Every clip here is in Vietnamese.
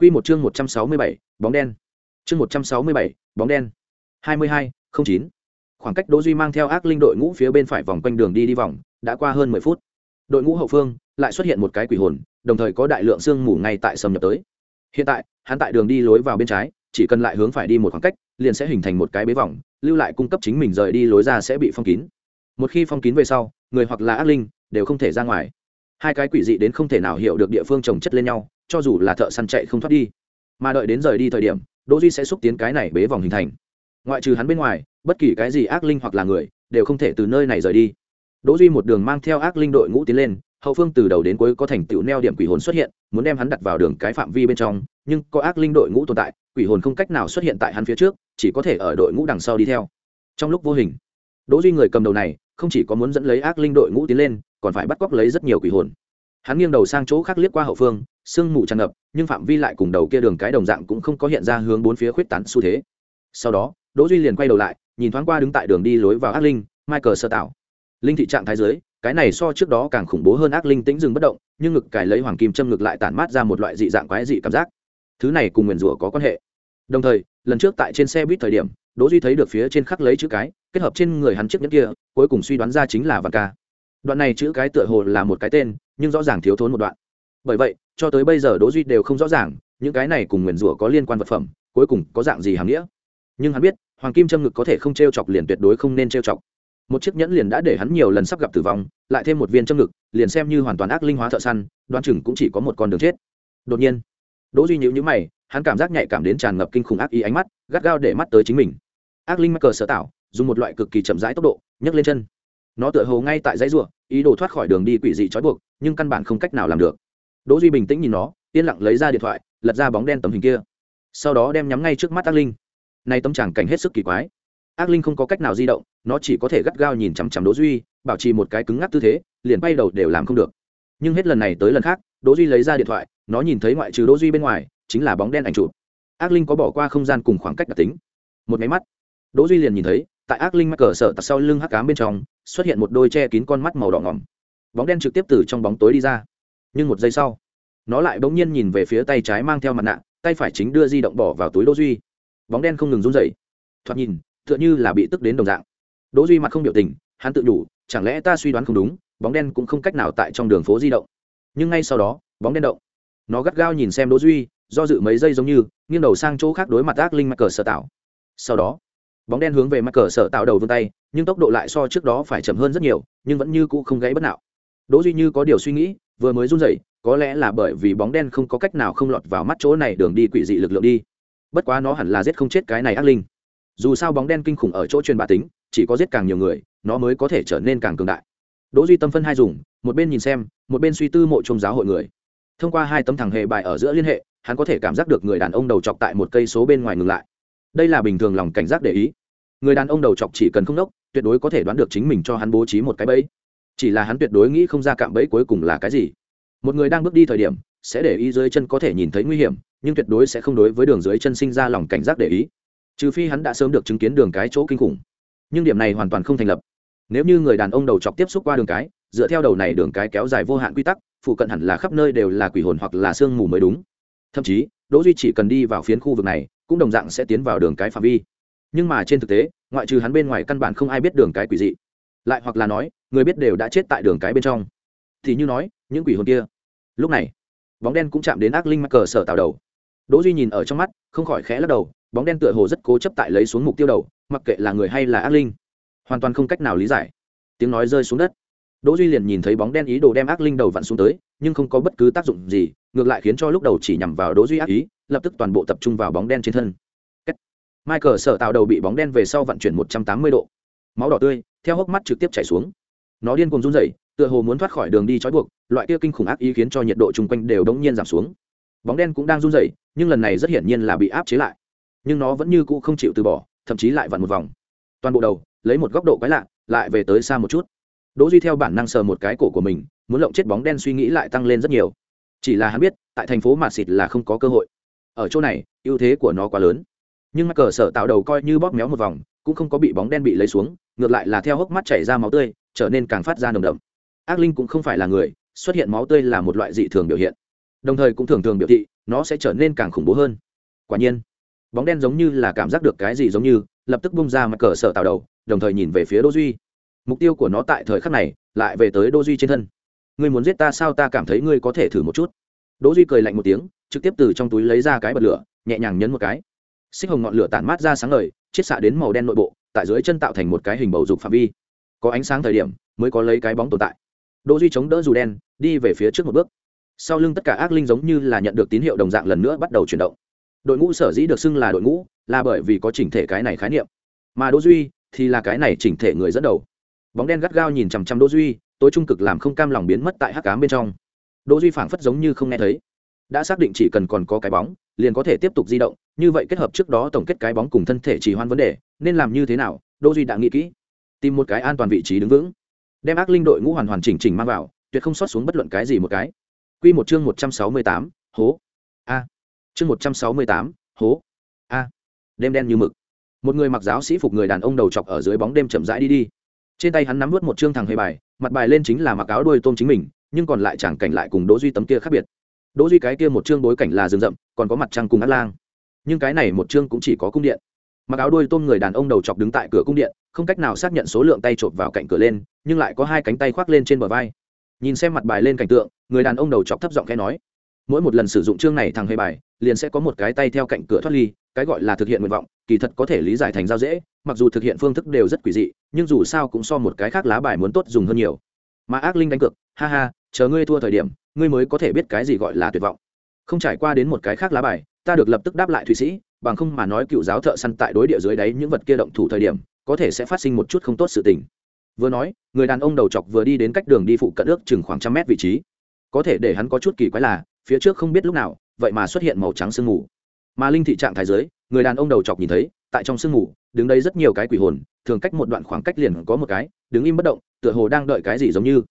Quy một chương 167, bóng đen. Chương 167, bóng đen. 22, 09. Khoảng cách Đỗ Duy mang theo ác linh đội ngũ phía bên phải vòng quanh đường đi đi vòng, đã qua hơn 10 phút. Đội ngũ hậu phương lại xuất hiện một cái quỷ hồn, đồng thời có đại lượng xương mù ngay tại xâm nhập tới. Hiện tại, hắn tại đường đi lối vào bên trái, chỉ cần lại hướng phải đi một khoảng cách, liền sẽ hình thành một cái bế vòng, lưu lại cung cấp chính mình rời đi lối ra sẽ bị phong kín. Một khi phong kín về sau, người hoặc là ác linh đều không thể ra ngoài. Hai cái quỷ dị đến không thể nào hiểu được địa phương chồng chất lên nhau, cho dù là thợ săn chạy không thoát đi, mà đợi đến rời đi thời điểm, đỗ duy sẽ xúc tiến cái này bế vòng hình thành. Ngoại trừ hắn bên ngoài, bất kỳ cái gì ác linh hoặc là người, đều không thể từ nơi này rời đi. Đỗ duy một đường mang theo ác linh đội ngũ tiến lên, hậu phương từ đầu đến cuối có thành tựu neo điểm quỷ hồn xuất hiện, muốn đem hắn đặt vào đường cái phạm vi bên trong, nhưng có ác linh đội ngũ tồn tại, quỷ hồn không cách nào xuất hiện tại hắn phía trước, chỉ có thể ở đội ngũ đằng sau đi theo. Trong lúc vô hình, đỗ duy người cầm đầu này, không chỉ có muốn dẫn lấy ác linh đội ngũ tiến lên, còn phải bắt cóc lấy rất nhiều quỷ hồn. Hắn nghiêng đầu sang chỗ khác liếc qua hậu phương sương mù tràn ngập, nhưng phạm vi lại cùng đầu kia đường cái đồng dạng cũng không có hiện ra hướng bốn phía khuyết tán xu thế. Sau đó, đỗ duy liền quay đầu lại, nhìn thoáng qua đứng tại đường đi lối vào ác linh, michael sơ tạo. Linh thị trạng thái dưới, cái này so trước đó càng khủng bố hơn ác linh tĩnh dừng bất động, nhưng ngực cài lấy hoàng kim châm ngực lại tản mát ra một loại dị dạng quái dị cảm giác. Thứ này cùng nguyền rủa có quan hệ. Đồng thời, lần trước tại trên xe buýt thời điểm, đỗ duy thấy được phía trên khắc lấy chữ cái, kết hợp trên người hắn chiếc nhẫn kia, cuối cùng suy đoán ra chính là vạn ca. Đoạn này chữ cái tựa hồ là một cái tên, nhưng rõ ràng thiếu thốn một đoạn bởi vậy, cho tới bây giờ đỗ duy đều không rõ ràng, những cái này cùng nguyền rủa có liên quan vật phẩm, cuối cùng có dạng gì hàm nghĩa. Nhưng hắn biết, hoàng kim châm ngực có thể không treo chọc liền tuyệt đối không nên treo chọc. Một chiếc nhẫn liền đã để hắn nhiều lần sắp gặp tử vong, lại thêm một viên châm ngực, liền xem như hoàn toàn ác linh hóa thợ săn, đoán chừng cũng chỉ có một con đường chết. Đột nhiên, đỗ duy nhíu nhíu mày, hắn cảm giác nhạy cảm đến tràn ngập kinh khủng ác ý ánh mắt, gắt gao để mắt tới chính mình. Ác linh mắc cờ sở tạo, dùng một loại cực kỳ chậm rãi tốc độ, nhấc lên chân. Nó tựa hồ ngay tại dãy rùa ý đồ thoát khỏi đường đi quỷ dị trói buộc, nhưng căn bản không cách nào làm được đỗ duy bình tĩnh nhìn nó, yên lặng lấy ra điện thoại, lật ra bóng đen tấm hình kia. Sau đó đem nhắm ngay trước mắt ác linh. Nay tấm tràng cảnh hết sức kỳ quái. Ác linh không có cách nào di động, nó chỉ có thể gắt gao nhìn chằm chằm đỗ duy, bảo trì một cái cứng ngắc tư thế, liền bay đầu đều làm không được. Nhưng hết lần này tới lần khác, đỗ duy lấy ra điện thoại, nó nhìn thấy ngoại trừ đỗ duy bên ngoài, chính là bóng đen ảnh chụp. Ác linh có bỏ qua không gian cùng khoảng cách đặc tính. Một máy mắt, đỗ duy liền nhìn thấy, tại ác linh mắc cờ sợ tặc sau lưng hắc cám bên trong, xuất hiện một đôi che kín con mắt màu đỏ ngỏm. Bóng đen trực tiếp từ trong bóng tối đi ra nhưng một giây sau, nó lại bỗng nhiên nhìn về phía tay trái mang theo mặt nạ, tay phải chính đưa di động bỏ vào túi đỗ duy. Bóng đen không ngừng run rẩy. Thoạt nhìn, tựa như là bị tức đến đồng dạng. Đỗ duy mặt không biểu tình, hắn tự đủ chẳng lẽ ta suy đoán không đúng, bóng đen cũng không cách nào tại trong đường phố di động. Nhưng ngay sau đó, bóng đen động. Nó gắt gao nhìn xem đỗ duy, do dự mấy giây giống như, nghiêng đầu sang chỗ khác đối mặt ác linh mắc cờ sở tạo. Sau đó, bóng đen hướng về mắc cờ sở tạo đầu vươn tay, nhưng tốc độ lại so trước đó phải chậm hơn rất nhiều, nhưng vẫn như cũ không gãy bất nào đỗ duy như có điều suy nghĩ vừa mới run rẩy, có lẽ là bởi vì bóng đen không có cách nào không lọt vào mắt chỗ này đường đi quỷ dị lực lượng đi. Bất quá nó hẳn là giết không chết cái này ác linh. Dù sao bóng đen kinh khủng ở chỗ truyền bá tính, chỉ có giết càng nhiều người, nó mới có thể trở nên càng cường đại. Đỗ duy tâm phân hai dùng, một bên nhìn xem, một bên suy tư mộ trung giáo hội người. Thông qua hai tấm thằng hệ bài ở giữa liên hệ, hắn có thể cảm giác được người đàn ông đầu chọc tại một cây số bên ngoài ngừng lại. Đây là bình thường lòng cảnh giác để ý. Người đàn ông đầu chọc chỉ cần không đốc, tuyệt đối có thể đoán được chính mình cho hắn bố trí một cái bẫy chỉ là hắn tuyệt đối nghĩ không ra cạm bẫy cuối cùng là cái gì. Một người đang bước đi thời điểm, sẽ để ý dưới chân có thể nhìn thấy nguy hiểm, nhưng tuyệt đối sẽ không đối với đường dưới chân sinh ra lòng cảnh giác để ý. Trừ phi hắn đã sớm được chứng kiến đường cái chỗ kinh khủng. Nhưng điểm này hoàn toàn không thành lập. Nếu như người đàn ông đầu chọc tiếp xúc qua đường cái, dựa theo đầu này đường cái kéo dài vô hạn quy tắc, phụ cận hẳn là khắp nơi đều là quỷ hồn hoặc là sương mù mới đúng. Thậm chí, đỗ duy chỉ cần đi vào phiến khu vực này, cũng đồng dạng sẽ tiến vào đường cái phạm vi. Nhưng mà trên thực tế, ngoại trừ hắn bên ngoài căn bản không ai biết đường cái quỷ dị. Lại hoặc là nói người biết đều đã chết tại đường cái bên trong. Thì như nói, những quỷ hồn kia. Lúc này, bóng đen cũng chạm đến ác linh mắc cờ sở tạo đầu. Đỗ duy nhìn ở trong mắt, không khỏi khẽ lắc đầu, bóng đen tựa hồ rất cố chấp tại lấy xuống mục tiêu đầu, mặc kệ là người hay là ác linh. Hoàn toàn không cách nào lý giải. Tiếng nói rơi xuống đất. Đỗ duy liền nhìn thấy bóng đen ý đồ đem ác linh đầu vặn xuống tới, nhưng không có bất cứ tác dụng gì, ngược lại khiến cho lúc đầu chỉ nhằm vào đỗ duy ác ý, lập tức toàn bộ tập trung vào bóng đen trên thân. Michael sở tạo đầu bị bóng đen về sau vận chuyển 180 độ. Máu đỏ tươi, theo hốc mắt trực tiếp chảy xuống nó điên cuồng run rẩy, tựa hồ muốn thoát khỏi đường đi trói buộc, loại kia kinh khủng ác ý khiến cho nhiệt độ chung quanh đều đống nhiên giảm xuống. Bóng đen cũng đang run rẩy, nhưng lần này rất hiển nhiên là bị áp chế lại. Nhưng nó vẫn như cũ không chịu từ bỏ, thậm chí lại vặn một vòng. Toàn bộ đầu, lấy một góc độ quái lạ, lại về tới xa một chút. Đỗ duy theo bản năng sờ một cái cổ của mình, muốn lộng chết bóng đen suy nghĩ lại tăng lên rất nhiều. Chỉ là hắn biết, tại thành phố mà xịt là không có cơ hội. Ở chỗ này, ưu thế của nó quá lớn. Nhưng mắc cờ sở tạo đầu coi như bóp méo một vòng, cũng không có bị bóng đen bị lấy xuống, ngược lại là theo hốc mắt chảy ra máu tươi trở nên càng phát ra nồng đậm. Ác linh cũng không phải là người, xuất hiện máu tươi là một loại dị thường biểu hiện. Đồng thời cũng thường thường biểu thị, nó sẽ trở nên càng khủng bố hơn. Quả nhiên, bóng đen giống như là cảm giác được cái gì giống như, lập tức bung ra mặt cờ sở tạo đầu, đồng thời nhìn về phía Đô duy. Mục tiêu của nó tại thời khắc này, lại về tới Đô duy trên thân. Ngươi muốn giết ta sao ta cảm thấy ngươi có thể thử một chút. Đỗ duy cười lạnh một tiếng, trực tiếp từ trong túi lấy ra cái bật lửa, nhẹ nhàng nhấn một cái. Xích hồng ngọn lửa tản mát ra sáng ngời, chiết xạ đến màu đen nội bộ, tại dưới chân tạo thành một cái hình bầu dục phạm vi có ánh sáng thời điểm mới có lấy cái bóng tồn tại. Đỗ duy chống đỡ dù đen, đi về phía trước một bước. Sau lưng tất cả ác linh giống như là nhận được tín hiệu đồng dạng lần nữa bắt đầu chuyển động. Đội ngũ sở dĩ được xưng là đội ngũ là bởi vì có chỉnh thể cái này khái niệm. Mà đỗ duy thì là cái này chỉnh thể người dẫn đầu. Bóng đen gắt gao nhìn chằm chằm đỗ duy, tối trung cực làm không cam lòng biến mất tại hắc ám bên trong. Đỗ duy phảng phất giống như không nghe thấy. Đã xác định chỉ cần còn có cái bóng, liền có thể tiếp tục di động, như vậy kết hợp trước đó tổng kết cái bóng cùng thân thể chỉ hoan vấn đề, nên làm như thế nào, đỗ duy đã nghĩ kỹ tìm một cái an toàn vị trí đứng vững. Đem ác linh đội ngũ hoàn hoàn chỉnh chỉnh mang vào tuyệt không sót xuống bất luận cái gì một cái. Quy một chương một trăm sáu mươi tám, hố. A. Chương một trăm sáu mươi tám, hố. A. Đêm đen như mực. Một người mặc giáo sĩ phục người đàn ông đầu chọc ở dưới bóng đêm chậm rãi đi đi. Trên tay hắn nắm vớt một chương thằng hề bài mặt bài lên chính là mặc áo đuôi tôm chính mình nhưng còn lại chẳng cảnh lại cùng đỗ duy tấm kia khác biệt. Đỗ duy cái kia một chương bối cảnh là rừng rậm còn có mặt trăng cùng át lang. Nhưng cái này một chương cũng chỉ có cung điện mặc áo đuôi tôm người đàn ông đầu chọc đứng tại cửa cung điện, không cách nào xác nhận số lượng tay chộp vào cạnh cửa lên, nhưng lại có hai cánh tay khoác lên trên bờ vai. Nhìn xem mặt bài lên cảnh tượng, người đàn ông đầu chọc thấp giọng khẽ nói, mỗi một lần sử dụng chương này thằng hề bài, liền sẽ có một cái tay theo cạnh cửa thoát ly, cái gọi là thực hiện nguyện vọng, kỳ thật có thể lý giải thành giao dễ, mặc dù thực hiện phương thức đều rất quỷ dị, nhưng dù sao cũng so một cái khác lá bài muốn tốt dùng hơn nhiều. Mà ác linh đánh cược, ha ha, chờ ngươi thua thời điểm, ngươi mới có thể biết cái gì gọi là tuyệt vọng. Không trải qua đến một cái khác lá bài, ta được lập tức đáp lại thụy sĩ bằng không mà nói cựu giáo thợ săn tại đối địa dưới đáy những vật kia động thủ thời điểm, có thể sẽ phát sinh một chút không tốt sự tình. Vừa nói, người đàn ông đầu chọc vừa đi đến cách đường đi phụ cận ước chừng khoảng trăm mét vị trí. Có thể để hắn có chút kỳ quái là, phía trước không biết lúc nào, vậy mà xuất hiện màu trắng sương mù. Mà linh thị trạng thái giới người đàn ông đầu chọc nhìn thấy, tại trong sương mù, đứng đây rất nhiều cái quỷ hồn, thường cách một đoạn khoảng cách liền có một cái, đứng im bất động, tựa hồ đang đợi cái gì giống như.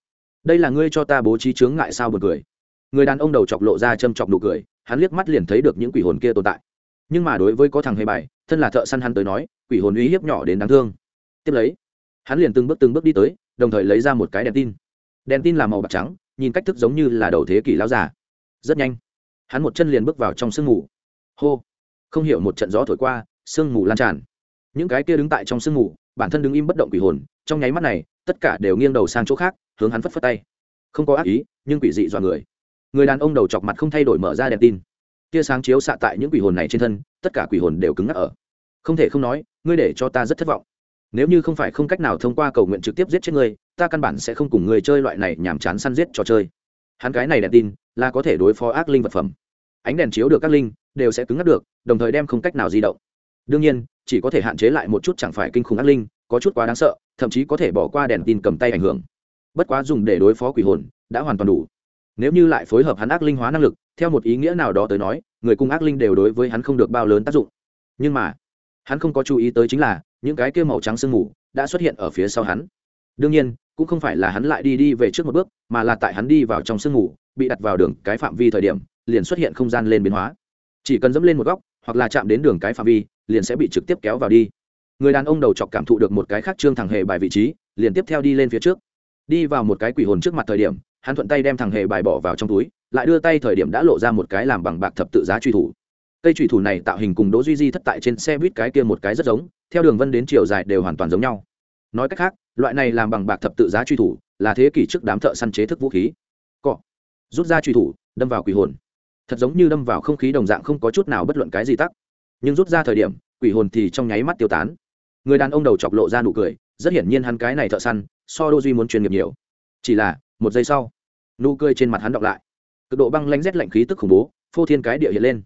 Đây là ngươi cho ta bố trí chướng ngại sao buồn cười. Người đàn ông đầu chọc lộ ra châm chọc nụ cười, hắn liếc mắt liền thấy được những quỷ hồn kia tồn tại nhưng mà đối với có thằng hề bài, thân là thợ săn hắn tới nói, quỷ hồn uy hiếp nhỏ đến đáng thương. Tiếp lấy, hắn liền từng bước từng bước đi tới, đồng thời lấy ra một cái đèn tin. Đèn tin là màu bạc trắng, nhìn cách thức giống như là đầu thế kỷ lao già. Rất nhanh, hắn một chân liền bước vào trong sương mù. Hô! Không hiểu một trận gió thổi qua, sương mù lan tràn. Những cái kia đứng tại trong sương mù, bản thân đứng im bất động quỷ hồn, trong nháy mắt này, tất cả đều nghiêng đầu sang chỗ khác, hướng hắn phất phất tay. Không có ác ý, nhưng quỷ dị dọa người. Người đàn ông đầu chọc mặt không thay đổi mở ra đèn tin tia sáng chiếu xạ tại những quỷ hồn này trên thân, tất cả quỷ hồn đều cứng ngắc ở. Không thể không nói, ngươi để cho ta rất thất vọng. Nếu như không phải không cách nào thông qua cầu nguyện trực tiếp giết chết ngươi, ta căn bản sẽ không cùng ngươi chơi loại này nhàm chán săn giết trò chơi. Hắn cái này đèn tin, là có thể đối phó ác linh vật phẩm. Ánh đèn chiếu được các linh, đều sẽ cứng ngắc được, đồng thời đem không cách nào di động. Đương nhiên, chỉ có thể hạn chế lại một chút chẳng phải kinh khủng ác linh, có chút quá đáng sợ, thậm chí có thể bỏ qua đèn tin cầm tay ảnh hưởng. Bất quá dùng để đối phó quỷ hồn, đã hoàn toàn đủ nếu như lại phối hợp hắn ác linh hóa năng lực, theo một ý nghĩa nào đó tới nói, người cung ác linh đều đối với hắn không được bao lớn tác dụng. Nhưng mà, hắn không có chú ý tới chính là, những cái kia màu trắng sương mù đã xuất hiện ở phía sau hắn. Đương nhiên, cũng không phải là hắn lại đi đi về trước một bước, mà là tại hắn đi vào trong sương mù, bị đặt vào đường cái phạm vi thời điểm, liền xuất hiện không gian lên biến hóa. Chỉ cần dẫm lên một góc, hoặc là chạm đến đường cái phạm vi, liền sẽ bị trực tiếp kéo vào đi. Người đàn ông đầu chọc cảm thụ được một cái khác trương thẳng hề bài vị trí, liền tiếp theo đi lên phía trước. Đi vào một cái quỷ hồn trước mặt thời điểm hắn thuận tay đem thằng hề bài bỏ vào trong túi, lại đưa tay thời điểm đã lộ ra một cái làm bằng bạc thập tự giá truy thủ. Cây truy thủ này tạo hình cùng đỗ duy di thất tại trên xe buýt cái kia một cái rất giống, theo đường vân đến chiều dài đều hoàn toàn giống nhau. Nói cách khác, loại này làm bằng bạc thập tự giá truy thủ là thế kỷ trước đám thợ săn chế thức vũ khí. Cọ. Rút ra truy thủ, đâm vào quỷ hồn. Thật giống như đâm vào không khí đồng dạng không có chút nào bất luận cái gì tắc. Nhưng rút ra thời điểm, quỷ hồn thì trong nháy mắt tiêu tán. Người đàn ông đầu chọc lộ ra nụ cười, rất hiển nhiên hắn cái này thợ săn, so đô duy muốn chuyên nghiệp nhiều. Chỉ là, một giây sau nụ cười trên mặt hắn đọc lại. Cực độ băng lanh rét lạnh khí tức khủng bố, phô thiên cái địa hiện lên.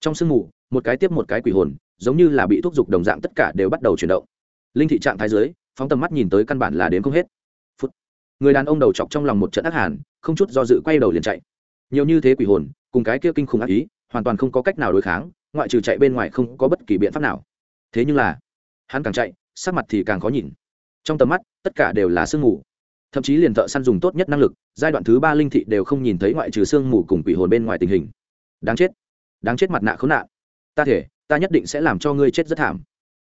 Trong sương mù, một cái tiếp một cái quỷ hồn, giống như là bị thúc giục đồng dạng tất cả đều bắt đầu chuyển động. Linh thị trạng thái dưới, phóng tầm mắt nhìn tới căn bản là đến không hết. Phút. người đàn ông đầu chọc trong lòng một trận ác hàn, không chút do dự quay đầu liền chạy. Nhiều như thế quỷ hồn, cùng cái kia kinh khủng ác ý, hoàn toàn không có cách nào đối kháng, ngoại trừ chạy bên ngoài không có bất kỳ biện pháp nào. Thế nhưng là, hắn càng chạy, sắc mặt thì càng khó nhìn. Trong tầm mắt, tất cả đều là sương mù thậm chí liền thợ săn dùng tốt nhất năng lực, giai đoạn thứ ba linh thị đều không nhìn thấy ngoại trừ sương mù cùng quỷ hồn bên ngoài tình hình. Đáng chết đáng chết mặt nạ khốn nạn. Ta thể, ta nhất định sẽ làm cho ngươi chết rất thảm.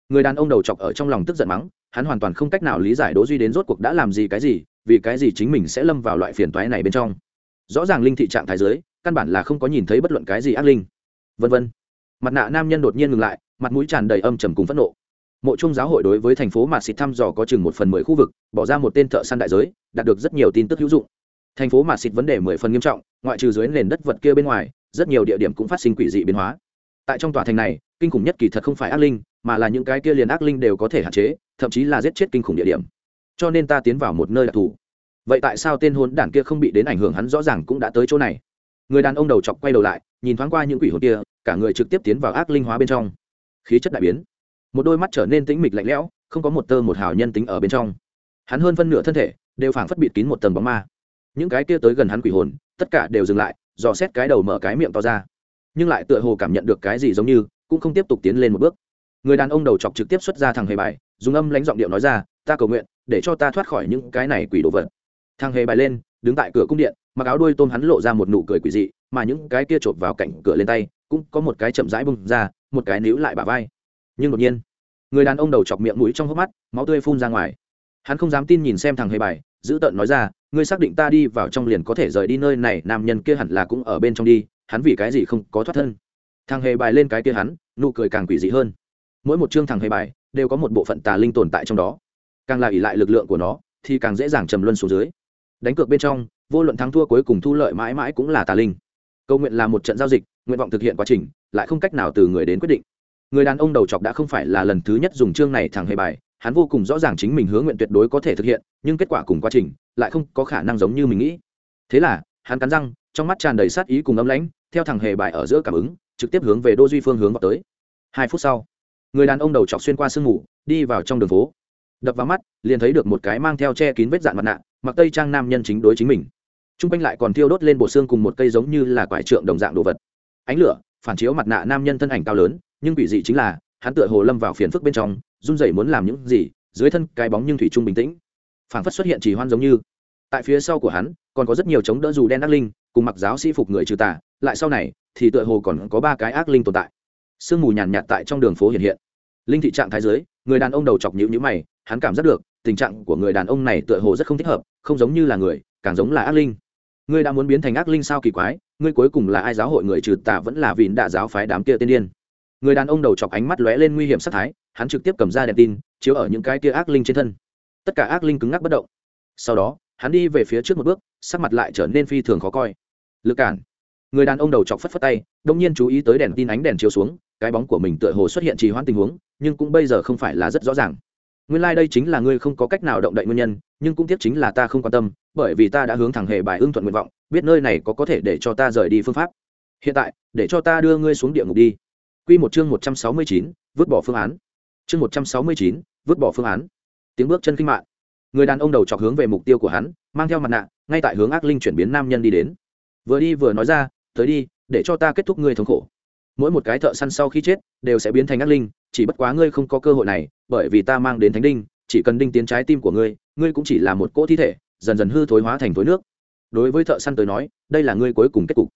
Người đàn ông đầu chọc ở trong lòng tức giận mắng, hắn hoàn toàn không cách nào lý giải đỗ duy đến rốt cuộc đã làm gì cái gì, vì cái gì chính mình sẽ lâm vào loại phiền toái này bên trong. Rõ ràng linh thị trạng thái giới căn bản là không có nhìn thấy bất luận cái gì ác linh. Vân vân. Mặt nạ nam nhân đột nhiên ngừng lại, mặt mũi tràn đầy âm trầm cùng phẫn nộ mộ trung giáo hội đối với thành phố mà xịt thăm dò có chừng một phần mười khu vực, bỏ ra một tên thợ săn đại giới, đạt được rất nhiều tin tức hữu dụng. Thành phố mà xịt vấn đề mười phần nghiêm trọng, ngoại trừ dưới nền đất vật kia bên ngoài, rất nhiều địa điểm cũng phát sinh quỷ dị biến hóa. Tại trong tòa thành này, kinh khủng nhất kỳ thật không phải ác linh, mà là những cái kia liền ác linh đều có thể hạn chế, thậm chí là giết chết kinh khủng địa điểm. Cho nên ta tiến vào một nơi đặc thù. Vậy tại sao tên hôn đản kia không bị đến ảnh hưởng hắn rõ ràng cũng đã tới chỗ này? Người đàn ông đầu chọc quay đầu lại, nhìn thoáng qua những quỷ hồn kia, cả người trực tiếp tiến vào ác linh hóa bên trong. Khí chất đại biến một đôi mắt trở nên tĩnh mịch lạnh lẽo, không có một tơ một hào nhân tính ở bên trong. Hắn hơn phân nửa thân thể đều phảng phất bịt kín một tầng bóng ma. Những cái kia tới gần hắn quỷ hồn, tất cả đều dừng lại, dò xét cái đầu mở cái miệng to ra. Nhưng lại tựa hồ cảm nhận được cái gì giống như, cũng không tiếp tục tiến lên một bước. Người đàn ông đầu chọc trực tiếp xuất ra thằng hề bài, dùng âm lãnh giọng điệu nói ra, ta cầu nguyện, để cho ta thoát khỏi những cái này quỷ đồ vật. Thằng hề bài lên, đứng tại cửa cung điện, mặc áo đuôi tôm hắn lộ ra một nụ cười quỷ dị, mà những cái kia chộp vào cạnh cửa lên tay, cũng có một cái chậm rãi bung ra, một cái níu lại bả vai nhưng đột nhiên, người đàn ông đầu chọc miệng mũi trong hốc mắt, máu tươi phun ra ngoài. Hắn không dám tin nhìn xem thằng hề bài, giữ tợn nói ra, ngươi xác định ta đi vào trong liền có thể rời đi nơi này, nam nhân kia hẳn là cũng ở bên trong đi, hắn vì cái gì không có thoát thân? Thằng hề bài lên cái kia hắn, nụ cười càng quỷ dị hơn. Mỗi một chương thằng hề bài đều có một bộ phận tà linh tồn tại trong đó. Càng là ỉ lại lực lượng của nó, thì càng dễ dàng trầm luân xuống dưới. Đánh cược bên trong, vô luận thắng thua cuối cùng thu lợi mãi mãi cũng là tà linh. Câu nguyện là một trận giao dịch, nguyện vọng thực hiện quá trình, lại không cách nào từ người đến quyết định người đàn ông đầu chọc đã không phải là lần thứ nhất dùng chương này thẳng hề bài, hắn vô cùng rõ ràng chính mình hứa nguyện tuyệt đối có thể thực hiện, nhưng kết quả cùng quá trình lại không có khả năng giống như mình nghĩ. Thế là, hắn cắn răng, trong mắt tràn đầy sát ý cùng ấm lãnh, theo thằng hề bài ở giữa cảm ứng, trực tiếp hướng về đô duy phương hướng vào tới. Hai phút sau, người đàn ông đầu chọc xuyên qua sương mù, đi vào trong đường phố. Đập vào mắt, liền thấy được một cái mang theo che kín vết dạn mặt nạ, mặc tây trang nam nhân chính đối chính mình. T r u n g quanh lại còn thiêu đốt lên bộ xương cùng một cây giống như là quải trượng đồng dạng đồ vật. Ánh lửa phản chiếu mặt nạ nam nhân thân ảnh cao lớn nhưng quỷ dị chính là, hắn tựa hồ lâm vào phiền phức bên trong, run rẩy muốn làm những gì, dưới thân cái bóng nhưng thủy trung bình tĩnh. Phảng phất xuất hiện chỉ hoan giống như. Tại phía sau của hắn, còn có rất nhiều chống đỡ dù đen ác linh, cùng mặc giáo sĩ phục người trừ tà, lại sau này, thì tựa hồ còn có ba cái ác linh tồn tại. Sương mù nhàn nhạt tại trong đường phố hiện hiện. Linh thị trạng thái dưới, người đàn ông đầu chọc nhữ nhữ mày, hắn cảm giác được, tình trạng của người đàn ông này tựa hồ rất không thích hợp, không giống như là người, càng giống là ác linh. Ngươi đã muốn biến thành ác linh sao kỳ quái, ngươi cuối cùng là ai giáo hội người trừ tà vẫn là vì đạ giáo phái đám kia tiên điên người đàn ông đầu chọc ánh mắt lóe lên nguy hiểm sắc thái, hắn trực tiếp cầm ra đèn tin, chiếu ở những cái tia ác linh trên thân. Tất cả ác linh cứng ngắc bất động. Sau đó, hắn đi về phía trước một bước, sắc mặt lại trở nên phi thường khó coi. Lực cản. Người đàn ông đầu chọc phất phất tay đông nhiên chú ý tới đèn tin ánh đèn chiếu xuống, cái bóng của mình tựa hồ xuất hiện trì hoãn tình huống, nhưng cũng bây giờ không phải là rất rõ ràng. Nguyên lai、like、đây chính là ngươi không có cách nào động đậy nguyên nhân, nhưng cũng tiếc chính là ta không quan tâm, bởi vì ta đã hướng thẳng hề bài ưng thuận nguyện vọng, biết nơi này có có thể để cho ta rời đi phương pháp. Hiện tại, để cho ta đưa ngươi xuống địa ngục đi quy một chương một trăm sáu mươi chín, vứt bỏ phương án. Chương một trăm sáu mươi chín, vứt bỏ phương án. Tiếng bước chân kinh mạng. Người đàn ông đầu chọc hướng về mục tiêu của hắn, mang theo mặt nạ, ngay tại hướng ác linh chuyển biến nam nhân đi đến. Vừa đi vừa nói ra, tới đi, để cho ta kết thúc ngươi thống khổ. Mỗi một cái thợ săn sau khi chết, đều sẽ biến thành ác linh, chỉ bất quá ngươi không có cơ hội này, bởi vì ta mang đến thánh đinh, chỉ cần đinh tiến trái tim của ngươi ngươi cũng chỉ là một cỗ thi thể, dần dần hư thối hóa thành thối nước. Đối với thợ săn tới nói, đây là ngươi cuối cùng kết cục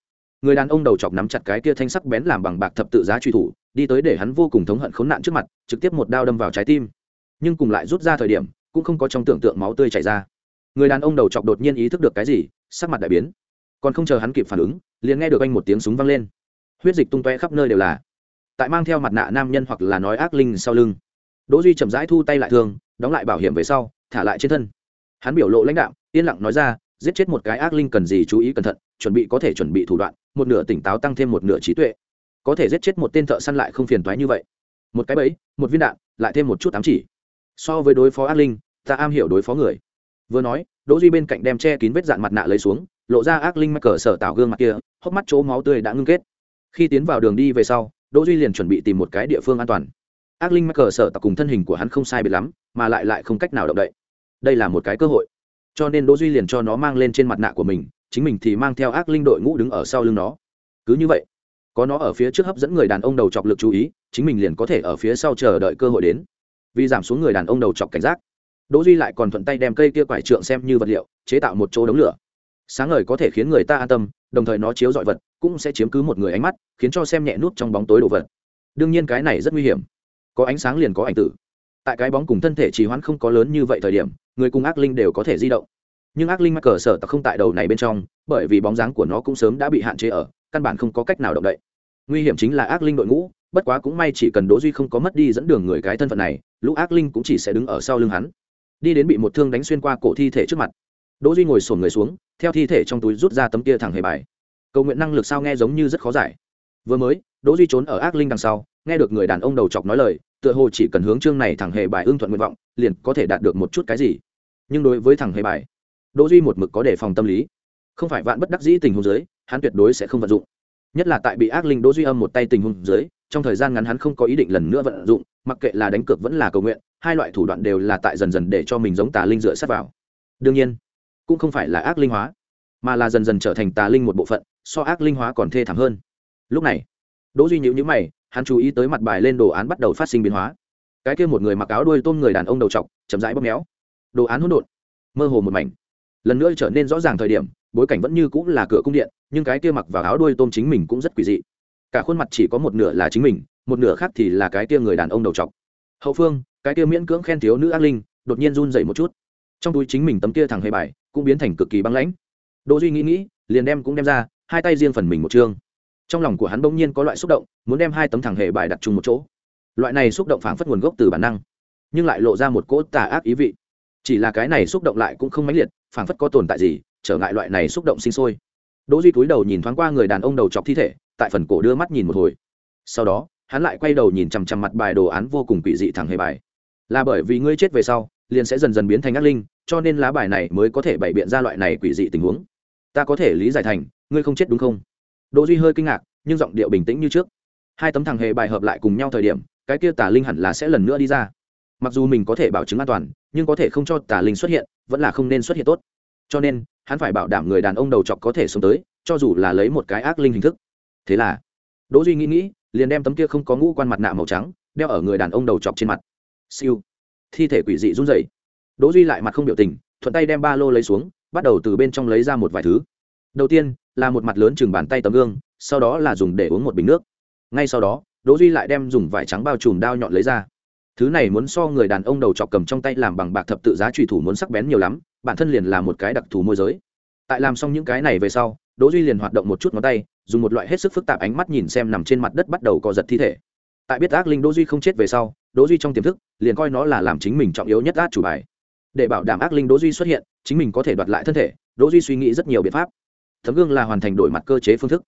người đàn ông đầu chọc nắm chặt cái kia thanh sắc bén làm bằng bạc thập tự giá truy thủ, đi tới để hắn vô cùng thống hận khốn nạn trước mặt, trực tiếp một đao đâm vào trái tim. Nhưng cùng lại rút ra thời điểm, cũng không có trong tưởng tượng máu tươi chảy ra. Người đàn ông đầu chọc đột nhiên ý thức được cái gì, sắc mặt đại biến. Còn không chờ hắn kịp phản ứng, liền nghe được anh một tiếng súng vang lên. Huyết dịch tung toe khắp nơi đều là. Tại mang theo mặt nạ nam nhân hoặc là nói ác linh sau lưng, đỗ duy chậm rãi thu tay lại thương, đóng lại bảo hiểm về sau, thả lại trên thân. Hắn biểu lộ lãnh đạo yên lặng nói ra, giết chết một cái ác linh cần gì chú ý cẩn thận chuẩn bị có thể chuẩn bị thủ đoạn, một nửa tỉnh táo tăng thêm một nửa trí tuệ. Có thể giết chết một tên thợ săn lại không phiền toái như vậy. Một cái bẫy, một viên đạn, lại thêm một chút ám chỉ. So với đối phó ác linh, ta am hiểu đối phó người. Vừa nói, đỗ duy bên cạnh đem che kín vết dạn mặt nạ lấy xuống, lộ ra ác linh mắc cờ sở tạo gương mặt kia, hốc mắt chỗ máu tươi đã ngưng kết. Khi tiến vào đường đi về sau, đỗ duy liền chuẩn bị tìm một cái địa phương an toàn. Ác linh mắc cờ sở tạo cùng thân hình của hắn không sai biệt lắm, mà lại lại không cách nào động đậy. Đây là một cái cơ hội. Cho nên đỗ duy liền cho nó mang lên trên mặt nạ của mình chính mình thì mang theo ác linh đội ngũ đứng ở sau lưng nó. Cứ như vậy, có nó ở phía trước hấp dẫn người đàn ông đầu chọc lực chú ý, chính mình liền có thể ở phía sau chờ đợi cơ hội đến. Vì giảm xuống người đàn ông đầu chọc cảnh giác, đỗ duy lại còn thuận tay đem cây kia quải trượng xem như vật liệu, chế tạo một chỗ đống lửa. Sáng ngời có thể khiến người ta an tâm, đồng thời nó chiếu dọi vật cũng sẽ chiếm cứ một người ánh mắt, khiến cho xem nhẹ nút trong bóng tối đồ vật. Đương nhiên cái này rất nguy hiểm. Có ánh sáng liền có ảnh tử. Tại cái bóng cùng thân thể trì hoãn không có lớn như vậy thời điểm, người cùng ác linh đều có thể di động nhưng ác linh mắc cờ sở tặc không tại đầu này bên trong, bởi vì bóng dáng của nó cũng sớm đã bị hạn chế ở, căn bản không có cách nào động đậy. Nguy hiểm chính là ác linh đội ngũ, bất quá cũng may chỉ cần đỗ duy không có mất đi dẫn đường người cái thân phận này, lũ ác linh cũng chỉ sẽ đứng ở sau lưng hắn. Đi đến bị một thương đánh xuyên qua cổ thi thể trước mặt. Đỗ duy ngồi sồn người xuống, theo thi thể trong túi rút ra tấm kia thẳng hề bài. Cầu nguyện năng lực sao nghe giống như rất khó giải. Vừa mới, đỗ duy trốn ở ác linh đằng sau, nghe được người đàn ông đầu chọc nói lời, tựa hồ chỉ cần hướng chương này thẳng hề bài ưng thuận nguyện vọng, liền có thể đạt được một chút cái gì. Nhưng đối với thẳng hề bài đỗ duy một mực có đề phòng tâm lý. Không phải vạn bất đắc dĩ tình huống dưới, hắn tuyệt đối sẽ không vận dụng. Nhất là tại bị ác linh đỗ duy âm một tay tình huống dưới, trong thời gian ngắn hắn không có ý định lần nữa vận dụng, mặc kệ là đánh cược vẫn là cầu nguyện, hai loại thủ đoạn đều là tại dần dần để cho mình giống tà linh dựa sát vào. Đương nhiên, cũng không phải là ác linh hóa, mà là dần dần trở thành tà linh một bộ phận, so ác linh hóa còn thê thảm hơn. Lúc này, đỗ duy nhíu nhíu mày, hắn chú ý tới mặt bài lên đồ án bắt đầu phát sinh biến hóa. Cái kia một người mặc áo đuôi tôm người đàn ông đầu trọc, chậm rãi bóp méo. Đồ án hỗn độn, mơ hồ một mảnh lần nữa trở nên rõ ràng thời điểm, bối cảnh vẫn như cũng là cửa cung điện, nhưng cái kia mặc vào áo đuôi tôm chính mình cũng rất quỷ dị. Cả khuôn mặt chỉ có một nửa là chính mình, một nửa khác thì là cái kia người đàn ông đầu trọc. Hậu phương, cái kia miễn cưỡng khen thiếu nữ ác linh, đột nhiên run dậy một chút. Trong túi chính mình tấm kia thẳng hề bài, cũng biến thành cực kỳ băng lãnh. Đỗ duy nghĩ nghĩ, liền đem cũng đem ra, hai tay riêng phần mình một chương trong lòng của hắn bỗng nhiên có loại xúc động, muốn đem hai tấm thẳng hề bài đặt chung một chỗ. Loại này xúc động phảng phất nguồn gốc từ bản năng, nhưng lại lộ ra một cỗ tà ác ý vị. Chỉ là cái này xúc động lại cũng không mãnh liệt phảng phất có tồn tại gì, trở ngại loại này xúc động sinh sôi. Đỗ duy cúi đầu nhìn thoáng qua người đàn ông đầu chọc thi thể, tại phần cổ đưa mắt nhìn một hồi. Sau đó, hắn lại quay đầu nhìn chằm chằm mặt bài đồ án vô cùng quỷ dị thằng hề bài. Là bởi vì ngươi chết về sau, liền sẽ dần dần biến thành ác linh, cho nên lá bài này mới có thể bày biện ra loại này quỷ dị tình huống. Ta có thể lý giải thành, ngươi không chết đúng không? Đỗ duy hơi kinh ngạc, nhưng giọng điệu bình tĩnh như trước. Hai tấm thằng hề bài hợp lại cùng nhau thời điểm, cái kia tà linh hẳn là sẽ lần nữa đi ra mặc dù mình có thể bảo chứng an toàn, nhưng có thể không cho tà linh xuất hiện, vẫn là không nên xuất hiện tốt. Cho nên, hắn phải bảo đảm người đàn ông đầu chọc có thể sống tới, cho dù là lấy một cái ác linh hình thức. Thế là, đỗ duy nghĩ nghĩ, liền đem tấm kia không có ngũ quan mặt nạ màu trắng, đeo ở người đàn ông đầu chọc trên mặt. Siêu. Thi thể quỷ dị run rẩy. Đỗ duy lại mặt không biểu tình, thuận tay đem ba lô lấy xuống, bắt đầu từ bên trong lấy ra một vài thứ. Đầu tiên, là một mặt lớn chừng bàn tay tấm gương, sau đó là dùng để uống một bình nước. Ngay sau đó, đỗ duy lại đem dùng vải trắng bao trùm đao nhọn lấy ra thứ này muốn so người đàn ông đầu chọc cầm trong tay làm bằng bạc thập tự giá trùy thủ muốn sắc bén nhiều lắm, bản thân liền là một cái đặc thù môi giới. Tại làm xong những cái này về sau, đỗ duy liền hoạt động một chút ngón tay, dùng một loại hết sức phức tạp ánh mắt nhìn xem nằm trên mặt đất bắt đầu co giật thi thể. Tại biết ác linh đỗ duy không chết về sau, đỗ duy trong tiềm thức, liền coi nó là làm chính mình trọng yếu nhất át chủ bài. Để bảo đảm ác linh đỗ duy xuất hiện, chính mình có thể đoạt lại thân thể, đỗ duy suy nghĩ rất nhiều biện pháp. Tấm gương là hoàn thành đổi mặt cơ chế phương thức.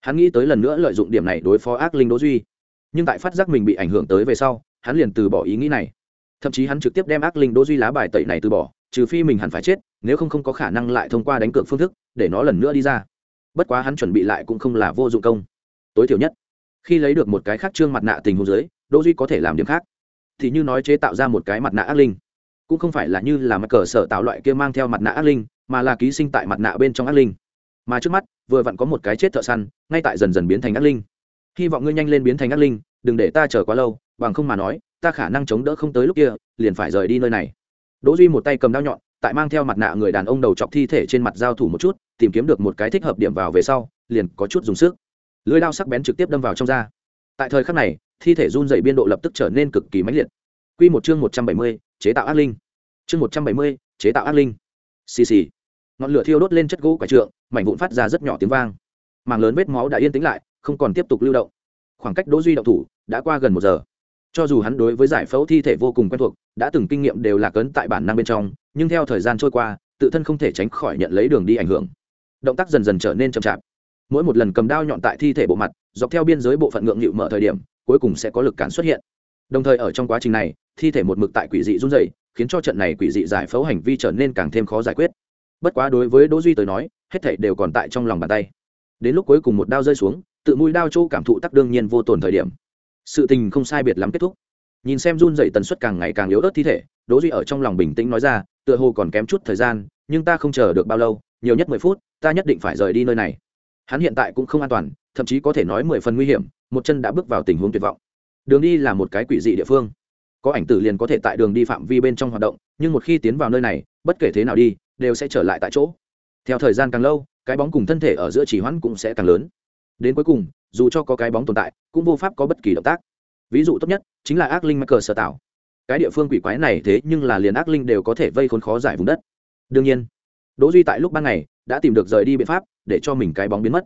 Hắn nghĩ tới lần nữa lợi dụng điểm này đối phó ác linh đỗ duy. Nhưng tại phát giác mình bị ảnh hưởng tới về sau hắn liền từ bỏ ý nghĩ này. Thậm chí hắn trực tiếp đem ác linh đỗ duy lá bài tẩy này từ bỏ, trừ phi mình hẳn phải chết, nếu không không có khả năng lại thông qua đánh cược phương thức, để nó lần nữa đi ra. Bất quá hắn chuẩn bị lại cũng không là vô dụng công. Tối thiểu nhất, khi lấy được một cái khác trương mặt nạ tình huống dưới, đỗ duy có thể làm điểm khác. Thì như nói chế tạo ra một cái mặt nạ ác linh, cũng không phải là như là mặt cờ sở tạo loại kia mang theo mặt nạ ác linh, mà là ký sinh tại mặt nạ bên trong ác linh. Mà trước mắt, vừa vặn có một cái chết thợ săn, ngay tại dần dần biến thành ác linh. Hy vọng ngươi nhanh lên biến thành ác linh, đừng để ta chờ quá lâu bằng không mà nói, ta khả năng chống đỡ không tới lúc kia, liền phải rời đi nơi này. Đỗ duy một tay cầm đao nhọn, tại mang theo mặt nạ người đàn ông đầu chọc thi thể trên mặt giao thủ một chút, tìm kiếm được một cái thích hợp điểm vào về sau, liền có chút dùng sức. Lưỡi dao sắc bén trực tiếp đâm vào trong da. Tại thời khắc này, thi thể run dày biên độ lập tức trở nên cực kỳ mãnh liệt. Q một chương một trăm bảy mươi, chế tạo ác linh. Chương một trăm bảy mươi, chế tạo ác linh. Xì xì. Ngọn lửa thiêu đốt lên chất gỗ quả trượng, mảnh vụn phát ra rất nhỏ tiếng vang. Mảng lớn vết máu đã yên tĩnh lại, không còn tiếp tục lưu động. Khoảng cách đỗ duy động thủ đã qua gần một giờ cho dù hắn đối với giải phẫu thi thể vô cùng quen thuộc, đã từng kinh nghiệm đều là cấn tại bản năng bên trong, nhưng theo thời gian trôi qua, tự thân không thể tránh khỏi nhận lấy đường đi ảnh hưởng. Động tác dần dần trở nên chậm chạp. Mỗi một lần cầm đao nhọn tại thi thể bộ mặt, dọc theo biên giới bộ phận ngượng nghịu mở thời điểm, cuối cùng sẽ có lực cản xuất hiện. Đồng thời ở trong quá trình này, thi thể một mực tại quỷ dị run dày khiến cho trận này quỷ dị giải phẫu hành vi trở nên càng thêm khó giải quyết. Bất quá đối với đỗ duy tới nói, hết thảy đều còn tại trong lòng bàn tay. Đến lúc cuối cùng một đao rơi xuống, tự mũi đao chỗ cảm thụ tắc đương nhiên vô tồn thời điểm sự tình không sai biệt lắm kết thúc. Nhìn xem run dậy tần suất càng ngày càng yếu ớt thi thể, đỗ duy ở trong lòng bình tĩnh nói ra, tựa hồ còn kém chút thời gian, nhưng ta không chờ được bao lâu, nhiều nhất mười phút, ta nhất định phải rời đi nơi này. Hắn hiện tại cũng không an toàn, thậm chí có thể nói mười phần nguy hiểm, một chân đã bước vào tình huống tuyệt vọng. Đường đi là một cái quỷ dị địa phương. Có ảnh tử liền có thể tại đường đi phạm vi bên trong hoạt động, nhưng một khi tiến vào nơi này, bất kể thế nào đi, đều sẽ trở lại tại chỗ. Theo thời gian càng lâu, cái bóng cùng thân thể ở giữa chỉ hoãn cũng sẽ càng lớn đến cuối cùng, dù cho có cái bóng tồn tại, cũng vô pháp có bất kỳ động tác. Ví dụ tốt nhất chính là ác linh mắc cờ sở tạo. Cái địa phương quỷ quái này thế nhưng là liền ác linh đều có thể vây khốn khó giải vùng đất. Đương nhiên, đỗ duy tại lúc ban ngày đã tìm được rời đi biện pháp để cho mình cái bóng biến mất.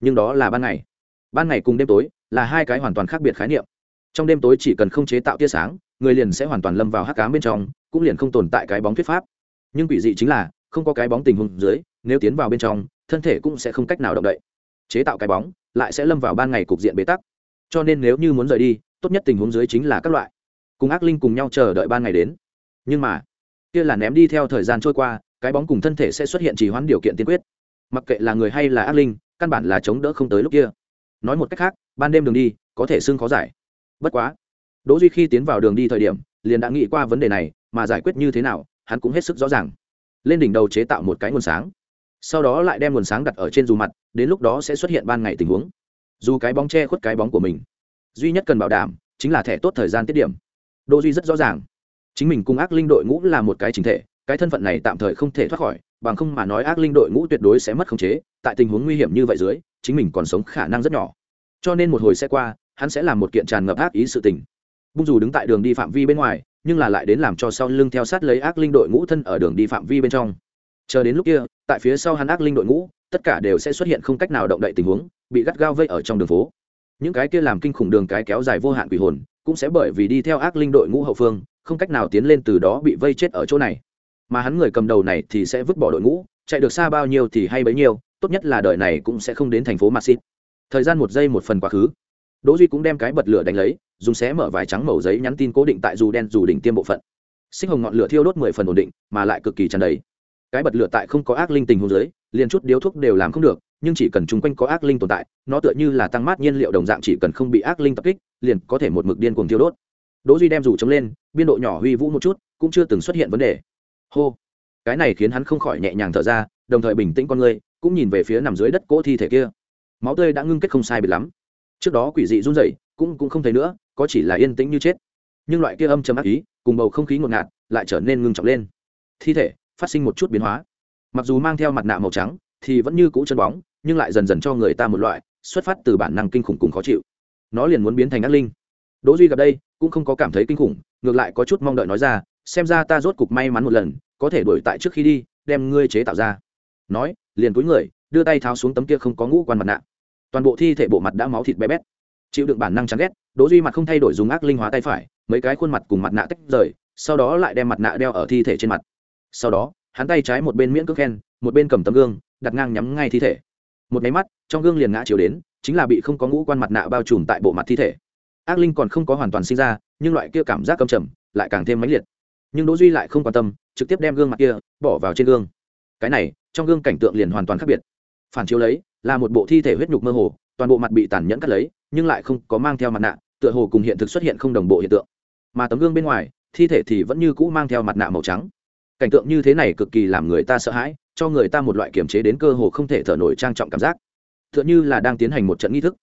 Nhưng đó là ban ngày. Ban ngày cùng đêm tối là hai cái hoàn toàn khác biệt khái niệm. Trong đêm tối chỉ cần không chế tạo tia sáng, người liền sẽ hoàn toàn lâm vào hắc ám bên trong, cũng liền không tồn tại cái bóng thuyết pháp. Nhưng quỷ dị chính là, không có cái bóng tình huống dưới, nếu tiến vào bên trong, thân thể cũng sẽ không cách nào động đậy chế tạo cái bóng, lại sẽ lâm vào ban ngày cục diện bế tắc. Cho nên nếu như muốn rời đi, tốt nhất tình huống dưới chính là các loại. Cùng ác linh cùng nhau chờ đợi ban ngày đến. Nhưng mà, kia là ném đi theo thời gian trôi qua, cái bóng cùng thân thể sẽ xuất hiện trì hoãn điều kiện tiên quyết. Mặc kệ là người hay là ác linh, căn bản là chống đỡ không tới lúc kia. Nói một cách khác, ban đêm đường đi, có thể xưng khó giải. Bất quá, đỗ duy khi tiến vào đường đi thời điểm, liền đã nghĩ qua vấn đề này, mà giải quyết như thế nào, hắn cũng hết sức rõ ràng. Lên đỉnh đầu chế tạo một cái nguồn sáng sau đó lại đem nguồn sáng đặt ở trên dù mặt, đến lúc đó sẽ xuất hiện ban ngày tình huống. Dù cái bóng che khuất cái bóng của mình, duy nhất cần bảo đảm chính là thẻ tốt thời gian tiết điểm. Đỗ duy rất rõ ràng, chính mình cùng ác linh đội ngũ là một cái chính thể, cái thân phận này tạm thời không thể thoát khỏi, bằng không mà nói ác linh đội ngũ tuyệt đối sẽ mất khống chế, tại tình huống nguy hiểm như vậy dưới, chính mình còn sống khả năng rất nhỏ. Cho nên một hồi sẽ qua, hắn sẽ làm một kiện tràn ngập ác ý sự tình. Bung dù đứng tại đường đi phạm vi bên ngoài, nhưng là lại đến làm cho sau lưng theo sát lấy ác linh đội ngũ thân ở đường đi phạm vi bên trong chờ đến lúc kia tại phía sau hắn ác linh đội ngũ tất cả đều sẽ xuất hiện không cách nào động đậy tình huống bị gắt gao vây ở trong đường phố những cái kia làm kinh khủng đường cái kéo dài vô hạn quỷ hồn cũng sẽ bởi vì đi theo ác linh đội ngũ hậu phương không cách nào tiến lên từ đó bị vây chết ở chỗ này mà hắn người cầm đầu này thì sẽ vứt bỏ đội ngũ chạy được xa bao nhiêu thì hay bấy nhiêu tốt nhất là đời này cũng sẽ không đến thành phố Maxit. Thời gian một giây một phần quá khứ, Đỗ Duy cũng đem cái bật lửa đánh lấy, dùng xé mở vải trắng màu giấy nhắn tin cố định tại dù đen dù đỉnh tiêm bộ phận. Sinh hồng ngọn lửa thiêu đốt mười phần ổn định, mà lại cực kỳ tràn đầy. Cái bật lửa tại không có ác linh tình huống dưới, liền chút điếu thuốc đều làm không được, nhưng chỉ cần chúng quanh có ác linh tồn tại, nó tựa như là tăng mát nhiên liệu đồng dạng chỉ cần không bị ác linh tập kích, liền có thể một mực điên cuồng thiêu đốt. Đỗ Duy đem dù chống lên, biên độ nhỏ huy vũ một chút, cũng chưa từng xuất hiện vấn đề. Hô. Cái này khiến hắn không khỏi nhẹ nhàng thở ra, đồng thời bình tĩnh con người, cũng nhìn về phía nằm dưới đất cỗ thi thể kia máu tươi đã ngưng kết không sai biệt lắm trước đó quỷ dị run rẩy cũng cũng không thấy nữa có chỉ là yên tĩnh như chết nhưng loại kia âm trầm ác ý cùng bầu không khí ngột ngạt lại trở nên ngưng trọng lên thi thể phát sinh một chút biến hóa. Mặc dù mang theo mặt nạ màu trắng, thì vẫn như cũ chân bóng, nhưng lại dần dần cho người ta một loại xuất phát từ bản năng kinh khủng cùng khó chịu. Nó liền muốn biến thành ác linh. Đỗ duy gặp đây, cũng không có cảm thấy kinh khủng, ngược lại có chút mong đợi nói ra, xem ra ta rốt cục may mắn một lần, có thể đuổi tại trước khi đi, đem ngươi chế tạo ra. Nói, liền cúi người, đưa tay tháo xuống tấm kia không có ngũ quan mặt nạ. Toàn bộ thi thể bộ mặt đã máu thịt bé bét. Chịu đựng bản năng chán ghét, đỗ duy mặt không thay đổi dùng ác linh hóa tay phải, mấy cái khuôn mặt cùng mặt nạ tách rời, sau đó lại đem mặt nạ đeo ở thi thể trên mặt sau đó, hắn tay trái một bên miễn cước khen, một bên cầm tấm gương, đặt ngang nhắm ngay thi thể. Một máy mắt, trong gương liền ngã chiều đến, chính là bị không có ngũ quan mặt nạ bao trùm tại bộ mặt thi thể. Ác linh còn không có hoàn toàn sinh ra, nhưng loại kia cảm giác cầm trầm lại càng thêm mãnh liệt. Nhưng đỗ duy lại không quan tâm, trực tiếp đem gương mặt kia bỏ vào trên gương. Cái này, trong gương cảnh tượng liền hoàn toàn khác biệt. Phản chiếu lấy, là một bộ thi thể huyết nhục mơ hồ, toàn bộ mặt bị tàn nhẫn cắt lấy, nhưng lại không có mang theo mặt nạ, tựa hồ cùng hiện thực xuất hiện không đồng bộ hiện tượng. Mà tấm gương bên ngoài, thi thể thì vẫn như cũ mang theo mặt nạ màu trắng cảnh tượng như thế này cực kỳ làm người ta sợ hãi, cho người ta một loại kiềm chế đến cơ hồ không thể thở nổi trang trọng cảm giác. T h ư ợ n như là đang tiến hành một trận nghi thức.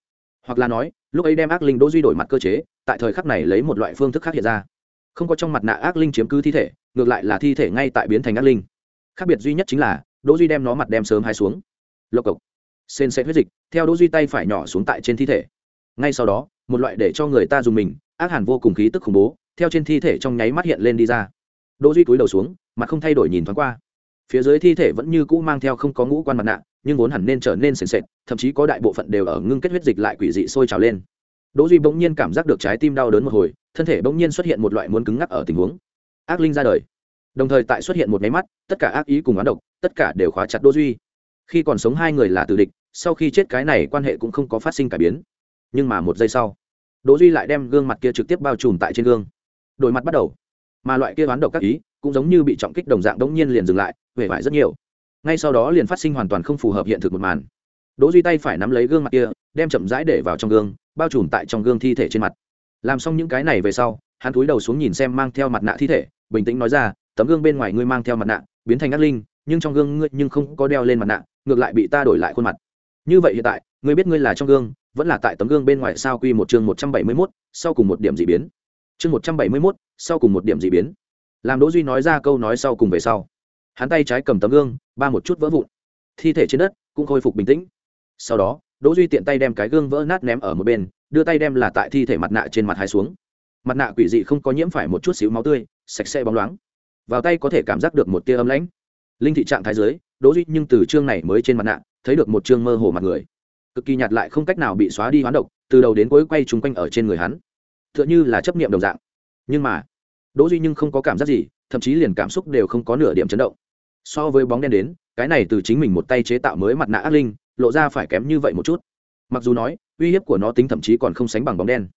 Hoặc là nói, lúc ấy đem ác linh đỗ duy đổi mặt cơ chế, tại thời khắc này lấy một loại phương thức khác hiện ra. Không có trong mặt nạ ác linh chiếm cứ thi thể, ngược lại là thi thể ngay tại biến thành ác linh. Khác biệt duy nhất chính là, đỗ duy đem nó mặt đem sớm hai xuống. Lộc cộc. Sên sẽ huyết dịch, theo đỗ duy tay phải nhỏ xuống tại trên thi thể. Ngay sau đó, một loại để cho người ta dùng mình, ác hàn vô cùng khí tức khủng bố, theo trên thi thể trong nháy mắt hiện lên đi ra đỗ duy cúi đầu xuống mặt không thay đổi nhìn thoáng qua. Phía dưới thi thể vẫn như cũ mang theo không có ngũ quan mặt nạ, nhưng vốn hẳn nên trở nên sền sệt, thậm chí có đại bộ phận đều ở ngưng kết huyết dịch lại quỷ dị sôi trào lên. Đỗ duy bỗng nhiên cảm giác được trái tim đau đớn một hồi, thân thể bỗng nhiên xuất hiện một loại muốn cứng ngắc ở tình huống. Ác linh ra đời. Đồng thời tại xuất hiện một máy mắt, tất cả ác ý cùng oán độc, tất cả đều khóa chặt đỗ duy. Khi còn sống hai người là tử địch, sau khi chết cái này quan hệ cũng không có phát sinh cải biến. Nhưng mà một giây sau, đỗ duy lại đem gương mặt kia trực tiếp bao trùm tại trên gương. Đổi mặt bắt đầu mà loại kia đoán độc các ý cũng giống như bị trọng kích đồng dạng đống nhiên liền dừng lại huệ vải rất nhiều. Ngay sau đó liền phát sinh hoàn toàn không phù hợp hiện thực một màn. Đỗ duy tay phải nắm lấy gương mặt kia đem chậm rãi để vào trong gương bao trùm tại trong gương thi thể trên mặt. Làm xong những cái này về sau hắn cúi đầu xuống nhìn xem mang theo mặt nạ thi thể bình tĩnh nói ra tấm gương bên ngoài ngươi mang theo mặt nạ biến thành ác linh nhưng trong gương ngươi nhưng không có đeo lên mặt nạ ngược lại bị ta đổi lại khuôn mặt. Như vậy hiện tại ngươi biết ngươi là trong gương vẫn là tại tấm gương bên ngoài sao quy một chương một trăm bảy mươi 171, sau cùng một điểm dị biến. Chương một trăm bảy mươi 171, sau cùng một điểm dị biến. Làm đỗ duy nói ra câu nói sau cùng về sau. Hắn tay trái cầm tấm gương, ba một chút vỡ vụn. Thi thể trên đất cũng khôi phục bình tĩnh. Sau đó, đỗ duy tiện tay đem cái gương vỡ nát ném ở một bên, đưa tay đem là tại thi thể mặt nạ trên mặt hai xuống. Mặt nạ quỷ dị không có nhiễm phải một chút xíu máu tươi, sạch sẽ bóng loáng. Vào tay có thể cảm giác được một tia ấm lãnh. Linh thị trạng thái dưới, đỗ duy nhưng từ chương này mới trên mặt nạ, thấy được một chương mơ hồ mặt người. Cực kỳ nhạt lại không cách nào bị xóa đi hoán độc, từ đầu đến cuối quay trung quanh ở trên người hắn. Tựa như là chấp niệm đồng dạng nhưng mà, đỗ duy nhưng không có cảm giác gì, thậm chí liền cảm xúc đều không có nửa điểm chấn động. So với bóng đen đến, cái này từ chính mình một tay chế tạo mới mặt nạ ác linh, lộ ra phải kém như vậy một chút. Mặc dù nói, uy hiếp của nó tính thậm chí còn không sánh bằng bóng đen.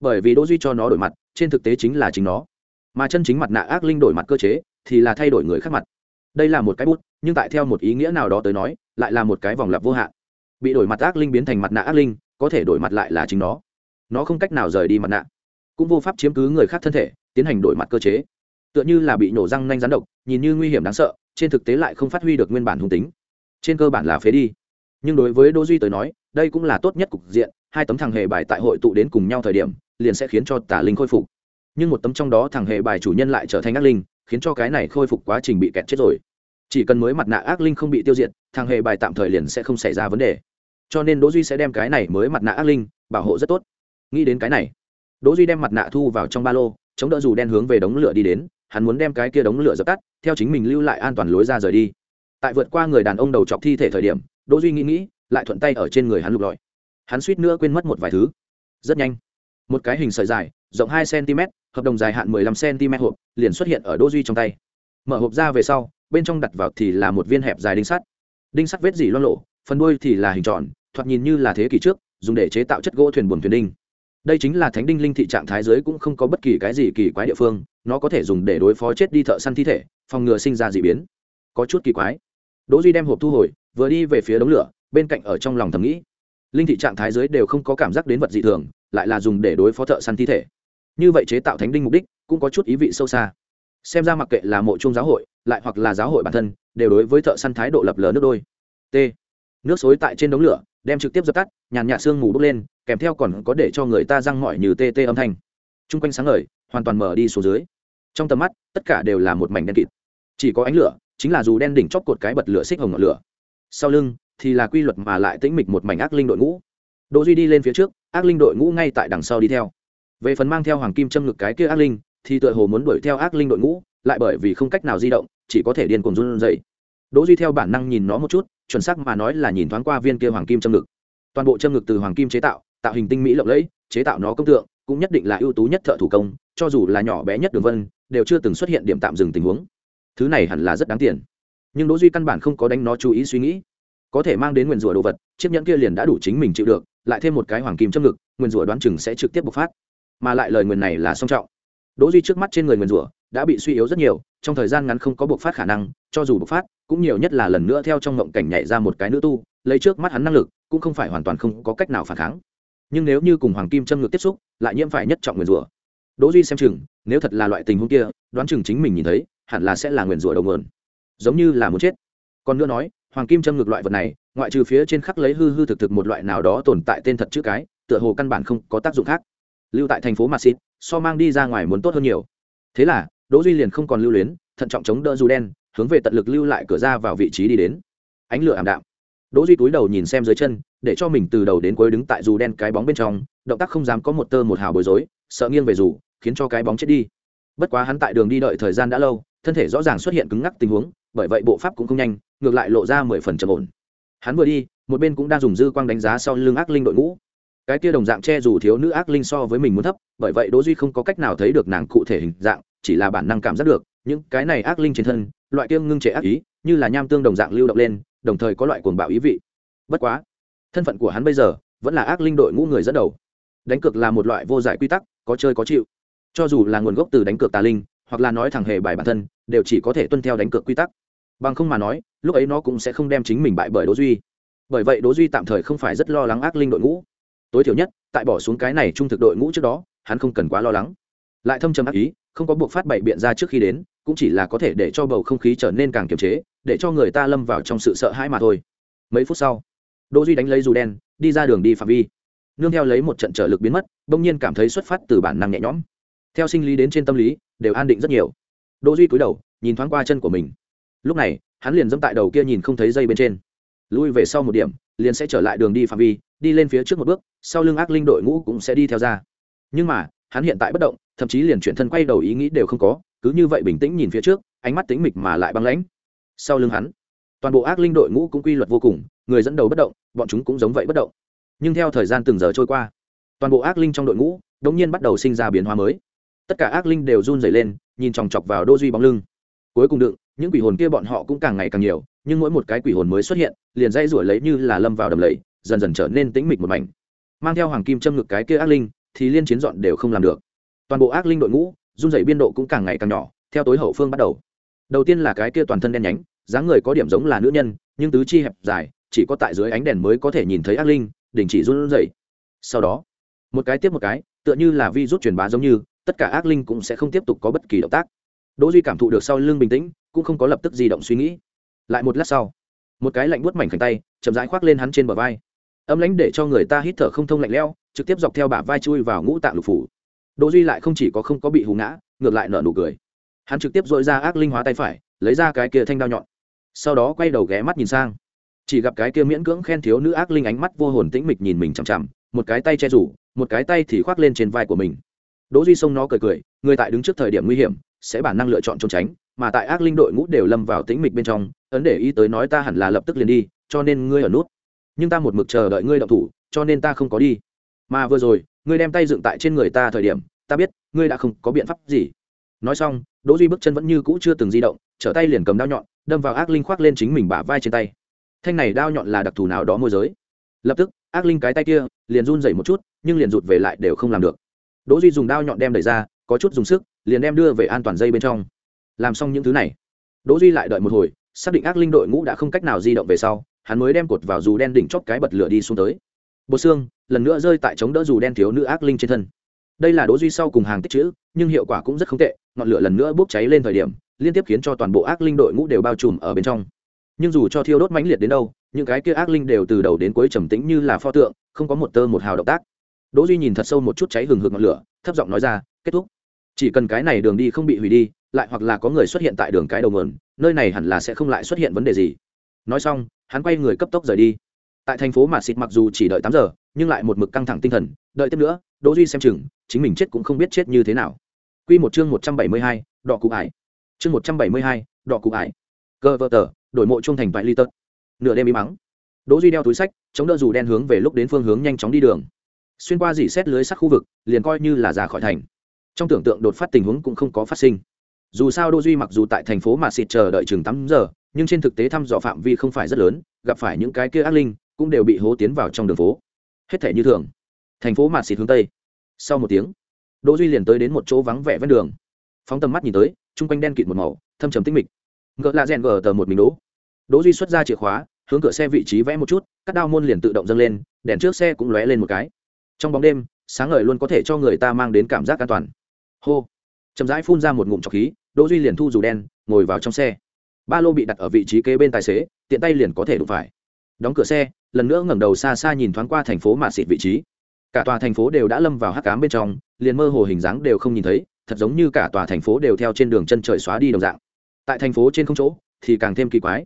Bởi vì đỗ duy cho nó đổi mặt, trên thực tế chính là chính nó. Mà chân chính mặt nạ ác linh đổi mặt cơ chế, thì là thay đổi người khác mặt. Đây là một cái bút, nhưng tại theo một ý nghĩa nào đó tới nói, lại là một cái vòng lặp vô hạn. Bị đổi mặt ác linh biến thành mặt nạ ác linh, có thể đổi mặt lại là chính nó. Nó không cách nào rời đi mặt nạ cũng vô pháp chiếm cứ người khác thân thể, tiến hành đổi mặt cơ chế. Tựa như là bị nổ răng nanh rắn độc, nhìn như nguy hiểm đáng sợ, trên thực tế lại không phát huy được nguyên bản hung tính. Trên cơ bản là phế đi. Nhưng đối với đỗ duy tới nói, đây cũng là tốt nhất cục diện, hai tấm thằng hề bài tại hội tụ đến cùng nhau thời điểm, liền sẽ khiến cho tà linh khôi phục. Nhưng một tấm trong đó thằng hề bài chủ nhân lại trở thành ác linh, khiến cho cái này khôi phục quá trình bị kẹt chết rồi. Chỉ cần mới mặt nạ ác linh không bị tiêu diệt, thằng hề bài tạm thời liền sẽ không xảy ra vấn đề. Cho nên đỗ duy sẽ đem cái này mới mặt nạ ác linh bảo hộ rất tốt. Nghĩ đến cái này đỗ duy đem mặt nạ thu vào trong ba lô, chống đỡ dù đen hướng về đống lửa đi đến, hắn muốn đem cái kia đống lửa dập tắt, theo chính mình lưu lại an toàn lối ra rời đi. Tại vượt qua người đàn ông đầu chọc thi thể thời điểm, đỗ duy nghĩ nghĩ, lại thuận tay ở trên người hắn lục lọi. Hắn suýt nữa quên mất một vài thứ. Rất nhanh, một cái hình sợi dài, rộng hai cm hợp đồng dài hạn 15 cm hộp, liền xuất hiện ở đỗ duy trong tay. Mở hộp ra về sau, bên trong đặt vào thì là một viên hẹp dài đinh sắt. Đinh sắt vết dỉ loang lộ phần đuôi thì là hình tròn, thoạt nhìn như là thế kỷ trước, dùng để chế tạo chất gỗ thuyền buồm thuyền đinh đây chính là thánh đinh linh thị trạng thái giới cũng không có bất kỳ cái gì kỳ quái địa phương, nó có thể dùng để đối phó chết đi thợ săn thi thể, phòng ngừa sinh ra d ị biến. Có chút kỳ quái. Đỗ duy đem hộp thu hồi, vừa đi về phía đống lửa, bên cạnh ở trong lòng thầm nghĩ. Linh thị trạng thái giới đều không có cảm giác đến vật dị thường, lại là dùng để đối phó thợ săn thi thể. Như vậy chế tạo thánh đinh mục đích, cũng có chút ý vị sâu xa. Xem ra mặc kệ là mộ chung giáo hội, lại hoặc là giáo hội bản thân, đều đối với thợ săn thái độ lập lờ nước đôi. T. Nước xối tại trên đống lửa, đem trực tiếp dập tắt, nhàn nhạt sương mù bốc lên kèm theo còn có để cho người ta răng mỏi như tê tê âm thanh. T r u n g quanh sáng ngời, hoàn toàn mở đi xuống dưới. Trong tầm mắt, tất cả đều là một mảnh đen kịt. Chỉ có ánh lửa, chính là dù đen đỉnh chóp cột cái bật lửa xích hồng ngọn lửa. Sau lưng, thì là quy luật mà lại tĩnh mịch một mảnh ác linh đội ngũ. Đỗ duy đi lên phía trước, ác linh đội ngũ ngay tại đằng sau đi theo. Về phần mang theo hoàng kim châm ngực cái kia ác linh, thì tựa hồ muốn đuổi theo ác linh đội ngũ, lại bởi vì không cách nào di động, chỉ có thể điên cuồng run dậy đỗ duy theo bản năng nhìn nó một chút, chuẩn xác mà nói là nhìn thoáng qua viên kia hoàng kim châm ngực. Toàn bộ châm ngực từ hoàng kim chế tạo tạo hình tinh mỹ lộng lẫy, chế tạo nó công tượng, cũng nhất định là ưu tú nhất thợ thủ công, cho dù là nhỏ bé nhất đường vân, đều chưa từng xuất hiện điểm tạm dừng tình huống. Thứ này hẳn là rất đáng tiền. Nhưng đỗ duy căn bản không có đánh nó chú ý suy nghĩ. Có thể mang đến nguyên rủa đồ vật, chiếc nhẫn kia liền đã đủ chính mình chịu được, lại thêm một cái hoàng kim châm ngực, nguyên rủa đoán chừng sẽ trực tiếp bộc phát. Mà lại lời nguyền này là song trọng. Đỗ duy trước mắt trên người nguyên rủa đã bị suy yếu rất nhiều, trong thời gian ngắn không có bộc phát khả năng, cho dù bộc phát, cũng nhiều nhất là lần nữa theo trong ngộng cảnh nhảy ra một cái nữ tu, lấy trước mắt hắn năng lực, cũng không phải hoàn toàn không có cách nào phản kháng nhưng nếu như cùng hoàng kim châm ngược tiếp xúc, lại nhiễm phải nhất trọng nguyền rủa. Đỗ duy xem chừng, nếu thật là loại tình huống kia, đoán chừng chính mình nhìn thấy, hẳn là sẽ là nguyền rủa đầu nguồn. Giống như là muốn chết. Còn nữa nói, hoàng kim châm ngược loại vật này, ngoại trừ phía trên khắc lấy hư hư thực thực một loại nào đó tồn tại tên thật chữ cái, tựa hồ căn bản không có tác dụng khác. Lưu tại thành phố Madrid so mang đi ra ngoài muốn tốt hơn nhiều. Thế là, đỗ duy liền không còn lưu luyến, thận trọng chống đỡ dù đen, hướng về tận lực lưu lại cửa ra vào vị trí đi đến. Ánh lửa ảm đạm đỗ duy túi đầu nhìn xem dưới chân, để cho mình từ đầu đến cuối đứng tại dù đen cái bóng bên trong, động tác không dám có một tơ một hào bối rối, sợ nghiêng về dù, khiến cho cái bóng chết đi. Bất quá hắn tại đường đi đợi thời gian đã lâu, thân thể rõ ràng xuất hiện cứng ngắc tình huống, bởi vậy bộ pháp cũng không nhanh, ngược lại lộ ra mười phần trầm ổn. Hắn vừa đi, một bên cũng đang dùng dư quang đánh giá sau lưng ác linh đội ngũ. Cái kia đồng dạng che dù thiếu nữ ác linh so với mình muốn thấp, bởi vậy đỗ duy không có cách nào thấy được nàng cụ thể hình dạng, chỉ là bản năng cảm giác được, những cái này ác linh trên thân, loại kia ngưng trệ ác ý, như là nham tương đồng dạng lưu động lên đồng thời có loại cuồng bạo ý vị. Bất quá, thân phận của hắn bây giờ vẫn là ác linh đội ngũ người dẫn đầu. Đánh cược là một loại vô giải quy tắc, có chơi có chịu. Cho dù là nguồn gốc từ đánh cược tà linh, hoặc là nói thẳng hề bài bản thân, đều chỉ có thể tuân theo đánh cược quy tắc. Bằng không mà nói, lúc ấy nó cũng sẽ không đem chính mình bại bởi đỗ duy. Bởi vậy đỗ duy tạm thời không phải rất lo lắng ác linh đội ngũ. Tối thiểu nhất, tại bỏ xuống cái này trung thực đội ngũ trước đó, hắn không cần quá lo lắng. Lại thâm trầm ác ý, không có buộc phát bậy biện ra trước khi đến, cũng chỉ là có thể để cho bầu không khí trở nên càng kiềm chế để cho người ta lâm vào trong sự sợ hãi mà thôi. Mấy phút sau, đỗ duy đánh lấy dù đen, đi ra đường đi phạm vi. Nương theo lấy một trận trở lực biến mất, bỗng nhiên cảm thấy xuất phát từ bản năng nhẹ nhõm. Theo sinh lý đến trên tâm lý, đều an định rất nhiều. Đỗ duy cúi đầu, nhìn thoáng qua chân của mình. Lúc này, hắn liền dẫm tại đầu kia nhìn không thấy dây bên trên. Lui về sau một điểm, liền sẽ trở lại đường đi phạm vi, đi lên phía trước một bước, sau lưng ác linh đội ngũ cũng sẽ đi theo ra. Nhưng mà, hắn hiện tại bất động, thậm chí liền chuyển thân quay đầu ý nghĩ đều không có, cứ như vậy bình tĩnh nhìn phía trước, ánh mắt tĩnh mịch mà lại băng lãnh sau lưng hắn. Toàn bộ ác linh đội ngũ cũng quy luật vô cùng, người dẫn đầu bất động, bọn chúng cũng giống vậy bất động. Nhưng theo thời gian từng giờ trôi qua, toàn bộ ác linh trong đội ngũ đ ỗ n g nhiên bắt đầu sinh ra biến hóa mới. Tất cả ác linh đều run dày lên, nhìn chòng chọc vào đô duy bóng lưng. Cuối cùng đựng, những quỷ hồn kia bọn họ cũng càng ngày càng nhiều, nhưng mỗi một cái quỷ hồn mới xuất hiện, liền dây rủi lấy như là lâm vào đầm lầy, dần dần trở nên tĩnh mịch một mảnh. Mang theo hoàng kim châm ngực cái kia ác linh, thì liên chiến dọn đều không làm được. Toàn bộ ác linh đội ngũ, run dày biên độ cũng càng ngày càng nhỏ, theo tối hậu phương bắt đầu đầu tiên là cái kia toàn thân đen nhánh, dáng người có điểm giống là nữ nhân, nhưng tứ chi hẹp dài, chỉ có tại dưới ánh đèn mới có thể nhìn thấy ác linh, đình chỉ run rẩy. Sau đó, một cái tiếp một cái, tựa như là vi rút truyền bá giống như, tất cả ác linh cũng sẽ không tiếp tục có bất kỳ động tác. Đỗ duy cảm thụ được sau lưng bình tĩnh, cũng không có lập tức di động suy nghĩ. Lại một lát sau, một cái lạnh buốt mảnh khảnh tay, chậm rãi khoác lên hắn trên bờ vai. Âm lãnh để cho người ta hít thở không thông lạnh lẽo, trực tiếp dọc theo bả vai chui vào ngũ tạng lục phủ. Đỗ duy lại không chỉ có không có bị hù ngã, ngược lại nở nụ cười hắn trực tiếp dội ra ác linh hóa tay phải, lấy ra cái kia thanh đao nhọn. Sau đó quay đầu ghé mắt nhìn sang. Chỉ gặp cái kia miễn cưỡng khen thiếu nữ ác linh ánh mắt vô hồn tĩnh mịch nhìn mình chằm chằm, một cái tay che rủ, một cái tay thì khoác lên trên vai của mình. Đỗ duy sông nó cười cười, người tại đứng trước thời điểm nguy hiểm, sẽ bản năng lựa chọn trốn tránh, mà tại ác linh đội ngũ đều lâm vào tĩnh mịch bên trong, ấn để ý tới nói ta hẳn là lập tức liền đi, cho nên ngươi ở nút. Nhưng ta một mực chờ đợi ngươi động thủ, cho nên ta không có đi. Mà vừa rồi, ngươi đem tay dựng tại trên người ta thời điểm, ta biết, ngươi đã không có biện pháp gì nói xong, đỗ duy bước chân vẫn như cũ chưa từng di động, trở tay liền cầm đao nhọn, đâm vào ác linh khoác lên chính mình bả vai trên tay. Thanh này đao nhọn là đặc thù nào đó môi giới. Lập tức, ác linh cái tay kia liền run dậy một chút, nhưng liền rụt về lại đều không làm được. Đỗ duy dùng đao nhọn đem đẩy ra, có chút dùng sức, liền đem đưa về an toàn dây bên trong. Làm xong những thứ này, đỗ duy lại đợi một hồi, xác định ác linh đội ngũ đã không cách nào di động về sau, hắn mới đem cột vào dù đen đỉnh chóp cái bật lửa đi xuống tới. Bộ xương lần nữa rơi tại chống đỡ dù đen thiếu nữ ác linh trên thân đây là đỗ duy sau cùng hàng tích chữ, nhưng hiệu quả cũng rất không tệ, ngọn lửa lần nữa bốc cháy lên thời điểm, liên tiếp khiến cho toàn bộ ác linh đội ngũ đều bao trùm ở bên trong. Nhưng dù cho thiêu đốt mãnh liệt đến đâu, những cái kia ác linh đều từ đầu đến cuối trầm tĩnh như là pho tượng, không có một tơ một hào động tác. Đỗ duy nhìn thật sâu một chút cháy hừng hực ngọn lửa, thấp giọng nói ra, kết thúc. Chỉ cần cái này đường đi không bị hủy đi, lại hoặc là có người xuất hiện tại đường cái đầu nguồn, nơi này hẳn là sẽ không lại xuất hiện vấn đề gì. Nói xong, hắn quay người cấp tốc rời đi tại thành phố mà xịt mặc dù chỉ đợi tám giờ nhưng lại một mực căng thẳng tinh thần đợi tiếp nữa đỗ duy xem chừng chính mình chết cũng không biết chết như thế nào. Quy một chương một trăm bảy mươi hai, đọ cụ ải. Chương một trăm bảy mươi hai, đọ cụ ải. Cơ vợ tờ đổi mộ trung thành vài ly tật nửa đêm im mắng. Đỗ duy đeo túi sách chống đỡ dù đen hướng về lúc đến phương hướng nhanh chóng đi đường. Xuyên qua dỉ xét lưới sắt khu vực liền coi như là ra khỏi thành. Trong tưởng tượng đột phát tình huống cũng không có phát sinh. Dù sao đỗ duy mặc dù tại thành phố mà xịt chờ đợi chừng tám giờ nhưng trên thực tế thăm dò phạm vi không phải rất lớn gặp phải những cái kia ác linh cũng đều bị hố tiến vào trong đường phố. Hết thể như thường. Thành phố mạt xịt hướng tây. Sau một tiếng, đỗ duy liền tới đến một chỗ vắng vẻ ven đường. Phóng tầm mắt nhìn tới trung quanh đen kịt một màu, thâm trầm tĩnh mịch. Ngựa là rèn gờ tờ một mình đỗ. Đỗ duy xuất ra chìa khóa, hướng cửa xe vị trí vẽ một chút các đao môn liền tự động dâng lên, đèn trước xe cũng lóe lên một cái. Trong bóng đêm, sáng ngời luôn có thể cho người ta mang đến cảm giác an toàn. Hô. Chậm rãi phun ra một ngụm trọc khí, đỗ duy liền thu dù đen, ngồi vào trong xe. Ba lô bị đặt ở vị trí kế bên tài xế, tiện tay liền có thể đụng phải đóng cửa xe, lần nữa ngẩng đầu xa xa nhìn thoáng qua thành phố mạ xịt vị trí. Cả tòa thành phố đều đã lâm vào hắc cám bên trong, liền mơ hồ hình dáng đều không nhìn thấy, thật giống như cả tòa thành phố đều theo trên đường chân trời xóa đi đồng dạng. Tại thành phố trên không chỗ, thì càng thêm kỳ quái.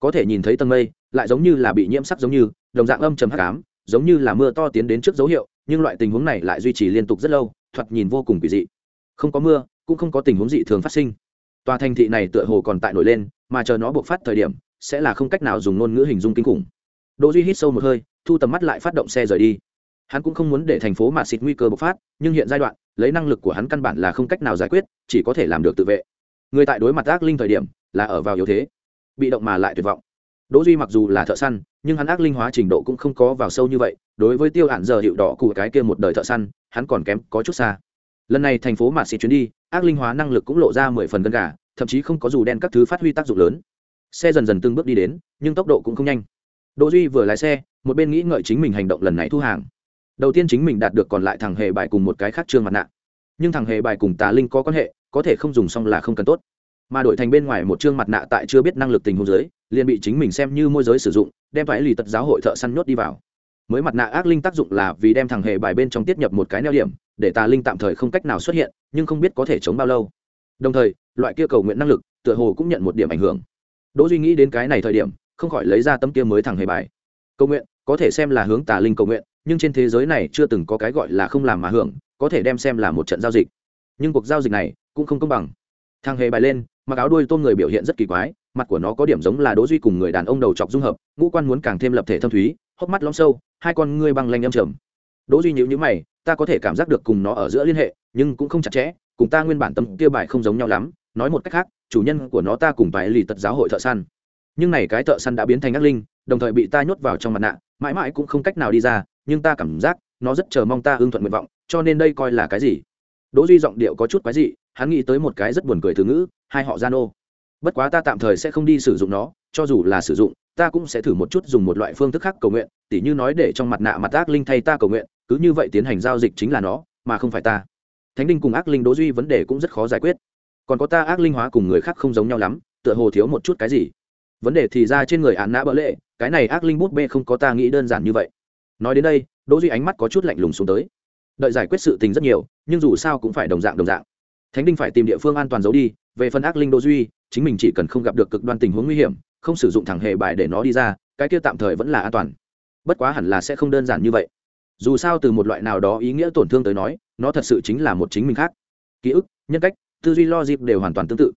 Có thể nhìn thấy tầng mây, lại giống như là bị nhiễm sắc giống như, đồng dạng âm trầm hắc ám, giống như là mưa to tiến đến trước dấu hiệu, nhưng loại tình huống này lại duy trì liên tục rất lâu, thoạt nhìn vô cùng kỳ dị. Không có mưa, cũng không có tình huống dị thường phát sinh. Tòa thành thị này tựa hồ còn tại nổi lên, mà chờ nó buộc phát thời điểm, sẽ là không cách nào dùng ngôn ngữ hình dung kinh khủng đỗ duy hít sâu một hơi, thu tầm mắt lại phát động xe rời đi. Hắn cũng không muốn để thành phố mà xịt nguy cơ bộc phát, nhưng hiện giai đoạn, lấy năng lực của hắn căn bản là không cách nào giải quyết, chỉ có thể làm được tự vệ. Người tại đối mặt ác linh thời điểm, là ở vào yếu thế, bị động mà lại tuyệt vọng. Đỗ duy mặc dù là thợ săn, nhưng hắn ác linh hóa trình độ cũng không có vào sâu như vậy, đối với tiêu hạn giờ hiệu đỏ của cái kia một đời thợ săn, hắn còn kém có chút xa. Lần này thành phố mà xịt chuyến đi, ác linh hóa năng lực cũng lộ ra mười phần gần gà, thậm chí không có dù đen các thứ phát huy tác dụng lớn. Xe dần dần từng bước đi đến, nhưng tốc độ cũng không nhanh đỗ duy vừa lái xe, một bên nghĩ ngợi chính mình hành động lần này thu hàng. Đầu tiên chính mình đạt được còn lại thằng hề bài cùng một cái khác trương mặt nạ. Nhưng thằng hề bài cùng tà linh có quan hệ, có thể không dùng xong là không cần tốt. Mà đổi thành bên ngoài một trương mặt nạ tại chưa biết năng lực tình huống giới liền bị chính mình xem như môi giới sử dụng, đem phải lì tật giáo hội thợ săn nhốt đi vào. Mới mặt nạ ác linh tác dụng là vì đem thằng hề bài bên trong tiết nhập một cái neo điểm, để tà linh tạm thời không cách nào xuất hiện, nhưng không biết có thể chống bao lâu. Đồng thời, loại kia cầu nguyện năng lực, tựa hồ cũng nhận một điểm ảnh hưởng. Đỗ duy nghĩ đến cái này thời điểm không khỏi lấy ra tấm kia mới thẳng hề bài. Cầu nguyện, có thể xem là hướng tà linh cầu nguyện, nhưng trên thế giới này chưa từng có cái gọi là không làm mà hưởng, có thể đem xem là một trận giao dịch. Nhưng cuộc giao dịch này cũng không công bằng. Thằng hề bài lên, mặc áo đuôi tôm người biểu hiện rất kỳ quái, mặt của nó có điểm giống là đỗ duy cùng người đàn ông đầu chọc dung hợp, ngũ quan muốn càng thêm lập thể thâm thúy, hốc mắt lõm sâu, hai con ngươi băng lanh âm trầm. Đỗ duy nhíu nhíu mày, ta có thể cảm giác được cùng nó ở giữa liên hệ, nhưng cũng không chặt chẽ, cùng ta nguyên bản tâm kia bài không giống nhau lắm, nói một cách khác, chủ nhân của nó ta cùng bài lì tật giáo hội thợ săn nhưng này cái thợ săn đã biến thành ác linh, đồng thời bị ta nhốt vào trong mặt nạ, mãi mãi cũng không cách nào đi ra, nhưng ta cảm giác nó rất chờ mong ta ưng thuận nguyện vọng, cho nên đây coi là cái gì? Đỗ duy giọng điệu có chút quái dị, hắn nghĩ tới một cái rất buồn cười từ ngữ, hai họ gian ô bất quá ta tạm thời sẽ không đi sử dụng nó, cho dù là sử dụng, ta cũng sẽ thử một chút dùng một loại phương thức khác cầu nguyện, tỉ như nói để trong mặt nạ mặt ác linh thay ta cầu nguyện, cứ như vậy tiến hành giao dịch chính là nó, mà không phải ta. Thánh đinh cùng ác linh đỗ duy vấn đề cũng rất khó giải quyết. Còn có ta ác linh hóa cùng người khác không giống nhau lắm, tựa hồ thiếu một chút cái gì vấn đề thì ra trên người án nã bỡ lệ, cái này ác linh bút bê không có ta nghĩ đơn giản như vậy. Nói đến đây, đỗ duy ánh mắt có chút lạnh lùng xuống tới. Đợi giải quyết sự tình rất nhiều, nhưng dù sao cũng phải đồng dạng đồng dạng. Thánh đinh phải tìm địa phương an toàn giấu đi, về phần ác linh đỗ duy, chính mình chỉ cần không gặp được cực đoan tình huống nguy hiểm, không sử dụng thẳng hề bài để nó đi ra, cái kia tạm thời vẫn là an toàn. Bất quá hẳn là sẽ không đơn giản như vậy. Dù sao từ một loại nào đó ý nghĩa tổn thương tới nói, nó thật sự chính là một chính mình khác. Ký ức, nhân cách, tư duy lo dịp đều hoàn toàn tương tự.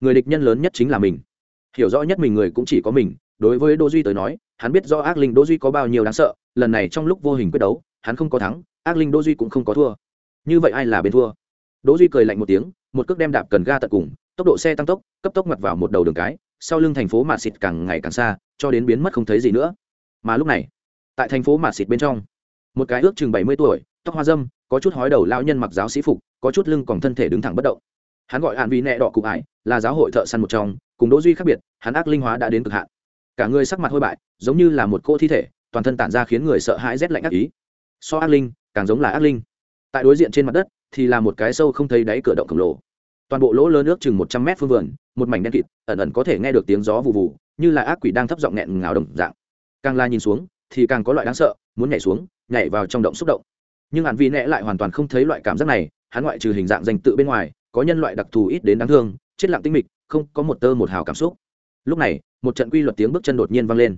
Người địch nhân lớn nhất chính là mình hiểu rõ nhất mình người cũng chỉ có mình, đối với đỗ duy tới nói, hắn biết do ác linh đỗ duy có bao nhiêu đáng sợ, lần này trong lúc vô hình quyết đấu, hắn không có thắng, ác linh đỗ duy cũng không có thua. Như vậy ai là bên thua? Đỗ duy cười lạnh một tiếng, một cước đem đạp cần ga tận cùng, tốc độ xe tăng tốc, cấp tốc mặt vào một đầu đường cái, sau lưng thành phố mạt xịt càng ngày càng xa, cho đến biến mất không thấy gì nữa. Mà lúc này, tại thành phố mạt xịt bên trong, một cái ước chừng bảy mươi tuổi, tóc hoa dâm, có chút hói đầu lão nhân mặc giáo sĩ phục, có chút lưng còn thân thể đứng thẳng bất động. Hắn gọi hạn vi nẹ đỏ cụ ải, là giáo hội thợ săn một trong cùng đỗ duy khác biệt, hắn ác linh hóa đã đến cực hạn. Cả người sắc mặt hôi bại, giống như là một cô thi thể, toàn thân tản ra khiến người sợ hãi rét lạnh ác ý. So ác linh, càng giống là ác linh. Tại đối diện trên mặt đất, thì là một cái sâu không thấy đáy cửa động khổng lồ. Toàn bộ lỗ lớn nước chừng một trăm mét phương vườn, một mảnh đen kịt, ẩn ẩn có thể nghe được tiếng gió vụ vụ như là ác quỷ đang thấp giọng nghẹn ngào đồng dạng. Càng la nhìn xuống, thì càng có loại đáng sợ, muốn nhảy xuống, nhảy vào trong động xúc động. Nhưng hắn vì nẹ lại hoàn toàn không thấy loại cảm giác này, hắn ngoại trừ hình dạng danh tự bên ngoài, có nhân loại đặc thù ít đến đáng thương, chết lặng tinh mịch không có một tơ một hào cảm xúc. Lúc này, một trận quy luật tiếng bước chân đột nhiên vang lên.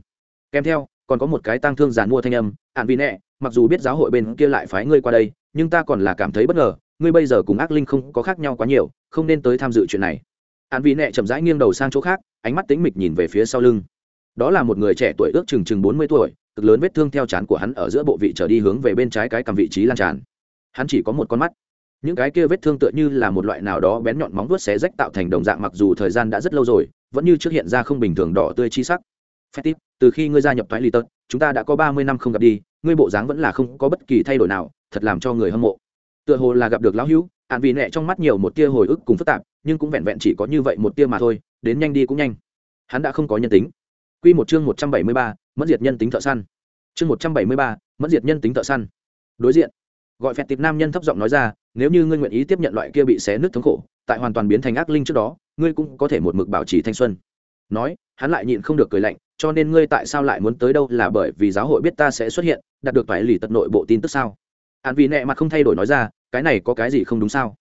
Kèm theo, còn có một cái tang thương giàn mua thanh âm ạn vì nẹ, mặc dù biết giáo hội bên kia lại phái ngươi qua đây, nhưng ta còn là cảm thấy bất ngờ, ngươi bây giờ cùng ác linh không có khác nhau quá nhiều, không nên tới tham dự chuyện này. Ạn vì nẹ chậm rãi nghiêng đầu sang chỗ khác, ánh mắt tính mịch nhìn về phía sau lưng. Đó là một người trẻ tuổi ước chừng chừng bốn mươi tuổi, cực lớn vết thương theo chán của hắn ở giữa bộ vị trở đi hướng về bên trái cái cầm vị trí lan tràn. Hắn chỉ có một con mắt những cái kia vết thương tựa như là một loại nào đó bén nhọn móng vuốt xé rách tạo thành đồng dạng mặc dù thời gian đã rất lâu rồi vẫn như trước hiện ra không bình thường đỏ tươi chi sắc. Fetit, từ khi ngươi gia nhập Toái lì tật chúng ta đã có ba mươi năm không gặp đi ngươi bộ dáng vẫn là không có bất kỳ thay đổi nào thật làm cho người hâm mộ. Tựa hồ là gặp được lão hữu ạn vì nhẹ trong mắt nhiều một tia hồi ức cùng phức tạp nhưng cũng vẹn vẹn chỉ có như vậy một tia mà thôi đến nhanh đi cũng nhanh. Hắn đã không có nhân tính. Quy một chương một trăm bảy mươi ba, mất diệt nhân tính thợ săn. Chương một trăm bảy mươi ba, mất diệt nhân tính thợ săn. Đối diện gọi phẹt tịp nam nhân thấp giọng nói ra, nếu như ngươi nguyện ý tiếp nhận loại kia bị xé nước thống khổ, tại hoàn toàn biến thành ác linh trước đó, ngươi cũng có thể một mực bảo trì thanh xuân. Nói, hắn lại nhịn không được cười lạnh, cho nên ngươi tại sao lại muốn tới đâu là bởi vì giáo hội biết ta sẽ xuất hiện, đạt được phải lì tật nội bộ tin tức sao? Hắn vì nẹ mặt không thay đổi nói ra, cái này có cái gì không đúng sao?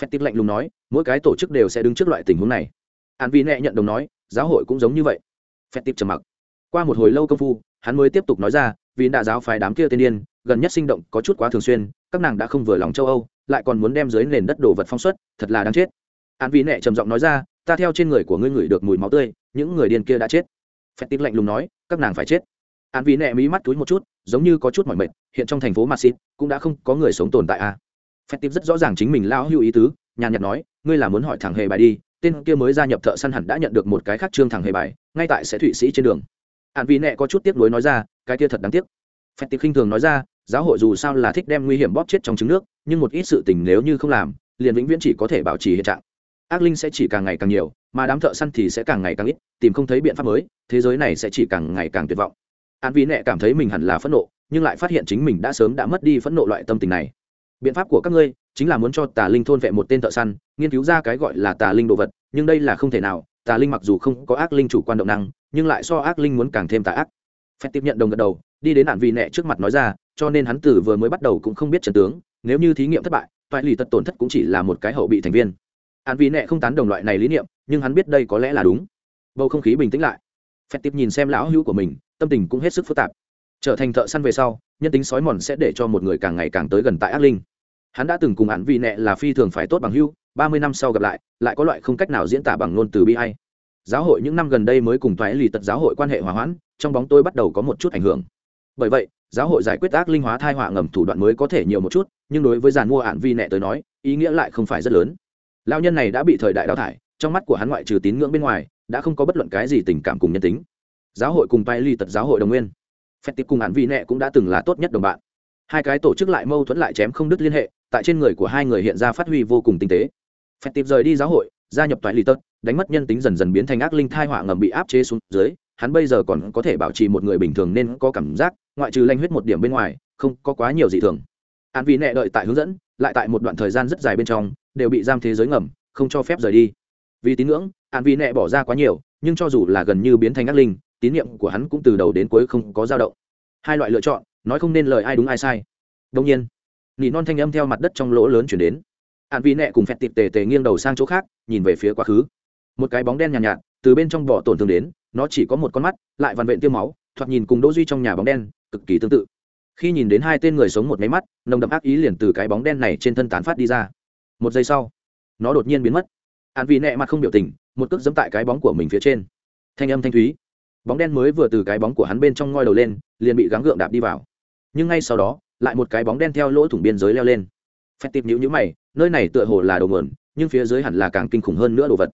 Phép tịp lạnh lùng nói, mỗi cái tổ chức đều sẽ đứng trước loại tình huống này. Hắn vì nẹ nhận đồng nói, giáo hội cũng giống như vậy. Phép tịp trầm mặc. Qua một hồi lâu công phu, hắn mới tiếp tục nói ra vì đã giáo phái đám kia tiên điên, gần nhất sinh động có chút quá thường xuyên, các nàng đã không vừa lòng châu âu, lại còn muốn đem dưới nền đất đồ vật phong suất thật là đáng chết. An vĩ nệ trầm giọng nói ra, ta theo trên người của ngươi ngửi được mùi máu tươi, những người điên kia đã chết. Phép tín lạnh lùng nói, các nàng phải chết. An vĩ nệ mí mắt túi một chút, giống như có chút mỏi mệt, hiện trong thành phố maxit cũng đã không có người sống tồn tại a à. phép tín rất rõ ràng chính mình lao hưu ý tứ, nhàn nhạt nói, ngươi là muốn hỏi thẳng hề bài đi, tên kia mới gia nhập thợ săn hẳn đã nhận được một cái khác trương thẳng hề bài, ngay tại sẽ thụy sĩ trên đường. An vĩ nệ có chút tiếc nuối nói ra cái kia thật đáng tiếc. Phép tín khinh thường nói ra, giáo hội dù sao là thích đem nguy hiểm bóp chết trong trứng nước, nhưng một ít sự tình nếu như không làm, liền vĩnh viễn chỉ có thể bảo trì hiện trạng. Ác linh sẽ chỉ càng ngày càng nhiều, mà đám thợ săn thì sẽ càng ngày càng ít, tìm không thấy biện pháp mới, thế giới này sẽ chỉ càng ngày càng tuyệt vọng. An Vĩ nẹ cảm thấy mình hẳn là phẫn nộ, nhưng lại phát hiện chính mình đã sớm đã mất đi phẫn nộ loại tâm tình này. Biện pháp của các ngươi chính là muốn cho tà linh thôn vệ một tên thợ săn, nghiên cứu ra cái gọi là tà linh đồ vật, nhưng đây là không thể nào, tà linh mặc dù không có ác linh chủ quan động năng, nhưng lại so ác linh muốn càng thêm tà ác phép tiếp nhận đồng gật đầu, đi đến nạn vị nẹ trước mặt nói ra, cho nên hắn từ vừa mới bắt đầu cũng không biết trần tướng, nếu như thí nghiệm thất bại, toại lì tật tổn thất cũng chỉ là một cái hậu bị thành viên. Hạn vị nẹ không tán đồng loại này lý niệm, nhưng hắn biết đây có lẽ là đúng. Bầu không khí bình tĩnh lại. Phép tiếp nhìn xem lão hữu của mình, tâm tình cũng hết sức phức tạp. Trở thành thợ săn về sau, nhân tính sói mòn sẽ để cho một người càng ngày càng tới gần tại ác linh. Hắn đã từng cùng hạn vị nẹ là phi thường phải tốt bằng hữu, ba mươi năm sau gặp lại lại có loại không cách nào diễn tả bằng ngôn từ bi hay giáo hội những năm gần đây mới cùng toái lì tật giáo hội quan hệ hòa hoãn trong bóng tôi bắt đầu có một chút ảnh hưởng. Bởi vậy, giáo hội giải quyết ác linh hóa thai họa ngầm thủ đoạn mới có thể nhiều một chút, nhưng đối với giàn mua ạn vi nẹ tới nói, ý nghĩa lại không phải rất lớn. Lao nhân này đã bị thời đại đào thải, trong mắt của hắn ngoại trừ tín ngưỡng bên ngoài, đã không có bất luận cái gì tình cảm cùng nhân tính. Giáo hội cùng toái ly tật giáo hội đồng nguyên. Phép tiếp cùng ạn vi nẹ cũng đã từng là tốt nhất đồng bạn. Hai cái tổ chức lại mâu thuẫn lại chém không đứt liên hệ, tại trên người của hai người hiện ra phát huy vô cùng tinh tế. Phép tiếp rời đi giáo hội, gia nhập toại ly tật, đánh mất nhân tính dần dần biến thành ác linh thai họa ngầm bị áp chế xuống dưới hắn bây giờ còn có thể bảo trì một người bình thường nên có cảm giác ngoại trừ lanh huyết một điểm bên ngoài không có quá nhiều gì thường. An vì nẹ đợi tại hướng dẫn lại tại một đoạn thời gian rất dài bên trong đều bị giam thế giới ngầm không cho phép rời đi. Vì tín ngưỡng an vì nẹ bỏ ra quá nhiều nhưng cho dù là gần như biến thành ác linh tín nhiệm của hắn cũng từ đầu đến cuối không có dao động. Hai loại lựa chọn nói không nên lời ai đúng ai sai. Đông nhiên nỉ non thanh âm theo mặt đất trong lỗ lớn chuyển đến. An vị nẹ cùng phẹt tịp tề tề nghiêng đầu sang chỗ khác nhìn về phía quá khứ. Một cái bóng đen nhàn nhạt, nhạt từ bên trong bỏ tổn thương đến nó chỉ có một con mắt, lại vằn vện tiêu máu, thoạt nhìn cùng đỗ duy trong nhà bóng đen, cực kỳ tương tự. Khi nhìn đến hai tên người sống một máy mắt, nồng đậm ác ý liền từ cái bóng đen này trên thân tán phát đi ra. Một giây sau, nó đột nhiên biến mất. An vị nẹ mặt không biểu tình, một cước giẫm tại cái bóng của mình phía trên. Thanh âm thanh thúy. Bóng đen mới vừa từ cái bóng của hắn bên trong ngoi đầu lên, liền bị gắng gượng đạp đi vào. Nhưng ngay sau đó, lại một cái bóng đen theo lỗ thủng biên giới leo lên. Phép tìm nhữ nhữ mày, nơi này tựa hồ là đầu mườn nhưng phía dưới hẳn là càng kinh khủng hơn nữa đồ vật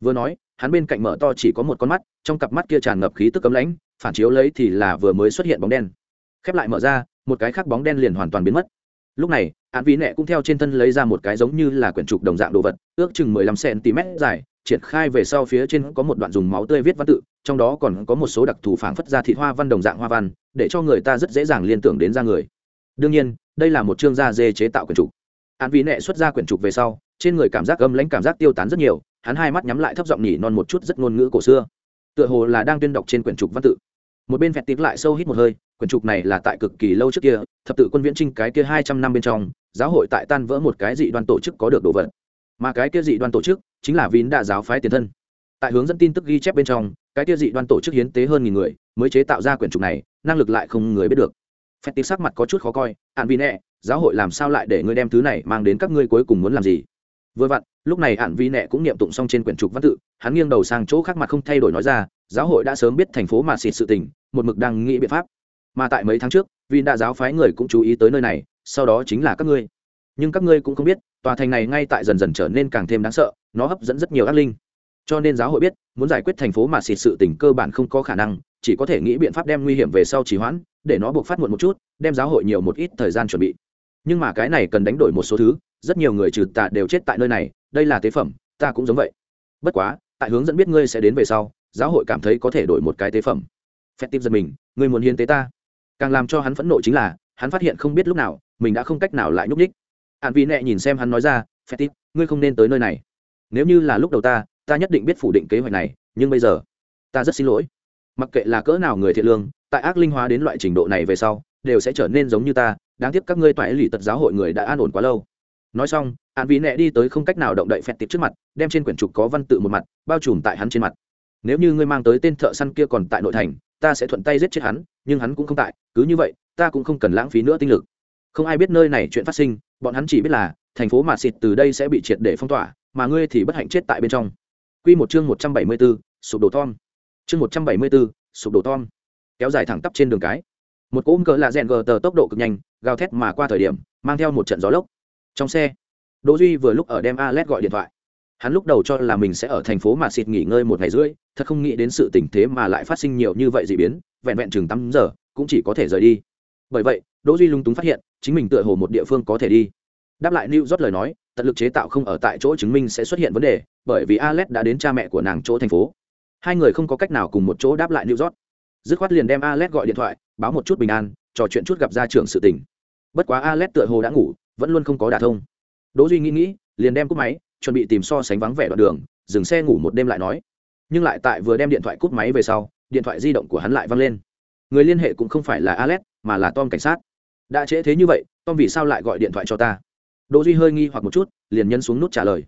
vừa nói, hắn bên cạnh mở to chỉ có một con mắt, trong cặp mắt kia tràn ngập khí tức cấm lãnh, phản chiếu lấy thì là vừa mới xuất hiện bóng đen. Khép lại mở ra, một cái khác bóng đen liền hoàn toàn biến mất. Lúc này án ví nẹ cũng theo trên thân lấy ra một cái giống như là quyển trục đồng dạng đồ vật, ước chừng mười lăm cm dài, triển khai về sau phía trên có một đoạn dùng máu tươi viết văn tự, trong đó còn có một số đặc thù phảng phất ra thịt hoa văn đồng dạng hoa văn, để cho người ta rất dễ dàng liên tưởng đến ra người. Đương nhiên, đây là một chương da dê chế tạo quyển trục. Hắn ví nẹ xuất ra quyển trục về sau, trên người cảm giác âm lãnh cảm giác tiêu tán rất nhiều hắn hai mắt nhắm lại thấp giọng nhỉ non một chút rất ngôn ngữ cổ xưa. Tựa hồ là đang tuyên đọc trên quyển trục văn tự. Một bên vẹt tiếng lại sâu hít một hơi, quyển trục này là tại cực kỳ lâu trước kia, thập tự quân viễn trinh cái kia hai trăm năm bên trong, giáo hội tại tan vỡ một cái dị đoan tổ chức có được đồ vật. Mà cái kia dị đoan tổ chức chính là vín đa giáo phái tiền thân. Tại hướng dẫn tin tức ghi chép bên trong, cái kia dị đoan tổ chức hiến tế hơn nghìn người, mới chế tạo ra quyển trục này, năng lực lại không người biết được. Phép tiếng sắc mặt có chút khó coi ạn vì nẹ, giáo hội làm sao lại để ngươi đem thứ này mang đến các ngươi cuối cùng muốn làm gì? Vừa vặn, lúc này hạn vi nẹ cũng niệm tụng xong trên quyển trục văn tự, hắn nghiêng đầu sang chỗ khác mặt không thay đổi nói ra, giáo hội đã sớm biết thành phố mà xịt sự tình, một mực đang nghĩ biện pháp. Mà tại mấy tháng trước, vì đã giáo phái người cũng chú ý tới nơi này, sau đó chính là các ngươi. Nhưng các ngươi cũng không biết, tòa thành này ngay tại dần dần trở nên càng thêm đáng sợ, nó hấp dẫn rất nhiều ác linh. Cho nên giáo hội biết, muốn giải quyết thành phố mà xịt sự tình cơ bản không có khả năng, chỉ có thể nghĩ biện pháp đem nguy hiểm về sau trì hoãn, để nó buộc phát muộn một chút, đem giáo hội nhiều một ít thời gian chuẩn bị. Nhưng mà cái này cần đánh đổi một số thứ rất nhiều người trừ tà đều chết tại nơi này, đây là tế phẩm, ta cũng giống vậy. Bất quá, tại hướng dẫn biết ngươi sẽ đến về sau, giáo hội cảm thấy có thể đổi một cái tế phẩm. Phép tiếp giật mình, ngươi muốn hiến tế ta? Càng làm cho hắn phẫn nộ chính là, hắn phát hiện không biết lúc nào, mình đã không cách nào lại nhúc nhích. Hạn vị nẹ nhìn xem hắn nói ra, phép tiếp, ngươi không nên tới nơi này. Nếu như là lúc đầu ta ta nhất định biết phủ định kế hoạch này, nhưng bây giờ, ta rất xin lỗi. Mặc kệ là cỡ nào người thiện lương, tại ác linh hóa đến loại trình độ này về sau, đều sẽ trở nên giống như ta. Đáng tiếc các ngươi toại lì tật giáo hội người đã an ổn quá lâu nói xong hạn vị nẹ đi tới không cách nào động đậy phẹt tiệp trước mặt đem trên quyển trục có văn tự một mặt bao trùm tại hắn trên mặt. Nếu như ngươi mang tới tên thợ săn kia còn tại nội thành ta sẽ thuận tay giết chết hắn nhưng hắn cũng không tại cứ như vậy ta cũng không cần lãng phí nữa tinh lực. Không ai biết nơi này chuyện phát sinh bọn hắn chỉ biết là thành phố mà xịt từ đây sẽ bị triệt để phong tỏa mà ngươi thì bất hạnh chết tại bên trong. Quy một chương một trăm bảy mươi 174, sụp đổ tom. Chương một trăm bảy mươi 174, sụp đổ tom. Kéo dài thẳng tắp trên đường cái. Một cỗ cỡ là rèn gờ tờ tốc độ cực nhanh gào thét mà qua thời điểm mang theo một trận gió lốc trong xe, đỗ duy vừa lúc ở đem alex gọi điện thoại. Hắn lúc đầu cho là mình sẽ ở thành phố mà xịt nghỉ ngơi một ngày rưỡi, thật không nghĩ đến sự tình thế mà lại phát sinh nhiều như vậy dị biến, vẹn vẹn chừng tám giờ, cũng chỉ có thể rời đi. Bởi vậy, đỗ duy lung túng phát hiện, chính mình tựa hồ một địa phương có thể đi. Đáp lại new rót lời nói, tận lực chế tạo không ở tại chỗ chứng minh sẽ xuất hiện vấn đề, bởi vì alex đã đến cha mẹ của nàng chỗ thành phố. Hai người không có cách nào cùng một chỗ đáp lại new rót dứt khoát liền đem alex gọi điện thoại, báo một chút bình an, trò chuyện chút gặp gia trưởng sự tình. Bất quá alex tựa hồ đã ngủ vẫn luôn không có đả thông. Đỗ duy nghĩ nghĩ, liền đem cúp máy, chuẩn bị tìm so sánh vắng vẻ đoạn đường, dừng xe ngủ một đêm lại nói. Nhưng lại tại vừa đem điện thoại cúp máy về sau, điện thoại di động của hắn lại văng lên. Người liên hệ cũng không phải là alex, mà là tom cảnh sát. Đã trễ thế như vậy, tom vì sao lại gọi điện thoại cho ta? Đỗ duy hơi nghi hoặc một chút, liền nhấn xuống nút trả lời.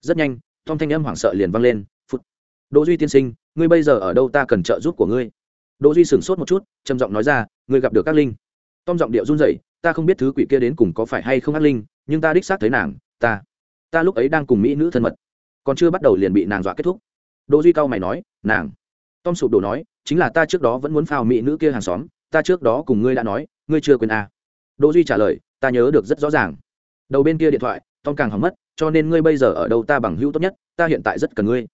Rất nhanh, tom thanh âm hoảng sợ liền văng lên phút đỗ duy tiên sinh, ngươi bây giờ ở đâu ta cần trợ giúp của ngươi? Đỗ duy sửng sốt một chút, trầm giọng nói ra, ngươi gặp được các linh. Tom giọng điệu run rẩy ta không biết thứ quỷ kia đến cùng có phải hay không ác linh, nhưng ta đích xác thấy nàng, ta ta lúc ấy đang cùng mỹ nữ thân mật, còn chưa bắt đầu liền bị nàng dọa kết thúc. Đỗ duy cao mày nói, nàng, tom sụp đổ nói, chính là ta trước đó vẫn muốn phao mỹ nữ kia hàng xóm, ta trước đó cùng ngươi đã nói, ngươi chưa quên à. đỗ duy trả lời, ta nhớ được rất rõ ràng. Đầu bên kia điện thoại, tom càng hỏng mất, cho nên ngươi bây giờ ở đâu ta bằng hữu tốt nhất, ta hiện tại rất cần ngươi.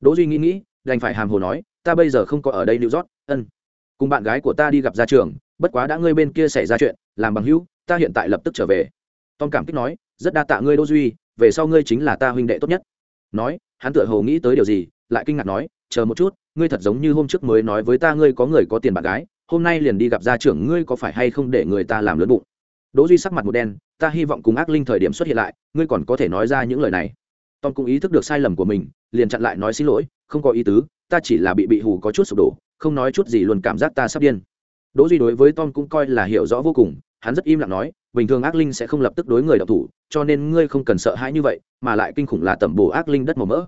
Đỗ duy nghĩ nghĩ, đành phải hàm hồ nói, ta bây giờ không có ở đây lưu rót ân. Cùng bạn gái của ta đi gặp gia trường bất quá đã ngươi bên kia xảy ra chuyện, làm bằng hữu, ta hiện tại lập tức trở về. Tom cảm kích nói, rất đa tạ ngươi đỗ duy, về sau ngươi chính là ta huynh đệ tốt nhất. Nói, hắn tựa hồ nghĩ tới điều gì, lại kinh ngạc nói, chờ một chút, ngươi thật giống như hôm trước mới nói với ta ngươi có người có tiền bạn gái, hôm nay liền đi gặp gia trưởng ngươi có phải hay không để người ta làm lớn bụng. Đỗ duy sắc mặt một đen, ta hy vọng cùng ác linh thời điểm xuất hiện lại, ngươi còn có thể nói ra những lời này. Tom cũng ý thức được sai lầm của mình, liền chặn lại nói xin lỗi, không có ý tứ, ta chỉ là bị bị hù có chút sụp đổ, không nói chút gì luôn cảm giác ta sắp điên đỗ duy đối với tom cũng coi là hiểu rõ vô cùng, hắn rất im lặng nói, bình thường ác linh sẽ không lập tức đối người đọc thủ, cho nên ngươi không cần sợ hãi như vậy, mà lại kinh khủng là tẩm bổ ác linh đất màu mỡ.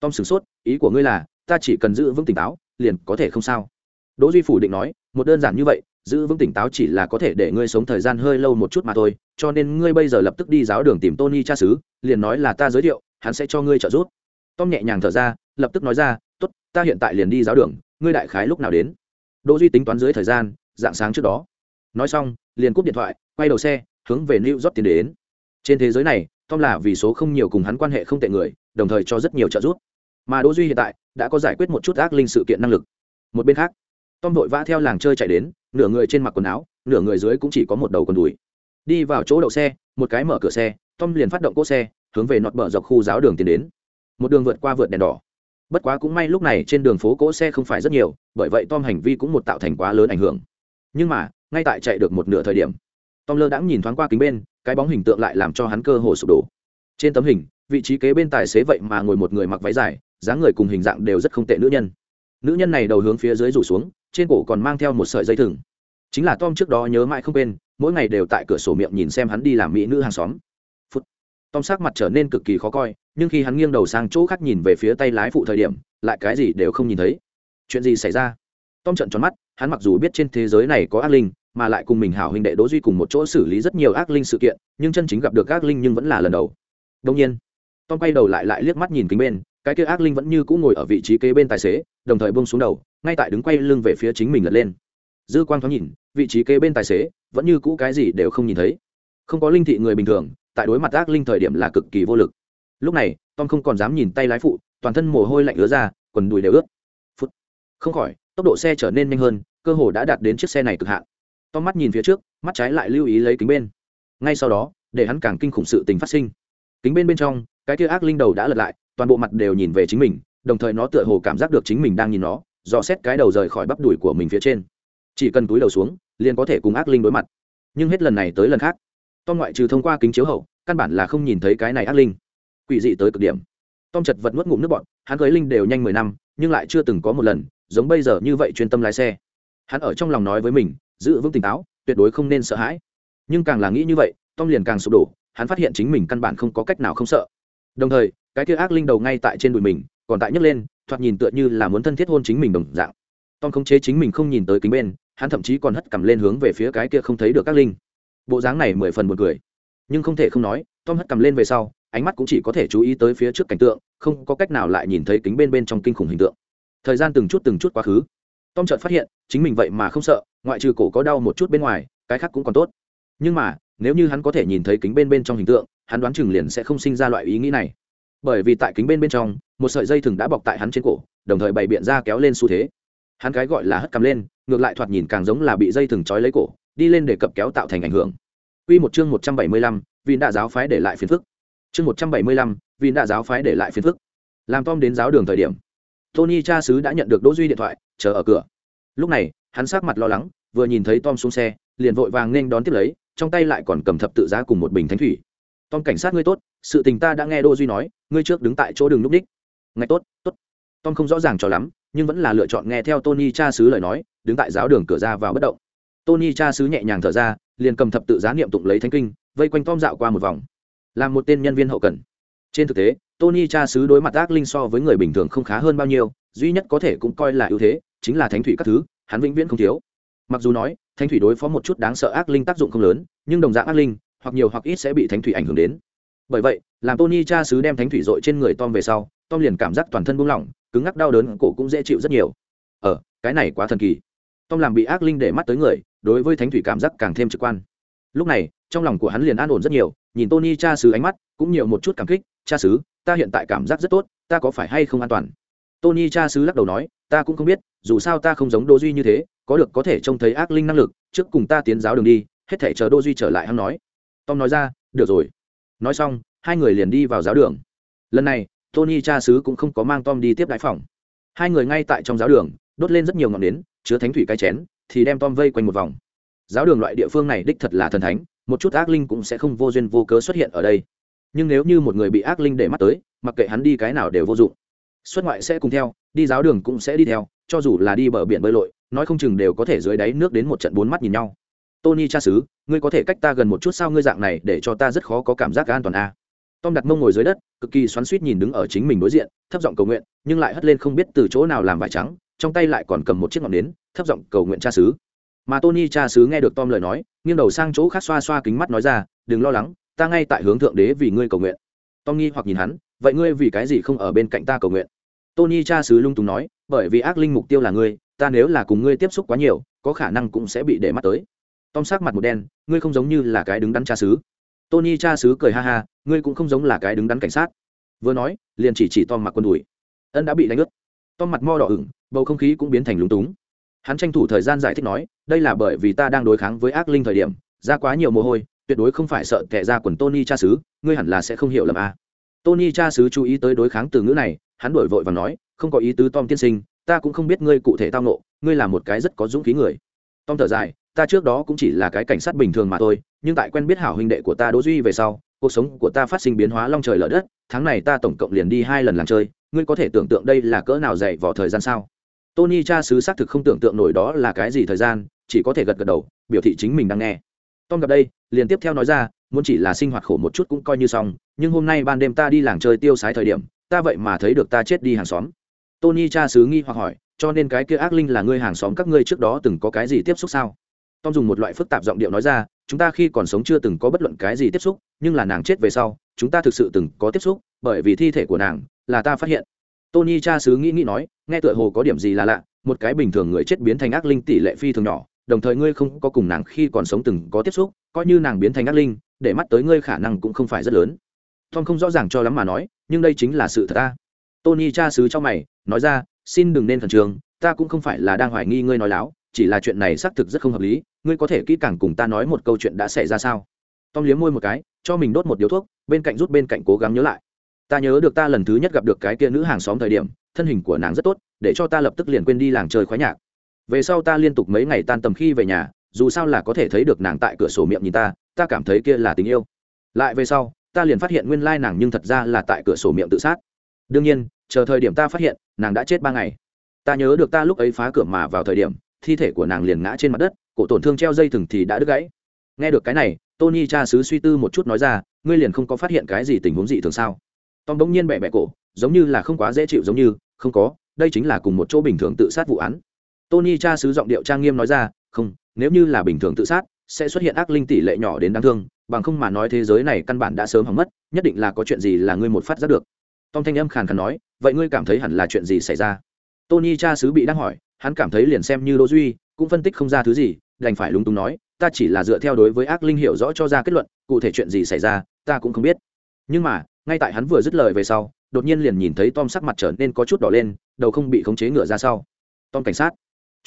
Tom sửng sốt, ý của ngươi là, ta chỉ cần giữ vững tỉnh táo, liền có thể không sao. Đỗ duy phủ định nói, một đơn giản như vậy, giữ vững tỉnh táo chỉ là có thể để ngươi sống thời gian hơi lâu một chút mà thôi, cho nên ngươi bây giờ lập tức đi giáo đường tìm tony cha xứ, liền nói là ta giới thiệu, hắn sẽ cho ngươi trợ giúp. Tom nhẹ nhàng thở ra, lập tức nói ra, tốt, ta hiện tại liền đi giáo đường, ngươi đại khái lúc nào đến? Đỗ duy tính toán dưới thời gian dạng sáng trước đó. Nói xong, liền cúp điện thoại, quay đầu xe, hướng về new york tiến đến. Trên thế giới này, tom là vì số không nhiều cùng hắn quan hệ không tệ người, đồng thời cho rất nhiều trợ giúp. Mà đỗ duy hiện tại, đã có giải quyết một chút ác linh sự kiện năng lực. Một bên khác, tom vội vã theo làng chơi chạy đến, nửa người trên mặc quần áo, nửa người dưới cũng chỉ có một đầu quần đùi. Đi vào chỗ đậu xe, một cái mở cửa xe, tom liền phát động cỗ xe, hướng về nọt bờ dọc khu giáo đường tiến đến. Một đường vượt qua vượt đèn đỏ. Bất quá cũng may lúc này trên đường phố cỗ xe không phải rất nhiều, bởi vậy tom hành vi cũng một tạo thành quá lớn ảnh hưởng nhưng mà, ngay tại chạy được một nửa thời điểm, tom lơ đãng nhìn thoáng qua kính bên, cái bóng hình tượng lại làm cho hắn cơ hồ sụp đổ. Trên tấm hình, vị trí kế bên tài xế vậy mà ngồi một người mặc váy dài, dáng người cùng hình dạng đều rất không tệ nữ nhân. Nữ nhân này đầu hướng phía dưới rủ xuống, trên cổ còn mang theo một sợi dây thừng. Chính là tom trước đó nhớ mãi không quên, mỗi ngày đều tại cửa sổ miệng nhìn xem hắn đi làm mỹ nữ hàng xóm. Phút. Tom sắc mặt trở nên cực kỳ khó coi, nhưng khi hắn nghiêng đầu sang chỗ khác nhìn về phía tay lái phụ thời điểm, lại cái gì đều không nhìn thấy. Chuyện gì xảy ra? Tom trận tròn mắt, hắn mặc dù biết trên thế giới này có ác linh, mà lại cùng mình hảo huynh đệ đỗ duy cùng một chỗ xử lý rất nhiều ác linh sự kiện, nhưng chân chính gặp được ác linh nhưng vẫn là lần đầu. Đông nhiên, tom quay đầu lại lại liếc mắt nhìn kính bên, cái kia ác linh vẫn như cũ ngồi ở vị trí kế bên tài xế, đồng thời buông xuống đầu, ngay tại đứng quay lưng về phía chính mình lật lên. Dư quang thoáng nhìn, vị trí kế bên tài xế, vẫn như cũ cái gì đều không nhìn thấy. Không có linh thị người bình thường, tại đối mặt ác linh thời điểm là cực kỳ vô lực. Lúc này, tom không còn dám nhìn tay lái phụ, toàn thân mồ hôi lạnh ứa ra, quần đùi đều ướt. Phút. Không khỏi tốc độ xe trở nên nhanh hơn, cơ hồ đã đạt đến chiếc xe này cực hạn. Tom mắt nhìn phía trước, mắt trái lại lưu ý lấy kính bên. Ngay sau đó, để hắn càng kinh khủng sự tình phát sinh. Kính bên bên trong, cái kia ác linh đầu đã lật lại, toàn bộ mặt đều nhìn về chính mình, đồng thời nó tựa hồ cảm giác được chính mình đang nhìn nó, dò xét cái đầu rời khỏi bắp đùi của mình phía trên. Chỉ cần túi đầu xuống, liền có thể cùng ác linh đối mặt. Nhưng hết lần này tới lần khác, tom ngoại trừ thông qua kính chiếu hậu, căn bản là không nhìn thấy cái này ác linh. Quỷ dị tới cực điểm. Tom chật vật nuốt ngụm nước bọn hắn cưới linh đều nhanh mười năm, nhưng lại chưa từng có một lần giống bây giờ như vậy chuyên tâm lái xe. Hắn ở trong lòng nói với mình, giữ vững tỉnh táo, tuyệt đối không nên sợ hãi. Nhưng càng là nghĩ như vậy, tom liền càng sụp đổ, hắn phát hiện chính mình căn bản không có cách nào không sợ. Đồng thời, cái kia ác linh đầu ngay tại trên đùi mình, còn tại nhấc lên, thoạt nhìn tựa như là muốn thân thiết hôn chính mình đồng dạng. Tom khống chế chính mình không nhìn tới kính bên, hắn thậm chí còn hất cầm lên hướng về phía cái kia không thấy được các linh. Bộ dáng này mười phần một cười. Nhưng không thể không nói, tom hất cầm lên về sau, ánh mắt cũng chỉ có thể chú ý tới phía trước cảnh tượng, không có cách nào lại nhìn thấy kính bên bên trong kinh khủng hình tượng thời gian từng chút từng chút quá khứ. Tom chợt phát hiện chính mình vậy mà không sợ ngoại trừ cổ có đau một chút bên ngoài cái khác cũng còn tốt. Nhưng mà nếu như hắn có thể nhìn thấy kính bên bên trong hình tượng hắn đoán chừng liền sẽ không sinh ra loại ý nghĩ này. Bởi vì tại kính bên bên trong một sợi dây thừng đã bọc tại hắn trên cổ đồng thời bày biện ra kéo lên xu thế. Hắn cái gọi là hất cằm lên ngược lại thoạt nhìn càng giống là bị dây thừng trói lấy cổ đi lên để cập kéo tạo thành ảnh hưởng. Quy một chương một trăm bảy mươi lăm, vì đã giáo phái để lại phiền phức. Chương một trăm bảy mươi lăm, vì đã giáo phái để lại phiền phức. Làm Tom đến giáo đường thời điểm, Tony cha xứ đã nhận được Đỗ Duy điện thoại, chờ ở cửa. Lúc này, hắn sắc mặt lo lắng, vừa nhìn thấy Tom xuống xe, liền vội vàng nên đón tiếp lấy, trong tay lại còn cầm thập tự giá cùng một bình thánh thủy. Tom cảnh sát ngươi tốt, sự tình ta đã nghe Đỗ Duy nói, ngươi trước đứng tại chỗ đường lúc đích. Ngay tốt, tốt. Tom không rõ ràng cho lắm, nhưng vẫn là lựa chọn nghe theo Tony cha xứ lời nói, đứng tại giáo đường cửa ra vào bất động. Tony cha xứ nhẹ nhàng thở ra, liền cầm thập tự giá niệm tụng lấy thánh kinh, vây quanh Tom dạo qua một vòng. Làm một tên nhân viên hậu cần. Trên thực tế, Tony cha xứ đối mặt ác linh so với người bình thường không khá hơn bao nhiêu, duy nhất có thể cũng coi là ưu thế, chính là thánh thủy các thứ, hắn vĩnh viễn không thiếu. Mặc dù nói, thánh thủy đối phó một chút đáng sợ ác linh tác dụng không lớn, nhưng đồng dạng ác linh, hoặc nhiều hoặc ít sẽ bị thánh thủy ảnh hưởng đến. Bởi vậy, làm Tony cha xứ đem thánh thủy dội trên người Tom về sau, Tom liền cảm giác toàn thân buông lỏng, cứng ngắc đau đớn cổ cũng dễ chịu rất nhiều ờ cái này quá thần kỳ tom làm bị ác linh để mắt tới người đối với thánh thủy cảm giác càng thêm trực quan lúc này trong lòng của hắn liền an ổn rất nhiều nhìn tony cha xứ ánh mắt cũng nhiều một chút cảm kích cha xứ, ta hiện tại cảm giác rất tốt, ta có phải hay không an toàn? Tony cha xứ lắc đầu nói, ta cũng không biết, dù sao ta không giống đô duy như thế, có được có thể trông thấy ác linh năng lực, trước cùng ta tiến giáo đường đi, hết thể chờ đô duy trở lại hắn nói. Tom nói ra, được rồi. Nói xong, hai người liền đi vào giáo đường. Lần này, tony cha xứ cũng không có mang tom đi tiếp đại phòng. Hai người ngay tại trong giáo đường, đốt lên rất nhiều ngọn nến, chứa thánh thủy cái chén, thì đem tom vây quanh một vòng. Giáo đường loại địa phương này đích thật là thần thánh, một chút ác linh cũng sẽ không vô duyên vô cớ xuất hiện ở đây nhưng nếu như một người bị ác linh để mắt tới, mặc kệ hắn đi cái nào đều vô dụng. Xuất ngoại sẽ cùng theo, đi giáo đường cũng sẽ đi theo, cho dù là đi bờ biển bơi lội, nói không chừng đều có thể dưới đáy nước đến một trận bốn mắt nhìn nhau. Tony cha xứ, ngươi có thể cách ta gần một chút sao ngươi dạng này để cho ta rất khó có cảm giác an toàn a. À. tom đặt mông ngồi dưới đất, cực kỳ xoắn suýt nhìn đứng ở chính mình đối diện, thấp giọng cầu nguyện, nhưng lại hất lên không biết từ chỗ nào làm vải trắng, trong tay lại còn cầm một chiếc ngọn nến, thấp giọng cầu nguyện cha xứ. Mà tony cha xứ nghe được tom lời nói, nghiêng đầu sang chỗ khác xoa xoa kính mắt nói ra, đừng lo lắng ta ngay tại hướng thượng đế vì ngươi cầu nguyện. Tom nghi hoặc nhìn hắn, vậy ngươi vì cái gì không ở bên cạnh ta cầu nguyện? Tony cha xứ lung túng nói, bởi vì ác linh mục tiêu là ngươi, ta nếu là cùng ngươi tiếp xúc quá nhiều, có khả năng cũng sẽ bị để mắt tới. Tom sắc mặt một đen, ngươi không giống như là cái đứng đắn cha xứ tony cha xứ cười ha ha, ngươi cũng không giống là cái đứng đắn cảnh sát. Vừa nói, liền chỉ chỉ tom mặc quần đùi. Ân đã bị đánh ướt. Tom mặt mo đỏ ửng, bầu không khí cũng biến thành lúng túng. Hắn tranh thủ thời gian giải thích nói, đây là bởi vì ta đang đối kháng với ác linh thời điểm, ra quá nhiều mồ hôi tuyệt đối không phải sợ tệ ra quần tony cha xứ, ngươi hẳn là sẽ không hiểu lầm a à. tony cha xứ chú ý tới đối kháng từ ngữ này, hắn đổi vội và nói, không có ý tứ tom tiên sinh, ta cũng không biết ngươi cụ thể tao nộ ngươi là một cái rất có dũng khí người. Tom thở dài, ta trước đó cũng chỉ là cái cảnh sát bình thường mà thôi, nhưng tại quen biết hảo huynh đệ của ta đỗ duy về sau, cuộc sống của ta phát sinh biến hóa long trời lở đất, tháng này ta tổng cộng liền đi hai lần làng chơi, ngươi có thể tưởng tượng đây là cỡ nào dày vào thời gian sao? Tony cha xứ xác thực không tưởng tượng nổi đó là cái gì thời gian, chỉ có thể gật gật đầu, biểu thị chính mình đang nghe tom gặp đây, liền tiếp theo nói ra, muốn chỉ là sinh hoạt khổ một chút cũng coi như xong, nhưng hôm nay ban đêm ta đi làng chơi tiêu sái thời điểm, ta vậy mà thấy được ta chết đi hàng xóm. Tony cha xứ nghi hoặc hỏi, cho nên cái kia ác linh là ngươi hàng xóm các ngươi trước đó từng có cái gì tiếp xúc sao? Tom dùng một loại phức tạp giọng điệu nói ra, chúng ta khi còn sống chưa từng có bất luận cái gì tiếp xúc, nhưng là nàng chết về sau, chúng ta thực sự từng có tiếp xúc, bởi vì thi thể của nàng là ta phát hiện. Tony cha xứ nghĩ nghĩ nói, nghe tựa hồ có điểm gì là lạ, một cái bình thường người chết biến thành ác linh tỷ lệ phi thường nhỏ đồng thời ngươi không có cùng nàng khi còn sống từng có tiếp xúc, coi như nàng biến thành ác linh, để mắt tới ngươi khả năng cũng không phải rất lớn. Tom không rõ ràng cho lắm mà nói, nhưng đây chính là sự thật ta. Tony cha xứ cho mày, nói ra, xin đừng nên khẩn trương, ta cũng không phải là đang hoài nghi ngươi nói láo, chỉ là chuyện này xác thực rất không hợp lý, ngươi có thể kỹ càng cùng ta nói một câu chuyện đã xảy ra sao? Tom liếm môi một cái, cho mình đốt một điếu thuốc, bên cạnh rút bên cạnh cố gắng nhớ lại. Ta nhớ được ta lần thứ nhất gặp được cái kia nữ hàng xóm thời điểm, thân hình của nàng rất tốt, để cho ta lập tức liền quên đi làng chơi khoái nhạc về sau ta liên tục mấy ngày tan tầm khi về nhà, dù sao là có thể thấy được nàng tại cửa sổ miệng nhìn ta ta cảm thấy kia là tình yêu. Lại về sau, ta liền phát hiện nguyên lai nàng nhưng thật ra là tại cửa sổ miệng tự sát. Đương nhiên, chờ thời điểm ta phát hiện, nàng đã chết ba ngày. Ta nhớ được ta lúc ấy phá cửa mà vào thời điểm, thi thể của nàng liền ngã trên mặt đất, cổ tổn thương treo dây thừng thì đã đứt gãy. Nghe được cái này, tony cha xứ suy tư một chút nói ra, ngươi liền không có phát hiện cái gì tình huống gì thường sao? Tom bỗng nhiên bẹ bẹ cổ, giống như là không quá dễ chịu giống như, không có, đây chính là cùng một chỗ bình thường tự sát vụ án tony cha sứ giọng điệu trang nghiêm nói ra, không, nếu như là bình thường tự sát, sẽ xuất hiện ác linh tỷ lệ nhỏ đến đáng thương, bằng không mà nói thế giới này căn bản đã sớm hỏng mất, nhất định là có chuyện gì là ngươi một phát giác được. Tom thanh âm khàn khàn nói, vậy ngươi cảm thấy hẳn là chuyện gì xảy ra? Tony cha sứ bị đang hỏi, hắn cảm thấy liền xem như đỗ duy, cũng phân tích không ra thứ gì, đành phải lúng túng nói, ta chỉ là dựa theo đối với ác linh hiểu rõ cho ra kết luận, cụ thể chuyện gì xảy ra, ta cũng không biết. Nhưng mà, ngay tại hắn vừa dứt lời về sau, đột nhiên liền nhìn thấy tom sắc mặt trở nên có chút đỏ lên, đầu không bị khống chế ngựa ra sau. Tom cảnh sát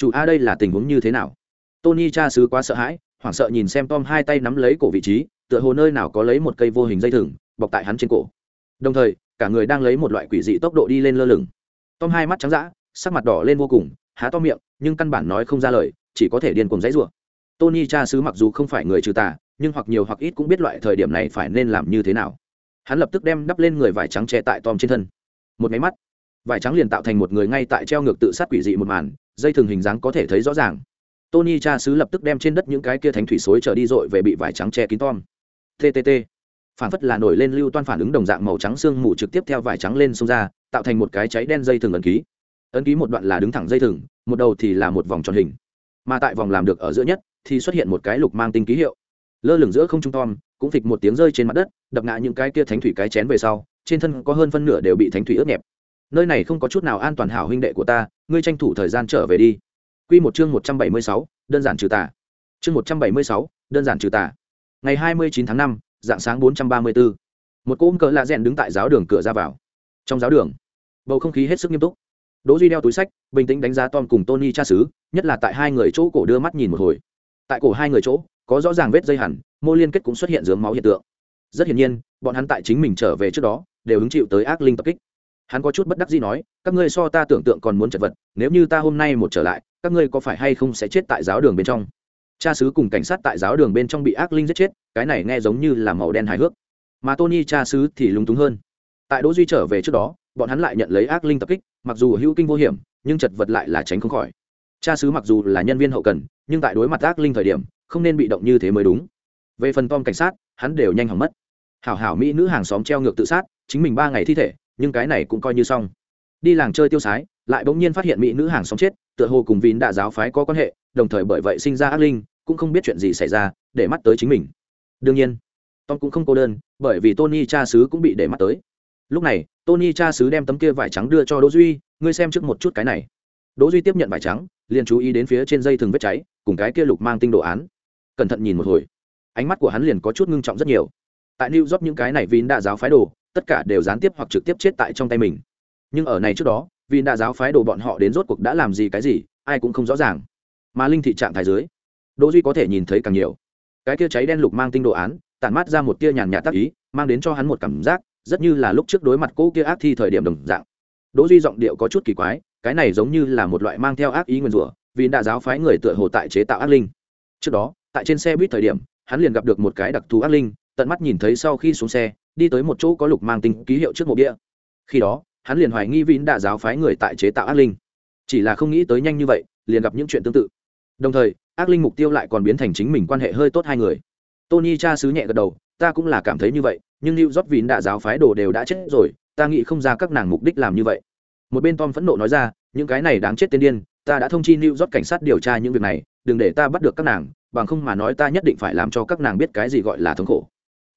chủ a, đây là tình huống như thế nào? Tony cha sứ quá sợ hãi, hoảng sợ nhìn xem tom hai tay nắm lấy cổ vị trí, tựa hồ nơi nào có lấy một cây vô hình dây thừng, bọc tại hắn trên cổ. Đồng thời, cả người đang lấy một loại quỷ dị tốc độ đi lên lơ lửng. Tom hai mắt trắng d sắc mặt đỏ lên vô cùng, há to miệng, nhưng căn bản nói không ra lời, chỉ có thể điên cùng dãy rủa. Tony cha sứ mặc dù không phải người trừ tà, nhưng hoặc nhiều hoặc ít cũng biết loại thời điểm này phải nên làm như thế nào. Hắn lập tức đem đắp lên người vải trắng che tại tom trên thân. Một máy mắt, vải trắng liền tạo thành một người ngay tại treo ngược tự sát quỷ dị một màn dây thừng hình dáng có thể thấy rõ ràng. Tony cha sứ lập tức đem trên đất những cái kia thánh thủy xối trở đi dội về bị vải trắng che kín tom. Ttt phản phất là nổi lên lưu toan phản ứng đồng dạng màu trắng xương mù trực tiếp theo vải trắng lên sông ra, tạo thành một cái cháy đen dây thừng ấn ký. Ấn ký một đoạn là đứng thẳng dây thừng, một đầu thì là một vòng tròn hình. Mà tại vòng làm được ở giữa nhất, thì xuất hiện một cái lục mang tinh ký hiệu. Lơ lửng giữa không trung tom, cũng phịch một tiếng rơi trên mặt đất, đập ngã những cái kia thánh thủy cái chén về sau, trên thân có hơn phân nửa đều bị thánh thủy ướt nhẹp nơi này không có chút nào an toàn hảo huynh đệ của ta, ngươi tranh thủ thời gian trở về đi. Q một chương một trăm bảy mươi sáu, đơn giản trừ tà. Chương một trăm bảy mươi sáu, đơn giản trừ tà. Ngày hai mươi chín tháng năm, dạng sáng bốn trăm ba mươi bốn, một cỗ ôm cỡ lạ rèn đứng tại giáo đường cửa ra vào. Trong giáo đường, bầu không khí hết sức nghiêm túc. Đỗ duy đeo túi sách, bình tĩnh đánh giá tom cùng tony cha xứ, nhất là tại hai người chỗ cổ đưa mắt nhìn một hồi. Tại cổ hai người chỗ, có rõ ràng vết dây hẳn, mô liên kết cũng xuất hiện dướng máu hiện tượng. Rất hiển nhiên, bọn hắn tại chính mình trở về trước đó, đều hứng chịu tới ác linh tập kích hắn có chút bất đắc dĩ nói, các ngươi so ta tưởng tượng còn muốn chật vật, nếu như ta hôm nay một trở lại, các ngươi có phải hay không sẽ chết tại giáo đường bên trong? Cha sứ cùng cảnh sát tại giáo đường bên trong bị ác linh giết chết, cái này nghe giống như là màu đen hài hước. Mà tony cha sứ thì lúng túng hơn. Tại đỗ duy trở về trước đó, bọn hắn lại nhận lấy ác linh tập kích, mặc dù hữu kinh vô hiểm, nhưng chật vật lại là tránh không khỏi. Cha sứ mặc dù là nhân viên hậu cần, nhưng tại đối mặt ác linh thời điểm, không nên bị động như thế mới đúng. Về phần tom cảnh sát, hắn đều nhanh hỏng mất. Hảo hảo mỹ nữ hàng xóm treo ngược tự sát, chính mình ba ngày thi thể nhưng cái này cũng coi như xong. Đi làng chơi tiêu sái, lại bỗng nhiên phát hiện mỹ nữ hàng xóm chết, tựa hồ cùng vín đạ giáo phái có quan hệ, đồng thời bởi vậy sinh ra ác linh, cũng không biết chuyện gì xảy ra, để mắt tới chính mình. Đương nhiên, tom cũng không cô đơn, bởi vì tony cha xứ cũng bị để mắt tới. Lúc này, tony cha xứ đem tấm kia vải trắng đưa cho đỗ duy, ngươi xem trước một chút cái này. Đỗ duy tiếp nhận vải trắng, liền chú ý đến phía trên dây thừng vết cháy, cùng cái kia lục mang tinh đồ án. Cẩn thận nhìn một hồi. Ánh mắt của hắn liền có chút ngưng trọng rất nhiều. Tại new york những cái này vín đạ giáo phái đồ tất cả đều gián tiếp hoặc trực tiếp chết tại trong tay mình. Nhưng ở này trước đó, vì đa giáo phái đồ bọn họ đến rốt cuộc đã làm gì cái gì, ai cũng không rõ ràng. Mà linh thị trạng thái dưới, đỗ duy có thể nhìn thấy càng nhiều. Cái kia cháy đen lục mang tinh đồ án, tản mát ra một tia nhàn nhạt tác ý, mang đến cho hắn một cảm giác, rất như là lúc trước đối mặt cô kia ác thi thời điểm đồng dạng. Đỗ duy giọng điệu có chút kỳ quái, cái này giống như là một loại mang theo ác ý nguyên rủa, vì đại giáo phái người tựa hồ tại chế tạo ác linh. Trước đó, tại trên xe buýt thời điểm, hắn liền gặp được một cái đặc thù ác linh, tận mắt nhìn thấy sau khi xuống xe đi tới một chỗ có lục mang tinh ký hiệu trước mộ bia. Khi đó, hắn liền hoài nghi vĩn đã giáo phái người tại chế tạo ác linh. Chỉ là không nghĩ tới nhanh như vậy, liền gặp những chuyện tương tự. Đồng thời, ác linh mục tiêu lại còn biến thành chính mình quan hệ hơi tốt hai người. Tony cha sứ nhẹ gật đầu, ta cũng là cảm thấy như vậy, nhưng lưu rót vĩn đã giáo phái đồ đều đã chết rồi, ta nghĩ không ra các nàng mục đích làm như vậy. Một bên tom phẫn nộ nói ra, những cái này đáng chết tiên điên, ta đã thông chi lưu rót cảnh sát điều tra những việc này, đừng để ta bắt được các nàng, bằng không mà nói ta nhất định phải làm cho các nàng biết cái gì gọi là thống khổ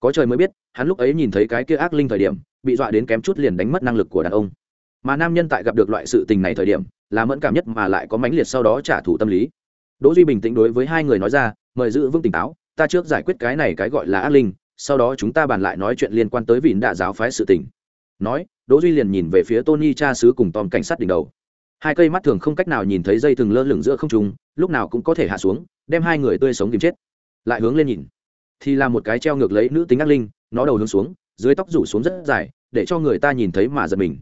có trời mới biết, hắn lúc ấy nhìn thấy cái kia ác linh thời điểm, bị dọa đến kém chút liền đánh mất năng lực của đàn ông. Mà nam nhân tại gặp được loại sự tình này thời điểm, là mẫn cảm nhất mà lại có mãnh liệt sau đó trả thù tâm lý. Đỗ duy bình tĩnh đối với hai người nói ra, mời giữ vững tỉnh táo, ta trước giải quyết cái này cái gọi là ác linh, sau đó chúng ta bàn lại nói chuyện liên quan tới vịn đạ giáo phái sự tình. Nói, đỗ duy liền nhìn về phía tony cha sứ cùng tom cảnh sát đỉnh đầu. Hai cây mắt thường không cách nào nhìn thấy dây thừng lơ lửng giữa không trung, lúc nào cũng có thể hạ xuống, đem hai người tươi sống tìm chết. Lại hướng lên nhìn thì là một cái treo ngược lấy nữ tính ác linh, nó đầu hướng xuống, dưới tóc rủ xuống rất dài, để cho người ta nhìn thấy mà giật mình.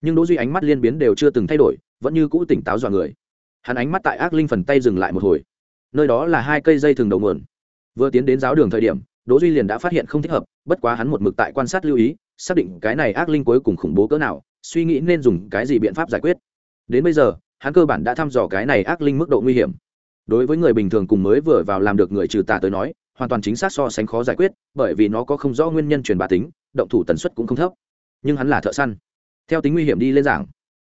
Nhưng đỗ duy ánh mắt liên biến đều chưa từng thay đổi, vẫn như cũ tỉnh táo dọa người. Hắn ánh mắt tại ác linh phần tay dừng lại một hồi. Nơi đó là hai cây dây thường đầu nguồn. Vừa tiến đến giáo đường thời điểm, đỗ duy liền đã phát hiện không thích hợp, bất quá hắn một mực tại quan sát lưu ý, xác định cái này ác linh cuối cùng khủng bố cỡ nào, suy nghĩ nên dùng cái gì biện pháp giải quyết. Đến bây giờ, hắn cơ bản đã thăm dò cái này ác linh mức độ nguy hiểm. Đối với người bình thường cùng mới vừa vào làm được người trừ tà tới nói hoàn toàn chính xác so sánh khó giải quyết, bởi vì nó có không rõ nguyên nhân truyền bá tính, động thủ tần suất cũng không thấp. Nhưng hắn là thợ săn. Theo tính nguy hiểm đi lên giảng,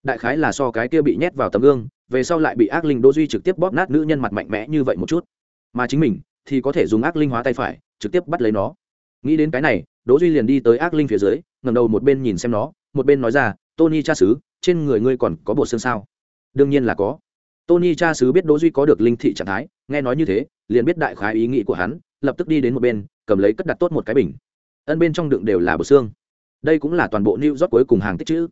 đại khái là so cái kia bị nhét vào tấm gương, về sau lại bị ác linh đỗ duy trực tiếp bóp nát nữ nhân mặt mạnh mẽ như vậy một chút. Mà chính mình thì có thể dùng ác linh hóa tay phải, trực tiếp bắt lấy nó. Nghĩ đến cái này, đỗ duy liền đi tới ác linh phía dưới, ngẩng đầu một bên nhìn xem nó, một bên nói ra, tony cha sứ trên người ngươi còn có bộ xương sao? Đương nhiên là có. Tony cha sứ biết đỗ duy có được linh thị trạng thái, nghe nói như thế, liền biết đại khái ý nghĩ của hắn lập tức đi đến một bên, cầm lấy cất đặt tốt một cái bình. Ân bên trong đựng đều là bộ xương. Đây cũng là toàn bộ new york cuối cùng hàng tích chữ.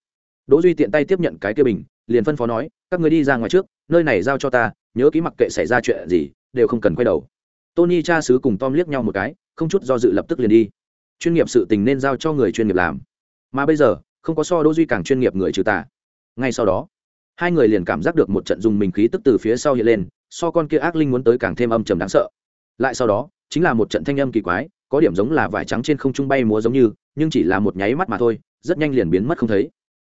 Đỗ duy tiện tay tiếp nhận cái kia bình, liền phân phó nói, các người đi ra ngoài trước, nơi này giao cho ta, nhớ ký mặc kệ xảy ra chuyện gì, đều không cần quay đầu. Tony cha sứ cùng tom liếc nhau một cái, không chút do dự lập tức liền đi. Chuyên nghiệp sự tình nên giao cho người chuyên nghiệp làm. Mà bây giờ, không có so đỗ duy càng chuyên nghiệp người trừ tà ngay sau đó, hai người liền cảm giác được một trận dùng mình khí tức từ phía sau hiện lên, so con kia ác linh muốn tới càng thêm âm trầm đáng sợ. Lại sau đó chính là một trận thanh âm kỳ quái, có điểm giống là vải trắng trên không trung bay múa giống như, nhưng chỉ là một nháy mắt mà thôi, rất nhanh liền biến mất không thấy.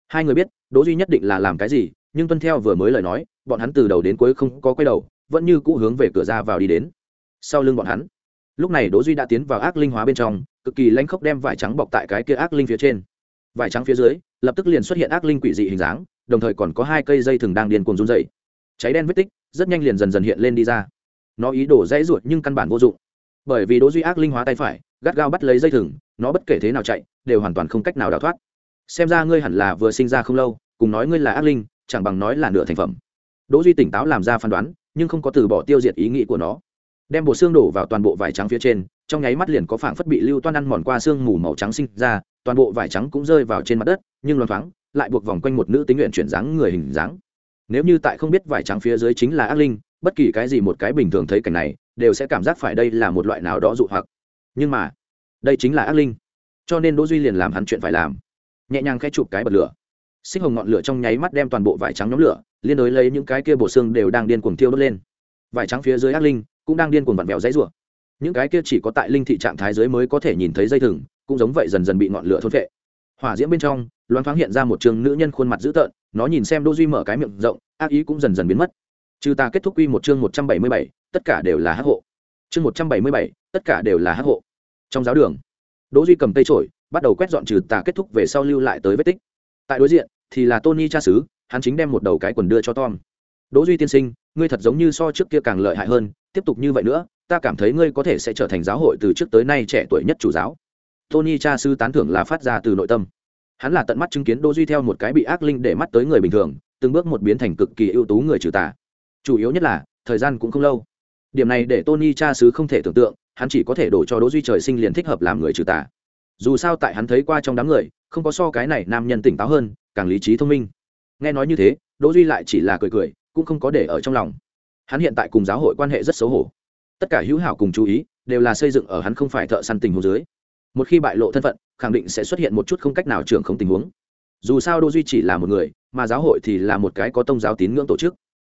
Hai người biết, đỗ duy nhất định là làm cái gì, nhưng tuân theo vừa mới lời nói, bọn hắn từ đầu đến cuối không có quay đầu, vẫn như cũ hướng về cửa ra vào đi đến. Sau lưng bọn hắn, lúc này đỗ duy đã tiến vào ác linh hóa bên trong, cực kỳ lãnh khốc đem vải trắng bọc tại cái kia ác linh phía trên. Vải trắng phía dưới, lập tức liền xuất hiện ác linh quỷ dị hình dáng, đồng thời còn có hai cây dây thừng đang điên cuồng run dậy cháy đen vết tích, rất nhanh liền dần dần hiện lên đi ra. Nó ý đồ dãy ruột nhưng căn bản vô dụng bởi vì đỗ duy ác linh hóa tay phải, gắt gao bắt lấy dây thừng, nó bất kể thế nào chạy, đều hoàn toàn không cách nào đào thoát. Xem ra ngươi hẳn là vừa sinh ra không lâu, cùng nói ngươi là ác linh, chẳng bằng nói là nửa thành phẩm. Đỗ duy tỉnh táo làm ra phán đoán, nhưng không có từ bỏ tiêu diệt ý nghĩ của nó. Đem bộ xương đổ vào toàn bộ vải trắng phía trên, trong nháy mắt liền có phảng phất bị lưu toan ăn mòn qua xương mù màu trắng sinh ra, toàn bộ vải trắng cũng rơi vào trên mặt đất, nhưng loáng thoáng, lại buộc vòng quanh một nữ tính nguyện chuyển dáng người hình dáng. Nếu như tại không biết vải trắng phía dưới chính là ác linh bất kỳ cái gì một cái bình thường thấy cảnh này, đều sẽ cảm giác phải đây là một loại nào đó dụ hoặc. Nhưng mà, đây chính là ác linh. Cho nên đỗ duy liền làm hắn chuyện phải làm. Nhẹ nhàng khẽ chụp cái bật lửa. Xích hồng ngọn lửa trong nháy mắt đem toàn bộ vải trắng nhóm lửa, liên đối lấy những cái kia bộ xương đều đang điên cuồng thiêu đốt lên. Vải trắng phía dưới ác linh cũng đang điên cuồng vặn vẹo dãy rủa. Những cái kia chỉ có tại linh thị trạng thái dưới mới có thể nhìn thấy dây thừng, cũng giống vậy dần dần bị ngọn lửa thôn phệ. hỏa diễm bên trong, loáng thoáng hiện ra một trường nữ nhân khuôn mặt dữ tợn, nó nhìn xem đỗ duy mở cái miệng rộng, ác ý cũng dần dần biến mất trừ ta kết thúc quy một chương một trăm bảy mươi bảy, tất cả đều là hắc hộ. Chương một trăm bảy mươi bảy, tất cả đều là hắc hộ. Trong giáo đường đỗ duy cầm tay trổi bắt đầu quét dọn trừ tà kết thúc về sau lưu lại tới vết tích. Tại đối diện thì là tony cha xứ hắn chính đem một đầu cái quần đưa cho tom. Đỗ duy tiên sinh ngươi thật giống như so trước kia càng lợi hại hơn tiếp tục như vậy nữa ta cảm thấy ngươi có thể sẽ trở thành giáo hội từ trước tới nay trẻ tuổi nhất chủ giáo. Tony cha sư tán thưởng là phát ra từ nội tâm. Hắn là tận mắt chứng kiến đỗ duy theo một cái bị ác linh để mắt tới người bình thường từng bước một biến thành cực kỳ ưu tú người trừ tà chủ yếu nhất là, thời gian cũng không lâu. Điểm này để tony cha sứ không thể tưởng tượng, hắn chỉ có thể đổ cho đỗ duy trời sinh liền thích hợp làm người trừ tà. Dù sao tại hắn thấy qua trong đám người, không có so cái này nam nhân tỉnh táo hơn, càng lý trí thông minh. Nghe nói như thế, đỗ duy lại chỉ là cười cười, cũng không có để ở trong lòng. Hắn hiện tại cùng giáo hội quan hệ rất xấu hổ. Tất cả hữu hảo cùng chú ý, đều là xây dựng ở hắn không phải thợ săn tình huống dưới. Một khi bại lộ thân phận, khẳng định sẽ xuất hiện một chút không cách nào trưởng không tình huống. Dù sao đỗ duy chỉ là một người, mà giáo hội thì là một cái có tông giáo tín ngưỡng tổ chức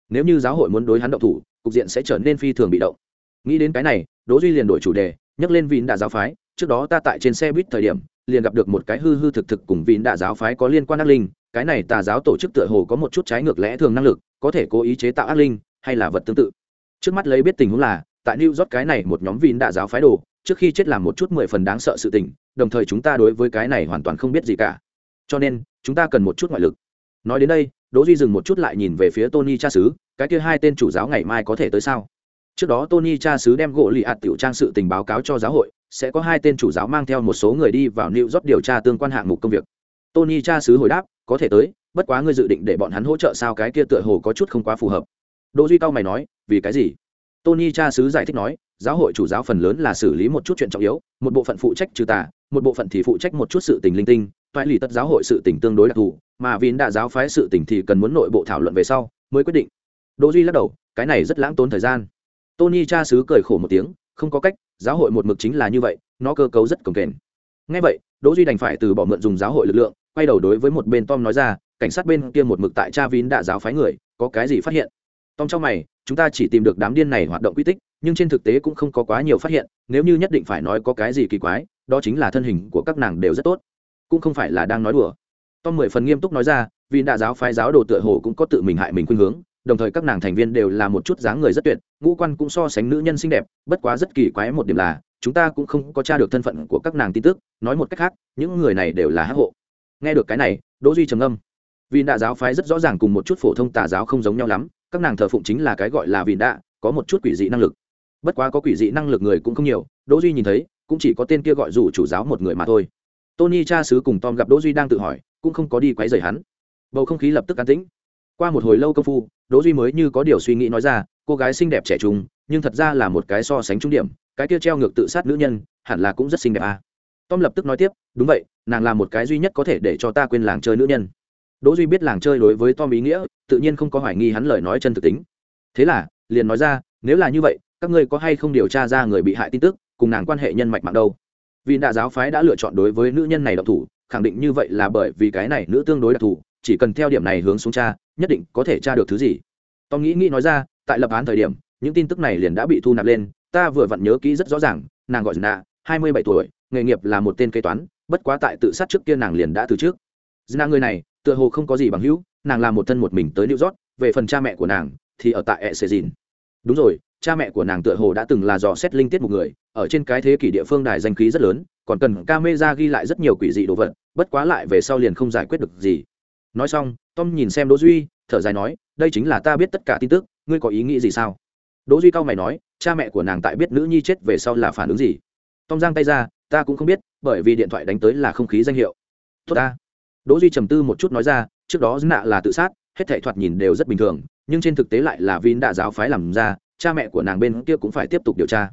nếu như giáo hội muốn đối hắn động thủ, cục diện sẽ trở nên phi thường bị động. Nghĩ đến cái này, đỗ duy liền đổi chủ đề, nhắc lên vịn đà giáo phái. Trước đó ta tại trên xe buýt thời điểm, liền gặp được một cái hư hư thực thực cùng vịn đà giáo phái có liên quan ác linh. Cái này tà giáo tổ chức tựa hồ có một chút trái ngược lẽ thường năng lực, có thể cố ý chế tạo ác linh, hay là vật tương tự. Trước mắt lấy biết tình huống là, tại new york cái này một nhóm vịn đà giáo phái đồ, trước khi chết làm một chút mười phần đáng sợ sự tình, đồng thời chúng ta đối với cái này hoàn toàn không biết gì cả. Cho nên, chúng ta cần một chút ngoại lực nói đến đây, đỗ duy dừng một chút lại nhìn về phía tony cha sứ cái kia hai tên chủ giáo ngày mai có thể tới sao? Trước đó tony cha sứ đem gỗ lì ạt tiểu trang sự tình báo cáo cho giáo hội, sẽ có hai tên chủ giáo mang theo một số người đi vào new york điều tra tương quan hạng mục công việc. Tony cha sứ hồi đáp, có thể tới, bất quá ngươi dự định để bọn hắn hỗ trợ sao cái kia tựa hồ có chút không quá phù hợp. Đỗ duy cao mày nói, vì cái gì? Tony cha sứ giải thích nói, giáo hội chủ giáo phần lớn là xử lý một chút chuyện trọng yếu, một bộ phận phụ trách trừ tà, một bộ phận thì phụ trách một chút sự tình linh tinh toại lì tất giáo hội sự tình tương đối đặc thù, mà vin đã giáo phái sự tình thì cần muốn nội bộ thảo luận về sau mới quyết định. Đỗ duy lắc đầu, cái này rất lãng tốn thời gian. Tony cha sứ cười khổ một tiếng, không có cách, giáo hội một mực chính là như vậy, nó cơ cấu rất cồng kềnh. Ngay vậy, đỗ duy đành phải từ bỏ mượn dùng giáo hội lực lượng, quay đầu đối với một bên tom nói ra, cảnh sát bên kia một mực tại cha vín đã giáo phái người, có cái gì phát hiện? Tom trong mày, chúng ta chỉ tìm được đám điên này hoạt động quy tích, nhưng trên thực tế cũng không có quá nhiều phát hiện, nếu như nhất định phải nói có cái gì kỳ quái, đó chính là thân hình của các nàng đều rất tốt cũng không phải là đang nói đùa. Tom mười phần nghiêm túc nói ra, vì đạ giáo phái giáo đồ tựa hồ cũng có tự mình hại mình khuynh hướng, đồng thời các nàng thành viên đều là một chút dáng người rất tuyệt, ngũ quan cũng so sánh nữ nhân xinh đẹp, bất quá rất kỳ quái một điểm là, chúng ta cũng không có tra được thân phận của các nàng tin tức, nói một cách khác, những người này đều là hắc hộ. Nghe được cái này, đỗ duy trầm âm vì đạ giáo phái rất rõ ràng cùng một chút phổ thông tà giáo không giống nhau lắm, các nàng thờ phụng chính là cái gọi là vì đạ có một chút quỷ dị năng lực. Bất quá có quỷ dị năng lực người cũng không nhiều, đỗ duy nhìn thấy, cũng chỉ có tên kia gọi rủ chủ giáo một người mà thôi tony cha sứ cùng tom gặp đỗ duy đang tự hỏi, cũng không có đi quấy rầy hắn. Bầu không khí lập tức an tĩnh. Qua một hồi lâu công phu, đỗ duy mới như có điều suy nghĩ nói ra, cô gái xinh đẹp trẻ trung, nhưng thật ra là một cái so sánh trung điểm, cái kia treo ngược tự sát nữ nhân, hẳn là cũng rất xinh đẹp à. tom lập tức nói tiếp, đúng vậy, nàng là một cái duy nhất có thể để cho ta quên làng chơi nữ nhân. Đỗ duy biết làng chơi đối với tom ý nghĩa, tự nhiên không có hoài nghi hắn lời nói chân thực tính. Thế là, liền nói ra, nếu là như vậy, các ngươi có hay không điều tra ra người bị hại tin tức, cùng nàng quan hệ nhân mạch mạng đâu? Vì đại giáo phái đã lựa chọn đối với nữ nhân này độc thủ, khẳng định như vậy là bởi vì cái này nữ tương đối đặc thù, chỉ cần theo điểm này hướng xuống cha, nhất định có thể tra được thứ gì. Tom nghĩ nghĩ nói ra, tại lập án thời điểm, những tin tức này liền đã bị thu nạp lên, ta vừa vặn nhớ kỹ rất rõ ràng, nàng gọi nạ, hai mươi bảy tuổi, nghề nghiệp là một tên kế toán, bất quá tại tự sát trước kia nàng liền đã từ trước. Dna người này, tựa hồ không có gì bằng hữu, nàng là một thân một mình tới new york, về phần cha mẹ của nàng, thì ở tại e sê dìn đúng rồi cha mẹ của nàng tựa hồ đã từng là dò xét linh tiết một người, ở trên cái thế kỷ địa phương đài danh khí rất lớn, còn cần camera ghi lại rất nhiều quỷ dị đồ vật, bất quá lại về sau liền không giải quyết được gì. Nói xong, tom nhìn xem đỗ duy, thở dài nói, đây chính là ta biết tất cả tin tức, ngươi có ý nghĩ gì sao? Đỗ duy cao mày nói, cha mẹ của nàng tại biết nữ nhi chết về sau là phản ứng gì? Tom giang tay ra, ta cũng không biết, bởi vì điện thoại đánh tới là không khí danh hiệu. Tốt ta. Đỗ duy trầm tư một chút nói ra, trước đó nạ là tự sát, hết thảy thoạt nhìn đều rất bình thường, nhưng trên thực tế lại là vin đã giáo phái làm ra cha mẹ của nàng bên kia cũng phải tiếp tục điều tra.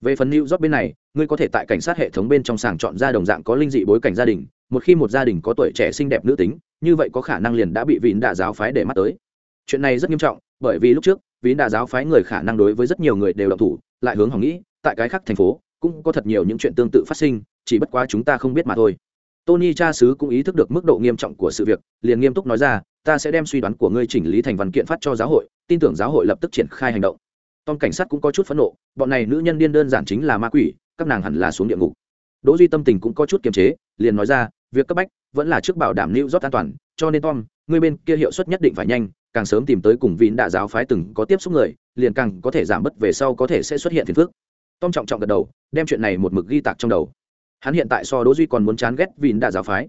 Về phần new job bên này, ngươi có thể tại cảnh sát hệ thống bên trong sàng chọn ra đồng dạng có linh dị bối cảnh gia đình, một khi một gia đình có tuổi trẻ xinh đẹp nữ tính, như vậy có khả năng liền đã bị vin đạ giáo phái để mắt tới. Chuyện này rất nghiêm trọng, bởi vì lúc trước, vin đạ giáo phái người khả năng đối với rất nhiều người đều đọc thủ, lại hướng hỏng nghĩ, tại cái khác thành phố, cũng có thật nhiều những chuyện tương tự phát sinh, chỉ bất quá chúng ta không biết mà thôi. Tony cha sứ cũng ý thức được mức độ nghiêm trọng của sự việc, liền nghiêm túc nói ra, ta sẽ đem suy đoán của ngươi chỉnh lý thành văn kiện phát cho giáo hội, tin tưởng giáo hội lập tức triển khai hành động tom cảnh sát cũng có chút phẫn nộ, bọn này nữ nhân điên đơn giản chính là ma quỷ, các nàng hẳn là xuống địa ngục. Đỗ duy tâm tình cũng có chút kiềm chế, liền nói ra, việc cấp bách vẫn là trước bảo đảm lưu rót an toàn, cho nên tom, người bên kia hiệu suất nhất định phải nhanh, càng sớm tìm tới cùng vịn đạ giáo phái từng có tiếp xúc người, liền càng có thể giảm bớt về sau có thể sẽ xuất hiện phiền phức. Tom trọng trọng gật đầu, đem chuyện này một mực ghi tạc trong đầu. Hắn hiện tại so đỗ duy còn muốn chán ghét vịn đạ giáo phái.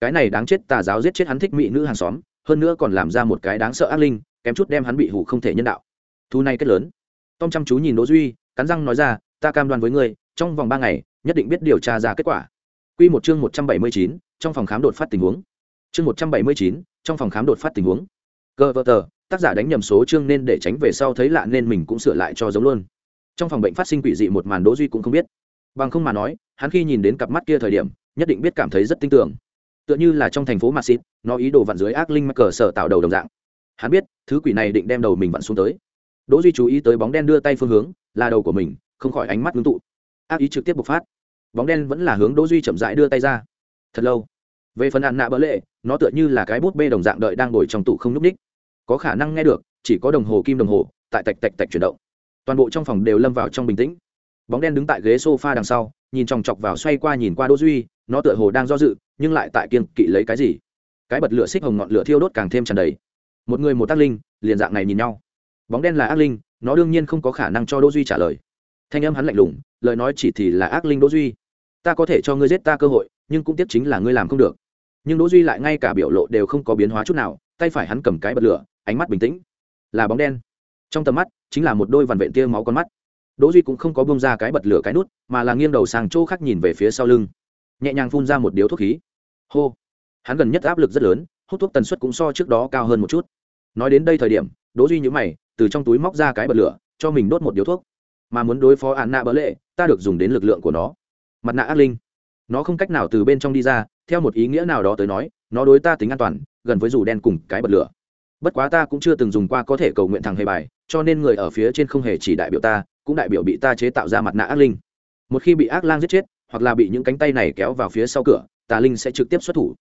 Cái này đáng chết, tà giáo giết chết hắn thích mỹ nữ hàng xóm, hơn nữa còn làm ra một cái đáng sợ ác linh, kém chút đem hắn bị hủ không thể nhân đạo. Thu này kết lớn tom chăm chú nhìn đỗ duy cắn răng nói ra ta cam đoan với ngươi trong vòng ba ngày nhất định biết điều tra ra kết quả. Quy một chương một trăm bảy mươi chín, trong phòng khám đột phát tình huống. Chương một trăm bảy mươi chín, trong phòng khám đột phát tình huống. Cơ vợ tờ tác giả đánh nhầm số chương nên để tránh về sau thấy lạ nên mình cũng sửa lại cho giống luôn. Trong phòng bệnh phát sinh quỷ dị một màn đỗ duy cũng không biết. Bằng không mà nói hắn khi nhìn đến cặp mắt kia thời điểm nhất định biết cảm thấy rất tin tưởng tựa như là trong thành phố Madrid, nó ý đồ vặn dưới ác linh mắc cờ sở tạo đầu đồng dạng. Hắn biết thứ quỷ này định đem đầu mình vặn xuống tới đỗ duy chú ý tới bóng đen đưa tay phương hướng, là đầu của mình, không khỏi ánh mắt ngưng tụ. Ác ý trực tiếp bộc phát. Bóng đen vẫn là hướng đỗ duy chậm rãi đưa tay ra. Thật lâu. Về phần ạn nạ bỡ lệ, nó tựa như là cái bút bê đồng dạng đợi đang ngồi trong tủ không núp ních. Có khả năng nghe được, chỉ có đồng hồ kim đồng hồ, tại tạch tạch tạch chuyển động. Toàn bộ trong phòng đều lâm vào trong bình tĩnh. Bóng đen đứng tại ghế sofa đằng sau, nhìn chòng chọc vào xoay qua nhìn qua đỗ duy, nó tựa hồ đang do dự, nhưng lại tại kiên kỵ lấy cái gì? Cái bật lửa xích hồng ngọn lửa thiêu đốt càng thêm tràn đầy. Một người một tác linh, liền dạng này nhìn nhau bóng đen là ác linh, nó đương nhiên không có khả năng cho đỗ duy trả lời. Thanh âm hắn lạnh lùng, lời nói chỉ thì là ác linh đỗ duy. Ta có thể cho ngươi giết ta cơ hội, nhưng cũng tiếc chính là ngươi làm không được. Nhưng đỗ duy lại ngay cả biểu lộ đều không có biến hóa chút nào, tay phải hắn cầm cái bật lửa, ánh mắt bình tĩnh. Là bóng đen. Trong tầm mắt, chính là một đôi vằn vện tia máu con mắt. Đỗ duy cũng không có bông ra cái bật lửa cái nút, mà là nghiêng đầu sang chỗ khác nhìn về phía sau lưng. Nhẹ nhàng phun ra một điếu thuốc khí. Hô. Hắn gần nhất áp lực rất lớn, hút thuốc tần suất cũng so trước đó cao hơn một chút nói đến đây thời điểm, đỗ duy nhíu mày, từ trong túi móc ra cái bật lửa, cho mình đốt một điếu thuốc. Mà muốn đối phó án nạ bỡ lệ, ta được dùng đến lực lượng của nó. Mặt nạ ác linh. Nó không cách nào từ bên trong đi ra, theo một ý nghĩa nào đó tới nói, nó đối ta tính an toàn, gần với dù đen cùng cái bật lửa. Bất quá ta cũng chưa từng dùng qua có thể cầu nguyện thằng hề bài, cho nên người ở phía trên không hề chỉ đại biểu ta, cũng đại biểu bị ta chế tạo ra mặt nạ ác linh. Một khi bị ác lang giết chết, hoặc là bị những cánh tay này kéo vào phía sau cửa, tà linh sẽ trực tiếp xuất thủ.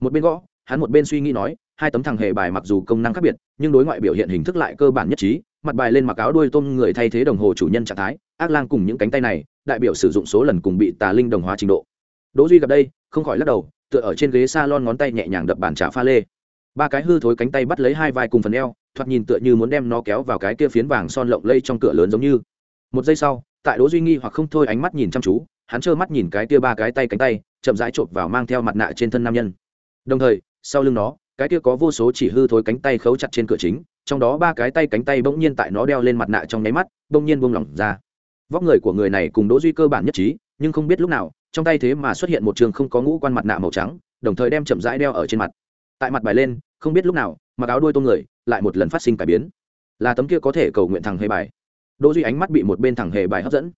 Một bên gõ, hắn một bên suy nghĩ nói hai tấm thằng hề bài mặc dù công năng khác biệt, nhưng đối ngoại biểu hiện hình thức lại cơ bản nhất trí, mặt bài lên mặc áo đuôi tôm người thay thế đồng hồ chủ nhân trạng thái, ác lang cùng những cánh tay này, đại biểu sử dụng số lần cùng bị tà linh đồng hóa trình độ. Đỗ duy gặp đây, không khỏi lắc đầu, tựa ở trên ghế salon ngón tay nhẹ nhàng đập bàn trà pha lê. Ba cái hư thối cánh tay bắt lấy hai vai cùng phần eo, thoạt nhìn tựa như muốn đem nó kéo vào cái kia phiến vàng son lộng lây trong cửa lớn giống như. Một giây sau, tại đỗ duy nghi hoặc không thôi ánh mắt nhìn chăm chú, hắn trơ mắt nhìn cái kia ba cái tay cánh tay, chậm rãi chộp vào mang theo mặt nạ trên thân nam nhân. Đồng thời, sau lưng nó cái kia có vô số chỉ hư thối cánh tay khấu chặt trên cửa chính, trong đó ba cái tay cánh tay bỗng nhiên tại nó đeo lên mặt nạ trong nháy mắt, bỗng nhiên buông lỏng ra. Vóc người của người này cùng đỗ duy cơ bản nhất trí, nhưng không biết lúc nào, trong tay thế mà xuất hiện một trường không có ngũ quan mặt nạ màu trắng, đồng thời đem chậm rãi đeo ở trên mặt. Tại mặt bài lên, không biết lúc nào, mặc áo đuôi tôm người, lại một lần phát sinh cải biến. Là tấm kia có thể cầu nguyện thằng hề bài. Đỗ duy ánh mắt bị một bên thằng hề bài hấp dẫn.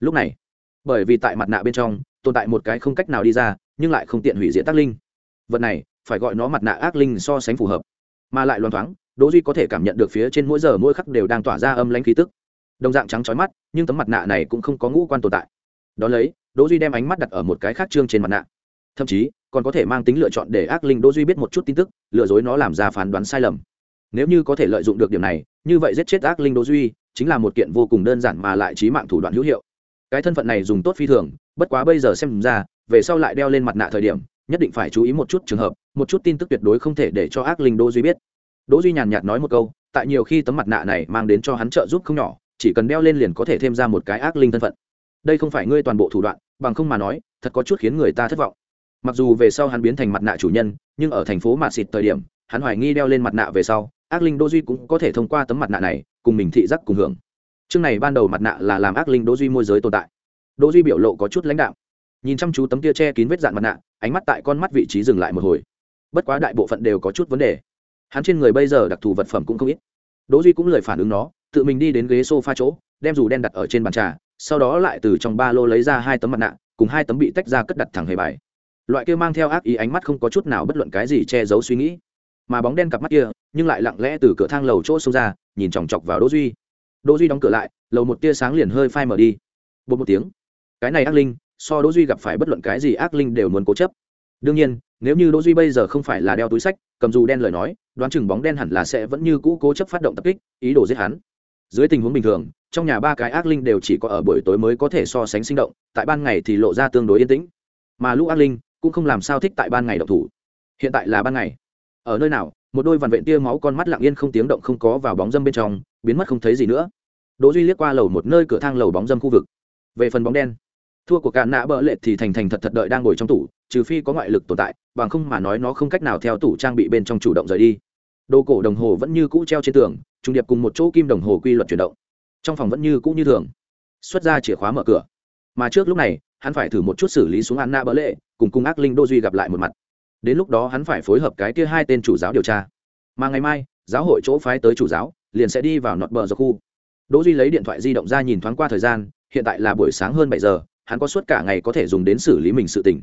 Lúc này, bởi vì tại mặt nạ bên trong, tồn tại một cái không cách nào đi ra, nhưng lại không tiện hủy diệt tác linh. Vật này phải gọi nó mặt nạ ác linh so sánh phù hợp. Mà lại loan thoáng, đỗ duy có thể cảm nhận được phía trên mỗi giờ mỗi khắc đều đang tỏa ra âm lãnh khí tức. Đồng dạng trắng chói mắt, nhưng tấm mặt nạ này cũng không có ngũ quan tồn tại. Đó lấy, đỗ duy đem ánh mắt đặt ở một cái khác trương trên mặt nạ. Thậm chí, còn có thể mang tính lựa chọn để ác linh đỗ duy biết một chút tin tức, lừa dối nó làm ra phán đoán sai lầm. Nếu như có thể lợi dụng được điểm này, như vậy giết chết ác linh đỗ duy chính là một kiện vô cùng đơn giản mà lại trí mạng thủ đoạn hữu hiệu. Cái thân phận này dùng tốt phi thường, bất quá bây giờ xem ra, về sau lại đeo lên mặt nạ thời điểm nhất định phải chú ý một chút trường hợp, một chút tin tức tuyệt đối không thể để cho ác linh đỗ duy biết. Đỗ duy nhàn nhạt nói một câu, tại nhiều khi tấm mặt nạ này mang đến cho hắn trợ giúp không nhỏ, chỉ cần đeo lên liền có thể thêm ra một cái ác linh thân phận. Đây không phải ngươi toàn bộ thủ đoạn, bằng không mà nói, thật có chút khiến người ta thất vọng. Mặc dù về sau hắn biến thành mặt nạ chủ nhân, nhưng ở thành phố mạt xịt thời điểm, hắn hoài nghi đeo lên mặt nạ về sau, ác linh đỗ duy cũng có thể thông qua tấm mặt nạ này, cùng mình thị giác cùng hưởng. Chương này ban đầu mặt nạ là làm ác linh đỗ duy môi giới tồn tại. Đỗ duy biểu lộ có chút lãnh đạo nhìn chăm chú tấm kia che kín vết dạn mặt nạ ánh mắt tại con mắt vị trí dừng lại một hồi. Bất quá đại bộ phận đều có chút vấn đề. Hắn trên người bây giờ đặc thù vật phẩm cũng không ít. Đỗ duy cũng lời phản ứng nó, tự mình đi đến ghế sofa chỗ, đem dù đen đặt ở trên bàn trà, sau đó lại từ trong ba lô lấy ra hai tấm mặt nạ, cùng hai tấm bị tách ra cất đặt thẳng hề bài. Loại kia mang theo ác ý ánh mắt không có chút nào bất luận cái gì che giấu suy nghĩ. Mà bóng đen cặp mắt kia, nhưng lại lặng lẽ từ cửa thang lầu chỗ xông ra, nhìn chòng chọc vào đỗ duy. Đỗ duy đóng cửa lại, lầu một tia sáng liền hơi phai mở đi. Bột một tiếng. Cái này ác linh so đỗ duy gặp phải bất luận cái gì ác linh đều muốn cố chấp. Đương nhiên, nếu như đỗ duy bây giờ không phải là đeo túi sách, cầm dù đen lời nói, đoán chừng bóng đen hẳn là sẽ vẫn như cũ cố chấp phát động tập kích, ý đồ giết hắn. Dưới tình huống bình thường, trong nhà ba cái ác linh đều chỉ có ở buổi tối mới có thể so sánh sinh động, tại ban ngày thì lộ ra tương đối yên tĩnh. Mà lũ ác linh cũng không làm sao thích tại ban ngày động thủ. Hiện tại là ban ngày. Ở nơi nào, một đôi vằn vện tia máu con mắt lặng yên không tiếng động không có vào bóng dâm bên trong, biến mất không thấy gì nữa. Đỗ duy liếc qua lầu một nơi cửa thang lầu bóng dâm khu vực. Về phần bóng đen thua của cạn nạ bỡ lệ thì thành thành thật thật đợi đang ngồi trong tủ, trừ phi có ngoại lực tồn tại, bằng không mà nói nó không cách nào theo tủ trang bị bên trong chủ động rời đi. Đồ cổ đồng hồ vẫn như cũ treo trên tường, trung điệp cùng một chỗ kim đồng hồ quy luật chuyển động. Trong phòng vẫn như cũ như thường. Xuất ra chìa khóa mở cửa. Mà trước lúc này, hắn phải thử một chút xử lý xuống anna bỡ lệ, cùng cung ác linh đô duy gặp lại một mặt. Đến lúc đó hắn phải phối hợp cái kia hai tên chủ giáo điều tra. Mà ngày mai, giáo hội chỗ phái tới chủ giáo, liền sẽ đi vào nọt bờ dọc khu. Đỗ duy lấy điện thoại di động ra nhìn thoáng qua thời gian, hiện tại là buổi sáng hơn bảy giờ hắn có suốt cả ngày có thể dùng đến xử lý mình sự tình.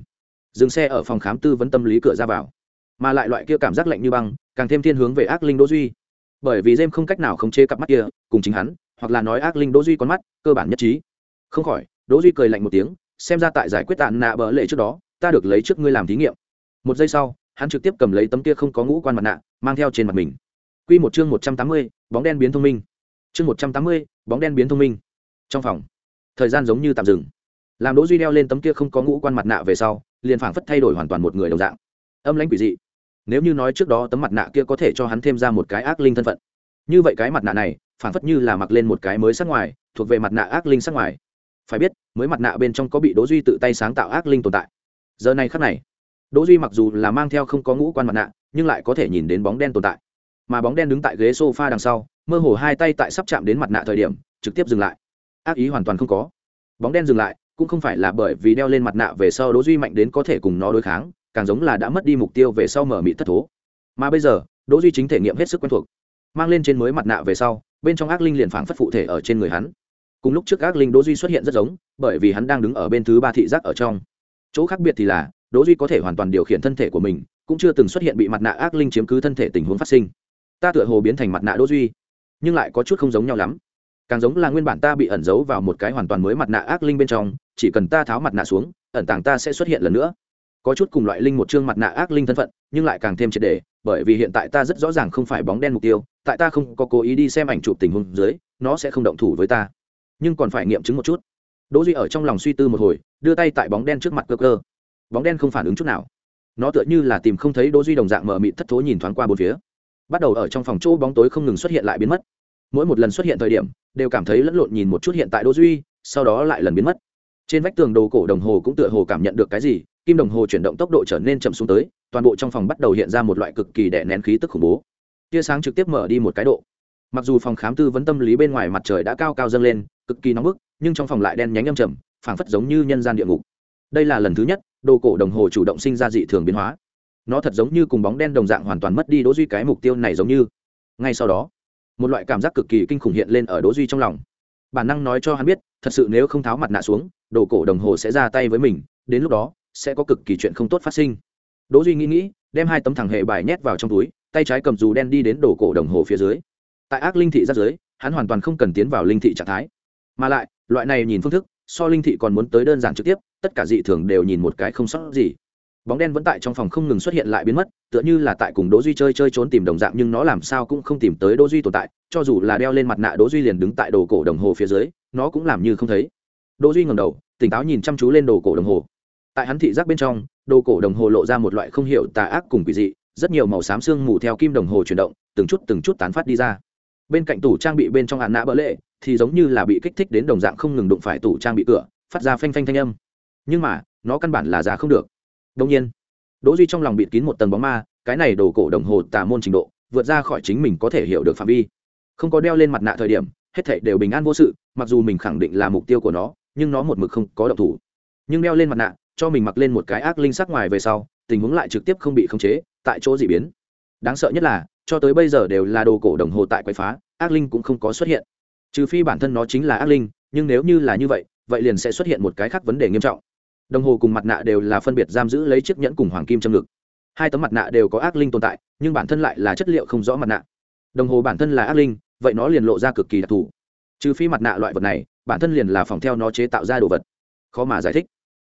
Dừng xe ở phòng khám tư vấn tâm lý cửa ra vào. Mà lại loại kia cảm giác lạnh như băng càng thêm thiên hướng về ác linh đỗ duy. Bởi vì jem không cách nào khống chế cặp mắt kia cùng chính hắn hoặc là nói ác linh đỗ duy con mắt cơ bản nhất trí. Không khỏi đỗ duy cười lạnh một tiếng xem ra tại giải quyết tàn nạ bỡ lệ trước đó ta được lấy trước ngươi làm thí nghiệm. Một giây sau hắn trực tiếp cầm lấy tấm kia không có ngũ quan mặt nạ mang theo trên mặt mình. Quy một chương một trăm tám mươi, bóng đen biến thông minh. Chương một trăm tám mươi, bóng đen biến thông minh. Trong phòng thời gian giống như tạm dừng làm đỗ duy đeo lên tấm kia không có ngũ quan mặt nạ về sau, liền phảng phất thay đổi hoàn toàn một người đồng dạng. Âm lãnh quỷ dị. Nếu như nói trước đó tấm mặt nạ kia có thể cho hắn thêm ra một cái ác linh thân phận. Như vậy cái mặt nạ này, phảng phất như là mặc lên một cái mới sắc ngoài, thuộc về mặt nạ ác linh sắc ngoài. Phải biết, mới mặt nạ bên trong có bị đỗ duy tự tay sáng tạo ác linh tồn tại. Giờ này khắc này, đỗ duy mặc dù là mang theo không có ngũ quan mặt nạ, nhưng lại có thể nhìn đến bóng đen tồn tại. Mà bóng đen đứng tại ghế sofa đằng sau, mơ hồ hai tay tại sắp chạm đến mặt nạ thời điểm, trực tiếp dừng lại. Ác ý hoàn toàn không có. Bóng đen dừng lại cũng không phải là bởi vì đeo lên mặt nạ về sau đỗ duy mạnh đến có thể cùng nó đối kháng, càng giống là đã mất đi mục tiêu về sau mở mị thất thố. Mà bây giờ, đỗ duy chính thể nghiệm hết sức quen thuộc, mang lên trên mới mặt nạ về sau, bên trong ác linh liền phảng phất phụ thể ở trên người hắn. Cùng lúc trước ác linh đỗ duy xuất hiện rất giống, bởi vì hắn đang đứng ở bên thứ ba thị giác ở trong. Chỗ khác biệt thì là, đỗ duy có thể hoàn toàn điều khiển thân thể của mình, cũng chưa từng xuất hiện bị mặt nạ ác linh chiếm cứ thân thể tình huống phát sinh. Ta tựa hồ biến thành mặt nạ đỗ duy, nhưng lại có chút không giống nhau lắm càng giống là nguyên bản ta bị ẩn giấu vào một cái hoàn toàn mới mặt nạ ác linh bên trong, chỉ cần ta tháo mặt nạ xuống, ẩn tàng ta sẽ xuất hiện lần nữa. Có chút cùng loại linh một chương mặt nạ ác linh thân phận, nhưng lại càng thêm triệt đề bởi vì hiện tại ta rất rõ ràng không phải bóng đen mục tiêu, tại ta không có cố ý đi xem ảnh chụp tình huống dưới, nó sẽ không động thủ với ta. Nhưng còn phải nghiệm chứng một chút. Đỗ duy ở trong lòng suy tư một hồi, đưa tay tại bóng đen trước mặt cơ cơ. Bóng đen không phản ứng chút nào. Nó tựa như là tìm không thấy đỗ duy đồng dạng mở mịt thất thố nhìn thoáng qua bốn phía. Bắt đầu ở trong phòng chỗ bóng tối không ngừng xuất hiện lại biến mất mỗi một lần xuất hiện thời điểm, đều cảm thấy lẫn lộn nhìn một chút hiện tại đỗ duy, sau đó lại lần biến mất. Trên vách tường đồ cổ đồng hồ cũng tựa hồ cảm nhận được cái gì, kim đồng hồ chuyển động tốc độ trở nên chậm xuống tới, toàn bộ trong phòng bắt đầu hiện ra một loại cực kỳ đè nén khí tức khủng bố. Tia sáng trực tiếp mở đi một cái độ. Mặc dù phòng khám tư vấn tâm lý bên ngoài mặt trời đã cao cao dâng lên, cực kỳ nóng bức, nhưng trong phòng lại đen nhánh âm trầm, phảng phất giống như nhân gian địa ngục. Đây là lần thứ nhất, đồ cổ đồng hồ chủ động sinh ra dị thường biến hóa. Nó thật giống như cùng bóng đen đồng dạng hoàn toàn mất đi đỗ duy cái mục tiêu này giống như. Ngay sau đó một loại cảm giác cực kỳ kinh khủng hiện lên ở đỗ duy trong lòng. Bản năng nói cho hắn biết, thật sự nếu không tháo mặt nạ xuống, đồ cổ đồng hồ sẽ ra tay với mình, đến lúc đó, sẽ có cực kỳ chuyện không tốt phát sinh. Đỗ duy nghĩ nghĩ, đem hai tấm thẳng hệ bài nhét vào trong túi, tay trái cầm dù đen đi đến đồ cổ đồng hồ phía dưới. Tại ác linh thị giáp dưới hắn hoàn toàn không cần tiến vào linh thị trạng thái. Mà lại, loại này nhìn phương thức, so linh thị còn muốn tới đơn giản trực tiếp, tất cả dị thường đều nhìn một cái không sót gì bóng đen vẫn tại trong phòng không ngừng xuất hiện lại biến mất, tựa như là tại cùng đỗ duy chơi chơi trốn tìm đồng dạng, nhưng nó làm sao cũng không tìm tới đỗ duy tồn tại, cho dù là đeo lên mặt nạ đỗ duy liền đứng tại đồ cổ đồng hồ phía dưới, nó cũng làm như không thấy. Đỗ duy ngẩng đầu, tỉnh táo nhìn chăm chú lên đồ cổ đồng hồ. Tại hắn thị giác bên trong, đồ cổ đồng hồ lộ ra một loại không hiểu tà ác cùng quỷ dị, rất nhiều màu xám xương mù theo kim đồng hồ chuyển động, từng chút từng chút tán phát đi ra. Bên cạnh tủ trang bị bên trong hạn nã bỡ lệ thì giống như là bị kích thích đến đồng dạng không ngừng đụng phải tủ trang bị cửa, phát ra phanh phanh thanh âm. Nhưng mà, nó căn bản là ra không được đông nhiên, đỗ duy trong lòng bịt kín một tầng bóng ma, cái này đồ cổ đồng hồ tà môn trình độ, vượt ra khỏi chính mình có thể hiểu được phạm vi. Không có đeo lên mặt nạ thời điểm, hết thảy đều bình an vô sự, mặc dù mình khẳng định là mục tiêu của nó, nhưng nó một mực không có động thủ. Nhưng đeo lên mặt nạ, cho mình mặc lên một cái ác linh sắc ngoài về sau, tình huống lại trực tiếp không bị khống chế, tại chỗ dị biến. Đáng sợ nhất là, cho tới bây giờ đều là đồ cổ đồng hồ tại quậy phá, ác linh cũng không có xuất hiện. Trừ phi bản thân nó chính là ác linh, nhưng nếu như là như vậy vậy liền sẽ xuất hiện một cái khác vấn đề nghiêm trọng đồng hồ cùng mặt nạ đều là phân biệt giam giữ lấy chiếc nhẫn cùng hoàng kim châm ngực. Hai tấm mặt nạ đều có ác linh tồn tại, nhưng bản thân lại là chất liệu không rõ mặt nạ. Đồng hồ bản thân là ác linh, vậy nó liền lộ ra cực kỳ đặc thù. Trừ phi mặt nạ loại vật này, bản thân liền là phòng theo nó chế tạo ra đồ vật. Khó mà giải thích.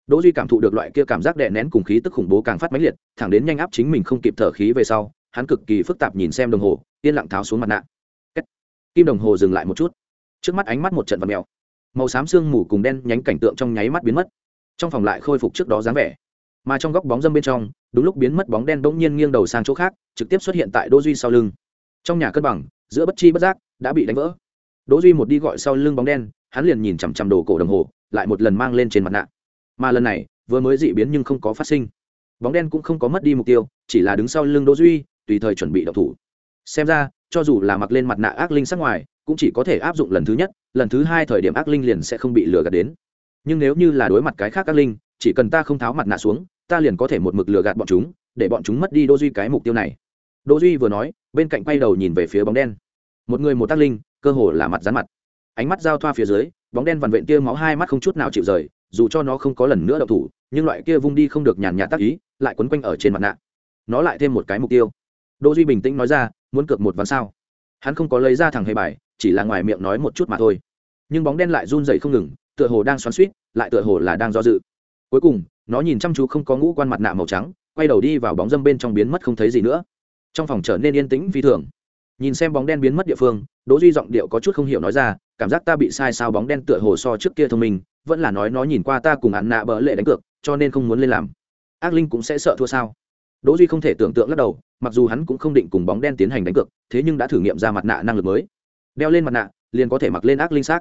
Đỗ duy cảm thụ được loại kia cảm giác đè nén cùng khí tức khủng bố càng phát mãnh liệt, thẳng đến nhanh áp chính mình không kịp thở khí về sau, hắn cực kỳ phức tạp nhìn xem đồng hồ, yên lặng tháo xuống mặt nạ. Kim đồng hồ dừng lại một chút. Trước mắt ánh mắt một trận vật mèo. Màu xám sương mù cùng đen nhánh cảnh tượng trong nháy mắt biến mất trong phòng lại khôi phục trước đó dáng vẻ. Mà trong góc bóng dâm bên trong, đúng lúc biến mất bóng đen bỗng nhiên nghiêng đầu sang chỗ khác, trực tiếp xuất hiện tại đỗ duy sau lưng. Trong nhà cân bằng, giữa bất chi bất giác, đã bị đánh vỡ. Đỗ duy một đi gọi sau lưng bóng đen, hắn liền nhìn chằm chằm đồ cổ đồng hồ, lại một lần mang lên trên mặt nạ. Mà lần này, vừa mới dị biến nhưng không có phát sinh. Bóng đen cũng không có mất đi mục tiêu, chỉ là đứng sau lưng đỗ duy, tùy thời chuẩn bị động thủ. Xem ra, cho dù là mặc lên mặt nạ ác linh sắc ngoài, cũng chỉ có thể áp dụng lần thứ nhất, lần thứ hai thời điểm ác linh liền sẽ không bị lừa gạt đến nhưng nếu như là đối mặt cái khác các linh, chỉ cần ta không tháo mặt nạ xuống, ta liền có thể một mực lừa gạt bọn chúng, để bọn chúng mất đi đô duy cái mục tiêu này. Đô duy vừa nói, bên cạnh quay đầu nhìn về phía bóng đen. Một người một tác linh, cơ hồ là mặt rán mặt. Ánh mắt giao thoa phía dưới, bóng đen vằn vện kia máu hai mắt không chút nào chịu rời, dù cho nó không có lần nữa đậu thủ, nhưng loại kia vung đi không được nhàn nhạt tác ý, lại quấn quanh ở trên mặt nạ. Nó lại thêm một cái mục tiêu. Đô duy bình tĩnh nói ra, muốn cược một ván sao? Hắn không có lấy ra thằng hề bài, chỉ là ngoài miệng nói một chút mà thôi. Nhưng bóng đen lại run rẩy không ngừng tựa hồ đang xoắn suýt, lại tựa hồ là đang do dự. Cuối cùng, nó nhìn chăm chú không có ngũ quan mặt nạ màu trắng, quay đầu đi vào bóng dâm bên trong biến mất không thấy gì nữa. Trong phòng trở nên yên tĩnh phi thường. Nhìn xem bóng đen biến mất địa phương, đỗ duy giọng điệu có chút không hiểu nói ra, cảm giác ta bị sai sao bóng đen tựa hồ so trước kia thông minh, vẫn là nói nó nhìn qua ta cùng ăn nạ bỡ lệ đánh cược, cho nên không muốn lên làm. Ác linh cũng sẽ sợ thua sao? Đỗ duy không thể tưởng tượng lắc đầu, mặc dù hắn cũng không định cùng bóng đen tiến hành đánh cược, thế nhưng đã thử nghiệm ra mặt nạ năng lực mới. Đeo lên mặt nạ, liền có thể mặc lên ác linh xác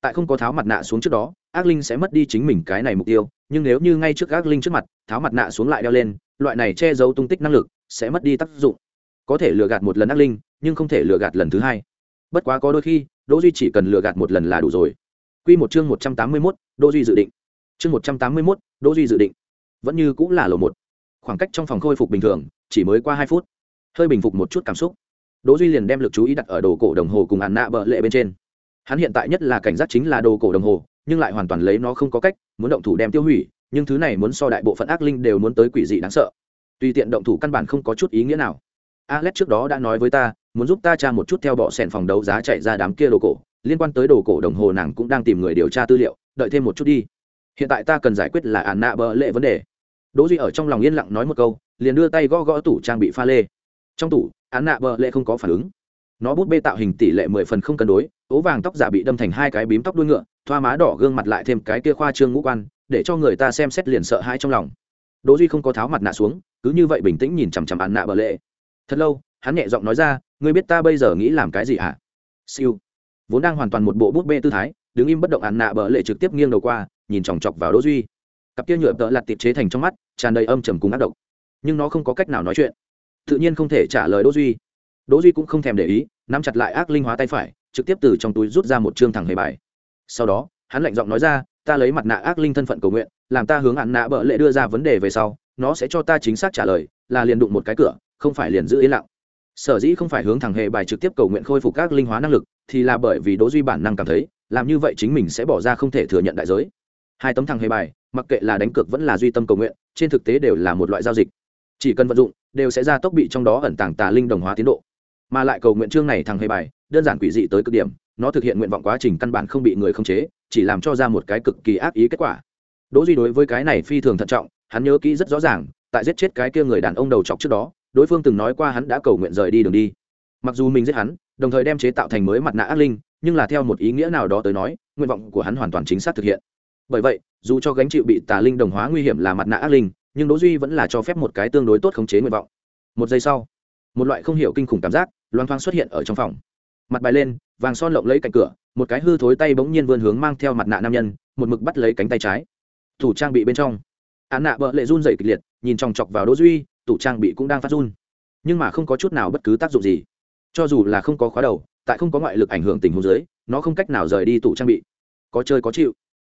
tại không có tháo mặt nạ xuống trước đó ác linh sẽ mất đi chính mình cái này mục tiêu nhưng nếu như ngay trước ác linh trước mặt tháo mặt nạ xuống lại đeo lên loại này che giấu tung tích năng lực sẽ mất đi tác dụng. Có thể lừa gạt một lần ác linh nhưng không thể lừa gạt lần thứ hai. Bất quá có đôi khi đỗ duy chỉ cần lừa gạt một lần là đủ rồi. Quy một chương một trăm tám mươi 181, đỗ duy dự định. Chương một trăm tám mươi 181, đỗ duy dự định. Vẫn như cũng là lầu một. Khoảng cách trong phòng khôi phục bình thường chỉ mới qua hai phút. Hơi bình phục một chút cảm xúc. Đỗ duy liền đem lực chú ý đặt ở đồ cổ đồng hồ cùng ạn nạ bợ lệ bên trên hắn hiện tại nhất là cảnh giác chính là đồ cổ đồng hồ, nhưng lại hoàn toàn lấy nó không có cách, muốn động thủ đem tiêu hủy, nhưng thứ này muốn so đại bộ phận ác linh đều muốn tới quỷ dị đáng sợ. Tùy tiện động thủ căn bản không có chút ý nghĩa nào. Alex trước đó đã nói với ta, muốn giúp ta tra một chút theo bọ sẻn phòng đấu giá chạy ra đám kia đồ cổ, liên quan tới đồ cổ đồng hồ nàng cũng đang tìm người điều tra tư liệu, đợi thêm một chút đi. Hiện tại ta cần giải quyết là ạn nạ bờ lệ vấn đề. Đỗ duy ở trong lòng yên lặng nói một câu, liền đưa tay gõ gõ tủ trang bị pha lê. Trong tủ án nạ bờ lệ không có phản ứng nó bút bê tạo hình tỷ lệ mười phần không cân đối, ố vàng tóc giả bị đâm thành hai cái bím tóc đuôi ngựa, thoa má đỏ gương mặt lại thêm cái kia khoa trương ngũ quan, để cho người ta xem xét liền sợ hãi trong lòng. Đỗ duy không có tháo mặt nạ xuống, cứ như vậy bình tĩnh nhìn chằm chằm ăn nạ bờ lệ. Thật lâu, hắn nhẹ giọng nói ra, ngươi biết ta bây giờ nghĩ làm cái gì hả? Siêu. Vốn đang hoàn toàn một bộ bút bê tư thái, đứng im bất động ăn nạ bờ lệ trực tiếp nghiêng đầu qua, nhìn chòng chọc vào đỗ duy. Cặp kia nhựa tợ lặt tiệp chế thành trong mắt, tràn đầy âm trầm cùng ác độc. Nhưng nó không có cách nào nói chuyện. Tự nhiên không thể trả lời đỗ duy đỗ duy cũng không thèm để ý, nắm chặt lại ác linh hóa tay phải, trực tiếp từ trong túi rút ra một trương thẳng hề bài. Sau đó, hắn lạnh giọng nói ra, ta lấy mặt nạ ác linh thân phận cầu nguyện, làm ta hướng ạn nạ bợ lệ đưa ra vấn đề về sau, nó sẽ cho ta chính xác trả lời, là liền đụng một cái cửa, không phải liền giữ yên lặng. Sở dĩ không phải hướng thẳng hề bài trực tiếp cầu nguyện khôi phục các linh hóa năng lực, thì là bởi vì đỗ duy bản năng cảm thấy, làm như vậy chính mình sẽ bỏ ra không thể thừa nhận đại giới. Hai tấm thằng hề bài, mặc kệ là đánh cược vẫn là duy tâm cầu nguyện, trên thực tế đều là một loại giao dịch. Chỉ cần vận dụng, đều sẽ ra tốc bị trong đó ẩn tàng tà linh đồng hóa tiến độ mà lại cầu nguyện chương này thằng hề bài, đơn giản quỷ dị tới cực điểm, nó thực hiện nguyện vọng quá trình căn bản không bị người khống chế, chỉ làm cho ra một cái cực kỳ ác ý kết quả. Đỗ duy đối với cái này phi thường thận trọng, hắn nhớ kỹ rất rõ ràng, tại giết chết cái kia người đàn ông đầu chọc trước đó, đối phương từng nói qua hắn đã cầu nguyện rời đi đường đi. Mặc dù mình giết hắn, đồng thời đem chế tạo thành mới mặt nạ ác linh, nhưng là theo một ý nghĩa nào đó tới nói, nguyện vọng của hắn hoàn toàn chính xác thực hiện. Bởi vậy, dù cho gánh chịu bị tà linh đồng hóa nguy hiểm là mặt nạ ác linh, nhưng đỗ duy vẫn là cho phép một cái tương đối tốt khống chế nguyện vọng. Một giây sau, một loại không hiểu kinh khủng cảm giác loang thoang xuất hiện ở trong phòng. Mặt bài lên, vàng son lộng lấy cạnh cửa, một cái hư thối tay bỗng nhiên vươn hướng mang theo mặt nạ nam nhân, một mực bắt lấy cánh tay trái. Thủ trang bị bên trong. Án nạ bợ lệ run dậy kịch liệt, nhìn chòng chọc vào đỗ duy, tủ trang bị cũng đang phát run. Nhưng mà không có chút nào bất cứ tác dụng gì. Cho dù là không có khóa đầu, tại không có ngoại lực ảnh hưởng tình huống dưới, nó không cách nào rời đi tủ trang bị. Có chơi có chịu.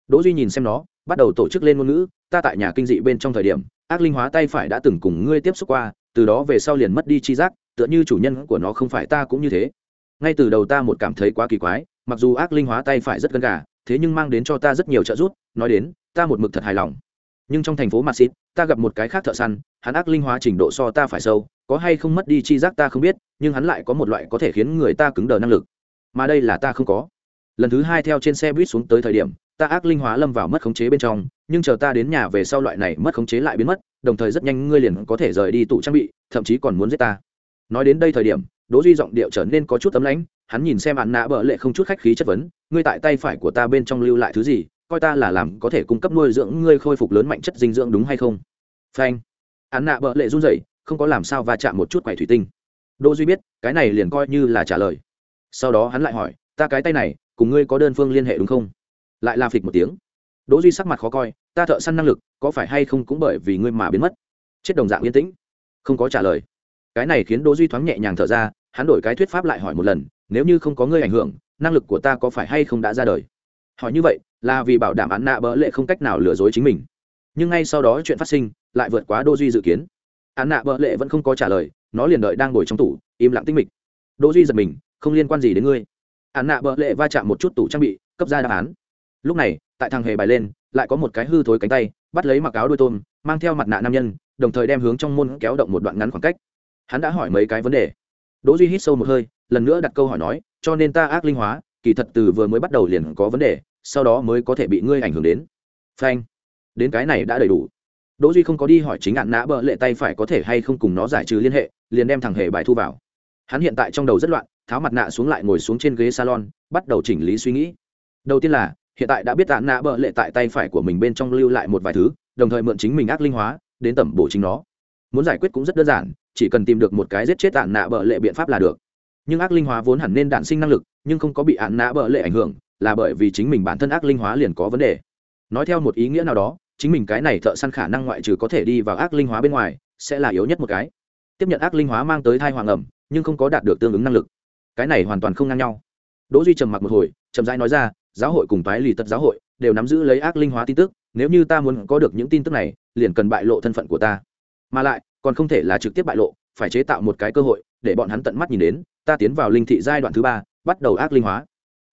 Đỗ duy nhìn xem nó, bắt đầu tổ chức lên ngôn ngữ, ta tại nhà kinh dị bên trong thời điểm, ác linh hóa tay phải đã từng cùng ngươi tiếp xúc qua, từ đó về sau liền mất đi chi giác tựa như chủ nhân của nó không phải ta cũng như thế ngay từ đầu ta một cảm thấy quá kỳ quái mặc dù ác linh hóa tay phải rất gần gà thế nhưng mang đến cho ta rất nhiều trợ giúp nói đến ta một mực thật hài lòng nhưng trong thành phố Madrid, ta gặp một cái khác thợ săn, hắn ác linh hóa trình độ so ta phải sâu, có hay không mất đi chi giác ta không biết, nhưng hắn lại có một loại có thể khiến người ta cứng đờ năng lực. Mà đây là ta không có. Lần thứ hai theo trên xe buýt xuống tới thời điểm, ta ác linh hóa lâm vào mất khống chế bên trong, nhưng chờ ta đến nhà về sau loại này mất khống chế lại biến mất, đồng thời rất nhanh ngươi liền có thể rời đi tủ trang bị, thậm chí còn muốn giết ta. Nói đến đây thời điểm, Đỗ Duy giọng điệu trở nên có chút tấm lãnh, hắn nhìn xem ạn nạ bợ lệ không chút khách khí chất vấn, ngươi tại tay phải của ta bên trong lưu lại thứ gì, coi ta là làm có thể cung cấp nuôi dưỡng ngươi khôi phục lớn mạnh chất dinh dưỡng đúng hay không? Phanh. Ạn nạ bợ lệ run rẩy không có làm sao va chạm một chút quẻ thủy tinh. Đỗ duy biết cái này liền coi như là trả lời. Sau đó hắn lại hỏi ta cái tay này cùng ngươi có đơn phương liên hệ đúng không? Lại la phịch một tiếng. Đỗ duy sắc mặt khó coi ta thợ săn năng lực có phải hay không cũng bởi vì ngươi mà biến mất? Chết đồng dạng yên tĩnh. Không có trả lời cái này khiến đỗ duy thoáng nhẹ nhàng thở ra, hắn đổi cái thuyết pháp lại hỏi một lần, nếu như không có ngươi ảnh hưởng, năng lực của ta có phải hay không đã ra đời? Hỏi như vậy, là vì bảo đảm án nạ bỡ lệ không cách nào lừa dối chính mình. Nhưng ngay sau đó chuyện phát sinh, lại vượt quá đô duy dự kiến. Án nạ bỡ lệ vẫn không có trả lời, nó liền đợi đang ngồi trong tủ, im lặng tinh mịch. Đô duy giật mình, không liên quan gì đến ngươi. Án nạ bỡ lệ va chạm một chút tủ trang bị, cấp ra đáp án. Lúc này, tại thằng hề bài lên, lại có một cái hư thối cánh tay, bắt lấy mặc áo đôi tôm, mang theo mặt nạ nam nhân, đồng thời đem hướng trong môn kéo động một đoạn ngắn khoảng cách hắn đã hỏi mấy cái vấn đề. Đỗ duy hít sâu một hơi, lần nữa đặt câu hỏi nói, cho nên ta ác linh hóa, kỳ thật từ vừa mới bắt đầu liền có vấn đề, sau đó mới có thể bị ngươi ảnh hưởng đến. Phanh. Đến cái này đã đầy đủ. Đỗ duy không có đi hỏi chính ạn nã bợ lệ tay phải có thể hay không cùng nó giải trừ liên hệ, liền đem thằng hề bài thu vào. Hắn hiện tại trong đầu rất loạn, tháo mặt nạ xuống lại ngồi xuống trên ghế salon, bắt đầu chỉnh lý suy nghĩ. Đầu tiên là, hiện tại đã biết ạn nã bợ lệ tại tay phải của mình bên trong lưu lại một vài thứ, đồng thời mượn chính mình ác linh hóa, đến tẩm bổ chính nó. Muốn giải quyết cũng rất đơn giản chỉ cần tìm được một cái giết chết ạn nạ bợ lệ biện pháp là được. Nhưng ác linh hóa vốn hẳn nên đạn sinh năng lực, nhưng không có bị ạn nạ bợ lệ ảnh hưởng, là bởi vì chính mình bản thân ác linh hóa liền có vấn đề. Nói theo một ý nghĩa nào đó, chính mình cái này thợ săn khả năng ngoại trừ có thể đi vào ác linh hóa bên ngoài, sẽ là yếu nhất một cái. Tiếp nhận ác linh hóa mang tới thai hoàng ẩm, nhưng không có đạt được tương ứng năng lực. Cái này hoàn toàn không ngang nhau. Đỗ duy trầm mặc một hồi, chậm rãi nói ra, giáo hội cùng toái lì tật giáo hội đều nắm giữ lấy ác linh hóa tin tức, nếu như ta muốn có được những tin tức này, liền cần bại lộ thân phận của ta. Mà lại còn không thể là trực tiếp bại lộ phải chế tạo một cái cơ hội để bọn hắn tận mắt nhìn đến ta tiến vào linh thị giai đoạn thứ ba bắt đầu ác linh hóa.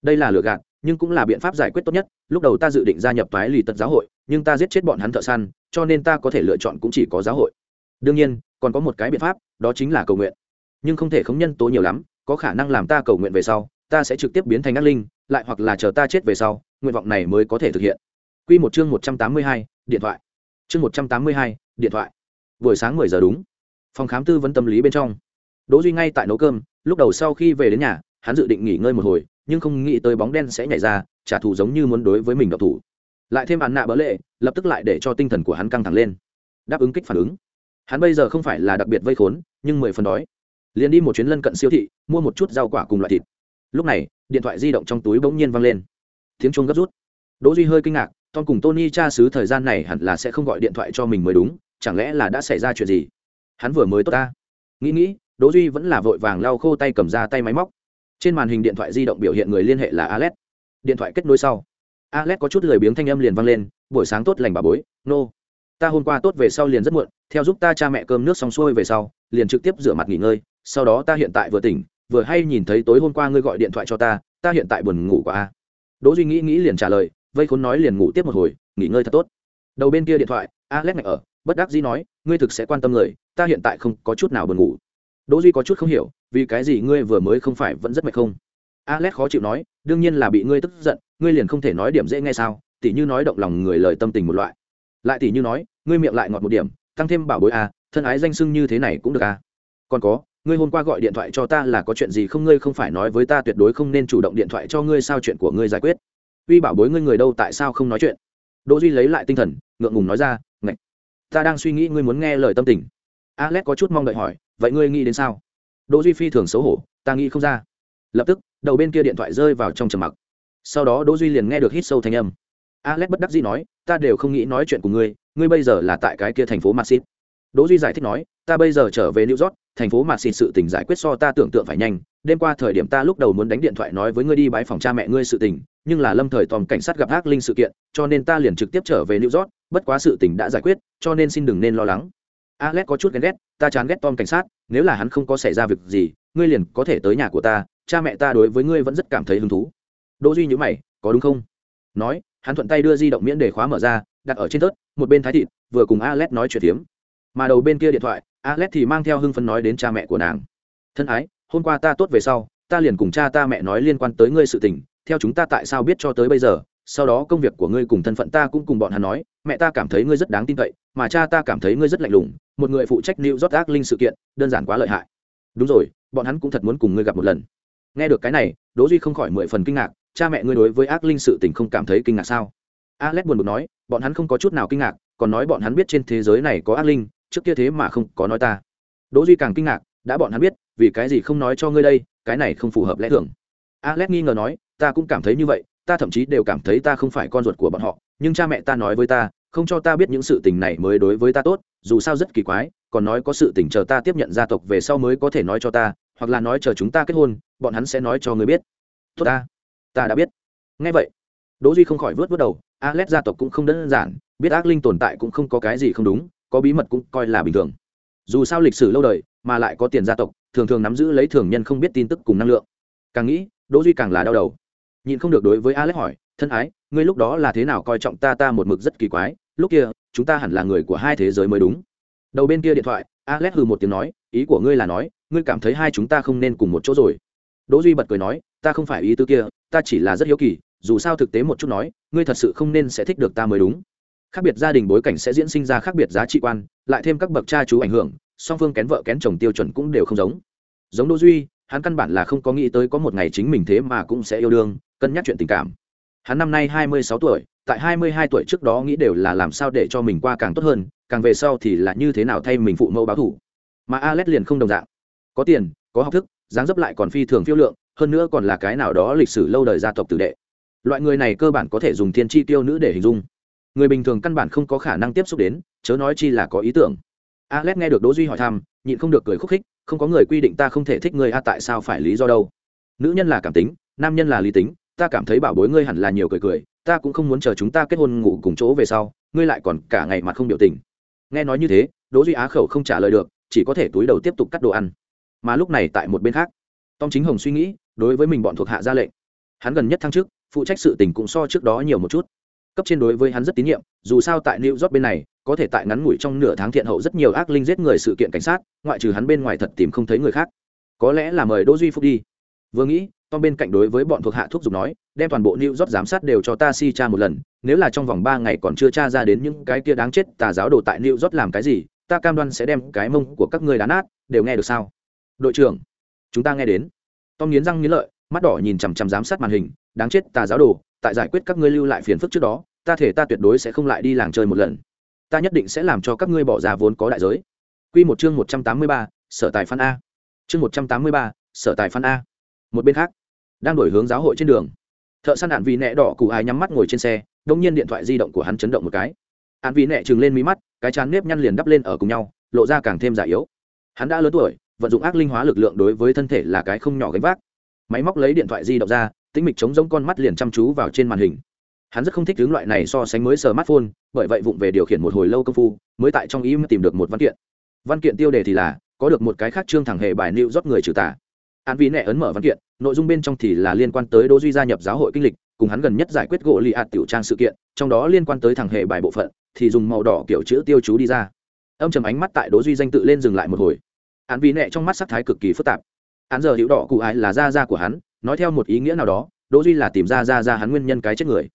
Đây là lừa gạt nhưng cũng là biện pháp giải quyết tốt nhất. Lúc đầu ta dự định gia nhập thoái lì tật giáo hội nhưng ta giết chết bọn hắn thợ săn cho nên ta có thể lựa chọn cũng chỉ có giáo hội. Đương nhiên còn có một cái biện pháp đó chính là cầu nguyện. Nhưng không thể không nhân tố nhiều lắm có khả năng làm ta cầu nguyện về sau ta sẽ trực tiếp biến thành ác linh lại hoặc là chờ ta chết về sau nguyện vọng này mới có thể thực hiện. Quy một chương một trăm tám mươi hai, điện thoại. Chương một trăm tám mươi hai, điện thoại. Buổi sáng mười giờ đúng. Phòng khám tư vấn tâm lý bên trong. Đỗ Duy ngay tại nấu cơm, lúc đầu sau khi về đến nhà, hắn dự định nghỉ ngơi một hồi, nhưng không nghĩ tới bóng đen sẽ nhảy ra trả thù giống như muốn đối với mình độc thủ. Lại thêm án nạ bỡ lệ lập tức lại để cho tinh thần của hắn căng thẳng lên. Đáp ứng kích phản ứng. Hắn bây giờ không phải là đặc biệt vây khốn nhưng mười phần đói. Liền đi một chuyến lân cận siêu thị mua một chút rau quả cùng loại thịt. Lúc này điện thoại di động trong túi bỗng nhiên vang lên. Tiếng chuông gấp rút. Đỗ duy hơi kinh ngạc tom cùng tony tra xứ thời gian này hẳn là sẽ không gọi điện thoại cho mình mới đúng chẳng lẽ là đã xảy ra chuyện gì? Hắn vừa mới tốt ta. Nghĩ nghĩ, đỗ duy vẫn là vội vàng lau khô tay cầm ra tay máy móc. Trên màn hình điện thoại di động biểu hiện người liên hệ là alex. Điện thoại kết nối sau. Alex có chút lười biếng thanh âm liền vang lên, buổi sáng tốt lành bà bối, nô、no. ta hôm qua tốt về sau liền rất muộn, theo giúp ta cha mẹ cơm nước xong xuôi về sau, liền trực tiếp rửa mặt nghỉ ngơi, sau đó ta hiện tại vừa tỉnh, vừa hay nhìn thấy tối hôm qua ngươi gọi điện thoại cho ta ta hiện tại buồn ngủ quá a. Đỗ duy nghĩ nghĩ liền trả lời, vây khốn nói liền ngủ tiếp một hồi, nghỉ ngơi thật tốt. Đầu bên kia điện thoại, alex ngạch ở bất đắc dĩ nói ngươi thực sẽ quan tâm người ta hiện tại không có chút nào buồn ngủ. Đỗ duy có chút không hiểu vì cái gì ngươi vừa mới không phải vẫn rất mệt không? Alex khó chịu nói đương nhiên là bị ngươi tức giận ngươi liền không thể nói điểm dễ nghe sao? Tỉ như nói động lòng người lời tâm tình một loại. Lại tỉ như nói ngươi miệng lại ngọt một điểm tăng thêm bảo bối a à, thân ái danh sưng như thế này cũng được a à. còn có ngươi hôm qua gọi điện thoại cho ta là có chuyện gì không? Ngươi không phải nói với ta tuyệt đối không nên chủ động điện thoại cho ngươi sao? Chuyện của ngươi giải quyết. Uy bảo bối ngươi người đâu tại sao không nói chuyện? Đỗ duy lấy lại tinh thần ngượng ngùng nói ra ngạch ta đang suy nghĩ ngươi muốn nghe lời tâm tình. Alex có chút mong đợi hỏi, vậy ngươi nghĩ đến sao? Đỗ duy phi thường xấu hổ, ta nghĩ không ra. Lập tức, đầu bên kia điện thoại rơi vào trong trầm mặc. Sau đó đỗ duy liền nghe được hít sâu thanh âm. Alex bất đắc dĩ nói, ta đều không nghĩ nói chuyện của ngươi ngươi bây giờ là tại cái kia thành phố madrid. Đỗ duy giải thích nói, ta bây giờ trở về new york, thành phố madrid sự tình giải quyết so ta tưởng tượng phải nhanh. Đêm qua thời điểm ta lúc đầu muốn đánh điện thoại nói với ngươi đi bái phòng cha mẹ ngươi sự tình nhưng là lâm thời tòm cảnh sát gặp ác linh sự kiện, cho nên ta liền trực tiếp trở về new york, bất quá sự tình đã giải quyết, cho nên xin đừng nên lo lắng. Alex có chút ghen ghét, ta chán ghét tom cảnh sát, nếu là hắn không có xảy ra việc gì, ngươi liền có thể tới nhà của ta, cha mẹ ta đối với ngươi vẫn rất cảm thấy hứng thú. Đỗ duy nhữ mày, có đúng không? Nói, hắn thuận tay đưa di động miễn để khóa mở ra, đặt ở trên tớt một bên thái thịt, vừa cùng alex nói chuyện tiếm mà đầu bên kia điện thoại, alex thì mang theo hưng phấn nói đến cha mẹ của nàng. Thân ái, hôm qua ta tốt về sau, ta liền cùng cha ta mẹ nói liên quan tới ngươi sự tình theo chúng ta tại sao biết cho tới bây giờ, sau đó công việc của ngươi cùng thân phận ta cũng cùng bọn hắn nói, mẹ ta cảm thấy ngươi rất đáng tin cậy, mà cha ta cảm thấy ngươi rất lạnh lùng, một người phụ trách lưu rót ác linh sự kiện, đơn giản quá lợi hại. Đúng rồi, bọn hắn cũng thật muốn cùng ngươi gặp một lần. Nghe được cái này, đỗ duy không khỏi mười phần kinh ngạc, cha mẹ ngươi đối với ác linh sự tình không cảm thấy kinh ngạc sao? Alex buồn bực nói, bọn hắn không có chút nào kinh ngạc, còn nói bọn hắn biết trên thế giới này có ác linh, trước kia thế mà không có nói ta. Đỗ duy càng kinh ngạc, đã bọn hắn biết, vì cái gì không nói cho ngươi đây, cái này không phù hợp lẽ thường. Alex nghi ngờ nói ta cũng cảm thấy như vậy, ta thậm chí đều cảm thấy ta không phải con ruột của bọn họ, nhưng cha mẹ ta nói với ta, không cho ta biết những sự tình này mới đối với ta tốt, dù sao rất kỳ quái, còn nói có sự tình chờ ta tiếp nhận gia tộc về sau mới có thể nói cho ta, hoặc là nói chờ chúng ta kết hôn, bọn hắn sẽ nói cho người biết. Tốt ta ta đã biết. Ngay vậy, đỗ duy không khỏi vớt vớt đầu, alex gia tộc cũng không đơn giản, biết ác linh tồn tại cũng không có cái gì không đúng, có bí mật cũng coi là bình thường. Dù sao lịch sử lâu đời, mà lại có tiền gia tộc, thường thường nắm giữ lấy thường nhân không biết tin tức cùng năng lượng. Càng nghĩ, đỗ duy càng là đau đầu nhìn không được đối với alex hỏi, thân ái, ngươi lúc đó là thế nào coi trọng ta ta một mực rất kỳ quái, lúc kia, chúng ta hẳn là người của hai thế giới mới đúng. Đầu bên kia điện thoại, alex hừ một tiếng nói, ý của ngươi là nói, ngươi cảm thấy hai chúng ta không nên cùng một chỗ rồi. Đỗ duy bật cười nói, ta không phải ý tư kia, ta chỉ là rất hiếu kỳ, dù sao thực tế một chút nói, ngươi thật sự không nên sẽ thích được ta mới đúng. Khác biệt gia đình bối cảnh sẽ diễn sinh ra khác biệt giá trị quan, lại thêm các bậc cha chú ảnh hưởng, song phương kén vợ kén chồng tiêu chuẩn cũng đều không giống. Giống đỗ duy hắn căn bản là không có nghĩ tới có một ngày chính mình thế mà cũng sẽ yêu đương, cân nhắc chuyện tình cảm. Hắn năm nay hai mươi sáu tuổi, tại hai mươi hai tuổi trước đó nghĩ đều là làm sao để cho mình qua càng tốt hơn, càng về sau thì là như thế nào thay mình phụ mẫu báo thủ. Mà alex liền không đồng dạng. Có tiền, có học thức, dáng dấp lại còn phi thường phiêu lượng, hơn nữa còn là cái nào đó lịch sử lâu đời gia tộc tử đệ. Loại người này cơ bản có thể dùng thiên chi tiêu nữ để hình dung. Người bình thường căn bản không có khả năng tiếp xúc đến, chớ nói chi là có ý tưởng alex nghe được đỗ duy hỏi thăm, nhịn không được cười khúc khích, không có người quy định ta không thể thích người a à tại sao phải lý do đâu? Nữ nhân là cảm tính, nam nhân là lý tính, ta cảm thấy bảo bối ngươi hẳn là nhiều cười cười, ta cũng không muốn chờ chúng ta kết hôn ngủ cùng chỗ về sau, ngươi lại còn cả ngày mặt không biểu tình. Nghe nói như thế, đỗ duy á khẩu không trả lời được, chỉ có thể túi đầu tiếp tục cắt đồ ăn. Mà lúc này tại một bên khác tom chính hồng suy nghĩ, đối với mình bọn thuộc hạ ra lệnh. Hắn gần nhất thăng chức, phụ trách sự tình cũng so trước đó nhiều một chút. Cấp trên đối với hắn rất tín nhiệm, dù sao tại new york bên này có thể tại ngắn ngủi trong nửa tháng thiện hậu rất nhiều ác linh giết người sự kiện cảnh sát, ngoại trừ hắn bên ngoài thật tìm không thấy người khác. Có lẽ là mời đỗ duy phúc đi. Vừa nghĩ, tom bên cạnh đối với bọn thuộc hạ thuốc giục nói, đem toàn bộ new york giám sát đều cho ta si tra một lần, nếu là trong vòng ba ngày còn chưa tra ra đến những cái kia đáng chết tà giáo đồ tại new york làm cái gì, ta cam đoan sẽ đem cái mông của các ngươi đá nát, đều nghe được sao? Đội trưởng, chúng ta nghe đến. Tom nghiến răng nghiến lợi, mắt đỏ nhìn chằm chằm giám sát màn hình, đáng chết tà giáo đồ, tại giải quyết các ngươi lưu lại phiền phức trước đó, ta thể ta tuyệt đối sẽ không lại đi làng chơi một lần ta nhất định sẽ làm cho các ngươi bỏ ra vốn có đại giới Quy một chương một trăm tám mươi ba, sở tài phan a. Chương một trăm tám mươi ba, sở tài phan a. Một bên khác, đang đổi hướng giáo hội trên đường. Thợ săn đạn vì nẹ đỏ cụ ai nhắm mắt ngồi trên xe, đột nhiên điện thoại di động của hắn chấn động một cái. Án vì nẹ trừng lên mí mắt, cái chán nếp nhăn liền đắp lên ở cùng nhau, lộ ra càng thêm già yếu. Hắn đã lớn tuổi, vận dụng ác linh hóa lực lượng đối với thân thể là cái không nhỏ gánh vác. Máy móc lấy điện thoại di động ra, tĩnh mịch chống giống con mắt liền chăm chú vào trên màn hình hắn rất không thích hướng loại này so sánh mới smartphone, bởi vậy vụng về điều khiển một hồi lâu công phu, mới tại trong ý tìm được một văn kiện. Văn kiện tiêu đề thì là, có được một cái khác trương thẳng hệ bài nịu rót người trừ tà. An vi nẹ ấn mở văn kiện, nội dung bên trong thì là liên quan tới đỗ duy gia nhập giáo hội kinh lịch, cùng hắn gần nhất giải quyết gỗ lì ạt tiểu trang sự kiện, trong đó liên quan tới thằng hệ bài bộ phận, thì dùng màu đỏ kiểu chữ tiêu chú đi ra. Âm trầm ánh mắt tại đỗ duy danh tự lên dừng lại một hồi. An vi nẹ trong mắt sắc thái cực kỳ phức tạp. Án giờ hữu đỏ cụ ai là gia gia của hắn, nói theo một ý nghĩa nào đó, đỗ duy là tìm ra ra ra hắn nguyên nhân cái chết người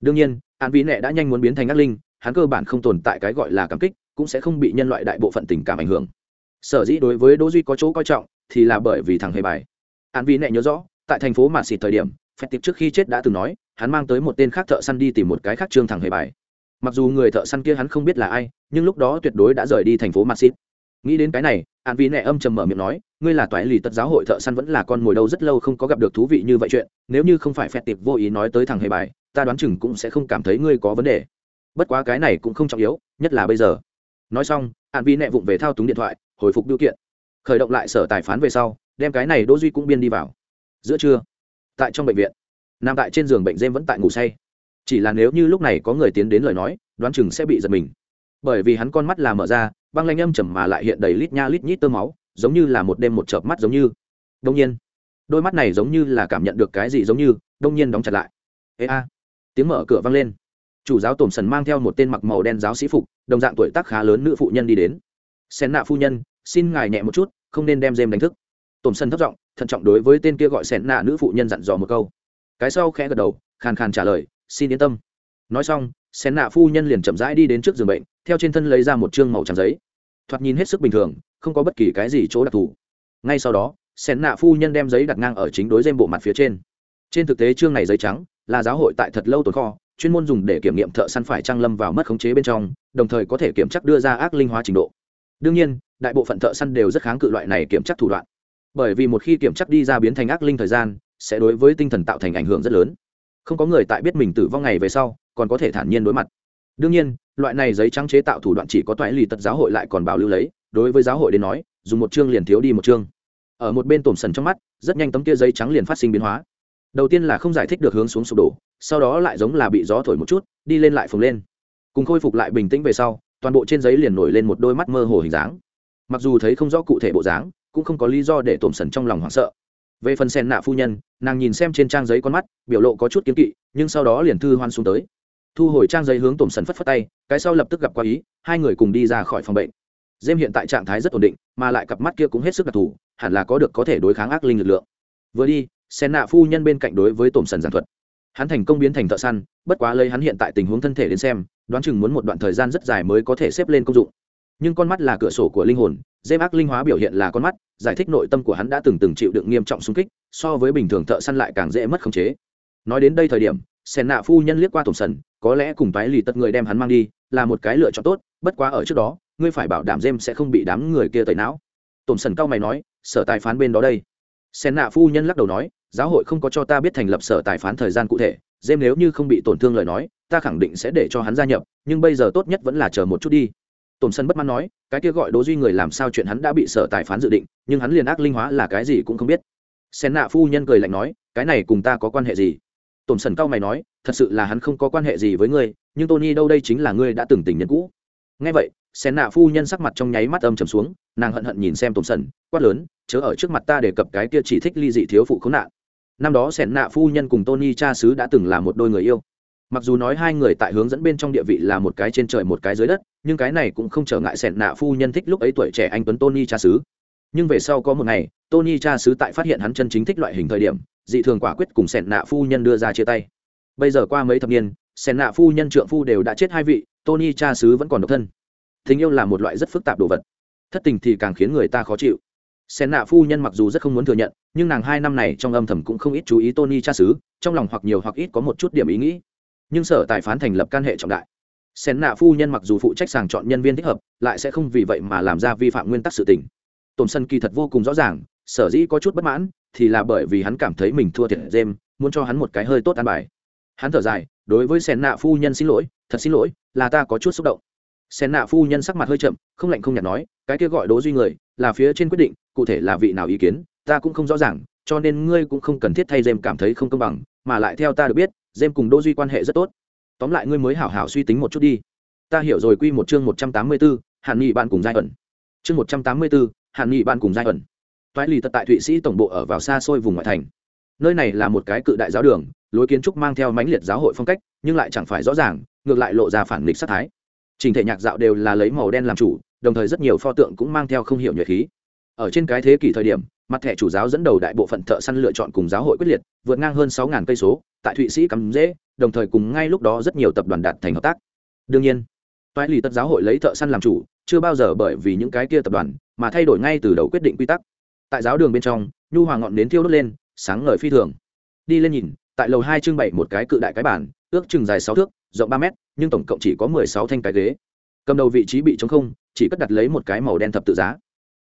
đương nhiên, an vĩ nệ đã nhanh muốn biến thành ác linh, hắn cơ bản không tồn tại cái gọi là cảm kích, cũng sẽ không bị nhân loại đại bộ phận tình cảm ảnh hưởng. Sở dĩ đối với đỗ duy có chỗ coi trọng, thì là bởi vì thằng hề bài. An vĩ nệ nhớ rõ, tại thành phố mạt xịt thời điểm, phép tiệp trước khi chết đã từng nói, hắn mang tới một tên khác thợ săn đi tìm một cái khác trương thằng hề bài. Mặc dù người thợ săn kia hắn không biết là ai, nhưng lúc đó tuyệt đối đã rời đi thành phố mạt xịt. Nghĩ đến cái này, an vĩ nệ âm trầm mở miệng nói, ngươi là toại lì tật giáo hội thợ săn vẫn là con mồi đâu, rất lâu không có gặp được thú vị như vậy chuyện, nếu như không phải phép tiệp vô ý nói tới thằng hề bài ta đoán chừng cũng sẽ không cảm thấy ngươi có vấn đề. Bất quá cái này cũng không trọng yếu, nhất là bây giờ. Nói xong hạn vi nẹ vụng về thao túng điện thoại, hồi phục biểu kiện. Khởi động lại sở tài phán về sau, đem cái này đỗ duy cũng biên đi vào. Giữa trưa, tại trong bệnh viện, nằm tại trên giường bệnh dêm vẫn tại ngủ say. Chỉ là nếu như lúc này có người tiến đến lời nói, đoán chừng sẽ bị giật mình. Bởi vì hắn con mắt là mở ra, băng lanh âm trầm mà lại hiện đầy lít nha lít nhít tơ máu, giống như là một đêm một chợp mắt giống như. Đông nhiên, đôi mắt này giống như là cảm nhận được cái gì giống như đông nhiên đóng chặt lại. Ê a tiếng mở cửa vang lên. Chủ giáo tổm sần mang theo một tên mặc màu đen giáo sĩ phục, đồng dạng tuổi tác khá lớn nữ phụ nhân đi đến. Xén nạ phu nhân, xin ngài nhẹ một chút, không nên đem dêm đánh thức. Tổm sần thất giọng, thận trọng đối với tên kia gọi xén nạ nữ phụ nhân dặn dò một câu. Cái sau khẽ gật đầu, khàn khàn trả lời, xin yên tâm. Nói xong xén nạ phu nhân liền chậm rãi đi đến trước giường bệnh, theo trên thân lấy ra một chương màu trắng giấy. Thoạt nhìn hết sức bình thường, không có bất kỳ cái gì chỗ đặc thù. Ngay sau đó xén nạ phu nhân đem giấy đặt ngang ở chính đối dêm bộ mặt phía trên. Trên thực tế chương này giấy trắng là giáo hội tại thật lâu tồn kho, chuyên môn dùng để kiểm nghiệm thợ săn phải trang lâm vào mất khống chế bên trong, đồng thời có thể kiểm chắc đưa ra ác linh hóa trình độ. Đương nhiên, đại bộ phận thợ săn đều rất kháng cự loại này kiểm chắc thủ đoạn. Bởi vì một khi kiểm chắc đi ra biến thành ác linh thời gian, sẽ đối với tinh thần tạo thành ảnh hưởng rất lớn. Không có người tại biết mình tử vong ngày về sau, còn có thể thản nhiên đối mặt. Đương nhiên, loại này giấy trắng chế tạo thủ đoạn chỉ có toại lì tật giáo hội lại còn bảo lưu lấy, đối với giáo hội đến nói, dùng một chương liền thiếu đi một chương. Ở một bên tổm sần trong mắt, rất nhanh tấm kia giấy trắng liền phát sinh biến hóa đầu tiên là không giải thích được hướng xuống sụp đổ, sau đó lại giống là bị gió thổi một chút, đi lên lại phồng lên. Cùng khôi phục lại bình tĩnh về sau, toàn bộ trên giấy liền nổi lên một đôi mắt mơ hồ hình dáng. Mặc dù thấy không rõ cụ thể bộ dáng, cũng không có lý do để tổm sần trong lòng hoảng sợ. Về phần sen nạ phu nhân, nàng nhìn xem trên trang giấy con mắt, biểu lộ có chút kiếm kỵ, nhưng sau đó liền thư hoan xuống tới. Thu hồi trang giấy hướng tổm sần phất phất tay, cái sau lập tức gặp qua ý, hai người cùng đi ra khỏi phòng bệnh. Dêm hiện tại trạng thái rất ổn định, mà lại cặp mắt kia cũng hết sức đặc thù, hẳn là có được có thể đối kháng ác linh lực lượng. Vừa đi sen nạ phu nhân bên cạnh đối với tổm sần giảng thuật. Hắn thành công biến thành thợ săn, bất quá lấy hắn hiện tại tình huống thân thể đến xem, đoán chừng muốn một đoạn thời gian rất dài mới có thể xếp lên công dụng. Nhưng con mắt là cửa sổ của linh hồn dêm ác linh hóa biểu hiện là con mắt, giải thích nội tâm của hắn đã từng từng chịu đựng nghiêm trọng xung kích, so với bình thường thợ săn lại càng dễ mất khống chế. Nói đến đây thời điểm, sen nạ phu nhân liếc qua tổm sần, có lẽ cùng tái lì tất người đem hắn mang đi, là một cái lựa chọn tốt, bất quá ở trước đó, ngươi phải bảo đảm Dêm sẽ không bị đám người kia tẩy não. Tổm sần cao mày nói, sở tài phán bên đó đây. Sen nạ phu nhân lắc đầu nói giáo hội không có cho ta biết thành lập sở tài phán thời gian cụ thể dêm nếu như không bị tổn thương lời nói, ta khẳng định sẽ để cho hắn gia nhập, nhưng bây giờ tốt nhất vẫn là chờ một chút đi. Tổn sân bất mãn nói, cái kia gọi đố duy người làm sao chuyện hắn đã bị sở tài phán dự định, nhưng hắn liền ác linh hóa là cái gì cũng không biết. Sen nạ phu nhân cười lạnh nói, cái này cùng ta có quan hệ gì? Tổn sần cao mày nói, thật sự là hắn không có quan hệ gì với ngươi, nhưng tony đâu đây chính là ngươi đã từng tình nhân cũ. Ngay vậy xén nạ phu nhân sắc mặt trong nháy mắt âm trầm xuống, nàng hận hận nhìn xem tổn sần, quát lớn, chớ ở trước mặt ta đề cập cái kia chỉ thích ly dị thiếu phụ khốn nạn. Năm đó xén nạ phu nhân cùng tony cha xứ đã từng là một đôi người yêu. Mặc dù nói hai người tại hướng dẫn bên trong địa vị là một cái trên trời một cái dưới đất, nhưng cái này cũng không trở ngại sẹn nạ phu nhân thích lúc ấy tuổi trẻ anh tuấn tony cha xứ. Nhưng về sau có một ngày, tony cha xứ tại phát hiện hắn chân chính thích loại hình thời điểm, dị thường quả quyết cùng sẹn nạ phu nhân đưa ra chia tay. Bây giờ qua mấy thập niên sẹn nạ phu nhân trượng phu đều đã chết hai vị, tony cha xứ vẫn còn độc thân tình yêu là một loại rất phức tạp đồ vật. Thất tình thì càng khiến người ta khó chịu. Sen nạ phu nhân mặc dù rất không muốn thừa nhận, nhưng nàng hai năm này trong âm thầm cũng không ít chú ý tony cha xứ, trong lòng hoặc nhiều hoặc ít có một chút điểm ý nghĩ. Nhưng sở tài phán thành lập can hệ trọng đại. Sen nạ phu nhân mặc dù phụ trách sàng chọn nhân viên thích hợp, lại sẽ không vì vậy mà làm ra vi phạm nguyên tắc sự tình. Tổn sân kỳ thật vô cùng rõ ràng, sở dĩ có chút bất mãn, thì là bởi vì hắn cảm thấy mình thua thiệt jem muốn cho hắn một cái hơi tốt an bài. Hắn thở dài, đối với sen nạ phu nhân xin lỗi, thật xin lỗi, là ta có chút xúc động sen nạ phu nhân sắc mặt hơi chậm không lạnh không nhạt nói cái kia gọi đố duy người là phía trên quyết định cụ thể là vị nào ý kiến ta cũng không rõ ràng cho nên ngươi cũng không cần thiết thay jem cảm thấy không công bằng mà lại theo ta được biết jem cùng đỗ duy quan hệ rất tốt. Tóm lại ngươi mới hảo hảo suy tính một chút đi. Ta hiểu rồi quy một chương một trăm tám mươi 184, hàn nghị bạn cùng giai ẩn. Chương một trăm tám mươi 184, hàn nghị bạn cùng giai ẩn. Toái lì tật tại thụy sĩ tổng bộ ở vào xa xôi vùng ngoại thành. Nơi này là một cái cự đại giáo đường lối kiến trúc mang theo mãnh liệt giáo hội phong cách nhưng lại chẳng phải rõ ràng ngược lại lộ ra phản nghịch sát thái trình thể nhạc dạo đều là lấy màu đen làm chủ, đồng thời rất nhiều pho tượng cũng mang theo không hiểu nhuệ khí. Ở trên cái thế kỷ thời điểm, mặt thẻ chủ giáo dẫn đầu đại bộ phận thợ săn lựa chọn cùng giáo hội quyết liệt, vượt ngang hơn sáu cây số, tại thụy sĩ cắm dễ, đồng thời cùng ngay lúc đó rất nhiều tập đoàn đạt thành hợp tác. Đương nhiên toại lì tất giáo hội lấy thợ săn làm chủ, chưa bao giờ bởi vì những cái kia tập đoàn mà thay đổi ngay từ đầu quyết định quy tắc. Tại giáo đường bên trong, nhu hoàng ngọn nến thiêu đốt lên, sáng ngời phi thường. Đi lên nhìn, tại lầu hai trưng bày một cái cự đại cái bản ước chừng dài sáu thước rộng ba mét, nhưng tổng cộng chỉ có mười sáu thanh cái ghế. Cầm đầu vị trí bị trống không, chỉ cất đặt lấy một cái màu đen thập tự giá.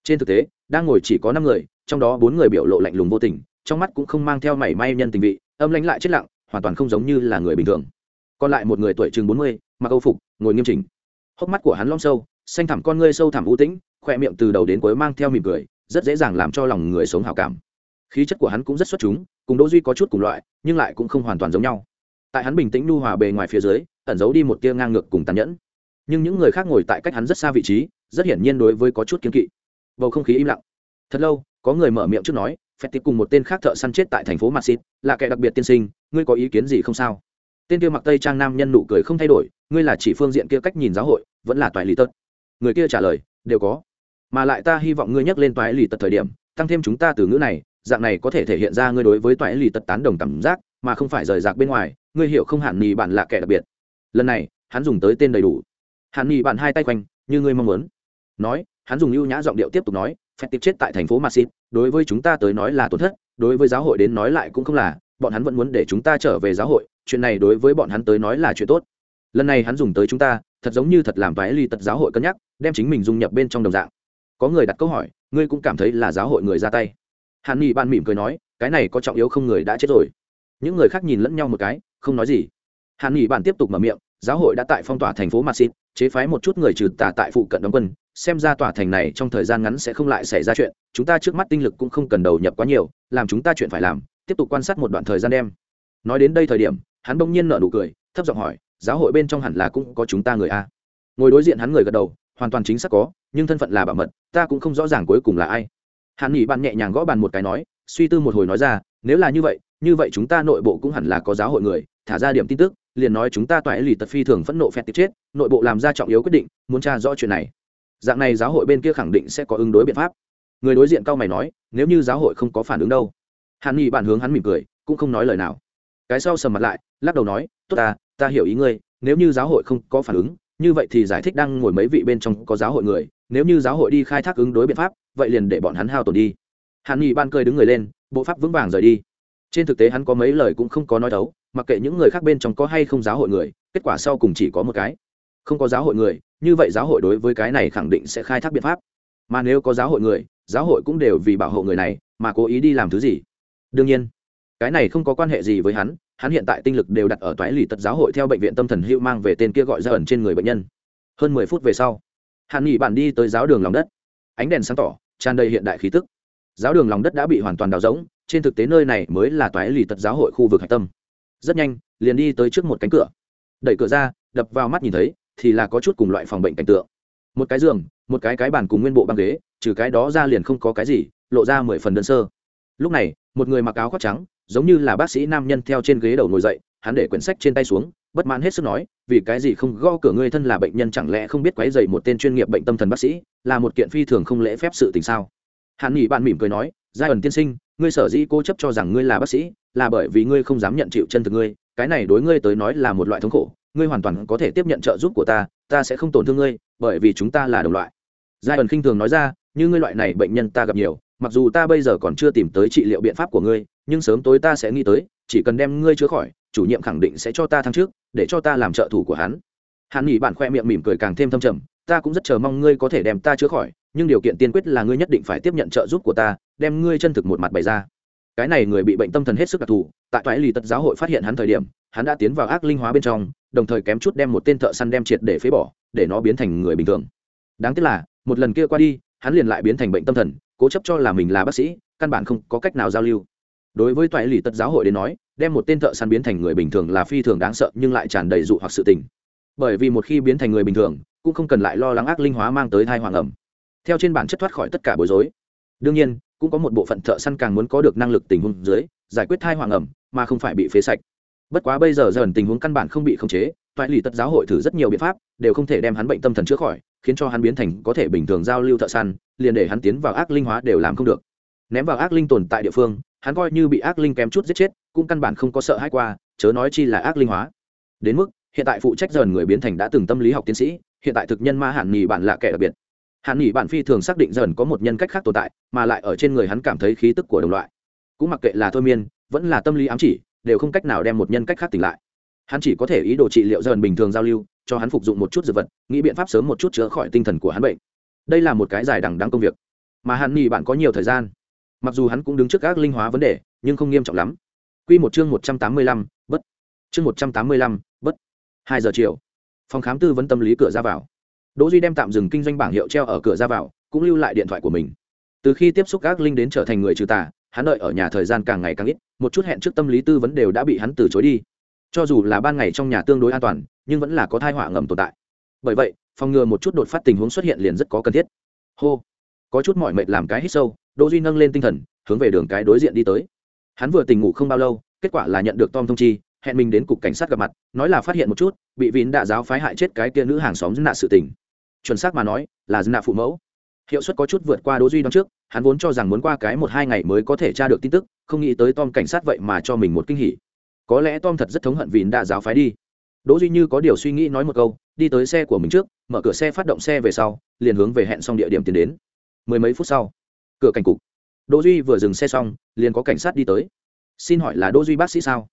Trên thực tế, đang ngồi chỉ có năm người, trong đó bốn người biểu lộ lạnh lùng vô tình, trong mắt cũng không mang theo mảy may nhân tình vị, âm lãnh lại chết lặng, hoàn toàn không giống như là người bình thường. Còn lại một người tuổi chừng bốn mươi, mặc âu phục, ngồi nghiêm chỉnh. Hốc mắt của hắn lom sâu, xanh thẳm con ngươi sâu thẳm u tĩnh, khoe miệng từ đầu đến cuối mang theo mỉm cười, rất dễ dàng làm cho lòng người sống hào cảm. Khí chất của hắn cũng rất xuất chúng, cùng đỗ duy có chút cùng loại, nhưng lại cũng không hoàn toàn giống nhau tại hắn bình tĩnh nu hòa bề ngoài phía dưới ẩn giấu đi một tia ngang ngược cùng tàn nhẫn nhưng những người khác ngồi tại cách hắn rất xa vị trí rất hiển nhiên đối với có chút kiên kỵ bầu không khí im lặng thật lâu có người mở miệng trước nói phép tiếp cùng một tên khác thợ săn chết tại thành phố Madrid, là kẻ đặc biệt tiên sinh, ngươi có ý kiến gì không sao? Tên kia mặc tây trang nam nhân nụ cười không thay đổi, ngươi là chỉ phương diện kia cách nhìn giáo hội, vẫn là toại lý tật. Người kia trả lời, đều có. Mà lại ta hy vọng ngươi nhắc lên toại lý tật thời điểm, tăng thêm chúng ta từ ngữ này, dạng này có thể thể hiện ra ngươi đối với toại lý tật tán đồng cảm giác, mà không phải rời rạc bên ngoài, ngươi hiểu không hạn nhì bạn là kẻ đặc biệt. Lần này, hắn dùng tới tên đầy đủ. Hạn nhì bạn hai tay quanh, như ngươi mong muốn. Nói, hắn dùng ưu nhã giọng điệu tiếp tục nói, phép tiếp chết tại thành phố maxit đối với chúng ta tới nói là tổn thất đối với giáo hội đến nói lại cũng không là bọn hắn vẫn muốn để chúng ta trở về giáo hội chuyện này đối với bọn hắn tới nói là chuyện tốt lần này hắn dùng tới chúng ta thật giống như thật làm vái ly tật giáo hội cân nhắc đem chính mình dung nhập bên trong đồng dạng có người đặt câu hỏi ngươi cũng cảm thấy là giáo hội người ra tay hàn nghị bạn mỉm cười nói cái này có trọng yếu không người đã chết rồi những người khác nhìn lẫn nhau một cái không nói gì hàn nghỉ bản tiếp tục mở miệng giáo hội đã tại phong tỏa thành phố Madrid, chế phái một chút người trừ tà tại phụ cận đóng quân, xem ra tòa thành này trong thời gian ngắn sẽ không lại xảy ra chuyện, chúng ta trước mắt tinh lực cũng không cần đầu nhập quá nhiều, làm chúng ta chuyện phải làm, tiếp tục quan sát một đoạn thời gian đem. Nói đến đây thời điểm, hắn bỗng nhiên nở nụ cười, thấp giọng hỏi, giáo hội bên trong hẳn là cũng có chúng ta người a. Ngồi đối diện hắn người gật đầu, hoàn toàn chính xác có, nhưng thân phận là bảo mật, ta cũng không rõ ràng cuối cùng là ai. Hắn nhị bạn nhẹ nhàng gõ bàn một cái nói, suy tư một hồi nói ra, nếu là như vậy, như vậy chúng ta nội bộ cũng hẳn là có giáo hội người, thả ra điểm tin tức, liền nói chúng ta toại lì tật phi thường phẫn nộ phẹt tiếp chết nội bộ làm ra trọng yếu quyết định muốn tra rõ chuyện này. Dạng này giáo hội bên kia khẳng định sẽ có ứng đối biện pháp. Người đối diện cao mày nói nếu như giáo hội không có phản ứng đâu. Hàn nghị bạn hướng hắn mỉm cười cũng không nói lời nào. Cái sau sầm mặt lại lắc đầu nói tốt ta ta hiểu ý ngươi nếu như giáo hội không có phản ứng như vậy thì giải thích đang ngồi mấy vị bên trong có giáo hội người nếu như giáo hội đi khai thác ứng đối biện pháp vậy liền để bọn hắn hao tổn đi. Hàn nghị ban cười đứng người lên bộ pháp vững vàng rời đi trên thực tế hắn có mấy lời cũng không có nói đấu mặc kệ những người khác bên trong có hay không giáo hội người, kết quả sau cùng chỉ có một cái. Không có giáo hội người, như vậy giáo hội đối với cái này khẳng định sẽ khai thác biện pháp. Mà nếu có giáo hội người, giáo hội cũng đều vì bảo hộ người này mà cố ý đi làm thứ gì. Đương nhiên, cái này không có quan hệ gì với hắn hắn hiện tại tinh lực đều đặt ở toái lì tật giáo hội theo bệnh viện tâm thần hữu mang về tên kia gọi ra ẩn trên người bệnh nhân. Hơn mười phút về sau, hàn nghỉ bản đi tới giáo đường lòng đất. Ánh đèn sáng tỏ, tràn đầy hiện đại khí tức. Giáo đường lòng đất đã bị hoàn toàn đào rỗng trên thực tế nơi này mới là toái lì tật giáo hội khu vực hạch tâm. Rất nhanh, liền đi tới trước một cánh cửa. Đẩy cửa ra, đập vào mắt nhìn thấy, thì là có chút cùng loại phòng bệnh cảnh tượng. Một cái giường, một cái cái bàn cùng nguyên bộ băng ghế, trừ cái đó ra liền không có cái gì, lộ ra mười phần đơn sơ. Lúc này, một người mặc áo khoác trắng, giống như là bác sĩ nam nhân theo trên ghế đầu ngồi dậy, hắn để quyển sách trên tay xuống, bất mãn hết sức nói, vì cái gì không gõ cửa ngươi thân là bệnh nhân chẳng lẽ không biết quấy dày một tên chuyên nghiệp bệnh tâm thần bác sĩ, là một kiện phi thường không lễ phép sự tình sao? Hắn nghỉ bạn mỉm cười nói, giai ẩn tiên sinh ngươi sở dĩ cố chấp cho rằng ngươi là bác sĩ, là bởi vì ngươi không dám nhận chịu chân thực ngươi, cái này đối ngươi tới nói là một loại thống khổ, ngươi hoàn toàn có thể tiếp nhận trợ giúp của ta ta sẽ không tổn thương ngươi, bởi vì chúng ta là đồng loại. Giai ẩn khinh thường nói ra, như ngươi loại này bệnh nhân ta gặp nhiều, mặc dù ta bây giờ còn chưa tìm tới trị liệu biện pháp của ngươi, nhưng sớm tối ta sẽ nghĩ tới, chỉ cần đem ngươi chữa khỏi, chủ nhiệm khẳng định sẽ cho ta thăng trước để cho ta làm trợ thủ của hắn. Hắn nghỉ bạn khoe miệng mỉm cười càng thêm thâm trầm, ta cũng rất chờ mong ngươi có thể đem ta chữa khỏi, nhưng điều kiện tiên quyết là ngươi nhất định phải tiếp nhận trợ giúp của ta đem ngươi chân thực một mặt bày ra. Cái này người bị bệnh tâm thần hết sức đặc thù, tại toái lì tật giáo hội phát hiện hắn thời điểm, hắn đã tiến vào ác linh hóa bên trong, đồng thời kém chút đem một tên thợ săn đem triệt để phế bỏ, để nó biến thành người bình thường. Đáng tiếc là, một lần kia qua đi, hắn liền lại biến thành bệnh tâm thần, cố chấp cho là mình là bác sĩ, căn bản không có cách nào giao lưu. Đối với toại lì tật giáo hội đến nói, đem một tên thợ săn biến thành người bình thường là phi thường đáng sợ, nhưng lại tràn đầy dụ hoặc sự tình. Bởi vì một khi biến thành người bình thường, cũng không cần lại lo lắng ác linh hóa mang tới thai hoàng ẩm theo trên bản chất thoát khỏi tất cả bối rối. Đương nhiên cũng có một bộ phận thợ săn càng muốn có được năng lực tình huống dưới, giải quyết thai hoàng ẩm, mà không phải bị phế sạch. Bất quá bây giờ dần tình huống căn bản không bị khống chế, toại lì tật giáo hội thử rất nhiều biện pháp, đều không thể đem hắn bệnh tâm thần chữa khỏi, khiến cho hắn biến thành có thể bình thường giao lưu thợ săn, liền để hắn tiến vào ác linh hóa đều làm không được. Ném vào ác linh tồn tại địa phương, hắn coi như bị ác linh kém chút giết chết, cũng căn bản không có sợ hãi qua, chớ nói chi là ác linh hóa. Đến mức, hiện tại phụ trách dần người biến thành đã từng tâm lý học tiến sĩ, hiện tại thực nhân ma hạn nghỉ bản là kẻ đặc biệt hạn nghỉ bạn phi thường xác định dần có một nhân cách khác tồn tại mà lại ở trên người hắn cảm thấy khí tức của đồng loại cũng mặc kệ là thôi miên vẫn là tâm lý ám chỉ đều không cách nào đem một nhân cách khác tỉnh lại hắn chỉ có thể ý đồ trị liệu dần bình thường giao lưu cho hắn phục dụng một chút dược vật nghĩ biện pháp sớm một chút chữa khỏi tinh thần của hắn bệnh đây là một cái dài đằng đáng công việc mà hạn nghỉ bạn có nhiều thời gian mặc dù hắn cũng đứng trước các linh hóa vấn đề nhưng không nghiêm trọng lắm Quy một chương một trăm tám mươi lăm, bất. Chương một trăm tám mươi lăm, bất. Hai giờ chiều. Phòng khám tư vấn tâm lý cửa ra vào. Đỗ Duy đem tạm dừng kinh doanh bảng hiệu treo ở cửa ra vào, cũng lưu lại điện thoại của mình. Từ khi tiếp xúc các linh đến trở thành người trừ tà, hắn đợi ở nhà thời gian càng ngày càng ít, một chút hẹn trước tâm lý tư vấn đều đã bị hắn từ chối đi. Cho dù là ban ngày trong nhà tương đối an toàn, nhưng vẫn là có thai họa ngầm tồn tại. bởi vậy phòng ngừa một chút đột phát tình huống xuất hiện liền rất có cần thiết hô có chút mỏi mệt làm cái hít sâu đỗ duy nâng lên tinh thần hướng về đường cái đối diện đi tới hắn vừa tỉnh ngủ không bao lâu kết quả là nhận được tom thông chi hẹn mình đến cục cảnh sát gặp mặt, nói là phát hiện một chút, bị vín đạ giáo phái hại chết cái kia nữ hàng xóm dân nạ sự tình. Chuẩn xác mà nói, là dân nạ phụ mẫu. Hiệu suất có chút vượt qua đỗ duy đón trước, hắn vốn cho rằng muốn qua cái một hai ngày mới có thể tra được tin tức, không nghĩ tới tom cảnh sát vậy mà cho mình một kinh hỉ. Có lẽ tom thật rất thống hận vín đạ giáo phái đi. Đỗ duy như có điều suy nghĩ nói một câu, đi tới xe của mình trước, mở cửa xe phát động xe về sau, liền hướng về hẹn xong địa điểm tiến đến. Mười mấy phút sau, cửa cảnh cục. Đỗ duy vừa dừng xe xong, liền có cảnh sát đi tới. Xin hỏi là đỗ duy bác sĩ sao?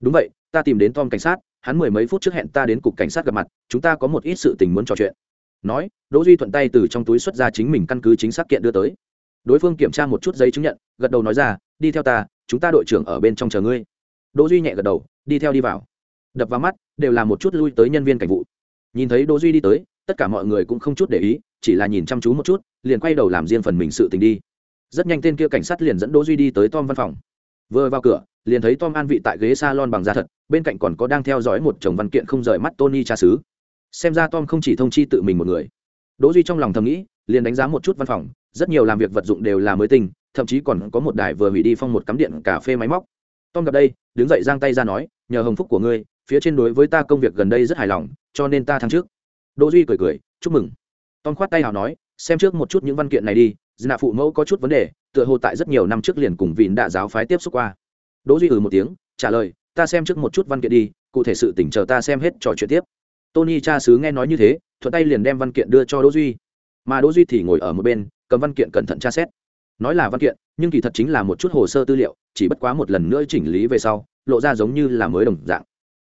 Đúng vậy, ta tìm đến tom cảnh sát, hắn mười mấy phút trước hẹn ta đến cục cảnh sát gặp mặt, chúng ta có một ít sự tình muốn trò chuyện. Nói, đỗ duy thuận tay từ trong túi xuất ra chính mình căn cứ chính xác kiện đưa tới. Đối phương kiểm tra một chút giấy chứng nhận, gật đầu nói ra, đi theo ta, chúng ta đội trưởng ở bên trong chờ ngươi. Đỗ duy nhẹ gật đầu, đi theo đi vào. Đập vào mắt, đều là một chút lui tới nhân viên cảnh vụ. Nhìn thấy đỗ duy đi tới, tất cả mọi người cũng không chút để ý, chỉ là nhìn chăm chú một chút, liền quay đầu làm riêng phần mình sự tình đi. Rất nhanh tên kia cảnh sát liền dẫn đỗ duy đi tới tom văn phòng vừa vào cửa, liền thấy tom an vị tại ghế salon bằng da thật, bên cạnh còn có đang theo dõi một chồng văn kiện không rời mắt tony cha xứ. Xem ra tom không chỉ thông chi tự mình một người. Đỗ duy trong lòng thầm nghĩ, liền đánh giá một chút văn phòng, rất nhiều làm việc vật dụng đều là mới tinh, thậm chí còn có một đài vừa hủy đi phong một cắm điện cà phê máy móc. Tom gặp đây, đứng dậy giang tay ra nói, nhờ hồng phúc của ngươi, phía trên đối với ta công việc gần đây rất hài lòng, cho nên ta thăng trước. Đỗ duy cười cười, chúc mừng. Tom khoát tay hào nói, xem trước một chút những văn kiện này đi dư phụ mẫu có chút vấn đề tựa hồ tại rất nhiều năm trước liền cùng vịn đạ giáo phái tiếp xúc qua. Đỗ duy ừ một tiếng trả lời ta xem trước một chút văn kiện đi cụ thể sự tỉnh chờ ta xem hết trò chuyện tiếp. Tony cha sứ nghe nói như thế thuận tay liền đem văn kiện đưa cho đỗ duy. Mà đỗ duy thì ngồi ở một bên cầm văn kiện cẩn thận tra xét. Nói là văn kiện nhưng kỳ thật chính là một chút hồ sơ tư liệu chỉ bất quá một lần nữa chỉnh lý về sau lộ ra giống như là mới đồng dạng.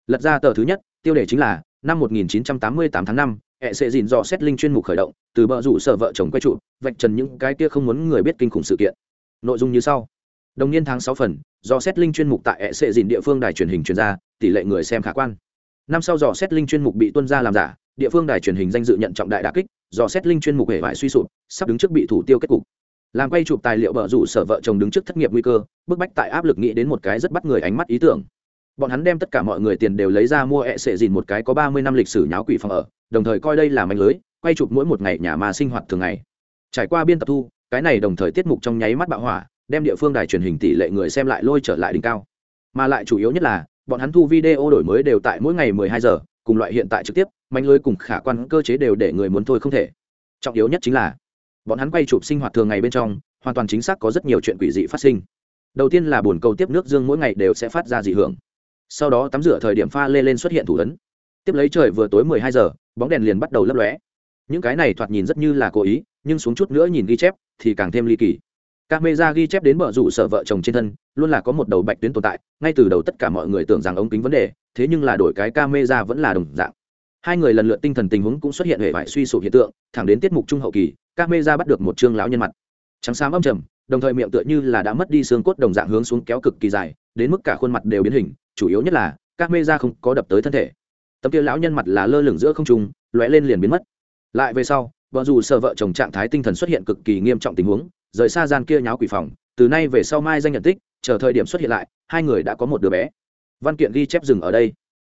Lật ra tờ thứ nhất tiêu đề chính là năm 1988 tháng 5, hệ sẽ dìn dò xét linh chuyên mục khởi động, từ bờ rủ sở vợ chồng quay trụ, vạch trần những cái kia không muốn người biết kinh khủng sự kiện. Nội dung như sau. Đồng niên tháng sáu phần do xét linh chuyên mục tại hệ sẽ dìn địa phương đài truyền hình truyền ra, tỷ lệ người xem khả quan. Năm sau dò xét linh chuyên mục bị tuân ra làm giả, địa phương đài truyền hình danh dự nhận trọng đại đà kích, dò xét linh chuyên mục hệ vải suy sụp, sắp đứng trước bị thủ tiêu kết cục. Làm quay chụp tài liệu bờ rủ sở vợ chồng đứng trước thất nghiệp nguy cơ, bức bách tại áp lực nghĩ đến một cái rất bắt người ánh mắt ý tưởng bọn hắn đem tất cả mọi người tiền đều lấy ra mua ẹ sệ dìn một cái có ba mươi năm lịch sử nháo quỷ phòng ở, đồng thời coi đây là mánh lưới, quay chụp mỗi một ngày nhà mà sinh hoạt thường ngày. Trải qua biên tập thu, cái này đồng thời tiết mục trong nháy mắt bạo hỏa, đem địa phương đài truyền hình tỷ lệ người xem lại lôi trở lại đỉnh cao. Mà lại chủ yếu nhất là, bọn hắn thu video đổi mới đều tại mỗi ngày 12 giờ, cùng loại hiện tại trực tiếp mánh lưới cùng khả quan cơ chế đều để người muốn thôi không thể. Trọng yếu nhất chính là, bọn hắn quay chụp sinh hoạt thường ngày bên trong, hoàn toàn chính xác có rất nhiều chuyện quỷ dị phát sinh. Đầu tiên là buồn cầu tiếp nước dương mỗi ngày đều sẽ phát ra dị hưởng sau đó tắm rửa thời điểm pha lê lên xuất hiện thủ ấn. Tiếp lấy trời vừa tối 12 giờ, bóng đèn liền bắt đầu lấp lóe. Những cái này thoạt nhìn rất như là cố ý, nhưng xuống chút nữa nhìn ghi chép thì càng thêm ly kỳ. Các mê ra ghi chép đến bờ rủ sợ vợ chồng trên thân, luôn là có một đầu bạch tuyến tồn tại, ngay từ đầu tất cả mọi người tưởng rằng ống kính vấn đề, thế nhưng là đổi cái ca mê ra vẫn là đồng dạng. Hai người lần lượt tinh thần tình huống cũng xuất hiện hệ vải suy sụp hiện tượng, thẳng đến tiết mục trung hậu kỳ ca mê ra bắt được một chương lão nhân mặt. Trắng xám âm trầm, đồng thời miệng tựa như là đã mất đi xương cốt đồng dạng hướng xuống kéo cực kỳ dài, đến mức cả khuôn mặt đều biến hình chủ yếu nhất là, các mê ra không có đập tới thân thể. Tấm kia lão nhân mặt là lơ lửng giữa không trung, lóe lên liền biến mất. Lại về sau vợ dù sợ vợ chồng trạng thái tinh thần xuất hiện cực kỳ nghiêm trọng tình huống, rời xa gian kia nháo quỷ phòng, từ nay về sau mai danh nhận tích, chờ thời điểm xuất hiện lại, hai người đã có một đứa bé. Văn kiện ghi chép dừng ở đây.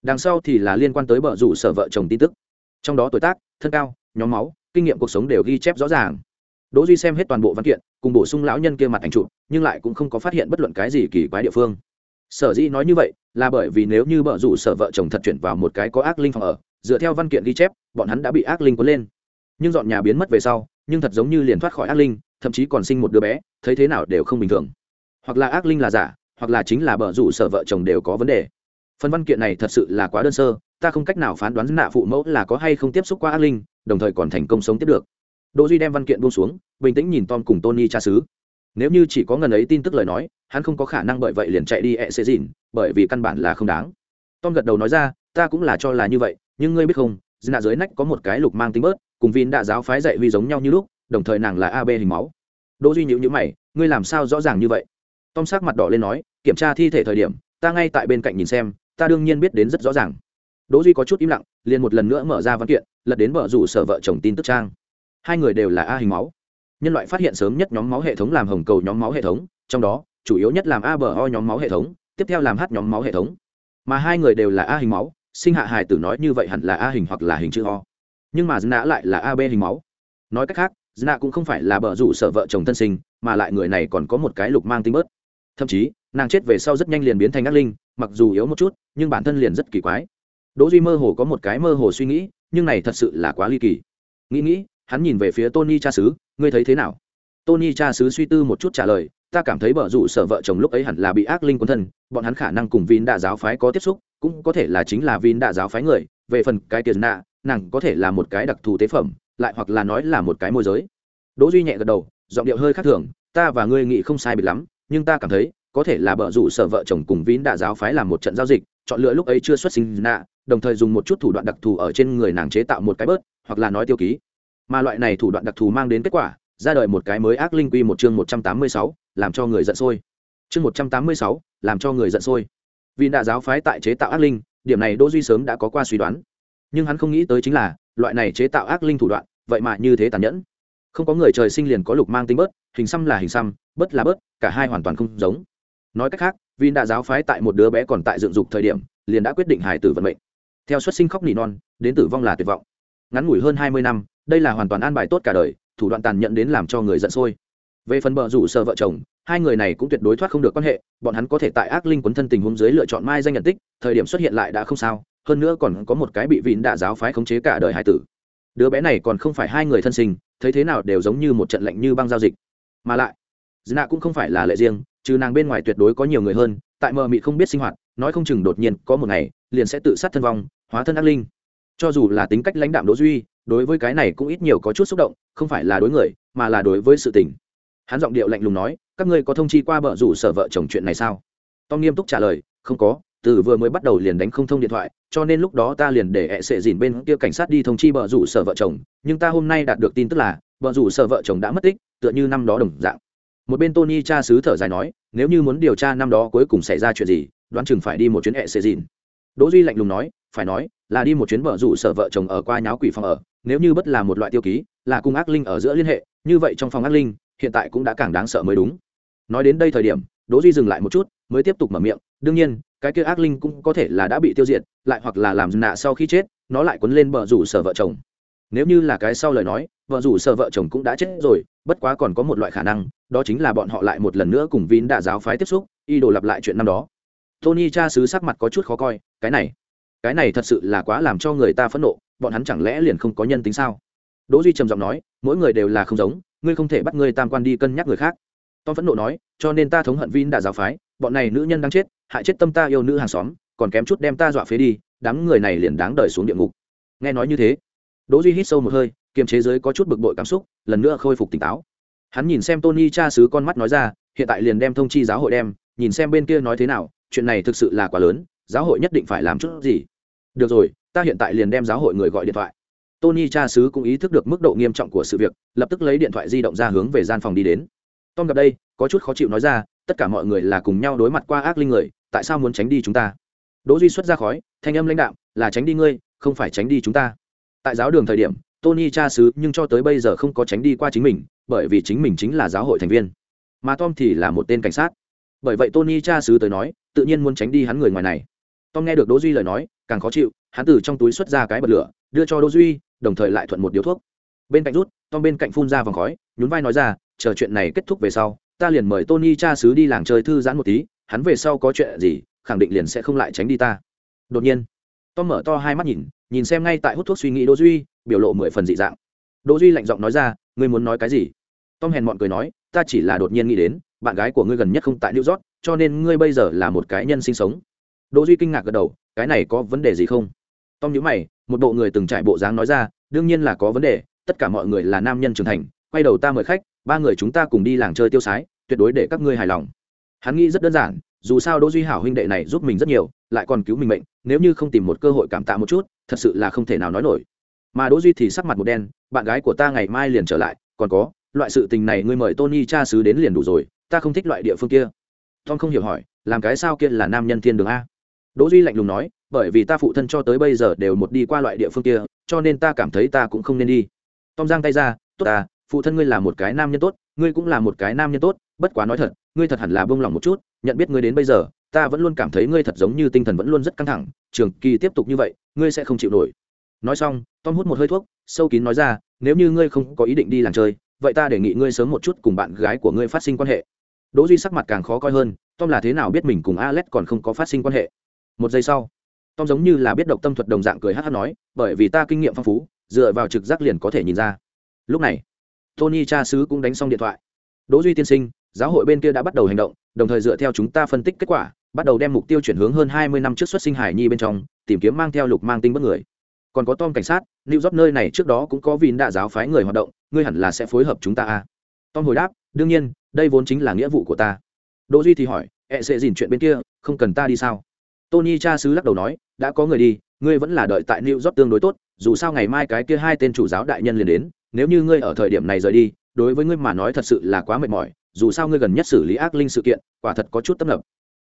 Đằng sau thì là liên quan tới vợ rủ sở vợ chồng tin tức. Trong đó tuổi tác, thân cao, nhóm máu, kinh nghiệm cuộc sống đều ghi chép rõ ràng. Đỗ duy xem hết toàn bộ văn kiện, cùng bổ sung lão nhân kia mặt ảnh chụp, nhưng lại cũng không có phát hiện bất luận cái gì kỳ quái địa phương. Sở dĩ nói như vậy là bởi vì nếu như bợ rủ sở vợ chồng thật chuyển vào một cái có ác linh phòng ở, dựa theo văn kiện ghi chép, bọn hắn đã bị ác linh cuốn lên. Nhưng dọn nhà biến mất về sau, nhưng thật giống như liền thoát khỏi ác linh, thậm chí còn sinh một đứa bé, thấy thế nào đều không bình thường. Hoặc là ác linh là giả, hoặc là chính là bợ rủ sở vợ chồng đều có vấn đề. Phần văn kiện này thật sự là quá đơn sơ, ta không cách nào phán đoán nạ phụ mẫu là có hay không tiếp xúc qua ác linh, đồng thời còn thành công sống tiếp được. Đỗ duy đem văn kiện buông xuống, bình tĩnh nhìn tom cùng tony tra xứ nếu như chỉ có ngần ấy tin tức lời nói, hắn không có khả năng bởi vậy liền chạy đi e ẹ sẽ dìn, bởi vì căn bản là không đáng. Tom gật đầu nói ra, ta cũng là cho là như vậy, nhưng ngươi biết không dina dưới nách có một cái lục mang tính bớt, cùng vin đã giáo phái dạy huy giống nhau như lúc, đồng thời nàng là ab hình máu. Đỗ duy nhữ nhữ mày, ngươi làm sao rõ ràng như vậy? Tom sắc mặt đỏ lên nói, kiểm tra thi thể thời điểm, ta ngay tại bên cạnh nhìn xem, ta đương nhiên biết đến rất rõ ràng. Đỗ duy có chút im lặng, liền một lần nữa mở ra văn kiện, lật đến vợ rủ sở vợ chồng tin tức trang. Hai người đều là a hình máu nhân loại phát hiện sớm nhất nhóm máu hệ thống làm hồng cầu nhóm máu hệ thống, trong đó, chủ yếu nhất làm a b o nhóm máu hệ thống, tiếp theo làm h nhóm máu hệ thống. Mà hai người đều là a hình máu, sinh hạ hài tử nói như vậy hẳn là a hình hoặc là hình chữ o. Nhưng mà dna lại là ab hình máu. Nói cách khác dna cũng không phải là bờ rủ sợ vợ chồng thân sinh, mà lại người này còn có một cái lục mang tinh bớt. Thậm chí, nàng chết về sau rất nhanh liền biến thành ác linh, mặc dù yếu một chút, nhưng bản thân liền rất kỳ quái. Đỗ duy mơ hồ có một cái mơ hồ suy nghĩ, nhưng này thật sự là quá ly kỳ. Nghĩ nghĩ hắn nhìn về phía tony cha xứ, ngươi thấy thế nào? Tony cha xứ suy tư một chút trả lời, ta cảm thấy bờ rủ sở vợ chồng lúc ấy hẳn là bị ác linh quân thân, bọn hắn khả năng cùng vin đạ giáo phái có tiếp xúc, cũng có thể là chính là vin đạ giáo phái người, về phần cái tiền nạ, nàng có thể là một cái đặc thù tế phẩm, lại hoặc là nói là một cái môi giới. Đỗ duy nhẹ gật đầu, giọng điệu hơi khác thường, ta và ngươi nghĩ không sai biệt lắm, nhưng ta cảm thấy, có thể là bờ rủ sở vợ chồng cùng vin đạ giáo phái làm một trận giao dịch, chọn lựa lúc ấy chưa xuất sinh nạ, đồng thời dùng một chút thủ đoạn đặc thù ở trên người nàng chế tạo một cái bớt, hoặc là nói tiêu ký mà loại này thủ đoạn đặc thù mang đến kết quả, ra đời một cái mới ác linh quy một chương một trăm tám mươi sáu, làm cho người giận sôi. Chương một trăm tám mươi sáu, làm cho người giận sôi. Vì đã giáo phái tại chế tạo ác linh, điểm này đỗ duy sớm đã có qua suy đoán. Nhưng hắn không nghĩ tới chính là, loại này chế tạo ác linh thủ đoạn, vậy mà như thế tàn nhẫn. Không có người trời sinh liền có lục mang tính bớt, hình xăm là hình xăm, bớt là bớt, cả hai hoàn toàn không giống. Nói cách khác, vì đã giáo phái tại một đứa bé còn tại dựng dục thời điểm, liền đã quyết định hài tử vận mệnh. Theo xuất sinh khóc nỉ non, đến tử vong là tuyệt vọng ngắn ngủi hơn hai mươi năm, đây là hoàn toàn an bài tốt cả đời, thủ đoạn tàn nhẫn đến làm cho người giận sôi. Về phần bờ rủ sợ vợ chồng, hai người này cũng tuyệt đối thoát không được quan hệ, bọn hắn có thể tại ác linh quấn thân tình huống dưới lựa chọn mai danh nhận tích, thời điểm xuất hiện lại đã không sao, hơn nữa còn có một cái bị vịn đạ giáo phái khống chế cả đời hải tử. Đứa bé này còn không phải hai người thân sinh, thấy thế nào đều giống như một trận lạnh như băng giao dịch. Mà lại dna cũng không phải là lệ riêng, trừ nàng bên ngoài tuyệt đối có nhiều người hơn, tại mờ mị không biết sinh hoạt, nói không chừng đột nhiên có một ngày, liền sẽ tự sát thân vong, hóa thân ác linh cho dù là tính cách lãnh đạm đỗ duy, đối với cái này cũng ít nhiều có chút xúc động, không phải là đối người, mà là đối với sự tình. Hắn giọng điệu lạnh lùng nói, các ngươi có thông chi qua vợ rủ sở vợ chồng chuyện này sao? Tom nghiêm túc trả lời, không có, từ vừa mới bắt đầu liền đánh không thông điện thoại, cho nên lúc đó ta liền để hẹ sệ dìn bên kia cảnh sát đi thông chi vợ rủ sở vợ chồng, nhưng ta hôm nay đạt được tin tức là vợ rủ sở vợ chồng đã mất tích, tựa như năm đó đồng dạng. Một bên tony cha xứ thở dài nói, nếu như muốn điều tra năm đó cuối cùng xảy ra chuyện gì, đoán chừng phải đi một chuyến hẹ sệ dìn đỗ duy lạnh lùng nói, phải nói, là đi một chuyến bờ rủ sở vợ chồng ở qua nháo quỷ phòng ở, nếu như bất là một loại tiêu ký, là cung ác linh ở giữa liên hệ, như vậy trong phòng ác linh, hiện tại cũng đã càng đáng sợ mới đúng. Nói đến đây thời điểm, đỗ duy dừng lại một chút, mới tiếp tục mở miệng, đương nhiên, cái kia ác linh cũng có thể là đã bị tiêu diệt, lại hoặc là làm nạ sau khi chết, nó lại quấn lên bờ rủ sở vợ chồng. Nếu như là cái sau lời nói vợ rủ sở vợ chồng cũng đã chết rồi, bất quá còn có một loại khả năng, đó chính là bọn họ lại một lần nữa cùng vín đạ giáo phái tiếp xúc y đồ lặp lại chuyện năm đó tony cha sứ sắc mặt có chút khó coi, cái này cái này thật sự là quá làm cho người ta phẫn nộ, bọn hắn chẳng lẽ liền không có nhân tính sao? Đỗ duy trầm giọng nói, mỗi người đều là không giống, ngươi không thể bắt ngươi tam quan đi cân nhắc người khác. Tom phẫn nộ nói, cho nên ta thống hận vin đã giáo phái, bọn này nữ nhân đang chết, hại chết tâm ta yêu nữ hàng xóm, còn kém chút đem ta dọa phế đi, đám người này liền đáng đời xuống địa ngục. Nghe nói như thế, đỗ duy hít sâu một hơi, kiềm chế giới có chút bực bội cảm xúc, lần nữa khôi phục tỉnh táo. Hắn nhìn xem tony cha xứ con mắt nói ra, hiện tại liền đem thông chi giáo hội đem, nhìn xem bên kia nói thế nào chuyện này thực sự là quá lớn, giáo hội nhất định phải làm chút gì. Được rồi, ta hiện tại liền đem giáo hội người gọi điện thoại. Tony cha sứ cũng ý thức được mức độ nghiêm trọng của sự việc, lập tức lấy điện thoại di động ra hướng về gian phòng đi đến. Tom gặp đây, có chút khó chịu nói ra, tất cả mọi người là cùng nhau đối mặt qua ác linh người, tại sao muốn tránh đi chúng ta? Đỗ duy xuất ra khói, thanh âm lãnh đạo là tránh đi ngươi, không phải tránh đi chúng ta. Tại giáo đường thời điểm, tony cha sứ nhưng cho tới bây giờ không có tránh đi qua chính mình, bởi vì chính mình chính là giáo hội thành viên. Mà tom thì là một tên cảnh sát bởi vậy tony cha xứ tới nói, tự nhiên muốn tránh đi hắn người ngoài này. Tom nghe được đỗ duy lời nói, càng khó chịu, hắn từ trong túi xuất ra cái bật lửa, đưa cho đỗ duy, đồng thời lại thuận một điếu thuốc. Bên cạnh rút, tom bên cạnh phun ra vòng khói, nhún vai nói ra, chờ chuyện này kết thúc về sau, ta liền mời tony cha xứ đi làng chơi thư giãn một tí, hắn về sau có chuyện gì, khẳng định liền sẽ không lại tránh đi ta. Đột nhiên, tom mở to hai mắt nhìn nhìn xem ngay tại hút thuốc suy nghĩ đỗ duy, biểu lộ mười phần dị dạng. Đỗ duy lạnh giọng nói ra, ngươi muốn nói cái gì? Tom hèn mọn cười nói, ta chỉ là đột nhiên nghĩ đến bạn gái của ngươi gần nhất không tại new york, cho nên ngươi bây giờ là một cái nhân sinh sống. Đỗ duy kinh ngạc gật đầu, cái này có vấn đề gì không? Tom nhíu mày, một bộ người từng trải bộ dáng nói ra, đương nhiên là có vấn đề, tất cả mọi người là nam nhân trưởng thành, quay đầu ta mời khách, ba người chúng ta cùng đi làng chơi tiêu sái, tuyệt đối để các ngươi hài lòng. Hắn nghĩ rất đơn giản, dù sao đỗ duy hảo huynh đệ này giúp mình rất nhiều, lại còn cứu mình mệnh, nếu như không tìm một cơ hội cảm tạ một chút, thật sự là không thể nào nói nổi. Mà đỗ duy thì sắc mặt một đen, bạn gái của ta ngày mai liền trở lại, còn có, loại sự tình này ngươi mời tony cha xứ đến liền đủ rồi ta không thích loại địa phương kia. Tom không hiểu hỏi, làm cái sao kia là nam nhân thiên đường a? Đỗ duy lạnh lùng nói, bởi vì ta phụ thân cho tới bây giờ đều một đi qua loại địa phương kia, cho nên ta cảm thấy ta cũng không nên đi. Tom giang tay ra, tốt ta, phụ thân ngươi là một cái nam nhân tốt, ngươi cũng là một cái nam nhân tốt, bất quá nói thật, ngươi thật hẳn là bông lòng một chút, nhận biết ngươi đến bây giờ, ta vẫn luôn cảm thấy ngươi thật giống như tinh thần vẫn luôn rất căng thẳng, trường kỳ tiếp tục như vậy, ngươi sẽ không chịu nổi. Nói xong, tom hút một hơi thuốc, sâu kín nói ra, nếu như ngươi không có ý định đi làng chơi, vậy ta đề nghị ngươi sớm một chút cùng bạn gái của ngươi phát sinh quan hệ đỗ duy sắc mặt càng khó coi hơn, tom là thế nào biết mình cùng alex còn không có phát sinh quan hệ? Một giây sau, tom giống như là biết độc tâm thuật đồng dạng cười hát hát nói, bởi vì ta kinh nghiệm phong phú, dựa vào trực giác liền có thể nhìn ra. Lúc này, tony cha sứ cũng đánh xong điện thoại. Đỗ duy tiên sinh, giáo hội bên kia đã bắt đầu hành động, đồng thời dựa theo chúng ta phân tích kết quả, bắt đầu đem mục tiêu chuyển hướng hơn hai mươi năm trước xuất sinh hải nhi bên trong, tìm kiếm mang theo lục mang tinh bất người. Còn có tom cảnh sát, new york nơi này trước đó cũng có vin đạ giáo phái người hoạt động, ngươi hẳn là sẽ phối hợp chúng ta à? Tom hồi đáp, đương nhiên đây vốn chính là nghĩa vụ của ta. Đỗ duy thì hỏi, ẹ sẽ dìn chuyện bên kia, không cần ta đi sao? Tony cha sứ lắc đầu nói, đã có người đi, ngươi vẫn là đợi tại new york tương đối tốt, dù sao ngày mai cái kia hai tên chủ giáo đại nhân liền đến, nếu như ngươi ở thời điểm này rời đi, đối với ngươi mà nói thật sự là quá mệt mỏi, dù sao ngươi gần nhất xử lý ác linh sự kiện, quả thật có chút tâm lập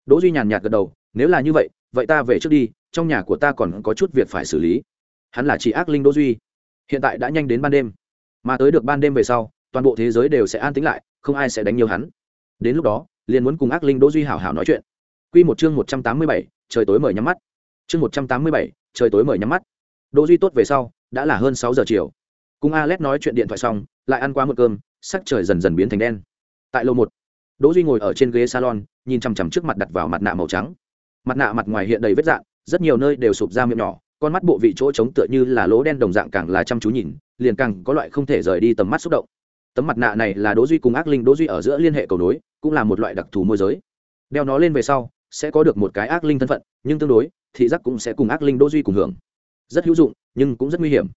đỗ duy nhàn nhạt gật đầu, nếu là như vậy vậy ta về trước đi, trong nhà của ta còn có chút việc phải xử lý. Hắn là chỉ ác linh đỗ duy. Hiện tại đã nhanh đến ban đêm. Mà tới được ban đêm về sau, toàn bộ thế giới đều sẽ an tĩnh lại không ai sẽ đánh nhiều hắn. Đến lúc đó liền muốn cùng ác linh đỗ duy hảo hảo nói chuyện. Quy một chương một trăm tám mươi bảy, trời tối mời nhắm mắt. Chương một trăm tám mươi bảy, trời tối mời nhắm mắt. Đỗ duy tốt về sau đã là hơn sáu giờ chiều. Cùng alex nói chuyện điện thoại xong lại ăn qua một cơm sắc trời dần dần biến thành đen. Tại lầu một đỗ duy ngồi ở trên ghế salon nhìn chằm chằm trước mặt đặt vào mặt nạ màu trắng. Mặt nạ mặt ngoài hiện đầy vết dạn rất nhiều nơi đều sụp ra miệng nhỏ con mắt bộ vị chỗ trống tựa như là lỗ đen đồng dạng càng là chăm chú nhìn liền càng có loại không thể rời đi tầm mắt xúc động tấm mặt nạ này là đỗ duy cùng ác linh đỗ duy ở giữa liên hệ cầu nối, cũng là một loại đặc thù môi giới. Đeo nó lên về sau, sẽ có được một cái ác linh thân phận, nhưng tương đối, thị giác cũng sẽ cùng ác linh đỗ duy cùng hưởng. Rất hữu dụng, nhưng cũng rất nguy hiểm.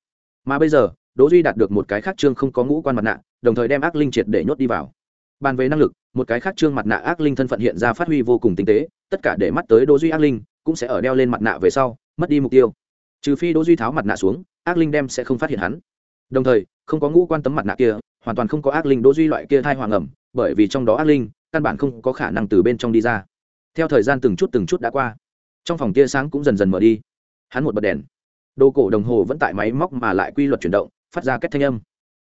Mà bây giờ đỗ duy đạt được một cái khác trương không có ngũ quan mặt nạ, đồng thời đem ác linh triệt để nhốt đi vào. Bàn về năng lực, một cái khác trương mặt nạ ác linh thân phận hiện ra phát huy vô cùng tinh tế, tất cả để mắt tới đỗ duy ác linh, cũng sẽ ở đeo lên mặt nạ về sau, mất đi mục tiêu. Trừ phi đỗ duy tháo mặt nạ xuống, ác linh đem sẽ không phát hiện hắn. Đồng thời, không có ngũ quan tấm mặt nạ kia hoàn toàn không có ác linh đỗ duy loại kia thai hoàng ẩm, bởi vì trong đó ác linh, căn bản không có khả năng từ bên trong đi ra. Theo thời gian từng chút từng chút đã qua, trong phòng tia sáng cũng dần dần mở đi. Hắn một bật đèn. Đồ cổ đồng hồ vẫn tại máy móc mà lại quy luật chuyển động, phát ra kết thanh âm.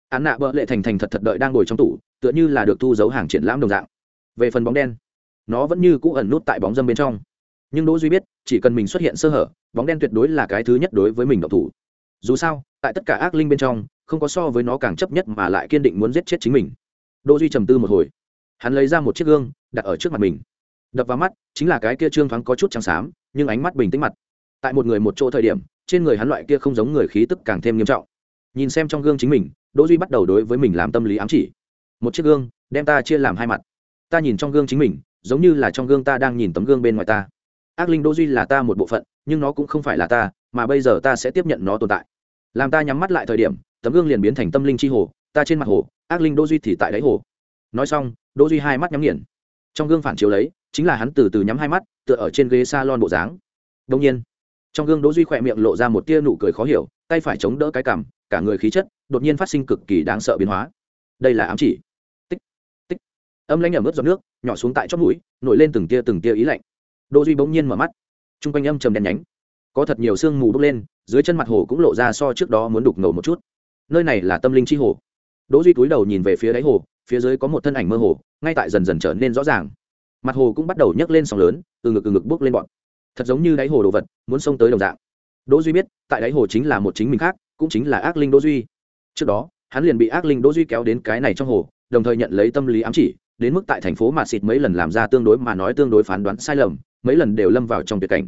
Án nạ bợ lệ thành thành thật thật đợi đang ngồi trong tủ, tựa như là được thu giấu hàng triển lãm đồng dạng. Về phần bóng đen, nó vẫn như cũ ẩn nút tại bóng dâm bên trong. Nhưng đỗ duy biết, chỉ cần mình xuất hiện sơ hở, bóng đen tuyệt đối là cái thứ nhất đối với mình động thủ. Dù sao, tại tất cả ác linh bên trong không có so với nó càng chấp nhất mà lại kiên định muốn giết chết chính mình. Đỗ duy trầm tư một hồi. Hắn lấy ra một chiếc gương, đặt ở trước mặt mình. Đập vào mắt, chính là cái kia trương thoáng có chút trắng xám, nhưng ánh mắt bình tĩnh mặt. Tại một người một chỗ thời điểm, trên người hắn loại kia không giống người khí tức càng thêm nghiêm trọng. Nhìn xem trong gương chính mình, đỗ duy bắt đầu đối với mình làm tâm lý ám chỉ. Một chiếc gương, đem ta chia làm hai mặt. Ta nhìn trong gương chính mình, giống như là trong gương ta đang nhìn tấm gương bên ngoài ta. Ác linh đỗ duy là ta một bộ phận, nhưng nó cũng không phải là ta, mà bây giờ ta sẽ tiếp nhận nó tồn tại. Làm ta nhắm mắt lại thời điểm tấm gương liền biến thành tâm linh chi hồ, ta trên mặt hồ, ác linh đỗ duy thì tại đáy hồ. Nói xong, đỗ duy hai mắt nhắm nghiền. Trong gương phản chiếu lấy chính là hắn từ từ nhắm hai mắt, tựa ở trên ghế salon bộ dáng. Đông nhiên, trong gương đỗ duy khỏe miệng lộ ra một tia nụ cười khó hiểu, tay phải chống đỡ cái cằm, cả người khí chất đột nhiên phát sinh cực kỳ đáng sợ biến hóa. Đây là ám chỉ. Tích tích. Âm lãnh ẩm ướt giọt nước, nhỏ xuống tại chót mũi, nổi lên từng tia từng tia ý lạnh. Đỗ duy bỗng nhiên mở mắt. Trung quanh âm trầm đen nhánh. Có thật nhiều sương mù bốc lên, dưới chân mặt hồ cũng lộ ra so trước đó muốn đục ngầu một chút nơi này là tâm linh chi hồ. Đỗ duy cúi đầu nhìn về phía đáy hồ, phía dưới có một thân ảnh mơ hồ, ngay tại dần dần trở nên rõ ràng. Mặt hồ cũng bắt đầu nhấc lên sóng lớn, từ ngực từ ngực bước lên bọn. Thật giống như đáy hồ đồ vật, muốn xông tới đồng dạng. Đỗ duy biết, tại đáy hồ chính là một chính mình khác, cũng chính là ác linh đỗ duy. Trước đó, hắn liền bị ác linh đỗ duy kéo đến cái này trong hồ, đồng thời nhận lấy tâm lý ám chỉ, đến mức tại thành phố mà xịt mấy lần làm ra tương đối mà nói tương đối phán đoán sai lầm, mấy lần đều lâm vào trong tuyệt cảnh.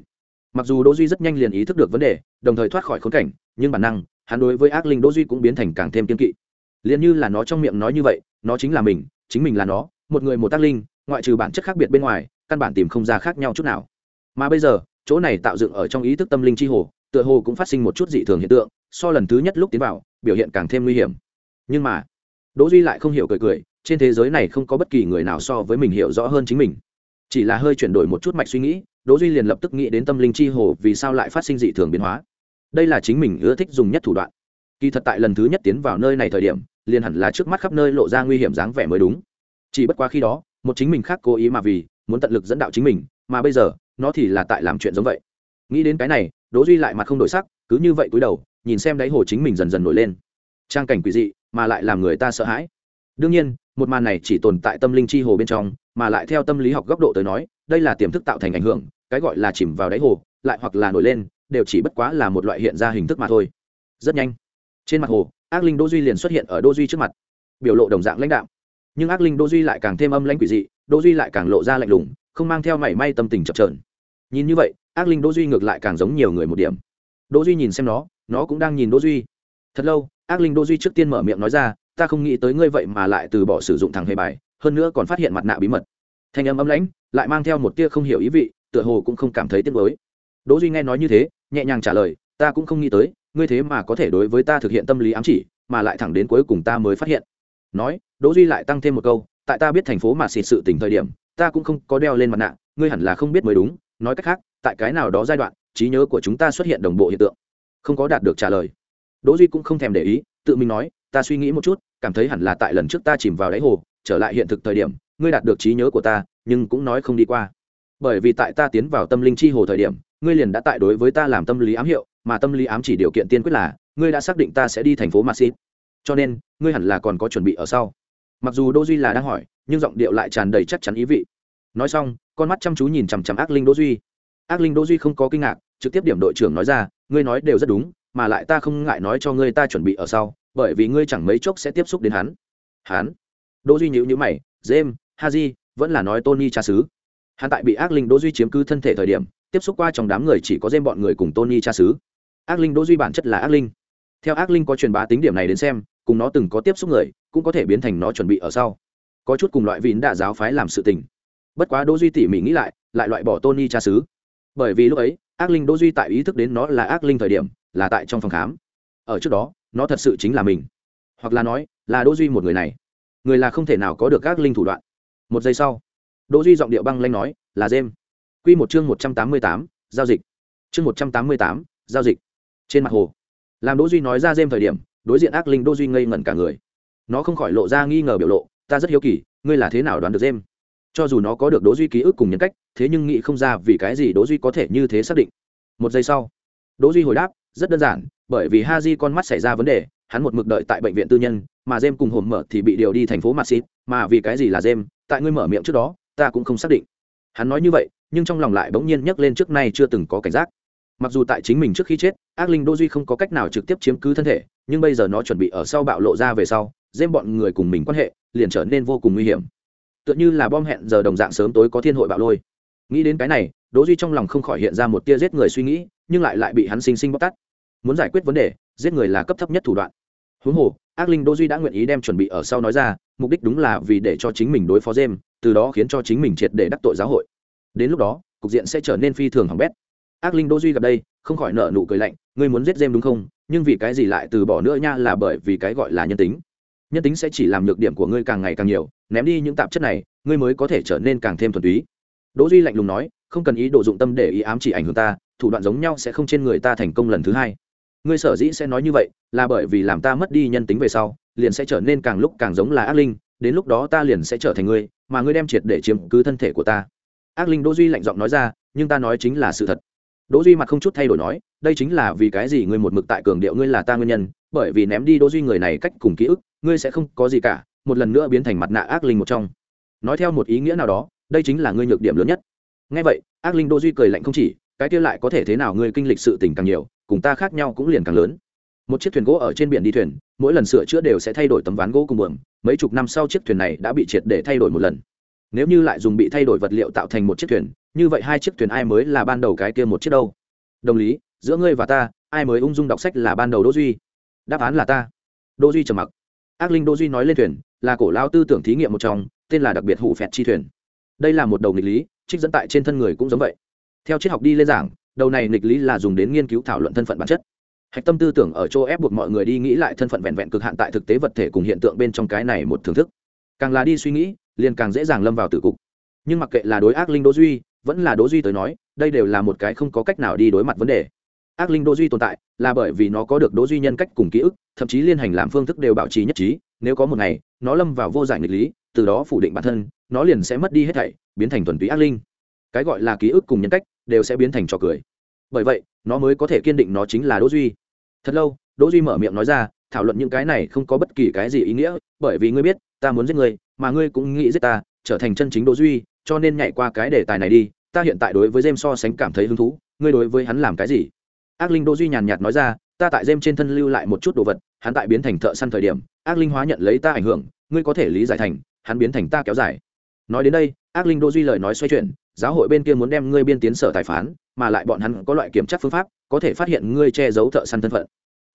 Mặc dù đỗ duy rất nhanh liền ý thức được vấn đề, đồng thời thoát khỏi khốn cảnh, nhưng bản năng hắn đối với ác linh đỗ duy cũng biến thành càng thêm kiên kỵ. Liền như là nó trong miệng nói như vậy, nó chính là mình, chính mình là nó, một người một ác linh, ngoại trừ bản chất khác biệt bên ngoài, căn bản tìm không ra khác nhau chút nào. Mà bây giờ, chỗ này tạo dựng ở trong ý thức tâm linh chi hồ, tựa hồ cũng phát sinh một chút dị thường hiện tượng, so lần thứ nhất lúc tiến vào, biểu hiện càng thêm nguy hiểm. Nhưng mà, đỗ duy lại không hiểu cười cười, trên thế giới này không có bất kỳ người nào so với mình hiểu rõ hơn chính mình. Chỉ là hơi chuyển đổi một chút mạch suy nghĩ, đỗ duy liền lập tức nghĩ đến tâm linh chi hồ vì sao lại phát sinh dị thường biến hóa đây là chính mình ưa thích dùng nhất thủ đoạn. Kỳ thật tại lần thứ nhất tiến vào nơi này thời điểm, liền hẳn là trước mắt khắp nơi lộ ra nguy hiểm dáng vẻ mới đúng. Chỉ bất quá khi đó, một chính mình khác cố ý mà vì, muốn tận lực dẫn đạo chính mình, mà bây giờ, nó thì là tại làm chuyện giống vậy. Nghĩ đến cái này, đỗ duy lại mặt không đổi sắc, cứ như vậy cúi đầu, nhìn xem đáy hồ chính mình dần dần nổi lên. Trang cảnh quỷ dị, mà lại làm người ta sợ hãi. Đương nhiên, một màn này chỉ tồn tại tâm linh chi hồ bên trong, mà lại theo tâm lý học góc độ tới nói, đây là tiềm thức tạo thành ảnh hưởng, cái gọi là chìm vào đáy hồ, lại hoặc là nổi lên đều chỉ bất quá là một loại hiện ra hình thức mà thôi. Rất nhanh, trên mặt hồ, ác linh đô duy liền xuất hiện ở đô duy trước mặt, biểu lộ đồng dạng lãnh đạo nhưng ác linh đô duy lại càng thêm âm lãnh quỷ dị đô duy lại càng lộ ra lạnh lùng, không mang theo mảy may tâm tình chập trờn nhìn như vậy, ác linh đô duy ngược lại càng giống nhiều người một điểm. Đô duy nhìn xem nó nó cũng đang nhìn đô duy. Thật lâu, ác linh đô duy trước tiên mở miệng nói ra, ta không nghĩ tới ngươi vậy mà lại từ bỏ sử dụng thằng hề bài, hơn nữa còn phát hiện mặt nạ bí mật. Thanh âm âm lãnh, lại mang theo một tia không hiểu ý vị, tựa hồ cũng không cảm thấy tiếc với đỗ duy nghe nói như thế nhẹ nhàng trả lời, ta cũng không nghĩ tới, ngươi thế mà có thể đối với ta thực hiện tâm lý ám chỉ, mà lại thẳng đến cuối cùng ta mới phát hiện. Nói, đỗ duy lại tăng thêm một câu, tại ta biết thành phố mà xịt sự tình thời điểm, ta cũng không có đeo lên mặt nạ, ngươi hẳn là không biết mới đúng. Nói cách khác, tại cái nào đó giai đoạn, trí nhớ của chúng ta xuất hiện đồng bộ hiện tượng, không có đạt được trả lời. Đỗ duy cũng không thèm để ý, tự mình nói, ta suy nghĩ một chút, cảm thấy hẳn là tại lần trước ta chìm vào đáy hồ, trở lại hiện thực thời điểm, ngươi đạt được trí nhớ của ta, nhưng cũng nói không đi qua. Bởi vì tại ta tiến vào tâm linh chi hồ thời điểm ngươi liền đã tại đối với ta làm tâm lý ám hiệu, mà tâm lý ám chỉ điều kiện tiên quyết là, ngươi đã xác định ta sẽ đi thành phố maxit cho nên, ngươi hẳn là còn có chuẩn bị ở sau. Mặc dù đỗ duy là đang hỏi, nhưng giọng điệu lại tràn đầy chắc chắn ý vị. Nói xong, con mắt chăm chú nhìn chằm chằm ác linh đỗ duy. Ác linh đỗ duy không có kinh ngạc, trực tiếp điểm đội trưởng nói ra, ngươi nói đều rất đúng, mà lại ta không ngại nói cho ngươi ta chuẩn bị ở sau, bởi vì ngươi chẳng mấy chốc sẽ tiếp xúc đến hắn. Hắn? Đỗ duy nhíu nhíu mày, james, haji, vẫn là nói tony cha xứ. Hắn tại bị ác linh đỗ duy chiếm cứ thân thể thời điểm tiếp xúc qua trong đám người chỉ có dêm bọn người cùng tony cha xứ. Ác linh đỗ duy bản chất là ác linh. Theo ác linh có truyền bá tính điểm này đến xem, cùng nó từng có tiếp xúc người, cũng có thể biến thành nó chuẩn bị ở sau. Có chút cùng loại vín đạ giáo phái làm sự tình. Bất quá đỗ duy tỉ mỉ nghĩ lại lại loại bỏ tony cha xứ. Bởi vì lúc ấy, ác linh đỗ duy tại ý thức đến nó là ác linh thời điểm, là tại trong phòng khám. Ở trước đó, nó thật sự chính là mình. Hoặc là nói, là đỗ duy một người này. Người là không thể nào có được ác linh thủ đoạn. Một giây sau, đỗ duy giọng điệu băng lanh nói, là jem quy một chương một trăm tám mươi tám, giao dịch. Chương một trăm tám mươi tám, giao dịch. Trên mặt hồ làm đỗ duy nói ra dêm thời điểm đối diện ác linh đỗ duy ngây ngẩn cả người. Nó không khỏi lộ ra nghi ngờ biểu lộ ta rất hiếu kỳ ngươi là thế nào đoán được dêm? cho dù nó có được đỗ duy ký ức cùng nhân cách thế nhưng nghĩ không ra vì cái gì đỗ duy có thể như thế xác định. Một giây sau đỗ duy hồi đáp rất đơn giản bởi vì Haji con mắt xảy ra vấn đề hắn một mực đợi tại bệnh viện tư nhân mà jem cùng hồn mở thì bị điều đi thành phố Madrid, mà vì cái gì là jem tại ngươi mở miệng trước đó ta cũng không xác định. Hắn nói như vậy nhưng trong lòng lại bỗng nhiên nhấc lên trước nay chưa từng có cảnh giác. Mặc dù tại chính mình trước khi chết, ác linh đô duy không có cách nào trực tiếp chiếm cứ thân thể, nhưng bây giờ nó chuẩn bị ở sau bạo lộ ra về sau dêm bọn người cùng mình quan hệ, liền trở nên vô cùng nguy hiểm. Tựa như là bom hẹn giờ đồng dạng sớm tối có thiên hội bạo lôi. Nghĩ đến cái này đỗ duy trong lòng không khỏi hiện ra một tia giết người suy nghĩ, nhưng lại lại bị hắn sinh sinh bóc tát. Muốn giải quyết vấn đề, giết người là cấp thấp nhất thủ đoạn. Huống hồ, ác linh đỗ duy đã nguyện ý đem chuẩn bị ở sau nói ra, mục đích đúng là vì để cho chính mình đối phó dêm từ đó khiến cho chính mình triệt để đắc tội giáo hội đến lúc đó, cục diện sẽ trở nên phi thường hỏng bét. Ác linh đỗ duy gặp đây, không khỏi nợ nụ cười lạnh, ngươi muốn giết dêm đúng không? Nhưng vì cái gì lại từ bỏ nữa nha là bởi vì cái gọi là nhân tính. Nhân tính sẽ chỉ làm nhược điểm của ngươi càng ngày càng nhiều, ném đi những tạp chất này, ngươi mới có thể trở nên càng thêm thuần túy. Đỗ duy lạnh lùng nói, không cần ý đồ dụng tâm để ý ám chỉ ảnh hưởng ta, thủ đoạn giống nhau sẽ không trên người ta thành công lần thứ hai. Ngươi sở dĩ sẽ nói như vậy, là bởi vì làm ta mất đi nhân tính về sau, liền sẽ trở nên càng lúc càng giống là ác linh, đến lúc đó ta liền sẽ trở thành ngươi, mà ngươi đem triệt để chiếm cứ thân thể của ta ác linh đỗ duy lạnh giọng nói ra, nhưng ta nói chính là sự thật. Đỗ duy mặt không chút thay đổi nói, đây chính là vì cái gì ngươi một mực tại cường điệu ngươi là ta nguyên nhân, bởi vì ném đi đỗ duy người này cách cùng ký ức, ngươi sẽ không có gì cả, một lần nữa biến thành mặt nạ ác linh một trong. Nói theo một ý nghĩa nào đó, đây chính là ngươi nhược điểm lớn nhất. Nghe vậy, ác linh đỗ duy cười lạnh không chỉ, cái kia lại có thể thế nào ngươi kinh lịch sự tình càng nhiều, cùng ta khác nhau cũng liền càng lớn. Một chiếc thuyền gỗ ở trên biển đi thuyền, mỗi lần sửa chữa đều sẽ thay đổi tấm ván gỗ cùng buồm, mấy chục năm sau chiếc thuyền này đã bị triệt để thay đổi một lần nếu như lại dùng bị thay đổi vật liệu tạo thành một chiếc thuyền, như vậy hai chiếc thuyền ai mới là ban đầu cái kia một chiếc đâu? Đồng lý, giữa ngươi và ta, ai mới ung dung đọc sách là ban đầu đỗ duy? Đáp án là ta. Đỗ duy trầm mặc. Ác linh đỗ duy nói lên thuyền, là cổ lao tư tưởng thí nghiệm một trong, tên là đặc biệt hủ phẹt chi thuyền. Đây là một đầu nghịch lý, trích dẫn tại trên thân người cũng giống vậy. Theo triết học đi lên giảng, đầu này nghịch lý là dùng đến nghiên cứu thảo luận thân phận bản chất. Hạch tâm tư tưởng ở chỗ ép buộc mọi người đi nghĩ lại thân phận vẹn vẹn cực hạn tại thực tế vật thể cùng hiện tượng bên trong cái này một thưởng thức. Càng là đi suy nghĩ liền càng dễ dàng lâm vào tử cục. Nhưng mặc kệ là đối ác linh đỗ duy, vẫn là đỗ duy tới nói, đây đều là một cái không có cách nào đi đối mặt vấn đề. Ác linh đỗ duy tồn tại, là bởi vì nó có được đỗ duy nhân cách cùng ký ức, thậm chí liên hành làm phương thức đều bảo trì nhất trí, nếu có một ngày, nó lâm vào vô giải nghịch lý, từ đó phủ định bản thân, nó liền sẽ mất đi hết thảy, biến thành thuần túy ác linh. Cái gọi là ký ức cùng nhân cách, đều sẽ biến thành trò cười. Bởi vậy, nó mới có thể kiên định nó chính là đỗ duy. Thật lâu, đỗ duy mở miệng nói ra, thảo luận những cái này không có bất kỳ cái gì ý nghĩa, bởi vì ngươi biết, ta muốn giết ngươi mà ngươi cũng nghĩ giết ta, trở thành chân chính đỗ duy, cho nên nhảy qua cái đề tài này đi, ta hiện tại đối với James so sánh cảm thấy hứng thú, ngươi đối với hắn làm cái gì? Ác linh đỗ duy nhàn nhạt nói ra, ta tại dêm trên thân lưu lại một chút đồ vật, hắn tại biến thành thợ săn thời điểm, ác linh hóa nhận lấy ta ảnh hưởng, ngươi có thể lý giải thành, hắn biến thành ta kéo dài. Nói đến đây, ác linh đỗ duy lời nói xoay chuyển, giáo hội bên kia muốn đem ngươi biên tiến sở tài phán, mà lại bọn hắn có loại kiểm tra phương pháp, có thể phát hiện ngươi che giấu thợ săn thân phận.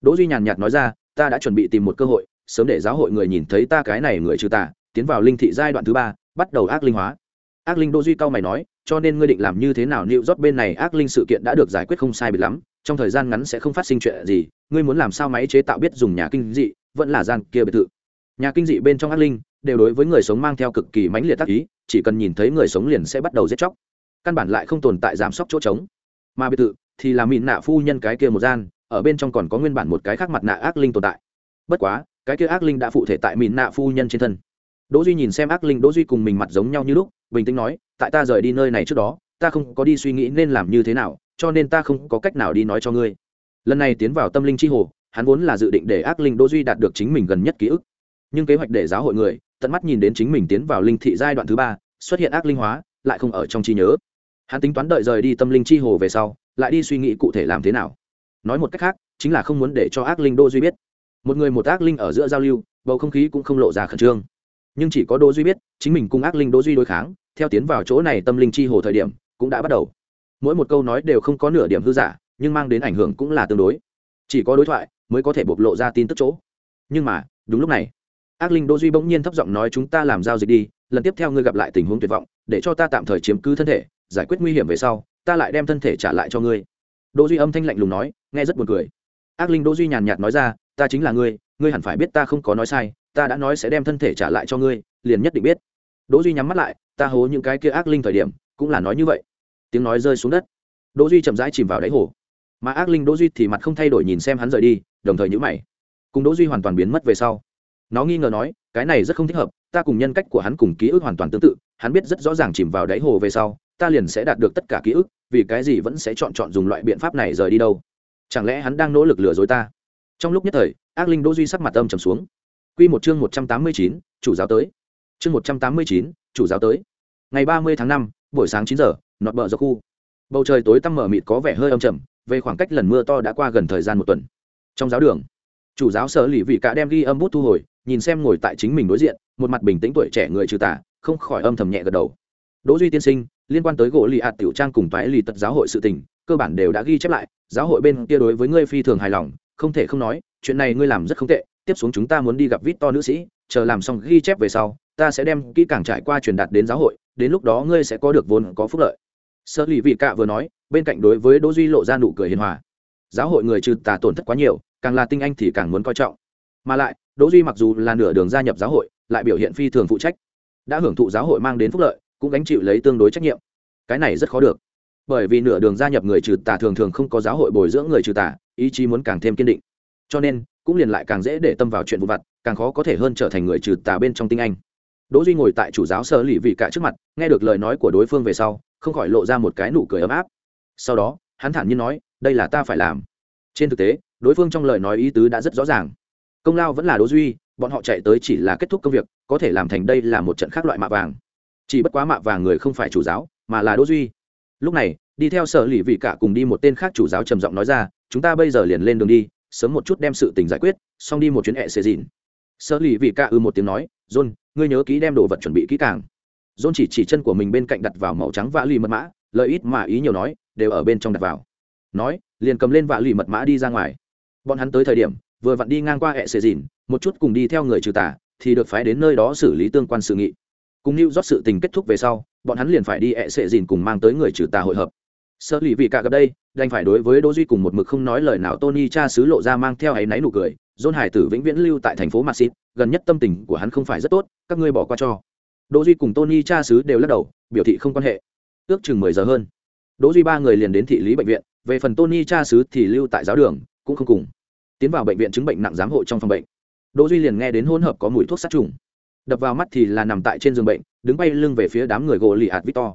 Đỗ duy nhàn nhạt nói ra, ta đã chuẩn bị tìm một cơ hội, sớm để giáo hội người nhìn thấy ta cái này người trừ tà tiến vào linh thị giai đoạn thứ ba, bắt đầu ác linh hóa. Ác linh đô duy cao mày nói, cho nên ngươi định làm như thế nào nịu rót bên này ác linh sự kiện đã được giải quyết không sai biệt lắm, trong thời gian ngắn sẽ không phát sinh chuyện gì, ngươi muốn làm sao máy chế tạo biết dùng nhà kinh dị, vẫn là gian kia biệt thự. Nhà kinh dị bên trong ác linh, đều đối với người sống mang theo cực kỳ mãnh liệt tác ý, chỉ cần nhìn thấy người sống liền sẽ bắt đầu giết chóc. Căn bản lại không tồn tại giảm sóc chỗ trống. Mà biệt thự thì là mịn nạ phu nhân cái kia một gian, ở bên trong còn có nguyên bản một cái khác mặt nạ ác linh tồn tại. Bất quá, cái kia ác linh đã phụ thể tại mịn nạ phu nhân trên thân đỗ duy nhìn xem ác linh, đỗ duy cùng mình mặt giống nhau như lúc, bình tĩnh nói, tại ta rời đi nơi này trước đó, ta không có đi suy nghĩ nên làm như thế nào, cho nên ta không có cách nào đi nói cho ngươi. Lần này tiến vào tâm linh chi hồ, hắn vốn là dự định để ác linh, đỗ duy đạt được chính mình gần nhất ký ức. Nhưng kế hoạch để giáo hội người, tận mắt nhìn đến chính mình tiến vào linh thị giai đoạn thứ ba, xuất hiện ác linh hóa, lại không ở trong trí nhớ. Hắn tính toán đợi rời đi tâm linh chi hồ về sau, lại đi suy nghĩ cụ thể làm thế nào. Nói một cách khác, chính là không muốn để cho ác linh, đỗ duy biết. Một người một ác linh ở giữa giao lưu, bầu không khí cũng không lộ ra khẩn trương nhưng chỉ có đỗ duy biết, chính mình cùng ác linh đỗ duy đối kháng, theo tiến vào chỗ này tâm linh chi hồ thời điểm, cũng đã bắt đầu. Mỗi một câu nói đều không có nửa điểm hư giả, nhưng mang đến ảnh hưởng cũng là tương đối. Chỉ có đối thoại mới có thể bộc lộ ra tin tức chỗ. Nhưng mà, đúng lúc này, ác linh đỗ duy bỗng nhiên thấp giọng nói chúng ta làm giao dịch đi, lần tiếp theo ngươi gặp lại tình huống tuyệt vọng, để cho ta tạm thời chiếm cứ thân thể, giải quyết nguy hiểm về sau, ta lại đem thân thể trả lại cho ngươi. Đỗ duy âm thanh lạnh lùng nói, nghe rất buồn cười. Ác linh đỗ duy nhàn nhạt nói ra, ta chính là ngươi ngươi hẳn phải biết ta không có nói sai ta đã nói sẽ đem thân thể trả lại cho ngươi, liền nhất định biết. Đỗ duy nhắm mắt lại, ta hố những cái kia ác linh thời điểm, cũng là nói như vậy. Tiếng nói rơi xuống đất. Đỗ duy chậm rãi chìm vào đáy hồ. Mà ác linh đỗ duy thì mặt không thay đổi nhìn xem hắn rời đi, đồng thời nhíu mày. Cùng đỗ duy hoàn toàn biến mất về sau. Nó nghi ngờ nói, cái này rất không thích hợp, ta cùng nhân cách của hắn cùng ký ức hoàn toàn tương tự, hắn biết rất rõ ràng chìm vào đáy hồ về sau, ta liền sẽ đạt được tất cả ký ức, vì cái gì vẫn sẽ chọn chọn dùng loại biện pháp này rời đi đâu. Chẳng lẽ hắn đang nỗ lực lừa dối ta? Trong lúc nhất thời, ác linh đỗ duy sắc mặt âm trầm xuống quy một chương một trăm tám mươi chín, chủ giáo tới. Chương một trăm tám mươi chín, chủ giáo tới. Ngày ba mươi tháng năm buổi sáng chín giờ nọt bờ dọc khu. Bầu trời tối tăm mở mịt có vẻ hơi âm trầm về khoảng cách lần mưa to đã qua gần thời gian một tuần. Trong giáo đường chủ giáo sở lì vị cả đem ghi âm bút thu hồi nhìn xem ngồi tại chính mình đối diện một mặt bình tĩnh tuổi trẻ người trừ tà không khỏi âm thầm nhẹ gật đầu. Đỗ duy tiên sinh liên quan tới gỗ lì hạt tiểu trang cùng toái lì tật giáo hội sự tình cơ bản đều đã ghi chép lại giáo hội bên kia đối với ngươi phi thường hài lòng không thể không nói chuyện này ngươi làm rất không tệ tiếp xuống chúng ta muốn đi gặp vít to nữ sĩ, chờ làm xong ghi chép về sau, ta sẽ đem kỹ càng trải qua truyền đạt đến giáo hội, đến lúc đó ngươi sẽ có được vốn có phúc lợi. Sơ lì vị cạ vừa nói, bên cạnh đối với đỗ duy lộ ra nụ cười hiền hòa. Giáo hội người trừ tà tổn thất quá nhiều, càng là tinh anh thì càng muốn coi trọng. Mà lại, đỗ duy mặc dù là nửa đường gia nhập giáo hội, lại biểu hiện phi thường phụ trách. Đã hưởng thụ giáo hội mang đến phúc lợi, cũng gánh chịu lấy tương đối trách nhiệm. Cái này rất khó được. Bởi vì nửa đường gia nhập người trừ tà thường thường không có giáo hội bồi dưỡng người trừ tà, ý chí muốn càng thêm kiên định. Cho nên cũng liền lại càng dễ để tâm vào chuyện vụ vặt, càng khó có thể hơn trở thành người trừ tà bên trong tinh anh. Đỗ duy ngồi tại chủ giáo sơ lì vị cả trước mặt, nghe được lời nói của đối phương về sau, không khỏi lộ ra một cái nụ cười ấm áp. Sau đó, hắn thản nhiên nói, đây là ta phải làm. Trên thực tế, đối phương trong lời nói ý tứ đã rất rõ ràng. Công lao vẫn là đỗ duy, bọn họ chạy tới chỉ là kết thúc công việc, có thể làm thành đây là một trận khác loại mạ vàng. Chỉ bất quá mạ vàng người không phải chủ giáo, mà là đỗ duy. Lúc này, đi theo sở lì vị cả cùng đi một tên khác chủ giáo trầm giọng nói ra, chúng ta bây giờ liền lên đường đi sớm một chút đem sự tình giải quyết, xong đi một chuyến hẹ xê dìn. Sơ lì vì cả ư một tiếng nói, john, ngươi nhớ kỹ đem đồ vật chuẩn bị kỹ càng. John chỉ chỉ chân của mình bên cạnh đặt vào màu trắng vạ lì mật mã, lợi ít mà ý nhiều nói, đều ở bên trong đặt vào. Nói, liền cầm lên vạ lì mật mã đi ra ngoài. Bọn hắn tới thời điểm, vừa vặn đi ngang qua hẹ xê dìn, một chút cùng đi theo người trừ tà, thì được phái đến nơi đó xử lý tương quan sự nghị. Cùng lưu rót sự tình kết thúc về sau, bọn hắn liền phải đi hẹ xệ dìn cùng mang tới người trừ tà hội hợp sợ lì vị cả gặp đây, đành phải đối với đỗ duy cùng một mực không nói lời nào tony cha sứ lộ ra mang theo ấy náy nụ cười, dôn hải tử vĩnh viễn lưu tại thành phố maxit gần nhất tâm tình của hắn không phải rất tốt, các ngươi bỏ qua cho. Đỗ duy cùng tony cha sứ đều lắc đầu, biểu thị không quan hệ. Ước chừng mười giờ hơn, đỗ duy ba người liền đến thị lý bệnh viện, về phần tony cha sứ thì lưu tại giáo đường, cũng không cùng. Tiến vào bệnh viện chứng bệnh nặng giám hộ trong phòng bệnh. Đỗ duy liền nghe đến hỗn hợp có mùi thuốc sát trùng. Đập vào mắt thì là nằm tại trên giường bệnh, đứng bay lưng về phía đám người gỗ lì hạt victor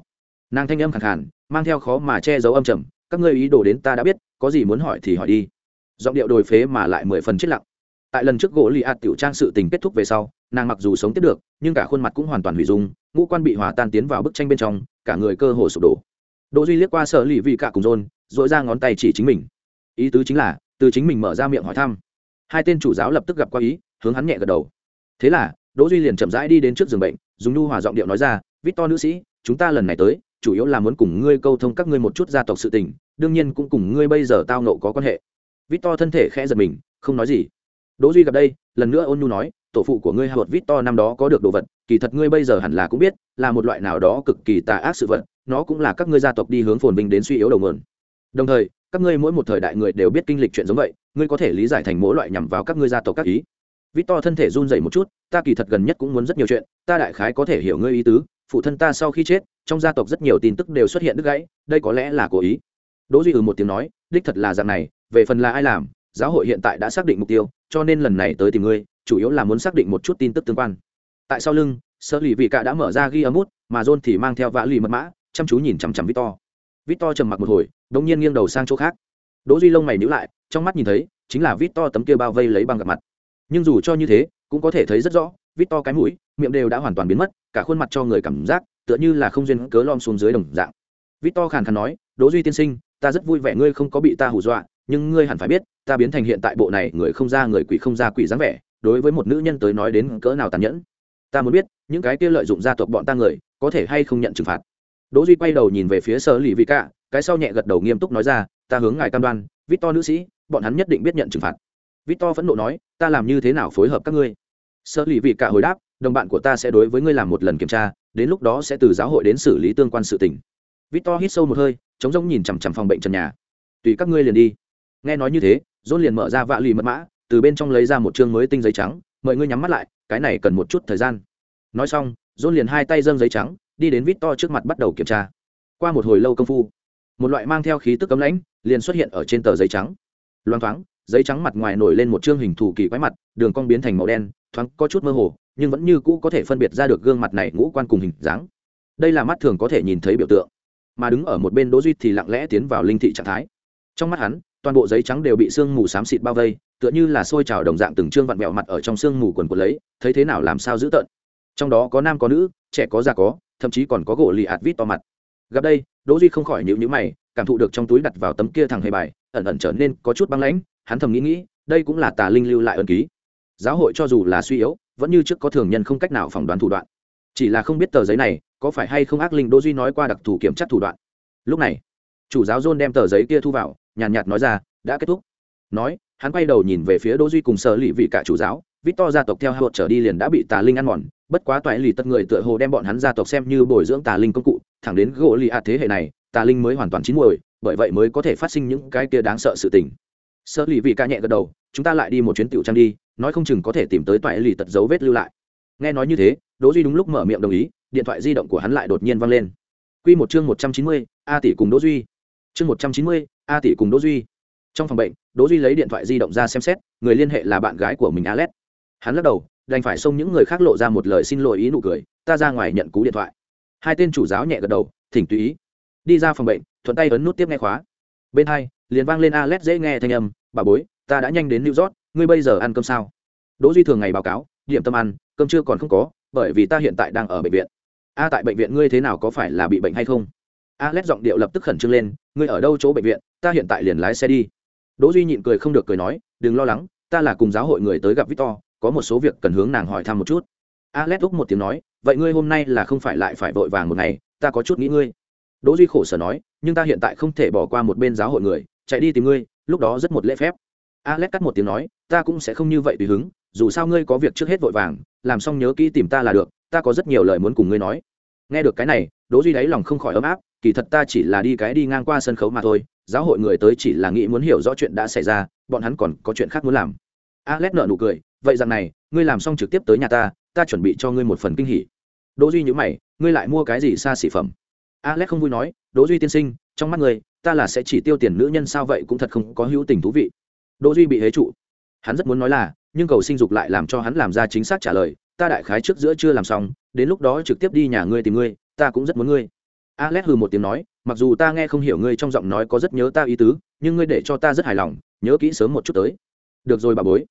nàng thanh âm khàn khàn, mang theo khó mà che giấu âm trầm, các ngươi ý đồ đến ta đã biết, có gì muốn hỏi thì hỏi đi. Giọng điệu đồi phế mà lại mười phần chết lặng. Tại lần trước gỗ lì hạt tiểu trang sự tình kết thúc về sau, nàng mặc dù sống tiếp được, nhưng cả khuôn mặt cũng hoàn toàn hủy dung, ngũ quan bị hòa tan tiến vào bức tranh bên trong, cả người cơ hồ sụp đổ. Đỗ duy liếc qua sở lì vị cả cùng rôn dội ra ngón tay chỉ chính mình. Ý tứ chính là, từ chính mình mở ra miệng hỏi thăm. Hai tên chủ giáo lập tức gặp qua ý, hướng hắn nhẹ gật đầu. Thế là, đỗ duy liền chậm rãi đi đến trước giường bệnh, dùng nhu hòa giọng điệu nói ra, victor nữ sĩ, chúng ta lần này tới chủ yếu là muốn cùng ngươi câu thông các ngươi một chút gia tộc sự tình, đương nhiên cũng cùng ngươi bây giờ tao nộ có quan hệ. Victor thân thể khẽ giật mình, không nói gì. Đỗ duy gặp đây, lần nữa ôn nhu nói, tổ phụ của ngươi hột victor năm đó có được đồ vật, kỳ thật ngươi bây giờ hẳn là cũng biết, là một loại nào đó cực kỳ tà ác sự vật, nó cũng là các ngươi gia tộc đi hướng phồn vinh đến suy yếu đầu nguồn. Đồng thời, các ngươi mỗi một thời đại người đều biết kinh lịch chuyện giống vậy, ngươi có thể lý giải thành mỗi loại nhằm vào các ngươi gia tộc các ý. Victor thân thể run rẩy một chút, ta kỳ thật gần nhất cũng muốn rất nhiều chuyện, ta đại khái có thể hiểu ngươi ý tứ, phụ thân ta sau khi chết trong gia tộc rất nhiều tin tức đều xuất hiện đứt gãy, đây có lẽ là cố ý. Đỗ duy ừ một tiếng nói, đích thật là dạng này, về phần là ai làm, giáo hội hiện tại đã xác định mục tiêu, cho nên lần này tới tìm ngươi, chủ yếu là muốn xác định một chút tin tức tương quan. Tại sau lưng sơ lì vị cả đã mở ra ghi âm út mà john thì mang theo vã lì mật mã, chăm chú nhìn chằm chằm victor. Victor trầm mặc một hồi, đột nhiên nghiêng đầu sang chỗ khác. Đỗ duy lông mày nhíu lại, trong mắt nhìn thấy, chính là victor tấm kia bao vây lấy băng gặp mặt. Nhưng dù cho như thế, cũng có thể thấy rất rõ, victor cái mũi miệng đều đã hoàn toàn biến mất, cả khuôn mặt cho người cảm giác tựa như là không duyên cớ lom xuống dưới đồng dạng. Victor khàn khàn nói, đỗ duy tiên sinh, ta rất vui vẻ ngươi không có bị ta hù dọa, nhưng ngươi hẳn phải biết, ta biến thành hiện tại bộ này người không ra người quỷ không ra quỷ dáng vẻ, đối với một nữ nhân tới nói đến cỡ nào tàn nhẫn. Ta muốn biết, những cái kia lợi dụng gia tộc bọn ta người, có thể hay không nhận trừng phạt? Đỗ duy quay đầu nhìn về phía sở lì vị cả cái sau nhẹ gật đầu nghiêm túc nói ra, ta hướng ngài cam đoan, victor nữ sĩ, bọn hắn nhất định biết nhận trừng phạt. Victor phẫn nộ nói, ta làm như thế nào phối hợp các ngươi? Sở lì vị cả hồi đáp đồng bạn của ta sẽ đối với ngươi làm một lần kiểm tra, đến lúc đó sẽ từ giáo hội đến xử lý tương quan sự tình. Victor hít sâu một hơi chống rỗng nhìn chằm chằm phòng bệnh trần nhà. Tùy các ngươi liền đi. Nghe nói như thế dôn liền mở ra vạ lì mật mã, từ bên trong lấy ra một chương mới tinh giấy trắng, mời ngươi nhắm mắt lại, cái này cần một chút thời gian. Nói xong dôn liền hai tay dâng giấy trắng, đi đến victor trước mặt bắt đầu kiểm tra. Qua một hồi lâu công phu, một loại mang theo khí tức cấm lãnh, liền xuất hiện ở trên tờ giấy trắng. Loang thoáng, giấy trắng mặt ngoài nổi lên một chương hình thù kỳ quái mặt, đường cong biến thành màu đen thoáng có chút mơ hồ, nhưng vẫn như cũ có thể phân biệt ra được gương mặt này ngũ quan cùng hình dáng. Đây là mắt thường có thể nhìn thấy biểu tượng, mà đứng ở một bên đỗ duy thì lặng lẽ tiến vào linh thị trạng thái. Trong mắt hắn, toàn bộ giấy trắng đều bị sương mù xám xịt bao vây, tựa như là sôi trào đồng dạng từng trương vặn vẹo mặt ở trong sương mù quần quần lấy, thấy thế nào làm sao giữ tợn. Trong đó có nam có nữ, trẻ có già có, thậm chí còn có gỗ lì ạt vít to mặt. Gặp đây, đỗ duy không khỏi nhíu nhíu mày, cảm thụ được trong túi đặt vào tấm kia thằng hề bài, ẩn ẩn trở nên có chút băng lãnh, hắn thầm nghĩ nghĩ, đây cũng là tà linh lưu lại ơn ký giáo hội cho dù là suy yếu vẫn như trước có thường nhân không cách nào phỏng đoán thủ đoạn. Chỉ là không biết tờ giấy này có phải hay không ác linh đỗ duy nói qua đặc thù kiểm tra thủ đoạn. Lúc này chủ giáo john đem tờ giấy kia thu vào nhàn nhạt, nhạt nói ra đã kết thúc. Nói hắn quay đầu nhìn về phía đỗ duy cùng sở lì vị cả chủ giáo vít to gia tộc theo hai trở đi liền đã bị tà linh ăn mòn bất quá toại lì tất người tựa hồ đem bọn hắn gia tộc xem như bồi dưỡng tà linh công cụ thẳng đến gỗ lì ạt thế hệ này tà linh mới hoàn toàn chín muồi bởi vậy mới có thể phát sinh những cái kia đáng sợ sự tình. Sở lì vị cả nhẹ gật đầu chúng ta lại đi một chuyến tiểu trang đi nói không chừng có thể tìm tới toại lì tật dấu vết lưu lại. Nghe nói như thế đỗ duy đúng lúc mở miệng đồng ý điện thoại di động của hắn lại đột nhiên vang lên. Quy một chương một trăm chín mươi, a tỷ cùng đỗ duy. Chương một trăm chín mươi, a tỷ cùng đỗ duy. Trong phòng bệnh đỗ duy lấy điện thoại di động ra xem xét người liên hệ là bạn gái của mình alex. Hắn lắc đầu đành phải xông những người khác lộ ra một lời xin lỗi ý nụ cười ta ra ngoài nhận cú điện thoại. Hai tên chủ giáo nhẹ gật đầu thỉnh tùy ý. Đi ra phòng bệnh thuận tay ấn nút tiếp nghe khóa. Bên hai liền vang lên alex dễ nghe thanh âm bà bối ta đã nhanh đến new york ngươi bây giờ ăn cơm sao? Đỗ duy thường ngày báo cáo, điểm tâm ăn, cơm chưa còn không có, bởi vì ta hiện tại đang ở bệnh viện. A, tại bệnh viện ngươi thế nào, có phải là bị bệnh hay không? Alex giọng điệu lập tức khẩn trương lên, ngươi ở đâu chỗ bệnh viện, ta hiện tại liền lái xe đi. Đỗ duy nhịn cười không được cười nói, đừng lo lắng, ta là cùng giáo hội người tới gặp victor, có một số việc cần hướng nàng hỏi thăm một chút. Alex úc một tiếng nói, vậy ngươi hôm nay là không phải lại phải vội vàng một ngày, ta có chút nghĩ ngươi. Đỗ duy khổ sở nói, nhưng ta hiện tại không thể bỏ qua một bên giáo hội người, chạy đi tìm ngươi, lúc đó rất một lễ phép alex cắt một tiếng nói, ta cũng sẽ không như vậy tùy hứng, dù sao ngươi có việc trước hết vội vàng, làm xong nhớ kỹ tìm ta là được, ta có rất nhiều lời muốn cùng ngươi nói. Nghe được cái này, đỗ duy đáy lòng không khỏi ấm áp, kỳ thật ta chỉ là đi cái đi ngang qua sân khấu mà thôi, giáo hội người tới chỉ là nghĩ muốn hiểu rõ chuyện đã xảy ra, bọn hắn còn có chuyện khác muốn làm. Alex nở nụ cười, vậy rằng này, ngươi làm xong trực tiếp tới nhà ta ta chuẩn bị cho ngươi một phần kinh hỉ. Đỗ duy nhíu mày, ngươi lại mua cái gì xa xỉ phẩm? Alex không vui nói, đỗ duy tiên sinh, trong mắt ngươi, ta là sẽ chỉ tiêu tiền nữ nhân sao vậy cũng thật không có hữu tình thú vị đỗ duy bị hế trụ. Hắn rất muốn nói là, nhưng cầu sinh dục lại làm cho hắn làm ra chính xác trả lời, ta đại khái trước giữa chưa làm xong, đến lúc đó trực tiếp đi nhà ngươi tìm ngươi, ta cũng rất muốn ngươi. Alex hừ một tiếng nói, mặc dù ta nghe không hiểu ngươi trong giọng nói có rất nhớ ta ý tứ, nhưng ngươi để cho ta rất hài lòng, nhớ kỹ sớm một chút tới. Được rồi bà bối.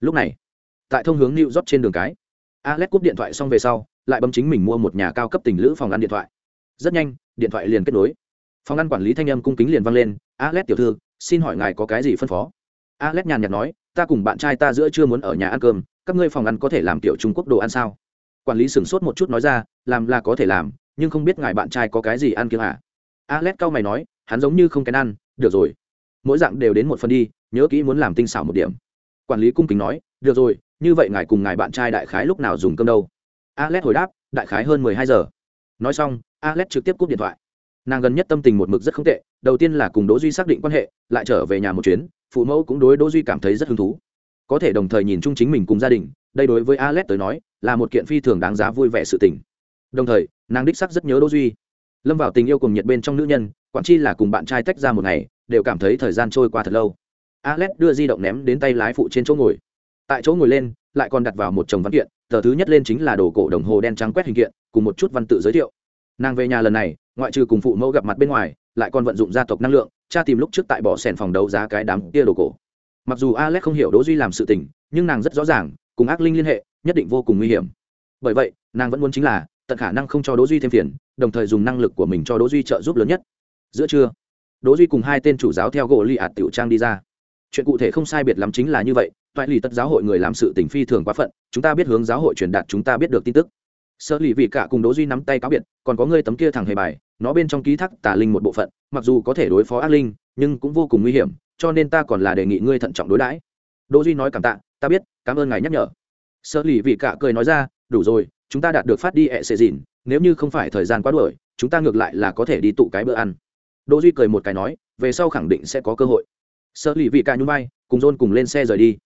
Lúc này, tại thông hướng new york trên đường cái, alex cúp điện thoại xong về sau, lại bấm chính mình mua một nhà cao cấp tình lữ phòng ăn điện thoại. Rất nhanh, điện thoại liền kết nối. Phòng ăn quản lý thanh âm cung kính liền vang lên, alex tiểu thư, xin hỏi ngài có cái gì phân phó? Alex nhàn nhạt nói, ta cùng bạn trai ta giữa chưa muốn ở nhà ăn cơm, các ngươi phòng ăn có thể làm tiểu trung quốc đồ ăn sao? Quản lý sửng sốt một chút nói ra, làm là có thể làm, nhưng không biết ngài bạn trai có cái gì ăn kiêng à alex cau mày nói, hắn giống như không kén ăn, được rồi. Mỗi dạng đều đến một phần đi, nhớ kỹ muốn làm tinh xảo một điểm. Quản lý cung kính nói, được rồi, như vậy ngài cùng ngài bạn trai đại khái lúc nào dùng cơm đâu? Alex hồi đáp, đại khái hơn mười hai giờ. Nói xong, alex trực tiếp cúp điện thoại. Nàng gần nhất tâm tình một mực rất không tệ, đầu tiên là cùng đỗ duy xác định quan hệ, lại trở về nhà một chuyến phụ mẫu cũng đối đỗ duy cảm thấy rất hứng thú. Có thể đồng thời nhìn chung chính mình cùng gia đình, đây đối với alex tới nói, là một kiện phi thường đáng giá vui vẻ sự tình. Đồng thời, nàng đích sắc rất nhớ đỗ duy. Lâm vào tình yêu cùng nhiệt bên trong nữ nhân, quản chi là cùng bạn trai tách ra một ngày, đều cảm thấy thời gian trôi qua thật lâu. Alex đưa di động ném đến tay lái phụ trên chỗ ngồi. Tại chỗ ngồi lên, lại còn đặt vào một chồng văn kiện, tờ thứ nhất lên chính là đồ cổ đồng hồ đen trắng quét hình kiện, cùng một chút văn tự giới thiệu. Nàng về nhà lần này, ngoại trừ cùng phụ mẫu gặp mặt bên ngoài, lại còn vận dụng gia tộc năng lượng cha tìm lúc trước tại bỏ sèn phòng đấu giá cái đám kia đồ cổ. Mặc dù alex không hiểu đỗ duy làm sự tình, nhưng nàng rất rõ ràng, cùng ác linh liên hệ, nhất định vô cùng nguy hiểm. Bởi vậy, nàng vẫn muốn chính là, tận khả năng không cho đỗ duy thêm phiền, đồng thời dùng năng lực của mình cho đỗ duy trợ giúp lớn nhất. Giữa trưa, đỗ duy cùng hai tên chủ giáo theo gỗ li ạt tiểu trang đi ra. Chuyện cụ thể không sai biệt lắm chính là như vậy, toại lì tất giáo hội người làm sự tình phi thường quá phận, chúng ta biết hướng giáo hội truyền đạt chúng ta biết được tin tức. Sơ lì vị cả cùng đỗ duy nắm tay cáo biệt, còn có ngươi tấm kia thẳng hề bài nó bên trong ký thác tà linh một bộ phận, mặc dù có thể đối phó ác linh, nhưng cũng vô cùng nguy hiểm, cho nên ta còn là đề nghị ngươi thận trọng đối đãi. Đỗ duy nói cảm tạ, ta biết, cảm ơn ngài nhắc nhở. Sơ lì vị cả cười nói ra, đủ rồi, chúng ta đạt được phát đi ẹ xệ dìn, nếu như không phải thời gian quá đuổi, chúng ta ngược lại là có thể đi tụ cái bữa ăn. Đỗ duy cười một cái nói, về sau khẳng định sẽ có cơ hội. Sơ lì vị cả nhún vai, cùng john cùng lên xe rời đi.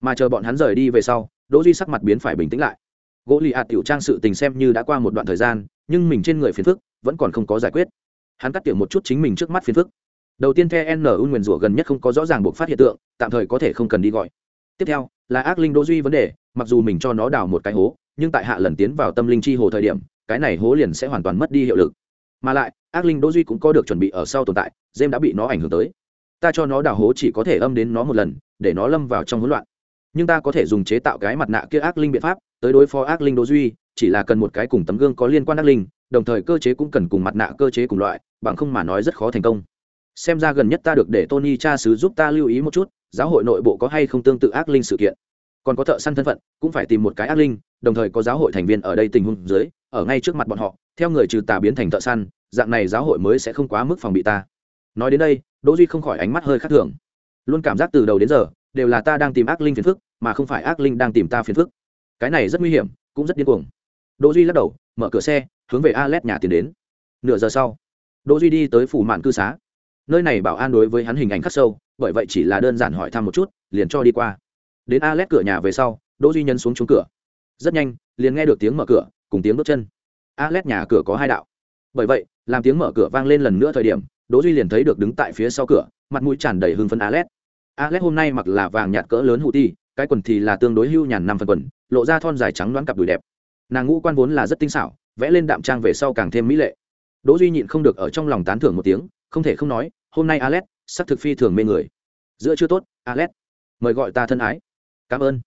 Mà chờ bọn hắn rời đi về sau, đỗ duy sắc mặt biến phải bình tĩnh lại. Gỗ lì ạt tiểu trang sự tình xem như đã qua một đoạn thời gian, nhưng mình trên người phiền phức vẫn còn không có giải quyết. Hắn cắt tiểu một chút chính mình trước mắt phiền phức. Đầu tiên the n u nguyền rủa gần nhất không có rõ ràng buộc phát hiện tượng, tạm thời có thể không cần đi gọi. Tiếp theo, là ác linh đỗ duy vấn đề, mặc dù mình cho nó đào một cái hố, nhưng tại hạ lần tiến vào tâm linh chi hồ thời điểm, cái này hố liền sẽ hoàn toàn mất đi hiệu lực. Mà lại, ác linh đỗ duy cũng có được chuẩn bị ở sau tồn tại jem đã bị nó ảnh hưởng tới. Ta cho nó đào hố chỉ có thể âm đến nó một lần, để nó lâm vào trong hỗn loạn. Nhưng ta có thể dùng chế tạo cái mặt nạ kia ác linh biện pháp, tới đối phó ác linh đỗ duy, chỉ là cần một cái cùng tấm gương có liên quan ác linh đồng thời cơ chế cũng cần cùng mặt nạ cơ chế cùng loại, bằng không mà nói rất khó thành công. Xem ra gần nhất ta được để tony cha sứ giúp ta lưu ý một chút, giáo hội nội bộ có hay không tương tự ác linh sự kiện. Còn có thợ săn thân phận, cũng phải tìm một cái ác linh, đồng thời có giáo hội thành viên ở đây tình huống dưới, ở ngay trước mặt bọn họ, theo người trừ tà biến thành thợ săn, dạng này giáo hội mới sẽ không quá mức phòng bị ta. Nói đến đây, đỗ duy không khỏi ánh mắt hơi khác thường. Luôn cảm giác từ đầu đến giờ, đều là ta đang tìm ác linh phiền phức, mà không phải ác linh đang tìm ta phiền phức. Cái này rất nguy hiểm, cũng rất điên cuồng. Đỗ duy lắc đầu mở cửa xe, hướng về Alet nhà tiến đến. Nửa giờ sau, đỗ duy đi tới phủ mạn cư xá. Nơi này bảo an đối với hắn hình ảnh khắc sâu, bởi vậy chỉ là đơn giản hỏi thăm một chút, liền cho đi qua. Đến Alet cửa nhà về sau, đỗ duy nhân xuống chuông cửa. Rất nhanh, liền nghe được tiếng mở cửa, cùng tiếng bước chân. Alet nhà cửa có hai đạo. Bởi vậy, làm tiếng mở cửa vang lên lần nữa thời điểm, đỗ duy liền thấy được đứng tại phía sau cửa, mặt mũi tràn đầy hưng phấn Alet. Alet hôm nay mặc là vàng nhạt cỡ lớn hụ ti, cái quần thì là tương đối hưu nhàn năm phần quần, lộ ra thon dài trắng đoán cặp đùi đẹp nàng ngũ quan vốn là rất tinh xảo vẽ lên đạm trang về sau càng thêm mỹ lệ. Đỗ duy nhịn không được ở trong lòng tán thưởng một tiếng không thể không nói hôm nay Alet sắc thực phi thường mê người. Giữa chưa tốt Alet mời gọi ta thân ái. Cảm ơn.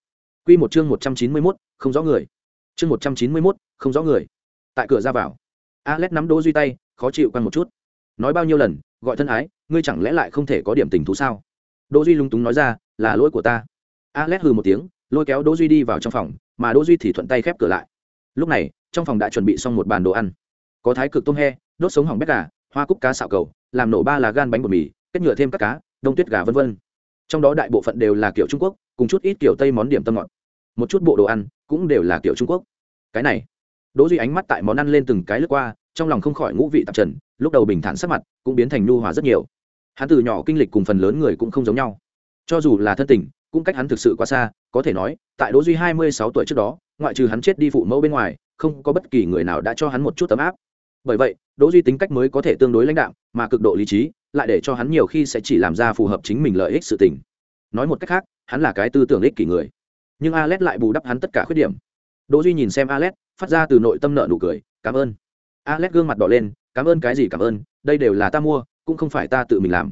Quy một chương một trăm chín mươi 191, không rõ người. Chương một trăm chín mươi 191, không rõ người. Tại cửa ra vào. Alet nắm đỗ duy tay khó chịu quan một chút. Nói bao nhiêu lần gọi thân ái ngươi chẳng lẽ lại không thể có điểm tình thú sao? Đỗ duy lung túng nói ra là lỗi của ta. Alex hừ một tiếng lôi kéo đỗ duy đi vào trong phòng mà đỗ duy thì thuận tay khép cửa lại lúc này, trong phòng đã chuẩn bị xong một bàn đồ ăn. Có thái cực tôm he, đốt sống hỏng bét gà, hoa cúc cá xạo cầu, làm nổ ba là gan bánh bột mì, kết nhựa thêm các cá, đông tuyết gà vân vân. Trong đó đại bộ phận đều là kiểu trung quốc, cùng chút ít kiểu tây món điểm tâm ngọt. Một chút bộ đồ ăn cũng đều là kiểu trung quốc. Cái này, đỗ duy ánh mắt tại món ăn lên từng cái lướt qua, trong lòng không khỏi ngũ vị tạp trần, lúc đầu bình thản sắc mặt, cũng biến thành nhu hòa rất nhiều. Hắn từ nhỏ kinh lịch cùng phần lớn người cũng không giống nhau. Cho dù là thân tình, cũng cách hắn thực sự quá xa, có thể nói, tại đỗ duy hai mươi sáu tuổi trước đó ngoại trừ hắn chết đi phụ mẫu bên ngoài, không có bất kỳ người nào đã cho hắn một chút tấm áp. Bởi vậy, đỗ duy tính cách mới có thể tương đối lãnh đạm, mà cực độ lý trí, lại để cho hắn nhiều khi sẽ chỉ làm ra phù hợp chính mình lợi ích sự tình. Nói một cách khác, hắn là cái tư tưởng ích kỷ người. Nhưng Alet lại bù đắp hắn tất cả khuyết điểm. Đỗ duy nhìn xem Alet, phát ra từ nội tâm nợ nụ cười, cảm ơn. Alet gương mặt đỏ lên, cảm ơn cái gì cảm ơn, đây đều là ta mua, cũng không phải ta tự mình làm.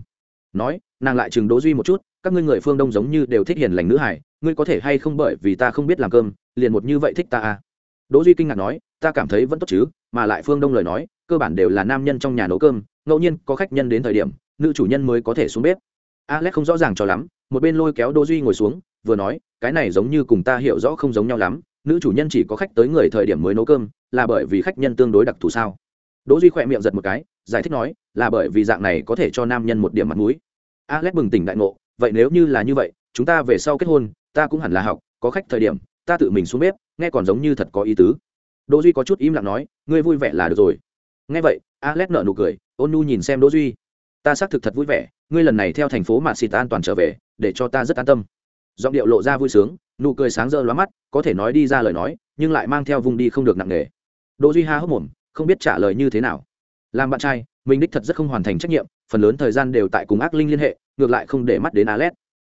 Nói, nàng lại chừng đỗ duy một chút các ngươi người phương đông giống như đều thích hiền lành nữ hải ngươi có thể hay không bởi vì ta không biết làm cơm, liền một như vậy thích ta à? Đỗ duy kinh ngạc nói, ta cảm thấy vẫn tốt chứ, mà lại phương đông lời nói, cơ bản đều là nam nhân trong nhà nấu cơm, ngẫu nhiên có khách nhân đến thời điểm, nữ chủ nhân mới có thể xuống bếp. Alex không rõ ràng cho lắm, một bên lôi kéo đỗ duy ngồi xuống, vừa nói, cái này giống như cùng ta hiểu rõ không giống nhau lắm, nữ chủ nhân chỉ có khách tới người thời điểm mới nấu cơm, là bởi vì khách nhân tương đối đặc thù sao? Đỗ duy khỏe miệng giật một cái, giải thích nói, là bởi vì dạng này có thể cho nam nhân một điểm mặt mũi. Alex bừng tỉnh đại ngộ vậy nếu như là như vậy, chúng ta về sau kết hôn, ta cũng hẳn là học, có khách thời điểm, ta tự mình xuống bếp, nghe còn giống như thật có ý tứ. Đỗ duy có chút im lặng nói, ngươi vui vẻ là được rồi. Nghe vậy, alex nở nụ cười, ôn nu nhìn xem đỗ duy. Ta xác thực thật vui vẻ, ngươi lần này theo thành phố mà xịt an toàn trở về, để cho ta rất an tâm. Giọng điệu lộ ra vui sướng, nụ cười sáng rỡ lóa mắt, có thể nói đi ra lời nói, nhưng lại mang theo vùng đi không được nặng nề. Đỗ duy ha hốc mồm, không biết trả lời như thế nào. Làm bạn trai, mình đích thật rất không hoàn thành trách nhiệm, phần lớn thời gian đều tại cùng ác linh liên hệ ngược lại không để mắt đến alex.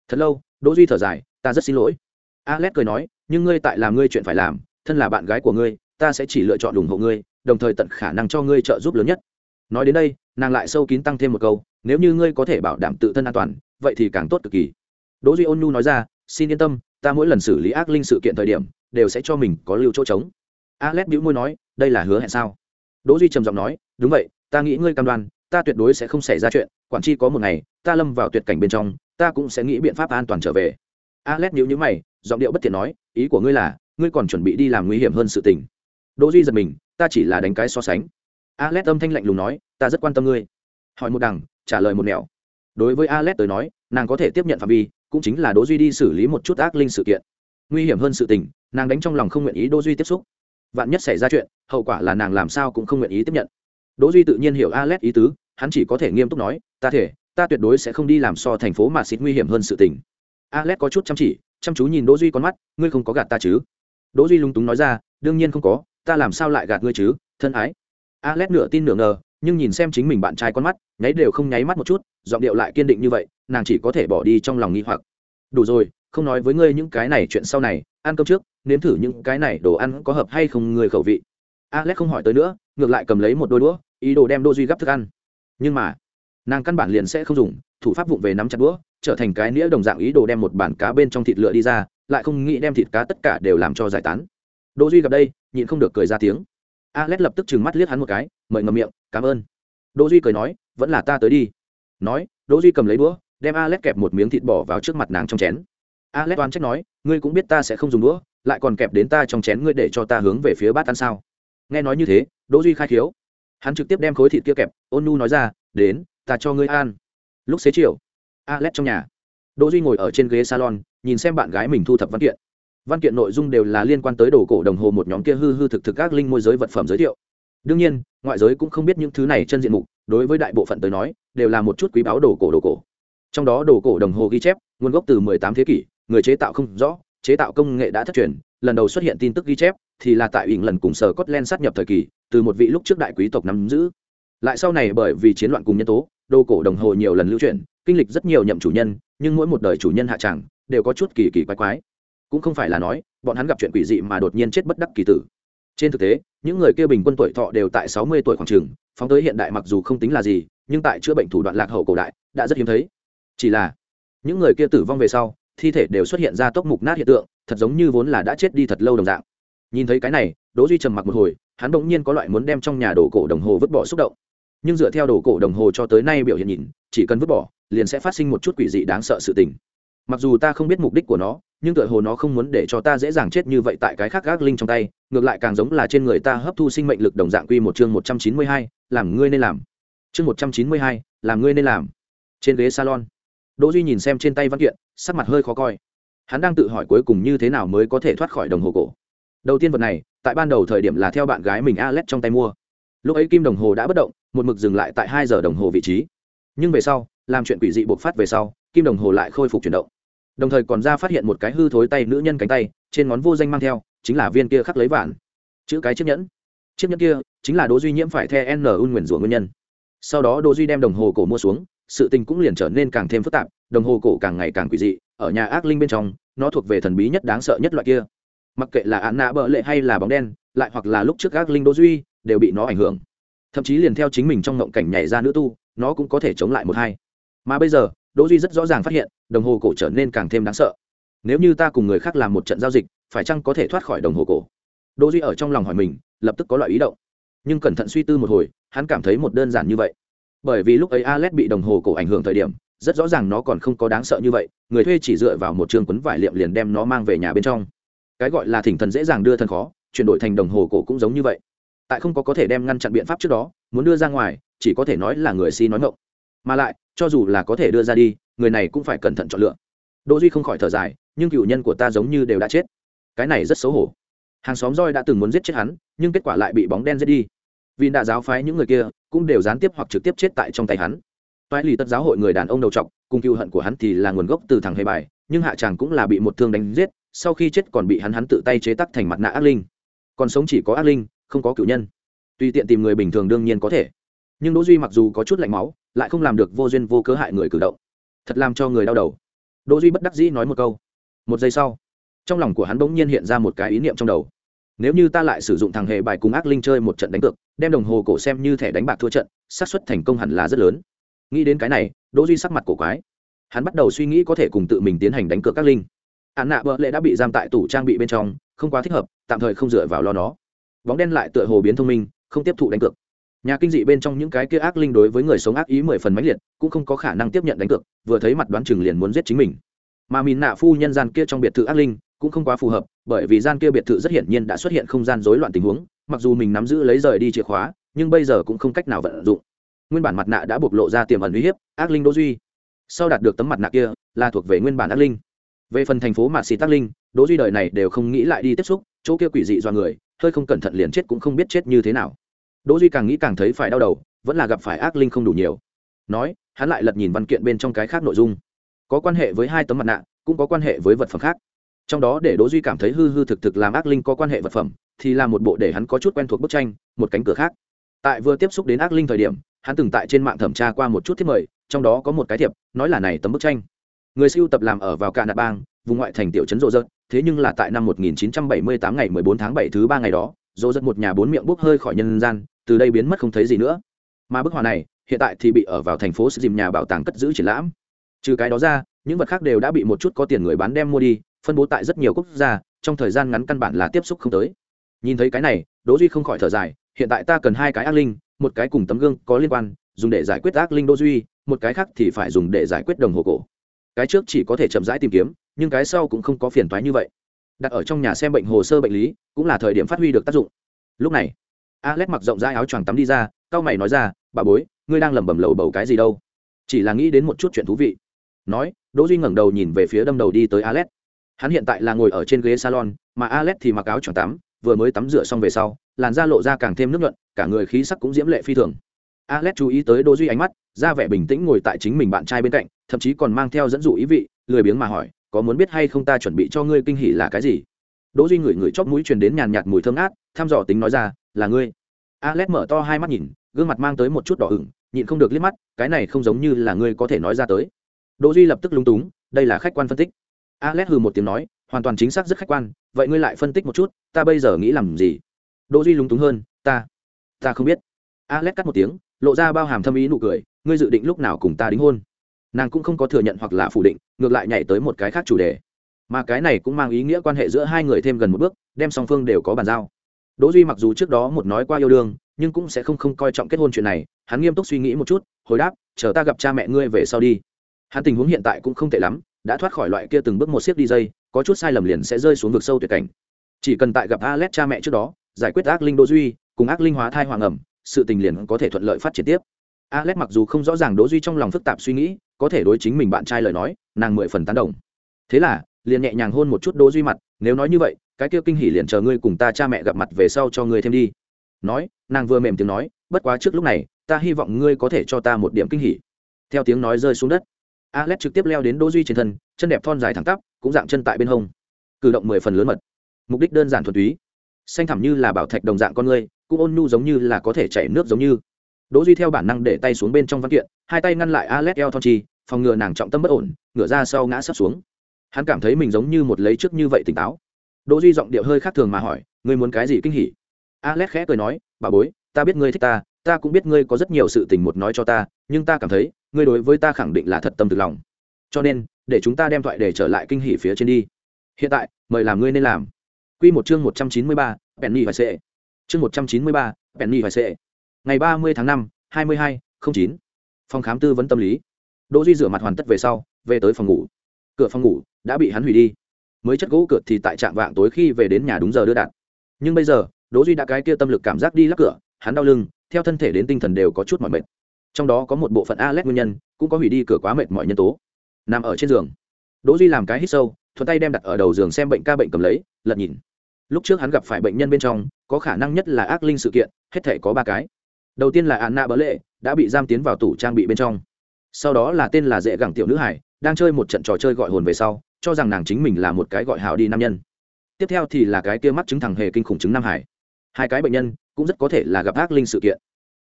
Thật lâu, đỗ duy thở dài, ta rất xin lỗi. Alex cười nói, nhưng ngươi tại làm ngươi chuyện phải làm, thân là bạn gái của ngươi, ta sẽ chỉ lựa chọn ủng hộ ngươi, đồng thời tận khả năng cho ngươi trợ giúp lớn nhất. Nói đến đây, nàng lại sâu kín tăng thêm một câu, nếu như ngươi có thể bảo đảm tự thân an toàn, vậy thì càng tốt cực kỳ. Đỗ duy ôn nhu nói ra, xin yên tâm, ta mỗi lần xử lý ác linh sự kiện thời điểm, đều sẽ cho mình có lưu chỗ trống. Alex bĩu môi nói, đây là hứa hẹn sao? Đỗ duy trầm giọng nói, đúng vậy, ta nghĩ ngươi cam đoan ta tuyệt đối sẽ không xảy ra chuyện, quản chi có một ngày, ta lâm vào tuyệt cảnh bên trong, ta cũng sẽ nghĩ biện pháp an toàn trở về. Alex nhíu nhíu mày, giọng điệu bất thiện nói, ý của ngươi là, ngươi còn chuẩn bị đi làm nguy hiểm hơn sự tình. Đỗ duy giật mình, ta chỉ là đánh cái so sánh. Alex âm thanh lạnh lùng nói, ta rất quan tâm ngươi. Hỏi một đằng, trả lời một nẻo. Đối với alex tới nói, nàng có thể tiếp nhận phạm vi, cũng chính là đỗ duy đi xử lý một chút ác linh sự kiện. Nguy hiểm hơn sự tình, nàng đánh trong lòng không nguyện ý đỗ duy tiếp xúc. Vạn nhất xảy ra chuyện, hậu quả là nàng làm sao cũng không nguyện ý tiếp nhận. Đỗ duy tự nhiên hiểu alex ý tứ hắn chỉ có thể nghiêm túc nói, ta thể, ta tuyệt đối sẽ không đi làm so thành phố mà xịt nguy hiểm hơn sự tình. Alex có chút chăm chỉ, chăm chú nhìn đỗ duy con mắt, ngươi không có gạt ta chứ? Đỗ duy lung túng nói ra, đương nhiên không có, ta làm sao lại gạt ngươi chứ, thân ái. Alex nửa tin nửa ngờ, nhưng nhìn xem chính mình bạn trai con mắt, nháy đều không nháy mắt một chút, giọng điệu lại kiên định như vậy, nàng chỉ có thể bỏ đi trong lòng nghi hoặc. Đủ rồi, không nói với ngươi những cái này chuyện sau này, ăn cơm trước, nếm thử những cái này đồ ăn có hợp hay không người khẩu vị. Alex không hỏi tới nữa, ngược lại cầm lấy một đôi đũa, ý đồ đem đô duy gắp thức ăn nhưng mà, nàng căn bản liền sẽ không dùng, thủ pháp vụng về nắm chặt đũa, trở thành cái nĩa đồng dạng ý đồ đem một bản cá bên trong thịt lựa đi ra, lại không nghĩ đem thịt cá tất cả đều làm cho giải tán. Đỗ duy gặp đây, nhịn không được cười ra tiếng. Alex lập tức trừng mắt liếc hắn một cái, mời ngậm miệng, cảm ơn. Đỗ duy cười nói, vẫn là ta tới đi. Nói, đỗ duy cầm lấy đũa, đem alex kẹp một miếng thịt bỏ vào trước mặt nàng trong chén. Alex oán trách nói, ngươi cũng biết ta sẽ không dùng đũa, lại còn kẹp đến ta trong chén, ngươi để cho ta hướng về phía bát ăn sao? Nghe nói như thế, đỗ duy khai khiếu hắn trực tiếp đem khối thịt kia kẹp, ôn nu nói ra, đến, ta cho ngươi an. lúc xế chiều, alex trong nhà, đỗ duy ngồi ở trên ghế salon, nhìn xem bạn gái mình thu thập văn kiện. Văn kiện nội dung đều là liên quan tới đồ cổ đồng hồ một nhóm kia hư hư thực thực các linh môi giới vật phẩm giới thiệu. Đương nhiên, ngoại giới cũng không biết những thứ này chân diện mục, đối với đại bộ phận tới nói, đều là một chút quý báo đồ cổ đồ cổ. Trong đó đồ cổ đồng hồ ghi chép, nguồn gốc từ 18 thế kỷ, người chế tạo không rõ, chế tạo công nghệ đã thất truyền, lần đầu xuất hiện tin tức ghi chép thì là tại ủy lần cùng sở Scotland sát nhập thời kỳ, từ một vị lúc trước đại quý tộc nắm giữ. Lại sau này bởi vì chiến loạn cùng nhân tố, đồ cổ đồng hồ nhiều lần lưu truyền kinh lịch rất nhiều nhậm chủ nhân, nhưng mỗi một đời chủ nhân hạ tràng đều có chút kỳ kỳ quái quái. Cũng không phải là nói, bọn hắn gặp chuyện quỷ dị mà đột nhiên chết bất đắc kỳ tử. Trên thực tế, những người kia bình quân tuổi thọ đều tại sáu mươi tuổi khoảng trường phóng tới hiện đại mặc dù không tính là gì, nhưng tại chữa bệnh thủ đoạn lạc hậu cổ đại, đã rất hiếm thấy. Chỉ là, những người kia tử vong về sau, thi thể đều xuất hiện ra tốc mục nát hiện tượng, thật giống như vốn là đã chết đi thật lâu đồng dạng nhìn thấy cái này, đỗ duy trầm mặc một hồi, hắn bỗng nhiên có loại muốn đem trong nhà đồ cổ đồng hồ vứt bỏ xúc động. Nhưng dựa theo đồ cổ đồng hồ cho tới nay biểu hiện nhìn, chỉ cần vứt bỏ, liền sẽ phát sinh một chút quỷ dị đáng sợ sự tình. Mặc dù ta không biết mục đích của nó, nhưng tựa hồ nó không muốn để cho ta dễ dàng chết như vậy tại cái khác gác linh trong tay, ngược lại càng giống là trên người ta hấp thu sinh mệnh lực đồng dạng quy một chương một trăm chín mươi hai, làm ngươi nên làm. Chương một trăm chín mươi hai, làm ngươi nên làm. Trên ghế salon, đỗ duy nhìn xem trên tay văn kiện, sắc mặt hơi khó coi. Hắn đang tự hỏi cuối cùng như thế nào mới có thể thoát khỏi đồng hồ cổ đầu tiên vật này, tại ban đầu thời điểm là theo bạn gái mình alex trong tay mua. Lúc ấy kim đồng hồ đã bất động, một mực dừng lại tại hai giờ đồng hồ vị trí. Nhưng về sau, làm chuyện quỷ dị buộc phát về sau, kim đồng hồ lại khôi phục chuyển động. Đồng thời còn ra phát hiện một cái hư thối tay nữ nhân cánh tay, trên ngón vô danh mang theo, chính là viên kia khắc lấy vạn. Chữ cái chiếc nhẫn. Chiếc nhẫn kia chính là đỗ duy nhiễm phải the n un nguyền rủa nguyên nhân. Sau đó đỗ duy đem đồng hồ cổ mua xuống, sự tình cũng liền trở nên càng thêm phức tạp, đồng hồ cổ càng ngày càng quỷ dị, ở nhà ác linh bên trong, nó thuộc về thần bí nhất đáng sợ nhất loại kia mặc kệ là án nạ bợ lệ hay là bóng đen, lại hoặc là lúc trước gác linh đỗ duy, đều bị nó ảnh hưởng. Thậm chí liền theo chính mình trong ngộng cảnh nhảy ra nữ tu, nó cũng có thể chống lại một hai. Mà bây giờ đỗ duy rất rõ ràng phát hiện, đồng hồ cổ trở nên càng thêm đáng sợ. Nếu như ta cùng người khác làm một trận giao dịch, phải chăng có thể thoát khỏi đồng hồ cổ? Đỗ duy ở trong lòng hỏi mình, lập tức có loại ý động. Nhưng cẩn thận suy tư một hồi, hắn cảm thấy một đơn giản như vậy. Bởi vì lúc ấy alex bị đồng hồ cổ ảnh hưởng thời điểm, rất rõ ràng nó còn không có đáng sợ như vậy, người thuê chỉ dựa vào một trường quấn vải liệm liền đem nó mang về nhà bên trong cái gọi là thỉnh thần dễ dàng đưa thần khó, chuyển đổi thành đồng hồ cổ cũng giống như vậy. Tại không có có thể đem ngăn chặn biện pháp trước đó, muốn đưa ra ngoài, chỉ có thể nói là người si nói ngộng mà lại, cho dù là có thể đưa ra đi, người này cũng phải cẩn thận chọn lựa. Đỗ duy không khỏi thở dài, nhưng cựu nhân của ta giống như đều đã chết. Cái này rất xấu hổ. Hàng xóm roi đã từng muốn giết chết hắn, nhưng kết quả lại bị bóng đen giết đi. Vì đã giáo phái những người kia, cũng đều gián tiếp hoặc trực tiếp chết tại trong tay hắn. Toại lì tất giáo hội người đàn ông đầu trọc, cùng cựu hận của hắn thì là nguồn gốc từ thằng hề bài, nhưng hạ tràng cũng là bị một thương đánh giết sau khi chết còn bị hắn hắn tự tay chế tắc thành mặt nạ ác linh. Còn sống chỉ có ác linh, không có cựu nhân. Tùy tiện tìm người bình thường đương nhiên có thể. Nhưng đỗ duy mặc dù có chút lạnh máu, lại không làm được vô duyên vô cớ hại người cử động. Thật làm cho người đau đầu. Đỗ duy bất đắc dĩ nói một câu. Một giây sau, trong lòng của hắn bỗng nhiên hiện ra một cái ý niệm trong đầu. Nếu như ta lại sử dụng thằng hệ bài cùng ác linh chơi một trận đánh cược, đem đồng hồ cổ xem như thẻ đánh bạc thua trận, xác suất thành công hẳn là rất lớn. Nghĩ đến cái này, đỗ duy sắc mặt cổ quái. Hắn bắt đầu suy nghĩ có thể cùng tự mình tiến hành đánh cược các linh án nạ bợ lệ đã bị giam tại tủ trang bị bên trong, không quá thích hợp, tạm thời không dựa vào lo nó. Bóng đen lại tựa hồ biến thông minh, không tiếp thụ đánh cược. Nhà kinh dị bên trong những cái kia ác linh đối với người sống ác ý mười phần mãnh liệt, cũng không có khả năng tiếp nhận đánh cược, vừa thấy mặt đoán chừng liền muốn giết chính mình. Mà mìn nạ phu nhân gian kia trong biệt thự ác linh, cũng không quá phù hợp, bởi vì gian kia biệt thự rất hiển nhiên đã xuất hiện không gian rối loạn tình huống, mặc dù mình nắm giữ lấy rời đi chìa khóa, nhưng bây giờ cũng không cách nào vận dụng. Nguyên bản mặt nạ đã bộc lộ ra tiềm ẩn uy hiếp, ác linh đỗ duy. Sau đạt được tấm mặt nạ kia, là thuộc về nguyên bản ác linh về phần thành phố mà xì tác linh, đỗ duy đời này đều không nghĩ lại đi tiếp xúc, chỗ kia quỷ dị do người, hơi không cẩn thận liền chết cũng không biết chết như thế nào. Đỗ duy càng nghĩ càng thấy phải đau đầu, vẫn là gặp phải ác linh không đủ nhiều. Nói, hắn lại lật nhìn văn kiện bên trong cái khác nội dung. Có quan hệ với hai tấm mặt nạ, cũng có quan hệ với vật phẩm khác. Trong đó để đỗ duy cảm thấy hư hư thực thực làm ác linh có quan hệ vật phẩm, thì là một bộ để hắn có chút quen thuộc bức tranh, một cánh cửa khác. Tại vừa tiếp xúc đến ác linh thời điểm, hắn từng tại trên mạng thẩm tra qua một chút thiết mời, trong đó có một cái thiệp, nói là này tấm bức tranh người siêu tập làm ở vào cạn nạ bang, vùng ngoại thành tiểu trấn rộ rợt, thế nhưng là tại năm 1978 ngày 14 tháng 7 thứ ba ngày đó rộ rợt một nhà bốn miệng bốc hơi khỏi nhân gian, từ đây biến mất không thấy gì nữa. Mà bức họa này, hiện tại thì bị ở vào thành phố dìm nhà bảo tàng cất giữ triển lãm. Trừ cái đó ra, những vật khác đều đã bị một chút có tiền người bán đem mua đi, phân bố tại rất nhiều quốc gia, trong thời gian ngắn căn bản là tiếp xúc không tới. Nhìn thấy cái này, đỗ duy không khỏi thở dài, hiện tại ta cần hai cái ác linh, một cái cùng tấm gương có liên quan, dùng để giải quyết ác linh đỗ duy, một cái khác thì phải dùng để giải quyết đồng hồ cổ cái trước chỉ có thể chậm rãi tìm kiếm, nhưng cái sau cũng không có phiền toái như vậy. Đặt ở trong nhà xem bệnh hồ sơ bệnh lý, cũng là thời điểm phát huy được tác dụng. Lúc này, alex mặc rộng rãi áo choàng tắm đi ra cao mày nói ra, bà bối, ngươi đang lẩm bẩm lầu bầu cái gì đâu? Chỉ là nghĩ đến một chút chuyện thú vị. Nói, đỗ duy ngẩng đầu nhìn về phía đâm đầu đi tới alex. Hắn hiện tại là ngồi ở trên ghế salon, mà alex thì mặc áo choàng tắm, vừa mới tắm rửa xong về sau, làn da lộ ra càng thêm nước nhuận, cả người khí sắc cũng diễm lệ phi thường alex chú ý tới đỗ duy ánh mắt, ra vẻ bình tĩnh ngồi tại chính mình bạn trai bên cạnh, thậm chí còn mang theo dẫn dụ ý vị, lười biếng mà hỏi, có muốn biết hay không ta chuẩn bị cho ngươi kinh hỉ là cái gì? Đỗ duy ngửi ngửi chóp mũi truyền đến nhàn nhạt mùi thơm ngát, thăm dò tính nói ra, là ngươi. Alex mở to hai mắt nhìn, gương mặt mang tới một chút đỏ ửng, nhịn không được liếc mắt, cái này không giống như là ngươi có thể nói ra tới. Đỗ duy lập tức lúng túng, đây là khách quan phân tích. Alex hừ một tiếng nói, hoàn toàn chính xác rất khách quan, vậy ngươi lại phân tích một chút, ta bây giờ nghĩ làm gì? Đỗ duy lúng túng hơn, ta ta không biết. Alex cắt một tiếng lộ ra bao hàm thâm ý nụ cười, ngươi dự định lúc nào cùng ta đính hôn? Nàng cũng không có thừa nhận hoặc là phủ định, ngược lại nhảy tới một cái khác chủ đề. Mà cái này cũng mang ý nghĩa quan hệ giữa hai người thêm gần một bước, đem song phương đều có bàn giao. Đỗ duy mặc dù trước đó một nói qua yêu đương, nhưng cũng sẽ không không coi trọng kết hôn chuyện này, hắn nghiêm túc suy nghĩ một chút, hồi đáp, chờ ta gặp cha mẹ ngươi về sau đi. Hắn tình huống hiện tại cũng không tệ lắm, đã thoát khỏi loại kia từng bước một xếp đi dây, có chút sai lầm liền sẽ rơi xuống vực sâu tuyệt cảnh. Chỉ cần tại gặp Alet cha mẹ trước đó, giải quyết ác linh đỗ duy, cùng ác linh hóa thai hoàng ẩm sự tình liền có thể thuận lợi phát triển tiếp. Alex mặc dù không rõ ràng đỗ duy trong lòng phức tạp suy nghĩ, có thể đối chính mình bạn trai lời nói, nàng mười phần tán đồng. Thế là, liền nhẹ nhàng hôn một chút đỗ duy mặt, nếu nói như vậy, cái kia kinh hỉ liền chờ ngươi cùng ta cha mẹ gặp mặt về sau cho ngươi thêm đi. Nói, nàng vừa mềm tiếng nói, bất quá trước lúc này, ta hy vọng ngươi có thể cho ta một điểm kinh hỉ. Theo tiếng nói rơi xuống đất, alex trực tiếp leo đến đỗ duy trên thân, chân đẹp thon dài thẳng tắp, cũng dạng chân tại bên hông. Cử động mười phần lớn mật. Mục đích đơn giản thuần túy. Xanh thẳm như là bảo thạch đồng dạng con ngươi cũng ôn nhu giống như là có thể chảy nước giống như. Đỗ duy theo bản năng để tay xuống bên trong văn kiện hai tay ngăn lại alex eo chi phòng ngừa nàng trọng tâm bất ổn ngửa ra sau ngã sấp xuống. Hắn cảm thấy mình giống như một lấy trước như vậy tỉnh táo. Đỗ duy giọng điệu hơi khác thường mà hỏi ngươi muốn cái gì kinh hỉ? Alex khẽ cười nói bà bối ta biết ngươi thích ta ta cũng biết ngươi có rất nhiều sự tình một nói cho ta nhưng ta cảm thấy ngươi đối với ta khẳng định là thật tâm từ lòng. Cho nên để chúng ta đem thoại để trở lại kinh hỉ phía trên đi. Hiện tại mời làm ngươi nên làm. Quy một chương một trăm chín mươi ba, penny phải sệ chương một trăm chín mươi ba, penny phải sệ ngày ba mươi tháng năm hai mươi hai chín. Phòng khám tư vấn tâm lý. Đỗ duy rửa mặt hoàn tất về sau về tới phòng ngủ. Cửa phòng ngủ đã bị hắn hủy đi. Mới chất gỗ cửa thì tại trạm vạng tối khi về đến nhà đúng giờ đưa đạn. Nhưng bây giờ đỗ duy đã cái kia tâm lực cảm giác đi lắc cửa hắn đau lưng theo thân thể đến tinh thần đều có chút mỏi mệt. Trong đó có một bộ phận alex nguyên nhân cũng có hủy đi cửa quá mệt mọi nhân tố. Nằm ở trên giường. Đỗ duy làm cái hít sâu thuận tay đem đặt ở đầu giường xem bệnh ca bệnh cầm lấy lật nhìn lúc trước hắn gặp phải bệnh nhân bên trong, có khả năng nhất là ác linh sự kiện, hết thể có ba cái. Đầu tiên là anna bỡ lệ đã bị giam tiến vào tủ trang bị bên trong. Sau đó là tên là dễ gẳng tiểu nữ hải, đang chơi một trận trò chơi gọi hồn về sau, cho rằng nàng chính mình là một cái gọi hào đi nam nhân. Tiếp theo thì là cái kia mắc chứng thằng hề kinh khủng chứng nam hải. Hai cái bệnh nhân, cũng rất có thể là gặp ác linh sự kiện.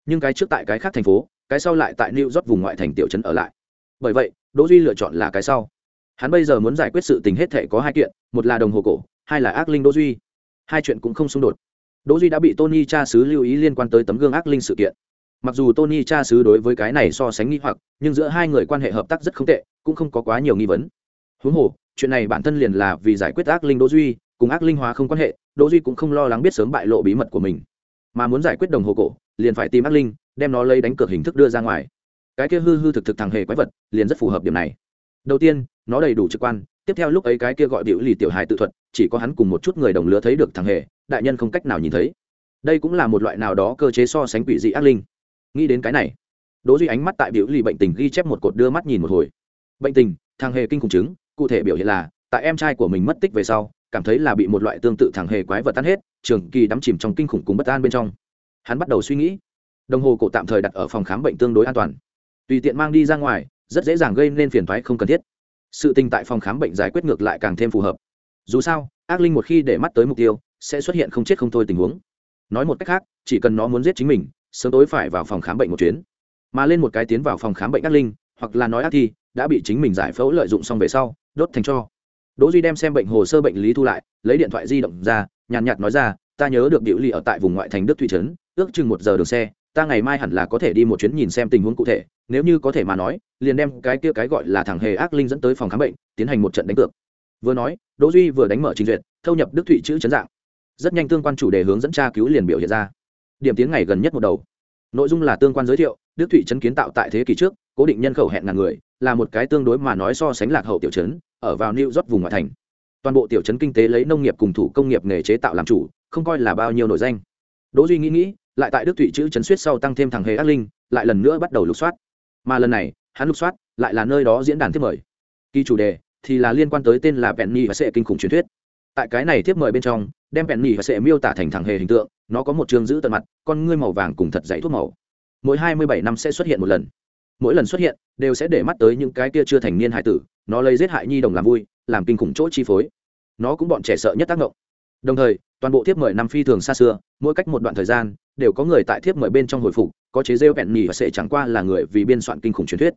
Nhưng cái trước tại cái khác thành phố, cái sau lại tại new york vùng ngoại thành tiểu trấn ở lại. Bởi vậy, đỗ duy lựa chọn là cái sau. Hắn bây giờ muốn giải quyết sự tình hết thể có hai kiện, một là đồng hồ cổ, hai là ác linh đỗ duy hai chuyện cũng không xung đột. Đỗ duy đã bị tony cha sứ lưu ý liên quan tới tấm gương ác linh sự kiện. Mặc dù tony cha sứ đối với cái này so sánh nghi hoặc, nhưng giữa hai người quan hệ hợp tác rất không tệ, cũng không có quá nhiều nghi vấn. Huống hồ, chuyện này bản thân liền là vì giải quyết ác linh đỗ duy, cùng ác linh hóa không quan hệ, đỗ duy cũng không lo lắng biết sớm bại lộ bí mật của mình. Mà muốn giải quyết đồng hồ cổ, liền phải tìm ác linh, đem nó lấy đánh cược hình thức đưa ra ngoài. Cái kia hư hư thực thực thằng hề quái vật, liền rất phù hợp điểm này. Đầu tiên, nó đầy đủ trực quan, tiếp theo lúc ấy cái kia gọi biểu lì tiểu hài tự thuật chỉ có hắn cùng một chút người đồng lứa thấy được thằng hề, đại nhân không cách nào nhìn thấy. Đây cũng là một loại nào đó cơ chế so sánh quỷ dị ác linh. Nghĩ đến cái này, đỗ duy ánh mắt tại biểu lì bệnh tình ghi chép một cột đưa mắt nhìn một hồi. Bệnh tình, thằng hề kinh khủng chứng, cụ thể biểu hiện là, tại em trai của mình mất tích về sau, cảm thấy là bị một loại tương tự thằng hề quái vật tan hết, trường kỳ đắm chìm trong kinh khủng cùng bất an bên trong. Hắn bắt đầu suy nghĩ. Đồng hồ cổ tạm thời đặt ở phòng khám bệnh tương đối an toàn. Tùy tiện mang đi ra ngoài, rất dễ dàng gây nên phiền toái không cần thiết. Sự tình tại phòng khám bệnh giải quyết ngược lại càng thêm phù hợp dù sao, ác linh một khi để mắt tới mục tiêu, sẽ xuất hiện không chết không thôi tình huống. Nói một cách khác, chỉ cần nó muốn giết chính mình, sớm tối phải vào phòng khám bệnh một chuyến. Mà lên một cái tiến vào phòng khám bệnh ác linh, hoặc là nói ác thi, đã bị chính mình giải phẫu lợi dụng xong về sau, đốt thành cho. Đỗ duy đem xem bệnh hồ sơ bệnh lý thu lại, lấy điện thoại di động ra, nhàn nhạt nói ra, ta nhớ được biểu lì ở tại vùng ngoại thành đức thụy trấn, ước chừng một giờ đường xe, ta ngày mai hẳn là có thể đi một chuyến nhìn xem tình huống cụ thể, nếu như có thể mà nói, liền đem cái kia cái gọi là thằng hề ác linh dẫn tới phòng khám bệnh, tiến hành một trận đánh cược vừa nói đỗ duy vừa đánh mở trình duyệt thâu nhập đức thụy chữ chấn dạng. Rất nhanh tương quan chủ đề hướng dẫn tra cứu liền biểu hiện ra. Điểm tiến ngày gần nhất một đầu. Nội dung là tương quan giới thiệu đức thụy chấn kiến tạo tại thế kỷ trước cố định nhân khẩu hẹn ngàn người là một cái tương đối mà nói so sánh lạc hậu tiểu chấn, ở vào new york vùng ngoại thành. Toàn bộ tiểu chấn kinh tế lấy nông nghiệp cùng thủ công nghiệp nghề chế tạo làm chủ không coi là bao nhiêu nổi danh. Đỗ duy nghĩ nghĩ lại tại đức thụy chữ chấn suýt sau tăng thêm thằng hề ác linh lại lần nữa bắt đầu lục soát. Mà lần này hắn lục soát lại là nơi đó diễn đàn thiết mời. Kỳ chủ đề thì là liên quan tới tên là penny và sệ kinh khủng truyền thuyết. Tại cái này tiếp mời bên trong, đem penny và sệ miêu tả thành thẳng hề hình tượng, nó có một trường giữ tận mặt, con ngươi màu vàng cùng thật dãy thuốc màu. Mỗi hai mươi bảy năm sẽ xuất hiện một lần. Mỗi lần xuất hiện, đều sẽ để mắt tới những cái kia chưa thành niên hải tử, nó lấy giết hại nhi đồng làm vui, làm kinh khủng chỗ chi phối. Nó cũng bọn trẻ sợ nhất tác động. Đồng thời, toàn bộ thiếp mời năm phi thường xa xưa, mỗi cách một đoạn thời gian, đều có người tại thiếp mời bên trong hồi phục, có chế rêu bẹn nhì và sẽ chẳng qua là người vì biên soạn kinh khủng truyền thuyết.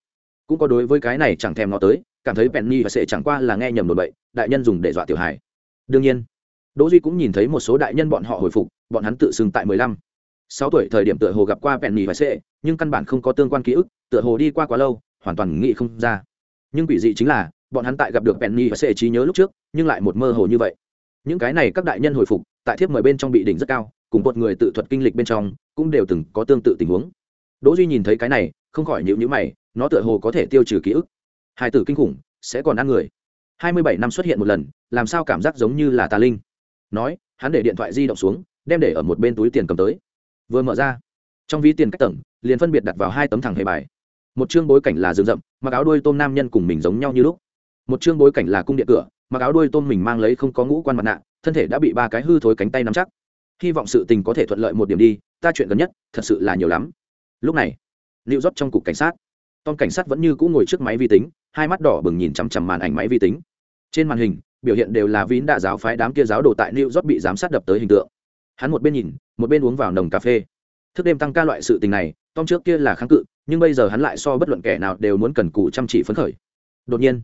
Cũng có đối với cái này chẳng thèm nó tới cảm thấy bẹn nhì và sẽ chẳng qua là nghe nhầm đồn bậy, đại nhân dùng để dọa tiểu hài. Đương nhiên, đỗ duy cũng nhìn thấy một số đại nhân bọn họ hồi phục, bọn hắn tự xưng tại mười lăm. Sáu tuổi thời điểm tựa hồ gặp qua bẹn nhì và sẽ, nhưng căn bản không có tương quan ký ức, tựa hồ đi qua quá lâu, hoàn toàn nghĩ không ra. Nhưng quỷ dị chính là, bọn hắn tại gặp được penny và sẽ trí nhớ lúc trước, nhưng lại một mơ hồ như vậy. Những cái này các đại nhân hồi phục, tại thiếp mời bên trong bị đỉnh rất cao, cùng một người tự thuật kinh lịch bên trong, cũng đều từng có tương tự tình huống. Đỗ duy nhìn thấy cái này, không khỏi nhíu nhíu mày, nó tựa hồ có thể tiêu trừ ký ức hai tử kinh khủng, sẽ còn ăn người. Hai mươi bảy năm xuất hiện một lần, làm sao cảm giác giống như là tà linh? Nói, hắn để điện thoại di động xuống, đem để ở một bên túi tiền cầm tới. Vừa mở ra, trong ví tiền cách tầng, liền phân biệt đặt vào hai tấm thẳng hề bài. Một chương bối cảnh là rừng rậm, mặc áo đuôi tôm nam nhân cùng mình giống nhau như lúc. Một chương bối cảnh là cung điện cửa, mặc áo đuôi tôm mình mang lấy không có ngũ quan mặt nạ, thân thể đã bị ba cái hư thối cánh tay nắm chắc. Hy vọng sự tình có thể thuận lợi một điểm đi, ta chuyện gần nhất, thật sự là nhiều lắm. Lúc này liệu rót trong cục cảnh sát tom cảnh sát vẫn như cũ ngồi trước máy vi tính, hai mắt đỏ bừng nhìn chằm chằm màn ảnh máy vi tính. Trên màn hình, biểu hiện đều là vín đạ giáo phái đám kia giáo đồ tại new york bị giám sát đập tới hình tượng. Hắn một bên nhìn, một bên uống vào nồng cà phê. Thức đêm tăng ca loại sự tình này, tom trước kia là kháng cự, nhưng bây giờ hắn lại so bất luận kẻ nào đều muốn cần cù chăm chỉ phấn khởi. Đột nhiên,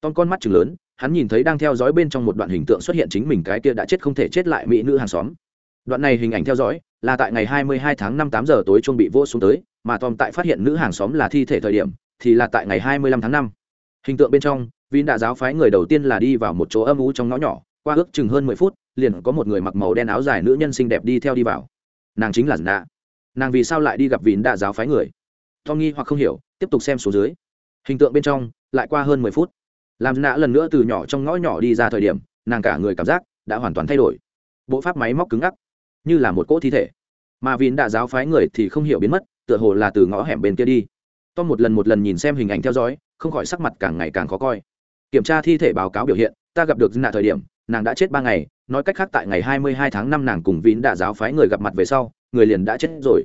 tom con mắt chừng lớn, hắn nhìn thấy đang theo dõi bên trong một đoạn hình tượng xuất hiện chính mình cái kia đã chết không thể chết lại mỹ nữ hàng xóm đoạn này hình ảnh theo dõi, là tại ngày 22 tháng 5 8 giờ tối chuông bị vô xuống tới, mà tom tại phát hiện nữ hàng xóm là thi thể thời điểm, thì là tại ngày 25 tháng 5. hình tượng bên trong, vin đã giáo phái người đầu tiên là đi vào một chỗ âm u trong ngõ nhỏ, qua ước chừng hơn 10 phút, liền có một người mặc màu đen áo dài nữ nhân xinh đẹp đi theo đi vào. Nàng chính là nạ nàng vì sao lại đi gặp vin đã giáo phái người? Tom nghi hoặc không hiểu, tiếp tục xem số dưới. Hình tượng bên trong, lại qua hơn mười phút. Làm nạ lần nữa từ nhỏ trong ngõ nhỏ đi ra thời điểm, nàng cả người cảm giác đã hoàn toàn thay đổi. Bộ pháp máy móc cứng ngắc như là một cỗ thi thể. Mà vín đã giáo phái người thì không hiểu biến mất, tựa hồ là từ ngõ hẻm bên kia đi. Tom một lần một lần nhìn xem hình ảnh theo dõi, không khỏi sắc mặt càng ngày càng khó coi. Kiểm tra thi thể báo cáo biểu hiện, ta gặp được nạ thời điểm, nàng đã chết ba ngày, nói cách khác tại ngày hai mươi hai tháng năm nàng cùng vín đã giáo phái người gặp mặt về sau, người liền đã chết rồi.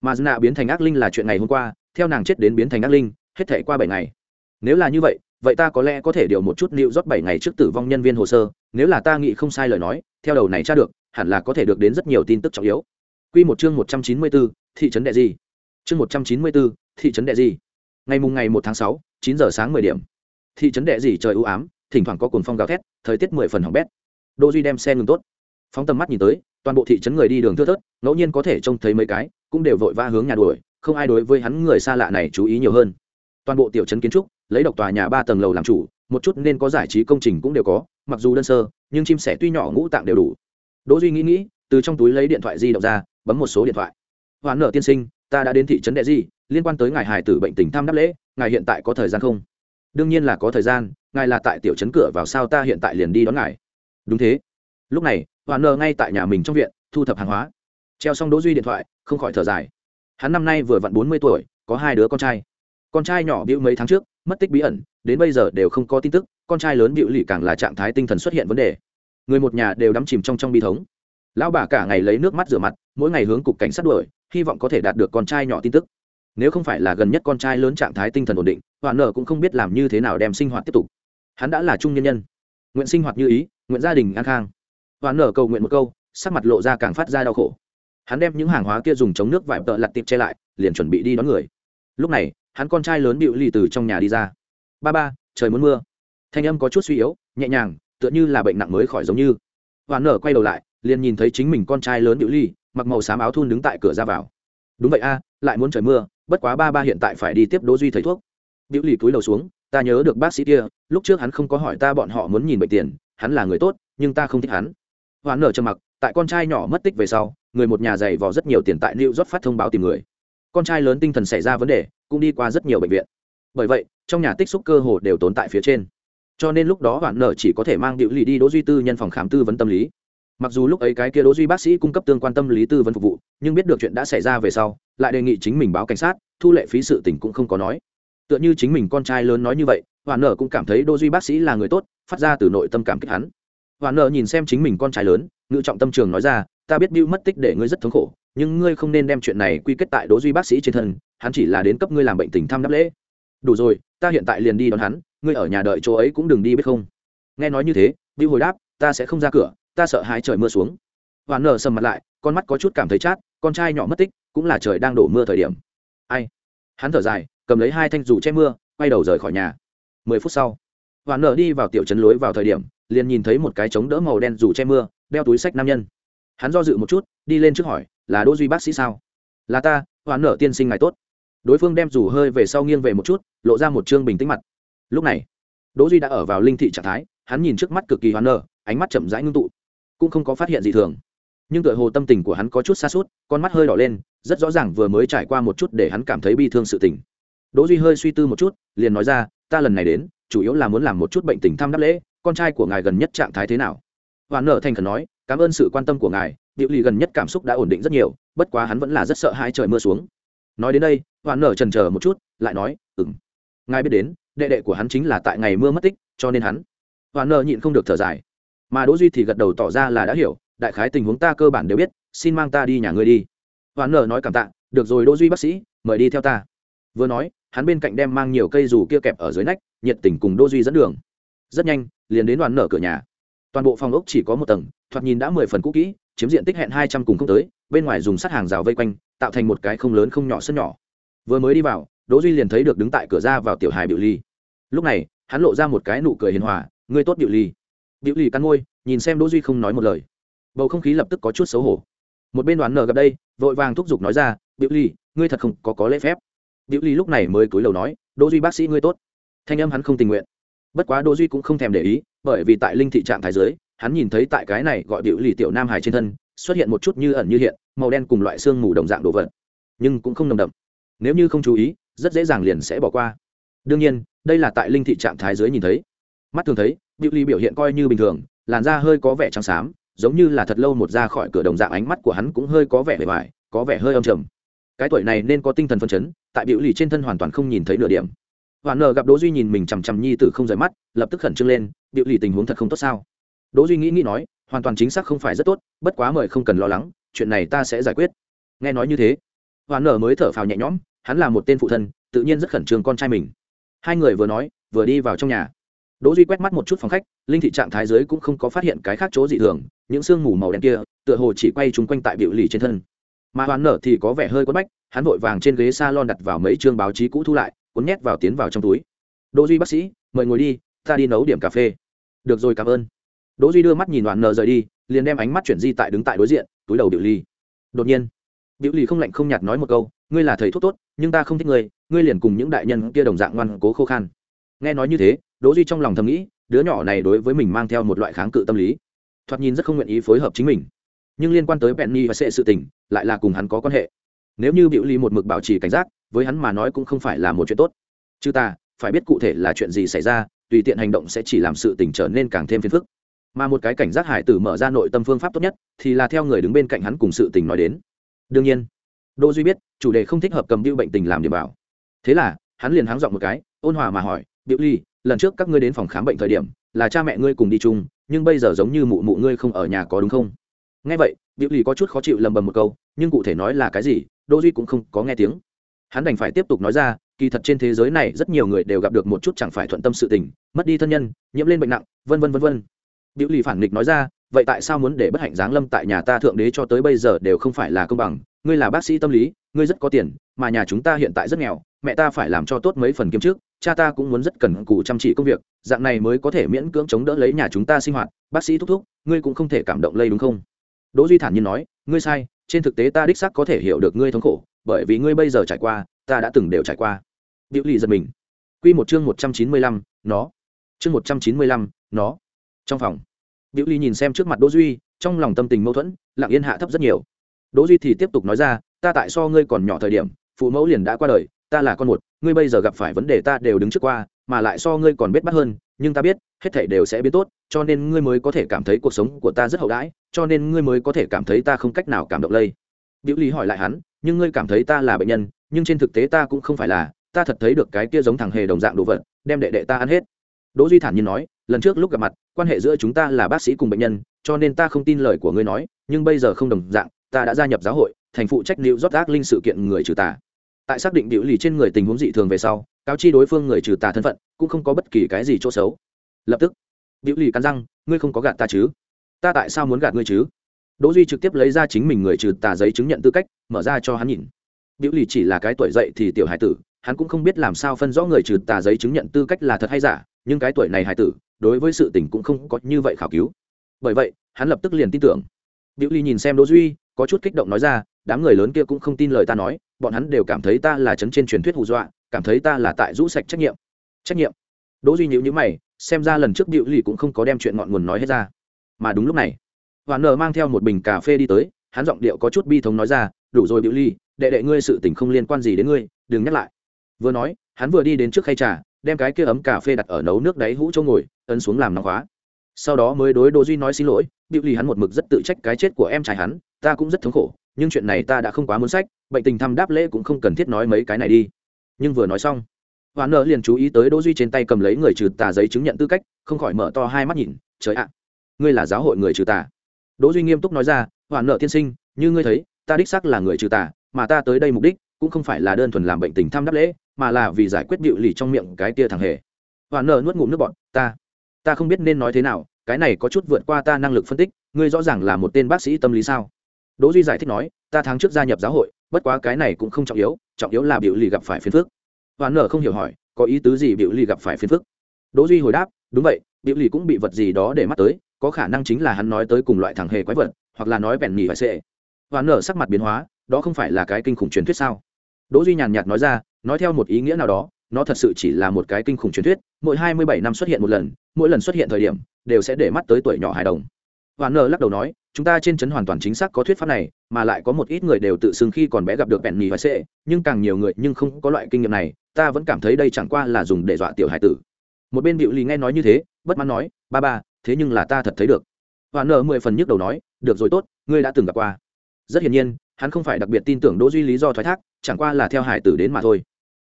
Mà nạ biến thành ác linh là chuyện ngày hôm qua, theo nàng chết đến biến thành ác linh, hết thể qua bảy ngày. Nếu là như vậy vậy ta có lẽ có thể điều một chút liệu rót bảy ngày trước tử vong nhân viên hồ sơ, nếu là ta nghĩ không sai lời nói, theo đầu này tra được hẳn là có thể được đến rất nhiều tin tức trọng yếu Quy một chương một trăm chín mươi 194, thị trấn đệ gì? Chương một trăm chín mươi 194, thị trấn đệ gì? Ngày mùng ngày một tháng sáu, chín giờ sáng mười điểm. Thị trấn đệ gì trời u ám, thỉnh thoảng có cuồng phong gào thét, thời tiết mười phần hỏng bét. Đỗ Duy đem xe ngừng tốt, phóng tầm mắt nhìn tới, toàn bộ thị trấn người đi đường thưa thớt, ngẫu nhiên có thể trông thấy mấy cái, cũng đều vội vã hướng nhà đuổi, không ai đối với hắn người xa lạ này chú ý nhiều hơn. Toàn bộ tiểu trấn kiến trúc, lấy độc tòa nhà ba tầng lầu làm chủ, một chút nên có giải trí công trình cũng đều có, mặc dù đơn sơ, nhưng chim sẻ tuy nhỏ ngũ tạng đều đủ. Đỗ Duy nghĩ nghĩ, từ trong túi lấy điện thoại di động ra, bấm một số điện thoại. Hoán nở tiên sinh ta đã đến thị trấn đệ di liên quan tới ngài hải tử bệnh tình thăm đáp lễ ngài hiện tại có thời gian không? Đương nhiên là có thời gian ngài là tại tiểu trấn cửa vào sao ta hiện tại liền đi đón ngài. Đúng thế. Lúc này hoán nở ngay tại nhà mình trong viện thu thập hàng hóa. Treo xong đỗ duy điện thoại không khỏi thở dài. Hắn năm nay vừa vặn bốn mươi tuổi có hai đứa con trai. Con trai nhỏ bịu mấy tháng trước mất tích bí ẩn đến bây giờ đều không có tin tức con trai lớn bịu lì càng là trạng thái tinh thần xuất hiện vấn đề người một nhà đều đắm chìm trong trong bi thống. Lão bà cả ngày lấy nước mắt rửa mặt, mỗi ngày hướng cục cảnh sát đuổi, hy vọng có thể đạt được con trai nhỏ tin tức. Nếu không phải là gần nhất con trai lớn trạng thái tinh thần ổn định hoạn nợ cũng không biết làm như thế nào đem sinh hoạt tiếp tục. Hắn đã là trung nhân nhân. Nguyện sinh hoạt như ý, nguyện gia đình an khang. Hoạn nợ cầu nguyện một câu, sắc mặt lộ ra càng phát ra đau khổ. Hắn đem những hàng hóa kia dùng chống nước vải tợ lặt tiệp che lại, liền chuẩn bị đi đón người. Lúc này, hắn con trai lớn bịu lì từ trong nhà đi ra. Ba ba, trời muốn mưa. Thanh âm có chút suy yếu, nhẹ nhàng tựa như là bệnh nặng mới khỏi giống như. Và nở quay đầu lại, liền nhìn thấy chính mình con trai lớn hữu ly, mặc màu xám áo thun đứng tại cửa ra vào. Đúng vậy a, lại muốn trời mưa, bất quá ba ba hiện tại phải đi tiếp đỗ duy thầy thuốc. Hữu ly cúi đầu xuống, ta nhớ được bác sĩ kia, lúc trước hắn không có hỏi ta bọn họ muốn nhìn bệnh tiền, hắn là người tốt, nhưng ta không thích hắn. Và nở trầm mặc, tại con trai nhỏ mất tích về sau, người một nhà dày vò rất nhiều tiền tại new rót phát thông báo tìm người. Con trai lớn tinh thần xảy ra vấn đề, cũng đi qua rất nhiều bệnh viện. Bởi vậy, trong nhà tích xúc cơ hồ đều tồn tại phía trên cho nên lúc đó hoạn nợ chỉ có thể mang điệu lì đi đỗ duy tư nhân phòng khám tư vấn tâm lý. Mặc dù lúc ấy cái kia đỗ duy bác sĩ cung cấp tương quan tâm lý tư vấn phục vụ, nhưng biết được chuyện đã xảy ra về sau, lại đề nghị chính mình báo cảnh sát, thu lệ phí sự tình cũng không có nói. Tựa như chính mình con trai lớn nói như vậy hoàn nợ cũng cảm thấy đỗ duy bác sĩ là người tốt, phát ra từ nội tâm cảm kích hắn. Hoàn nợ nhìn xem chính mình con trai lớn, ngự trọng tâm trường nói ra, ta biết Bill mất tích để ngươi rất thống khổ, nhưng ngươi không nên đem chuyện này quy kết tại đỗ duy bác sĩ trên thân, hắn chỉ là đến cấp ngươi làm bệnh tình thăm đáp lễ. Đủ rồi, ta hiện tại liền đi đón hắn ngươi ở nhà đợi chỗ ấy cũng đừng đi biết không. Nghe nói như thế đi hồi đáp, ta sẽ không ra cửa, ta sợ hai trời mưa xuống. Và nở sầm mặt lại, con mắt có chút cảm thấy chát, con trai nhỏ mất tích, cũng là trời đang đổ mưa thời điểm. Ai? Hắn thở dài, cầm lấy hai thanh dù che mưa, quay đầu rời khỏi nhà. Mười phút sau và nở đi vào tiểu trấn lối vào thời điểm, liền nhìn thấy một cái trống đỡ màu đen dù che mưa, đeo túi sách nam nhân. Hắn do dự một chút, đi lên trước hỏi, là đỗ duy bác sĩ sao? Là ta hoàn nở tiên sinh ngài tốt. Đối phương đem dù hơi về sau nghiêng về một chút, lộ ra một trương bình tĩnh mặt lúc này, đỗ duy đã ở vào linh thị trạng thái, hắn nhìn trước mắt cực kỳ hoan nở ánh mắt chậm rãi ngưng tụ, cũng không có phát hiện gì thường. Nhưng tựa hồ tâm tình của hắn có chút xa suốt con mắt hơi đỏ lên, rất rõ ràng vừa mới trải qua một chút để hắn cảm thấy bi thương sự tình. Đỗ duy hơi suy tư một chút, liền nói ra, ta lần này đến, chủ yếu là muốn làm một chút bệnh tình thăm đáp lễ, con trai của ngài gần nhất trạng thái thế nào? Hoàn nợ thành khẩn nói, cảm ơn sự quan tâm của ngài điệu lì gần nhất cảm xúc đã ổn định rất nhiều, bất quá hắn vẫn là rất sợ hai trời mưa xuống. Nói đến đây hoàn nở trần chờ một chút, lại nói, ừm, ngài biết đến đệ đệ của hắn chính là tại ngày mưa mất tích, cho nên hắn hoàn nợ nhịn không được thở dài. Mà đỗ duy thì gật đầu tỏ ra là đã hiểu, đại khái tình huống ta cơ bản đều biết, xin mang ta đi nhà ngươi đi. Hoàn nở nói cảm tạ, được rồi đỗ duy bác sĩ, mời đi theo ta. Vừa nói, hắn bên cạnh đem mang nhiều cây dù kia kẹp ở dưới nách, nhiệt tình cùng đỗ duy dẫn đường. Rất nhanh, liền đến đoàn nở cửa nhà. Toàn bộ phòng ốc chỉ có một tầng, thoạt nhìn đã mười phần cũ kỹ, chiếm diện tích hẹn hai trăm cùng không tới, bên ngoài dùng sắt hàng rào vây quanh, tạo thành một cái không lớn không nhỏ sân nhỏ. Vừa mới đi vào đỗ duy liền thấy được đứng tại cửa ra vào tiểu hài biểu ly lúc này hắn lộ ra một cái nụ cười hiền hòa ngươi tốt biểu ly Biểu Ly cắn môi, nhìn xem Đỗ Duy không nói một lời. Bầu không khí lập tức có chút xấu hổ. Một bên đoán nở gặp đây, vội vàng thúc giục nói ra, "Biểu Ly, ngươi thật không có có lễ phép." Biểu Ly lúc này mới cúi đầu nói, "Đỗ Duy bác sĩ ngươi tốt." Thanh âm hắn không tình nguyện. Bất quá Đỗ Duy cũng không thèm để ý, bởi vì tại linh thị trạng thái dưới, hắn nhìn thấy tại cái này gọi biểu lì tiểu nam hải trên thân, xuất hiện một chút như ẩn như hiện, màu đen cùng loại xương mù đồng dạng đồ vật, nhưng cũng không nồng đậm. Nếu như không chú ý, rất dễ dàng liền sẽ bỏ qua. đương nhiên, đây là tại linh thị trạng thái dưới nhìn thấy. Mắt thường thấy biểu ly biểu hiện coi như bình thường, làn da hơi có vẻ trắng xám, giống như là thật lâu một ra khỏi cửa đồng dạng ánh mắt của hắn cũng hơi có vẻ bề bài có vẻ hơi âm trầm. Cái tuổi này nên có tinh thần phân chấn, tại biểu lì trên thân hoàn toàn không nhìn thấy nửa điểm. Hoàn nờ gặp đỗ duy nhìn mình chằm chằm nhi tử không rời mắt, lập tức khẩn trương lên biểu lì tình huống thật không tốt sao? Đỗ duy nghĩ nghĩ nói, hoàn toàn chính xác không phải rất tốt, bất quá mời không cần lo lắng, chuyện này ta sẽ giải quyết. Nghe nói như thế hoàn nờ mới thở phào nhẹ nhõm hắn là một tên phụ thân, tự nhiên rất khẩn trương con trai mình. Hai người vừa nói, vừa đi vào trong nhà. Đỗ duy quét mắt một chút phòng khách, linh thị trạng thái dưới cũng không có phát hiện cái khác chỗ dị thường, những sương mù màu đen kia, tựa hồ chỉ quay chúng quanh tại biểu lì trên thân. Mà hoàn nở thì có vẻ hơi quất bách, hắn vội vàng trên ghế salon đặt vào mấy chương báo chí cũ thu lại, cuốn nhét vào tiến vào trong túi. Đỗ duy bác sĩ, mời ngồi đi, ta đi nấu điểm cà phê. Được rồi, cảm ơn. Đỗ duy đưa mắt nhìn đoạn nở rời đi, liền đem ánh mắt chuyển di tại đứng tại đối diện, túi đầu biểu ly đột nhiên biểu lì không lạnh không nhạt nói một câu, ngươi là thầy thuốc tốt, nhưng ta không thích ngươi ngươi liền cùng những đại nhân kia đồng dạng ngoan cố khô khan. Nghe nói như thế, đỗ duy trong lòng thầm nghĩ, đứa nhỏ này đối với mình mang theo một loại kháng cự tâm lý. Thoạt nhìn rất không nguyện ý phối hợp chính mình. Nhưng liên quan tới penny và sệ sự tình, lại là cùng hắn có quan hệ. Nếu như biểu lì một mực bảo trì cảnh giác, với hắn mà nói cũng không phải là một chuyện tốt. Chứ ta, phải biết cụ thể là chuyện gì xảy ra, tùy tiện hành động sẽ chỉ làm sự tình trở nên càng thêm phiền phức. Mà một cái cảnh giác hải tử mở ra nội tâm phương pháp tốt nhất, thì là theo người đứng bên cạnh hắn cùng sự tình nói đến đương nhiên, đỗ duy biết, chủ đề không thích hợp cầm biêu bệnh tình làm điểm bảo thế là, hắn liền háng dọn một cái, ôn hòa mà hỏi biểu ly, lần trước các ngươi đến phòng khám bệnh thời điểm, là cha mẹ ngươi cùng đi chung, nhưng bây giờ giống như mụ mụ ngươi không ở nhà có đúng không? Nghe vậy biểu ly có chút khó chịu lầm bầm một câu, nhưng cụ thể nói là cái gì, đỗ duy cũng không có nghe tiếng. Hắn đành phải tiếp tục nói ra, kỳ thật trên thế giới này rất nhiều người đều gặp được một chút chẳng phải thuận tâm sự tình, mất đi thân nhân, nhiễm lên bệnh nặng, vân vân vân vân. Biểu ly phản nghịch nói ra vậy tại sao muốn để bất hạnh giáng lâm tại nhà ta thượng đế cho tới bây giờ đều không phải là công bằng? Ngươi là bác sĩ tâm lý ngươi rất có tiền mà nhà chúng ta hiện tại rất nghèo mẹ ta phải làm cho tốt mấy phần kiếm trước cha ta cũng muốn rất cần cù chăm chỉ công việc dạng này mới có thể miễn cưỡng chống đỡ lấy nhà chúng ta sinh hoạt. Bác sĩ thúc thúc ngươi cũng không thể cảm động lây đúng không? Đỗ duy thản nhiên nói ngươi sai trên thực tế ta đích xác có thể hiểu được ngươi thống khổ bởi vì ngươi bây giờ trải qua ta đã từng đều trải qua. Biểu lì giật mình. Quy một chương một trăm chín mươi lăm, nó. Chương một trăm chín mươi lăm, nó. Trong phòng biểu Ly nhìn xem trước mặt đỗ duy, trong lòng tâm tình mâu thuẫn, lặng yên hạ thấp rất nhiều. Đỗ duy thì tiếp tục nói ra, ta tại so ngươi còn nhỏ thời điểm, phụ mẫu liền đã qua đời, ta là con một, ngươi bây giờ gặp phải vấn đề ta đều đứng trước qua, mà lại so ngươi còn biết bắt hơn, nhưng ta biết, hết thảy đều sẽ biến tốt, cho nên ngươi mới có thể cảm thấy cuộc sống của ta rất hậu đãi, cho nên ngươi mới có thể cảm thấy ta không cách nào cảm động lây. Biểu Ly hỏi lại hắn, nhưng ngươi cảm thấy ta là bệnh nhân, nhưng trên thực tế ta cũng không phải là, ta thật thấy được cái kia giống thằng hề đồng dạng đồ vật, đem đệ đệ ta ăn hết đỗ duy thản nhiên nói, lần trước lúc gặp mặt, quan hệ giữa chúng ta là bác sĩ cùng bệnh nhân, cho nên ta không tin lời của ngươi nói, nhưng bây giờ không đồng dạng, ta đã gia nhập giáo hội, thành phụ trách liệu rót ác linh sự kiện người trừ tà. Tại xác định biểu lì trên người tình huống dị thường về sau, cáo chi đối phương người trừ tà thân phận, cũng không có bất kỳ cái gì chỗ xấu. Lập tức, biểu lì cắn răng, ngươi không có gạt ta chứ? Ta tại sao muốn gạt ngươi chứ? Đỗ duy trực tiếp lấy ra chính mình người trừ tà giấy chứng nhận tư cách, mở ra cho hắn nhìn. Biểu lì chỉ là cái tuổi dậy thì tiểu hải tử, hắn cũng không biết làm sao phân rõ người trừ tà giấy chứng nhận tư cách là thật hay giả nhưng cái tuổi này hải tử, đối với sự tình cũng không có như vậy khảo cứu. Bởi vậy, hắn lập tức liền tin tưởng. Biểu Ly nhìn xem đỗ duy, có chút kích động nói ra, đám người lớn kia cũng không tin lời ta nói, bọn hắn đều cảm thấy ta là chấn trên truyền thuyết hù dọa, cảm thấy ta là tại rũ sạch trách nhiệm. Trách nhiệm? Đỗ duy nhíu nhíu mày, xem ra lần trước Biểu Ly cũng không có đem chuyện ngọn nguồn nói hết ra. Mà đúng lúc này hoàn nở mang theo một bình cà phê đi tới, hắn giọng điệu có chút bi thống nói ra, đủ rồi Biểu ly, đệ đệ ngươi sự tình không liên quan gì đến ngươi, đừng nhắc lại. Vừa nói, hắn vừa đi đến trước khay trà đem cái kia ấm cà phê đặt ở nấu nước đáy hũ chỗ ngồi, ấn xuống làm nóng khóa. Sau đó mới đối đỗ duy nói xin lỗi, biểu lì hắn một mực rất tự trách cái chết của em trai hắn, ta cũng rất thống khổ, nhưng chuyện này ta đã không quá muốn sách, bệnh tình thăm đáp lễ cũng không cần thiết nói mấy cái này đi. Nhưng vừa nói xong hoàn nợ liền chú ý tới đỗ duy trên tay cầm lấy người trừ tà giấy chứng nhận tư cách, không khỏi mở to hai mắt nhìn, trời ạ, ngươi là giáo hội người trừ tà. Đỗ duy nghiêm túc nói ra hoàn nợ tiên sinh, như ngươi thấy, ta đích xác là người trừ tà, mà ta tới đây mục đích cũng không phải là đơn thuần làm bệnh tình thăm đáp lễ, mà là vì giải quyết điệu lì trong miệng cái tia thằng hề. Hoàn nợ nuốt ngụm nước bọt, ta ta không biết nên nói thế nào, cái này có chút vượt qua ta năng lực phân tích, ngươi rõ ràng là một tên bác sĩ tâm lý sao? Đỗ duy giải thích nói, ta tháng trước gia nhập giáo hội, bất quá cái này cũng không trọng yếu trọng yếu là biểu lì gặp phải phiền phức. Hoàn nở không hiểu hỏi, có ý tứ gì biểu lì gặp phải phiền phức? Đỗ duy hồi đáp, đúng vậy biểu lì cũng bị vật gì đó để mắt tới, có khả năng chính là hắn nói tới cùng loại thằng hề quái vật, hoặc là nói bèn nhỉ phải sệ. Hoàn nở sắc mặt biến hóa, đó không phải là cái kinh khủng truyền thuyết sao? Đỗ duy nhàn nhạt nói ra, nói theo một ý nghĩa nào đó, nó thật sự chỉ là một cái kinh khủng truyền thuyết, mỗi hai mươi bảy năm xuất hiện một lần, mỗi lần xuất hiện thời điểm, đều sẽ để mắt tới tuổi nhỏ hài đồng. Hoàn nở lắc đầu nói, chúng ta trên trấn hoàn toàn chính xác có thuyết pháp này, mà lại có một ít người đều tự xưng khi còn bé gặp được bẹn nhì và sệ nhưng càng nhiều người nhưng không có loại kinh nghiệm này, ta vẫn cảm thấy đây chẳng qua là dùng để dọa tiểu hải tử. Một bên bịu lì nghe nói như thế, bất mãn nói, ba ba, thế nhưng là ta thật thấy được. Hoàn Nở mười phần nhức đầu nói, được rồi tốt, ngươi đã từng gặp qua. Rất hiển nhiên, hắn không phải đặc biệt tin tưởng đỗ duy lý do thoái thác chẳng qua là theo hải tử đến mà thôi.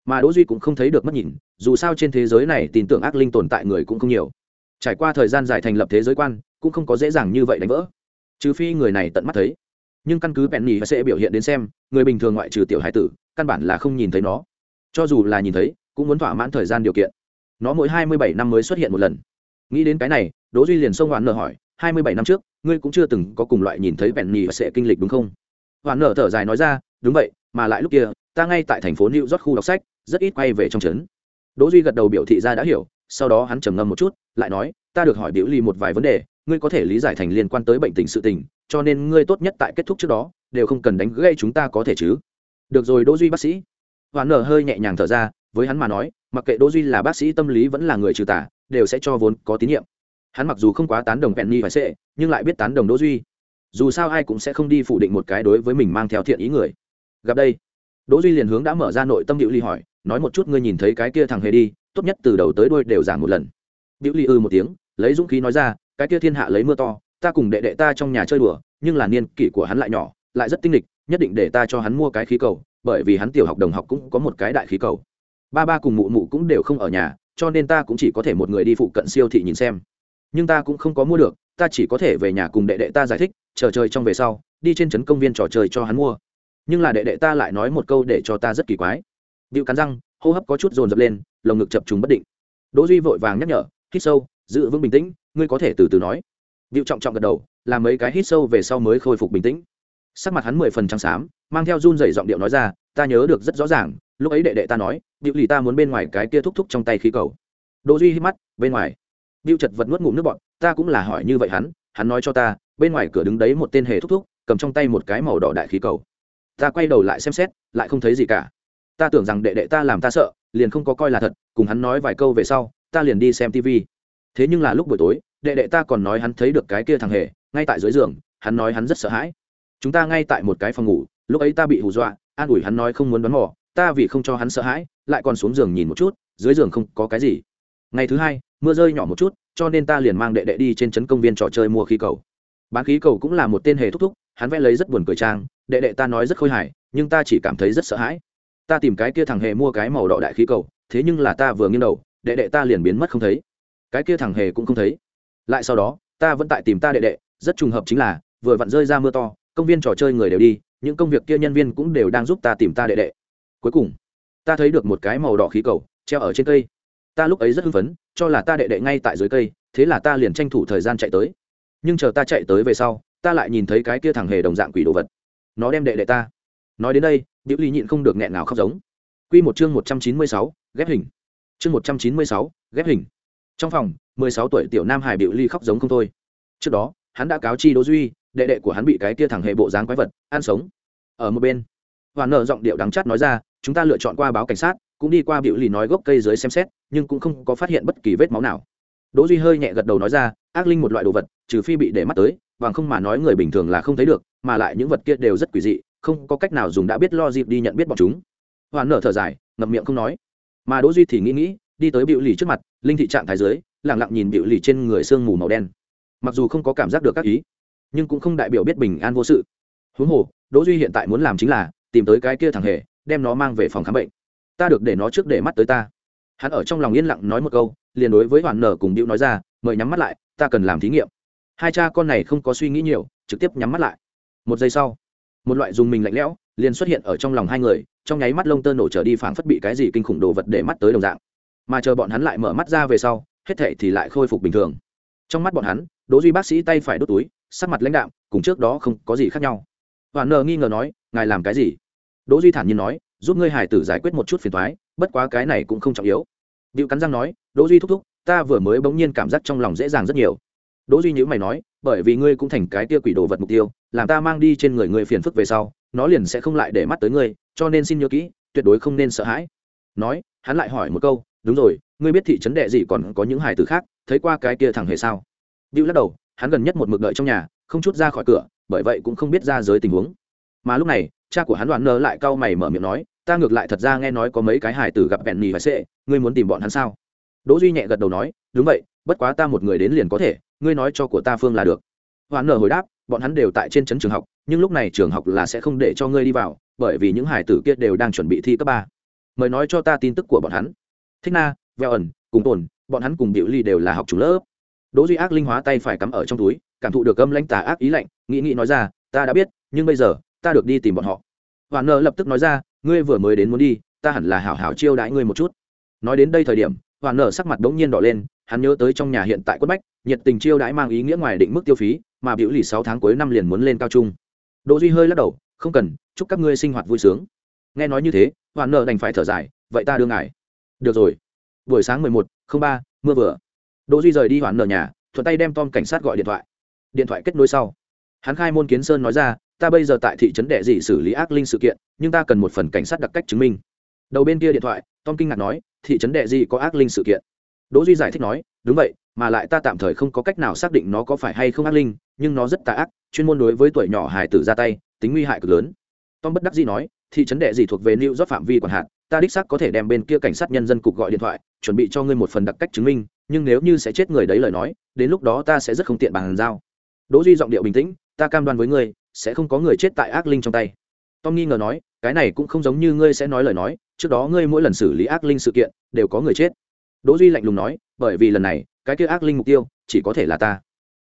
Mà đỗ duy cũng không thấy được mất nhìn, dù sao trên thế giới này tin tưởng ác linh tồn tại người cũng không nhiều. Trải qua thời gian dài thành lập thế giới quan, cũng không có dễ dàng như vậy đánh vỡ. Trừ phi người này tận mắt thấy. Nhưng căn cứ bẹn nhì và sẽ biểu hiện đến xem, người bình thường ngoại trừ tiểu hải tử, căn bản là không nhìn thấy nó. Cho dù là nhìn thấy, cũng muốn thỏa mãn thời gian điều kiện. Nó mỗi hai mươi bảy năm mới xuất hiện một lần. Nghĩ đến cái này, đỗ duy liền xông hoạn nở hỏi, hai mươi bảy năm trước, ngươi cũng chưa từng có cùng loại nhìn thấy bẹn nhì và sẽ kinh lịch đúng không? Hoạn nở thở dài nói ra đúng vậy, mà lại lúc kia, ta ngay tại thành phố new york khu đọc sách, rất ít quay về trong trấn. Đỗ duy gật đầu biểu thị ra đã hiểu, sau đó hắn trầm ngâm một chút, lại nói, ta được hỏi biểu ly một vài vấn đề, ngươi có thể lý giải thành liên quan tới bệnh tình sự tình, cho nên ngươi tốt nhất tại kết thúc trước đó, đều không cần đánh gây chúng ta có thể chứ. Được rồi, đỗ duy bác sĩ. Hoàn nở hơi nhẹ nhàng thở ra, với hắn mà nói, mặc kệ đỗ duy là bác sĩ tâm lý vẫn là người trừ tà, đều sẽ cho vốn có tín nhiệm. Hắn mặc dù không quá tán đồng penny phải sệ, nhưng lại biết tán đồng đỗ duy. Dù sao ai cũng sẽ không đi phủ định một cái đối với mình mang theo thiện ý người gặp đây. Đỗ duy liền hướng đã mở ra nội tâm điệu ly hỏi, nói một chút ngươi nhìn thấy cái kia thằng hề đi, tốt nhất từ đầu tới đuôi đều giảng một lần. Điệu ly ư ừ một tiếng, lấy dũng khí nói ra, cái kia thiên hạ lấy mưa to, ta cùng đệ đệ ta trong nhà chơi đùa, nhưng là niên kỷ của hắn lại nhỏ, lại rất tinh lịch, nhất định để ta cho hắn mua cái khí cầu, bởi vì hắn tiểu học đồng học cũng có một cái đại khí cầu. Ba ba cùng mụ mụ cũng đều không ở nhà, cho nên ta cũng chỉ có thể một người đi phụ cận siêu thị nhìn xem. Nhưng ta cũng không có mua được, ta chỉ có thể về nhà cùng đệ đệ ta giải thích, chờ chơi trong về sau, đi trên trấn công viên trò chơi cho hắn mua nhưng là đệ đệ ta lại nói một câu để cho ta rất kỳ quái. Điệu cắn răng, hô hấp có chút dồn dập lên, lồng ngực chập trùng bất định. Đỗ duy vội vàng nhắc nhở, hít sâu, giữ vững bình tĩnh, ngươi có thể từ từ nói. Điệu trọng trọng gật đầu, làm mấy cái hít sâu về sau mới khôi phục bình tĩnh. Sắc mặt hắn mười phần trắng xám, mang theo run rẩy giọng điệu nói ra, ta nhớ được rất rõ ràng, lúc ấy đệ đệ ta nói, điệu lì ta muốn bên ngoài cái kia thúc thúc trong tay khí cầu. Đỗ duy hít mắt, bên ngoài. Điệu chật vật nuốt ngụm nước bọt, ta cũng là hỏi như vậy hắn hắn nói cho ta, bên ngoài cửa đứng đấy một tên hề thúc thúc, cầm trong tay một cái màu đỏ đại khí cầu ta quay đầu lại xem xét, lại không thấy gì cả. Ta tưởng rằng đệ đệ ta làm ta sợ, liền không có coi là thật, cùng hắn nói vài câu về sau, ta liền đi xem tv thế nhưng là lúc buổi tối, đệ đệ ta còn nói hắn thấy được cái kia thằng hề, ngay tại dưới giường, hắn nói hắn rất sợ hãi. Chúng ta ngay tại một cái phòng ngủ, lúc ấy ta bị hù dọa, an ủi hắn nói không muốn đoán mò, ta vì không cho hắn sợ hãi, lại còn xuống giường nhìn một chút, dưới giường không có cái gì. Ngày thứ hai, mưa rơi nhỏ một chút, cho nên ta liền mang đệ đệ đi trên trấn công viên trò chơi mua khí cầu. Bán khí cầu cũng là một tên hề thúc thúc hắn vẽ lấy rất buồn cười trang, đệ đệ ta nói rất khôi hài, nhưng ta chỉ cảm thấy rất sợ hãi. Ta tìm cái kia thằng hề mua cái màu đỏ đại khí cầu, thế nhưng là ta vừa nghiêng đầu, đệ đệ ta liền biến mất không thấy. Cái kia thằng hề cũng không thấy. Lại sau đó, ta vẫn tại tìm ta đệ đệ, rất trùng hợp chính là, vừa vặn rơi ra mưa to, công viên trò chơi người đều đi, những công việc kia nhân viên cũng đều đang giúp ta tìm ta đệ đệ. Cuối cùng, ta thấy được một cái màu đỏ khí cầu, treo ở trên cây. Ta lúc ấy rất hưng phấn, cho là ta đệ đệ ngay tại dưới cây, thế là ta liền tranh thủ thời gian chạy tới. Nhưng chờ ta chạy tới về sau ta lại nhìn thấy cái kia thằng hề đồng dạng quỷ đồ vật. Nó đem đệ đệ ta. Nói đến đây biểu ly nhịn không được nghẹn nào khóc giống. Quy một chương một trăm chín mươi sáu, ghép hình. Chương một trăm chín mươi sáu, ghép hình. Trong phòng, mười sáu tuổi tiểu nam hải biểu ly khóc giống không thôi. Trước đó, hắn đã cáo chi đỗ duy, đệ đệ của hắn bị cái kia thằng hề bộ dáng quái vật, ăn sống. Ở một bên hoàn nợ giọng điệu đắng chát nói ra, chúng ta lựa chọn qua báo cảnh sát, cũng đi qua biểu lì nói gốc cây dưới xem xét, nhưng cũng không có phát hiện bất kỳ vết máu nào. Đỗ duy hơi nhẹ gật đầu nói ra, ác linh một loại đồ vật, trừ phi bị để mắt tới bằng không mà nói người bình thường là không thấy được, mà lại những vật kia đều rất quỷ dị, không có cách nào dùng đã biết lo dịp đi nhận biết bọn chúng. Hoàn nở thở dài, ngậm miệng không nói. Mà đỗ duy thì nghĩ nghĩ, đi tới biểu lì trước mặt, linh thị trạng thái dưới, lặng lặng nhìn biểu lì trên người sương mù màu đen. Mặc dù không có cảm giác được các ý, nhưng cũng không đại biểu biết bình an vô sự. Huống hồ, đỗ duy hiện tại muốn làm chính là tìm tới cái kia thằng hề, đem nó mang về phòng khám bệnh. Ta được để nó trước để mắt tới ta. Hắn ở trong lòng yên lặng nói một câu, liền đối với hoàn nở cùng biểu nói ra, mời nhắm mắt lại, ta cần làm thí nghiệm hai cha con này không có suy nghĩ nhiều, trực tiếp nhắm mắt lại. Một giây sau, một loại dùng mình lạnh lẽo liền xuất hiện ở trong lòng hai người, trong nháy mắt lông tơ nổ trở đi phảng phất bị cái gì kinh khủng đồ vật để mắt tới đồng dạng. Mà chờ bọn hắn lại mở mắt ra về sau, hết thể thì lại khôi phục bình thường. Trong mắt bọn hắn, đỗ duy bác sĩ tay phải đốt túi, sắc mặt lãnh đạm, cùng trước đó không có gì khác nhau. Hoàn nờ nghi ngờ nói, ngài làm cái gì? Đỗ duy thản nhiên nói, giúp ngươi hải tử giải quyết một chút phiền toái, bất quá cái này cũng không trọng yếu. Diệu cắn răng nói, đỗ duy thúc thúc, ta vừa mới bỗng nhiên cảm giác trong lòng dễ dàng rất nhiều đỗ duy nhữ mày nói, bởi vì ngươi cũng thành cái tia quỷ đồ vật mục tiêu, làm ta mang đi trên người ngươi phiền phức về sau, nó liền sẽ không lại để mắt tới ngươi, cho nên xin nhớ kỹ, tuyệt đối không nên sợ hãi. Nói, hắn lại hỏi một câu, đúng rồi, ngươi biết thị trấn đệ gì còn có những hài tử khác, thấy qua cái kia thằng hề sao? Bill lắc đầu, hắn gần nhất một mực đợi trong nhà, không chút ra khỏi cửa, bởi vậy cũng không biết ra giới tình huống. Mà lúc này, cha của hắn đoạn nơ lại cau mày mở miệng nói, ta ngược lại thật ra nghe nói có mấy cái hài tử gặp bẹn nhì phải sệ, ngươi muốn tìm bọn hắn sao? Đỗ duy nhẹ gật đầu nói, đúng vậy, bất quá ta một người đến liền có thể ngươi nói cho của ta phương là được. Hoán nở hồi đáp, bọn hắn đều tại trên trấn trường học, nhưng lúc này trường học là sẽ không để cho ngươi đi vào, bởi vì những hải tử kia đều đang chuẩn bị thi cấp ba. Mời nói cho ta tin tức của bọn hắn. Thích na veo ẩn, cùng tồn, bọn hắn cùng biểu ly đều là học chủ lớp. Đỗ duy ác linh hóa tay phải cắm ở trong túi, cảm thụ được âm lãnh tà ác ý lạnh, nghĩ nghĩ nói ra, ta đã biết, nhưng bây giờ, ta được đi tìm bọn họ. Hoàn nợ lập tức nói ra, ngươi vừa mới đến muốn đi, ta hẳn là hảo hảo chiêu đãi ngươi một chút. Nói đến đây thời điểm hoàn nợ sắc mặt đống nhiên đỏ lên hắn nhớ tới trong nhà hiện tại quất bách, nhiệt tình chiêu đãi mang ý nghĩa ngoài định mức tiêu phí, mà biểu lì sáu tháng cuối năm liền muốn lên cao trung. Đỗ duy hơi lắc đầu, không cần, chúc các ngươi sinh hoạt vui sướng. Nghe nói như thế hoàn nợ đành phải thở dài, vậy ta đưa ngài. Được rồi. Buổi sáng mười một, không ba, mưa vừa. Đỗ duy rời đi hoàn nợ nhà, thuận tay đem tom cảnh sát gọi điện thoại. Điện thoại kết nối sau. Hắn khai môn kiến sơn nói ra, ta bây giờ tại thị trấn đệ dị xử lý ác linh sự kiện, nhưng ta cần một phần cảnh sát đặc cách chứng minh. Đầu bên kia điện thoại, tom kinh ngạc nói, thị trấn đệ dị có ác linh sự kiện đỗ duy giải thích nói, đúng vậy, mà lại ta tạm thời không có cách nào xác định nó có phải hay không ác linh, nhưng nó rất tà ác, chuyên môn đối với tuổi nhỏ hài tử ra tay, tính nguy hại cực lớn. Tom bất đắc dĩ nói, thị trấn đệ gì thuộc về lưu york phạm vi quản hạt, ta đích xác có thể đem bên kia cảnh sát nhân dân cục gọi điện thoại, chuẩn bị cho ngươi một phần đặc cách chứng minh, nhưng nếu như sẽ chết người đấy lời nói, đến lúc đó ta sẽ rất không tiện bàn giao. Đỗ duy giọng điệu bình tĩnh, ta cam đoan với ngươi, sẽ không có người chết tại ác linh trong tay. Tom nghi ngờ nói, cái này cũng không giống như ngươi sẽ nói lời nói, trước đó ngươi mỗi lần xử lý ác linh sự kiện, đều có người chết đỗ duy lạnh lùng nói, bởi vì lần này, cái kia ác linh mục tiêu chỉ có thể là ta.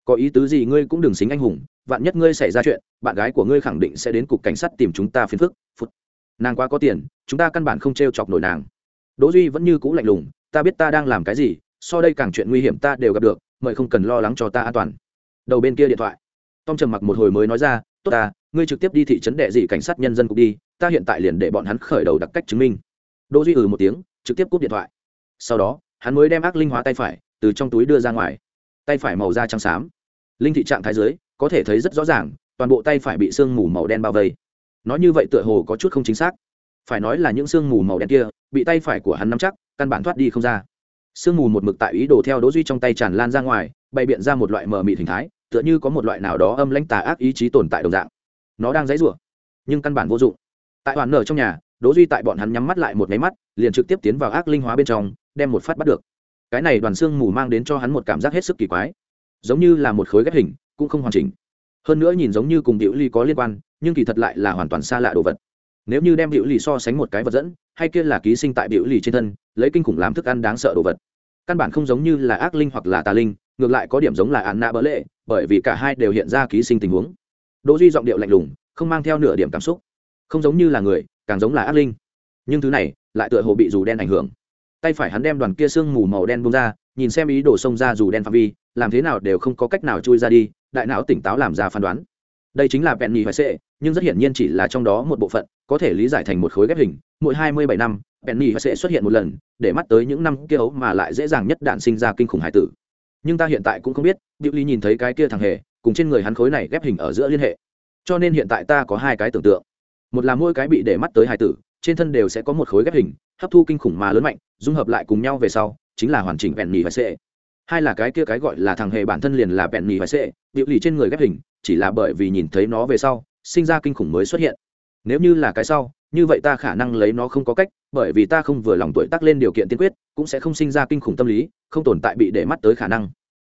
Có ý tứ gì ngươi cũng đừng xính anh hùng, vạn nhất ngươi xảy ra chuyện, bạn gái của ngươi khẳng định sẽ đến cục cảnh sát tìm chúng ta phiền phức. Phút nàng quá có tiền, chúng ta căn bản không t chọc nổi nàng. Đỗ duy vẫn như cũ lạnh lùng, ta biết ta đang làm cái gì, so đây càng chuyện nguy hiểm ta đều gặp được, mời không cần lo lắng cho ta an toàn. Đầu bên kia điện thoại. Tom trầm mặc một hồi mới nói ra, tốt ta, ngươi trực tiếp đi thị trấn đệ dị cảnh sát nhân dân cục đi, ta hiện tại liền để bọn hắn khởi đầu đặc cách chứng minh. Đỗ duy ừ một tiếng, trực tiếp cúp điện thoại. Sau đó hắn mới đem ác linh hóa tay phải, từ trong túi đưa ra ngoài. Tay phải màu da trắng xám. Linh thị trạng thái dưới, có thể thấy rất rõ ràng, toàn bộ tay phải bị sương mù màu đen bao vây. Nói như vậy tựa hồ có chút không chính xác. Phải nói là những sương mù màu đen kia, bị tay phải của hắn nắm chắc, căn bản thoát đi không ra. Sương mù một mực tại ý đồ theo đỗ duy trong tay tràn lan ra ngoài, bày biện ra một loại mờ mịt hình thái, tựa như có một loại nào đó âm lãnh tà ác ý chí tồn tại đồng dạng. Nó đang dãy rủa nhưng căn bản vô dụng. Tại hoàn nở trong nhà đỗ duy tại bọn hắn nhắm mắt lại một máy mắt, liền trực tiếp tiến vào ác linh hóa bên trong, đem một phát bắt được. Cái này đoàn xương mù mang đến cho hắn một cảm giác hết sức kỳ quái. Giống như là một khối ghép hình, cũng không hoàn chỉnh. Hơn nữa nhìn giống như cùng Diệu ly có liên quan, nhưng kỳ thật lại là hoàn toàn xa lạ đồ vật. Nếu như đem Diệu ly so sánh một cái vật dẫn, hay kia là ký sinh tại Diệu ly trên thân, lấy kinh khủng làm thức ăn đáng sợ đồ vật. Căn bản không giống như là ác linh hoặc là tà linh, ngược lại có điểm giống là án nạ bỡ lệ, bởi vì cả hai đều hiện ra ký sinh tình huống. Đỗ duy giọng điệu lạnh lùng, không mang theo nửa điểm cảm xúc. Không giống như là người càng giống là ác linh nhưng thứ này lại tựa hồ bị dù đen ảnh hưởng tay phải hắn đem đoàn kia sương mù màu đen bung ra nhìn xem ý đồ xông ra dù đen phạm vi làm thế nào đều không có cách nào chui ra đi đại não tỉnh táo làm ra phán đoán đây chính là bẹn nhì hoài sệ nhưng rất hiển nhiên chỉ là trong đó một bộ phận có thể lý giải thành một khối ghép hình mỗi hai mươi bảy năm bẹn nhì hoài sệ xuất hiện một lần để mắt tới những năm kia ấu mà lại dễ dàng nhất đạn sinh ra kinh khủng hải tử nhưng ta hiện tại cũng không biết Diệu Ly nhìn thấy cái kia thằng hề, cùng trên người hắn khối này ghép hình ở giữa liên hệ. Cho nên hiện tại ta có hai cái tưởng tượng. Một là mỗi cái bị để mắt tới hài tử, trên thân đều sẽ có một khối ghép hình, hấp thu kinh khủng mà lớn mạnh, dung hợp lại cùng nhau về sau, chính là hoàn chỉnh vẹn nhì và sệ. Hai là cái kia cái gọi là thằng hề bản thân liền là vẹn nhì và sệ điệu lì trên người ghép hình, chỉ là bởi vì nhìn thấy nó về sau, sinh ra kinh khủng mới xuất hiện. Nếu như là cái sau, như vậy ta khả năng lấy nó không có cách, bởi vì ta không vừa lòng tuổi tác lên điều kiện tiên quyết, cũng sẽ không sinh ra kinh khủng tâm lý, không tồn tại bị để mắt tới khả năng.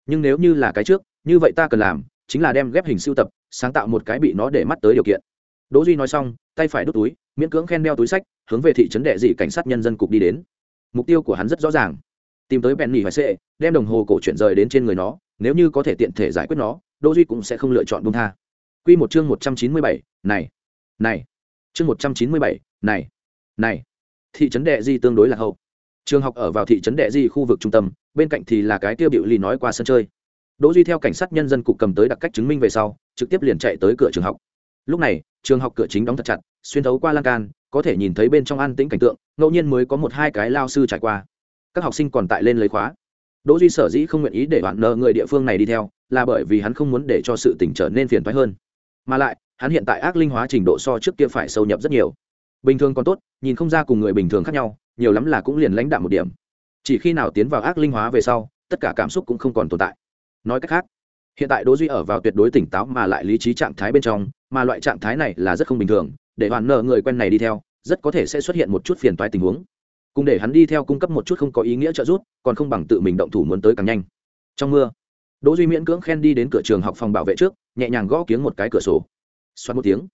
Nhưng nếu như là cái trước như vậy ta cần làm chính là đem ghép hình sưu tập sáng tạo một cái bị nó để mắt tới điều kiện đỗ duy nói xong tay phải đút túi miễn cưỡng khen đeo túi sách hướng về thị trấn đệ dị cảnh sát nhân dân cục đi đến. Mục tiêu của hắn rất rõ ràng. Tìm tới bèn nỉ hoài sệ đem đồng hồ cổ chuyển rời đến trên người nó nếu như có thể tiện thể giải quyết nó đỗ duy cũng sẽ không lựa chọn buông tha. Quy một chương một trăm chín mươi bảy, này này chương một trăm chín mươi bảy, này này. Thị trấn đệ dị tương đối là hậu. Trường học ở vào thị trấn đệ di khu vực trung tâm bên cạnh thì là cái tiêu biểu lì nói qua sân chơi. Đỗ duy theo cảnh sát nhân dân cục cầm tới đặc cách chứng minh về sau trực tiếp liền chạy tới cửa trường học lúc này, trường học cửa chính đóng thật chặt, xuyên thấu qua lan can, có thể nhìn thấy bên trong an tĩnh cảnh tượng, ngẫu nhiên mới có một hai cái lao sư trải qua. Các học sinh còn tại lên lấy khóa. Đỗ duy sở dĩ không nguyện ý để bạn nợ người địa phương này đi theo, là bởi vì hắn không muốn để cho sự tình trở nên phiền toái hơn. Mà lại, hắn hiện tại ác linh hóa trình độ so trước kia phải sâu nhập rất nhiều. Bình thường còn tốt, nhìn không ra cùng người bình thường khác nhau, nhiều lắm là cũng liền lãnh đạm một điểm. Chỉ khi nào tiến vào ác linh hóa về sau, tất cả cảm xúc cũng không còn tồn tại. Nói cách khác hiện tại đỗ duy ở vào tuyệt đối tỉnh táo mà lại lý trí trạng thái bên trong, mà loại trạng thái này là rất không bình thường, để hoàn nợ người quen này đi theo, rất có thể sẽ xuất hiện một chút phiền toái tình huống. Cùng để hắn đi theo cung cấp một chút không có ý nghĩa trợ giúp, còn không bằng tự mình động thủ muốn tới càng nhanh. Trong mưa, đỗ duy miễn cưỡng khen đi đến cửa trường học phòng bảo vệ trước, nhẹ nhàng gõ kiếng một cái cửa sổ. Xoát một tiếng,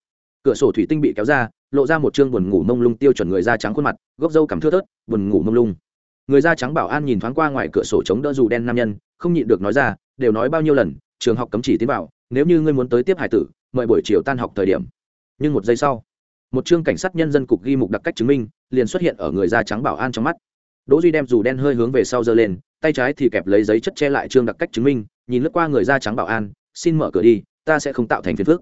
cửa sổ thủy tinh bị kéo ra, lộ ra một trương buồn ngủ mông lung tiêu chuẩn người da trắng khuôn mặt, gốc râu cằm thưa thớt, buồn ngủ mông lung. Người da trắng bảo an nhìn thoáng qua ngoài cửa sổ chống đỡ dù đen nam nhân, không nhịn được nói ra, đều nói bao nhiêu lần trường học cấm chỉ tiến vào, nếu như ngươi muốn tới tiếp hải tử, mời buổi chiều tan học thời điểm. Nhưng một giây sau, một chương cảnh sát nhân dân cục ghi mục đặc cách chứng minh, liền xuất hiện ở người da trắng bảo an trong mắt. Đỗ duy đem dù đen hơi hướng về sau giơ lên, tay trái thì kẹp lấy giấy chất che lại chương đặc cách chứng minh, nhìn lướt qua người da trắng bảo an, xin mở cửa đi, ta sẽ không tạo thành phiền phức.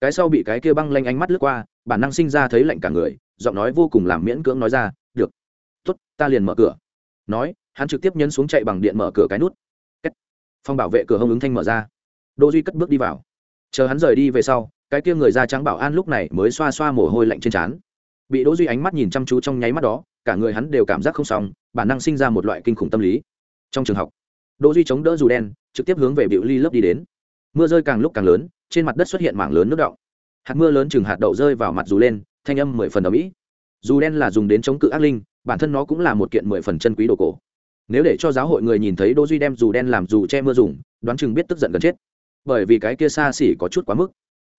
Cái sau bị cái kia băng lanh ánh mắt lướt qua, bản năng sinh ra thấy lạnh cả người, giọng nói vô cùng làm miễn cưỡng nói ra, được. Tốt, ta liền mở cửa. Nói, hắn trực tiếp nhấn xuống chạy bằng điện mở cửa cái nút. Kết. phòng bảo vệ cửa hông ứng thanh mở ra đỗ duy cất bước đi vào. Chờ hắn rời đi về sau, cái kia người da trắng bảo an lúc này mới xoa xoa mồ hôi lạnh trên trán. Bị đỗ duy ánh mắt nhìn chăm chú trong nháy mắt đó, cả người hắn đều cảm giác không xong, bản năng sinh ra một loại kinh khủng tâm lý. Trong trường học, đỗ duy chống đỡ dù đen, trực tiếp hướng về biểu ly lớp đi đến. Mưa rơi càng lúc càng lớn, trên mặt đất xuất hiện mảng lớn nước động hạt mưa lớn chừng hạt đậu rơi vào mặt dù lên thanh âm mười phần ở mỹ dù đen là dùng đến chống cự ác linh, bản thân nó cũng là một kiện mười phần chân quý đồ cổ. Nếu để cho giáo hội người nhìn thấy đỗ duy đem dù đen làm dù che mưa dùng, đoán chừng biết tức giận gần chết bởi vì cái kia xa xỉ có chút quá mức.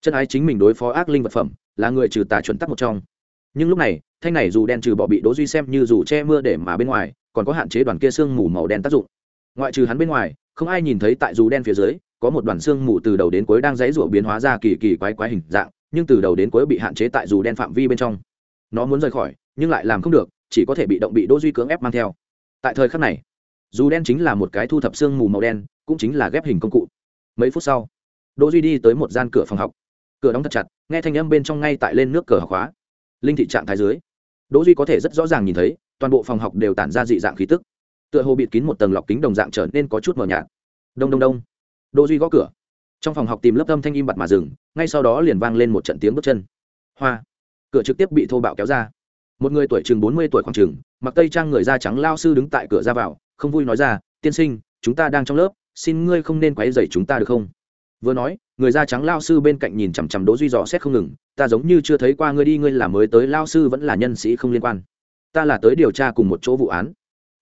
Chân ái chính mình đối phó ác linh vật phẩm, là người trừ tà chuẩn tắc một trong. Nhưng lúc này, thanh này dù đen trừ bỏ bị đỗ duy xem như dù che mưa để mà bên ngoài, còn có hạn chế đoàn kia xương mù màu đen tác dụng. Ngoại trừ hắn bên ngoài, không ai nhìn thấy tại dù đen phía dưới, có một đoàn xương mù từ đầu đến cuối đang dãy rủa biến hóa ra kỳ kỳ quái quái hình dạng, nhưng từ đầu đến cuối bị hạn chế tại dù đen phạm vi bên trong. Nó muốn rời khỏi, nhưng lại làm không được, chỉ có thể bị động bị đỗ duy cưỡng ép mang theo. Tại thời khắc này, dù đen chính là một cái thu thập xương mù màu đen, cũng chính là ghép hình công cụ mấy phút sau, đỗ duy đi tới một gian cửa phòng học. Cửa đóng thật chặt, nghe thanh âm bên trong ngay tại lên nước cửa học khóa. Linh thị trạng thái dưới, đỗ duy có thể rất rõ ràng nhìn thấy, toàn bộ phòng học đều tản ra dị dạng khí tức. Tựa hồ bịt kín một tầng lọc kính đồng dạng trở nên có chút mờ nhạt. Đông đông đông. Đỗ duy gõ cửa. Trong phòng học tìm lớp âm thanh im bặt mà dừng, ngay sau đó liền vang lên một trận tiếng bước chân. Hoa. Cửa trực tiếp bị thô bạo kéo ra. Một người tuổi chừng bốn mươi tuổi khoảng chừng, mặc tây trang người da trắng lao sư đứng tại cửa ra vào, không vui nói ra, tiên sinh, chúng ta đang trong lớp xin ngươi không nên quấy rầy chúng ta được không? Vừa nói, người da trắng lao sư bên cạnh nhìn chằm chằm đỗ duy dò xét không ngừng, ta giống như chưa thấy qua ngươi đi, ngươi là mới tới, lao sư vẫn là nhân sĩ không liên quan. Ta là tới điều tra cùng một chỗ vụ án.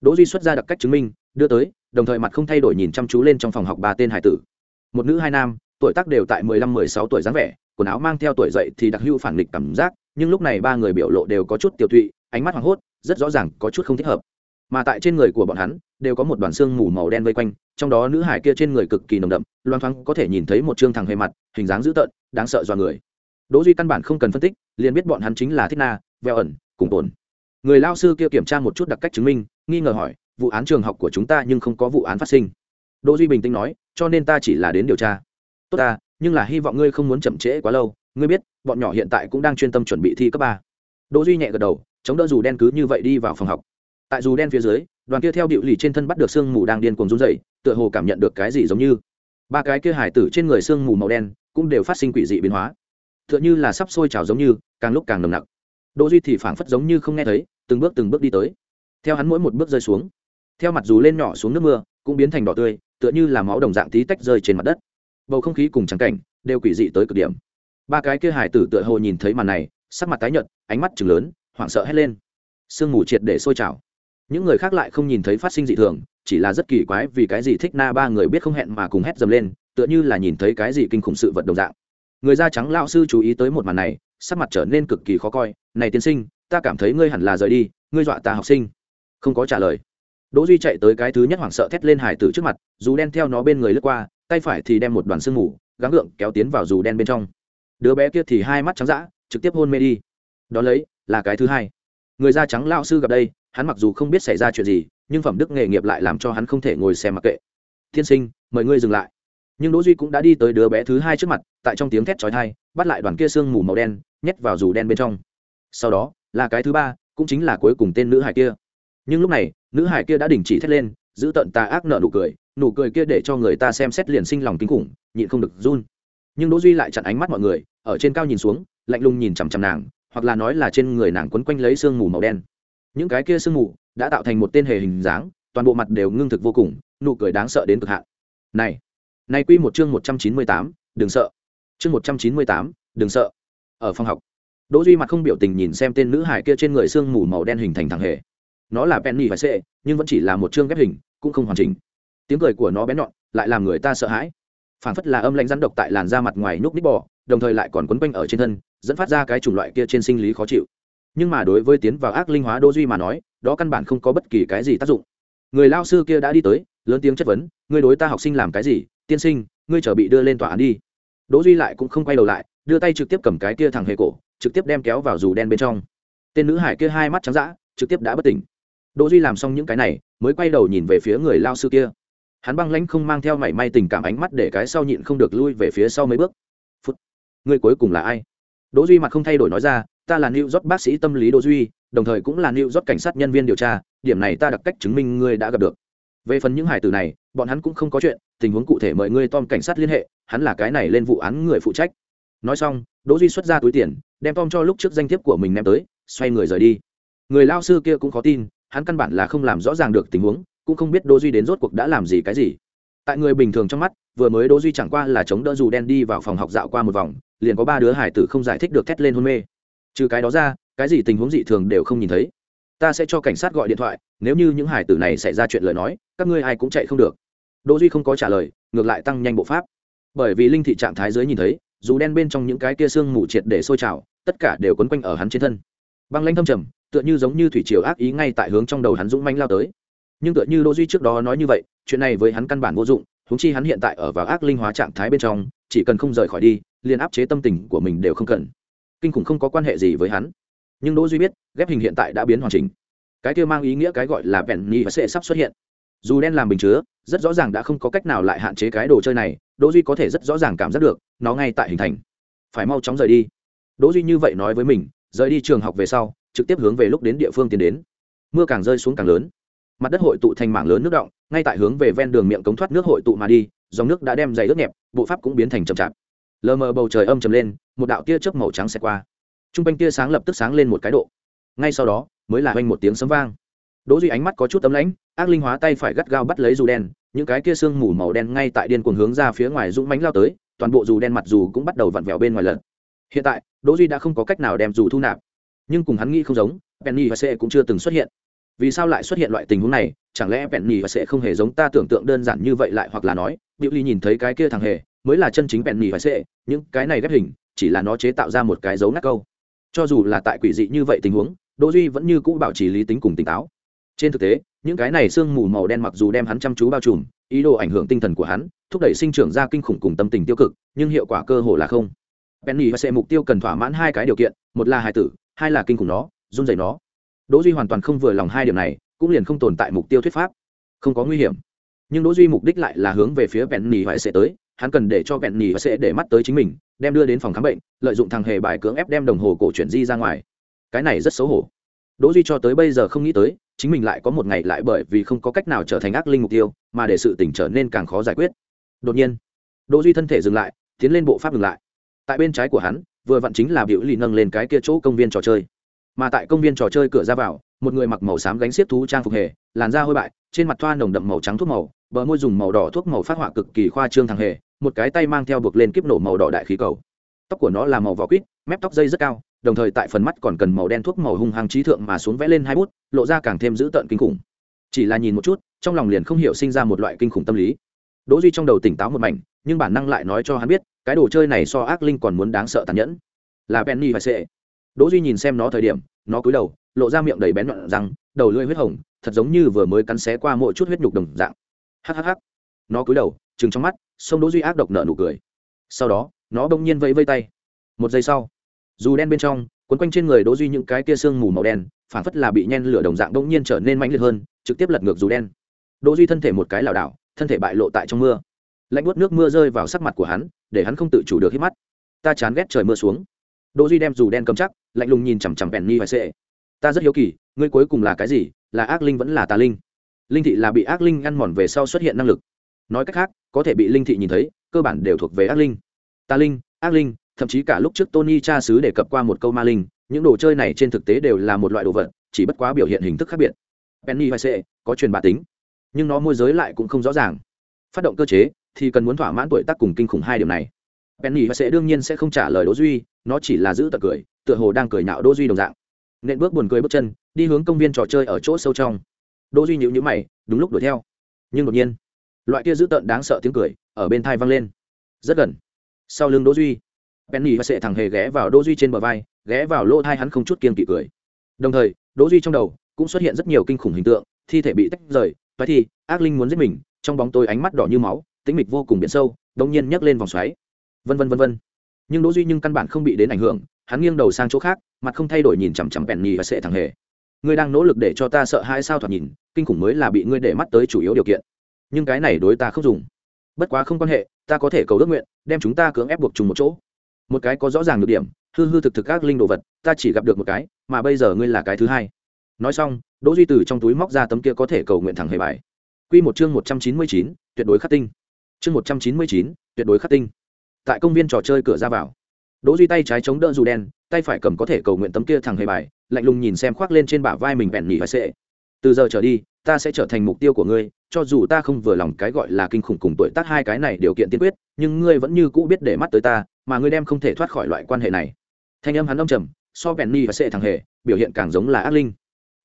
Đỗ duy xuất ra đặc cách chứng minh, đưa tới, đồng thời mặt không thay đổi nhìn chăm chú lên trong phòng học ba tên hải tử. Một nữ hai nam, tuổi tác đều tại mười lăm, mười sáu tuổi dáng vẻ, quần áo mang theo tuổi dậy thì đặc hữu phản nghịch cảm giác, nhưng lúc này ba người biểu lộ đều có chút tiểu thụy ánh mắt hoảng hốt, rất rõ ràng có chút không thích hợp mà tại trên người của bọn hắn đều có một đoàn xương mù màu đen vây quanh, trong đó nữ hải kia trên người cực kỳ nồng đậm, loang thoáng có thể nhìn thấy một trương thằng hề mặt, hình dáng dữ tợn, đáng sợ do người. Đỗ duy căn bản không cần phân tích, liền biết bọn hắn chính là thích na, veo ẩn, cùng tồn. Người lao sư kia kiểm tra một chút đặc cách chứng minh, nghi ngờ hỏi, vụ án trường học của chúng ta nhưng không có vụ án phát sinh. Đỗ duy bình tĩnh nói, cho nên ta chỉ là đến điều tra. Tốt ta, nhưng là hy vọng ngươi không muốn chậm trễ quá lâu, ngươi biết, bọn nhỏ hiện tại cũng đang chuyên tâm chuẩn bị thi cấp ba. Đỗ duy nhẹ gật đầu, chống đỡ dù đen cứ như vậy đi vào phòng học tại dù đen phía dưới, đoàn kia theo điệu lì trên thân bắt được xương mù đang điên cuồng run rẩy, tựa hồ cảm nhận được cái gì giống như. Ba cái kia hải tử trên người xương mù màu đen cũng đều phát sinh quỷ dị biến hóa. Tựa như là sắp sôi trào giống như, càng lúc càng nồng nặc. Đỗ duy thì phảng phất giống như không nghe thấy, từng bước từng bước đi tới. Theo hắn mỗi một bước rơi xuống, theo mặt dù lên nhỏ xuống nước mưa, cũng biến thành đỏ tươi, tựa như là máu đồng dạng tí tách rơi trên mặt đất. Bầu không khí cùng trắng cảnh đều quỷ dị tới cực điểm. Ba cái kia hải tử tựa hồ nhìn thấy màn này, sắc mặt tái nhợt, ánh mắt chừng lớn, hoảng sợ hét lên. Sương mù triệt để sôi trào những người khác lại không nhìn thấy phát sinh dị thường, chỉ là rất kỳ quái vì cái gì thích na ba người biết không hẹn mà cùng hét dầm lên, tựa như là nhìn thấy cái gì kinh khủng sự vật đồng dạng. Người da trắng lao sư chú ý tới một màn này, sắc mặt trở nên cực kỳ khó coi. Này tiên sinh, ta cảm thấy ngươi hẳn là rời đi, ngươi dọa ta học sinh. Không có trả lời. Đỗ duy chạy tới cái thứ nhất hoảng sợ thét lên hải tử trước mặt, dù đen theo nó bên người lướt qua, tay phải thì đem một đoàn sương mù, gắng gượng kéo tiến vào dù đen bên trong. Đứa bé kia thì hai mắt trắng dã, trực tiếp hôn mê đi. Đó lấy, là cái thứ hai. Người da trắng lao sư gặp đây hắn mặc dù không biết xảy ra chuyện gì, nhưng phẩm đức nghề nghiệp lại làm cho hắn không thể ngồi xem mặc kệ. Thiên sinh, mời ngươi dừng lại. Nhưng đỗ duy cũng đã đi tới đứa bé thứ hai trước mặt, tại trong tiếng thét chói tai, bắt lại đoàn kia xương mù màu đen, nhét vào dù đen bên trong. Sau đó, là cái thứ ba, cũng chính là cuối cùng tên nữ hải kia. Nhưng lúc này, nữ hải kia đã đình chỉ thét lên, giữ tận tà ác nợ nụ cười nụ cười kia để cho người ta xem xét liền sinh lòng kinh khủng, nhịn không được run. Nhưng đỗ duy lại chặn ánh mắt mọi người, ở trên cao nhìn xuống, lạnh lùng nhìn chằm chằm nàng, hoặc là nói là trên người nàng quấn quanh lấy sương mù màu đen những cái kia sương mù đã tạo thành một tên hề hình dáng toàn bộ mặt đều ngưng thực vô cùng nụ cười đáng sợ đến cực hạn. Này này quy một chương một trăm chín mươi tám, đừng sợ. Chương một trăm chín mươi tám, đừng sợ. Ở phòng học đỗ duy mặt không biểu tình nhìn xem tên nữ hải kia trên người xương mù màu đen hình thành thằng hề. Nó là penny và sệ nhưng vẫn chỉ là một chương ghép hình cũng không hoàn chỉnh. Tiếng cười của nó bén nhọn lại làm người ta sợ hãi. Phản phất là âm lãnh rắn độc tại làn da mặt ngoài núc ních bò đồng thời lại còn quấn quanh ở trên thân dẫn phát ra cái chủng loại kia trên sinh lý khó chịu nhưng mà đối với tiến vào ác linh hóa đô duy mà nói, đó căn bản không có bất kỳ cái gì tác dụng. Người lao sư kia đã đi tới, lớn tiếng chất vấn, ngươi đối ta học sinh làm cái gì? Tiên sinh, ngươi trở bị đưa lên tòa án đi. Đỗ duy lại cũng không quay đầu lại, đưa tay trực tiếp cầm cái kia thẳng hề cổ, trực tiếp đem kéo vào dù đen bên trong. Tên nữ hải kia hai mắt trắng dã, trực tiếp đã bất tỉnh. Đỗ duy làm xong những cái này, mới quay đầu nhìn về phía người lao sư kia. Hắn băng lãnh không mang theo mảy may tình cảm ánh mắt để cái sau nhịn không được lui về phía sau mấy bước. Phút. Người cuối cùng là ai? Đỗ duy mặt không thay đổi nói ra ta là new york bác sĩ tâm lý đỗ duy, đồng thời cũng là new york cảnh sát nhân viên điều tra, điểm này ta đặc cách chứng minh ngươi đã gặp được. Về phần những hải tử này, bọn hắn cũng không có chuyện, tình huống cụ thể mời ngươi tom cảnh sát liên hệ, hắn là cái này lên vụ án người phụ trách. Nói xong, đỗ duy xuất ra túi tiền, đem tom cho lúc trước danh thiếp của mình ném tới, xoay người rời đi. Người lao sư kia cũng khó tin, hắn căn bản là không làm rõ ràng được tình huống, cũng không biết đỗ duy đến rốt cuộc đã làm gì cái gì. Tại người bình thường trong mắt, vừa mới đỗ duy chẳng qua là chống đỡ dù đen đi vào phòng học dạo qua một vòng, liền có ba đứa hải tử không giải thích được thét lên hôn mê trừ cái đó ra, cái gì tình huống dị thường đều không nhìn thấy. Ta sẽ cho cảnh sát gọi điện thoại, nếu như những hải tử này xảy ra chuyện lời nói, các ngươi ai cũng chạy không được. Đỗ duy không có trả lời, ngược lại tăng nhanh bộ pháp. Bởi vì linh thị trạng thái dưới nhìn thấy, dù đen bên trong những cái kia xương mù triệt để sôi trào, tất cả đều quấn quanh ở hắn trên thân. Băng lãnh thâm trầm, tựa như giống như thủy triều ác ý ngay tại hướng trong đầu hắn dũng manh lao tới. Nhưng tựa như đỗ duy trước đó nói như vậy, chuyện này với hắn căn bản vô dụng chúng chi hắn hiện tại ở vào ác linh hóa trạng thái bên trong, chỉ cần không rời khỏi đi, liền áp chế tâm tình của mình đều không cần kinh khủng không có quan hệ gì với hắn. Nhưng đỗ duy biết, ghép hình hiện tại đã biến hoàn chỉnh. Cái kia mang ý nghĩa cái gọi là vẹn nhì và sẽ sắp xuất hiện. Dù đen làm bình chứa, rất rõ ràng đã không có cách nào lại hạn chế cái đồ chơi này, đỗ duy có thể rất rõ ràng cảm giác được, nó ngay tại hình thành. Phải mau chóng rời đi. Đỗ duy như vậy nói với mình, rời đi trường học về sau, trực tiếp hướng về lúc đến địa phương tiến đến. Mưa càng rơi xuống càng lớn. Mặt đất hội tụ thành mảng lớn nước động, ngay tại hướng về ven đường miệng cống thoát nước hội tụ mà đi, dòng nước đã đem dày ướt nhẹp, bộ pháp cũng biến thành chậm chạp. Lờ mờ bầu trời âm trầm lên một đạo tia chớp màu trắng xẹt qua. T r u n g quanh tia sáng lập tức sáng lên một cái độ. Ngay sau đó, mới là oanh một tiếng sấm vang. Đỗ duy ánh mắt có chút tấm lãnh, ác linh hóa tay phải gắt gao bắt lấy dù đen, những cái kia sương mù màu đen ngay tại điên cuồng hướng ra phía ngoài dũng mánh lao tới, toàn bộ dù đen mặt dù cũng bắt đầu vặn vẹo bên ngoài lật hiện tại, đỗ duy đã không có cách nào đem dù thu nạp. Nhưng cùng hắn nghĩ không giống, penny và c cũng chưa từng xuất hiện. Vì sao lại xuất hiện loại tình huống này, chẳng lẽ penny và sẽ không hề giống ta tưởng tượng đơn giản như vậy lại hoặc là nói biểu ly nhìn thấy cái kia thằng hề, mới là chân chính penny và sẽ những cái này ghép hình chỉ là nó chế tạo ra một cái dấu ngắt câu. Cho dù là tại quỷ dị như vậy tình huống, đỗ duy vẫn như cũ bảo trì lý tính cùng tỉnh táo. Trên thực tế, những cái này sương mù màu đen mặc dù đem hắn chăm chú bao trùm, ý đồ ảnh hưởng tinh thần của hắn, thúc đẩy sinh trưởng ra kinh khủng cùng tâm tình tiêu cực, nhưng hiệu quả cơ hồ là không. Penny và sẽ mục tiêu cần thỏa mãn hai cái điều kiện, một là hài tử, hai là kinh khủng nó, run rẩy nó. Đỗ duy hoàn toàn không vừa lòng hai điểm này, cũng liền không tồn tại mục tiêu thuyết pháp. Không có nguy hiểm. Nhưng đỗ duy mục đích lại là hướng về phía penny và sẽ tới hắn cần để cho vẹn nỉ và sẽ để mắt tới chính mình, đem đưa đến phòng khám bệnh, lợi dụng thằng hề bài cưỡng ép đem đồng hồ cổ chuyển di ra ngoài. Cái này rất xấu hổ. Đỗ duy cho tới bây giờ không nghĩ tới, chính mình lại có một ngày lại bởi vì không có cách nào trở thành ác linh mục tiêu, mà để sự tình trở nên càng khó giải quyết. Đột nhiên, đỗ duy thân thể dừng lại, tiến lên bộ pháp dừng lại. Tại bên trái của hắn, vừa vặn chính là biểu lì nâng lên cái kia chỗ công viên trò chơi. Mà tại công viên trò chơi cửa ra vào, một người mặc màu xám gánh xiếc thú trang phục hề, làn da hôi bại, trên mặt thoa nồng đậm màu trắng thuốc màu, bờ môi dùng màu đỏ thuốc màu phát họa cực kỳ khoa trương thằng hề một cái tay mang theo buộc lên kiếp nổ màu đỏ đại khí cầu. Tóc của nó là màu vỏ quýt, mép tóc dây rất cao, đồng thời tại phần mắt còn cần màu đen thuốc màu hung hăng trí thượng mà xuống vẽ lên hai bút, lộ ra càng thêm dữ tợn kinh khủng. Chỉ là nhìn một chút, trong lòng liền không hiểu sinh ra một loại kinh khủng tâm lý. Đỗ duy trong đầu tỉnh táo một mảnh, nhưng bản năng lại nói cho hắn biết, cái đồ chơi này so ác linh còn muốn đáng sợ tàn nhẫn. Là penny phải sệ. Đỗ duy nhìn xem nó thời điểm, nó cúi đầu, lộ ra miệng đầy bén nhọn răng, đầu lưỡi huyết hồng, thật giống như vừa mới cắn xé qua mỗi chút huyết nhục đồng dạng. Hhh nó cúi đầu, trừng trong mắt sông đỗ duy ác độc nợ nụ cười sau đó nó bỗng nhiên vẫy vây tay một giây sau dù đen bên trong quấn quanh trên người đỗ duy những cái tia xương mù màu đen phản phất là bị nhen lửa đồng dạng bỗng nhiên trở nên mãnh liệt hơn trực tiếp lật ngược dù đen đỗ duy thân thể một cái lảo đảo thân thể bại lộ tại trong mưa lạnh buốt nước mưa rơi vào sắc mặt của hắn để hắn không tự chủ được hít mắt ta chán ghét trời mưa xuống đỗ duy đem dù đen cầm chắc lạnh lùng nhìn chằm chằm penny và sệ ta rất hiếu kỳ ngươi cuối cùng là cái gì là ác linh vẫn là tà linh linh thị là bị ác linh ăn mòn về sau xuất hiện năng lực nói cách khác có thể bị linh thị nhìn thấy, cơ bản đều thuộc về ác linh. Ta linh, ác linh, thậm chí cả lúc trước tony cha sứ đề cập qua một câu ma linh, những đồ chơi này trên thực tế đều là một loại đồ vật, chỉ bất quá biểu hiện hình thức khác biệt. Penny và sệ, có truyền bá tính, nhưng nó môi giới lại cũng không rõ ràng. Phát động cơ chế, thì cần muốn thỏa mãn tuổi tác cùng kinh khủng hai điểm này. Penny và sẽ đương nhiên sẽ không trả lời đỗ duy, nó chỉ là giữ tật cười, tựa hồ đang cười nhạo đỗ duy đồng dạng. Nên bước buồn cười bước chân, đi hướng công viên trò chơi ở chỗ sâu trong. Đỗ duy nhíu nhíu mày, đúng lúc đuổi theo. Nhưng đột nhiên loại kia giữ tợn đáng sợ tiếng cười, ở bên thai vang lên. Rất gần. Sau lưng đỗ duy, penny và sệ thằng hề ghé vào đỗ duy trên bờ vai, ghé vào lỗ thai hắn không chút kiên kỵ cười. Đồng thời, đỗ duy trong đầu cũng xuất hiện rất nhiều kinh khủng hình tượng, thi thể bị tách rời, toái thi, ác linh muốn giết mình, trong bóng tối ánh mắt đỏ như máu, tĩnh mịch vô cùng biển sâu, đống nhiên nhấc lên vòng xoáy. Vân vân vân vân. Nhưng đỗ duy nhưng căn bản không bị đến ảnh hưởng, hắn nghiêng đầu sang chỗ khác, mặt không thay đổi nhìn chằm chằm penny và sệ thằng hề. Ngươi đang nỗ lực để cho ta sợ hãi sao thoạt nhìn, kinh khủng mới là bị ngươi để mắt tới chủ yếu điều kiện nhưng cái này đối ta không dùng. Bất quá không quan hệ ta có thể cầu ước nguyện đem chúng ta cưỡng ép buộc chung một chỗ. Một cái có rõ ràng được điểm hư hư thực thực các linh đồ vật ta chỉ gặp được một cái mà bây giờ ngươi là cái thứ hai. Nói xong đỗ duy từ trong túi móc ra tấm kia có thể cầu nguyện thẳng hề bài. Quy một chương một trăm chín mươi chín, tuyệt đối khắc tinh. Chương một trăm chín mươi chín, tuyệt đối khắc tinh. Tại công viên trò chơi cửa ra vào đỗ duy tay trái chống đỡ dù đen tay phải cầm có thể cầu nguyện tấm kia thẳng hề bài lạnh lùng nhìn xem khoác lên trên bả vai mình bẹn nhỉ và sệ. Từ giờ trở đi ta sẽ trở thành mục tiêu của ngươi, cho dù ta không vừa lòng cái gọi là kinh khủng cùng tuổi tác hai cái này điều kiện tiên quyết, nhưng ngươi vẫn như cũ biết để mắt tới ta, mà ngươi đem không thể thoát khỏi loại quan hệ này. Thanh âm hắn âm trầm, so penny và sệ thằng hề, biểu hiện càng giống là ác linh.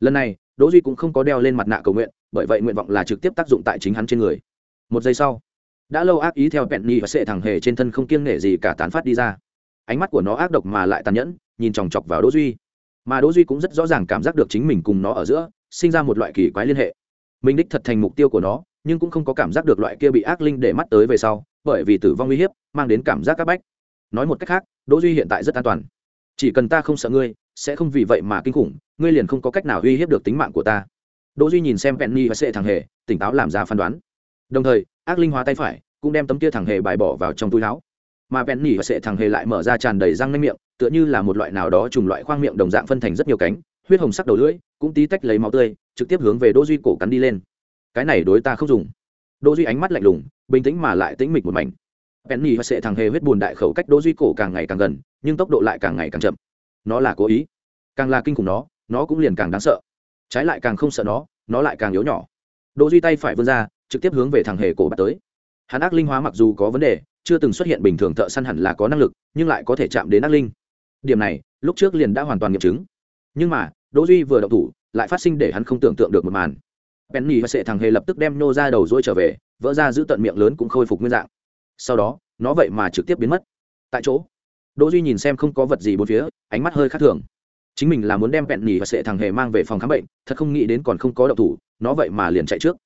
Lần này, đỗ duy cũng không có đeo lên mặt nạ cầu nguyện, bởi vậy nguyện vọng là trực tiếp tác dụng tại chính hắn trên người. Một giây sau, đã lâu ác ý theo penny và sệ thằng hề trên thân không kiêng nể gì cả tán phát đi ra. Ánh mắt của nó ác độc mà lại tàn nhẫn, nhìn chòng chọc vào đỗ duy. Mà đỗ duy cũng rất rõ ràng cảm giác được chính mình cùng nó ở giữa sinh ra một loại kỳ quái liên hệ. Mình đích thật thành mục tiêu của nó, nhưng cũng không có cảm giác được loại kia bị ác linh để mắt tới về sau, bởi vì tử vong uy hiếp, mang đến cảm giác c áp bách. Nói một cách khác, đỗ duy hiện tại rất an toàn. Chỉ cần ta không sợ ngươi, sẽ không vì vậy mà kinh khủng, ngươi liền không có cách nào uy hiếp được tính mạng của ta. Đỗ duy nhìn xem penny và sệ thằng hề, tỉnh táo làm ra phán đoán. Đồng thời, ác linh hóa tay phải, cũng đem tấm kia thằng hề bài bỏ vào trong túi áo. Mà penny và sệ thằng hề lại mở ra tràn đầy răng nanh miệng, tựa như là một loại nào đó trùng loại khoang miệng đồng dạng phân thành rất nhiều cánh huyết hồng sắc đầu lưỡi cũng tí tách lấy máu tươi, trực tiếp hướng về đỗ duy cổ cắn đi lên. Cái này đối ta không dùng. Đỗ duy ánh mắt lạnh lùng, bình tĩnh mà lại tĩnh mịch một mảnh. Penny và sệ thằng hề huyết buồn đại khẩu cách đỗ duy cổ càng ngày càng gần, nhưng tốc độ lại càng ngày càng chậm. Nó là cố ý. Càng là kinh khủng nó nó cũng liền càng đáng sợ. Trái lại càng không sợ nó nó lại càng yếu nhỏ. Đỗ duy tay phải vươn ra, trực tiếp hướng về thằng hề cổ bắt tới. Hắn ác linh hóa mặc dù có vấn đề, chưa từng xuất hiện bình thường thợ săn hẳn là có năng lực, nhưng lại có thể chạm đến ác linh. Điểm này, lúc trước liền đã hoàn toàn nghiệm chứng nhưng mà, đỗ duy vừa động thủ, lại phát sinh để hắn không tưởng tượng được một màn. Penny và sệ thằng hề lập tức đem nô ra đầu rối trở về, vỡ ra giữ tận miệng lớn cũng khôi phục nguyên dạng. Sau đó, nó vậy mà trực tiếp biến mất. Tại chỗ, đỗ duy nhìn xem không có vật gì bốn phía, ánh mắt hơi khác thường. Chính mình là muốn đem penny và sệ thằng hề mang về phòng khám bệnh, thật không nghĩ đến còn không có động thủ, nó vậy mà liền chạy trước.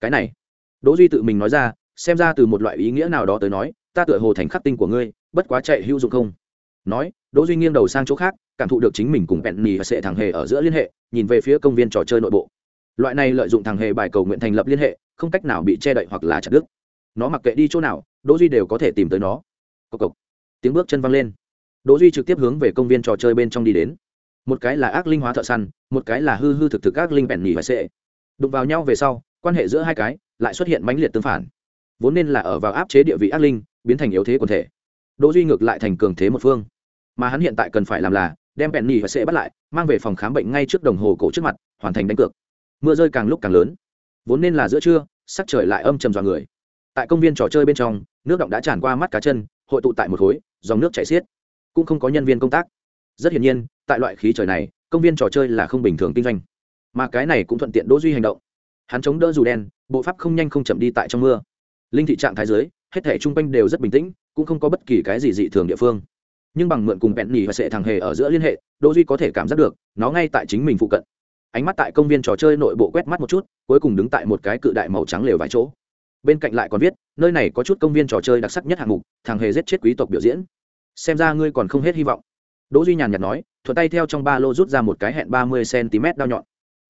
Cái này, đỗ duy tự mình nói ra, xem ra từ một loại ý nghĩa nào đó tới nói, ta tựa hồ thành khắc tinh của ngươi, bất quá chạy hữu dụng không? Nói, đỗ duy nghiêng đầu sang chỗ khác, cảm thụ được chính mình cùng bẹn penny và sệ thằng hề ở giữa liên hệ, nhìn về phía công viên trò chơi nội bộ. Loại này lợi dụng thằng hề bài cầu nguyện thành lập liên hệ, không cách nào bị che đậy hoặc là chặt đứt. Nó mặc kệ đi chỗ nào, đỗ duy đều có thể tìm tới nó. Cộc cộc. Tiếng bước chân văng lên. Đỗ duy trực tiếp hướng về công viên trò chơi bên trong đi đến. Một cái là ác linh hóa thợ săn, một cái là hư hư thực thực ác linh bẹn penny và sệ. Đụng vào nhau về sau, quan hệ giữa hai cái lại xuất hiện mãnh liệt tương phản. Vốn nên là ở vào áp chế địa vị ác linh, biến thành yếu thế quần thể. Đỗ duy ngược lại thành cường thế một phương mà hắn hiện tại cần phải làm là đem penny và sẽ bắt lại, mang về phòng khám bệnh ngay trước đồng hồ cổ trước mặt, hoàn thành đánh cược. Mưa rơi càng lúc càng lớn. Vốn nên là giữa trưa, sắc trời lại âm trầm dọa người. Tại công viên trò chơi bên trong, nước động đã tràn qua mắt cá chân, hội tụ tại một khối, dòng nước chảy xiết. Cũng không có nhân viên công tác. Rất hiển nhiên, tại loại khí trời này, công viên trò chơi là không bình thường kinh doanh. Mà cái này cũng thuận tiện đỗ duy hành động. Hắn chống đỡ dù đen, bộ pháp không nhanh không chậm đi tại trong mưa. Linh thị trạng thái dưới, hết thể chung quanh đều rất bình tĩnh, cũng không có bất kỳ cái gì dị thường địa phương nhưng bằng mượn cùng bẹn nhì và sệ thằng hề ở giữa liên hệ, đỗ duy có thể cảm giác được, nó ngay tại chính mình phụ cận. Ánh mắt tại công viên trò chơi nội bộ quét mắt một chút, cuối cùng đứng tại một cái cự đại màu trắng lều vài chỗ. Bên cạnh lại còn viết, nơi này có chút công viên trò chơi đặc sắc nhất hạng mục, thằng hề giết chết quý tộc biểu diễn. Xem ra ngươi còn không hết hy vọng. Đỗ duy nhàn nhạt nói, thuận tay theo trong ba lô rút ra một cái hẹn ba mươi cm đao nhọn.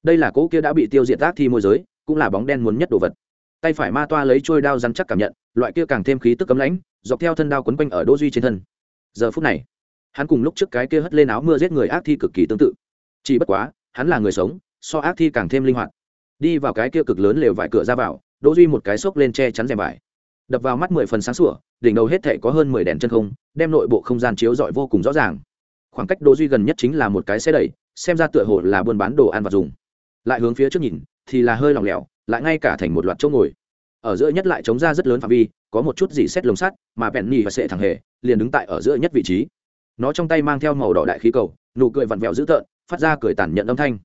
Đây là cỗ kia đã bị tiêu diệt tác thi môi giới, cũng là bóng đen muốn nhất đồ vật. Tay phải ma toa lấy trôi đao rắn chắc cảm nhận, loại kia càng thêm khí tức cấm lãnh, dọc theo thân đao quấn quanh ở đỗ duy trên thân giờ phút này, hắn cùng lúc trước cái kia hất lên áo mưa giết người ác thi cực kỳ tương tự. Chỉ bất quá, hắn là người sống, so ác thi càng thêm linh hoạt. Đi vào cái kia cực lớn lều vải cửa ra vào, đỗ duy một cái xốc lên che chắn rèm vải. Đập vào mắt mười phần sáng sủa, đỉnh đầu hết thảy có hơn mười đèn chân không, đem nội bộ không gian chiếu rọi vô cùng rõ ràng. Khoảng cách đỗ duy gần nhất chính là một cái xe đẩy, xem ra tựa hồ là buôn bán đồ ăn vặt dùng. Lại hướng phía trước nhìn, thì là hơi lỏng lẻo, lại ngay cả thành một loạt chỗ ngồi ở giữa nhất lại chống ra rất lớn phạm vi, có một chút gì xét lồng sắt, mà bẹn nhì và sệ thẳng hề, liền đứng tại ở giữa nhất vị trí. Nó trong tay mang theo màu đỏ đại khí cầu, nụ cười vặn vẹo dữ tợn, phát ra cười tàn nhận âm thanh.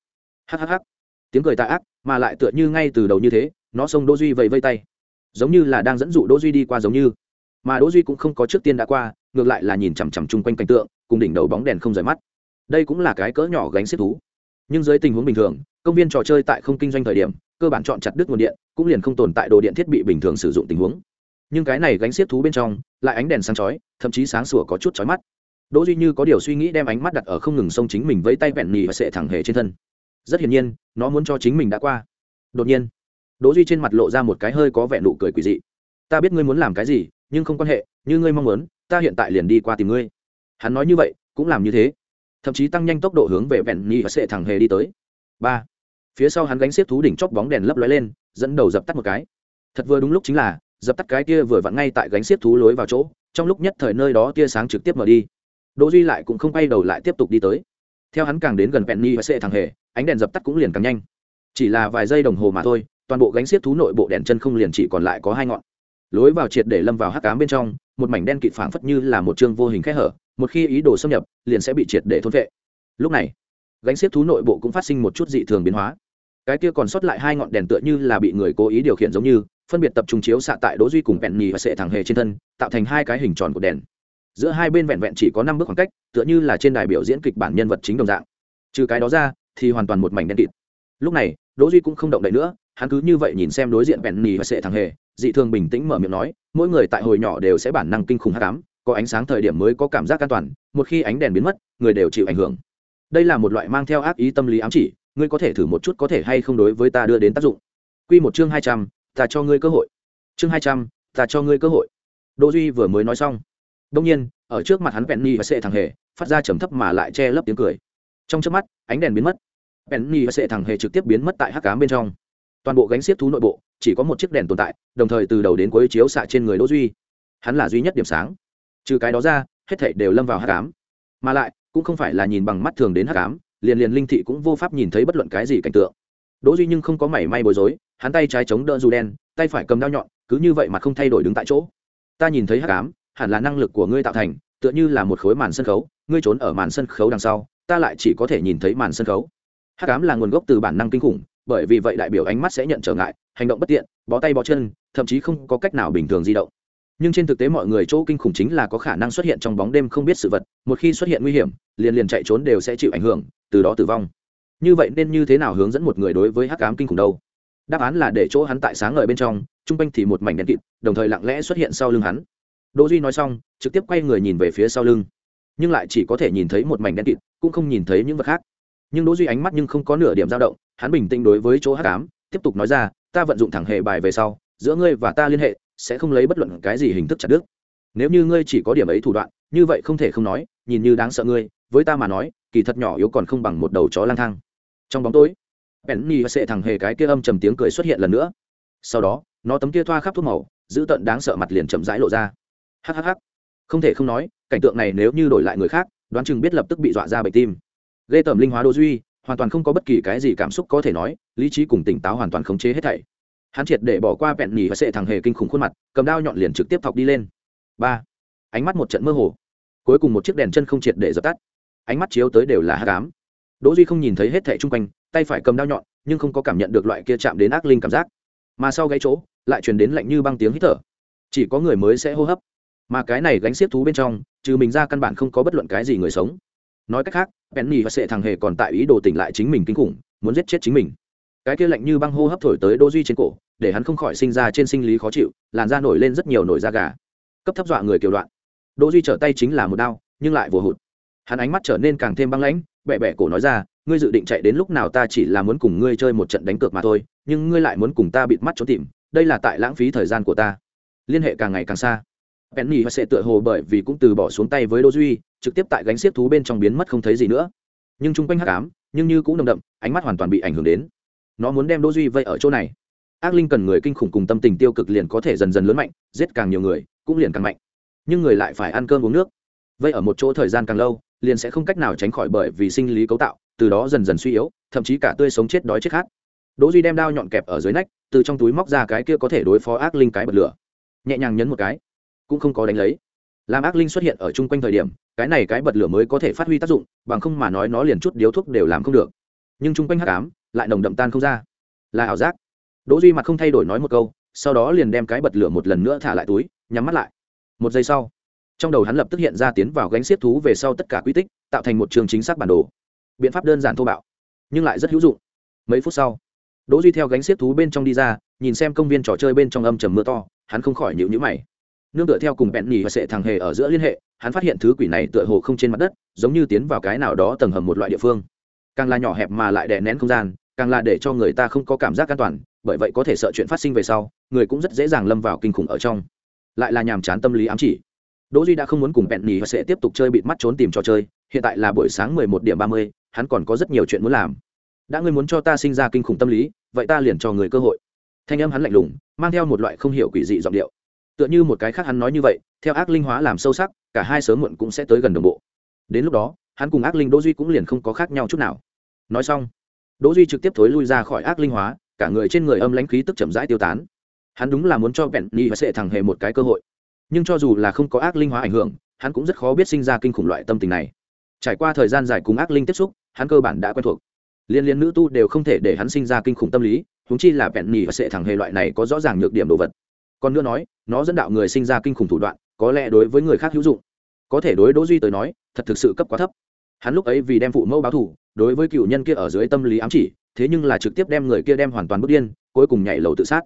Hhh tiếng cười tạ ác, mà lại tựa như ngay từ đầu như thế, nó xông đỗ duy vẫy vây tay. Giống như là đang dẫn dụ đỗ duy đi qua giống như. Mà đỗ duy cũng không có trước tiên đã qua, ngược lại là nhìn chằm chằm chung quanh cảnh tượng, cùng đỉnh đầu bóng đèn không rời mắt. Đây cũng là cái cỡ nhỏ gánh xếp thú. Nhưng dưới tình huống bình thường công viên trò chơi tại không kinh doanh thời điểm, cơ bản chọn chặt đứt nguồn điện, cũng liền không tồn tại đồ điện thiết bị bình thường sử dụng tình huống. Nhưng cái này gánh xiết thú bên trong, lại ánh đèn sáng chói, thậm chí sáng sủa có chút chói mắt. Đỗ duy như có điều suy nghĩ đem ánh mắt đặt ở không ngừng xông chính mình vẫy tay vẹn nhì và sệ thẳng hề trên thân. Rất hiển nhiên, nó muốn cho chính mình đã qua. Đột nhiên, đỗ duy trên mặt lộ ra một cái hơi có vẻ nụ cười quỷ dị. Ta biết ngươi muốn làm cái gì, nhưng không quan hệ, như ngươi mong muốn, ta hiện tại liền đi qua tìm ngươi. Hắn nói như vậy, cũng làm như thế. Thậm chí tăng nhanh tốc độ hướng về vẹn nhì và sệ thẳng hề đi tới. Ba phía sau hắn gánh xiết thú đỉnh chóp bóng đèn lấp lóe lên, dẫn đầu dập tắt một cái. Thật vừa đúng lúc chính là, dập tắt cái kia vừa vặn ngay tại gánh xiết thú lối vào chỗ, trong lúc nhất thời nơi đó tia sáng trực tiếp mở đi. Đỗ duy lại cũng không quay đầu lại tiếp tục đi tới. Theo hắn càng đến gần penny và sệ thằng hề, ánh đèn dập tắt cũng liền càng nhanh. Chỉ là vài giây đồng hồ mà thôi, toàn bộ gánh xiết thú nội bộ đèn chân không liền chỉ còn lại có hai ngọn. Lối vào triệt để lâm vào hắc ám bên trong, một mảnh đen kịt phảng phất như là một chương vô hình khe hở, một khi ý đồ xâm nhập, liền sẽ bị triệt để thôn vệ lúc này, gánh xiết thú nội bộ cũng phát sinh một chút dị thường biến hóa cái kia còn sót lại hai ngọn đèn tựa như là bị người cố ý điều khiển giống như, phân biệt tập trung chiếu xạ tại đỗ duy cùng bẹn nhì và sệ thẳng hề trên thân, tạo thành hai cái hình tròn của đèn. Giữa hai bên vẹn vẹn chỉ có năm bước khoảng cách, tựa như là trên đài biểu diễn kịch bản nhân vật chính đồng dạng. Trừ cái đó ra, thì hoàn toàn một mảnh đen kịt. Lúc này, đỗ duy cũng không động đậy nữa, hắn cứ như vậy nhìn xem đối diện bẹn nhì và sệ thẳng hề, dị thường bình tĩnh mở miệng nói, mỗi người tại hồi nhỏ đều sẽ bản năng kinh khủng hắc ám, có ánh sáng thời điểm mới có cảm giác an toàn, một khi ánh đèn biến mất, người đều chịu ảnh hưởng. Đây là một loại mang theo ác ý tâm lý ám chỉ ngươi có thể thử một chút có thể hay không đối với ta đưa đến tác dụng. Quy một chương hai trăm, ta cho ngươi cơ hội. Chương hai trăm, ta cho ngươi cơ hội. Đỗ duy vừa mới nói xong đông nhiên, ở trước mặt hắn penny và sệ thằng hề, phát ra trầm thấp mà lại che lấp tiếng cười. Trong chớp mắt, ánh đèn biến mất. Penny và sệ thằng hề trực tiếp biến mất tại hắc ám bên trong. Toàn bộ gánh xiết thú nội bộ, chỉ có một chiếc đèn tồn tại, đồng thời từ đầu đến cuối chiếu xạ trên người đỗ duy. Hắn là duy nhất điểm sáng. Trừ cái đó ra, hết thảy đều lâm vào hắc ám. Mà lại, cũng không phải là nhìn bằng mắt thường đến hắc ám liền liền linh thị cũng vô pháp nhìn thấy bất luận cái gì cảnh tượng. Đỗ duy nhưng không có mảy may bối rối, hắn tay trái chống đỡ dù đen, tay phải cầm dao nhọn, cứ như vậy mà không thay đổi đứng tại chỗ. Ta nhìn thấy hắc ám, hẳn là năng lực của ngươi tạo thành, tựa như là một khối màn sân khấu, ngươi trốn ở màn sân khấu đằng sau, ta lại chỉ có thể nhìn thấy màn sân khấu. Hắc ám là nguồn gốc từ bản năng kinh khủng, bởi vì vậy đại biểu ánh mắt sẽ nhận trở ngại, hành động bất tiện, bó tay bó chân, thậm chí không có cách nào bình thường di động nhưng trên thực tế mọi người chỗ kinh khủng chính là có khả năng xuất hiện trong bóng đêm không biết sự vật, một khi xuất hiện nguy hiểm, liền liền chạy trốn đều sẽ chịu ảnh hưởng, từ đó tử vong. Như vậy nên như thế nào hướng dẫn một người đối với hắc ám kinh khủng đâu? Đáp án là để chỗ hắn tại sáng ngời bên trong, trung quanh thì một mảnh đen kịt, đồng thời lặng lẽ xuất hiện sau lưng hắn. Đỗ duy nói xong, trực tiếp quay người nhìn về phía sau lưng. Nhưng lại chỉ có thể nhìn thấy một mảnh đen kịt, cũng không nhìn thấy những vật khác. Nhưng đỗ duy ánh mắt nhưng không có nửa điểm dao động, hắn bình tĩnh đối với chỗ hắc ám, tiếp tục nói ra, ta vận dụng thẳng hệ bài về sau, giữa ngươi và ta liên hệ sẽ không lấy bất luận cái gì hình thức chặt đứt. Nếu như ngươi chỉ có điểm ấy thủ đoạn, như vậy không thể không nói, nhìn như đáng sợ ngươi, với ta mà nói, kỳ thật nhỏ yếu còn không bằng một đầu chó lang thang. Trong bóng tối, penny và sệ thằng hề cái kia âm trầm tiếng cười xuất hiện lần nữa. Sau đó, nó tấm kia thoa khắp thuốc màu, giữ tận đáng sợ mặt liền chậm rãi lộ ra. Hhh không thể không nói, cảnh tượng này nếu như đổi lại người khác, đoán chừng biết lập tức bị dọa ra bệnh tim. Ghê tởm linh hóa đô duy, hoàn toàn không có bất kỳ cái gì cảm xúc có thể nói, lý trí cùng tỉnh táo hoàn toàn khống chế hết thảy hắn triệt để bỏ qua vẹn nhì và sệ thằng hề kinh khủng khuôn mặt, cầm đao nhọn liền trực tiếp thọc đi lên. Ba. Ánh mắt một trận mơ hồ. Cuối cùng một chiếc đèn chân không triệt để dập tắt. Ánh mắt chiếu tới đều là hát cám đỗ duy không nhìn thấy hết thẻ chung quanh, tay phải cầm đao nhọn, nhưng không có cảm nhận được loại kia chạm đến ác linh cảm giác. Mà sau gáy chỗ, lại truyền đến lạnh như băng tiếng hít thở. Chỉ có người mới sẽ hô hấp. Mà cái này gánh xiết thú bên trong, trừ mình ra căn bản không có bất luận cái gì người sống. Nói cách khác penny và sệ thằng hề còn tại ý đồ tỉnh lại chính mình kinh khủng, muốn giết chết chính mình cái kia lạnh như băng hô hấp thổi tới đỗ duy trên cổ, để hắn không khỏi sinh ra trên sinh lý khó chịu, làn da nổi lên rất nhiều nổi da gà. Cấp thấp dọa người kiều đoạn. Đỗ duy trở tay chính là một đao, nhưng lại vừa hụt. Hắn ánh mắt trở nên càng thêm băng lãnh bẹ bẹ cổ nói ra, ngươi dự định chạy đến lúc nào ta chỉ là muốn cùng ngươi chơi một trận đánh cược mà thôi, nhưng ngươi lại muốn cùng ta bịt mắt trốn tìm, đây là tại lãng phí thời gian của ta. Liên hệ càng ngày càng xa. Penny sẽ tựa hồ bởi vì cũng từ bỏ xuống tay với đỗ duy, trực tiếp tại gánh xiết thú bên trong biến mất không thấy gì nữa. Nhưng chung quanh hắc ám, nhưng như cũng nồng đậm, ánh mắt hoàn toàn bị ảnh hưởng đến nó muốn đem đỗ duy vây ở chỗ này. Ác linh cần người kinh khủng cùng tâm tình tiêu cực liền có thể dần dần lớn mạnh, giết càng nhiều người, cũng liền càng mạnh. Nhưng người lại phải ăn cơm uống nước. Vây ở một chỗ thời gian càng lâu, liền sẽ không cách nào tránh khỏi bởi vì sinh lý cấu tạo, từ đó dần dần suy yếu, thậm chí cả tươi sống chết đói chết khát. Đỗ duy đem đao nhọn kẹp ở dưới nách, từ trong túi móc ra cái kia có thể đối phó ác linh cái bật lửa. Nhẹ nhàng nhấn một cái, cũng không có đánh lấy. Làm ác linh xuất hiện ở chung quanh thời điểm, cái này cái bật lửa mới có thể phát huy tác dụng, bằng không mà nói nó liền chút điếu thuốc đều làm không được. Nhưng chung quanh hắc ám lại nồng đậm tan không ra. Là ảo giác. Đỗ duy mặt không thay đổi nói một câu, sau đó liền đem cái bật lửa một lần nữa thả lại túi, nhắm mắt lại. Một giây sau, trong đầu hắn lập tức hiện ra tiến vào gánh xiết thú về sau tất cả quy tích, tạo thành một trường chính xác bản đồ. Biện pháp đơn giản thô bạo, nhưng lại rất hữu dụng. Mấy phút sau, đỗ duy theo gánh xiết thú bên trong đi ra, nhìn xem công viên trò chơi bên trong âm trầm mưa to, hắn không khỏi nhíu nhíu mày. Nương tựa theo cùng bẹn nhì và sệ thằng hề ở giữa liên hệ, hắn phát hiện thứ quỷ này tựa hồ không trên mặt đất, giống như tiến vào cái nào đó tầng hầm một loại địa phương. Càng là nhỏ hẹp mà lại đè nén không gian càng là để cho người ta không có cảm giác an toàn, bởi vậy có thể sợ chuyện phát sinh về sau, người cũng rất dễ dàng lâm vào kinh khủng ở trong. Lại là nhàm chán tâm lý ám chỉ. Đỗ duy đã không muốn cùng bẹn nhì và sẽ tiếp tục chơi bịt mắt trốn tìm trò chơi, hiện tại là buổi sáng mười một điểm ba mươi, hắn còn có rất nhiều chuyện muốn làm. Đã ngươi muốn cho ta sinh ra kinh khủng tâm lý, vậy ta liền cho người cơ hội. Thanh âm hắn lạnh lùng, mang theo một loại không hiểu quỷ dị giọng điệu. Tựa như một cái khác hắn nói như vậy, theo ác linh hóa làm sâu sắc, cả hai sớm muộn cũng sẽ tới gần đồng bộ. Đến lúc đó, hắn cùng ác linh đỗ duy cũng liền không có khác nhau chút nào. Nói xong đỗ duy trực tiếp thối lui ra khỏi ác linh hóa, cả người trên người âm lãnh khí tức chậm rãi tiêu tán. Hắn đúng là muốn cho bẹn ni và Sệ Thẳng hề một cái cơ hội. Nhưng cho dù là không có ác linh hóa ảnh hưởng, hắn cũng rất khó biết sinh ra kinh khủng loại tâm tình này. Trải qua thời gian dài cùng ác linh tiếp xúc, hắn cơ bản đã quen thuộc. Liên liên nữ tu đều không thể để hắn sinh ra kinh khủng tâm lý húng chi là bẹn nhì và sệ Thẳng hề loại này có rõ ràng nhược điểm đồ vật. Còn nữa nói, nó dẫn đạo người sinh ra kinh khủng thủ đoạn, có lẽ đối với người khác hữu dụng. Có thể đối đỗ duy tới nói, thật thực sự cấp quá thấp hắn lúc ấy vì đem phụ mẫu báo thù, đối với cựu nhân kia ở dưới tâm lý ám chỉ, thế nhưng là trực tiếp đem người kia đem hoàn toàn bước điên, cuối cùng nhảy lầu tự sát.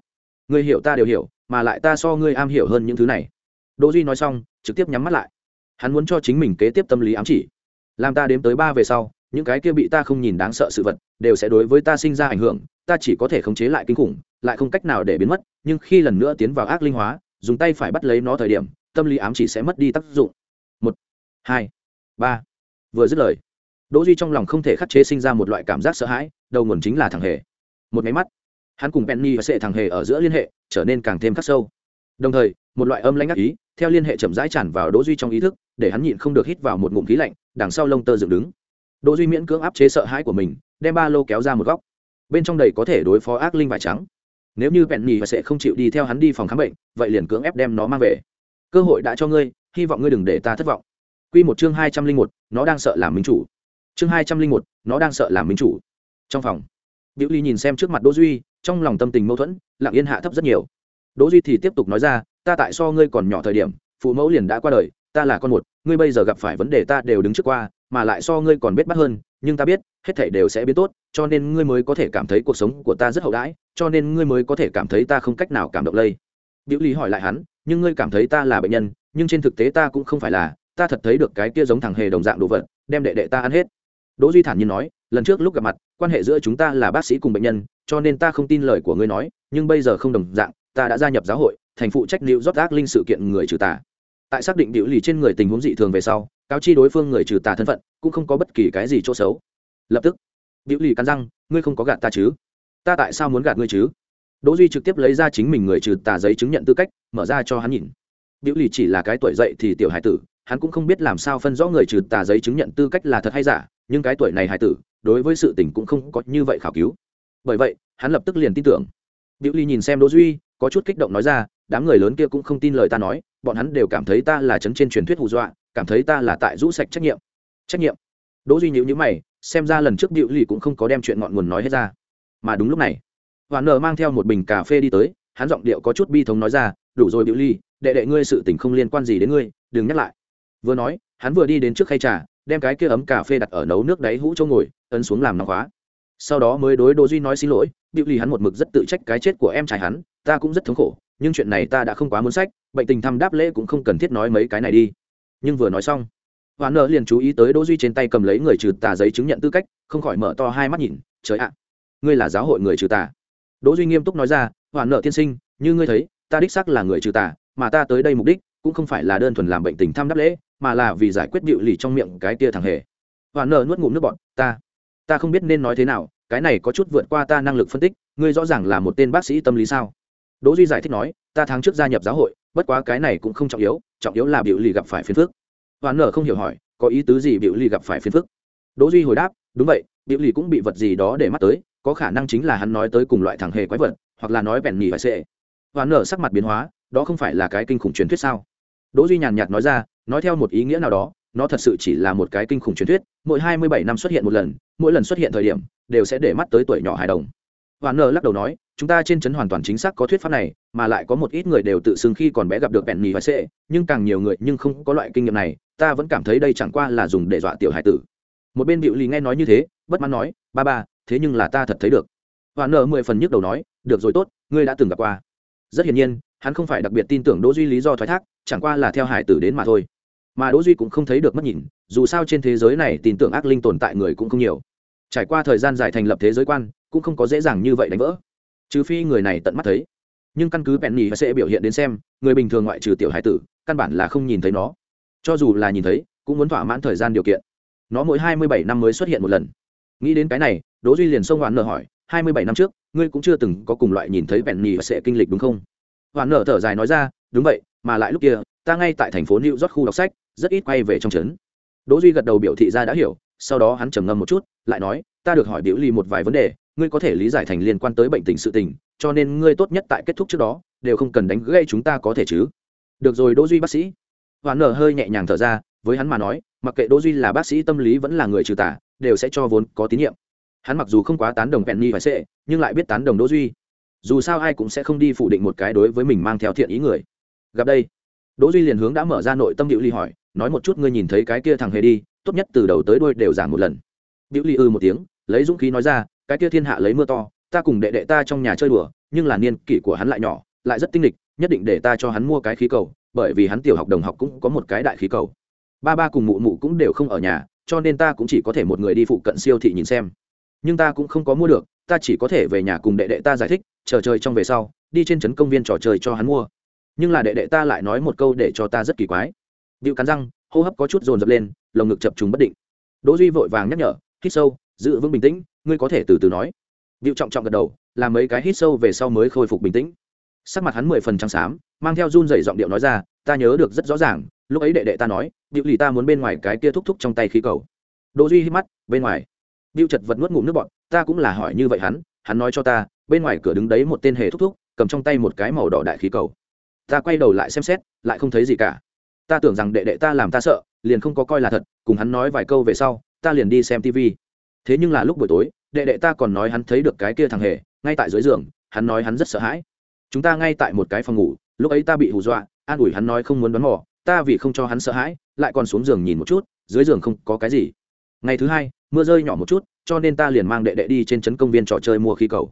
Người hiểu ta đều hiểu, mà lại ta so ngươi am hiểu hơn những thứ này. Đỗ duy nói xong, trực tiếp nhắm mắt lại. Hắn muốn cho chính mình kế tiếp tâm lý ám chỉ. Làm ta đếm tới ba về sau, những cái kia bị ta không nhìn đáng sợ sự vật, đều sẽ đối với ta sinh ra ảnh hưởng, ta chỉ có thể khống chế lại kinh khủng, lại không cách nào để biến mất, nhưng khi lần nữa tiến vào ác linh hóa, dùng tay phải bắt lấy nó thời điểm, tâm lý ám chỉ sẽ mất đi tác dụng. Một, hai, ba vừa dứt lời, đỗ duy trong lòng không thể khắc chế sinh ra một loại cảm giác sợ hãi, đầu nguồn chính là thằng hề. Một máy mắt, hắn cùng penny và sệ thằng hề ở giữa liên hệ, trở nên càng thêm khắc sâu. Đồng thời, một loại âm lãnh ác ý, theo liên hệ chậm rãi tràn vào đỗ duy trong ý thức, để hắn nhịn không được hít vào một ngụm khí lạnh, đằng sau lông tơ dựng đứng. Đỗ duy miễn cưỡng áp chế sợ hãi của mình, đem ba lô kéo ra một góc. Bên trong đầy có thể đối phó ác linh vải trắng. Nếu như penny và sệ không chịu đi theo hắn đi phòng khám bệnh, vậy liền cưỡng ép đem nó mang về. Cơ hội đã cho ngươi, hy vọng ngươi đừng để ta thất vọng. Quy một chương hai trăm linh một nó đang sợ làm minh chủ chương hai trăm linh một nó đang sợ làm minh chủ trong phòng Diệu Ly nhìn xem trước mặt Đỗ Duy, trong lòng tâm tình mâu thuẫn, lặng yên hạ thấp rất nhiều. Đỗ Duy thì tiếp tục nói ra, ta tại so ngươi còn nhỏ thời điểm, phụ mẫu liền đã qua đời, ta là con một, ngươi bây giờ gặp phải vấn đề ta đều đứng trước qua, mà lại so ngươi còn biết bắt hơn, nhưng ta biết, hết thảy đều sẽ biến tốt, cho nên ngươi mới có thể cảm thấy cuộc sống của ta rất hậu đãi, cho nên ngươi mới có thể cảm thấy ta không cách nào cảm động lây. Diệu Ly hỏi lại hắn, nhưng ngươi cảm thấy ta là bệnh nhân, nhưng trên thực tế ta cũng không phải là, ta thật thấy được cái kia giống thằng hề đồng dạng đồ vật, đem đệ đệ ta ăn hết. Đỗ Duy thản nhiên nói, lần trước lúc gặp mặt, quan hệ giữa chúng ta là bác sĩ cùng bệnh nhân, cho nên ta không tin lời của ngươi nói, nhưng bây giờ không đồng dạng, ta đã gia nhập giáo hội, thành phụ trách liệu rót ác linh sự kiện người trừ tà. Tại xác định điệu lì trên người tình huống dị thường về sau, cáo chi đối phương người trừ tà thân phận, cũng không có bất kỳ cái gì chỗ xấu. Lập tức, điệu lì cắn răng, ngươi không có gạt ta chứ? Ta tại sao muốn gạt ngươi chứ? Đỗ Duy trực tiếp lấy ra chính mình người trừ tà giấy chứng nhận tư cách, mở ra cho hắn nhìn. Điệu lì chỉ là cái tuổi dậy thì tiểu hải tử, hắn cũng không biết làm sao phân rõ người trừ tà giấy chứng nhận tư cách là thật hay giả, nhưng cái tuổi này hải tử, đối với sự tình cũng không có như vậy khảo cứu bởi vậy hắn lập tức liền tin tưởng Diệu Ly nhìn xem Đỗ Duy, có chút kích động nói ra, đám người lớn kia cũng không tin lời ta nói, bọn hắn đều cảm thấy ta là chấn trên truyền thuyết hù dọa, cảm thấy ta là tại rũ sạch trách nhiệm. Trách nhiệm? Đỗ Duy nhíu nhíu mày, xem ra lần trước Diệu Ly cũng không có đem chuyện ngọn nguồn nói hết ra. Mà đúng lúc này, Hoàn Nở mang theo một bình cà phê đi tới, hắn giọng điệu có chút bi thống nói ra, "Đủ rồi Diệu Ly, đệ đệ ngươi sự tình không liên quan gì đến ngươi, đừng nhắc lại." Vừa nói, hắn vừa đi đến trước khay trà, đem cái kia ấm cà phê đặt ở nấu nước đáy hũ chỗ ngồi, ấn xuống làm nóng khóa. Sau đó mới đối đỗ duy nói xin lỗi biểu lì hắn một mực rất tự trách cái chết của em trai hắn ta cũng rất thống khổ nhưng chuyện này ta đã không quá muốn sách bệnh tình thăm đáp lễ cũng không cần thiết nói mấy cái này đi. Nhưng vừa nói xong hoàn nợ liền chú ý tới đỗ duy trên tay cầm lấy người trừ tà giấy chứng nhận tư cách không khỏi mở to hai mắt nhìn trời ạ ngươi là giáo hội người trừ tà. Đỗ duy nghiêm túc nói ra hoàn nợ tiên sinh như ngươi thấy ta đích xác là người trừ tà mà ta tới đây mục đích cũng không phải là đơn thuần làm bệnh tình thăm đáp lễ, mà là vì giải quyết điệu lì trong miệng cái tia thằng hề. Và nợ nuốt ngụm nước bọt, ta ta không biết nên nói thế nào, cái này có chút vượt qua ta năng lực phân tích, ngươi rõ ràng là một tên bác sĩ tâm lý sao? Đỗ duy giải thích nói, ta tháng trước gia nhập giáo hội, bất quá cái này cũng không trọng yếu trọng yếu là biểu lì gặp phải phiền phức. Và nở không hiểu hỏi, có ý tứ gì biểu lì gặp phải phiền phức? Đỗ duy hồi đáp, đúng vậy biểu lì cũng bị vật gì đó để mắt tới, có khả năng chính là hắn nói tới cùng loại thằng hề quái vật, hoặc là nói bèn nhỉ phải sệ. Và nở sắc mặt biến hóa, đó không phải là cái kinh khủng truyền thuyết sao? Đỗ duy nhàn nhạt nói ra, nói theo một ý nghĩa nào đó, nó thật sự chỉ là một cái kinh khủng truyền thuyết, mỗi hai mươi bảy năm xuất hiện một lần, mỗi lần xuất hiện thời điểm, đều sẽ để mắt tới tuổi nhỏ hài đồng. Hoàn nở lắc đầu nói, chúng ta trên trấn hoàn toàn chính xác có thuyết pháp này, mà lại có một ít người đều tự xưng khi còn bé gặp được bẹn nhì và sệ, nhưng càng nhiều người nhưng không có loại kinh nghiệm này, ta vẫn cảm thấy đây chẳng qua là dùng để dọa tiểu hải tử. Một bên bịu lì nghe nói như thế, bất mãn nói, ba ba, thế nhưng là ta thật thấy được. Hoàn nở mười phần nhức đầu nói, được rồi tốt, ngươi đã từng gặp qua. Rất hiển nhiên hắn không phải đặc biệt tin tưởng đỗ duy lý do thoái thác, chẳng qua là theo hải tử đến mà thôi. Mà đỗ duy cũng không thấy được mất nhìn, dù sao trên thế giới này tin tưởng ác linh tồn tại người cũng không nhiều. Trải qua thời gian dài thành lập thế giới quan, cũng không có dễ dàng như vậy đánh vỡ. Trừ phi người này tận mắt thấy. Nhưng căn cứ penny sẽ biểu hiện đến xem, người bình thường ngoại trừ tiểu hải tử, căn bản là không nhìn thấy nó. Cho dù là nhìn thấy, cũng muốn thỏa mãn thời gian điều kiện. Nó mỗi hai mươi bảy năm mới xuất hiện một lần. Nghĩ đến cái này, đỗ duy liền xông hoạn nợ hỏi, hai mươi bảy năm trước, ngươi cũng chưa từng có cùng loại nhìn thấy penny sẽ kinh lịch đúng không? Hoàn nở thở dài nói ra, đúng vậy, mà lại lúc kia, ta ngay tại thành phố new york khu đọc sách, rất ít quay về trong trấn. Đỗ duy gật đầu biểu thị ra đã hiểu, sau đó hắn trầm ngâm một chút, lại nói, ta được hỏi biểu ly một vài vấn đề, ngươi có thể lý giải thành liên quan tới bệnh tình sự tình, cho nên ngươi tốt nhất tại kết thúc trước đó, đều không cần đánh gây chúng ta có thể chứ. Được rồi, đỗ duy bác sĩ. Hoàn nở hơi nhẹ nhàng thở ra, với hắn mà nói, mặc kệ đỗ duy là bác sĩ tâm lý vẫn là người trừ tà, đều sẽ cho vốn có tín nhiệm. Hắn mặc dù không quá tán đồng penny phải sẽ nhưng lại biết tán đồng đỗ duy dù sao ai cũng sẽ không đi phủ định một cái đối với mình mang theo thiện ý người. Gặp đây, đỗ duy liền hướng đã mở ra nội tâm điệu ly hỏi, nói một chút ngươi nhìn thấy cái kia thằng hề đi, tốt nhất từ đầu tới đuôi đều giảng một lần. Điệu ly ư ừ một tiếng, lấy dũng khí nói ra, cái kia thiên hạ lấy mưa to, ta cùng đệ đệ ta trong nhà chơi đùa, nhưng là niên kỷ của hắn lại nhỏ, lại rất tinh lịch nhất định để ta cho hắn mua cái khí cầu, bởi vì hắn tiểu học đồng học cũng có một cái đại khí cầu. Ba ba cùng mụ mụ cũng đều không ở nhà, cho nên ta cũng chỉ có thể một người đi phụ cận siêu thị nhìn xem nhưng ta cũng không có mua được, ta chỉ có thể về nhà cùng đệ đệ ta giải thích, chờ chơi trong về sau, đi trên trấn công viên trò chơi cho hắn mua. Nhưng là đệ đệ ta lại nói một câu để cho ta rất kỳ quái. Điệu cắn răng, hô hấp có chút dồn dập lên, lồng ngực chập trùng bất định. Đỗ duy vội vàng nhắc nhở, hít sâu, giữ vững bình tĩnh, ngươi có thể từ từ nói. Điệu trọng trọng gật đầu, làm mấy cái hít sâu về sau mới khôi phục bình tĩnh. Sắc mặt hắn mười phần trắng xám, mang theo run rẩy giọng điệu nói ra, ta nhớ được rất rõ ràng, lúc ấy đệ đệ ta nói, điệu lì ta muốn bên ngoài cái kia thúc thúc trong tay khí cầu. Đỗ duy hít mắt, bên ngoài điệu chật vật nuốt ngụm nước bọt, ta cũng là hỏi như vậy hắn hắn nói cho ta, bên ngoài cửa đứng đấy một tên hề thúc thúc, cầm trong tay một cái màu đỏ đại khí cầu. Ta quay đầu lại xem xét, lại không thấy gì cả. Ta tưởng rằng đệ đệ ta làm ta sợ, liền không có coi là thật, cùng hắn nói vài câu về sau, ta liền đi xem tv thế nhưng là lúc buổi tối, đệ đệ ta còn nói hắn thấy được cái kia thằng hề, ngay tại dưới giường, hắn nói hắn rất sợ hãi. Chúng ta ngay tại một cái phòng ngủ, lúc ấy ta bị hù dọa, an ủi hắn nói không muốn đoán mò, ta vì không cho hắn sợ hãi, lại còn xuống giường nhìn một chút, dưới giường không có cái gì. Ngày thứ hai mưa rơi nhỏ một chút, cho nên ta liền mang đệ đệ đi trên trấn công viên trò chơi mua khí cầu.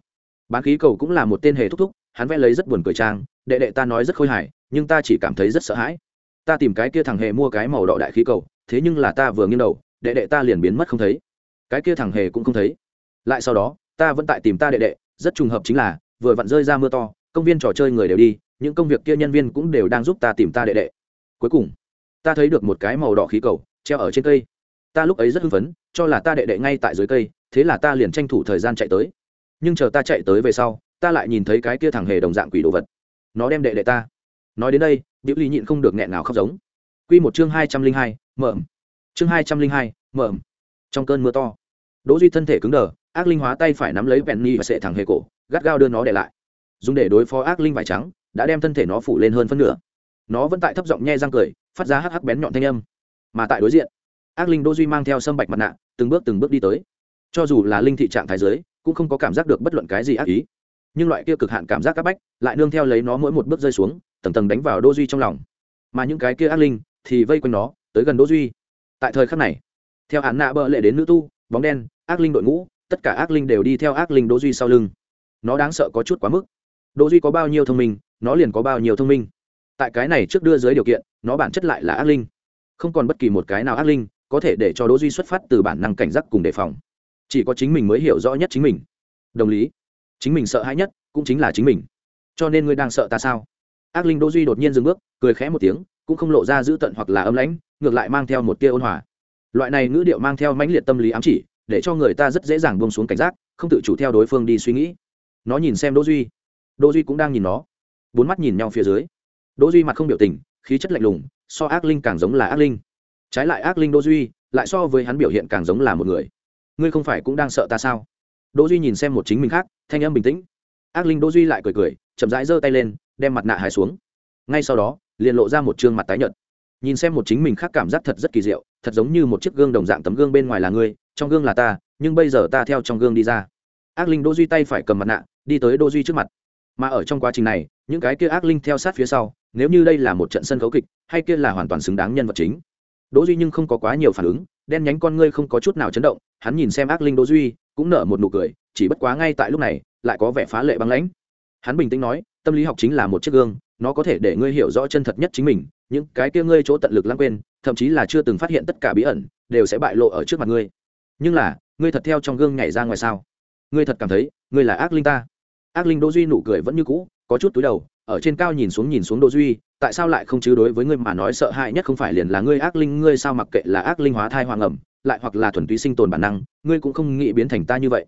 Bán khí cầu cũng là một tên hề thúc thúc, hắn vẽ lấy rất buồn cười trang, đệ đệ ta nói rất khôi hài, nhưng ta chỉ cảm thấy rất sợ hãi. Ta tìm cái kia thằng hề mua cái màu đỏ đại khí cầu, thế nhưng là ta vừa nghiêng đầu, đệ đệ ta liền biến mất không thấy. Cái kia thằng hề cũng không thấy. Lại sau đó, ta vẫn tại tìm ta đệ đệ, rất trùng hợp chính là, vừa vặn rơi ra mưa to, công viên trò chơi người đều đi, những công việc kia nhân viên cũng đều đang giúp ta tìm ta đệ đệ. Cuối cùng, ta thấy được một cái màu đỏ khí cầu, treo ở trên cây ta lúc ấy rất hưng phấn, cho là ta đệ đệ ngay tại dưới cây, thế là ta liền tranh thủ thời gian chạy tới. Nhưng chờ ta chạy tới về sau, ta lại nhìn thấy cái kia thằng hề đồng dạng quỷ đồ vật. Nó đem đệ đệ ta. Nói đến đây biểu ly nhịn không được nghẹn nào khóc giống. Q một chương hai trăm linh hai, mởm. Chương hai trăm linh hai, mởm. Trong cơn mưa to, đỗ duy thân thể cứng đờ, ác linh hóa tay phải nắm lấy penny và sệ thằng hề cổ, gắt gao đưa nó để lại. Dùng để đối phó ác linh vải trắng, đã đem thân thể nó phủ lên hơn phân nửa. Nó vẫn tại thấp giọng nhe răng cười, phát ra hắc hắc bén nhọn thanh âm. Mà tại đối diện ác linh Đô duy mang theo sâm bạch mặt nạ, từng bước từng bước đi tới. Cho dù là linh thị trạng thái giới, cũng không có cảm giác được bất luận cái gì ác ý. Nhưng loại kia cực hạn cảm giác áp bách, lại nương theo lấy nó mỗi một bước rơi xuống, tầng tầng đánh vào Đô duy trong lòng. Mà những cái kia ác linh thì vây quanh nó, tới gần Đô duy. Tại thời khắc này, theo hạn nạ bợ lệ đến nữ tu, bóng đen, ác linh đội ngũ, tất cả ác linh đều đi theo ác linh Đô duy sau lưng. Nó đáng sợ có chút quá mức. Đô duy có bao nhiêu thông minh, nó liền có bao nhiêu thông minh. Tại cái này trước đưa dưới điều kiện, nó bản chất lại là ác linh. Không còn bất kỳ một cái nào ác linh có thể để cho đỗ duy xuất phát từ bản năng cảnh giác cùng đề phòng. Chỉ có chính mình mới hiểu rõ nhất chính mình. Đồng lý, chính mình sợ hãi nhất cũng chính là chính mình. Cho nên ngươi đang sợ ta sao? Ác linh đỗ duy đột nhiên dừng bước, cười khẽ một tiếng, cũng không lộ ra dữ tận hoặc là âm lãnh, ngược lại mang theo một tia ôn hòa. Loại này ngữ điệu mang theo mãnh liệt tâm lý ám chỉ, để cho người ta rất dễ dàng buông xuống cảnh giác, không tự chủ theo đối phương đi suy nghĩ. Nó nhìn xem đỗ duy. Đỗ duy cũng đang nhìn nó. Bốn mắt nhìn nhau phía dưới. Đỗ duy mặt không biểu tình, khí chất lạnh lùng, so ác linh càng giống là ác linh trái lại ác linh đỗ duy, lại so với hắn biểu hiện càng giống là một người. Ngươi không phải cũng đang sợ ta sao? Đỗ duy nhìn xem một chính mình khác, thanh âm bình tĩnh. Ác linh đỗ duy lại cười cười, chậm rãi giơ tay lên, đem mặt nạ hài xuống. Ngay sau đó, liền lộ ra một trương mặt tái nhợt. Nhìn xem một chính mình khác cảm giác thật rất kỳ diệu, thật giống như một chiếc gương đồng dạng tấm gương bên ngoài là ngươi, trong gương là ta, nhưng bây giờ ta theo trong gương đi ra. Ác linh đỗ duy tay phải cầm mặt nạ, đi tới đỗ duy trước mặt. Mà ở trong quá trình này, những cái kia ác linh theo sát phía sau, nếu như đây là một trận sân khấu kịch, hay kia là hoàn toàn xứng đáng nhân vật chính đỗ duy nhưng không có quá nhiều phản ứng, đen nhánh con ngươi không có chút nào chấn động, hắn nhìn xem ác linh đỗ duy, cũng nở một nụ cười, chỉ bất quá ngay tại lúc này, lại có vẻ phá lệ băng lãnh. Hắn bình tĩnh nói, tâm lý học chính là một chiếc gương, nó có thể để ngươi hiểu rõ chân thật nhất chính mình, những cái kia ngươi chỗ tận lực lãng quên, thậm chí là chưa từng phát hiện tất cả bí ẩn, đều sẽ bại lộ ở trước mặt ngươi. Nhưng là, ngươi thật theo trong gương nhảy ra ngoài sao? Ngươi thật cảm thấy, ngươi là ác linh ta? Ác linh đỗ duy nụ cười vẫn như cũ, có chút túi đầu, ở trên cao nhìn xuống nhìn xuống đỗ duy tại sao lại không chứ đối với ngươi mà nói sợ hãi nhất không phải liền là ngươi ác linh, ngươi sao mặc kệ là ác linh hóa thai hoàng ẩm, lại hoặc là thuần túy sinh tồn bản năng, ngươi cũng không nghĩ biến thành ta như vậy.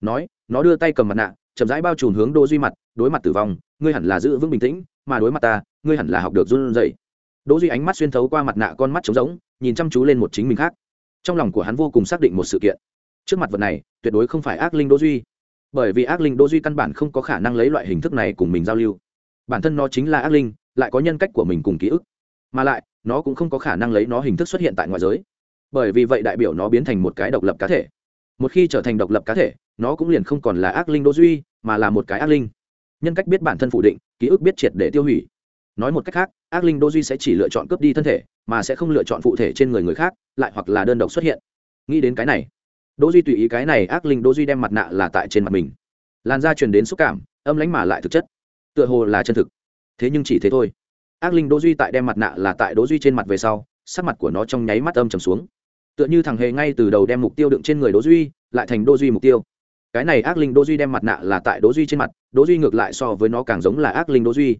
Nói, nó đưa tay cầm mặt nạ, chậm rãi bao trùm hướng đỗ duy mặt, đối mặt tử vong, ngươi hẳn là giữ vững bình tĩnh, mà đối mặt ta, ngươi hẳn là học được run rẩy. Đỗ duy ánh mắt xuyên thấu qua mặt nạ con mắt trống rỗng, nhìn chăm chú lên một chính mình khác. Trong lòng của hắn vô cùng xác định một sự kiện. Trước mặt vật này, tuyệt đối không phải ác linh đỗ duy. Bởi vì ác linh đỗ duy căn bản không có khả năng lấy loại hình thức này cùng mình giao lưu. Bản thân nó chính là ác linh lại có nhân cách của mình cùng ký ức. Mà lại, nó cũng không có khả năng lấy nó hình thức xuất hiện tại ngoại giới. Bởi vì vậy đại biểu nó biến thành một cái độc lập cá thể. Một khi trở thành độc lập cá thể, nó cũng liền không còn là ác linh đô duy, mà là một cái ác linh. Nhân cách biết bản thân phủ định, ký ức biết triệt để tiêu hủy. Nói một cách khác, ác linh đô duy sẽ chỉ lựa chọn cướp đi thân thể, mà sẽ không lựa chọn phụ thể trên người người khác, lại hoặc là đơn độc xuất hiện. Nghĩ đến cái này đô duy tùy ý cái này ác linh đô duy đem mặt nạ là tại trên mặt mình. Làn da truyền đến xúc cảm, âm lãnh mà lại thực chất. Tựa hồ là chân thực thế nhưng chỉ thế thôi. Ác linh đỗ duy tại đem mặt nạ là tại đỗ duy trên mặt về sau, sắc mặt của nó trong nháy mắt âm trầm xuống. Tựa như thằng hề ngay từ đầu đem mục tiêu đựng trên người đỗ duy, lại thành đỗ duy mục tiêu. Cái này ác linh đỗ duy đem mặt nạ là tại đỗ duy trên mặt, đỗ duy ngược lại so với nó càng giống là ác linh đỗ duy.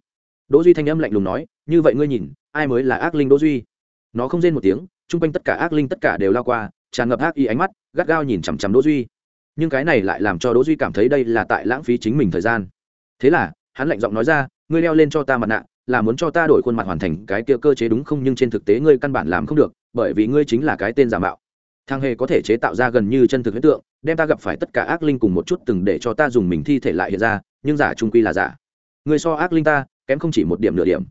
Đỗ duy thanh âm lạnh lùng nói, như vậy ngươi nhìn, ai mới là ác linh đỗ duy? Nó không rên một tiếng, chung quanh tất cả ác linh tất cả đều lao qua, tràn ngập ác y ánh mắt, gắt gao nhìn chằm chằm đỗ duy. Nhưng cái này lại làm cho đỗ duy cảm thấy đây là tại lãng phí chính mình thời gian. Thế là, hắn lạnh giọng nói ra ngươi leo lên cho ta mặt nạ, là muốn cho ta đổi khuôn mặt hoàn thành cái kia cơ chế đúng không? Nhưng trên thực tế ngươi căn bản làm không được, bởi vì ngươi chính là cái tên giả mạo. Thang hề có thể chế tạo ra gần như chân thực hiện tượng, đem ta gặp phải tất cả ác linh cùng một chút từng để cho ta dùng mình thi thể lại hiện ra, nhưng giả trung quy là giả. Ngươi so ác linh ta, kém không chỉ một điểm nửa điểm.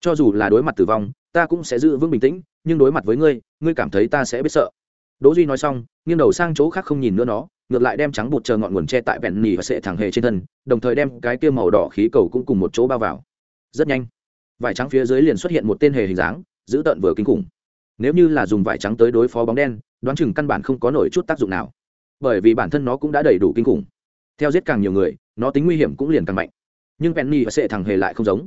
Cho dù là đối mặt tử vong, ta cũng sẽ giữ vững bình tĩnh, nhưng đối mặt với ngươi ngươi cảm thấy ta sẽ biết sợ đỗ duy nói xong, nghiêng đầu sang chỗ khác không nhìn nữa nó, ngược lại đem trắng bột chờ ngọn nguồn che tại vẹn nỉ và sệ thẳng hề trên thân, đồng thời đem cái kia màu đỏ khí cầu cũng cùng một chỗ bao vào. Rất nhanh, vải trắng phía dưới liền xuất hiện một tên hề hình dáng, giữ tợn vừa kinh khủng. Nếu như là dùng vải trắng tới đối phó bóng đen, đoán chừng căn bản không có nổi chút tác dụng nào. Bởi vì bản thân nó cũng đã đầy đủ kinh khủng. Theo giết càng nhiều người, nó tính nguy hiểm cũng liền càng mạnh. Nhưng penny và sệ thằng hề lại không giống.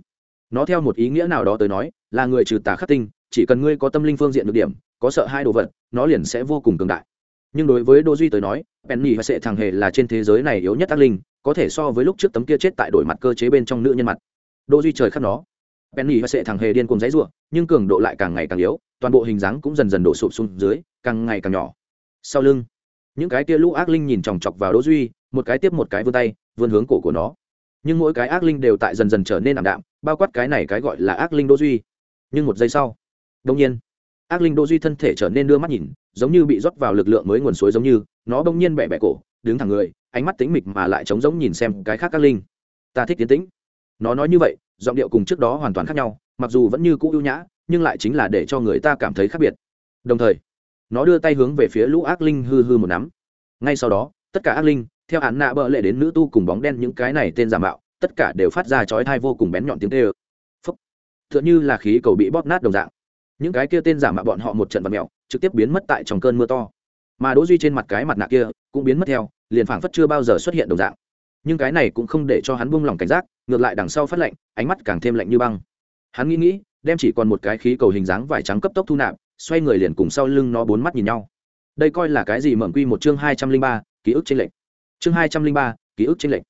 Nó theo một ý nghĩa nào đó tới nói, là người trừ tà khắc tinh, chỉ cần ngươi có tâm linh phương diện được điểm, có sợ hai đồ vật nó liền sẽ vô cùng cường đại. Nhưng đối với đô duy tới nói, penny và sệ thằng hề là trên thế giới này yếu nhất ác linh, có thể so với lúc trước tấm kia chết tại đổi mặt cơ chế bên trong nữ nhân mặt. Đô duy trời khắc nó. Penny và sệ thằng hề điên cùng dãy ruộng nhưng cường độ lại càng ngày càng yếu, toàn bộ hình dáng cũng dần dần đổ sụp xuống dưới, càng ngày càng nhỏ. Sau lưng, những cái tia lũ ác linh nhìn chòng chọc vào đỗ duy, một cái tiếp một cái vươn tay, vươn hướng cổ của nó. Nhưng mỗi cái ác linh đều tại dần dần trở nên ảm đạm, bao quát cái này cái gọi là ác linh đỗ duy. Nhưng một giây sau đông nhiên ác linh Đô duy thân thể trở nên đưa mắt nhìn, giống như bị rót vào lực lượng mới nguồn suối giống như, nó bỗng nhiên bẻ bẻ cổ, đứng thẳng người, ánh mắt tĩnh mịch mà lại trống giống nhìn xem cái khác ác linh. Ta thích tiến tĩnh. Nó nói như vậy, giọng điệu cùng trước đó hoàn toàn khác nhau, mặc dù vẫn như cũ ưu nhã, nhưng lại chính là để cho người ta cảm thấy khác biệt. Đồng thời, nó đưa tay hướng về phía lũ ác linh hư hư một nắm. Ngay sau đó, tất cả ác linh, theo án nạ bợ lệ đến nữ tu cùng bóng đen những cái này tên giả mạo, tất cả đều phát ra chói thai vô cùng bén nhọn tiếng tê ơ phấp t h ư ợ n h ư là khí cầu bị bóp nát đồng dạng những cái kia tên giả mạo bọn họ một trận vật mẹo trực tiếp biến mất tại trong cơn mưa to. Mà đỗ duy trên mặt cái mặt nạ kia cũng biến mất theo, liền phảng phất chưa bao giờ xuất hiện đồng dạng. Nhưng cái này cũng không để cho hắn buông lỏng cảnh giác, ngược lại đằng sau phát lạnh ánh mắt càng thêm lạnh như băng. Hắn nghĩ nghĩ, đem chỉ còn một cái khí cầu hình dáng vải trắng cấp tốc thu nạp, xoay người liền cùng sau lưng nó bốn mắt nhìn nhau. Đây coi là cái gì mởm quy một chương hai trăm linh ba, ký ức trên lệnh chương hai trăm linh ba, ký ức trên lệnh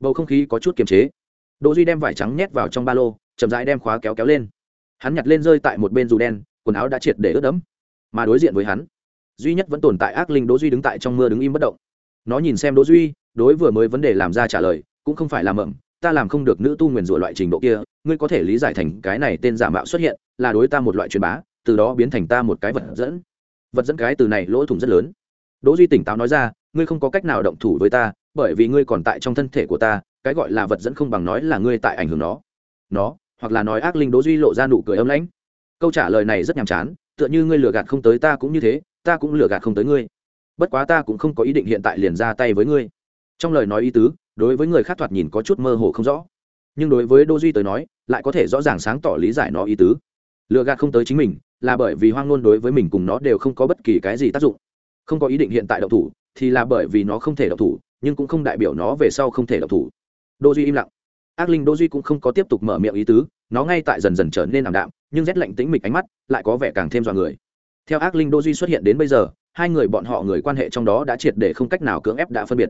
bầu không khí có chút kiềm chế. Đỗ duy đem vải trắng nhét vào trong ba lô, chậm rãi đem khóa kéo kéo lên hắn nhặt lên rơi tại một bên dù đen, quần áo đã triệt để ướt đẫm. Mà đối diện với hắn, duy nhất vẫn tồn tại ác linh đỗ duy đứng tại trong mưa đứng im bất động. Nó nhìn xem đỗ duy, đối vừa mới vấn đề làm ra trả lời, cũng không phải là mậm, ta làm không được nữ tu nguyền rủa loại trình độ kia, ngươi có thể lý giải thành cái này tên giả mạo xuất hiện, là đối ta một loại truyền bá, từ đó biến thành ta một cái vật dẫn. Vật dẫn cái từ này lỗ thủng rất lớn. Đỗ duy tỉnh táo nói ra, ngươi không có cách nào động thủ với ta, bởi vì ngươi còn tại trong thân thể của ta, cái gọi là vật dẫn không bằng nói là ngươi tại ảnh hưởng nó. Nó hoặc là nói ác linh đỗ duy lộ ra nụ cười âm lãnh. Câu trả lời này rất nhàm chán, tựa như ngươi lừa gạt không tới ta cũng như thế, ta cũng lừa gạt không tới ngươi. Bất quá ta cũng không có ý định hiện tại liền ra tay với ngươi. Trong lời nói ý tứ, đối với người khác thoạt nhìn có chút mơ hồ không rõ. Nhưng đối với đô duy tới nói, lại có thể rõ ràng sáng tỏ lý giải nó ý tứ. Lừa gạt không tới chính mình, là bởi vì hoang ngôn đối với mình cùng nó đều không có bất kỳ cái gì tác dụng. Không có ý định hiện tại độc thủ, thì là bởi vì nó không thể độc thủ, nhưng cũng không đại biểu nó về sau không thể độc thủ. Đô duy im lặng ác linh đô duy cũng không có tiếp tục mở miệng ý tứ, nó ngay tại dần dần trở nên ảm đạm, nhưng rét lạnh tĩnh mịch ánh mắt lại có vẻ càng thêm dọa người. Theo ác linh đô duy xuất hiện đến bây giờ, hai người bọn họ người quan hệ trong đó đã triệt để không cách nào cưỡng ép đã phân biệt.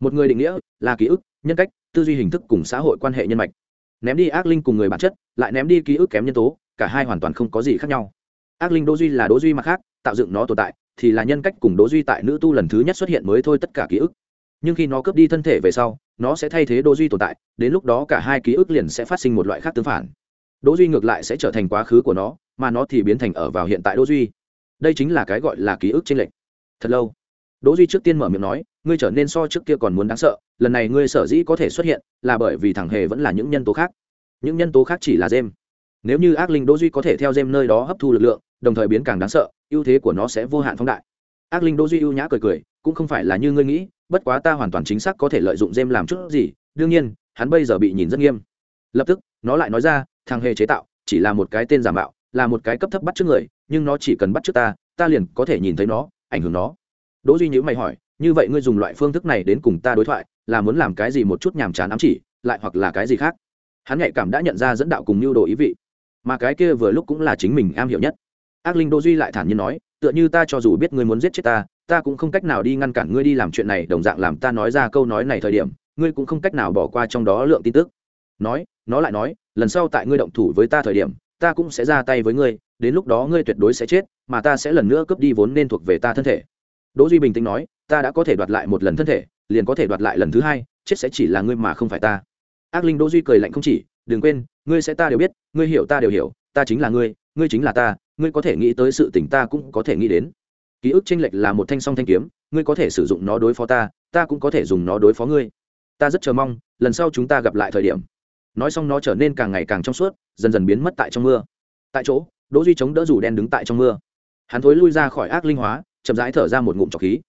Một người định nghĩa là ký ức, nhân cách, tư duy hình thức cùng xã hội quan hệ nhân mạch. Ném đi ác linh cùng người bản chất, lại ném đi ký ức kém nhân tố, cả hai hoàn toàn không có gì khác nhau. Ác linh đỗ duy là đỗ duy mặt khác, tạo dựng nó tồn tại, thì là nhân cách cùng đỗ duy tại nữ tu lần thứ nhất xuất hiện mới thôi tất cả ký ức. Nhưng khi nó cướp đi thân thể về sau nó sẽ thay thế đỗ duy tồn tại, đến lúc đó cả hai ký ức liền sẽ phát sinh một loại khác tương phản. Đỗ duy ngược lại sẽ trở thành quá khứ của nó, mà nó thì biến thành ở vào hiện tại đỗ duy. Đây chính là cái gọi là ký ức trên lệnh thật lâu, đỗ duy trước tiên mở miệng nói, ngươi trở nên so trước kia còn muốn đáng sợ, lần này ngươi sở dĩ có thể xuất hiện là bởi vì thằng hề vẫn là những nhân tố khác. Những nhân tố khác chỉ là dêm. nếu như ác linh đỗ duy có thể theo dêm nơi đó hấp thu lực lượng, đồng thời biến càng đáng sợ, ưu thế của nó sẽ vô hạn phóng đại. Ác linh đỗ duy ưu nhã cười cười, cũng không phải là như ngươi nghĩ bất quá ta hoàn toàn chính xác có thể lợi dụng dêm làm chút gì, đương nhiên, hắn bây giờ bị nhìn rất nghiêm. Lập tức, nó lại nói ra, thằng hề chế tạo, chỉ là một cái tên giả mạo, là một cái cấp thấp bắt trước người, nhưng nó chỉ cần bắt trước ta ta liền có thể nhìn thấy nó, ảnh hưởng nó. Đỗ duy nhữ mày hỏi, như vậy ngươi dùng loại phương thức này đến cùng ta đối thoại, là muốn làm cái gì một chút nhàm chán ám chỉ, lại hoặc là cái gì khác? Hắn nhạy cảm đã nhận ra dẫn đạo cùng mưu đồ ý vị, mà cái kia vừa lúc cũng là chính mình am hiểu nhất. Ác linh đỗ duy lại thản nhiên nói, tựa như ta cho dù biết ngươi muốn giết chết ta ta cũng không cách nào đi ngăn cản ngươi đi làm chuyện này, đồng dạng làm ta nói ra câu nói này thời điểm, ngươi cũng không cách nào bỏ qua trong đó lượng tin tức. Nói, nó lại nói, lần sau tại ngươi động thủ với ta thời điểm, ta cũng sẽ ra tay với ngươi, đến lúc đó ngươi tuyệt đối sẽ chết, mà ta sẽ lần nữa cướp đi vốn nên thuộc về ta thân thể. Đỗ duy bình tĩnh nói, ta đã có thể đoạt lại một lần thân thể, liền có thể đoạt lại lần thứ hai, chết sẽ chỉ là ngươi mà không phải ta. Ác linh đỗ duy cười lạnh không chỉ, đừng quên, ngươi sẽ ta đều biết, ngươi hiểu ta đều hiểu, ta chính là ngươi ngươi chính là ta, ngươi có thể nghĩ tới sự tình ta cũng có thể nghĩ đến ký ức tranh lệch là một thanh song thanh kiếm, ngươi có thể sử dụng nó đối phó ta ta cũng có thể dùng nó đối phó ngươi. Ta rất chờ mong, lần sau chúng ta gặp lại thời điểm. Nói xong nó trở nên càng ngày càng trong suốt, dần dần biến mất tại trong mưa. Tại chỗ, đỗ duy chống đỡ rủ đen đứng tại trong mưa. Hắn thối lui ra khỏi ác linh hóa, chậm rãi thở ra một ngụm trọc khí.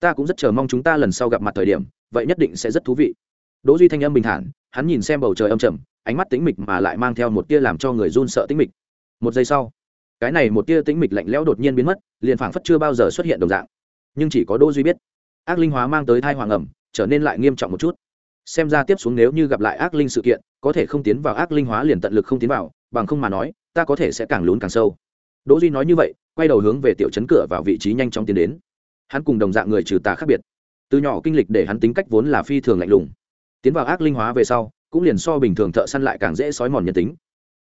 Ta cũng rất chờ mong chúng ta lần sau gặp mặt thời điểm, vậy nhất định sẽ rất thú vị. Đỗ duy thanh âm bình thản, hắn nhìn xem bầu trời âm trầm, ánh mắt tĩnh mịch mà lại mang theo một tia làm cho người run sợ tĩnh mịch. Một giây sau cái này một tia tĩnh mịch lạnh lẽo đột nhiên biến mất, liền phảng phất chưa bao giờ xuất hiện đồng dạng. Nhưng chỉ có đỗ duy biết, ác linh hóa mang tới thai hoàng ẩm, trở nên lại nghiêm trọng một chút. Xem ra tiếp xuống nếu như gặp lại ác linh sự kiện, có thể không tiến vào ác linh hóa liền tận lực không tiến vào, bằng không mà nói, ta có thể sẽ càng lún càng sâu. Đỗ duy nói như vậy, quay đầu hướng về tiểu trấn cửa vào vị trí nhanh chóng tiến đến. Hắn cùng đồng dạng người trừ tà khác biệt. Từ nhỏ kinh lịch để hắn tính cách vốn là phi thường lạnh lùng. Tiến vào ác linh hóa về sau, cũng liền so bình thường thợ săn lại càng dễ sói mòn nhân tính.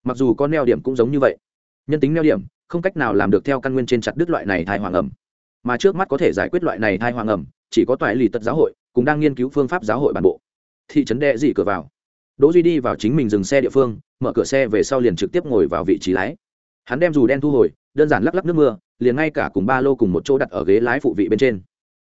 Mặc dù có neo điểm cũng giống như vậy nhân tính neo điểm, không cách nào làm được theo căn nguyên trên chặt đứt loại này thai hoàng ẩm. Mà trước mắt có thể giải quyết loại này thai hoàng ẩm, chỉ có toại lì tật giáo hội cũng đang nghiên cứu phương pháp giáo hội bản bộ. Thị trấn đệ dị cửa vào. Đỗ duy đi vào chính mình dừng xe địa phương, mở cửa xe về sau liền trực tiếp ngồi vào vị trí lái. Hắn đem dù đen thu hồi, đơn giản lắc lắc nước mưa, liền ngay cả cùng ba lô cùng một chỗ đặt ở ghế lái phụ vị bên trên.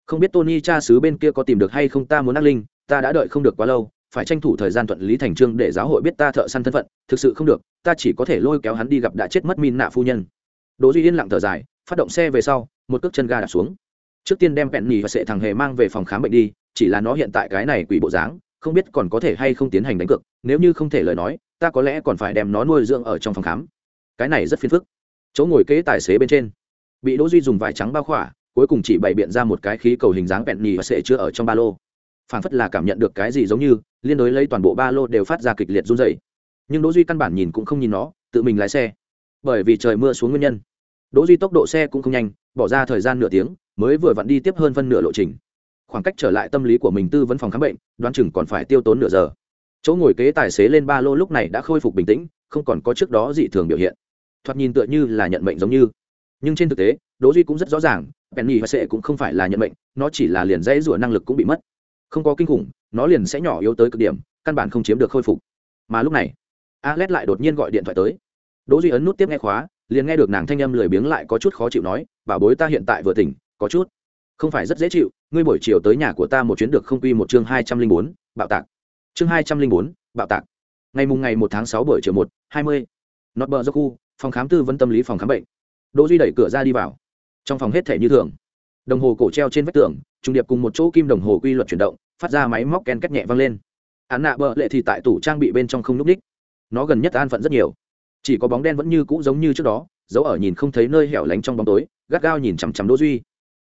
Không biết tony cha xứ bên kia có tìm được hay không, ta muốn ác linh, ta đã đợi không được quá lâu phải tranh thủ thời gian thuận lý thành trương để giáo hội biết ta thợ săn thân phận, thực sự không được, ta chỉ có thể lôi kéo hắn đi gặp đã chết mất min nạ phu nhân. Đỗ duy yên lặng thở dài, phát động xe về sau, một cước chân ga đạp xuống. Trước tiên đem bẹn nhì và sệ thằng hề mang về phòng khám bệnh đi, chỉ là nó hiện tại cái này quỷ bộ dáng, không biết còn có thể hay không tiến hành đánh cược, nếu như không thể lời nói, ta có lẽ còn phải đem nó nuôi dưỡng ở trong phòng khám. Cái này rất phiền phức. Chỗ ngồi kế tài xế bên trên, bị đỗ duy dùng vải trắng bao khỏa, cuối cùng chỉ bày biện ra một cái khí cầu hình dáng bẹn nhì và sệ chứa ở trong ba lô. Phảng phất là cảm nhận được cái gì giống như liên đối lấy toàn bộ ba lô đều phát ra kịch liệt run rẩy. Nhưng đỗ duy căn bản nhìn cũng không nhìn nó, tự mình lái xe. Bởi vì trời mưa xuống nguyên nhân. Đỗ duy tốc độ xe cũng không nhanh, bỏ ra thời gian nửa tiếng, mới vừa vặn đi tiếp hơn phân nửa lộ trình. Khoảng cách trở lại tâm lý của mình tư vấn phòng khám bệnh, đoán chừng còn phải tiêu tốn nửa giờ. Chỗ ngồi kế tài xế lên ba lô lúc này đã khôi phục bình tĩnh, không còn có trước đó dị thường biểu hiện. Thoạt nhìn tựa như là nhận mệnh giống như. Nhưng trên thực tế, đỗ duy cũng rất rõ ràng, penny và sệ cũng không phải là nhận mệnh, nó chỉ là liền dãy rủa năng lực cũng bị mất. Không có kinh khủng nó liền sẽ nhỏ yếu tới cực điểm, căn bản không chiếm được khôi phục. Mà lúc này alex lại đột nhiên gọi điện thoại tới. Đỗ duy ấn nút tiếp nghe khóa, liền nghe được nàng thanh âm lười biếng lại có chút khó chịu nói, bảo bối ta hiện tại vừa tỉnh, có chút không phải rất dễ chịu, ngươi buổi chiều tới nhà của ta một chuyến được không quy một chương hai trăm linh bốn, bạo tạc. Chương hai trăm linh bốn, bạo tạc. Ngày mùng ngày một tháng sáu buổi chiều một, hai mươi. Nót bờ do khu phòng khám tư vấn tâm lý phòng khám bệnh. Đỗ duy đẩy cửa ra đi vào. Trong phòng hết thể như thường đồng hồ cổ treo trên vách tường trùng điệp cùng một chỗ kim đồng hồ quy luật chuyển động, phát ra máy móc ken két nhẹ vang lên. Án nạ bợ lệ thì tại tủ trang bị bên trong không núp ních nó gần nhất an phận rất nhiều. Chỉ có bóng đen vẫn như cũ giống như trước đó giấu ở nhìn không thấy nơi hẻo lánh trong bóng tối, gắt gao nhìn chằm chằm đỗ duy.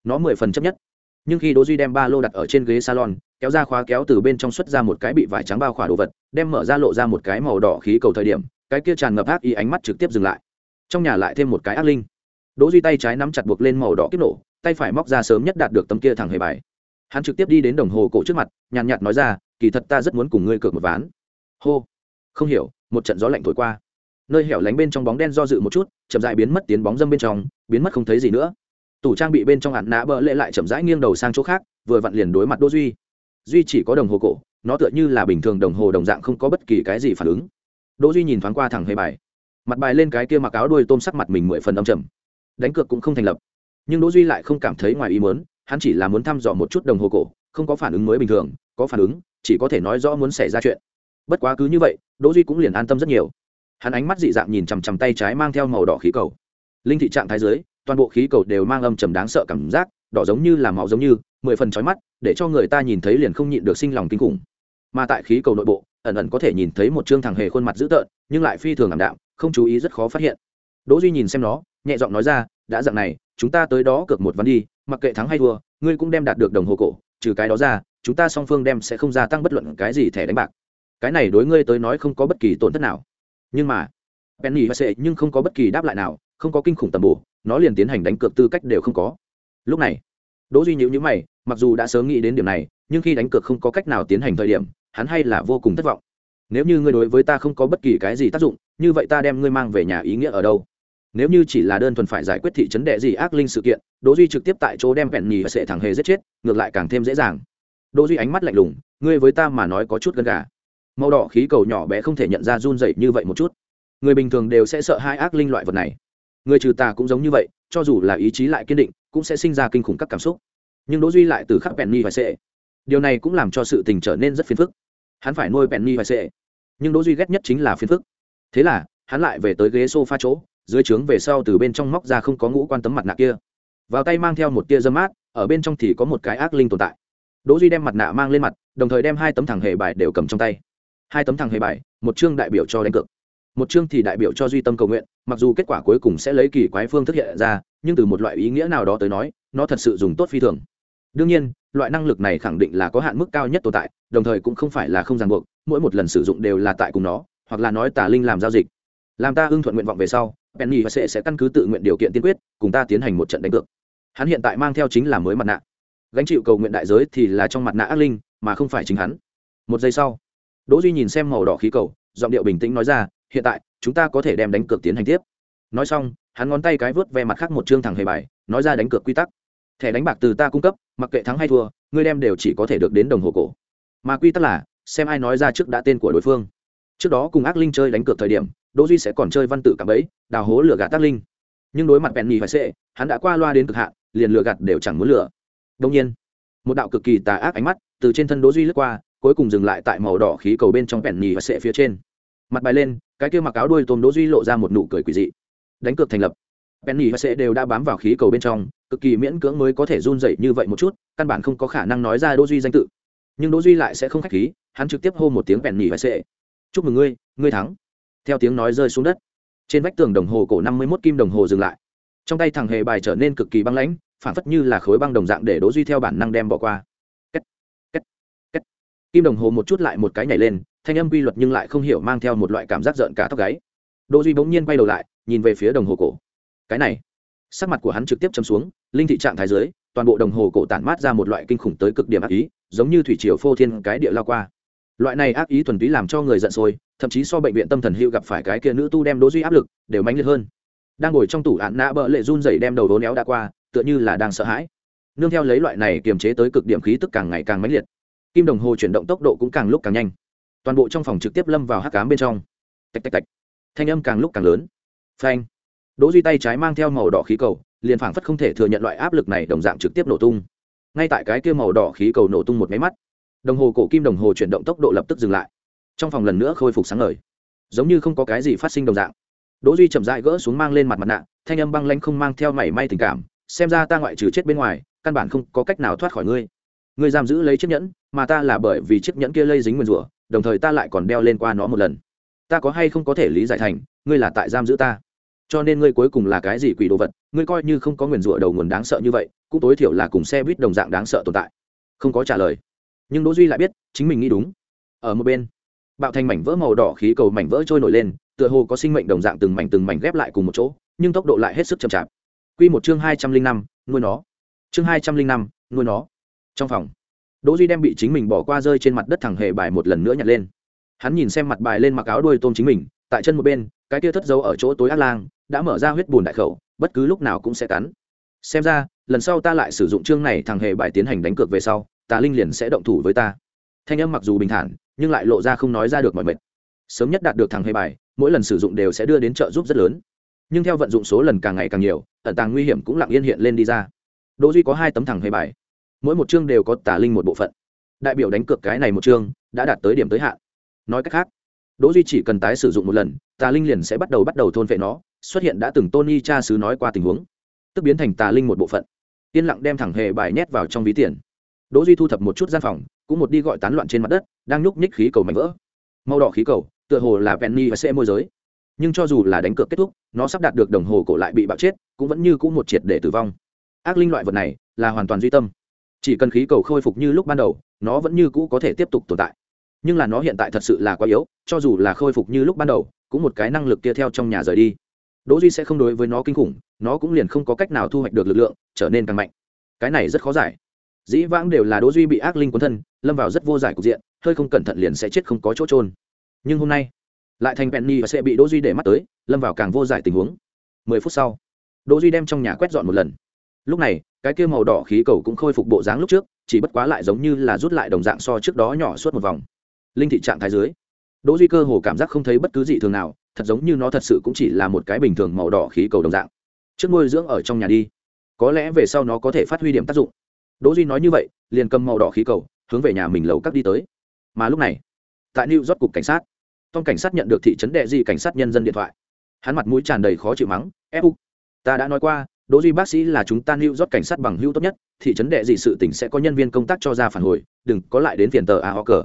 Nó mười phần chấp nhất. Nhưng khi đỗ duy đem ba lô đặt ở trên ghế salon, kéo ra khóa kéo từ bên trong xuất ra một cái bị vải trắng bao khỏa đồ vật, đem mở ra lộ ra một cái màu đỏ khí cầu thời điểm, cái kia tràn ngập ác ý ánh mắt trực tiếp dừng lại. Trong nhà lại thêm một cái ác linh. Đỗ duy tay trái nắm chặt buộc lên màu đỏ kích nổ tay phải móc ra sớm nhất đạt được tấm kia thẳng hề bài. Hắn trực tiếp đi đến đồng hồ cổ trước mặt, nhàn nhạt nói ra, kỳ thật ta rất muốn cùng ngươi cược một ván. Hô. Không hiểu, một trận gió lạnh thổi qua. Nơi hẻo lánh bên trong bóng đen do dự một chút, chậm rãi biến mất tiến bóng dâm bên trong, biến mất không thấy gì nữa. Tủ trang bị bên trong hạn nã bỡ lệ lại chậm rãi nghiêng đầu sang chỗ khác, vừa vặn liền đối mặt đỗ duy. Duy chỉ có đồng hồ cổ, nó tựa như là bình thường đồng hồ đồng dạng không có bất kỳ cái gì phản ứng. Đỗ duy nhìn thoáng qua thẳng hề bài. Mặt bài lên cái kia mặc áo đuôi tôm sắc mặt mình mười phần âm trầm. Đánh cược cũng không thành lập nhưng đỗ duy lại không cảm thấy ngoài ý muốn, hắn chỉ là muốn thăm dò một chút đồng hồ cổ, không có phản ứng mới bình thường, có phản ứng, chỉ có thể nói rõ muốn xảy ra chuyện. Bất quá cứ như vậy, đỗ duy cũng liền an tâm rất nhiều. Hắn ánh mắt dị dạng nhìn chằm chằm tay trái mang theo màu đỏ khí cầu. Linh thị trạng thái dưới, toàn bộ khí cầu đều mang âm trầm đáng sợ cảm giác, đỏ giống như là máu giống như, mười phần chói mắt, để cho người ta nhìn thấy liền không nhịn được sinh lòng kinh khủng. Mà tại khí cầu nội bộ, ẩn ẩn có thể nhìn thấy một trương thằng hề khuôn mặt dữ tợn, nhưng lại phi thường ảm đạm, không chú ý rất khó phát hiện. Đỗ duy nhìn xem nó, nhẹ giọng nói ra, đã dạng này chúng ta tới đó cược một ván đi, mặc kệ thắng hay thua, ngươi cũng đem đạt được đồng hồ cổ, trừ cái đó ra, chúng ta song phương đem sẽ không gia tăng bất luận cái gì thẻ đánh bạc. Cái này đối ngươi tới nói không có bất kỳ tổn thất nào. Nhưng mà, penny và sệ nhưng không có bất kỳ đáp lại nào, không có kinh khủng tầm bổ, nó liền tiến hành đánh cược tư cách đều không có. Lúc này, đỗ duy nhíu nhíu mày, mặc dù đã sớm nghĩ đến điểm này, nhưng khi đánh cược không có cách nào tiến hành thời điểm, hắn hay là vô cùng thất vọng. Nếu như ngươi đối với ta không có bất kỳ cái gì tác dụng, như vậy ta đem ngươi mang về nhà ý nghĩa ở đâu? Nếu như chỉ là đơn thuần phải giải quyết thị trấn đệ gì ác linh sự kiện, đỗ duy trực tiếp tại chỗ đem vẹn nhì và sệ thẳng hề giết chết, ngược lại càng thêm dễ dàng. Đỗ duy ánh mắt lạnh lùng, ngươi với ta mà nói có chút gần gà. Màu đỏ khí cầu nhỏ bé không thể nhận ra run rẩy như vậy một chút. Người bình thường đều sẽ sợ hai ác linh loại vật này. Người trừ tà cũng giống như vậy, cho dù là ý chí lại kiên định, cũng sẽ sinh ra kinh khủng các cảm xúc. Nhưng đỗ duy lại từ khắc penny và sệ. Điều này cũng làm cho sự tình trở nên rất phiền phức. Hắn phải nuôi penny và sệ. Nhưng đỗ duy ghét nhất chính là phiền phức. Thế là, hắn lại về tới ghế sofa chỗ dưới trướng về sau từ bên trong móc ra không có ngũ quan tấm mặt nạ kia. Vào tay mang theo một tia dâm mát, ở bên trong thì có một cái ác linh tồn tại. Đỗ duy đem mặt nạ mang lên mặt, đồng thời đem hai tấm thẳng hề bài đều cầm trong tay. Hai tấm thẳng hề bài, một chương đại biểu cho đánh cược. Một chương thì đại biểu cho duy tâm cầu nguyện, mặc dù kết quả cuối cùng sẽ lấy kỳ quái phương thức hiện ra, nhưng từ một loại ý nghĩa nào đó tới nói, nó thật sự dùng tốt phi thường. Đương nhiên, loại năng lực này khẳng định là có hạn mức cao nhất tồn tại, đồng thời cũng không phải là không ràng buộc, mỗi một lần sử dụng đều là tại cùng nó, hoặc là nói tà linh làm giao dịch. Làm ta ưng thuận nguyện vọng về sau penny và sẽ sẽ căn cứ tự nguyện điều kiện tiên quyết, cùng ta tiến hành một trận đánh cược. Hắn hiện tại mang theo chính là mới mặt nạ. Gánh chịu cầu nguyện đại giới thì là trong mặt nạ ác linh, mà không phải chính hắn. Một giây sau, đỗ duy nhìn xem màu đỏ khí cầu, giọng điệu bình tĩnh nói ra, hiện tại, chúng ta có thể đem đánh cược tiến hành tiếp. Nói xong, hắn ngón tay cái vớt ve mặt khác một chương thẳng hề bài, nói ra đánh cược quy tắc. Thẻ đánh bạc từ ta cung cấp, mặc kệ thắng hay thua, ngươi đem đều chỉ có thể được đến đồng hồ cổ. Mà quy tắc là, xem ai nói ra trước đã tên của đối phương. Trước đó cùng ác linh chơi đánh cược thời điểm đỗ duy sẽ còn chơi văn tự cả ấy đào hố lửa gạt tác linh. Nhưng đối mặt penny phải sệ hắn đã qua loa đến cực hạn, liền lửa gạt đều chẳng muốn lửa. Đông nhiên, một đạo cực kỳ tà ác ánh mắt từ trên thân đỗ duy lướt qua, cuối cùng dừng lại tại màu đỏ khí cầu bên trong bèn nhì phải sệ phía trên. Mặt bài lên, cái kia mặc áo đuôi tôm đỗ duy lộ ra một nụ cười quỷ dị. Đánh cược thành lập. Bèn nhì phải sệ đều đã bám vào khí cầu bên trong, cực kỳ miễn cưỡng mới có thể run rẩy như vậy một chút, căn bản không có khả năng nói ra đỗ duy danh tự. Nhưng đỗ duy lại sẽ không khách khí, hắn trực tiếp hô một tiếng bèn nhì phải sệ chúc mừng ngươi ngươi thắng theo tiếng nói rơi xuống đất. Trên vách tường đồng hồ cổ năm mươi mốt kim đồng hồ dừng lại. Trong tay thằng hề bài trở nên cực kỳ băng lãnh phản phất như là khối băng đồng dạng để đỗ duy theo bản năng đem bỏ qua. Kết, kết, kết. kim đồng hồ một chút lại một cái nhảy lên thanh âm quy luật nhưng lại không hiểu mang theo một loại cảm giác giận cả tóc gáy. Đỗ duy bỗng nhiên quay đầu lại nhìn về phía đồng hồ cổ. Cái này sắc mặt của hắn trực tiếp chấm xuống linh thị trạng thái dưới toàn bộ đồng hồ cổ tản mát ra một loại kinh khủng tới cực điểm ác ý giống như thủy triều phô thiên cái địa lao qua loại này ác ý thuần túy làm cho người giận sôi, thậm chí so bệnh viện tâm thần hưu gặp phải cái kia nữ tu đem đố duy áp lực, đều mãnh liệt hơn. Đang ngồi trong tủ ạn nã bỡ lệ run rẩy đem đầu đố néo đã qua, tựa như là đang sợ hãi. Nương theo lấy loại này kiềm chế tới cực điểm khí tức càng ngày càng mãnh liệt. Kim đồng hồ chuyển động tốc độ cũng càng lúc càng nhanh. Toàn bộ trong phòng trực tiếp lâm vào hắc cám bên trong. Tạch tạch tạch. Thanh âm càng lúc càng lớn. Phanh. Đỗ duy tay trái mang theo màu đỏ khí cầu, liền phảng phất không thể thừa nhận loại áp lực này đồng dạng trực tiếp nổ tung. Ngay tại cái kia màu đỏ khí cầu nổ tung một máy mắt đồng hồ cổ kim đồng hồ chuyển động tốc độ lập tức dừng lại. Trong phòng lần nữa khôi phục sáng ngời. Giống như không có cái gì phát sinh đồng dạng. Đỗ duy chậm rãi gỡ xuống mang lên mặt mặt nạ, thanh âm băng lãnh không mang theo mảy may tình cảm, xem ra ta ngoại trừ chết bên ngoài, căn bản không có cách nào thoát khỏi ngươi. Ngươi giam giữ lấy chiếc nhẫn, mà ta là bởi vì chiếc nhẫn kia lây dính nguyên rủa, đồng thời ta lại còn đeo lên qua nó một lần. Ta có hay không có thể lý giải thành, ngươi là tại giam giữ ta? Cho nên ngươi cuối cùng là cái gì quỷ đồ vật, ngươi coi như không có nguyền rủa đầu nguồn đáng sợ như vậy, cũng tối thiểu là cùng xe buýt đồng dạng đáng sợ tồn tại. Không có trả lời nhưng đỗ duy lại biết chính mình nghĩ đúng ở một bên bạo thành mảnh vỡ màu đỏ khí cầu mảnh vỡ trôi nổi lên tựa hồ có sinh mệnh đồng dạng từng mảnh từng mảnh ghép lại cùng một chỗ nhưng tốc độ lại hết sức chậm chạp quy một chương hai trăm linh năm, nuôi nó. Chương hai trăm linh năm, nuôi nó. Trong phòng, đỗ duy đem bị chính mình bỏ qua rơi trên mặt đất thẳng hề bài một lần nữa nhặt lên. Hắn nhìn xem mặt bài lên mặc áo đuôi tôm chính mình, tại chân một bên, cái kia thất dấu ở chỗ tối ác lang, đã mở ra huyết bùn đại khẩu, bất cứ lúc nào cũng sẽ cắn. Xem ra, lần sau ta lại sử dụng chương này thằng hề bài tiến hành đánh cược về sau tà linh liền sẽ động thủ với ta. Thanh âm mặc dù bình thản, nhưng lại lộ ra không nói ra được mọi mệt. Sớm nhất đạt được thằng hề bài, mỗi lần sử dụng đều sẽ đưa đến trợ giúp rất lớn. Nhưng theo vận dụng số lần càng ngày càng nhiều, ẩn tàng nguy hiểm cũng lặng yên hiện lên đi ra. Đỗ duy có hai tấm thằng hề bài. Mỗi một chương đều có tà linh một bộ phận. Đại biểu đánh cược cái này một chương đã đạt tới điểm tới hạn. Nói cách khác, đỗ duy chỉ cần tái sử dụng một lần, tà linh liền sẽ bắt đầu bắt đầu thôn vệ nó, xuất hiện đã từng tony cha sứ nói qua tình huống. Tức biến thành tà linh một bộ phận. Yên lặng đem thẳng hề bài nhét vào trong ví tiền đỗ duy thu thập một chút gian phòng, cũng một đi gọi tán loạn trên mặt đất, đang nhúc nhích khí cầu mảnh vỡ. Màu đỏ khí cầu, tựa hồ là penny và xe môi giới. Nhưng cho dù là đánh cược kết thúc, nó sắp đạt được đồng hồ cổ lại bị bạo chết, cũng vẫn như cũ một triệt để tử vong. Ác linh loại vật này, là hoàn toàn duy tâm. Chỉ cần khí cầu khôi phục như lúc ban đầu, nó vẫn như cũ có thể tiếp tục tồn tại. Nhưng là nó hiện tại thật sự là quá yếu, cho dù là khôi phục như lúc ban đầu, cũng một cái năng lực kia theo trong nhà rời đi. Đỗ duy sẽ không đối với nó kinh khủng, nó cũng liền không có cách nào thu hoạch được lực lượng, trở nên càng mạnh. Cái này rất khó giải dĩ vãng đều là đỗ duy bị ác linh cuốn thân, lâm vào rất vô giải cục diện, hơi không cẩn thận liền sẽ chết không có chỗ trôn nhưng hôm nay, lại thành penny và sẽ bị đỗ duy để mắt tới, lâm vào càng vô giải tình huống. Mười phút sau, đỗ duy đem trong nhà quét dọn một lần. Lúc này, cái kia màu đỏ khí cầu cũng khôi phục bộ dáng lúc trước, chỉ bất quá lại giống như là rút lại đồng dạng so trước đó nhỏ suốt một vòng. Linh thị trạng thái dưới, đỗ duy cơ hồ cảm giác không thấy bất cứ gì thường nào, thật giống như nó thật sự cũng chỉ là một cái bình thường màu đỏ khí cầu đồng dạng. Trước nuôi dưỡng ở trong nhà đi, có lẽ về sau nó có thể phát huy điểm tác dụng đỗ duy nói như vậy liền cầm màu đỏ khí cầu hướng về nhà mình lầu các đi tới. Mà lúc này tại new york cục cảnh sát tom cảnh sát nhận được thị trấn đệ di cảnh sát nhân dân điện thoại. Hắn mặt mũi tràn đầy khó chịu mắng Fu, ta đã nói qua đỗ duy bác sĩ là chúng ta new york cảnh sát bằng hữu tốt nhất thị trấn đệ dị sự tỉnh sẽ có nhân viên công tác cho ra phản hồi đừng có lại đến phiền tờ a ho cờ.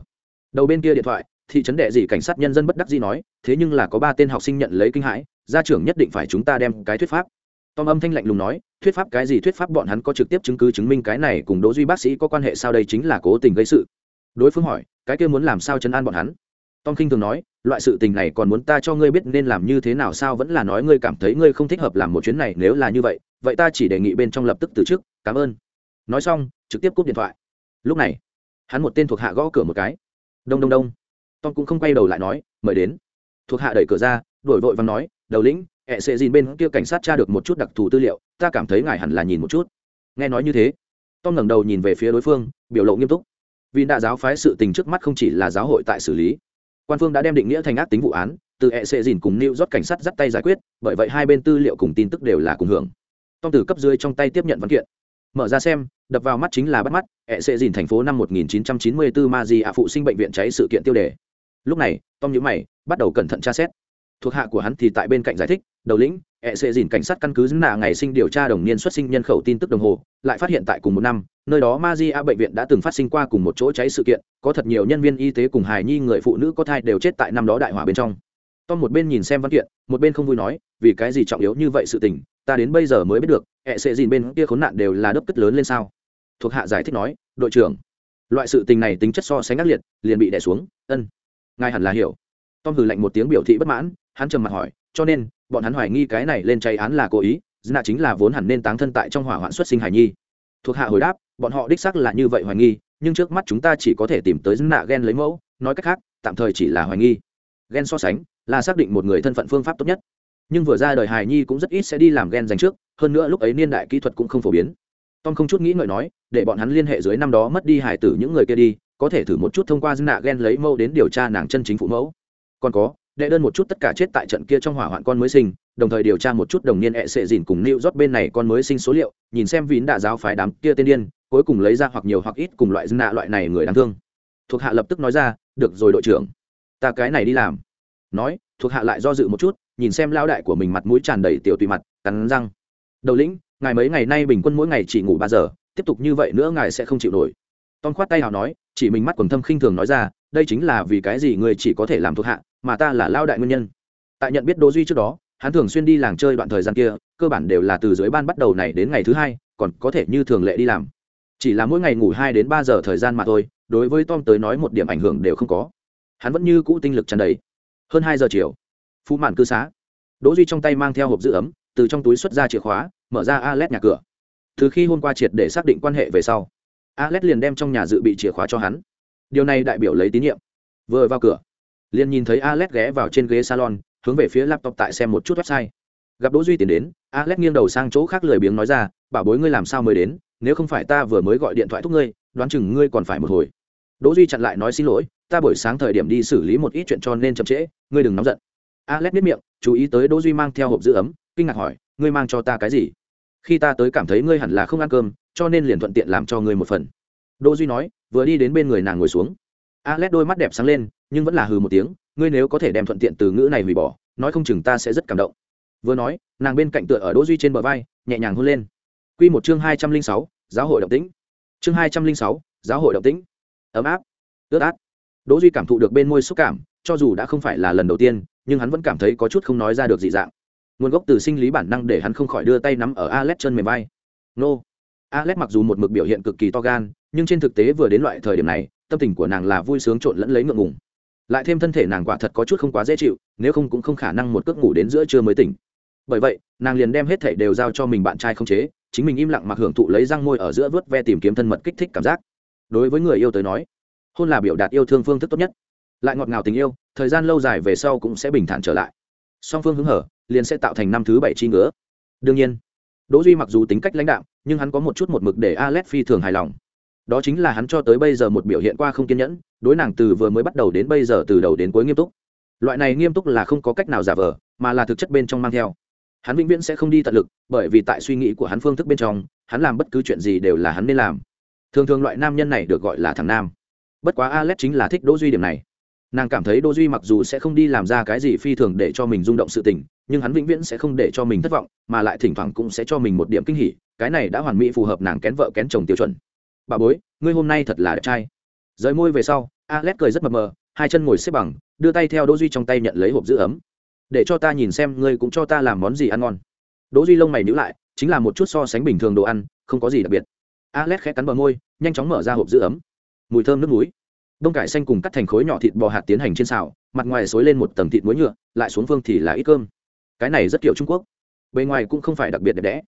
Đầu bên kia điện thoại thị trấn đệ dị cảnh sát nhân dân bất đắc dĩ nói thế nhưng là có ba tên học sinh nhận lấy kinh hãi gia trưởng nhất định phải chúng ta đem cái thuyết pháp tom âm thanh lạnh lùng nói, thuyết pháp cái gì thuyết pháp bọn hắn có trực tiếp chứng cứ chứng minh cái này cùng đỗ duy bác sĩ có quan hệ sao đây chính là cố tình gây sự. Đối phương hỏi, cái kia muốn làm sao chấn an bọn hắn? Tom kinh thường nói, loại sự tình này còn muốn ta cho ngươi biết nên làm như thế nào sao vẫn là nói ngươi cảm thấy ngươi không thích hợp làm một chuyến này nếu là như vậy vậy ta chỉ đề nghị bên trong lập tức từ chức, cảm ơn. Nói xong, trực tiếp cúp điện thoại. Lúc này, hắn một tên thuộc hạ gõ cửa một cái. Đông đông đông. Tom cũng không quay đầu lại nói, mời đến. Thuộc hạ đẩy cửa ra, đổi vội và nói, đầu lĩnh hệ sệ dìn bên kia cảnh sát tra được một chút đặc thù tư liệu, ta cảm thấy ngài hẳn là nhìn một chút. Nghe nói như thế, tom ngẩng đầu nhìn về phía đối phương, biểu lộ nghiêm túc. Vì đã giáo phái sự tình trước mắt không chỉ là giáo hội tại xử lý, quan phương đã đem định nghĩa thành ác tính vụ án, từ hệ sệ dìn cùng new rót cảnh sát dắt tay giải quyết, bởi vậy hai bên tư liệu cùng tin tức đều là cùng hưởng. Tom từ cấp dưới trong tay tiếp nhận văn kiện. Mở ra xem, đập vào mắt chính là bắt mắt hệ sệ dìn thành phố năm 1994 ma di ạ phụ sinh bệnh viện cháy sự kiện tiêu đề. Lúc này, tom nhữ mày, bắt đầu cẩn thận tra xét. Thuộc hạ của hắn thì tại bên cạnh giải thích đầu lĩnh hệ sệ dìn cảnh sát căn cứ nạ ngày sinh điều tra đồng niên xuất sinh nhân khẩu tin tức đồng hồ, lại phát hiện tại cùng một năm, nơi đó ma di a bệnh viện đã từng phát sinh qua cùng một chỗ cháy sự kiện, có thật nhiều nhân viên y tế cùng hài nhi người phụ nữ có thai đều chết tại năm đó đại hỏa bên trong. Tom một bên nhìn xem văn kiện, một bên không vui nói, vì cái gì trọng yếu như vậy sự tình, ta đến bây giờ mới biết được hệ sệ dìn bên kia khốn nạn đều là đớp cất lớn lên sao? Thuộc hạ giải thích nói, đội trưởng, loại sự tình này tính chất so sánh ác liệt, liền bị đẻ xuống, ân, ngài hẳn là hiểu. Tom hừ lạnh một tiếng biểu thị bất mãn, hắn trầm mặt hỏi, cho nên bọn hắn hoài nghi cái này lên cháy án là cố ý dna chính là vốn hẳn nên táng thân tại trong hỏa hoạn xuất sinh hải nhi. Thuộc hạ hồi đáp, bọn họ đích xác là như vậy hoài nghi, nhưng trước mắt chúng ta chỉ có thể tìm tới dna gen lấy mẫu, nói cách khác, tạm thời chỉ là hoài nghi. Gen so sánh, là xác định một người thân phận phương pháp tốt nhất. Nhưng vừa ra đời hài nhi cũng rất ít sẽ đi làm gen dành trước, hơn nữa lúc ấy niên đại kỹ thuật cũng không phổ biến. Tom không chút nghĩ ngợi nói, để bọn hắn liên hệ dưới năm đó mất đi hải tử những người kia đi, có thể thử một chút thông qua dna gen lấy mẫu đến điều tra nàng chân chính phụ mẫu. Còn có đệ đơn một chút tất cả chết tại trận kia trong hỏa hoạn con mới sinh, đồng thời điều tra một chút đồng niên ẹ sệ dìn cùng nịu rót bên này con mới sinh số liệu, nhìn xem vín đạ giáo phái đám kia tên điên, cuối cùng lấy ra hoặc nhiều hoặc ít cùng loại dân nạ loại này người đáng thương. Thuộc hạ lập tức nói ra, được rồi đội trưởng, ta cái này đi làm. Nói, thuộc hạ lại do dự một chút, nhìn xem lao đại của mình mặt mũi tràn đầy tiểu tùy mặt, cắn răng. Đầu lĩnh, ngài mấy ngày nay bình quân mỗi ngày chỉ ngủ ba giờ, tiếp tục như vậy nữa ngài sẽ không chịu nổi. Tom khoát tay hào nói, chỉ mình mắt quần thâm khinh thường nói ra, đây chính là vì cái gì người chỉ có thể làm thuộc hạ mà ta là lao đại nguyên nhân. Tại nhận biết đỗ duy trước đó, hắn thường xuyên đi làng chơi đoạn thời gian kia, cơ bản đều là từ dưới ban bắt đầu này đến ngày thứ hai, còn có thể như thường lệ đi làm. Chỉ là mỗi ngày ngủ hai đến ba giờ thời gian mà thôi, đối với tom tới nói một điểm ảnh hưởng đều không có. Hắn vẫn như cũ tinh lực tràn đầy. Hơn hai giờ chiều, phú mạn cư xá. Đỗ duy trong tay mang theo hộp giữ ấm, từ trong túi xuất ra chìa khóa, mở ra alet nhà cửa. Từ khi hôm qua triệt để xác định quan hệ về sau alet liền đem trong nhà dự bị chìa khóa cho hắn. Điều này đại biểu lấy tín nhiệm. Vừa vào cửa liền nhìn thấy Alex ghé vào trên ghế salon, hướng về phía laptop tại xem một chút website. Gặp đỗ duy tiến đến, Alex nghiêng đầu sang chỗ khác lười biếng nói ra, bảo bối ngươi làm sao mới đến, nếu không phải ta vừa mới gọi điện thoại thúc ngươi, đoán chừng ngươi còn phải một hồi. Đỗ duy chặn lại nói xin lỗi, ta buổi sáng thời điểm đi xử lý một ít chuyện cho nên chậm trễ, ngươi đừng nóng giận. Alex biết miệng, chú ý tới đỗ duy mang theo hộp giữ ấm, kinh ngạc hỏi, ngươi mang cho ta cái gì? Khi ta tới cảm thấy ngươi hẳn là không ăn cơm, cho nên liền thuận tiện làm cho ngươi một phần. Đỗ duy nói, vừa đi đến bên người nàng ngồi xuống alex đôi mắt đẹp sáng lên nhưng vẫn là hừ một tiếng ngươi nếu có thể đem thuận tiện từ ngữ này hủy bỏ nói không chừng ta sẽ rất cảm động. Vừa nói nàng bên cạnh tựa ở đỗ duy trên bờ vai nhẹ nhàng hôn lên. Quy một chương hai trăm linh sáu, giáo hội động tĩnh. Chương hai trăm linh sáu, giáo hội động tĩnh. Ấm áp. Ướt át. Đỗ duy cảm thụ được bên môi xúc cảm cho dù đã không phải là lần đầu tiên nhưng hắn vẫn cảm thấy có chút không nói ra được dị dạng. Nguồn gốc từ sinh lý bản năng để hắn không khỏi đưa tay nắm ở alex chân mềm vai. Nô. Alex mặc dù một mực biểu hiện cực kỳ to gan nhưng trên thực tế vừa đến loại thời điểm này tâm tình của nàng là vui sướng trộn lẫn lấy ngượng ngùng. Lại thêm thân thể nàng quả thật có chút không quá dễ chịu nếu không cũng không khả năng một cước ngủ đến giữa trưa mới tỉnh. Bởi vậy nàng liền đem hết thảy đều giao cho mình bạn trai không chế chính mình im lặng mặc hưởng thụ lấy răng môi ở giữa vớt ve tìm kiếm thân mật kích thích cảm giác. Đối với người yêu tới nói hôn là biểu đạt yêu thương phương thức tốt nhất. Lại ngọt ngào tình yêu thời gian lâu dài về sau cũng sẽ bình thản trở lại. Song phương hứng hở liền sẽ tạo thành năm thứ bảy chi ngứa. Đương nhiên đỗ duy mặc dù tính cách lãnh đạm, nhưng hắn có một chút một mực để alex phi thường hài lòng đó chính là hắn cho tới bây giờ một biểu hiện qua không kiên nhẫn, đối nàng từ vừa mới bắt đầu đến bây giờ từ đầu đến cuối nghiêm túc. Loại này nghiêm túc là không có cách nào giả vờ, mà là thực chất bên trong mang theo. Hắn vĩnh viễn sẽ không đi tận lực, bởi vì tại suy nghĩ của hắn phương thức bên trong, hắn làm bất cứ chuyện gì đều là hắn nên làm. Thường thường loại nam nhân này được gọi là thằng nam. Bất quá alex chính là thích đỗ duy điểm này. Nàng cảm thấy đỗ duy mặc dù sẽ không đi làm ra cái gì phi thường để cho mình rung động sự tình, nhưng hắn vĩnh viễn sẽ không để cho mình thất vọng, mà lại thỉnh thoảng cũng sẽ cho mình một điểm kinh hỉ, cái này đã hoàn mỹ phù hợp nàng kén vợ kén chồng tiêu chuẩn bà bối, ngươi hôm nay thật là đẹp trai. Rời môi về sau, alex cười rất mập mờ, hai chân ngồi xếp bằng, đưa tay theo đỗ duy trong tay nhận lấy hộp giữ ấm. Để cho ta nhìn xem, ngươi cũng cho ta làm món gì ăn ngon. Đỗ duy lông mày nhíu lại, chính là một chút so sánh bình thường đồ ăn, không có gì đặc biệt. Alex khẽ cắn bờ môi, nhanh chóng mở ra hộp giữ ấm. Mùi thơm nước muối. Đông cải xanh cùng cắt thành khối nhỏ thịt bò hạt tiến hành trên xào, mặt ngoài xối lên một tầng thịt muối nhựa, lại xuống phương thì là ít cơm. Cái này rất kiểu trung quốc. Bề ngoài cũng không phải đặc biệt đẹp đẽ.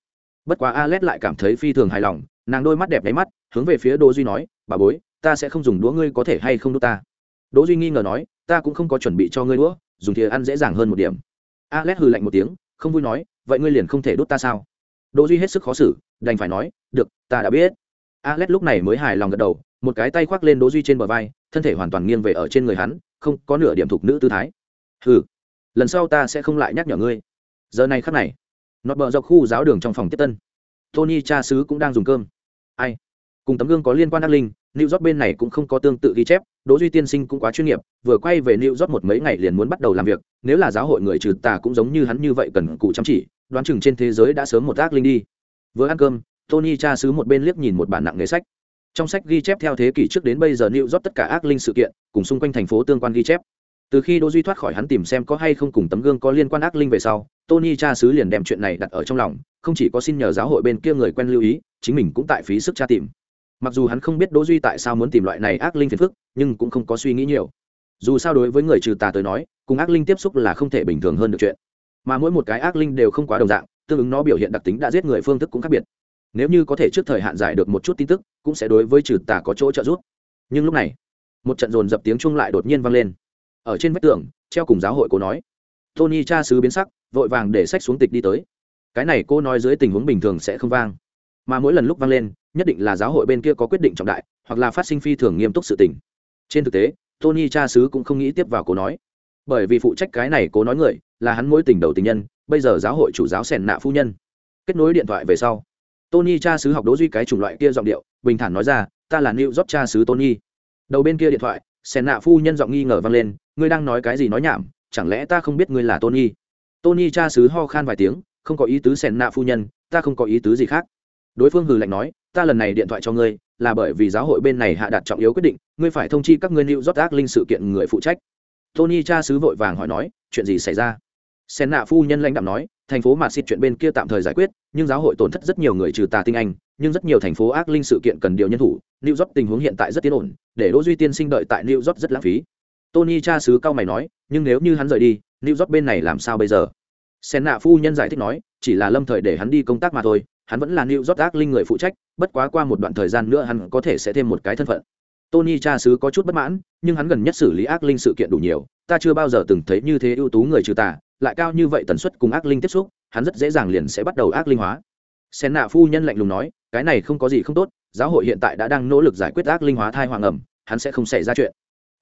Bất quá alex lại cảm thấy phi thường hài lòng nàng đôi mắt đẹp đáy mắt, hướng về phía đỗ duy nói, bà bối, ta sẽ không dùng đũa ngươi có thể hay không đút ta? Đỗ duy nghi ngờ nói, ta cũng không có chuẩn bị cho ngươi đũa, dùng thìa ăn dễ dàng hơn một điểm. Alex hừ lạnh một tiếng, không vui nói, vậy ngươi liền không thể đút ta sao? Đỗ duy hết sức khó xử, đành phải nói, được, ta đã biết. Alex lúc này mới hài lòng gật đầu, một cái tay khoác lên đỗ duy trên bờ vai, thân thể hoàn toàn nghiêng về ở trên người hắn, không có nửa điểm thuộc nữ tư thái. Hừ, lần sau ta sẽ không lại nhắc nhở ngươi. Giờ này khắc này, nọt bờ dọc khu giáo đường trong phòng tiếp tân tony cha sứ cũng đang dùng cơm ai cùng tấm gương có liên quan đắc linh New York bên này cũng không có tương tự ghi chép, Đỗ Duy tiên sinh cũng quá chuyên nghiệp, vừa quay về New York một mấy ngày liền muốn bắt đầu làm việc, nếu là giáo hội người trừ tà cũng giống như hắn như vậy cần cù chăm chỉ, đoán chừng trên thế giới đã sớm một ác linh đi. Vừa ăn cơm, Tony cha sứ một bên liếc nhìn một bản nặng nghề sách. Trong sách ghi chép theo thế kỷ trước đến bây giờ New York tất cả ác linh sự kiện, cùng xung quanh thành phố tương quan ghi chép. Từ khi Đỗ Duy thoát khỏi hắn tìm xem có hay không cùng tấm gương có liên quan ác linh về sau, Tony cha sứ liền đem chuyện này đặt ở trong lòng, không chỉ có xin nhờ giáo hội bên kia người quen lưu ý, chính mình cũng tại phí sức tra tìm. Mặc dù hắn không biết đỗ duy tại sao muốn tìm loại này ác linh phiền phức nhưng cũng không có suy nghĩ nhiều. Dù sao đối với người trừ tà tới nói cùng ác linh tiếp xúc là không thể bình thường hơn được chuyện. Mà mỗi một cái ác linh đều không quá đồng dạng tương ứng nó biểu hiện đặc tính đã giết người phương thức cũng khác biệt. Nếu như có thể trước thời hạn giải được một chút tin tức cũng sẽ đối với trừ tà có chỗ trợ giúp. Nhưng lúc này một trận dồn dập tiếng chuông lại đột nhiên vang lên. Ở trên vách tường treo cùng giáo hội cố nói tony cha sứ biến sắc vội vàng để sách xuống tịch đi tới cái này cô nói dưới tình huống bình thường sẽ không vang. Mà mỗi lần lúc vang lên, nhất định là giáo hội bên kia có quyết định trọng đại, hoặc là phát sinh phi thường nghiêm túc sự tình. Trên thực tế, tony cha sứ cũng không nghĩ tiếp vào cô nói. Bởi vì phụ trách cái này cố nói người, là hắn mối tình đầu tình nhân, bây giờ giáo hội chủ giáo sẻn nạ phu nhân. Kết nối điện thoại về sau, tony cha sứ học đỗ duy cái chủng loại kia giọng điệu, bình thản nói ra, ta là new job cha sứ tony. Đầu bên kia điện thoại, sẻn nạ phu nhân giọng nghi ngờ vang lên, ngươi đang nói cái gì nói nhảm, chẳng lẽ ta không biết ngươi là tony? Tony cha xứ ho khan vài tiếng không có ý tứ sèn nạ phu nhân, ta không có ý tứ gì khác. Đối phương hừ lạnh nói, ta lần này điện thoại cho ngươi, là bởi vì giáo hội bên này hạ đặt trọng yếu quyết định, ngươi phải thông chi các ngươi lưu rót ác linh sự kiện người phụ trách. Tony cha sứ vội vàng hỏi nói, chuyện gì xảy ra? Sen nạ phu nhân lãnh đạo nói, thành phố mà xịt chuyện bên kia tạm thời giải quyết, nhưng giáo hội tổn thất rất nhiều người trừ tà tinh anh, nhưng rất nhiều thành phố ác linh sự kiện cần điều nhân thủ lưu rót tình huống hiện tại rất tiến ổn, để đỗ duy tiên sinh đợi tại lưu rót rất lãng phí. Tony cha sứ cao mày nói, nhưng nếu như hắn rời đi lưu rót bên này làm sao bây giờ? Sen nạ phu nhân giải thích nói, chỉ là lâm thời để hắn đi công tác mà thôi, hắn vẫn là new york ác linh người phụ trách, bất quá qua một đoạn thời gian nữa hắn có thể sẽ thêm một cái thân phận. Tony cha xứ có chút bất mãn, nhưng hắn gần nhất xử lý ác linh sự kiện đủ nhiều, ta chưa bao giờ từng thấy như thế ưu tú người trừ tà, lại cao như vậy tần suất cùng ác linh tiếp xúc, hắn rất dễ dàng liền sẽ bắt đầu ác linh hóa. Sen nạ phu nhân lạnh lùng nói, cái này không có gì không tốt, giáo hội hiện tại đã đang nỗ lực giải quyết ác linh hóa thai hoàng ẩm, hắn sẽ không xảy ra chuyện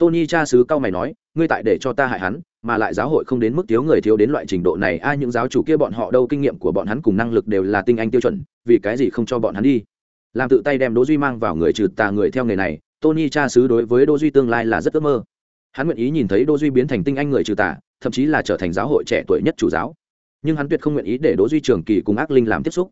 tony cha sứ cao mày nói, ngươi tại để cho ta hại hắn, mà lại giáo hội không đến mức thiếu người thiếu đến loại trình độ này, ai những giáo chủ kia bọn họ đâu, kinh nghiệm của bọn hắn cùng năng lực đều là tinh anh tiêu chuẩn, vì cái gì không cho bọn hắn đi? Làm tự tay đem đỗ duy mang vào người trừ tà người theo nghề này, tony cha sứ đối với đỗ duy tương lai là rất ước mơ. Hắn nguyện ý nhìn thấy đỗ duy biến thành tinh anh người trừ tà, thậm chí là trở thành giáo hội trẻ tuổi nhất chủ giáo. Nhưng hắn tuyệt không nguyện ý để đỗ duy trường kỳ cùng ác linh làm tiếp xúc.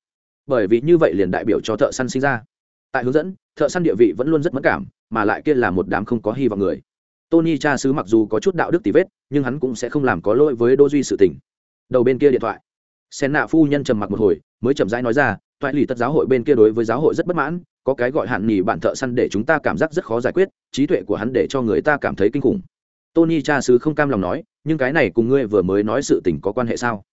Bởi vì như vậy liền đại biểu cho thợ săn sinh ra. Tại hướng dẫn, thợ săn địa vị vẫn luôn rất mất cảm, mà lại kia là một đám không có hy vọng người tony cha sứ mặc dù có chút đạo đức tì vết, nhưng hắn cũng sẽ không làm có lỗi với đô duy sự tình. Đầu bên kia điện thoại. Sen nạ phu nhân trầm mặc một hồi, mới chậm rãi nói ra, toại lì tất giáo hội bên kia đối với giáo hội rất bất mãn, có cái gọi hạn nghỉ bạn thợ săn để chúng ta cảm giác rất khó giải quyết, trí tuệ của hắn để cho người ta cảm thấy kinh khủng. Tony cha sứ không cam lòng nói, nhưng cái này cùng ngươi vừa mới nói sự tình có quan hệ sao?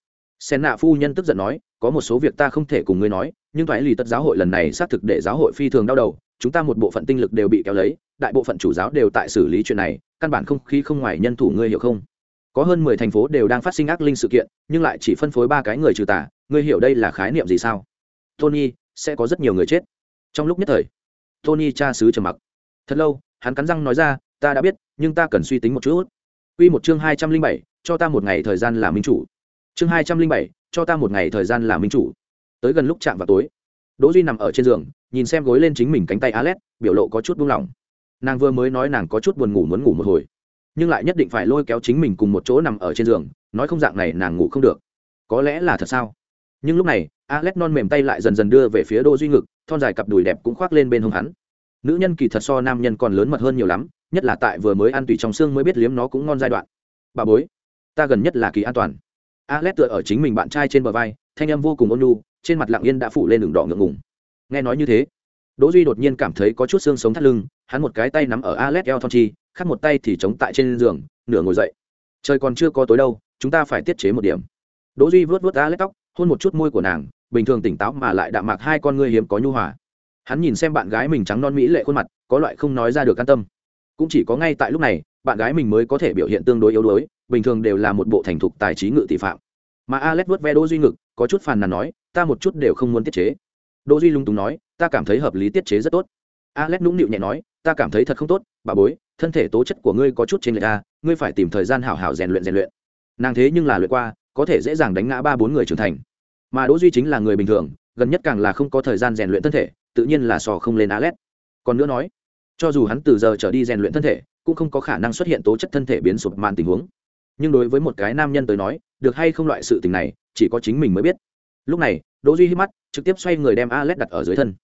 Sen nạ phu nhân tức giận nói, có một số việc ta không thể cùng ngươi nói, nhưng Toại lì tất giáo hội lần này xác thực để giáo hội phi thường đau đầu chúng ta một bộ phận tinh lực đều bị kéo lấy, đại bộ phận chủ giáo đều tại xử lý chuyện này, căn bản không khí không ngoài nhân thủ ngươi hiểu không? Có hơn mười thành phố đều đang phát sinh ác linh sự kiện, nhưng lại chỉ phân phối ba cái người trừ tà, ngươi hiểu đây là khái niệm gì sao? Tony, sẽ có rất nhiều người chết. Trong lúc nhất thời, tony cha sứ trầm mặc. Thật lâu, hắn cắn răng nói ra, ta đã biết, nhưng ta cần suy tính một chút. Q một chương hai trăm linh bảy, cho ta một ngày thời gian làm minh chủ. Chương hai trăm linh bảy, cho ta một ngày thời gian làm minh chủ. Tới gần lúc chạm vào tối đỗ duy nằm ở trên giường, nhìn xem gối lên chính mình cánh tay alex, biểu lộ có chút buông lỏng. Nàng vừa mới nói nàng có chút buồn ngủ muốn ngủ một hồi, nhưng lại nhất định phải lôi kéo chính mình cùng một chỗ nằm ở trên giường, nói không dạng này nàng ngủ không được. Có lẽ là thật sao? Nhưng lúc này, alex non mềm tay lại dần dần đưa về phía đỗ duy ngực, thon dài cặp đùi đẹp cũng khoác lên bên hông hắn. Nữ nhân kỳ thật so nam nhân còn lớn mật hơn nhiều lắm, nhất là tại vừa mới ăn tùy trong xương mới biết liếm nó cũng ngon giai đoạn. Bà bối, ta gần nhất là kỳ an toàn. Alex tựa ở chính mình bạn trai trên bờ vai, thanh âm vô cùng ôn nhu trên mặt lặng yên đã phủ lên đường đỏ ngượng ngùng. Nghe nói như thế, đỗ duy đột nhiên cảm thấy có chút xương sống thắt lưng, hắn một cái tay nắm ở alex eo thon chi, khác một tay thì chống tại trên giường, nửa ngồi dậy. Trời còn chưa có tối đâu, chúng ta phải tiết chế một điểm. Đỗ duy vớt vớt alex tóc, hôn một chút môi của nàng, bình thường tỉnh táo mà lại đạm mạc hai con ngươi hiếm có nhu hòa. Hắn nhìn xem bạn gái mình trắng non mỹ lệ khuôn mặt, có loại không nói ra được an tâm. Cũng chỉ có ngay tại lúc này, bạn gái mình mới có thể biểu hiện tương đối yếu đuối, bình thường đều là một bộ thành thục tài trí ngự tỷ phạm. Mà alex vớt ve đỗ duy ngực có chút phàn nàn nói, ta một chút đều không muốn tiết chế. Đỗ duy lung túng nói, ta cảm thấy hợp lý tiết chế rất tốt. Alex nũng nịu nhẹ nói, ta cảm thấy thật không tốt, bà bối, thân thể tố chất của ngươi có chút trên lệch ta ngươi phải tìm thời gian hảo hảo rèn luyện rèn luyện. Nàng thế nhưng là luyện qua, có thể dễ dàng đánh ngã ba bốn người trưởng thành. Mà đỗ duy chính là người bình thường, gần nhất càng là không có thời gian rèn luyện thân thể, tự nhiên là sò không lên alex. Còn nữa nói, cho dù hắn từ giờ trở đi rèn luyện thân thể, cũng không có khả năng xuất hiện tố chất thân thể biến sụp màn tình huống. Nhưng đối với một cái nam nhân tới nói, được hay không loại sự tình này chỉ có chính mình mới biết. Lúc này, đỗ duy hít mắt, trực tiếp xoay người đem alex đặt ở dưới thân.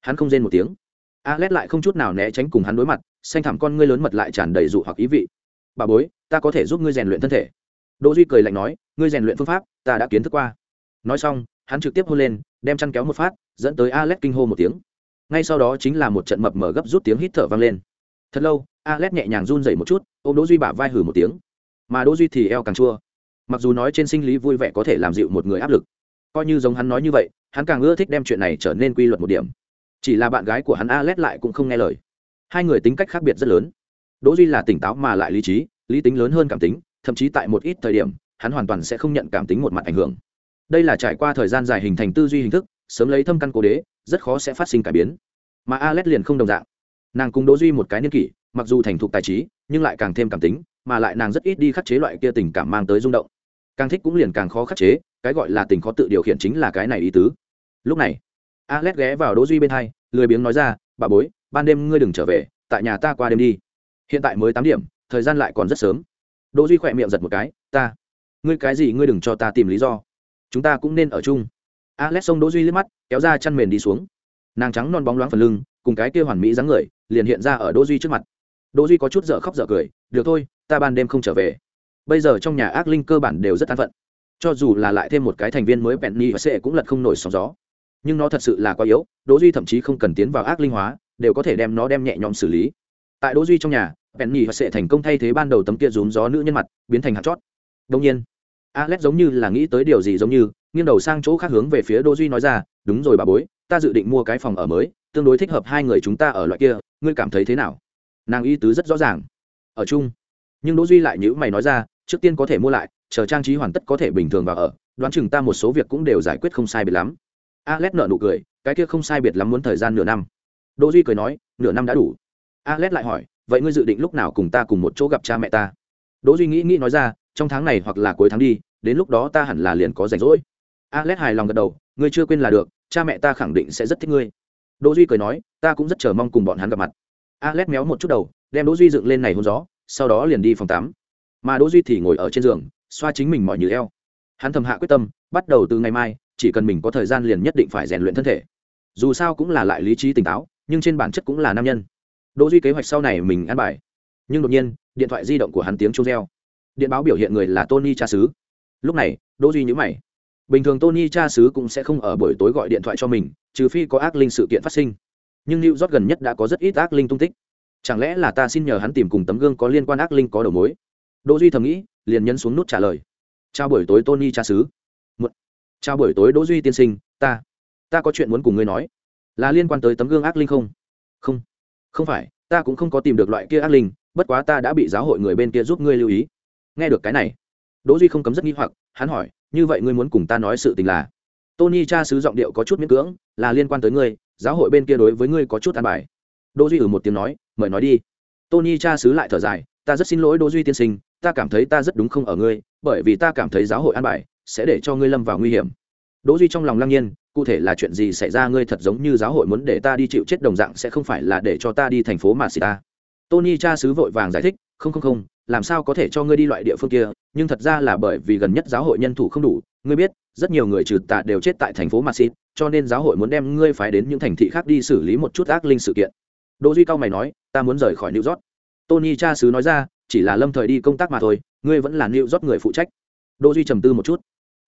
Hắn không rên một tiếng. Alex lại không chút nào né tránh cùng hắn đối mặt, xanh thẳm con ngươi lớn mật lại tràn đầy dụ hoặc ý vị. Bà bối, ta có thể giúp ngươi rèn luyện thân thể. Đỗ duy cười lạnh nói, ngươi rèn luyện phương pháp, ta đã kiến thức qua. Nói xong, hắn trực tiếp hôn lên, đem chăn kéo một phát, dẫn tới alex kinh hô một tiếng. Ngay sau đó chính là một trận mập mở gấp rút tiếng hít thở vang lên. Thật lâu alex nhẹ nhàng run rẩy một chút, ôm đỗ duy bả vai hử một tiếng. Mà đỗ duy thì eo càng chua mặc dù nói trên sinh lý vui vẻ có thể làm dịu một người áp lực, coi như giống hắn nói như vậy, hắn càng ưa thích đem chuyện này trở nên quy luật một điểm. Chỉ là bạn gái của hắn alex lại cũng không nghe lời. Hai người tính cách khác biệt rất lớn. Đỗ duy là tỉnh táo mà lại lý trí, lý tính lớn hơn cảm tính, thậm chí tại một ít thời điểm, hắn hoàn toàn sẽ không nhận cảm tính một mặt ảnh hưởng. Đây là trải qua thời gian dài hình thành tư duy hình thức, sớm lấy thâm căn cố đế, rất khó sẽ phát sinh cải biến. Mà alex liền không đồng dạng. Nàng cùng đỗ duy một cái niên kỷ, mặc dù thành thục tài trí, nhưng lại càng thêm cảm tính mà lại nàng rất ít đi khắc chế loại kia tình cảm mang tới rung động. Càng thích cũng liền càng khó khắc chế, cái gọi là tình khó tự điều khiển chính là cái này ý tứ. Lúc này, alex ghé vào đỗ duy bên hai, lười biếng nói ra, bà bối, ban đêm ngươi đừng trở về, tại nhà ta qua đêm đi. Hiện tại mới tám điểm, thời gian lại còn rất sớm. Đỗ duy khỏe miệng giật một cái, ta, ngươi cái gì ngươi đừng cho ta tìm lý do. Chúng ta cũng nên ở chung. Alex xông đỗ duy liếc mắt, kéo ra chăn mền đi xuống. Nàng trắng non bóng loáng phần lưng, cùng cái kia hoàn mỹ dáng người, liền hiện ra ở đỗ duy trước mặt. Đỗ duy có chút dở khóc dở cười, được thôi ta ban đêm không trở về. Bây giờ trong nhà ác linh cơ bản đều rất an phận. Cho dù là lại thêm một cái thành viên mới penny và sệ cũng lật không nổi sóng gió. Nhưng nó thật sự là quá yếu, đỗ duy thậm chí không cần tiến vào ác linh hóa, đều có thể đem nó đem nhẹ nhõm xử lý. Tại đỗ duy trong nhà penny và sệ thành công thay thế ban đầu tấm kia rúm gió nữ nhân mặt, biến thành hạt chót. Đương nhiên, alex giống như là nghĩ tới điều gì giống như, nghiêng đầu sang chỗ khác hướng về phía đỗ duy nói ra, đúng rồi bà bối, ta dự định mua cái phòng ở mới, tương đối thích hợp hai người chúng ta ở loại kia, ngươi cảm thấy thế nào? Nàng y tứ rất rõ ràng. Ở chung nhưng đỗ duy lại nhữ mày nói ra, trước tiên có thể mua lại, chờ trang trí hoàn tất có thể bình thường vào ở, đoán chừng ta một số việc cũng đều giải quyết không sai biệt lắm. Alex nở nụ cười, cái kia không sai biệt lắm muốn thời gian nửa năm. Đỗ duy cười nói, nửa năm đã đủ. Alex lại hỏi, vậy ngươi dự định lúc nào cùng ta cùng một chỗ gặp cha mẹ ta? Đỗ duy nghĩ nghĩ nói ra, trong tháng này hoặc là cuối tháng đi, đến lúc đó ta hẳn là liền có rảnh rỗi. Alex hài lòng gật đầu, ngươi chưa quên là được, cha mẹ ta khẳng định sẽ rất thích ngươi. Đỗ duy cười nói, ta cũng rất chờ mong cùng bọn hắn gặp mặt. Alex méo một chút đầu, đem đỗ duy dựng lên này hôn gió sau đó liền đi phòng tắm. Mà đỗ duy thì ngồi ở trên giường, xoa chính mình mỏi như eo. Hắn thầm hạ quyết tâm, bắt đầu từ ngày mai, chỉ cần mình có thời gian liền nhất định phải rèn luyện thân thể. Dù sao cũng là lại lý trí tỉnh táo, nhưng trên bản chất cũng là nam nhân. Đỗ duy kế hoạch sau này mình ăn bài. Nhưng đột nhiên, điện thoại di động của hắn tiếng chuông reo. Điện báo biểu hiện người là tony cha xứ lúc này, đỗ duy nhíu mày. Bình thường tony cha xứ cũng sẽ không ở buổi tối gọi điện thoại cho mình, trừ phi có ác linh sự kiện phát sinh. Nhưng new york gần nhất đã có rất ít ác linh tung tích chẳng lẽ là ta xin nhờ hắn tìm cùng tấm gương có liên quan ác linh có đầu mối? Đỗ duy thầm nghĩ, liền nhấn xuống nút trả lời. Chào buổi tối, tony cha xứ. Một chào buổi tối, đỗ duy tiên sinh, ta. Ta có chuyện muốn cùng ngươi nói. Là liên quan tới tấm gương ác linh không? Không. Không phải, ta cũng không có tìm được loại kia ác linh, bất quá ta đã bị giáo hội người bên kia giúp ngươi lưu ý. Nghe được cái này, đỗ duy không cấm rất nghi hoặc, hắn hỏi, như vậy ngươi muốn cùng ta nói sự tình là? Tony cha sứ giọng điệu có chút miễn cưỡng, là liên quan tới ngươi, giáo hội bên kia đối với ngươi có chút an bài. Đỗ duy ở một tiếng nói mời nói đi. Tony cha xứ lại thở dài ta rất xin lỗi đỗ duy tiên sinh ta cảm thấy ta rất đúng không ở ngươi bởi vì ta cảm thấy giáo hội an bài sẽ để cho ngươi lâm vào nguy hiểm. Đỗ duy trong lòng lăng nhiên cụ thể là chuyện gì xảy ra ngươi thật giống như giáo hội muốn để ta đi chịu chết đồng dạng sẽ không phải là để cho ta đi thành phố mà xì ta. Tony cha xứ vội vàng giải thích không không không làm sao có thể cho ngươi đi loại địa phương kia nhưng thật ra là bởi vì gần nhất giáo hội nhân thủ không đủ ngươi biết rất nhiều người trừ tà đều chết tại thành phố Maxit, cho nên giáo hội muốn đem ngươi phái đến những thành thị khác đi xử lý một chút ác linh sự kiện. Đỗ Duy cao mày nói, ta muốn rời khỏi New York. Tony cha sứ nói ra, chỉ là lâm thời đi công tác mà thôi, ngươi vẫn là New York người phụ trách. Đỗ Duy trầm tư một chút.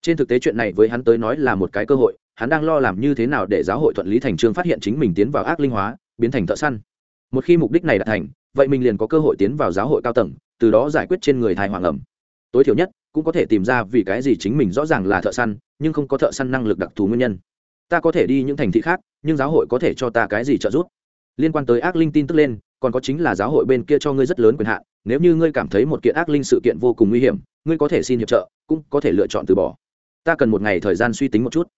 Trên thực tế chuyện này với hắn tới nói là một cái cơ hội, hắn đang lo làm như thế nào để giáo hội thuận lý thành trương phát hiện chính mình tiến vào ác linh hóa, biến thành thợ săn. Một khi mục đích này đạt thành, vậy mình liền có cơ hội tiến vào giáo hội cao tầng, từ đó giải quyết trên người thai hoàng ẩm tối thiểu nhất cũng có thể tìm ra vì cái gì chính mình rõ ràng là thợ săn nhưng không có thợ săn năng lực đặc thù nguyên nhân ta có thể đi những thành thị khác nhưng giáo hội có thể cho ta cái gì trợ giúp liên quan tới ác linh tin tức lên, còn có chính là giáo hội bên kia cho ngươi rất lớn quyền hạn, nếu như ngươi cảm thấy một kiện ác linh sự kiện vô cùng nguy hiểm, ngươi có thể xin hiệp trợ, cũng có thể lựa chọn từ bỏ. Ta cần một ngày thời gian suy tính một chút.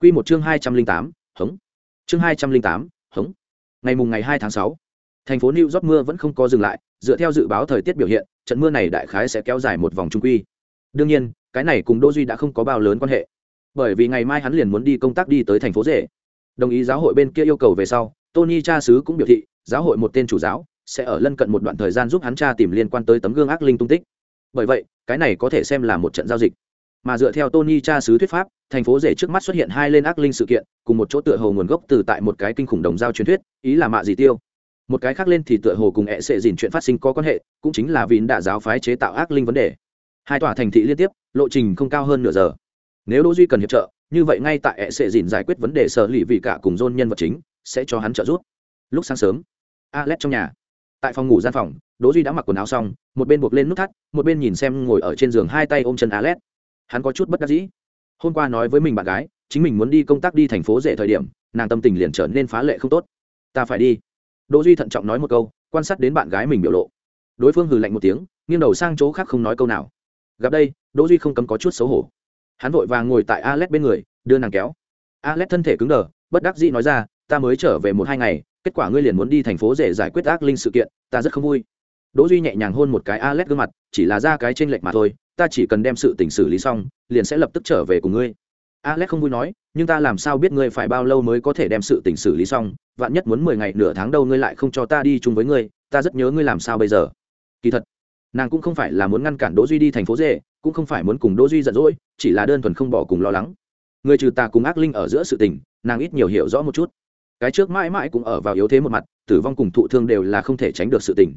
Q một chương hai trăm linh tám, hống. Chương hai trăm linh tám, hống. Ngày mùng ngày hai tháng sáu, thành phố new york mưa vẫn không có dừng lại, dựa theo dự báo thời tiết biểu hiện, trận mưa này đại khái sẽ kéo dài một vòng trung quy. Đương nhiên, cái này cùng đô duy đã không có bao lớn quan hệ. Bởi vì ngày mai hắn liền muốn đi công tác đi tới thành phố rể. Đồng ý giáo hội bên kia yêu cầu về sau tony cha sứ cũng biểu thị, giáo hội một tên chủ giáo sẽ ở lân cận một đoạn thời gian giúp hắn cha tìm liên quan tới tấm gương ác linh tung tích. Bởi vậy, cái này có thể xem là một trận giao dịch. Mà dựa theo tony cha sứ thuyết pháp, thành phố rể trước mắt xuất hiện hai lên ác linh sự kiện, cùng một chỗ tựa hồ nguồn gốc từ tại một cái kinh khủng đồng giao truyền thuyết, ý là mạ gì tiêu. Một cái khác lên thì tựa hồ cùng ẹ sệ dìn chuyện phát sinh có quan hệ, cũng chính là vì đã giáo phái chế tạo ác linh vấn đề. Hai tòa thành thị liên tiếp, lộ trình không cao hơn nửa giờ. Nếu đỗ duy cần hiệp trợ, như vậy ngay tại ẹ sệ dìn giải quyết vấn đề sở lì vì cả cùng dôn nhân vật chính sẽ cho hắn trợ giúp. Lúc sáng sớm, alex trong nhà, tại phòng ngủ gian phòng, đỗ duy đã mặc quần áo xong, một bên buộc lên nút thắt, một bên nhìn xem ngồi ở trên giường hai tay ôm chân alex. Hắn có chút bất đắc dĩ. Hôm qua nói với mình bạn gái, chính mình muốn đi công tác đi thành phố rể thời điểm, nàng tâm tình liền trở nên phá lệ không tốt. Ta phải đi. Đỗ duy thận trọng nói một câu, quan sát đến bạn gái mình biểu lộ. Đối phương hừ lạnh một tiếng, nghiêng đầu sang chỗ khác không nói câu nào. Gặp đây, đỗ duy không cấm có chút xấu hổ. Hắn vội vàng ngồi tại alex bên người, đưa nàng kéo. Alex thân thể cứng đờ, bất đắc dĩ nói ra ta mới trở về một hai ngày kết quả ngươi liền muốn đi thành phố rể giải quyết ác linh sự kiện ta rất không vui. Đỗ duy nhẹ nhàng hôn một cái alex gương mặt chỉ là ra cái trên lệch mà thôi ta chỉ cần đem sự tình xử lý xong liền sẽ lập tức trở về cùng ngươi. Alex không vui nói nhưng ta làm sao biết ngươi phải bao lâu mới có thể đem sự tình xử lý xong vạn nhất muốn mười ngày nửa tháng đâu ngươi lại không cho ta đi chung với ngươi ta rất nhớ ngươi làm sao bây giờ. Kỳ thật nàng cũng không phải là muốn ngăn cản đỗ duy đi thành phố rể, cũng không phải muốn cùng đỗ duy giận dỗi chỉ là đơn thuần không bỏ cùng lo lắng. Người trừ tà cùng ác linh ở giữa sự tình nàng ít nhiều hiểu rõ một chút cái trước mãi mãi cũng ở vào yếu thế một mặt, tử vong cùng thụ thương đều là không thể tránh được sự tình.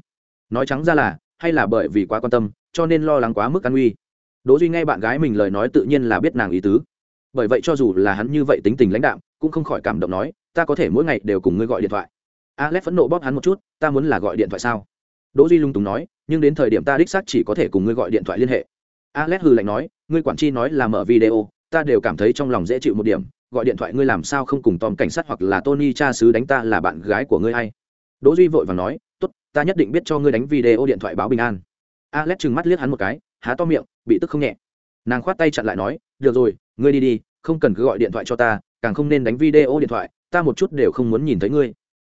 Nói trắng ra là, hay là bởi vì quá quan tâm, cho nên lo lắng quá mức an nguy đỗ duy nghe bạn gái mình lời nói tự nhiên là biết nàng ý tứ. Bởi vậy cho dù là hắn như vậy tính tình lãnh đạm, cũng không khỏi cảm động nói, ta có thể mỗi ngày đều cùng ngươi gọi điện thoại. Alex phẫn nộ bóp hắn một chút, ta muốn là gọi điện thoại sao? Đỗ duy lung túng nói, nhưng đến thời điểm ta đích xác chỉ có thể cùng ngươi gọi điện thoại liên hệ. Alex hừ lạnh nói, ngươi quản chi nói là mở video, ta đều cảm thấy trong lòng dễ chịu một điểm gọi điện thoại ngươi làm sao không cùng tom cảnh sát hoặc là tony cha sứ đánh ta là bạn gái của ngươi hay đỗ duy vội vàng nói, tốt, ta nhất định biết cho ngươi đánh video điện thoại báo bình an. Alex trừng mắt liếc hắn một cái, há to miệng, bị tức không nhẹ. Nàng khoát tay chặn lại nói, được rồi, ngươi đi đi, không cần cứ gọi điện thoại cho ta, càng không nên đánh video điện thoại, ta một chút đều không muốn nhìn thấy ngươi.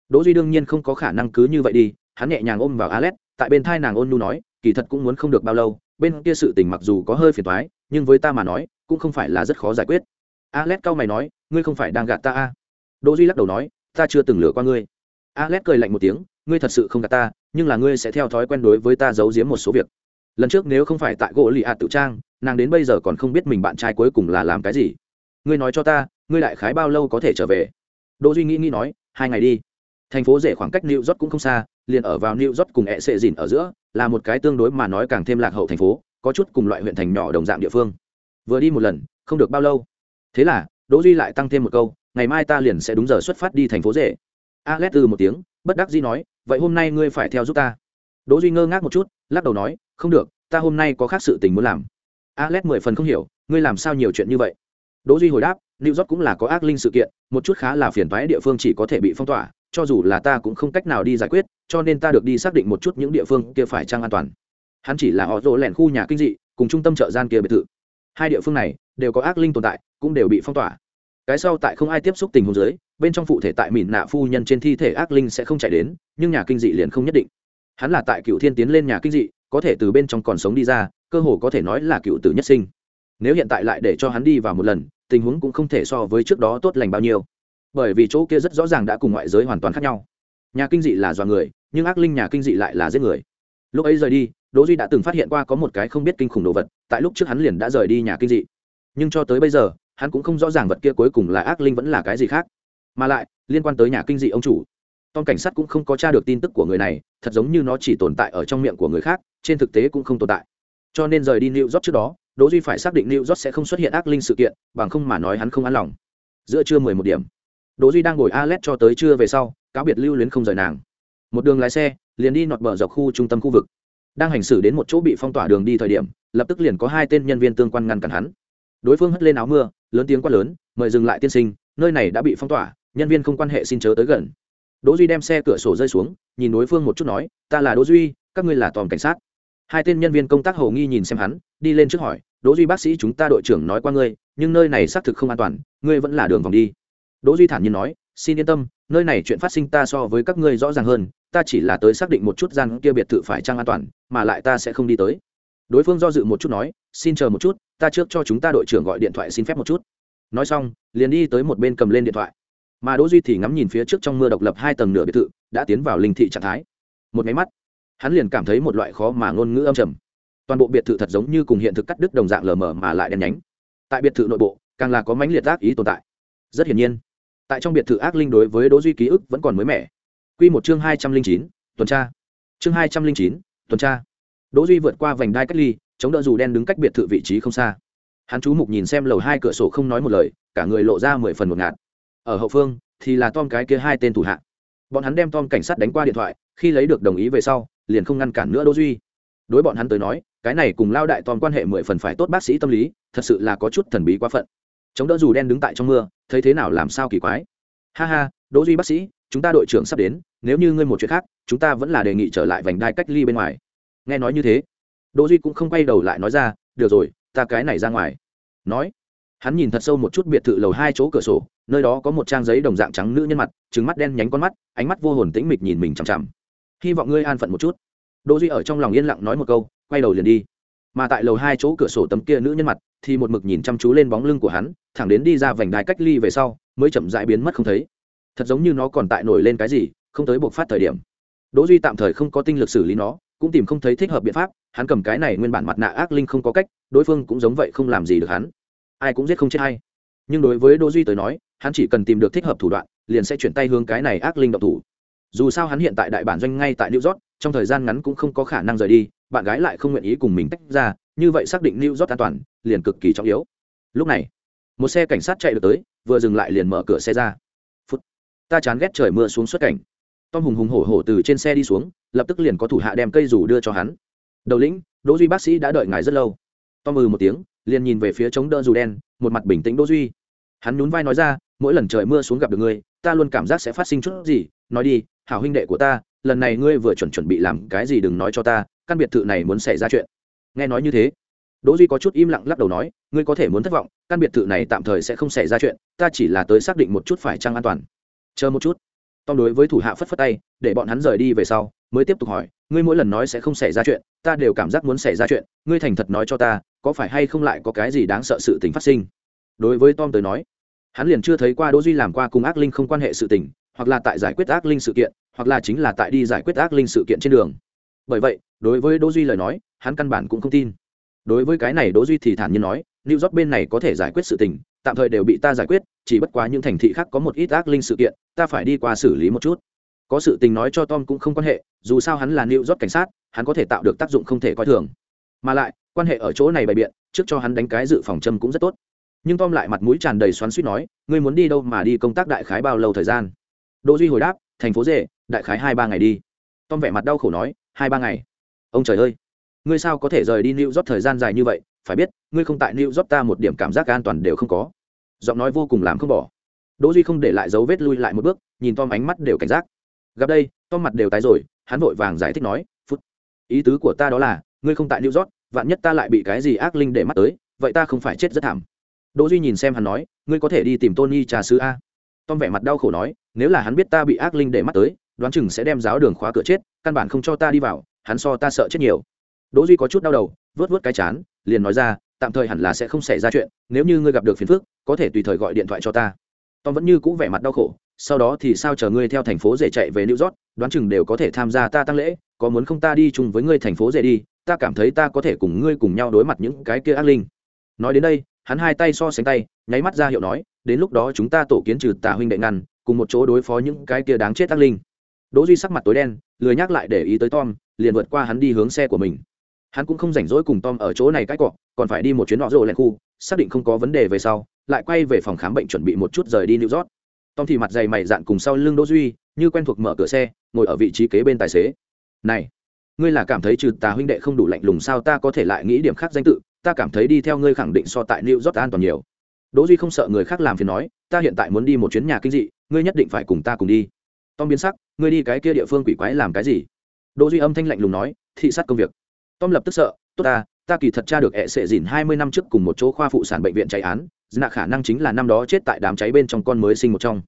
Đỗ duy đương nhiên không có khả năng cứ như vậy đi, hắn nhẹ nhàng ôm vào alex, tại bên thai nàng ôn nu nói, kỳ thật cũng muốn không được bao lâu, bên kia sự tình mặc dù có hơi phiền toái, nhưng với ta mà nói, cũng không phải là rất khó giải quyết alex cau mày nói, ngươi không phải đang gạt ta à? đỗ duy lắc đầu nói, ta chưa từng lừa qua ngươi. Alex cười lạnh một tiếng, ngươi thật sự không gạt ta, nhưng là ngươi sẽ theo thói quen đối với ta giấu giếm một số việc. Lần trước nếu không phải tại gỗ lì ạt tự trang, nàng đến bây giờ còn không biết mình bạn trai cuối cùng là làm cái gì. Ngươi nói cho ta, ngươi đại khái bao lâu có thể trở về? Đỗ duy nghĩ nghĩ nói, hai ngày đi. Thành phố rể khoảng cách new york cũng không xa, liền ở vào new york cùng e ẹ sệ dìn ở giữa, là một cái tương đối mà nói càng thêm lạc hậu thành phố, có chút cùng loại huyện thành nhỏ đồng dạng địa phương. Vừa đi một lần, không được bao lâu thế là, đỗ duy lại tăng thêm một câu, ngày mai ta liền sẽ đúng giờ xuất phát đi thành phố rể. Alex từ một tiếng, bất đắc dĩ nói, vậy hôm nay ngươi phải theo giúp ta. Đỗ duy ngơ ngác một chút, lắc đầu nói, không được, ta hôm nay có khác sự tình muốn làm. Alex mười phần không hiểu, ngươi làm sao nhiều chuyện như vậy? Đỗ duy hồi đáp, new york cũng là có ác linh sự kiện, một chút khá là phiền toái địa phương chỉ có thể bị phong tỏa, cho dù là ta cũng không cách nào đi giải quyết, cho nên ta được đi xác định một chút những địa phương kia phải trang an toàn. Hắn chỉ là họ rỗ lẻn khu nhà kinh dị, cùng trung tâm chợ gian kia biệt thự hai địa phương này đều có ác linh tồn tại, cũng đều bị phong tỏa. Cái sau tại không ai tiếp xúc tình huống dưới, bên trong phụ thể tại mìn nạ phu nhân trên thi thể ác linh sẽ không chạy đến, nhưng nhà kinh dị liền không nhất định. Hắn là tại cựu thiên tiến lên nhà kinh dị, có thể từ bên trong còn sống đi ra, cơ hồ có thể nói là cựu tử nhất sinh. Nếu hiện tại lại để cho hắn đi vào một lần, tình huống cũng không thể so với trước đó tốt lành bao nhiêu. Bởi vì chỗ kia rất rõ ràng đã cùng ngoại giới hoàn toàn khác nhau. Nhà kinh dị là do người, nhưng ác linh nhà kinh dị lại là giết người. Lúc ấy rời đi đỗ duy đã từng phát hiện qua có một cái không biết kinh khủng đồ vật, tại lúc trước hắn liền đã rời đi nhà kinh dị. Nhưng cho tới bây giờ, hắn cũng không rõ ràng vật kia cuối cùng là ác linh vẫn là cái gì khác. Mà lại, liên quan tới nhà kinh dị ông chủ, tom cảnh sát cũng không có tra được tin tức của người này, thật giống như nó chỉ tồn tại ở trong miệng của người khác, trên thực tế cũng không tồn tại. Cho nên rời đi new york trước đó, đỗ duy phải xác định new york sẽ không xuất hiện ác linh sự kiện, bằng không mà nói hắn không an lòng. Giữa trưa mười một điểm, đỗ duy đang ngồi alet cho tới trưa về sau, cáo biệt lưu luyến không rời nàng. Một đường lái xe, liền đi nọt bờ dọc khu trung tâm khu vực đang hành xử đến một chỗ bị phong tỏa đường đi thời điểm, lập tức liền có hai tên nhân viên tương quan ngăn cản hắn. Đối phương hất lên áo mưa, lớn tiếng quát lớn, mời dừng lại tiên sinh, nơi này đã bị phong tỏa, nhân viên không quan hệ xin chớ tới gần. Đỗ duy đem xe cửa sổ rơi xuống, nhìn đối phương một chút nói, ta là đỗ duy, các ngươi là tòm cảnh sát. Hai tên nhân viên công tác hầu nghi nhìn xem hắn, đi lên trước hỏi, đỗ duy bác sĩ chúng ta đội trưởng nói qua ngươi, nhưng nơi này xác thực không an toàn, ngươi vẫn là đường vòng đi. Đỗ duy thản nhiên nói, xin yên tâm, nơi này chuyện phát sinh ta so với các ngươi rõ ràng hơn, ta chỉ là tới xác định một chút gian kia biệt thự phải trang an toàn mà lại ta sẽ không đi tới. Đối phương do dự một chút nói, xin chờ một chút, ta trước cho chúng ta đội trưởng gọi điện thoại xin phép một chút. Nói xong, liền đi tới một bên cầm lên điện thoại. Mà đỗ duy thì ngắm nhìn phía trước trong mưa độc lập hai tầng nửa biệt thự, đã tiến vào linh thị trạng thái. Một máy mắt, hắn liền cảm thấy một loại khó mà ngôn ngữ âm trầm. Toàn bộ biệt thự thật giống như cùng hiện thực cắt đứt đồng dạng lờ mờ mà lại đen nhánh. Tại biệt thự nội bộ, càng là có mãnh liệt ác ý tồn tại. Rất hiển nhiên, tại trong biệt thự ác linh đối với đỗ duy ký ức vẫn còn mới mẻ. Quy một chương hai trăm linh chín, tuần tra. Chương hai trăm linh chín tuần tra. Đỗ duy vượt qua vành đai cách ly, chống đỡ dù đen đứng cách biệt thự vị trí không xa. Hắn chú mục nhìn xem lầu hai cửa sổ không nói một lời, cả người lộ ra mười phần một ngạt. Ở hậu phương, thì là tom cái kia hai tên thủ hạ. Bọn hắn đem tom cảnh sát đánh qua điện thoại, khi lấy được đồng ý về sau, liền không ngăn cản nữa đỗ duy. Đối bọn hắn tới nói, cái này cùng lao đại tom quan hệ mười phần phải tốt bác sĩ tâm lý, thật sự là có chút thần bí quá phận. Chống đỡ dù đen đứng tại trong mưa, thấy thế nào làm sao kỳ quái. Ha ha, đỗ duy bác sĩ, chúng ta đội trưởng sắp đến nếu như ngươi một chuyện khác, chúng ta vẫn là đề nghị trở lại vành đai cách ly bên ngoài. Nghe nói như thế, đỗ duy cũng không quay đầu lại nói ra, được rồi, ta cái này ra ngoài. Nói, hắn nhìn thật sâu một chút biệt thự lầu hai chỗ cửa sổ, nơi đó có một trang giấy đồng dạng trắng nữ nhân mặt trứng mắt đen nhánh con mắt, ánh mắt vô hồn tĩnh mịch nhìn mình chằm chằm. Hy vọng ngươi an phận một chút. Đỗ duy ở trong lòng yên lặng nói một câu, quay đầu liền đi. Mà tại lầu hai chỗ cửa sổ tấm kia nữ nhân mặt, thì một mực nhìn chăm chú lên bóng lưng của hắn, thẳng đến đi ra vành đai cách ly về sau, mới chậm rãi biến mất không thấy. Thật giống như nó còn tại nổi lên cái gì không tới buộc phát thời điểm. Đỗ duy tạm thời không có tinh lực xử lý nó, cũng tìm không thấy thích hợp biện pháp, hắn cầm cái này nguyên bản mặt nạ ác linh không có cách, đối phương cũng giống vậy không làm gì được hắn. Ai cũng giết không chết hay nhưng đối với đỗ duy tới nói, hắn chỉ cần tìm được thích hợp thủ đoạn, liền sẽ chuyển tay hướng cái này ác linh động thủ. Dù sao hắn hiện tại đại bản doanh ngay tại new york, trong thời gian ngắn cũng không có khả năng rời đi, bạn gái lại không nguyện ý cùng mình tách ra, như vậy xác định new york an toàn, liền cực kỳ trọng yếu. Lúc này, một xe cảnh sát chạy được tới, vừa dừng lại liền mở cửa xe ra. Phút, ta chán ghét trời mưa xuống xuất cảnh tom hùng hùng hổ hổ từ trên xe đi xuống, lập tức liền có thủ hạ đem cây dù đưa cho hắn. Đầu lĩnh, đỗ duy bác sĩ đã đợi ngài rất lâu. Tom ừ một tiếng, liền nhìn về phía chống đỡ dù đen, một mặt bình tĩnh đỗ duy. Hắn nhún vai nói ra, mỗi lần trời mưa xuống gặp được ngươi, ta luôn cảm giác sẽ phát sinh chút gì. Nói đi, hảo huynh đệ của ta, lần này ngươi vừa chuẩn chuẩn bị làm cái gì đừng nói cho ta, căn biệt thự này muốn xảy ra chuyện. Nghe nói như thế, đỗ duy có chút im lặng lắc đầu nói, ngươi có thể muốn thất vọng, căn biệt thự này tạm thời sẽ không xảy ra chuyện, ta chỉ là tới xác định một chút phải chăng an toàn. Chờ một chút tom đối với thủ hạ phất phất tay, để bọn hắn rời đi về sau, mới tiếp tục hỏi, ngươi mỗi lần nói sẽ không xảy ra chuyện, ta đều cảm giác muốn xảy ra chuyện, ngươi thành thật nói cho ta, có phải hay không lại có cái gì đáng sợ sự tình phát sinh? Đối với tom tới nói, hắn liền chưa thấy qua đỗ duy làm qua cùng ác linh không quan hệ sự tình, hoặc là tại giải quyết ác linh sự kiện, hoặc là chính là tại đi giải quyết ác linh sự kiện trên đường. Bởi vậy, đối với đỗ duy lời nói, hắn căn bản cũng không tin. Đối với cái này đỗ duy thì thản nhiên nói, new york bên này có thể giải quyết sự tình tạm thời đều bị ta giải quyết, chỉ bất quá những thành thị khác có một ít ác linh sự kiện, ta phải đi qua xử lý một chút. Có sự tình nói cho tom cũng không quan hệ, dù sao hắn là new york cảnh sát, hắn có thể tạo được tác dụng không thể coi thường. Mà lại, quan hệ ở chỗ này bày biện, trước cho hắn đánh cái dự phòng châm cũng rất tốt. Nhưng tom lại mặt mũi tràn đầy xoắn suýt nói, ngươi muốn đi đâu mà đi công tác đại khái bao lâu thời gian? Đỗ duy hồi đáp, thành phố rể đại khái hai ba ngày đi. Tom vẻ mặt đau khổ nói, hai ba ngày? Ông trời ơi! Ngươi sao có thể rời đi new york thời gian dài như vậy? Phải biết, ngươi không tại new york ta một điểm cảm giác an toàn đều không có giọng nói vô cùng làm không bỏ. Đỗ duy không để lại dấu vết lui lại một bước, nhìn tom ánh mắt đều cảnh giác. Gặp đây, tom mặt đều tái rồi, hắn vội vàng giải thích nói, phút, ý tứ của ta đó là, ngươi không tại new york, vạn nhất ta lại bị cái gì ác linh để mắt tới, vậy ta không phải chết rất thảm. Đỗ duy nhìn xem hắn nói, ngươi có thể đi tìm tony trà sứ a? Tom vẻ mặt đau khổ nói, nếu là hắn biết ta bị ác linh để mắt tới, đoán chừng sẽ đem giáo đường khóa cửa chết, căn bản không cho ta đi vào, hắn so ta sợ chết nhiều. Đỗ duy có chút đau đầu vớt vớt cái chán, liền nói ra tạm thời hẳn là sẽ không xảy ra chuyện, nếu như ngươi gặp được phiền phức, có thể tùy thời gọi điện thoại cho ta. Tom vẫn như cũ vẻ mặt đau khổ, sau đó thì sao chờ ngươi theo thành phố rể chạy về new york, đoán chừng đều có thể tham gia ta tăng lễ, có muốn không ta đi chung với ngươi thành phố rể đi, ta cảm thấy ta có thể cùng ngươi cùng nhau đối mặt những cái kia ác linh. Nói đến đây, hắn hai tay so sánh tay, nháy mắt ra hiệu nói, đến lúc đó chúng ta tổ kiến trừ tà huynh đệ ngăn, cùng một chỗ đối phó những cái kia đáng chết ác linh. Đỗ duy sắc mặt tối đen, lười nhắc lại để ý tới tom, liền vượt qua hắn đi hướng xe của mình hắn cũng không rảnh rỗi cùng tom ở chỗ này cãi cọ, còn phải đi một chuyến nọ rộ lẹn khu, xác định không có vấn đề về sau, lại quay về phòng khám bệnh chuẩn bị một chút rời đi new york. Tom thì mặt dày mày dạn cùng sau lưng đỗ duy, như quen thuộc mở cửa xe, ngồi ở vị trí kế bên tài xế. Này, ngươi là cảm thấy trừ tà huynh đệ không đủ lạnh lùng sao ta có thể lại nghĩ điểm khác danh tự, ta cảm thấy đi theo ngươi khẳng định so tại new york an toàn nhiều. Đỗ duy không sợ người khác làm phiền nói, ta hiện tại muốn đi một chuyến nhà kinh dị, ngươi nhất định phải cùng ta cùng đi. Tom biến sắc, ngươi đi cái kia địa phương quỷ quái làm cái gì? Đỗ duy âm thanh lạnh lùng nói, thị sát công việc tom lập tức sợ, tốt ta ta kỳ thật tra được hệ sệ dìn hai mươi năm trước cùng một chỗ khoa phụ sản bệnh viện cháy án nạ khả năng chính là năm đó chết tại đám cháy bên trong con mới sinh một trong.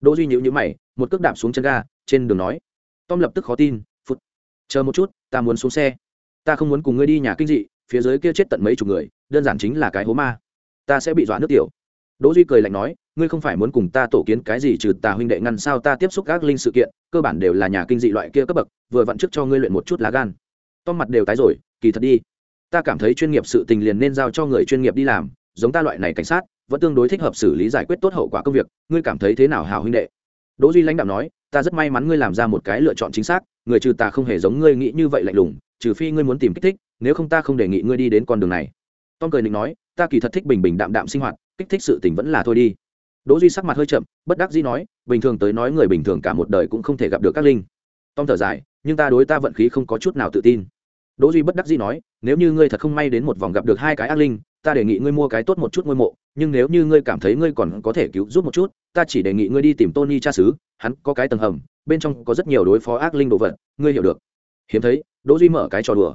Đỗ duy nhíu nhíu mày, một cước đạp xuống chân ga, trên đường nói, tom lập tức khó tin phút chờ một chút, ta muốn xuống xe. Ta không muốn cùng ngươi đi nhà kinh dị, phía dưới kia chết tận mấy chục người, đơn giản chính là cái hố ma. Ta sẽ bị dọa nước tiểu. Đỗ duy cười lạnh nói, ngươi không phải muốn cùng ta tổ kiến cái gì trừ tà huynh đệ ngăn sao ta tiếp xúc các linh sự kiện, cơ bản đều là nhà kinh dị loại kia cấp bậc, vừa vặn trước cho ngươi luyện một chút lá gan tom mặt đều tái rồi, kỳ thật đi. Ta cảm thấy chuyên nghiệp sự tình liền nên giao cho người chuyên nghiệp đi làm, giống ta loại này cảnh sát, vẫn tương đối thích hợp xử lý giải quyết tốt hậu quả công việc. Ngươi cảm thấy thế nào hào huynh đệ? Đỗ duy lãnh đạo nói, ta rất may mắn ngươi làm ra một cái lựa chọn chính xác, người trừ ta không hề giống ngươi nghĩ như vậy lạnh lùng, trừ phi ngươi muốn tìm kích thích, nếu không ta không đề nghị ngươi đi đến con đường này. Tom cười định nói, ta kỳ thật thích bình bình đạm đạm sinh hoạt, kích thích sự tình vẫn là thôi đi. Đỗ duy sắc mặt hơi chậm, bất đắc dĩ nói, bình thường tới nói người bình thường cả một đời cũng không thể gặp được các linh. Tom thở dài nhưng ta đối ta vận khí không có chút nào tự tin. Đỗ duy bất đắc dĩ nói, nếu như ngươi thật không may đến một vòng gặp được hai cái ác linh, ta đề nghị ngươi mua cái tốt một chút ngôi mộ, nhưng nếu như ngươi cảm thấy ngươi còn có thể cứu giúp một chút, ta chỉ đề nghị ngươi đi tìm tony cha xứ, hắn có cái tầng hầm, bên trong có rất nhiều đối phó ác linh đồ vật, ngươi hiểu được. Hiếm thấy, đỗ duy mở cái trò đùa.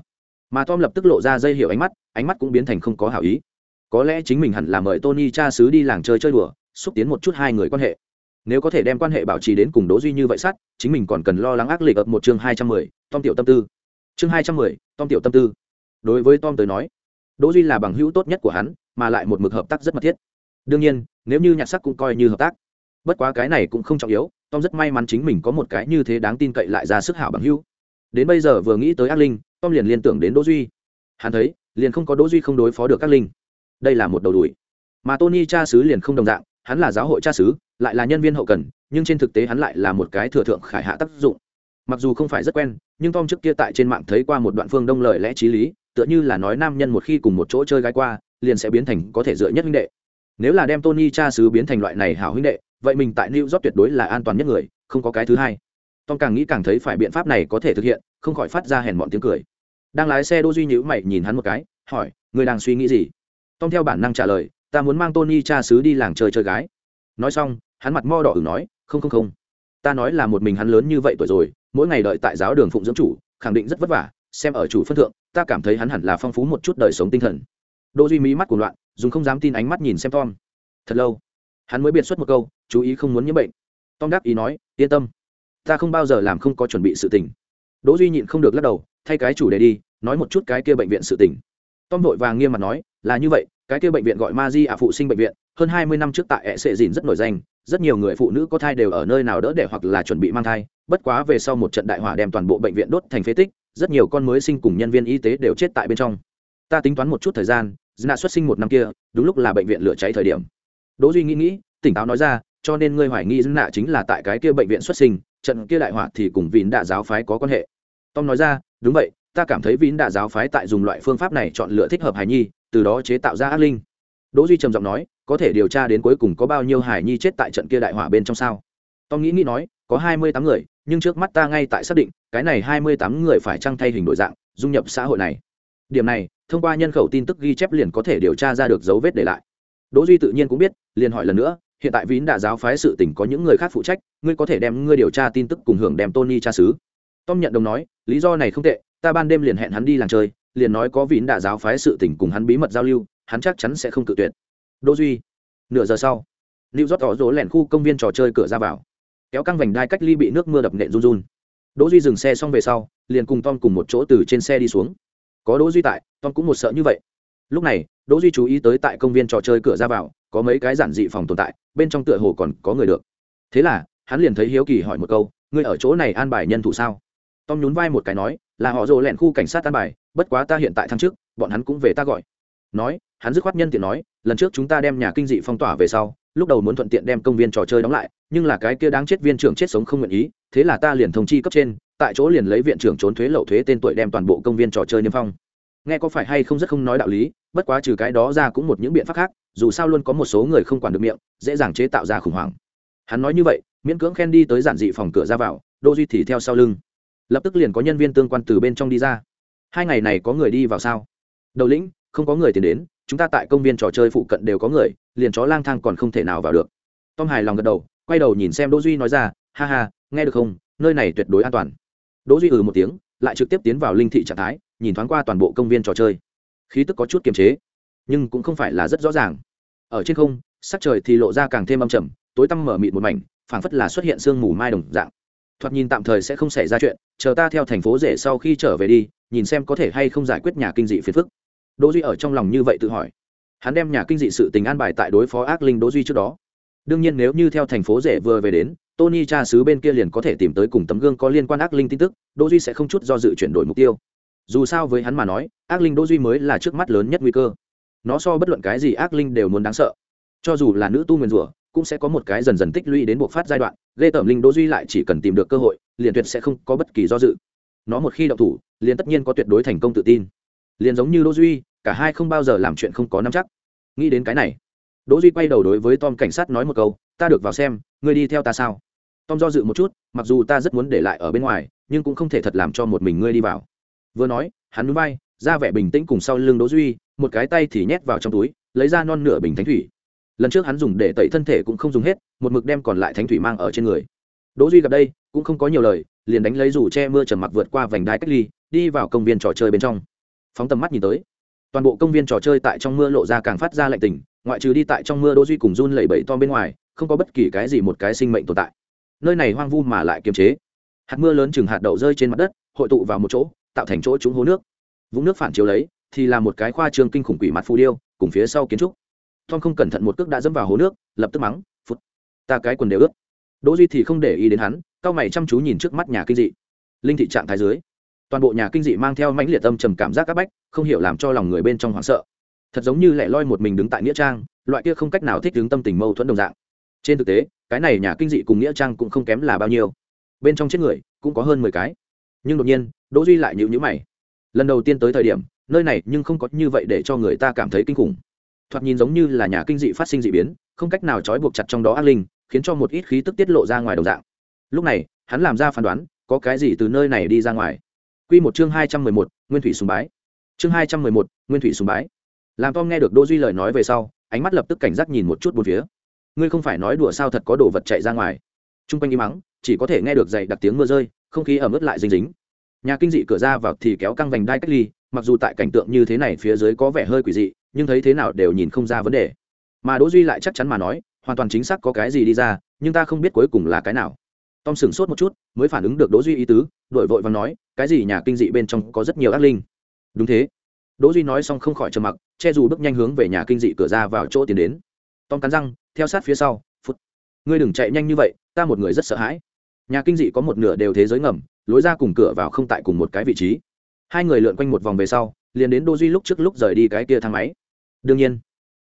Mà tom lập tức lộ ra dây hiểu ánh mắt ánh mắt cũng biến thành không có hảo ý. Có lẽ chính mình hẳn là mời tony cha xứ đi làng chơi chơi đùa, xúc tiến một chút hai người quan hệ nếu có thể đem quan hệ bảo trì đến cùng đỗ duy như vậy sát, chính mình còn cần lo lắng ác liệt ập một chương hai trăm mười, tom tiểu tâm tư. Chương hai trăm mười, tom tiểu tâm tư. Đối với tom tới nói, đỗ duy là bằng hữu tốt nhất của hắn, mà lại một mực hợp tác rất mật thiết. Đương nhiên, nếu như nhạc sắc cũng coi như hợp tác, bất quá cái này cũng không trọng yếu, tom rất may mắn chính mình có một cái như thế đáng tin cậy lại ra sức hảo bằng hữu. Đến bây giờ vừa nghĩ tới ác linh, tom liền liên tưởng đến đỗ duy. Hắn thấy, liền không có đỗ duy không đối phó được ác linh. Đây là một đầu đuổi. Mà tony cha sứ liền không đồng dạng, hắn là giáo hội cha sứ lại là nhân viên hậu cần, nhưng trên thực tế hắn lại là một cái thừa thượng khải hạ tác dụng. Mặc dù không phải rất quen, nhưng tom trước kia tại trên mạng thấy qua một đoạn phương đông lời lẽ t r í lý, tựa như là nói nam nhân một khi cùng một chỗ chơi gái qua, liền sẽ biến thành có thể dựa nhất huynh đệ. Nếu là đem tony cha xứ biến thành loại này hảo huynh đệ, vậy mình tại new york tuyệt đối là an toàn nhất người, không có cái thứ hai. Tom càng nghĩ càng thấy phải biện pháp này có thể thực hiện, không khỏi phát ra hèn bọn tiếng cười. Đang lái xe đô duy nhữ mày nhìn hắn một cái, hỏi người đang suy nghĩ gì? Tom theo bản năng trả lời, ta muốn mang tony cha xứ đi làng chơi chơi gái. Nói xong hắn mặt mo đỏ ửng nói, không không không. Ta nói là một mình hắn lớn như vậy tuổi rồi, mỗi ngày đợi tại giáo đường phụng dưỡng chủ, khẳng định rất vất vả, xem ở chủ phân thượng, ta cảm thấy hắn hẳn là phong phú một chút đời sống tinh thần. Đỗ duy mỹ mắt của loạn, dùng không dám tin ánh mắt nhìn xem tom. Thật lâu, hắn mới biệt xuất một câu, chú ý không muốn nhiễm bệnh. Tom đáp ý nói, yên tâm, ta không bao giờ làm không có chuẩn bị sự tình. Đỗ duy nhịn không được lắc đầu, thay cái chủ đề đi, nói một chút cái kia bệnh viện sự tình. Tom đội vàng nghiêm mặt nói, là như vậy, cái kia bệnh viện gọi ma di ạ phụ sinh bệnh viện, hơn hai mươi năm trước tại ẹ sệ dìn rất nổi danh rất nhiều người phụ nữ có thai đều ở nơi nào đỡ để hoặc là chuẩn bị mang thai, bất quá về sau một trận đại hỏa đem toàn bộ bệnh viện đốt thành phế tích, rất nhiều con mới sinh cùng nhân viên y tế đều chết tại bên trong. Ta tính toán một chút thời gian dna xuất sinh một năm kia, đúng lúc là bệnh viện lửa cháy thời điểm. Đỗ duy nghĩ nghĩ, tỉnh táo nói ra, cho nên ngươi hoài nghi dna chính là tại cái kia bệnh viện xuất sinh, trận kia đại hỏa thì cùng vín đạ giáo phái có quan hệ. Tom nói ra, đúng vậy, ta cảm thấy vín đạ giáo phái tại dùng loại phương pháp này chọn lựa thích hợp hài nhi, từ đó chế tạo ra ác linh. Đỗ duy trầm giọng nói có thể điều tra đến cuối cùng có bao nhiêu hải nhi chết tại trận kia đại hỏa bên trong sao? Tom nghĩ nghĩ nói, có hai mươi tám người, nhưng trước mắt ta ngay tại xác định, cái này hai mươi tám người phải trăng thay hình đổi dạng, dung nhập xã hội này? Điểm này, thông qua nhân khẩu tin tức ghi chép liền có thể điều tra ra được dấu vết để lại. Đỗ duy tự nhiên cũng biết, liền hỏi lần nữa, hiện tại vín đã giáo phái sự tình có những người khác phụ trách, ngươi có thể đem ngươi điều tra tin tức cùng hưởng đem tony tra xứ. Tom nhận đồng nói, lý do này không tệ, ta ban đêm liền hẹn hắn đi làng chơi, liền nói có vín đã giáo phái sự tình cùng hắn bí mật giao lưu, hắn chắc chắn sẽ không cự tuyệt đỗ duy, nửa giờ sau lưu rót tỏ rỗ lẻn khu công viên trò chơi cửa ra vào. Kéo căng vành đai cách ly bị nước mưa đập nện run run. Đỗ duy dừng xe xong về sau, liền cùng tom cùng một chỗ từ trên xe đi xuống. Có đỗ duy tại, tom cũng một sợ như vậy. Lúc này, đỗ duy chú ý tới tại công viên trò chơi cửa ra vào, có mấy cái giản dị phòng tồn tại, bên trong tựa hồ còn có người được. Thế là, hắn liền thấy hiếu kỳ hỏi một câu, ngươi ở chỗ này an bài nhân thủ sao? Tom nhún vai một cái nói, là họ rồ lẹn khu cảnh sát an bài, bất quá ta hiện tại thăng chức, bọn hắn cũng về ta gọi nói, hắn dứt khoát nhân tiện nói, lần trước chúng ta đem nhà kinh dị phong tỏa về sau, lúc đầu muốn thuận tiện đem công viên trò chơi đóng lại, nhưng là cái kia đáng chết viên trưởng chết sống không nguyện ý, thế là ta liền thông chi cấp trên, tại chỗ liền lấy viện trưởng trốn thuế lậu thuế tên tuổi đem toàn bộ công viên trò chơi niêm phong. Nghe có phải hay không rất không nói đạo lý, bất quá trừ cái đó ra cũng một những biện pháp khác, dù sao luôn có một số người không quản được miệng, dễ dàng chế tạo ra khủng hoảng. Hắn nói như vậy, miễn cưỡng khen đi tới giản dị phòng cửa ra vào đô duy thì theo sau lưng. Lập tức liền có nhân viên tương quan từ bên trong đi ra. Hai ngày này có người đi vào sao? Đầu lĩnh không có người tiến đến, chúng ta tại công viên trò chơi phụ cận đều có người, liền chó lang thang còn không thể nào vào được. Tom hài lòng gật đầu, quay đầu nhìn xem đỗ duy nói ra, ha ha, nghe được không? Nơi này tuyệt đối an toàn. Đỗ duy ừ một tiếng, lại trực tiếp tiến vào linh thị trạng thái, nhìn thoáng qua toàn bộ công viên trò chơi. Khí tức có chút kiềm chế, nhưng cũng không phải là rất rõ ràng. Ở trên không, sắc trời thì lộ ra càng thêm âm trầm, tối tăm mở mịt một mảnh, phảng phất là xuất hiện sương mù mai đồng dạng. Thoạt nhìn tạm thời sẽ không xảy ra chuyện, chờ ta theo thành phố rể sau khi trở về đi, nhìn xem có thể hay không giải quyết nhà kinh dị phiền phức đỗ duy ở trong lòng như vậy tự hỏi. Hắn đem nhà kinh dị sự tình an bài tại đối phó ác linh đỗ duy trước đó. Đương nhiên nếu như theo thành phố rể vừa về đến, tony cha sứ bên kia liền có thể tìm tới cùng tấm gương có liên quan ác linh tin tức, đỗ duy sẽ không chút do dự chuyển đổi mục tiêu. Dù sao với hắn mà nói, ác linh đỗ duy mới là trước mắt lớn nhất nguy cơ. Nó so bất luận cái gì ác linh đều muốn đáng sợ. Cho dù là nữ tu nguyên rủa, cũng sẽ có một cái dần dần tích lũy đến buộc phát giai đoạn lê tẩm linh đỗ duy lại chỉ cần tìm được cơ hội, liền tuyệt sẽ không có bất kỳ do dự. Nó một khi động thủ, liền tất nhiên có tuyệt đối thành công tự tin liền giống như đỗ duy, cả hai không bao giờ làm chuyện không có nắm chắc. Nghĩ đến cái này, đỗ duy quay đầu đối với tom cảnh sát nói một câu, ta được vào xem, ngươi đi theo ta sao? Tom do dự một chút, mặc dù ta rất muốn để lại ở bên ngoài, nhưng cũng không thể thật làm cho một mình ngươi đi vào. Vừa nói, hắn núi bay ra vẻ bình tĩnh cùng sau lưng đỗ duy, một cái tay thì nhét vào trong túi, lấy ra non nửa bình thánh thủy. Lần trước hắn dùng để tẩy thân thể cũng không dùng hết, một mực đem còn lại thánh thủy mang ở trên người. Đỗ duy gặp đây, cũng không có nhiều lời, liền đánh lấy dù che mưa trầm mặc vượt qua vành đai cách ly, đi vào công viên trò chơi bên trong phóng tầm mắt nhìn tới. Toàn bộ công viên trò chơi tại trong mưa lộ ra càng phát ra lạnh tình, ngoại trừ đi tại trong mưa đỗ duy cùng run lẩy bẩy to bên ngoài, không có bất kỳ cái gì một cái sinh mệnh tồn tại. Nơi này hoang vu mà lại kiềm chế. Hạt mưa lớn chừng hạt đậu rơi trên mặt đất, hội tụ vào một chỗ, tạo thành chỗ trúng hố nước. Vũng nước phản chiếu lấy, thì là một cái khoa trương kinh khủng quỷ mặt phù điêu, cùng phía sau kiến trúc. Tom không cẩn thận một cước đã dẫm vào hố nước, lập tức mắng phút ta cái quần đều ướt. Đỗ duy thì không để ý đến hắn, cao mày chăm chú nhìn trước mắt nhà kinh dị. Linh thị trạng thái dưới toàn bộ nhà kinh dị mang theo mãnh liệt tâm trầm cảm giác các bách, không hiểu làm cho lòng người bên trong hoảng sợ. Thật giống như lẻ loi một mình đứng tại nghĩa trang, loại kia không cách nào thích đứng tâm tình mâu thuẫn đồng dạng. Trên thực tế, cái này nhà kinh dị cùng nghĩa trang cũng không kém là bao nhiêu. Bên trong chết người, cũng có hơn mười cái. Nhưng đột nhiên, đỗ duy lại nhịu nhữ mày. Lần đầu tiên tới thời điểm, nơi này nhưng không có như vậy để cho người ta cảm thấy kinh khủng. Thoạt nhìn giống như là nhà kinh dị phát sinh dị biến, không cách nào trói buộc chặt trong đó ác linh, khiến cho một ít khí tức tiết lộ ra ngoài đồng dạng. Lúc này, hắn làm ra phán đoán, có cái gì từ nơi này đi ra ngoài? Quy một chương hai trăm mười một, Nguyên thủy sùng bái. Chương hai trăm mười một, Nguyên thủy sùng bái. Làm Tom nghe được Đỗ Duy lời nói về sau, ánh mắt lập tức cảnh giác nhìn một chút bốn phía. Ngươi không phải nói đùa sao thật có đồ vật chạy ra ngoài. Trung quanh im mắng, chỉ có thể nghe được dày đặc tiếng mưa rơi, không khí ẩm ướt lại dính dính. Nhà kinh dị cửa ra vào thì kéo căng vành đai cách ly, mặc dù tại cảnh tượng như thế này phía dưới có vẻ hơi quỷ dị, nhưng thấy thế nào đều nhìn không ra vấn đề. Mà Đỗ Duy lại chắc chắn mà nói, hoàn toàn chính xác có cái gì đi ra, nhưng ta không biết cuối cùng là cái nào tom sửng sốt một chút, mới phản ứng được đỗ duy ý tứ đội vội và nói, cái gì nhà kinh dị bên trong có rất nhiều ác linh? Đúng thế. Đỗ duy nói xong không khỏi trầm mặc, che dù bước nhanh hướng về nhà kinh dị cửa ra vào chỗ tiến đến. Tom cắn răng, theo sát phía sau phút ngươi đừng chạy nhanh như vậy, ta một người rất sợ hãi. Nhà kinh dị có một nửa đều thế giới ngầm, lối ra cùng cửa vào không tại cùng một cái vị trí. Hai người lượn quanh một vòng về sau, liền đến đỗ duy lúc trước lúc rời đi cái kia thang máy. Đương nhiên,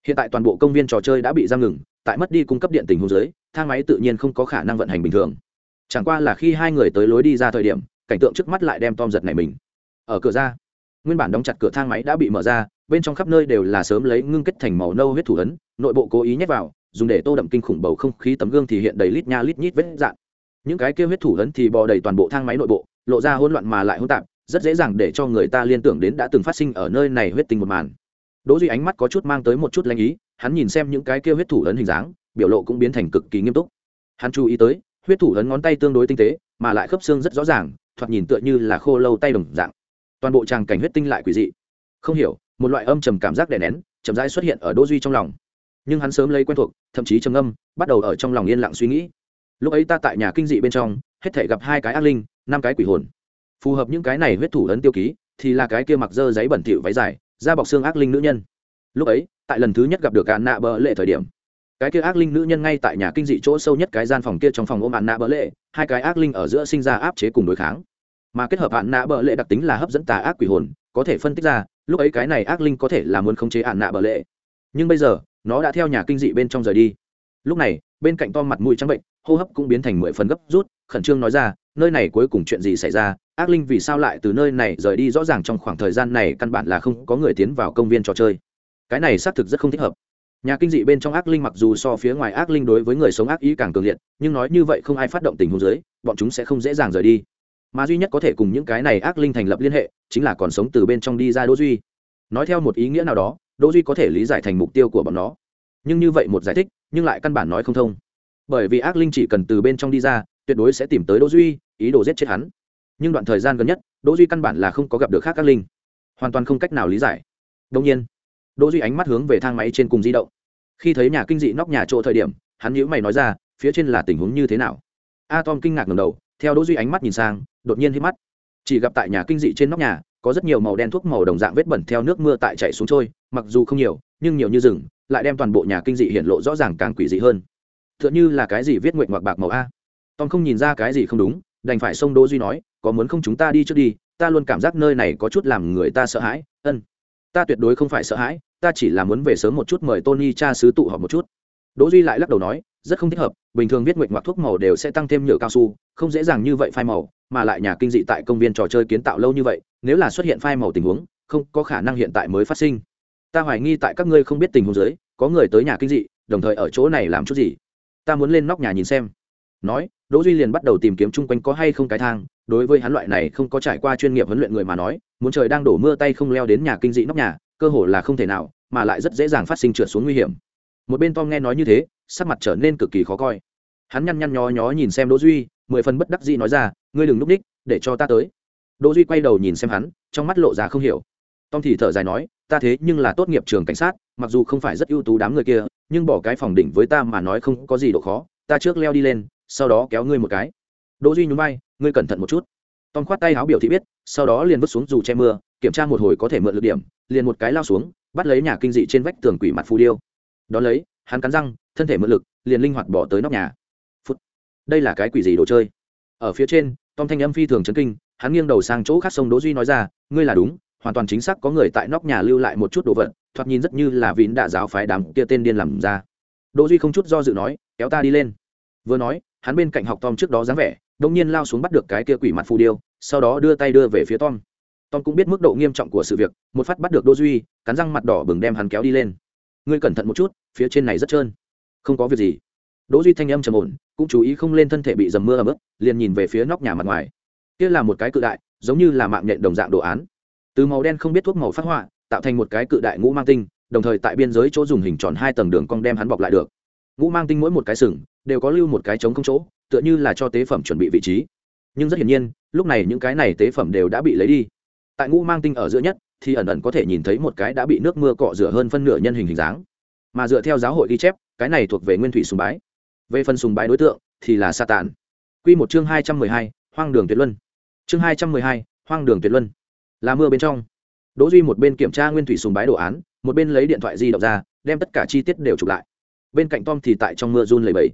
hiện tại toàn bộ công viên trò chơi đã bị giam ngừng, tại mất đi cung cấp điện tình huống dưới, thang máy tự nhiên không có khả năng vận hành bình thường chẳng qua là khi hai người tới lối đi ra thời điểm, cảnh tượng trước mắt lại đem tom giật này mình. Ở cửa ra, nguyên bản đóng chặt cửa thang máy đã bị mở ra, bên trong khắp nơi đều là sớm lấy ngưng kết thành màu nâu huyết thủ ấn, nội bộ cố ý nhét vào, dùng để tô đậm kinh khủng bầu không khí tấm gương thì hiện đầy lít nha lít nhít vết dạn những cái kêu huyết thủ ấn thì bò đầy toàn bộ thang máy nội bộ, lộ ra hỗn loạn mà lại hỗn tạp, rất dễ dàng để cho người ta liên tưởng đến đã từng phát sinh ở nơi này huyết tình một màn. Đỗ duy ánh mắt có chút mang tới một chút lanh ý, hắn nhìn xem những cái kêu huyết thủ ấn hình dáng, biểu lộ cũng biến thành cực kỳ nghiêm túc. Hắn chú ý tới huyết thủ ấn ngón tay tương đối tinh tế, mà lại khớp xương rất rõ ràng, thoạt nhìn tựa như là khô lâu tay đồng dạng. Toàn bộ tràng cảnh huyết tinh lại quỷ dị. Không hiểu, một loại âm trầm cảm giác đè nén, chậm rãi xuất hiện ở đỗ duy trong lòng. Nhưng hắn sớm lấy quen thuộc, thậm chí trầm âm bắt đầu ở trong lòng yên lặng suy nghĩ. Lúc ấy ta tại nhà kinh dị bên trong, hết thể gặp hai cái ác linh, năm cái quỷ hồn. Phù hợp những cái này huyết thủ ấn tiêu ký, thì là cái kia mặc dơ giấy bẩn thỉu váy dài, da bọc xương ác linh nữ nhân. Lúc ấy, tại lần thứ nhất gặp được cả nạ bờ lệ thời điểm cái kia ác linh nữ nhân ngay tại nhà kinh dị chỗ sâu nhất cái gian phòng kia trong phòng ôm ạn nạ bỡ lệ, hai cái ác linh ở giữa sinh ra áp chế cùng đối kháng. Mà kết hợp ạn nạ bỡ lệ đặc tính là hấp dẫn tà ác quỷ hồn, có thể phân tích ra, lúc ấy cái này ác linh có thể là muốn khống chế ạn nạ bỡ lệ. Nhưng bây giờ, nó đã theo nhà kinh dị bên trong rời đi. Lúc này, bên cạnh to mặt mũi trắng bệnh, hô hấp cũng biến thành mười phần gấp rút, khẩn trương nói ra, nơi này cuối cùng chuyện gì xảy ra? Ác linh vì sao lại từ nơi này rời đi? Rõ ràng trong khoảng thời gian này căn bản là không có người tiến vào công viên trò chơi. Cái này xác thực rất không thích hợp nhà kinh dị bên trong ác linh mặc dù so phía ngoài ác linh đối với người sống ác ý càng cường liệt, nhưng nói như vậy không ai phát động tình huống dưới, bọn chúng sẽ không dễ dàng rời đi. Mà duy nhất có thể cùng những cái này ác linh thành lập liên hệ, chính là còn sống từ bên trong đi ra đỗ duy. Nói theo một ý nghĩa nào đó, đỗ duy có thể lý giải thành mục tiêu của bọn nó. Nhưng như vậy một giải thích, nhưng lại căn bản nói không thông. Bởi vì ác linh chỉ cần từ bên trong đi ra, tuyệt đối sẽ tìm tới đỗ duy, ý đồ giết chết hắn. Nhưng đoạn thời gian gần nhất, đỗ duy căn bản là không có gặp được khác ác linh. Hoàn toàn không cách nào lý giải. Đương nhiên đỗ duy ánh mắt hướng về thang máy trên cùng di động. Khi thấy nhà kinh dị nóc nhà chỗ thời điểm, hắn nhíu mày nói ra, phía trên là tình huống như thế nào? A tom kinh ngạc ngẩng đầu, theo đỗ duy ánh mắt nhìn sang, đột nhiên hít mắt. Chỉ gặp tại nhà kinh dị trên nóc nhà, có rất nhiều màu đen thuốc màu đồng dạng vết bẩn theo nước mưa tại chảy xuống trôi, mặc dù không nhiều, nhưng nhiều như rừng, lại đem toàn bộ nhà kinh dị hiện lộ rõ ràng càng quỷ dị hơn. Tựa như là cái gì viết nguyện hoặc bạc màu a. Tom không nhìn ra cái gì không đúng, đành phải xông đỗ duy nói, có muốn không chúng ta đi trước đi, ta luôn cảm giác nơi này có chút làm người ta sợ hãi. Ân ta tuyệt đối không phải sợ hãi, ta chỉ là muốn về sớm một chút mời tony cha sứ tụ họp một chút. Đỗ duy lại lắc đầu nói, rất không thích hợp, bình thường viết nguyện ngoặc thuốc màu đều sẽ tăng thêm nhựa cao su, không dễ dàng như vậy phai màu, mà lại nhà kinh dị tại công viên trò chơi kiến tạo lâu như vậy, nếu là xuất hiện phai màu tình huống, không có khả năng hiện tại mới phát sinh. Ta hoài nghi tại các ngươi không biết tình huống dưới, có người tới nhà kinh dị, đồng thời ở chỗ này làm chút gì? Ta muốn lên nóc nhà nhìn xem. Nói, đỗ duy liền bắt đầu tìm kiếm chung quanh có hay không cái thang đối với hắn loại này không có trải qua chuyên nghiệp huấn luyện người mà nói, muốn trời đang đổ mưa tay không leo đến nhà kinh dị nóc nhà, cơ hồ là không thể nào, mà lại rất dễ dàng phát sinh trượt xuống nguy hiểm. Một bên tom nghe nói như thế, sắc mặt trở nên cực kỳ khó coi. Hắn nhăn nhăn nhó nhó nhìn xem đỗ duy, mười phần bất đắc dĩ nói ra, ngươi đừng núp ních, để cho ta tới. Đỗ duy quay đầu nhìn xem hắn, trong mắt lộ ra không hiểu. Tom thì thở dài nói, ta thế nhưng là tốt nghiệp trường cảnh sát, mặc dù không phải rất ưu tú đám người kia, nhưng bỏ cái phòng đỉnh với ta mà nói không có gì độ khó, ta trước leo đi lên, sau đó kéo ngươi một cái đỗ duy nhún vai, ngươi cẩn thận một chút. Tom khoát tay áo biểu thị biết, sau đó liền vứt xuống dù che mưa, kiểm tra một hồi có thể mượn lực điểm, liền một cái lao xuống, bắt lấy nhà kinh dị trên vách tường quỷ mặt phù điêu. Đón lấy, hắn cắn răng, thân thể mượn lực, liền linh hoạt bỏ tới nóc nhà. Phút. Đây là cái quỷ gì đồ chơi? Ở phía trên, tom thanh âm phi thường chấn kinh, hắn nghiêng đầu sang chỗ khác sông đỗ duy nói ra, ngươi là đúng, hoàn toàn chính xác có người tại nóc nhà lưu lại một chút đồ vật, thoạt nhìn rất như là vín đạ giáo phái đám kia tên điên làm ra. Đỗ duy không chút do dự nói, kéo ta đi lên. Vừa nói, hắn bên cạnh học tom trước đó dáng vẻ đông nhiên lao xuống bắt được cái kia quỷ mặt phù điêu, sau đó đưa tay đưa về phía tom. Tom cũng biết mức độ nghiêm trọng của sự việc, một phát bắt được đỗ duy, cắn răng mặt đỏ bừng đem hắn kéo đi lên. Ngươi cẩn thận một chút, phía trên này rất trơn. Không có việc gì. Đỗ duy thanh âm trầm ổn, cũng chú ý không lên thân thể bị dầm mưa ấm ướt, liền nhìn về phía nóc nhà mặt ngoài. Kia là một cái cự đại, giống như là mạng nhện đồng dạng đồ án. Từ màu đen không biết thuốc màu phát họa, tạo thành một cái cự đại ngũ mang tinh, đồng thời tại biên giới chỗ dùng hình tròn hai tầng đường cong đem hắn bọc lại được ngũ mang tinh mỗi một cái sừng, đều có lưu một cái trống không chỗ, tựa như là cho tế phẩm chuẩn bị vị trí. Nhưng rất hiển nhiên, lúc này những cái này tế phẩm đều đã bị lấy đi. Tại ngũ mang tinh ở giữa nhất, thì ẩn ẩn có thể nhìn thấy một cái đã bị nước mưa cọ rửa hơn phân nửa nhân hình hình dáng. Mà dựa theo giáo hội ghi chép, cái này thuộc về nguyên thủy sùng bái. Về phần sùng bái đối tượng, thì là sa tàn. Q một chương hai trăm mười hai, hoang đường tuyệt luân. Chương hai trăm mười hai, hoang đường tuyệt luân. Là mưa bên trong. Đỗ duy một bên kiểm tra nguyên thủy sùng bái đồ án, một bên lấy điện thoại di động ra, đem tất cả chi tiết đều chụp lại bên cạnh tom thì tại trong mưa run lầy bẫy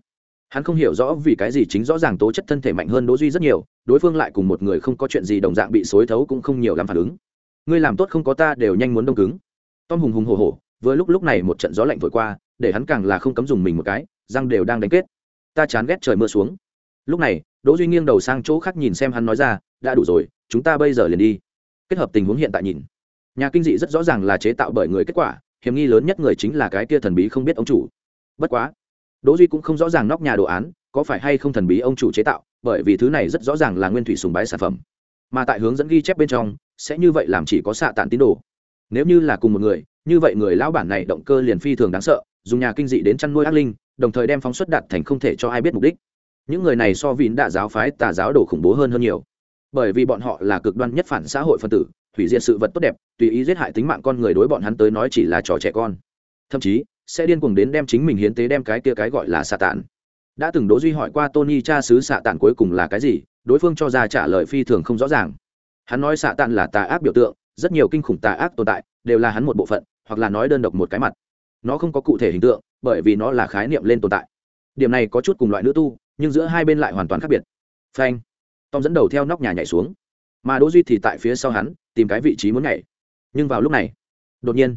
hắn không hiểu rõ vì cái gì chính rõ ràng tố chất thân thể mạnh hơn đỗ duy rất nhiều, đối phương lại cùng một người không có chuyện gì đồng dạng bị xối thấu cũng không nhiều làm phản ứng. Ngươi làm tốt không có ta đều nhanh muốn đông cứng. Tom hùng hùng hổ hổ, vừa lúc lúc này một trận gió lạnh thổi qua, để hắn càng là không cấm dùng mình một cái, răng đều đang đánh kết. Ta chán ghét trời mưa xuống. Lúc này, đỗ duy nghiêng đầu sang chỗ khác nhìn xem hắn nói ra, đã đủ rồi, chúng ta bây giờ liền đi. Kết hợp tình huống hiện tại nhìn. Nhà kinh dị rất rõ ràng là chế tạo bởi người kết quả, hiểm nghi lớn nhất người chính là cái kia thần bí không biết ông chủ bất quá, đỗ duy cũng không rõ ràng nóc nhà đồ án có phải hay không thần bí ông chủ chế tạo, bởi vì thứ này rất rõ ràng là nguyên thủy sùng bái sản phẩm. Mà tại hướng dẫn ghi chép bên trong, sẽ như vậy làm chỉ có xạ tản tín đồ. Nếu như là cùng một người, như vậy người lão bản này động cơ liền phi thường đáng sợ, dùng nhà kinh dị đến chăn nuôi ác linh, đồng thời đem phóng xuất đạt thành không thể cho ai biết mục đích. Những người này so vín đạ giáo phái, tà giáo đồ khủng bố hơn hơn nhiều. Bởi vì bọn họ là cực đoan nhất phản xã hội phân tử, hủy diệt sự vật tốt đẹp, tùy ý giết hại tính mạng con người đối bọn hắn tới nói chỉ là trò trẻ con. Thậm chí sẽ điên cuồng đến đem chính mình hiến tế đem cái kia cái gọi là xạ tản. Đã từng đỗ duy hỏi qua tony cha sứ xạ tản cuối cùng là cái gì, đối phương cho ra trả lời phi thường không rõ ràng. Hắn nói xạ tản là tà ác biểu tượng, rất nhiều kinh khủng tà ác tồn tại, đều là hắn một bộ phận, hoặc là nói đơn độc một cái mặt. Nó không có cụ thể hình tượng, bởi vì nó là khái niệm lên tồn tại. Điểm này có chút cùng loại nữ tu, nhưng giữa hai bên lại hoàn toàn khác biệt. Phanh. Tom dẫn đầu theo nóc nhà nhảy xuống. Mà đỗ duy thì tại phía sau hắn, tìm cái vị trí muốn nhảy. Nhưng vào lúc này, đột nhiên,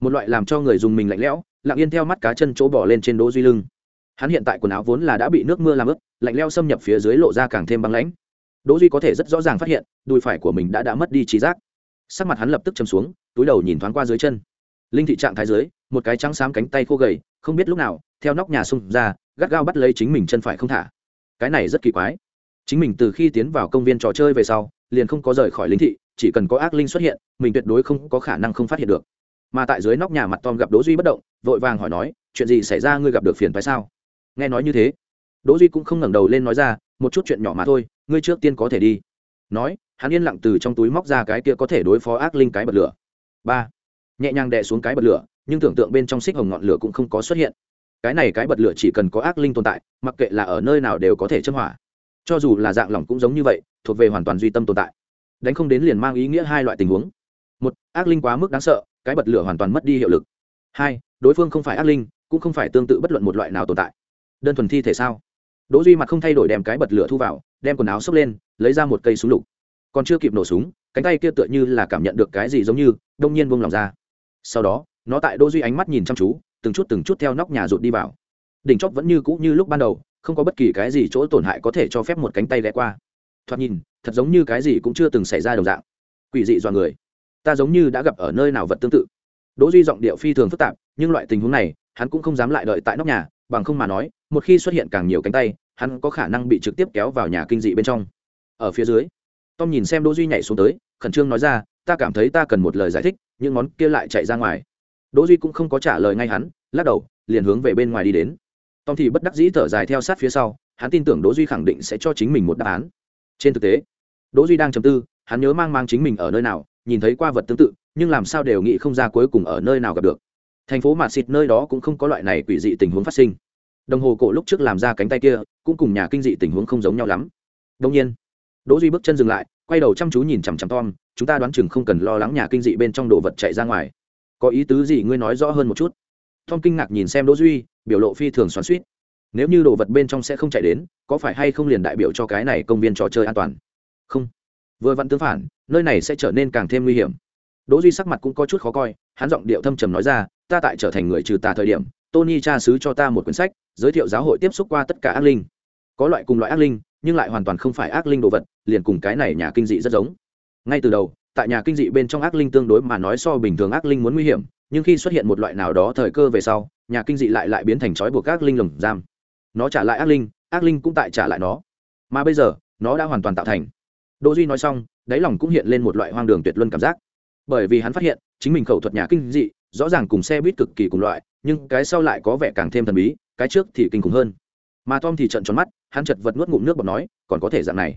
một loại làm cho người dùng mình lạnh lẽo lặng yên theo mắt cá chân chỗ bỏ lên trên đỗ duy lưng. Hắn hiện tại quần áo vốn là đã bị nước mưa làm ướt, lạnh leo xâm nhập phía dưới lộ ra càng thêm băng lãnh. Đỗ duy có thể rất rõ ràng phát hiện, đùi phải của mình đã đã mất đi trí giác. Sắc mặt hắn lập tức chầm xuống, túi đầu nhìn thoáng qua dưới chân. Linh thị trạng thái dưới, một cái trắng xám cánh tay khô gầy, không biết lúc nào, theo nóc nhà xung ra, gắt gao bắt lấy chính mình chân phải không thả. Cái này rất kỳ quái. Chính mình từ khi tiến vào công viên trò chơi về sau, liền không có rời khỏi linh thị, chỉ cần có ác linh xuất hiện, mình tuyệt đối không có khả năng không phát hiện được mà tại dưới nóc nhà mặt tom gặp đỗ duy bất động, vội vàng hỏi nói, chuyện gì xảy ra, ngươi gặp được phiền phải sao? Nghe nói như thế, đỗ duy cũng không ngẩng đầu lên nói ra, một chút chuyện nhỏ mà thôi, ngươi trước tiên có thể đi. Nói, hắn yên lặng từ trong túi móc ra cái kia có thể đối phó ác linh cái bật lửa. Ba, nhẹ nhàng đè xuống cái bật lửa, nhưng tưởng tượng bên trong xích hồng ngọn lửa cũng không có xuất hiện. Cái này cái bật lửa chỉ cần có ác linh tồn tại, mặc kệ là ở nơi nào đều có thể châm hỏa. Cho dù là dạng lỏng cũng giống như vậy, thuộc về hoàn toàn duy tâm tồn tại. Đánh không đến liền mang ý nghĩa hai loại tình huống một, ác linh quá mức đáng sợ, cái bật lửa hoàn toàn mất đi hiệu lực. Hai, đối phương không phải ác linh, cũng không phải tương tự bất luận một loại nào tồn tại. Đơn thuần thi thể sao? Đỗ duy mặt không thay đổi đem cái bật lửa thu vào, đem quần áo xốc lên, lấy ra một cây súng lục. Còn chưa kịp nổ súng, cánh tay kia tựa như là cảm nhận được cái gì giống như, đông nhiên buông lòng ra. Sau đó, nó tại đỗ duy ánh mắt nhìn chăm chú, từng chút từng chút theo nóc nhà rụt đi vào. Đỉnh chóp vẫn như cũ như lúc ban đầu, không có bất kỳ cái gì chỗ tổn hại có thể cho phép một cánh tay lẻ qua. Thoạt nhìn, thật giống như cái gì cũng chưa từng xảy ra đồng dạng. Quỷ dị dọa người ta giống như đã gặp ở nơi nào vật tương tự. Đỗ duy giọng điệu phi thường phức tạp, nhưng loại tình huống này, hắn cũng không dám lại đợi tại nóc nhà, bằng không mà nói, một khi xuất hiện càng nhiều cánh tay, hắn có khả năng bị trực tiếp kéo vào nhà kinh dị bên trong. Ở phía dưới, tom nhìn xem đỗ duy nhảy xuống tới, khẩn trương nói ra, ta cảm thấy ta cần một lời giải thích, những món kia lại chạy ra ngoài. Đỗ duy cũng không có trả lời ngay hắn, lắc đầu, liền hướng về bên ngoài đi đến. Tom thì bất đắc dĩ thở dài theo sát phía sau, hắn tin tưởng đỗ duy khẳng định sẽ cho chính mình một đáp án. Trên thực tế, đỗ duy đang trầm tư, hắn nhớ mang mang chính mình ở nơi nào nhìn thấy qua vật tương tự, nhưng làm sao đều nghĩ không ra cuối cùng ở nơi nào gặp được. Thành phố mạt xịt nơi đó cũng không có loại này quỷ dị tình huống phát sinh. Đồng hồ cổ lúc trước làm ra cánh tay kia, cũng cùng nhà kinh dị tình huống không giống nhau lắm. Đông nhiên, đỗ duy bước chân dừng lại, quay đầu chăm chú nhìn chằm chằm tom, chúng ta đoán chừng không cần lo lắng nhà kinh dị bên trong đồ vật chạy ra ngoài. Có ý tứ gì ngươi nói rõ hơn một chút? Tom kinh ngạc nhìn xem đỗ duy, biểu lộ phi thường xoắn xuýt. Nếu như đồ vật bên trong sẽ không chạy đến, có phải hay không liền đại biểu cho cái này công viên trò chơi an toàn? Không. Vừa vặn tương phản nơi này sẽ trở nên càng thêm nguy hiểm. Đỗ duy sắc mặt cũng có chút khó coi, hắn giọng điệu thâm trầm nói ra, ta tại trở thành người trừ tà thời điểm, tony cha sứ cho ta một quyển sách, giới thiệu giáo hội tiếp xúc qua tất cả ác linh. Có loại cùng loại ác linh, nhưng lại hoàn toàn không phải ác linh đồ vật, liền cùng cái này nhà kinh dị rất giống. Ngay từ đầu, tại nhà kinh dị bên trong ác linh tương đối mà nói so bình thường ác linh muốn nguy hiểm, nhưng khi xuất hiện một loại nào đó thời cơ về sau, nhà kinh dị lại lại biến thành trói buộc ác linh lồng giam. Nó trả lại ác linh ác linh cũng tại trả lại nó. Mà bây giờ, nó đã hoàn toàn tạo thành đỗ duy nói xong, đáy lòng cũng hiện lên một loại hoang đường tuyệt luân cảm giác. Bởi vì hắn phát hiện, chính mình khẩu thuật nhà kinh dị, rõ ràng cùng xe buýt cực kỳ cùng loại, nhưng cái sau lại có vẻ càng thêm thần bí, cái trước thì kinh khủng hơn. Mà tom thì trợn tròn mắt, hắn chật vật nuốt ngụm nước bọt nói, còn có thể dạng này?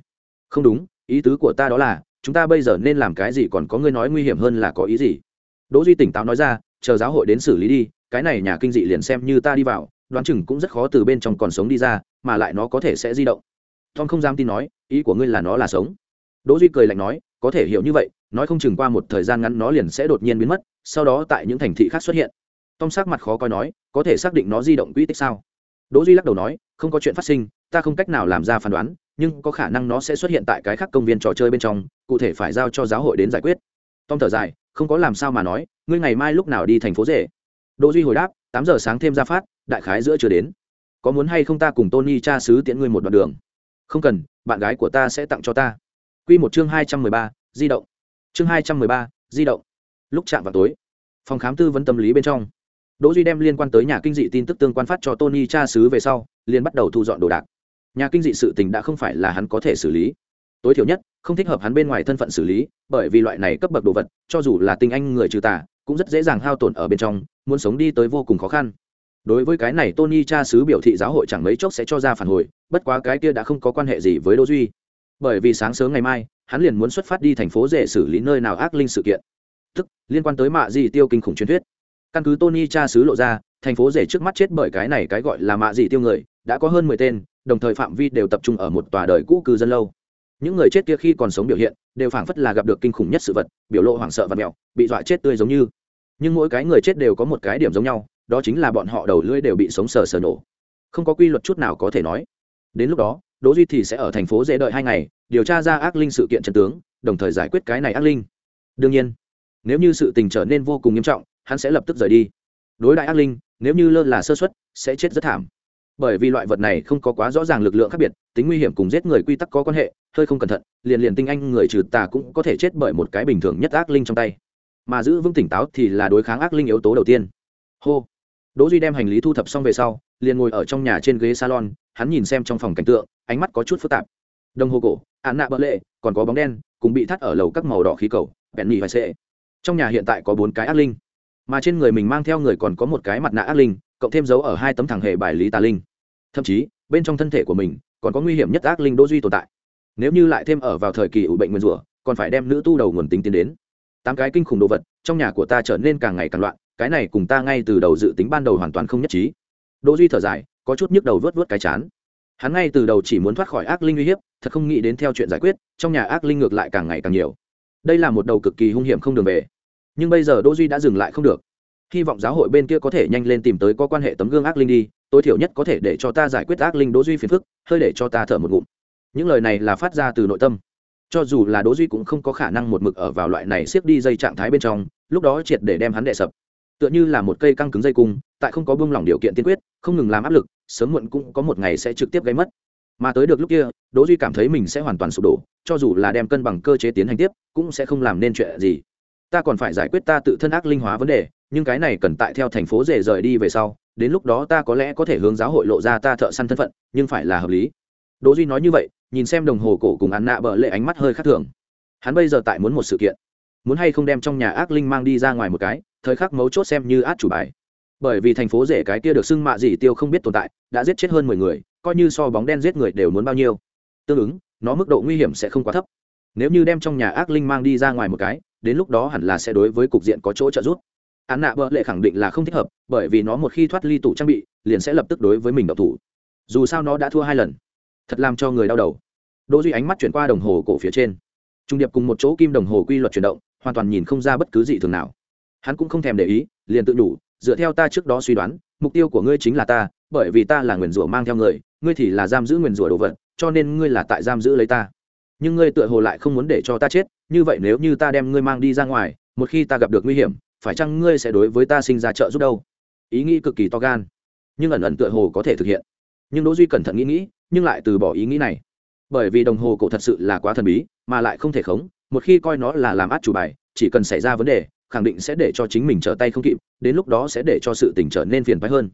Không đúng, ý tứ của ta đó là, chúng ta bây giờ nên làm cái gì còn có ngươi nói nguy hiểm hơn là có ý gì? Đỗ duy tỉnh táo nói ra, chờ giáo hội đến xử lý đi, cái này nhà kinh dị liền xem như ta đi vào, đoán chừng cũng rất khó từ bên trong còn sống đi ra, mà lại nó có thể sẽ di động. Tom không dám tin nói, ý của ngươi là nó là sống đỗ duy cười lạnh nói, có thể hiểu như vậy, nói không chừng qua một thời gian ngắn nó liền sẽ đột nhiên biến mất, sau đó tại những thành thị khác xuất hiện. Tom sắc mặt khó coi nói, có thể xác định nó di động quỹ tích sao? Đỗ duy lắc đầu nói, không có chuyện phát sinh, ta không cách nào làm ra phán đoán, nhưng có khả năng nó sẽ xuất hiện tại cái khác công viên trò chơi bên trong, cụ thể phải giao cho giáo hội đến giải quyết. Tom thở dài, không có làm sao mà nói, ngươi ngày mai lúc nào đi thành phố rể đỗ duy hồi đáp, tám giờ sáng thêm ra phát, đại khái giữa chưa đến. Có muốn hay không ta cùng tony cha sứ tiễn ngươi một đoạn đường? Không cần, bạn gái của ta sẽ tặng cho ta quy một chương hai trăm mười ba, di động. Chương hai trăm mười ba, di động. Lúc chạm vào tối phòng khám tư vấn tâm lý bên trong đỗ duy đem liên quan tới nhà kinh dị tin tức tương quan phát cho tony cha xứ về sau liền bắt đầu thu dọn đồ đạc. Nhà kinh dị sự tình đã không phải là hắn có thể xử lý. Tối thiểu nhất không thích hợp hắn bên ngoài thân phận xử lý bởi vì loại này cấp bậc đồ vật cho dù là tinh anh người trừ tà cũng rất dễ dàng hao tổn ở bên trong muốn sống đi tới vô cùng khó khăn. Đối với cái này tony cha xứ biểu thị giáo hội chẳng mấy chốc sẽ cho ra phản hồi bất quá cái kia đã không có quan hệ gì với đỗ duy bởi vì sáng sớm ngày mai, hắn liền muốn xuất phát đi thành phố rể xử lý nơi nào ác linh sự kiện. Tức, liên quan tới mạ gì tiêu kinh khủng truyền thuyết. Căn cứ tony cha sứ lộ ra, thành phố rể trước mắt chết bởi cái này cái gọi là mạ gì tiêu người, đã có hơn mười tên, đồng thời phạm vi đều tập trung ở một tòa đời cũ cư dân lâu. Những người chết kia khi còn sống biểu hiện, đều phảng phất là gặp được kinh khủng nhất sự vật, biểu lộ hoảng sợ và mẹo, bị dọa chết tươi giống như. Nhưng mỗi cái người chết đều có một cái điểm giống nhau, đó chính là bọn họ đầu lưỡi đều bị sống sờ sờ nổ. Không có quy luật chút nào có thể nói. Đến lúc đó đỗ duy thì sẽ ở thành phố dễ đợi hai ngày, điều tra ra ác linh sự kiện trận tướng, đồng thời giải quyết cái này ác linh. Đương nhiên, nếu như sự tình trở nên vô cùng nghiêm trọng, hắn sẽ lập tức rời đi. Đối đại ác linh, nếu như lơ là sơ suất, sẽ chết rất thảm. Bởi vì loại vật này không có quá rõ ràng lực lượng khác biệt, tính nguy hiểm cùng giết người quy tắc có quan hệ, hơi không cẩn thận, liền liền tinh anh người trừ tà cũng có thể chết bởi một cái bình thường nhất ác linh trong tay. Mà giữ vững tỉnh táo thì là đối kháng ác linh yếu tố đầu tiên. Hô. Đỗ duy đem hành lý thu thập xong về sau, liền ngồi ở trong nhà trên ghế salon hắn nhìn xem trong phòng cảnh tượng, ánh mắt có chút phức tạp. Đồng hồ cổ án nạ bỡ lệ còn có bóng đen, cùng bị thắt ở lầu các màu đỏ khí cầu bẹn nhì vai xệ trong nhà hiện tại có bốn cái ác linh, mà trên người mình mang theo người còn có một cái mặt nạ ác linh, cộng thêm dấu ở hai tấm thẳng hệ bài lý tà linh. Thậm chí, bên trong thân thể của mình còn có nguy hiểm nhất ác linh đỗ duy tồn tại. Nếu như lại thêm ở vào thời kỳ ủ bệnh nguyên rủa, còn phải đem nữ tu đầu nguồn tính tiến đến. Tám cái kinh khủng đồ vật, trong nhà của ta trở nên càng ngày càng loạn, cái này cùng ta ngay từ đầu dự tính ban đầu hoàn toàn không nhất trí. Đỗ duy thở dài có chút nhức đầu vớt vớt cái chán. Hắn ngay từ đầu chỉ muốn thoát khỏi ác linh uy hiếp, thật không nghĩ đến theo chuyện giải quyết, trong nhà ác linh ngược lại càng ngày càng nhiều. Đây là một đầu cực kỳ hung hiểm không đường về. Nhưng bây giờ đỗ duy đã dừng lại không được. Hy vọng giáo hội bên kia có thể nhanh lên tìm tới có quan hệ tấm gương ác linh đi, tối thiểu nhất có thể để cho ta giải quyết ác linh đỗ duy phiền phức, hơi để cho ta thở một ngụm. Những lời này là phát ra từ nội tâm. Cho dù là đỗ duy cũng không có khả năng một mực ở vào loại này siết đi dây trạng thái bên trong, lúc đó triệt để đem hắn đè sập tựa như là một cây căng cứng dây cung, tại không có buông lỏng điều kiện tiên quyết, không ngừng làm áp lực, sớm muộn cũng có một ngày sẽ trực tiếp gây mất. Mà tới được lúc kia, đỗ duy cảm thấy mình sẽ hoàn toàn sụp đổ, cho dù là đem cân bằng cơ chế tiến hành tiếp, cũng sẽ không làm nên chuyện gì. Ta còn phải giải quyết ta tự thân ác linh hóa vấn đề, nhưng cái này cần tại theo thành phố rể rời đi về sau, đến lúc đó ta có lẽ có thể hướng giáo hội lộ ra ta thợ săn thân phận, nhưng phải là hợp lý. Đỗ duy nói như vậy, nhìn xem đồng hồ cổ cùng ăn nạ bợ lệ ánh mắt hơi khác thường. Hắn bây giờ tại muốn một sự kiện muốn hay không đem trong nhà ác linh mang đi ra ngoài một cái, thời khắc mấu chốt xem như át chủ bài. Bởi vì thành phố rể cái kia được xưng mạ gì tiêu không biết tồn tại, đã giết chết hơn mười người, coi như so bóng đen giết người đều muốn bao nhiêu. Tương ứng, nó mức độ nguy hiểm sẽ không quá thấp. Nếu như đem trong nhà ác linh mang đi ra ngoài một cái, đến lúc đó hẳn là sẽ đối với cục diện có chỗ trợ giúp. Án nạ bợ lệ khẳng định là không thích hợp, bởi vì nó một khi thoát ly tủ trang bị, liền sẽ lập tức đối với mình độc thủ. Dù sao nó đã thua hai lần. Thật làm cho người đau đầu. Đỗ duy ánh mắt chuyển qua đồng hồ cổ phía trên. Trung điệp cùng một chỗ kim đồng hồ quy luật chuyển động hoàn toàn nhìn không ra bất cứ gì thường nào. Hắn cũng không thèm để ý, liền tự đủ, dựa theo ta trước đó suy đoán, mục tiêu của ngươi chính là ta, bởi vì ta là nguyền rủa mang theo người, ngươi thì là giam giữ nguyền rủa đồ vật, cho nên ngươi là tại giam giữ lấy ta. Nhưng ngươi tựa hồ lại không muốn để cho ta chết, như vậy nếu như ta đem ngươi mang đi ra ngoài, một khi ta gặp được nguy hiểm, phải chăng ngươi sẽ đối với ta sinh ra trợ giúp đâu? Ý nghĩ cực kỳ to gan, nhưng ẩn ẩn tựa hồ có thể thực hiện. Nhưng đỗ duy cẩn thận nghĩ nghĩ, nhưng lại từ bỏ ý nghĩ này bởi vì đồng hồ cổ thật sự là quá thần bí, mà lại không thể khống, một khi coi nó là làm át chủ bài, chỉ cần xảy ra vấn đề, khẳng định sẽ để cho chính mình trở tay không kịp, đến lúc đó sẽ để cho sự tình trở nên phiền phái hơn.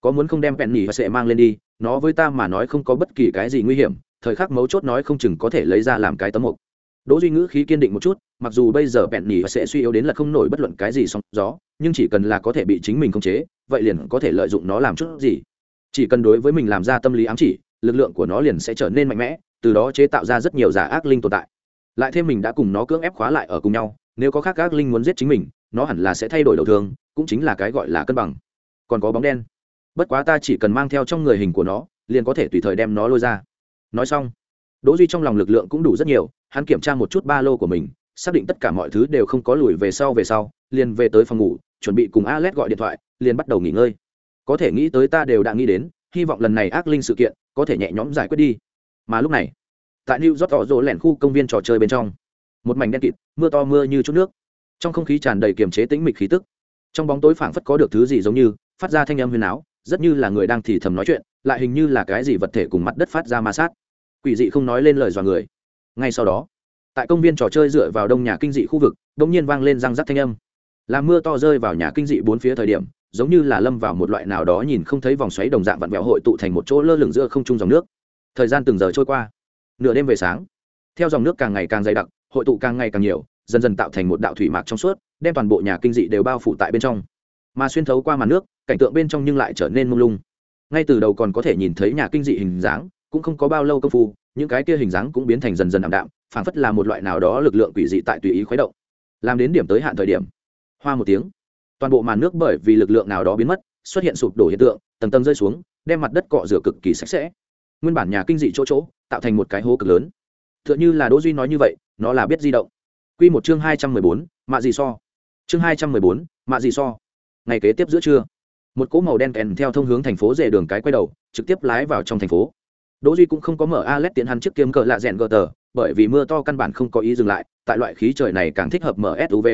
Có muốn không đem bẹn nhỉ và sẽ mang lên đi, nó với ta mà nói không có bất kỳ cái gì nguy hiểm, thời khắc mấu chốt nói không chừng có thể lấy ra làm cái tấm mục. Đỗ duy ngữ khí kiên định một chút, mặc dù bây giờ bẹn nhỉ và sẽ suy yếu đến là không nổi bất luận cái gì sóng gió, nhưng chỉ cần là có thể bị chính mình khống chế, vậy liền có thể lợi dụng nó làm chút gì. Chỉ cần đối với mình làm ra tâm lý ám chỉ, lực lượng của nó liền sẽ trở nên mạnh mẽ từ đó chế tạo ra rất nhiều giả ác linh tồn tại. Lại thêm mình đã cùng nó cưỡng ép khóa lại ở cùng nhau, nếu có khác ác linh muốn giết chính mình, nó hẳn là sẽ thay đổi đầu thường, cũng chính là cái gọi là cân bằng. Còn có bóng đen. Bất quá ta chỉ cần mang theo trong người hình của nó, liền có thể tùy thời đem nó lôi ra. Nói xong, đỗ duy trong lòng lực lượng cũng đủ rất nhiều, hắn kiểm tra một chút ba lô của mình, xác định tất cả mọi thứ đều không có lùi về sau về sau, liền về tới phòng ngủ, chuẩn bị cùng alex gọi điện thoại, liền bắt đầu nghỉ ngơi. Có thể nghĩ tới ta đều đã nghĩ đến, hy vọng lần này ác linh sự kiện có thể nhẹ nhõm giải quyết đi mà lúc này, tại new york tỏ rỗ lẻn khu công viên trò chơi bên trong, một mảnh đen kịt, mưa to mưa như chút nước. Trong không khí tràn đầy kiềm chế tĩnh mịch khí tức. Trong bóng tối phảng phất có được thứ gì giống như, phát ra thanh âm huyền áo rất như là người đang thì thầm nói chuyện, lại hình như là cái gì vật thể cùng mặt đất phát ra ma sát. Quỷ dị không nói lên lời dọa người. Ngay sau đó, tại công viên trò chơi dựa vào đông nhà kinh dị khu vực đ ỗ n g nhiên vang lên răng rắc thanh âm. Làm mưa to rơi vào nhà kinh dị bốn phía thời điểm, giống như là lâm vào một loại nào đó nhìn không thấy vòng xoáy đồng dạng vặn vẹo hội tụ thành một chỗ lơ lửng giữa không trung dòng nước thời gian từng giờ trôi qua. Nửa đêm về sáng, theo dòng nước càng ngày càng dày đặc, hội tụ càng ngày càng nhiều, dần dần tạo thành một đạo thủy mạc trong suốt, đem toàn bộ nhà kinh dị đều bao phủ tại bên trong. Mà xuyên thấu qua màn nước, cảnh tượng bên trong nhưng lại trở nên mông lung. Ngay từ đầu còn có thể nhìn thấy nhà kinh dị hình dáng, cũng không có bao lâu công phu, những cái kia hình dáng cũng biến thành dần dần ảm đạm, phảng phất là một loại nào đó lực lượng quỷ dị tại tùy ý khuấy động. Làm đến điểm tới hạn thời điểm, hoa một tiếng, toàn bộ màn nước bởi vì lực lượng nào đó biến mất, xuất hiện sụp đổ hiện tượng, tầng tầng rơi xuống, đem mặt đất cọ rửa cực kỳ sạch sẽ nguyên bản nhà kinh dị chỗ chỗ tạo thành một cái hố cực lớn t h ư ợ n h ư là đỗ duy nói như vậy nó là biết di động q một chương hai trăm mười bốn mạ gì so chương hai trăm mười bốn mạ gì so ngày kế tiếp giữa trưa một cỗ màu đen kèn theo thông hướng thành phố rể đường cái quay đầu trực tiếp lái vào trong thành phố Đỗ Duy cũng không có mở Alet tiến hắn trước kiếm cờ lạ rèn gờ tờ, bởi vì mưa to căn bản không có ý dừng lại, tại loại khí trời này càng thích hợp mở SUV.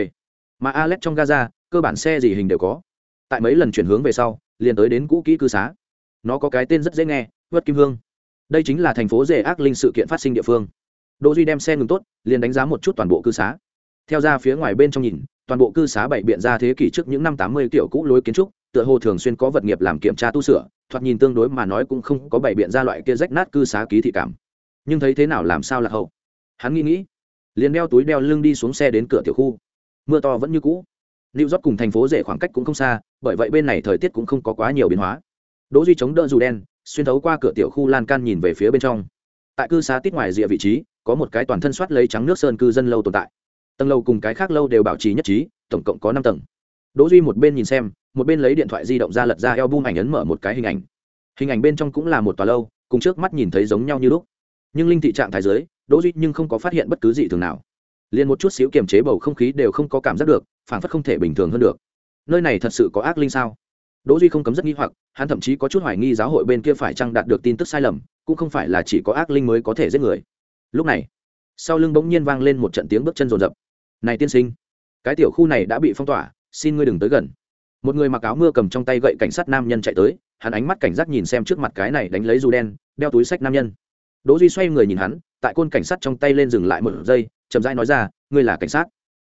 Mà Alet trong Gaza, cơ bản xe gì hình đều có. Tại mấy lần chuyển hướng về sau, liền tới đến cũ kỹ cư xá. Nó có cái tên rất dễ nghe, vớt Kim Hương. Đây chính là thành phố rể ác linh sự kiện phát sinh địa phương. Đỗ Duy đem xe ngừng tốt, liền đánh giá một chút toàn bộ cư xá. Theo ra phía ngoài bên trong nhìn, toàn bộ cư xá bảy biện ra thế kỷ trước những năm 80 kiểu cũ lối kiến trúc, tựa hồ thường xuyên có vật nghiệp làm kiểm tra tu sửa, thoạt nhìn tương đối mà nói cũng không có bảy biện ra loại kia rách nát cư xá ký thị cảm. Nhưng thấy thế nào làm sao là hậu? Hắn nghĩ nghĩ liền đeo túi đeo lưng đi xuống xe đến cửa tiểu khu. Mưa to vẫn như cũ. Liễu rót cùng thành phố rể khoảng cách cũng không xa bởi vậy bên này thời tiết cũng không có quá nhiều biến hóa. Đỗ duy chống đỡ dù đen xuyên thấu qua cửa tiểu khu lan can nhìn về phía bên trong. Tại cư xá tít ngoài rìa vị trí, có một cái toàn thân soát lấy trắng nước sơn cư dân lâu tồn tại. Tầng lâu cùng cái khác lâu đều bảo trì nhất trí, tổng cộng có năm tầng. Đỗ duy một bên nhìn xem, một bên lấy điện thoại di động ra lật ra eo bung ảnh ấn mở một cái hình ảnh. Hình ảnh bên trong cũng là một tòa lâu, cùng trước mắt nhìn thấy giống nhau như lúc. Nhưng linh thị trạng thái giới đỗ duy nhưng không có phát hiện bất cứ gì thường nào. Liền một chút xíu kiềm chế bầu không khí đều không có cảm giác được phản phất không thể bình thường hơn được. Nơi này thật sự có ác linh sao? Đỗ duy không cấm rất nghi hoặc, hắn thậm chí có chút hoài nghi giáo hội bên kia phải chăng đạt được tin tức sai lầm, cũng không phải là chỉ có ác linh mới có thể giết người. Lúc này, sau lưng bỗng nhiên vang lên một trận tiếng bước chân rồn rập này tiên sinh, cái tiểu khu này đã bị phong tỏa, xin ngươi đừng tới gần. Một người mặc áo mưa cầm trong tay gậy cảnh sát nam nhân chạy tới, hắn ánh mắt cảnh giác nhìn xem trước mặt cái này đánh lấy dù đen, đeo túi sách nam nhân. Đỗ duy xoay người nhìn hắn, tại côn cảnh sát trong tay lên dừng lại một giây, chậm rãi nói ra, ngươi là cảnh sát.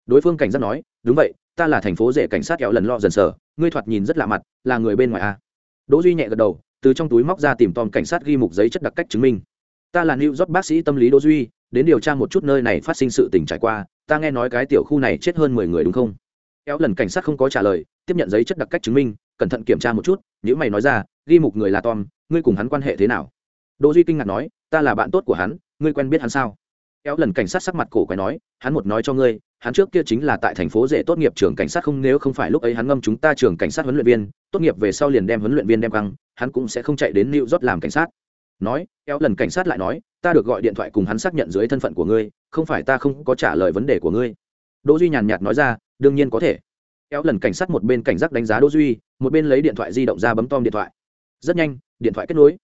Đối phương cảnh giác nói, đúng vậy, ta là thành phố rể cảnh sát kéo lần lo dần sở ngươi thoạt nhìn rất lạ mặt, là người bên ngoài à? đỗ duy nhẹ gật đầu, từ trong túi móc ra tìm tòm cảnh sát ghi mục giấy chất đặc cách chứng minh. Ta là new york bác sĩ tâm lý đỗ duy, đến điều tra một chút nơi này phát sinh sự tình trải qua, ta nghe nói cái tiểu khu này chết hơn mười người đúng không? Kéo lần cảnh sát không có trả lời, tiếp nhận giấy chất đặc cách chứng minh, cẩn thận kiểm tra một chút, nếu mày nói ra, ghi mục người là tom, ngươi cùng hắn quan hệ thế nào? Đỗ duy kinh ngạc nói, ta là bạn tốt của hắn, ngươi quen biết hắn sao? Kéo lần cảnh sát sắc mặt cổ quái nói, hắn một nói cho ngươi, hắn trước kia chính là tại thành phố dễ tốt nghiệp trường cảnh sát không, nếu không phải lúc ấy hắn ngâm chúng ta trường cảnh sát huấn luyện viên, tốt nghiệp về sau liền đem huấn luyện viên đem căng, hắn cũng sẽ không chạy đến new york làm cảnh sát. Nói, kéo lần cảnh sát lại nói, ta được gọi điện thoại cùng hắn xác nhận dưới thân phận của ngươi, không phải ta không có trả lời vấn đề của ngươi. Đỗ duy nhàn nhạt nói ra, đương nhiên có thể. Kéo lần cảnh sát một bên cảnh giác đánh giá đỗ duy, một bên lấy điện thoại di động ra bấm tom điện thoại. Rất nhanh, điện thoại kết nối.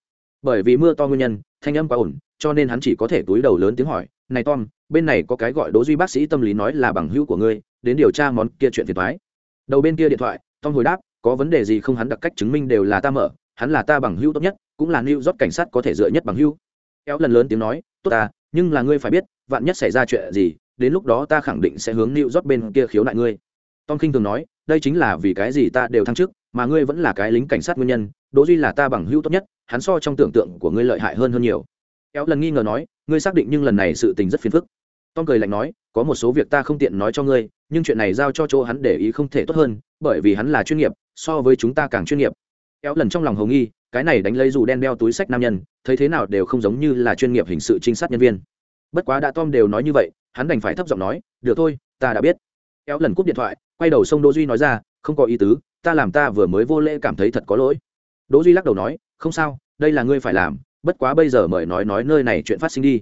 Bởi vì mưa to nguyên nhân, thanh âm quá ổn cho nên hắn chỉ có thể túi đầu lớn tiếng hỏi này tom, bên này có cái gọi đỗ duy bác sĩ tâm lý nói là bằng hữu của ngươi, đến điều tra món kia chuyện phiền toái. Đầu bên kia điện thoại, tom hồi đáp, có vấn đề gì không hắn đặc cách chứng minh đều là ta mở, hắn là ta bằng hữu tốt nhất, cũng là new york cảnh sát có thể dựa nhất bằng hữu. Kéo lần lớn tiếng nói, tốt ta, nhưng là ngươi phải biết, vạn nhất xảy ra chuyện gì, đến lúc đó ta khẳng định sẽ hướng new york bên kia khiếu nại ngươi. Tom kinh thường nói, đây chính là vì cái gì ta đều thăng chức, mà ngươi vẫn là cái lính cảnh sát nguyên nhân, đỗ duy là ta bằng hữu tốt nhất, hắn so trong tưởng tượng của ngươi lợi hại hơn hơn nhiều. Éo lần nghi ngờ nói, ngươi xác định nhưng lần này sự tình rất phiền phức. Tom cười lạnh nói, có một số việc ta không tiện nói cho ngươi, nhưng chuyện này giao cho chỗ hắn để ý không thể tốt hơn, bởi vì hắn là chuyên nghiệp, so với chúng ta càng chuyên nghiệp. Éo lần trong lòng hầu nghi, cái này đánh lấy dù đen đeo túi sách nam nhân, thấy thế nào đều không giống như là chuyên nghiệp hình sự trinh sát nhân viên. Bất quá đã tom đều nói như vậy, hắn đành phải thấp giọng nói, được thôi, ta đã biết. Éo lần cúp điện thoại, quay đầu sông đỗ duy nói ra, không có ý tứ, ta làm ta vừa mới vô lễ cảm thấy thật có lỗi. Đỗ duy lắc đầu nói, không sao, đây là ngươi phải làm bất quá bây giờ mời nói nói nơi này chuyện phát sinh đi.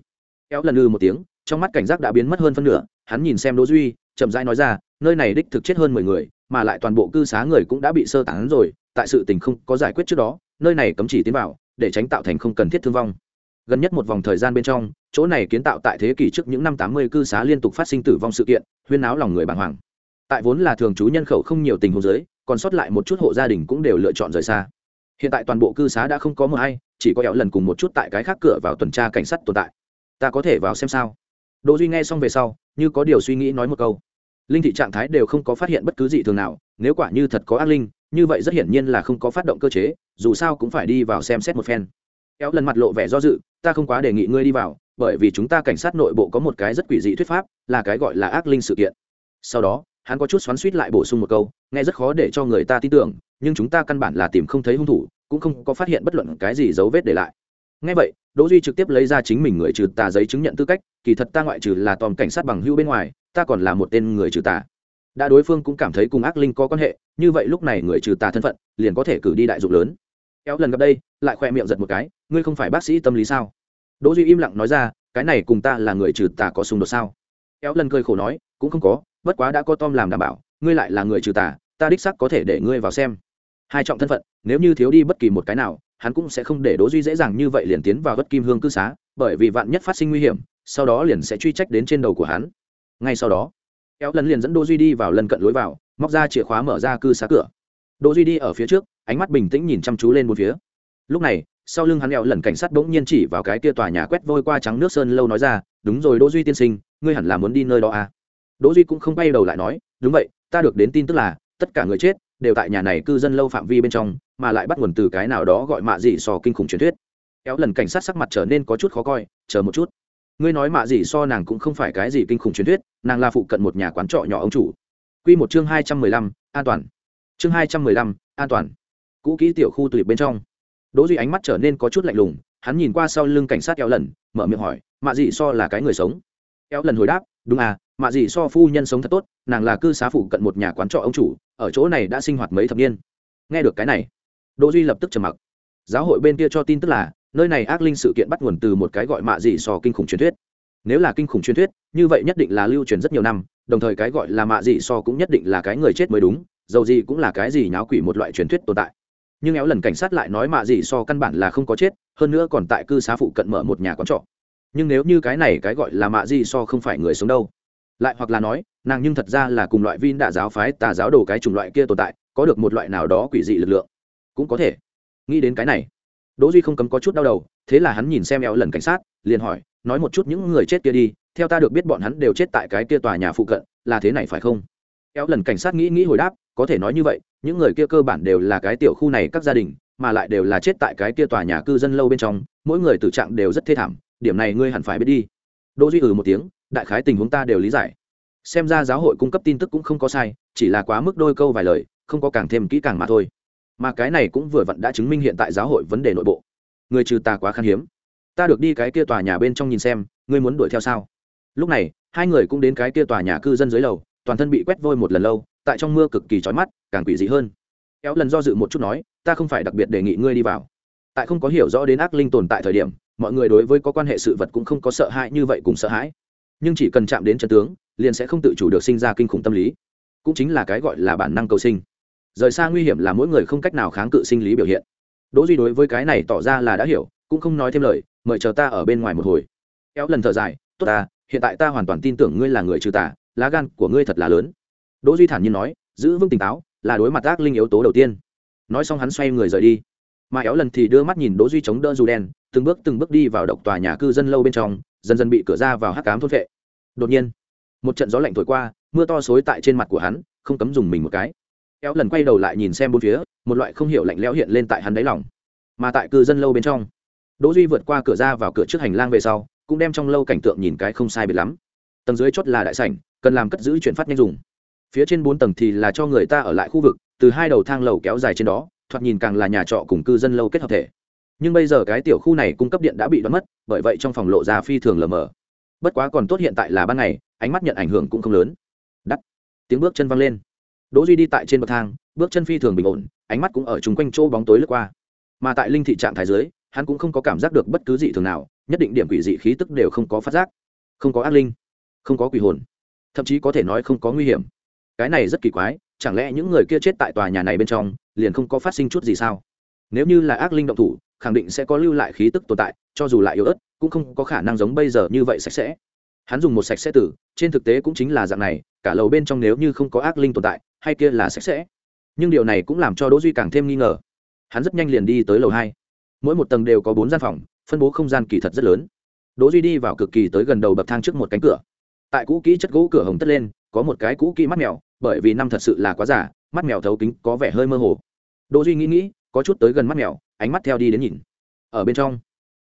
Kéo lần lư một tiếng, trong mắt cảnh giác đã biến mất hơn phân nửa, hắn nhìn xem đỗ duy, chậm rãi nói ra, nơi này đích thực chết hơn mười người, mà lại toàn bộ cư xá người cũng đã bị sơ tán rồi, tại sự tình không có giải quyết trước đó, nơi này cấm chỉ tiến vào, để tránh tạo thành không cần thiết thương vong. Gần nhất một vòng thời gian bên trong, chỗ này kiến tạo tại thế kỷ trước những năm tám mươi cư xá liên tục phát sinh tử vong sự kiện, huyên náo lòng người bàng hoàng. Tại vốn là thường trú nhân khẩu không nhiều tình huống giới còn sót lại một chút hộ gia đình cũng đều lựa chọn rời xa hiện tại toàn bộ cư xá đã không có mờ hay chỉ có éo lần cùng một chút tại cái khác cửa vào tuần tra cảnh sát tồn tại. Ta có thể vào xem sao? Đỗ duy nghe xong về sau, như có điều suy nghĩ nói một câu. Linh thị trạng thái đều không có phát hiện bất cứ gì thường nào, nếu quả như thật có ác linh, như vậy rất hiển nhiên là không có phát động cơ chế, dù sao cũng phải đi vào xem xét một phen. Kéo lần mặt lộ vẻ do dự, ta không quá đề nghị ngươi đi vào, bởi vì chúng ta cảnh sát nội bộ có một cái rất quỷ dị thuyết pháp, là cái gọi là ác linh sự kiện. Sau đó hắn có chút xoắn suýt lại bổ sung một câu, nghe rất khó để cho người ta tin tưởng, nhưng chúng ta căn bản là tìm không thấy hung thủ, cũng không có phát hiện bất luận cái gì dấu vết để lại. Ngay vậy, đỗ duy trực tiếp lấy ra chính mình người trừ tà giấy chứng nhận tư cách, kỳ thật ta ngoại trừ là tòm cảnh sát bằng hữu bên ngoài, ta còn là một tên người trừ tà. Đã đối phương cũng cảm thấy cùng ác linh có quan hệ, như vậy lúc này người trừ tà thân phận, liền có thể cử đi đại dụng lớn. Kéo lần gặp đây, lại khoe miệng giật một cái, ngươi không phải bác sĩ tâm lý sao? Đỗ duy im lặng nói ra, cái này cùng ta là người trừ tà có xung đột sao? Kéo lần cười khổ nói, cũng không có bất quá đã có tom làm đảm bảo, ngươi lại là người trừ tà, ta đích sắc có thể để ngươi vào xem. Hai trọng thân phận, nếu như thiếu đi bất kỳ một cái nào, hắn cũng sẽ không để đỗ duy dễ dàng như vậy liền tiến vào bất kim hương cư xá, bởi vì vạn nhất phát sinh nguy hiểm, sau đó liền sẽ truy trách đến trên đầu của hắn. Ngay sau đó, kéo lần liền dẫn đỗ duy đi vào lần cận lối vào, móc ra chìa khóa mở ra cư xá cửa. Đỗ duy đi ở phía trước, ánh mắt bình tĩnh nhìn chăm chú lên một phía. Lúc này, sau lưng hắn kéo lần cảnh sát bỗng nhiên chỉ vào cái kia tòa nhà quét vôi qua trắng nước sơn lâu nói ra, đúng rồi đỗ duy tiên sinh, ngươi hẳn là muốn đi nơi đó à? Đỗ duy cũng không bay đầu lại nói đúng vậy ta được đến tin tức là tất cả người chết đều tại nhà này cư dân lâu phạm vi bên trong mà lại bắt nguồn từ cái nào đó gọi mạ dị so kinh khủng truyền thuyết. Kéo lần cảnh sát sắc mặt trở nên có chút khó coi chờ một chút. Ngươi nói mạ dị so nàng cũng không phải cái gì kinh khủng truyền thuyết nàng là phụ cận một nhà quán trọ nhỏ ông chủ. Quy một chương hai trăm mười lăm, an toàn. Chương hai trăm mười lăm, an toàn. Cũ kỹ tiểu khu tụi bên trong. Đỗ duy ánh mắt trở nên có chút lạnh lùng hắn nhìn qua sau lưng cảnh sát kéo lần mở miệng hỏi mạ dị so là cái người sống? Kéo lần hồi đáp đúng à mạ Dì so phu nhân sống thật tốt, nàng là cư xá phụ cận một nhà quán trọ ông chủ, ở chỗ này đã sinh hoạt mấy thập niên. Nghe được cái này, đỗ duy lập tức trầm mặc. Giáo hội bên kia cho tin tức là, nơi này ác linh sự kiện bắt nguồn từ một cái gọi mạ Dì so kinh khủng truyền thuyết. Nếu là kinh khủng truyền thuyết, như vậy nhất định là lưu truyền rất nhiều năm, đồng thời cái gọi là mạ dị so cũng nhất định là cái người chết mới đúng, dầu gì cũng là cái gì nháo quỷ một loại truyền thuyết tồn tại. Nhưng éo lần cảnh sát lại nói mạ dị so căn bản là không có chết, hơn nữa còn tại cư xá phụ cận mở một nhà quán trọ. Nhưng nếu như cái này cái gọi là mạ dị so không phải người sống đâu lại hoặc là nói, nàng nhưng thật ra là cùng loại vin đạ giáo phái tà giáo đồ cái chủng loại kia tồn tại, có được một loại nào đó quỷ dị lực lượng. Cũng có thể. Nghĩ đến cái này, đỗ duy không cấm có chút đau đầu, thế là hắn nhìn xem eo lần cảnh sát, liền hỏi, nói một chút những người chết kia đi, theo ta được biết bọn hắn đều chết tại cái kia tòa nhà phụ cận, là thế này phải không? Eo lần cảnh sát nghĩ nghĩ hồi đáp, có thể nói như vậy, những người kia cơ bản đều là cái tiểu khu này các gia đình, mà lại đều là chết tại cái kia tòa nhà cư dân lâu bên trong, mỗi người tử trạng đều rất thê thảm, điểm này ngươi hẳn phải biết đi. Đỗ duy ừ một tiếng đại khái tình huống ta đều lý giải. Xem ra giáo hội cung cấp tin tức cũng không có sai, chỉ là quá mức đôi câu vài lời, không có càng thêm kỹ càng mà thôi. Mà cái này cũng vừa vặn đã chứng minh hiện tại giáo hội vấn đề nội bộ. Người trừ ta quá khan hiếm. Ta được đi cái kia tòa nhà bên trong nhìn xem, ngươi muốn đuổi theo sao? Lúc này, hai người cũng đến cái kia tòa nhà cư dân dưới lầu, toàn thân bị quét vôi một lần lâu, tại trong mưa cực kỳ trói mắt, càng quỷ dị hơn. Kéo lần do dự một chút nói, ta không phải đặc biệt đề nghị ngươi đi vào. Tại không có hiểu rõ đến ác linh tồn tại thời điểm, mọi người đối với có quan hệ sự vật cũng không có sợ hãi như vậy cùng sợ hãi nhưng chỉ cần chạm đến chân tướng, liền sẽ không tự chủ được sinh ra kinh khủng tâm lý. Cũng chính là cái gọi là bản năng cầu sinh. Rời xa nguy hiểm là mỗi người không cách nào kháng cự sinh lý biểu hiện. Đỗ duy đối với cái này tỏ ra là đã hiểu, cũng không nói thêm lời, mời chờ ta ở bên ngoài một hồi. Kéo lần thở dài, tốt ta, hiện tại ta hoàn toàn tin tưởng ngươi là người trừ tà, lá gan của ngươi thật là lớn. Đỗ duy thản nhiên nói, giữ vững tỉnh táo, là đối mặt ác linh yếu tố đầu tiên. Nói xong hắn xoay người rời đi. Mà éo lần thì đưa mắt nhìn đỗ duy chống đỡ dù đen, từng bước từng bước đi vào độc tòa nhà cư dân lâu bên trong dần dần bị cửa ra vào hắc cám thôn vệ đột nhiên, một trận gió lạnh thổi qua, mưa to xối tại trên mặt của hắn, không cấm dùng mình một cái. Kéo lần quay đầu lại nhìn xem bốn phía, một loại không hiểu lạnh lẽo hiện lên tại hắn đáy lòng. Mà tại cư dân lâu bên trong, đỗ duy vượt qua cửa ra vào cửa trước hành lang về sau, cũng đem trong lâu cảnh tượng nhìn cái không sai biệt lắm. Tầng dưới chốt là đại sảnh, cần làm cất giữ chuyển phát nhanh dùng. Phía trên bốn tầng thì là cho người ta ở lại khu vực, từ hai đầu thang lầu kéo dài trên đó, thoạt nhìn càng là nhà trọ cùng cư dân lâu kết hợp thể nhưng bây giờ cái tiểu khu này cung cấp điện đã bị đoán mất, bởi vậy trong phòng lộ ra phi thường lờ mờ. Bất quá còn tốt hiện tại là ban ngày, ánh mắt nhận ảnh hưởng cũng không lớn. Đắt tiếng bước chân văng lên. Đỗ duy đi tại trên bậc thang, bước chân phi thường bình ổn, ánh mắt cũng ở chung quanh chỗ bóng tối lướt qua. Mà tại linh thị trạng thái dưới, hắn cũng không có cảm giác được bất cứ gì thường nào, nhất định điểm quỷ dị khí tức đều không có phát giác. Không có ác linh, không có quỷ hồn, thậm chí có thể nói không có nguy hiểm. Cái này rất kỳ quái, chẳng lẽ những người kia chết tại tòa nhà này bên trong, liền không có phát sinh chút gì sao? Nếu như là ác linh động thủ khẳng định sẽ có lưu lại khí tức tồn tại, cho dù lại yếu ớt, cũng không có khả năng giống bây giờ như vậy sạch sẽ. Hắn dùng một sạch sẽ tử, trên thực tế cũng chính là dạng này, cả lầu bên trong nếu như không có ác linh tồn tại, hay kia là sạch sẽ. Nhưng điều này cũng làm cho đỗ duy càng thêm nghi ngờ. Hắn rất nhanh liền đi tới lầu hai. Mỗi một tầng đều có bốn gian phòng, phân bố không gian kỳ thật rất lớn. Đỗ duy đi vào cực kỳ tới gần đầu bậc thang trước một cánh cửa. Tại cũ kỹ chất gỗ cửa hồng tất lên, có một cái cũ kỹ mắt mèo, bởi vì năm thật sự là quá giả mắt mèo thấu kính có vẻ hơi mơ hồ. Đỗ duy nghĩ nghĩ, có chút tới gần mắt mèo ánh mắt theo đi đến nhìn. Ở bên trong,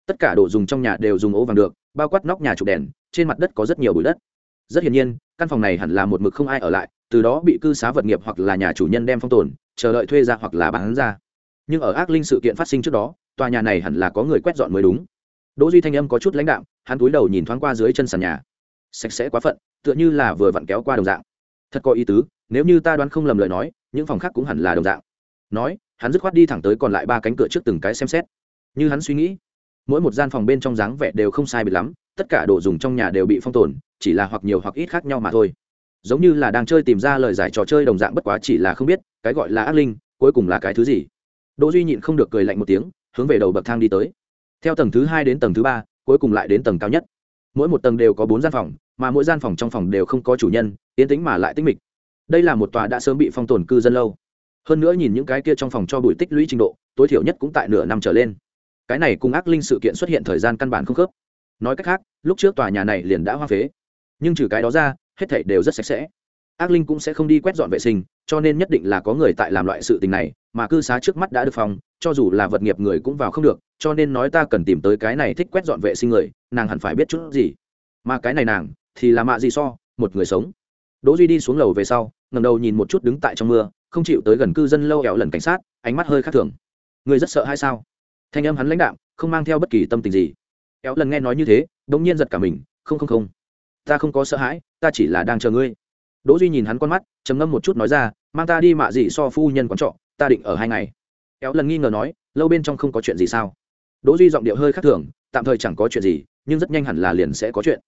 tất cả đồ dùng trong nhà đều dùng ố vàng được, bao quát nóc nhà trụ đèn, trên mặt đất có rất nhiều bụi đất. Rất hiển nhiên, căn phòng này hẳn là một mực không ai ở lại, từ đó bị cư xá vật nghiệp hoặc là nhà chủ nhân đem phong tồn, chờ đợi thuê ra hoặc là bán ra. Nhưng ở ác linh sự kiện phát sinh trước đó, tòa nhà này hẳn là có người quét dọn mới đúng. Đỗ duy thanh âm có chút lãnh đạm, hắn cúi đầu nhìn thoáng qua dưới chân sàn nhà. Sạch sẽ quá phận, tựa như là vừa vặn kéo qua đồng dạng. Thật có ý tứ, nếu như ta đoán không lầm lời nói, những phòng khác cũng hẳn là đồng dạng. Nói hắn dứt khoát đi thẳng tới còn lại ba cánh cửa trước từng cái xem xét. Như hắn suy nghĩ, mỗi một gian phòng bên trong dáng vẻ đều không sai biệt lắm, tất cả đồ dùng trong nhà đều bị phong tồn, chỉ là hoặc nhiều hoặc ít khác nhau mà thôi. Giống như là đang chơi tìm ra lời giải trò chơi đồng dạng bất quá chỉ là không biết, cái gọi là ác linh, cuối cùng là cái thứ gì. Đỗ duy nhịn không được cười lạnh một tiếng, hướng về đầu bậc thang đi tới. Theo tầng thứ hai đến tầng thứ ba, cuối cùng lại đến tầng cao nhất. Mỗi một tầng đều có bốn gian phòng, mà mỗi gian phòng trong phòng đều không có chủ nhân, yên tĩnh mà lại tĩnh mịch. Đây là một tòa đã sớm bị phong tồn cư dân lâu hơn nữa nhìn những cái kia trong phòng cho bụi tích lũy trình độ, tối thiểu nhất cũng tại nửa năm trở lên. Cái này cùng ác linh sự kiện xuất hiện thời gian căn bản không khớp. Nói cách khác, lúc trước tòa nhà này liền đã hoa phế. Nhưng trừ cái đó ra, hết thảy đều rất sạch sẽ. Ác linh cũng sẽ không đi quét dọn vệ sinh, cho nên nhất định là có người tại làm loại sự tình này, mà cư xá trước mắt đã được phòng, cho dù là vật nghiệp người cũng vào không được, cho nên nói ta cần tìm tới cái này thích quét dọn vệ sinh người, nàng hẳn phải biết chút gì. Mà cái này nàng, thì là mạ gì so, một người sống. Đỗ duy đi xuống lầu về sau, ngẩng đầu nhìn một chút đứng tại trong mưa không chịu tới gần cư dân lâu ẹo lần cảnh sát, ánh mắt hơi khác thường. Người rất sợ hay sao? Thanh âm hắn lãnh đạm, không mang theo bất kỳ tâm tình gì. Éo lần nghe nói như thế đ ỗ n g nhiên giật cả mình, không không không. Ta không có sợ hãi, ta chỉ là đang chờ ngươi. Đỗ duy nhìn hắn con mắt, trầm ngâm một chút nói ra, mang ta đi mạ gì so phu nhân quán trọ, ta định ở hai ngày. Éo lần nghi ngờ nói, lâu bên trong không có chuyện gì sao? Đỗ duy giọng điệu hơi khác thường, tạm thời chẳng có chuyện gì, nhưng rất nhanh hẳn là liền sẽ có chuyện.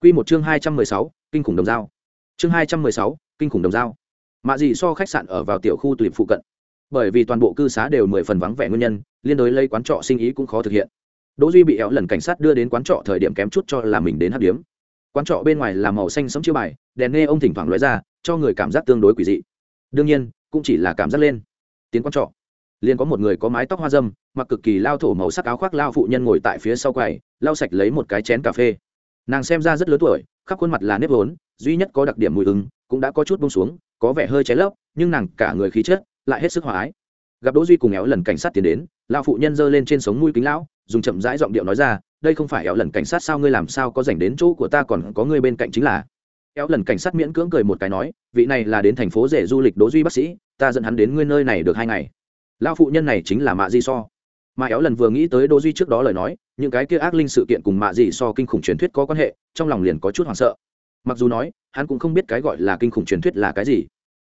Quy một chương hai trăm mười sáu, kinh khủng đồng dao. Chương hai trăm mười sáu, kinh khủng đồng dao mạ gì so khách sạn ở vào tiểu khu tùy phụ cận. Bởi vì toàn bộ cư xá đều mười phần vắng vẻ nguyên nhân, liên đối lấy quán trọ sinh ý cũng khó thực hiện. Đỗ duy bị éo lần cảnh sát đưa đến quán trọ thời điểm kém chút cho là mình đến hấp điếm. Quán trọ bên ngoài là màu xanh sẫm chiếu bài, đèn nghe ông thỉnh thoảng lóe ra, cho người cảm giác tương đối quỷ dị. Đương nhiên, cũng chỉ là cảm giác lên. Tiến quán trọ, liền có một người có mái tóc hoa dâm, mặc cực kỳ lao thổ màu sắc áo khoác lao phụ nhân ngồi tại phía sau quầy, lau sạch lấy một cái chén cà phê. Nàng xem ra rất lớn tuổi, khắp khuôn mặt là nếp vốn, duy nhất có đặc điểm mùi ứng cũng đã có chút bông xuống có vẻ hơi cháy lấp, nhưng nàng cả người khí chất lại hết sức hòa ái. Gặp đỗ duy cùng éo lần cảnh sát tiến đến, lão phụ nhân giơ lên trên sống mũi kính lão, dùng chậm rãi giọng điệu nói ra, đây không phải éo lần cảnh sát sao ngươi làm sao có rảnh đến chỗ của ta còn có ngươi bên cạnh chính là? Éo lần cảnh sát miễn cưỡng cười một cái nói, vị này là đến thành phố rể du lịch đỗ duy bác sĩ, ta dẫn hắn đến ngươi nơi này được hai ngày. Lão phụ nhân này chính là mạ di so. Mà éo lần vừa nghĩ tới đỗ duy trước đó lời nói, những cái kia ác linh sự kiện cùng mạ di so kinh khủng truyền thuyết có quan hệ, trong lòng liền có chút hoảng sợ mặc dù nói, hắn cũng không biết cái gọi là kinh khủng truyền thuyết là cái gì.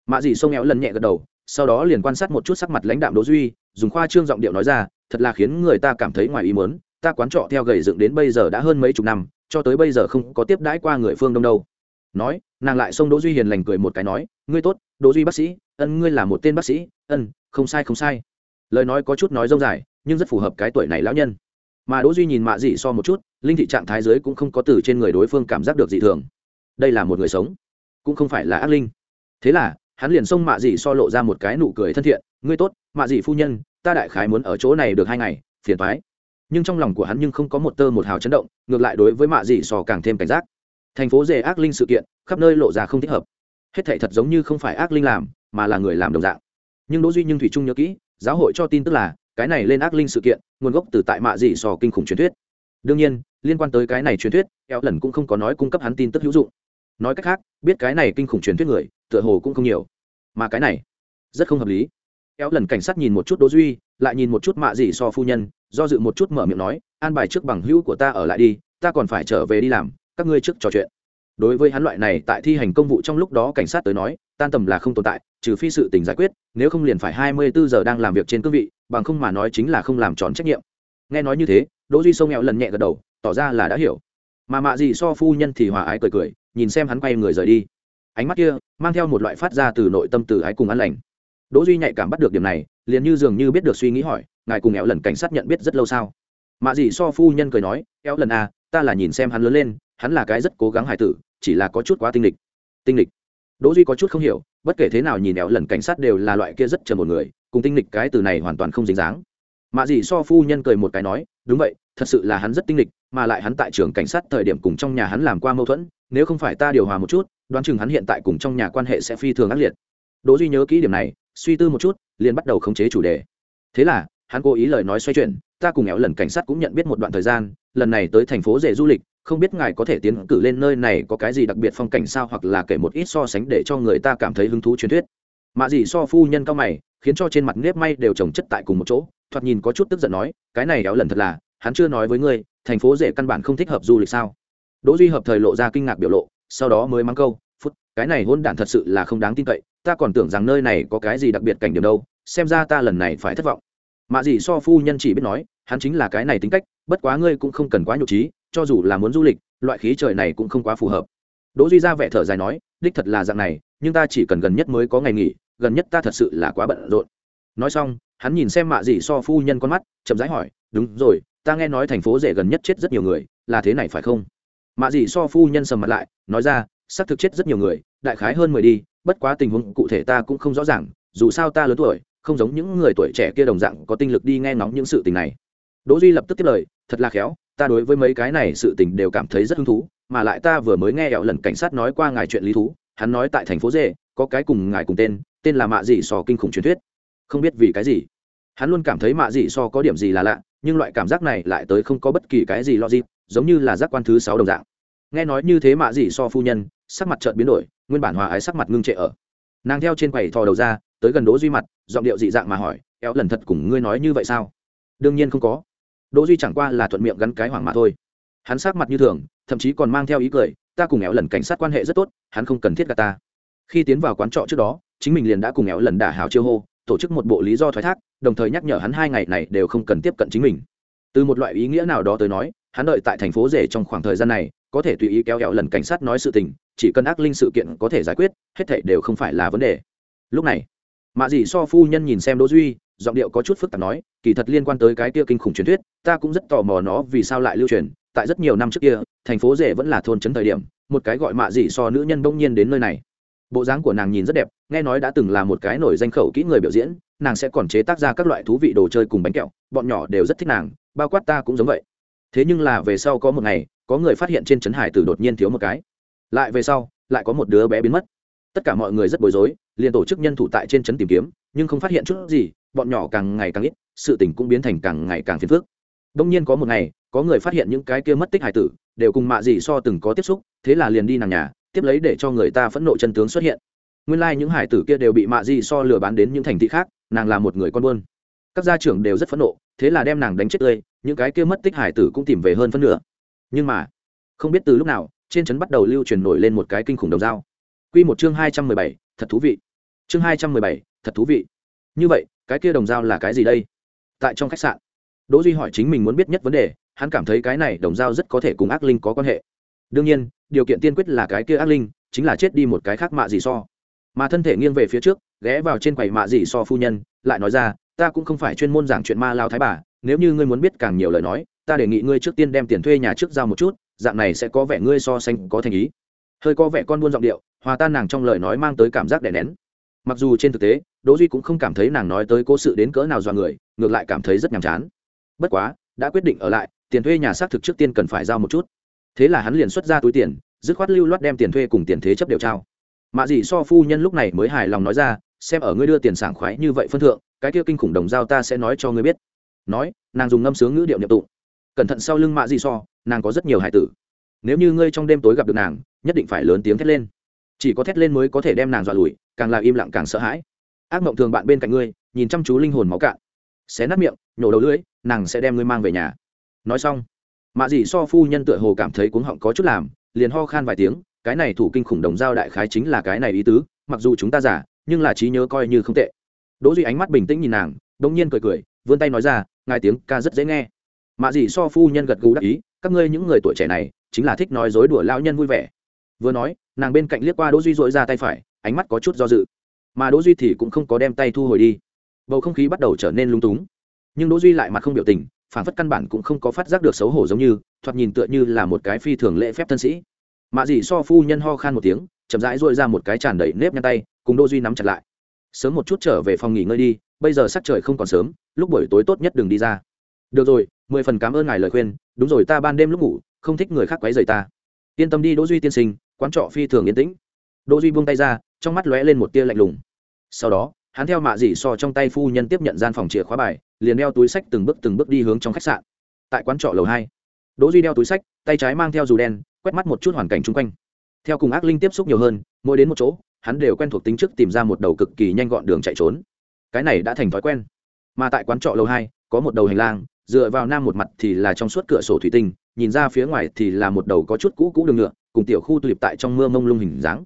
Mạ Dì xông éo lần nhẹ gật đầu, sau đó liền quan sát một chút sắc mặt lãnh đạm đỗ duy, dùng khoa trương giọng điệu nói ra, thật là khiến người ta cảm thấy ngoài ý muốn, ta quán trọ theo gầy dựng đến bây giờ đã hơn mấy chục năm, cho tới bây giờ không có tiếp đãi qua người phương đông đâu. Nói, nàng lại xông đỗ duy hiền lành cười một cái nói, ngươi tốt, đỗ duy bác sĩ, ân, ngươi là một tên bác sĩ, ân, không sai không sai. Lời nói có chút nói dông dài, nhưng rất phù hợp cái tuổi này lão nhân. Mà đỗ duy nhìn mạ dị so một chút, linh thị trạng thái dưới cũng không có từ trên người đối phương cảm giác được dị thường đây là một người sống, cũng không phải là ác linh. Thế là, hắn liền xông mạ dị so lộ ra một cái nụ cười thân thiện, ngươi tốt, mạ dị phu nhân, ta đại khái muốn ở chỗ này được hai ngày, phiền thoái nhưng trong lòng của hắn nhưng không có một tơ một hào chấn động, ngược lại đối với mạ dị so càng thêm cảnh giác. Thành phố dề ác linh sự kiện, khắp nơi lộ ra không thích hợp. Hết thảy thật giống như không phải ác linh làm, mà là người làm đồng dạng. Nhưng đỗ duy nhưng thủy trung nhớ kỹ, giáo hội cho tin tức là, cái này lên ác linh sự kiện, nguồn gốc từ tại mạ dị so kinh khủng truyền thuyết. Đương nhiên, liên quan tới cái này truyền thuyết eo lần cũng không có nói cung cấp hắn tin tức hữu dụng nói cách khác, biết cái này kinh khủng truyền thuyết người, tựa hồ cũng không nhiều. Mà cái này, rất không hợp lý. Eo lần cảnh sát nhìn một chút đỗ duy, lại nhìn một chút mạ dị so phu nhân, do dự một chút mở miệng nói, an bài trước bằng hữu của ta ở lại đi, ta còn phải trở về đi làm, các ngươi trước trò chuyện. Đối với hắn loại này tại thi hành công vụ trong lúc đó cảnh sát tới nói, tan tầm là không tồn tại, trừ phi sự tình giải quyết, nếu không liền phải hai mươi bốn giờ đang làm việc trên cương vị, bằng không mà nói chính là không làm tròn trách nhiệm. Nghe nói như thế, đỗ duy sông nghèo lần nhẹ gật đầu, tỏ ra là đã hiểu. Mà mạ gì so phu nhân thì hòa ái cười cười nhìn xem hắn quay người rời đi. Ánh mắt kia mang theo một loại phát ra từ nội tâm từ ái cùng ăn lành. Đỗ duy nhạy cảm bắt được điểm này, liền như dường như biết được suy nghĩ hỏi, ngài cùng éo lần cảnh sát nhận biết rất lâu sao? Mạ gì so phu nhân cười nói, éo lần à ta là nhìn xem hắn lớn lên, hắn là cái rất cố gắng hài tử, chỉ là có chút quá tinh lịch tinh lịch đỗ duy có chút không hiểu, bất kể thế nào nhìn éo lần cảnh sát đều là loại kia rất chờ một người, cùng tinh lịch cái từ này hoàn toàn không dính dáng. Mạ dị so phu nhân cười một cái nói, đúng vậy, thật sự là hắn rất tinh lịch mà lại hắn tại trường cảnh sát thời điểm cùng trong nhà hắn làm qua mâu thuẫn, nếu không phải ta điều hòa một chút, đoán chừng hắn hiện tại cùng trong nhà quan hệ sẽ phi thường ác liệt. Đỗ duy nhớ kỹ điểm này, suy tư một chút, liền bắt đầu khống chế chủ đề. Thế là, hắn cố ý lời nói xoay chuyển, ta cùng éo lần cảnh sát cũng nhận biết một đoạn thời gian, lần này tới thành phố rể du lịch, không biết ngài có thể tiến cử lên nơi này có cái gì đặc biệt phong cảnh sao hoặc là kể một ít so sánh để cho người ta cảm thấy hứng thú truyền thuyết. Mạ gì so phu nhân cao mày, khiến cho trên mặt nếp may đều trồng chất tại cùng một chỗ, thoạt nhìn có chút tức giận nói, cái này éo lần thật là, hắn chưa nói với ngươi thành phố rể căn bản không thích hợp du lịch sao? Đỗ duy hợp thời lộ ra kinh ngạc biểu lộ, sau đó mới mắng câu, phút, cái này hôn đản thật sự là không đáng tin cậy, ta còn tưởng rằng nơi này có cái gì đặc biệt cảnh điểm đâu, xem ra ta lần này phải thất vọng. Mạ gì so phu nhân chỉ biết nói, hắn chính là cái này tính cách, bất quá ngươi cũng không cần quá nhục trí, cho dù là muốn du lịch, loại khí trời này cũng không quá phù hợp. Đỗ duy ra vẻ thở dài nói, đích thật là dạng này, nhưng ta chỉ cần gần nhất mới có ngày nghỉ, gần nhất ta thật sự là quá bận rộn. Nói xong, hắn nhìn xem mạ gì so phu nhân con mắt, chậm rãi hỏi, đúng rồi ta nghe nói thành phố rể gần nhất chết rất nhiều người, là thế này phải không? Mạ dì so phu nhân sầm mặt lại, nói ra, xác thực chết rất nhiều người, đại khái hơn mười đi, bất quá tình huống cụ thể ta cũng không rõ ràng, dù sao ta lớn tuổi, không giống những người tuổi trẻ kia đồng dạng có tinh lực đi nghe ngóng những sự tình này. Đỗ duy lập tức tiếp lời, thật là khéo, ta đối với mấy cái này sự tình đều cảm thấy rất hứng thú, mà lại ta vừa mới nghe ẹo lần cảnh sát nói qua ngài chuyện lý thú, hắn nói tại thành phố dê có cái cùng ngài cùng tên tên là mạ dị so kinh khủng truyền thuyết. Không biết vì cái gì. Hắn luôn cảm thấy mạ dị so có điểm gì là lạ nhưng loại cảm giác này lại tới không có bất kỳ cái gì lo gì giống như là giác quan thứ sáu đồng dạng. Nghe nói như thế mạ dị so phu nhân, sắc mặt chợt biến đổi, nguyên bản hòa ái sắc mặt ngưng trệ ở. Nàng theo trên quầy thò đầu ra, tới gần đỗ duy mặt, giọng điệu dị dạng mà hỏi éo lần thật cùng ngươi nói như vậy sao? Đương nhiên không có. Đỗ duy chẳng qua là thuận miệng gắn cái hoảng mà thôi. Hắn sắc mặt như thường, thậm chí còn mang theo ý cười, ta cùng éo lần cảnh sát quan hệ rất tốt, hắn không cần thiết gạt ta. Khi tiến vào quán trọ trước đó, chính mình liền đã cùng éo lần đả hảo chiêu hô, tổ chức một bộ lý do thoái thác đồng thời nhắc nhở hắn hai ngày này đều không cần tiếp cận chính mình. Từ một loại ý nghĩa nào đó tới nói, hắn đợi tại thành phố rể trong khoảng thời gian này, có thể tùy ý kéo éo lần cảnh sát nói sự tình, chỉ cần ác linh sự kiện có thể giải quyết, hết thảy đều không phải là vấn đề. Lúc này, mạ dị so phu nhân nhìn xem đỗ duy, giọng điệu có chút phức tạp nói, kỳ thật liên quan tới cái kia kinh khủng truyền thuyết, ta cũng rất tò mò nó vì sao lại lưu truyền, tại rất nhiều năm trước kia, thành phố rể vẫn là thôn trấn thời điểm, một cái gọi mạ dị so nữ nhân bỗng nhiên đến nơi này bộ dáng của nàng nhìn rất đẹp, nghe nói đã từng là một cái nổi danh khẩu kỹ người biểu diễn, nàng sẽ còn chế tác ra các loại thú vị đồ chơi cùng bánh kẹo, bọn nhỏ đều rất thích nàng, bao quát ta cũng giống vậy. Thế nhưng là về sau có một ngày, có người phát hiện trên trấn hải tử đột nhiên thiếu một cái. Lại về sau, lại có một đứa bé biến mất. Tất cả mọi người rất bối rối, liền tổ chức nhân thủ tại trên trấn tìm kiếm, nhưng không phát hiện chút gì, bọn nhỏ càng ngày càng ít, sự tình cũng biến thành càng ngày càng phiền phức. Đông nhiên có một ngày, có người phát hiện những cái kia mất tích hải tử, đều cùng mạ gì so từng có tiếp xúc, thế là liền đi nàng nhà tiếp lấy để cho người ta phẫn nộ chân tướng xuất hiện. Nguyên lai、like、những hải tử kia đều bị mạ di so lừa bán đến những thành thị khác, nàng là một người con buôn. Các gia trưởng đều rất phẫn nộ, thế là đem nàng đánh chết tươi, những cái kia mất tích hải tử cũng tìm về hơn phân nửa. Nhưng mà, không biết từ lúc nào, trên trấn bắt đầu lưu truyền nổi lên một cái kinh khủng đồng dao. Quy một chương hai trăm mười bảy, thật thú vị. Chương hai trăm mười bảy, thật thú vị. Như vậy, cái kia đồng dao là cái gì đây? Tại trong khách sạn, đỗ duy hỏi chính mình muốn biết nhất vấn đề, hắn cảm thấy cái này đồng dao rất có thể cùng ác linh có quan hệ đương nhiên, điều kiện tiên quyết là cái kia ác linh, chính là chết đi một cái khác mạ dì so. Mà thân thể nghiêng về phía trước, ghé vào trên quầy mạ dì so phu nhân, lại nói ra, ta cũng không phải chuyên môn giảng chuyện ma lao thái bà, nếu như ngươi muốn biết càng nhiều lời nói, ta đề nghị ngươi trước tiên đem tiền thuê nhà trước giao một chút, dạng này sẽ có vẻ ngươi so sánh có thành ý. Hơi có vẻ con buôn giọng điệu, hòa tan nàng trong lời nói mang tới cảm giác đè nén. Mặc dù trên thực tế, đỗ duy cũng không cảm thấy nàng nói tới cố sự đến cỡ nào do người, ngược lại cảm thấy rất nhàm chán. Bất quá, đã quyết định ở lại, tiền thuê nhà xác thực trước tiên cần phải giao một chút thế là hắn liền xuất ra túi tiền, dứt khoát lưu loát đem tiền thuê cùng tiền thế chấp đều trao. Mạ dị so phu nhân lúc này mới hài lòng nói ra, xem ở ngươi đưa tiền sảng khoái như vậy phân thượng, cái kia kinh khủng đồng giao ta sẽ nói cho ngươi biết. Nói, nàng dùng ngâm sướng ngữ điệu nhập tụng. Cẩn thận sau lưng mạ dị so, nàng có rất nhiều hải tử. Nếu như ngươi trong đêm tối gặp được nàng, nhất định phải lớn tiếng thét lên. Chỉ có thét lên mới có thể đem nàng dọa lùi, càng là im lặng càng sợ hãi. Ác mộng thường bạn bên cạnh ngươi, nhìn chăm chú linh hồn máu cạn. Xé nát miệng, nhổ đầu lưỡi, nàng sẽ đem ngươi mang về nhà. Nói xong mạ dị so phu nhân tựa hồ cảm thấy cuống họng có chút làm, liền ho khan vài tiếng, cái này thủ kinh khủng đồng giao đại khái chính là cái này ý tứ, mặc dù chúng ta giả nhưng là trí nhớ coi như không tệ. Đỗ duy ánh mắt bình tĩnh nhìn nàng, đống nhiên cười cười, vươn tay nói ra, ngài tiếng ca rất dễ nghe. Mạ dị so phu nhân gật gù đáp ý, các ngươi những người tuổi trẻ này, chính là thích nói dối đùa lão nhân vui vẻ. Vừa nói, nàng bên cạnh liếc qua đỗ duy dội ra tay phải, ánh mắt có chút do dự. Mà đỗ duy thì cũng không có đem tay thu hồi đi. Bầu không khí bắt đầu trở nên lung túng. Nhưng đỗ duy lại mặt không biểu tình phản phất căn bản cũng không có phát giác được xấu hổ giống như, thoạt nhìn tựa như là một cái phi thường lễ phép thân sĩ. Mạ dị so phu nhân ho khan một tiếng, chậm rãi dội ra một cái tràn đầy nếp nhăn tay, cùng đỗ duy nắm chặt lại. Sớm một chút trở về phòng nghỉ ngơi đi, bây giờ sắc trời không còn sớm, lúc buổi tối tốt nhất đừng đi ra. Được rồi, mười phần cảm ơn ngài lời khuyên, đúng rồi ta ban đêm lúc ngủ, không thích người khác quấy rầy ta. Yên tâm đi đỗ duy tiên sinh, quán trọ phi thường yên tĩnh. Đỗ duy buông tay ra, trong mắt lóe lên một tia lạnh lùng. Sau đó, hắn theo mạ dị so trong tay phu nhân tiếp nhận gian phòng chìa khóa bài liền đeo túi sách từng bước từng bước đi hướng trong khách sạn. Tại quán trọ lầu hai, đỗ duy đeo túi sách, tay trái mang theo dù đen, quét mắt một chút hoàn cảnh chung quanh. Theo cùng ác linh tiếp xúc nhiều hơn, mỗi đến một chỗ, hắn đều quen thuộc tính trước tìm ra một đầu cực kỳ nhanh gọn đường chạy trốn. Cái này đã thành thói quen. Mà tại quán trọ lầu hai, có một đầu hành lang, dựa vào nam một mặt thì là trong suốt cửa sổ thủy tinh, nhìn ra phía ngoài thì là một đầu có chút cũ cũ đường nhựa, cùng tiểu khu tulip tại trong mưa mông lung hình dáng.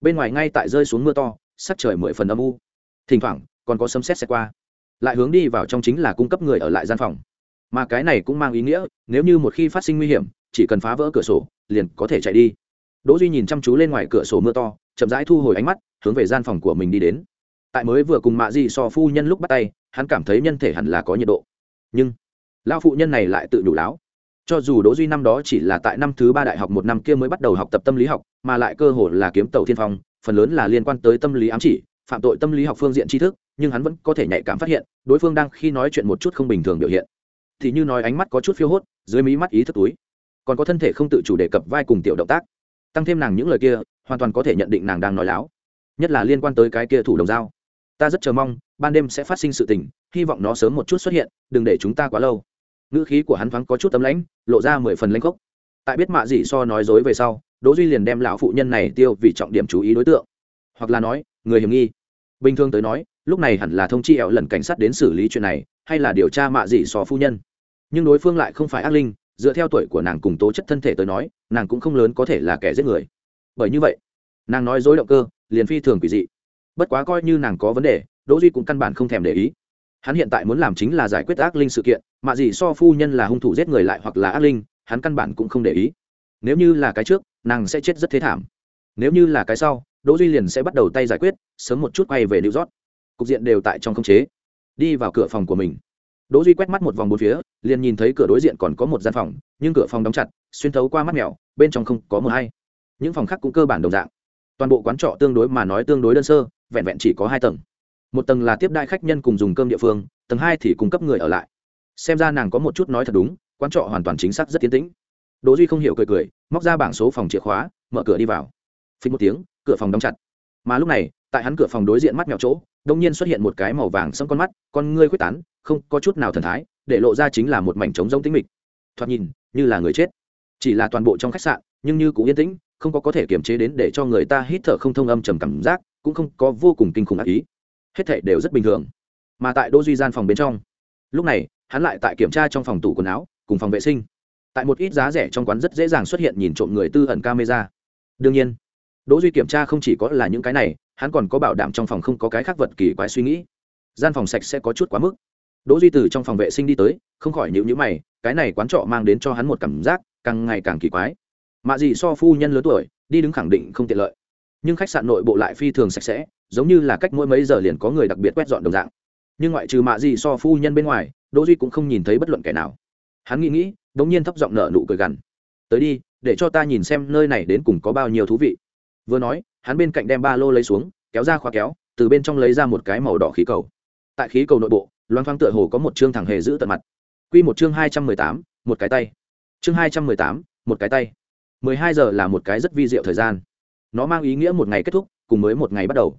Bên ngoài ngay tại rơi xuống mưa to, sắc trời mười phần âm u. Thỉnh thoảng, còn có sấm sét xẹt qua lại hướng đi vào trong chính là cung cấp người ở lại gian phòng. Mà cái này cũng mang ý nghĩa, nếu như một khi phát sinh nguy hiểm, chỉ cần phá vỡ cửa sổ, liền có thể chạy đi. Đỗ duy nhìn chăm chú lên ngoài cửa sổ mưa to, chậm rãi thu hồi ánh mắt, hướng về gian phòng của mình đi đến. Tại mới vừa cùng mạ di so phu nhân lúc bắt tay, hắn cảm thấy nhân thể hẳn là có nhiệt độ. Nhưng, lão phụ nhân này lại tự đủ láo. Cho dù đỗ duy năm đó chỉ là tại năm thứ ba đại học một năm kia mới bắt đầu học tập tâm lý học, mà lại cơ hội là kiếm tàu thiên phong, phần lớn là liên quan tới tâm lý ám chỉ, phạm tội tâm lý học phương diện tri thức nhưng hắn vẫn có thể nhạy cảm phát hiện, đối phương đang khi nói chuyện một chút không bình thường biểu hiện. Thì như nói ánh mắt có chút phiêu hốt, dưới mí mắt ý thức túi. Còn có thân thể không tự chủ đề cập vai cùng tiểu động tác. Tăng thêm nàng những lời kia, hoàn toàn có thể nhận định nàng đang nói láo. Nhất là liên quan tới cái kia thủ đồng dao ta rất chờ mong, ban đêm sẽ phát sinh sự tình, hy vọng nó sớm một chút xuất hiện, đừng để chúng ta quá lâu. Ngữ khí của hắn thoáng có chút tấm lãnh, lộ ra mười phần lãnh gốc tại biết mạ dị so nói dối về sau, đỗ duy liền đem lão phụ nhân này tiêu vì trọng điểm chú ý đối tượng. Hoặc là nói, người hiểm nghi. Bình thường tới nói lúc này hẳn là thông chi ẻo lần cảnh sát đến xử lý chuyện này, hay là điều tra mạ dị so phu nhân. Nhưng đối phương lại không phải ác linh, dựa theo tuổi của nàng cùng tố chất thân thể tới nói, nàng cũng không lớn có thể là kẻ giết người. Bởi như vậy, nàng nói dối động cơ, liền phi thường quỷ dị. Bất quá coi như nàng có vấn đề, đỗ duy cũng căn bản không thèm để ý. Hắn hiện tại muốn làm chính là giải quyết ác linh sự kiện, mạ gì so phu nhân là hung thủ giết người lại hoặc là ác linh, hắn căn bản cũng không để ý. Nếu như là cái trước, nàng sẽ chết rất thế thảm. Nếu như là cái sau, đỗ duy liền sẽ bắt đầu tay giải quyết, sớm một chút quay về new york cục diện đều tại trong không chế. Đi vào cửa phòng của mình. Đỗ duy quét mắt một vòng bốn phía, liền nhìn thấy cửa đối diện còn có một gian phòng, nhưng cửa phòng đóng chặt, xuyên thấu qua mắt mèo, bên trong không có một hay. Những phòng khác cũng cơ bản đồng dạng. Toàn bộ quán trọ tương đối mà nói tương đối đơn sơ, vẹn vẹn chỉ có hai tầng. Một tầng là tiếp đại khách nhân cùng dùng cơm địa phương, tầng hai thì cung cấp người ở lại. Xem ra nàng có một chút nói thật đúng, quán trọ hoàn toàn chính xác rất tiến tĩnh. Đỗ duy không hiểu cười cười, móc ra bảng số phòng chìa khóa, mở cửa đi vào. Phình một tiếng, cửa phòng đóng chặt. Mà lúc này, tại hắn cửa phòng đối diện mắt mèo chỗ đông nhiên xuất hiện một cái màu vàng sẫm con mắt, con ngươi quyết tán, không có chút nào thần thái, để lộ ra chính là một mảnh trống rỗng tĩnh mịch. Thoạt nhìn, như là người chết. Chỉ là toàn bộ trong khách sạn, nhưng như cũng yên tĩnh, không có có thể kiềm chế đến để cho người ta hít thở không thông âm trầm cảm giác, cũng không có vô cùng kinh khủng ác ý. Hết thảy đều rất bình thường. Mà tại đỗ duy gian phòng bên trong, lúc này, hắn lại tại kiểm tra trong phòng tủ quần áo, cùng phòng vệ sinh. Tại một ít giá rẻ trong quán rất dễ dàng xuất hiện nhìn trộm người tư ẩn camera. Đương nhiên đỗ duy kiểm tra không chỉ có là những cái này hắn còn có bảo đảm trong phòng không có cái khác vật kỳ quái suy nghĩ. Gian phòng sạch sẽ có chút quá mức. Đỗ duy từ trong phòng vệ sinh đi tới, không khỏi nhíu nhíu mày, cái này quán trọ mang đến cho hắn một cảm giác càng ngày càng kỳ quái. Mạ gì so phu nhân lớn tuổi, đi đứng khẳng định không tiện lợi. Nhưng khách sạn nội bộ lại phi thường sạch sẽ, giống như là cách mỗi mấy giờ liền có người đặc biệt quét dọn đồng dạng. Nhưng ngoại trừ mạ gì so phu nhân bên ngoài, đỗ duy cũng không nhìn thấy bất luận kẻ nào. Hắn nghĩ nghĩ, đống nhiên thấp giọng nở nụ cười gằn. Tới đi, để cho ta nhìn xem nơi này đến cùng có bao nhiêu thú vị. Vừa nói hắn bên cạnh đem ba lô lấy xuống, kéo ra khóa kéo, từ bên trong lấy ra một cái màu đỏ khí cầu. Tại khí cầu nội bộ loan thoáng tựa hồ có một chương thẳng hề giữ tận mặt. Q một chương hai trăm mười tám, một cái tay. Chương hai trăm mười tám, một cái tay. Mười hai giờ là một cái rất vi diệu thời gian. Nó mang ý nghĩa một ngày kết thúc, cùng mới một ngày bắt đầu.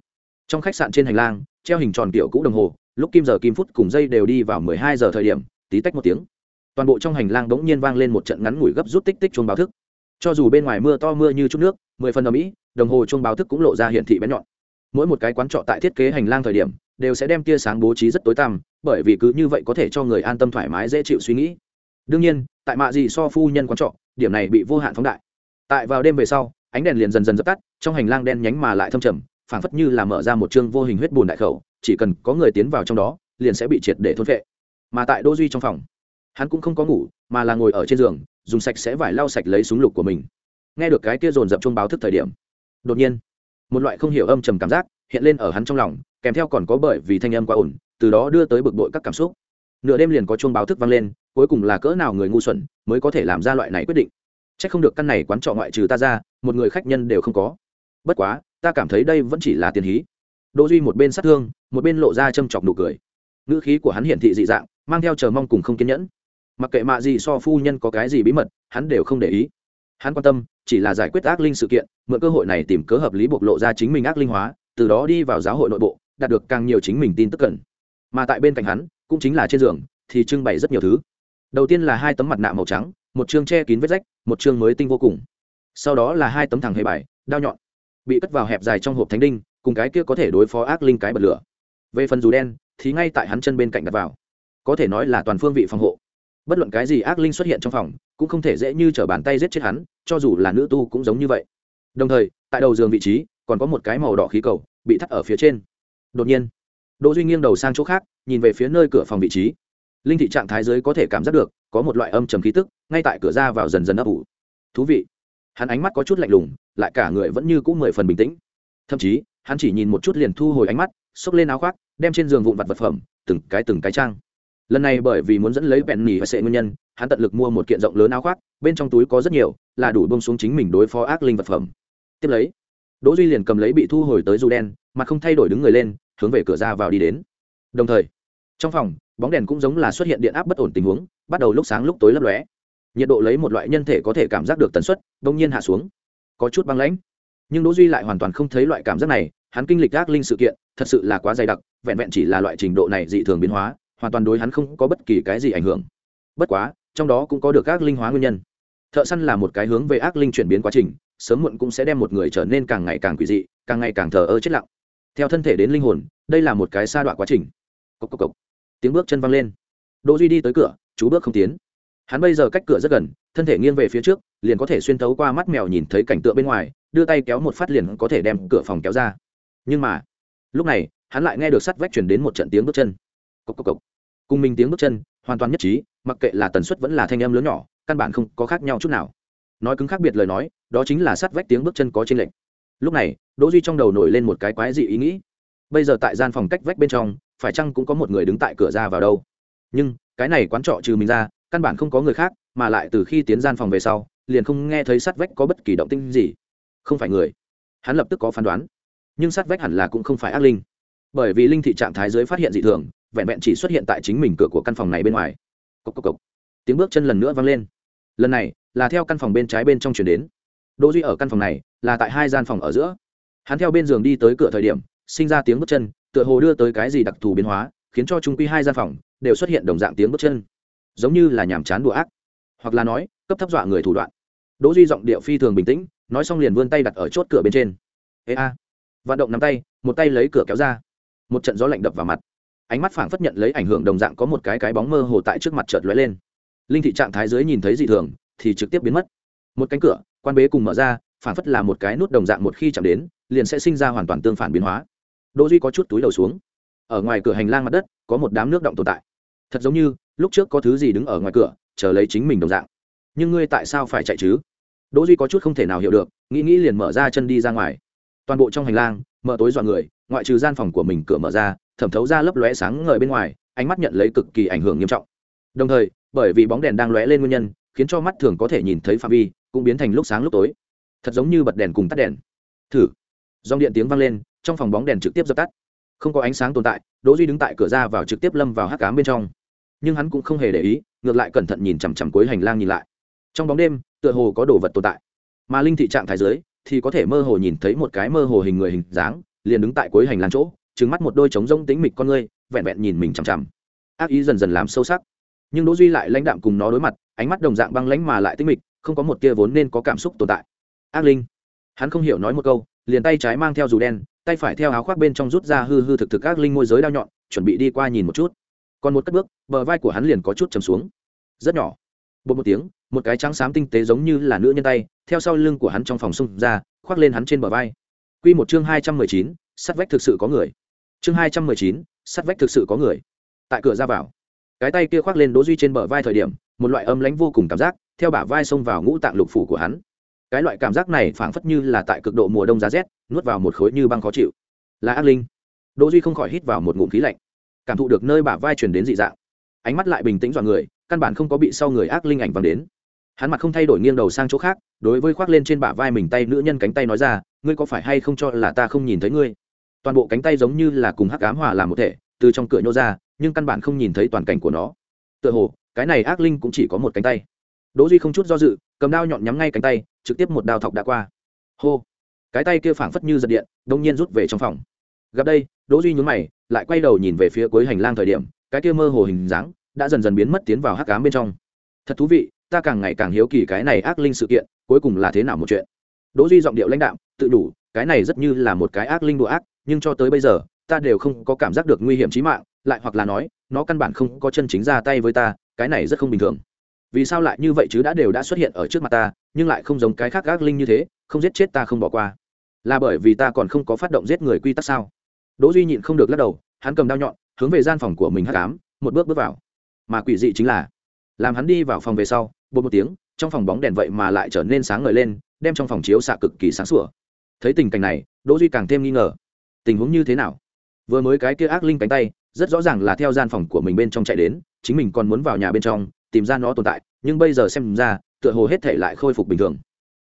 Trong khách sạn trên hành lang, treo hình tròn kiểu cũ đồng hồ, lúc kim giờ kim phút cùng dây đều đi vào mười hai giờ thời điểm, tí tách một tiếng. Toàn bộ trong hành lang bỗng nhiên vang lên một trận ngắn ngủi gấp rút tích tích chuông báo thức. Cho dù bên ngoài mưa to mưa như chút nước, mười phần ở mỹ đồng hồ chuông báo thức cũng lộ ra hiện thị bén nhọn. Mỗi một cái quán trọ tại thiết kế hành lang thời điểm, đều sẽ đem tia sáng bố trí rất tối tăm, bởi vì cứ như vậy có thể cho người an tâm thoải mái, dễ chịu suy nghĩ. Đương nhiên, tại mạ gì so phu nhân quán trọ, điểm này bị vô hạn phóng đại. Tại vào đêm về sau, ánh đèn liền dần dần dập tắt, trong hành lang đen nhánh mà lại thâm trầm, phảng phất như là mở ra một chương vô hình huyết bùn đại khẩu, chỉ cần có người tiến vào trong đó, liền sẽ bị triệt để thôn vệ mà tại đô duy trong phòng, hắn cũng không có ngủ, mà là ngồi ở trên giường, dùng sạch sẽ vải lau sạch lấy súng lục của mình. Nghe được cái kia dồn dập chuông báo thức thời điểm đột nhiên, một loại không hiểu âm trầm cảm giác hiện lên ở hắn trong lòng, kèm theo còn có bởi vì thanh âm quá ổn từ đó đưa tới bực bội các cảm xúc. Nửa đêm liền có chuông báo thức vang lên, cuối cùng là cỡ nào người ngu xuẩn mới có thể làm ra loại này quyết định. C h ắ c không được căn này quán trọ ngoại trừ ta ra, một người khách nhân đều không có. Bất quá, ta cảm thấy đây vẫn chỉ là tiền hí. Đỗ duy một bên sát thương, một bên lộ ra châm chọc nụ cười. Ngữ khí của hắn hiển thị dị dạng, mang theo chờ mong cùng không kiên nhẫn. Mặc kệ mạ gì so phu nhân có cái gì bí mật, hắn đều không để ý hắn quan tâm chỉ là giải quyết ác linh sự kiện, mượn cơ hội này tìm cớ hợp lý bộc lộ ra chính mình ác linh hóa, từ đó đi vào giáo hội nội bộ, đạt được càng nhiều chính mình tin tức cần. Mà tại bên cạnh hắn, cũng chính là trên giường, thì trưng bày rất nhiều thứ. Đầu tiên là hai tấm mặt nạ màu trắng, một chương che kín vết rách, một chương mới tinh vô cùng. Sau đó là hai tấm thẳng hề bài, đao nhọn, bị cất vào hẹp dài trong hộp thánh đinh, cùng cái kia có thể đối phó ác linh cái bật lửa. Về phần dù đen, thì ngay tại hắn chân bên cạnh đặt vào. Có thể nói là toàn phương vị phòng hộ bất luận cái gì ác linh xuất hiện trong phòng, cũng không thể dễ như t r ở bàn tay giết chết hắn, cho dù là nữ tu cũng giống như vậy. Đồng thời, tại đầu giường vị trí, còn có một cái màu đỏ khí cầu, bị thắt ở phía trên. Đột nhiên, đỗ duy nghiêng đầu sang chỗ khác, nhìn về phía nơi cửa phòng vị trí. Linh thị trạng thái giới có thể cảm giác được, có một loại âm trầm khí tức, ngay tại cửa ra vào dần dần ấp ủ. Thú vị. Hắn ánh mắt có chút lạnh lùng, lại cả người vẫn như cũ mười phần bình tĩnh. Thậm chí, hắn chỉ nhìn một chút liền thu hồi ánh mắt, xốc lên áo khoác, đem trên giường vụn vặt vật phẩm, từng cái từng cái trang lần này bởi vì muốn dẫn lấy bẹn nỉ và sệ nguyên nhân, hắn tận lực mua một kiện rộng lớn áo khoác, bên trong túi có rất nhiều, là đủ bông xuống chính mình đối phó ác linh vật phẩm. Tiếp lấy, đỗ duy liền cầm lấy bị thu hồi tới dù đen, mà không thay đổi đứng người lên, hướng về cửa ra vào đi đến. Đồng thời, trong phòng, bóng đèn cũng giống là xuất hiện điện áp bất ổn tình huống, bắt đầu lúc sáng lúc tối lấp lóe. Nhiệt độ lấy một loại nhân thể có thể cảm giác được tần suất đông nhiên hạ xuống. Có chút băng lãnh. Nhưng đỗ duy lại hoàn toàn không thấy loại cảm giác này, hắn kinh lịch ác linh sự kiện, thật sự là quá dày đặc, vẹn vẹn chỉ là loại trình độ này dị thường biến hóa hoàn toàn đối hắn không có bất kỳ cái gì ảnh hưởng. Bất quá, trong đó cũng có được các linh hóa nguyên nhân. Thợ săn là một cái hướng về ác linh chuyển biến quá trình, sớm muộn cũng sẽ đem một người trở nên càng ngày càng quỷ dị, càng ngày càng thờ ơ chết lặng. Theo thân thể đến linh hồn, đây là một cái sa đoạn quá trình. Cốc cốc cốc. tiếng bước chân văng lên. Đỗ duy đi tới cửa, chú bước không tiến. Hắn bây giờ cách cửa rất gần, thân thể nghiêng về phía trước, liền có thể xuyên thấu qua mắt mèo nhìn thấy cảnh tượng bên ngoài, đưa tay kéo một phát liền có thể đem cửa phòng kéo ra. Nhưng mà, lúc này, hắn lại nghe được sắt vách truyền đến một trận tiếng bước chân cộc cộc cộc. Cùng mình tiếng bước chân, hoàn toàn nhất trí, mặc kệ là tần suất vẫn là thanh âm lớn nhỏ, căn bản không có khác nhau chút nào. Nói cứng khác biệt lời nói, đó chính là sát vách tiếng bước chân có trên lệnh lúc này, đỗ duy trong đầu nổi lên một cái quái dị ý nghĩ. Bây giờ tại gian phòng cách vách bên trong, phải chăng cũng có một người đứng tại cửa ra vào đâu? Nhưng, cái này quán trọ trừ mình ra, căn bản không có người khác, mà lại từ khi tiến gian phòng về sau, liền không nghe thấy sát vách có bất kỳ động tĩnh gì. Không phải người. Hắn lập tức có phán đoán. Nhưng sát vách hẳn là cũng không phải ác linh. Bởi vì linh thị trạng thái dưới phát hiện dị thường vẹn vẹn chỉ xuất hiện tại chính mình cửa của căn phòng này bên ngoài. Cốc cốc cốc. tiếng bước chân lần nữa vang lên. Lần này, là theo căn phòng bên trái bên trong chuyển đến. Đỗ duy ở căn phòng này, là tại hai gian phòng ở giữa. Hắn theo bên giường đi tới cửa thời điểm, sinh ra tiếng bước chân, tựa hồ đưa tới cái gì đặc thù biến hóa, khiến cho trung quy hai gian phòng đều xuất hiện đồng dạng tiếng bước chân. Giống như là nhàm chán đùa ác, hoặc là nói, cấp thấp dọa người thủ đoạn. Đỗ duy giọng điệu phi thường bình tĩnh, nói xong liền vươn tay đặt ở chốt cửa bên trên. Ê a. Vận động nắm tay, một tay lấy cửa kéo ra. Một trận gió lạnh đập vào mặt ánh mắt phảng phất nhận lấy ảnh hưởng đồng dạng có một cái cái bóng mơ hồ tại trước mặt chợt lóe lên. Linh thị trạng thái dưới nhìn thấy dị thường, thì trực tiếp biến mất. Một cánh cửa, quan bế cùng mở ra, phảng phất là một cái nút đồng dạng một khi chạm đến, liền sẽ sinh ra hoàn toàn tương phản biến hóa. Đỗ duy có chút túi đầu xuống. Ở ngoài cửa hành lang mặt đất, có một đám nước động tồn tại. Thật giống như, lúc trước có thứ gì đứng ở ngoài cửa, chờ lấy chính mình đồng dạng. Nhưng ngươi tại sao phải chạy chứ? Đỗ duy có chút không thể nào hiểu được, nghĩ nghĩ liền mở ra chân đi ra ngoài. Toàn bộ trong hành lang, mở tối dọa người, ngoại trừ gian phòng của mình cửa mở ra thẩm thấu ra lấp lóe sáng ngời bên ngoài, ánh mắt nhận lấy cực kỳ ảnh hưởng nghiêm trọng. Đồng thời, bởi vì bóng đèn đang lóe lên nguyên nhân, khiến cho mắt thường có thể nhìn thấy phạm vi, cũng biến thành lúc sáng lúc tối. Thật giống như bật đèn cùng tắt đèn. Thử. Dòng điện tiếng vang lên, trong phòng bóng đèn trực tiếp dập tắt. Không có ánh sáng tồn tại, đỗ duy đứng tại cửa ra vào trực tiếp lâm vào hắc ám bên trong. Nhưng hắn cũng không hề để ý, ngược lại cẩn thận nhìn chằm chằm cuối hành lang nhìn lại. Trong bóng đêm, tựa hồ có đồ vật tồn tại. Mà linh thị trạng thái dưới, thì có thể mơ hồ nhìn thấy một cái mơ hồ hình người hình dáng, liền đứng tại cuối hành lang chỗ trừng mắt một đôi trống rông tĩnh mịch con ngươi, vẹn vẹn nhìn mình chằm chằm. Ác ý dần dần làm sâu sắc. Nhưng đỗ duy lại lãnh đạm cùng nó đối mặt, ánh mắt đồng dạng băng lãnh mà lại tĩnh mịch, không có một tia vốn nên có cảm xúc tồn tại. Ác linh. Hắn không hiểu nói một câu, liền tay trái mang theo dù đen, tay phải theo áo khoác bên trong rút ra hư hư thực thực ác linh môi giới đao nhọn, chuẩn bị đi qua nhìn một chút. Còn một cất bước, bờ vai của hắn liền có chút chầm xuống. Rất nhỏ. Bột một tiếng, một cái trắng xám tinh tế giống như là nữ nhân tay, theo sau lưng của hắn trong phòng xung ra, khoác lên hắn trên bờ vai. Quy một chương hai trăm mười chín, sắt vách thực sự có người chương hai trăm mười chín, sắt vách thực sự có người. Tại cửa ra vào, cái tay kia khoác lên đỗ duy trên bờ vai thời điểm, một loại âm lãnh vô cùng cảm giác, theo bả vai xông vào ngũ tạng lục phủ của hắn. Cái loại cảm giác này phảng phất như là tại cực độ mùa đông giá rét, nuốt vào một khối như băng khó chịu. Là ác linh. Đỗ duy không khỏi hít vào một ngụm khí lạnh. Cảm thụ được nơi bả vai truyền đến dị dạng. Ánh mắt lại bình tĩnh dọa người, căn bản không có bị sau người ác linh ảnh vang đến. Hắn mặt không thay đổi nghiêng đầu sang chỗ khác, đối với khoác lên trên bả vai mình tay nữ nhân cánh tay nói ra, ngươi có phải hay không cho là ta không nhìn thấy ngươi? Toàn bộ cánh tay giống như là cùng hắc ám hòa làm một thể, từ trong cửa nhô ra, nhưng căn bản không nhìn thấy toàn cảnh của nó. Tựa hồ, cái này ác linh cũng chỉ có một cánh tay. Đỗ duy không chút do dự, cầm đao nhọn nhắm ngay cánh tay, trực tiếp một đao thọc đã qua. Hô! Cái tay kia phảng phất như giật điện, đông nhiên rút về trong phòng. Gặp đây, đỗ duy nhún mày, lại quay đầu nhìn về phía cuối hành lang thời điểm, cái kia mơ hồ hình dáng đã dần dần biến mất tiến vào hắc ám bên trong. Thật thú vị, ta càng ngày càng hiếu kỳ cái này ác linh sự kiện, cuối cùng là thế nào một chuyện. Đỗ duy giọng điệu lãnh đạm, tự đủ, cái này rất như là một cái ác linh đùa ác nhưng cho tới bây giờ, ta đều không có cảm giác được nguy hiểm chí mạng, lại hoặc là nói, nó căn bản không có chân chính ra tay với ta, cái này rất không bình thường. Vì sao lại như vậy chứ đã đều đã xuất hiện ở trước mặt ta, nhưng lại không giống cái khác gác linh như thế, không giết chết ta không bỏ qua. Là bởi vì ta còn không có phát động giết người quy tắc sao? Đỗ duy nhịn không được lắc đầu, hắn cầm đao nhọn, hướng về gian phòng của mình hắc ám, một bước bước vào. Mà quỷ dị chính là, làm hắn đi vào phòng về sau bột một tiếng, trong phòng bóng đèn vậy mà lại trở nên sáng ngời lên, đem trong phòng chiếu xạ cực kỳ sáng sủa. Thấy tình cảnh này, đỗ duy càng thêm nghi ngờ tình huống như thế nào? Vừa mới cái kia ác linh cánh tay, rất rõ ràng là theo gian phòng của mình bên trong chạy đến, chính mình còn muốn vào nhà bên trong, tìm ra nó tồn tại, nhưng bây giờ xem ra, tựa hồ hết thể lại khôi phục bình thường.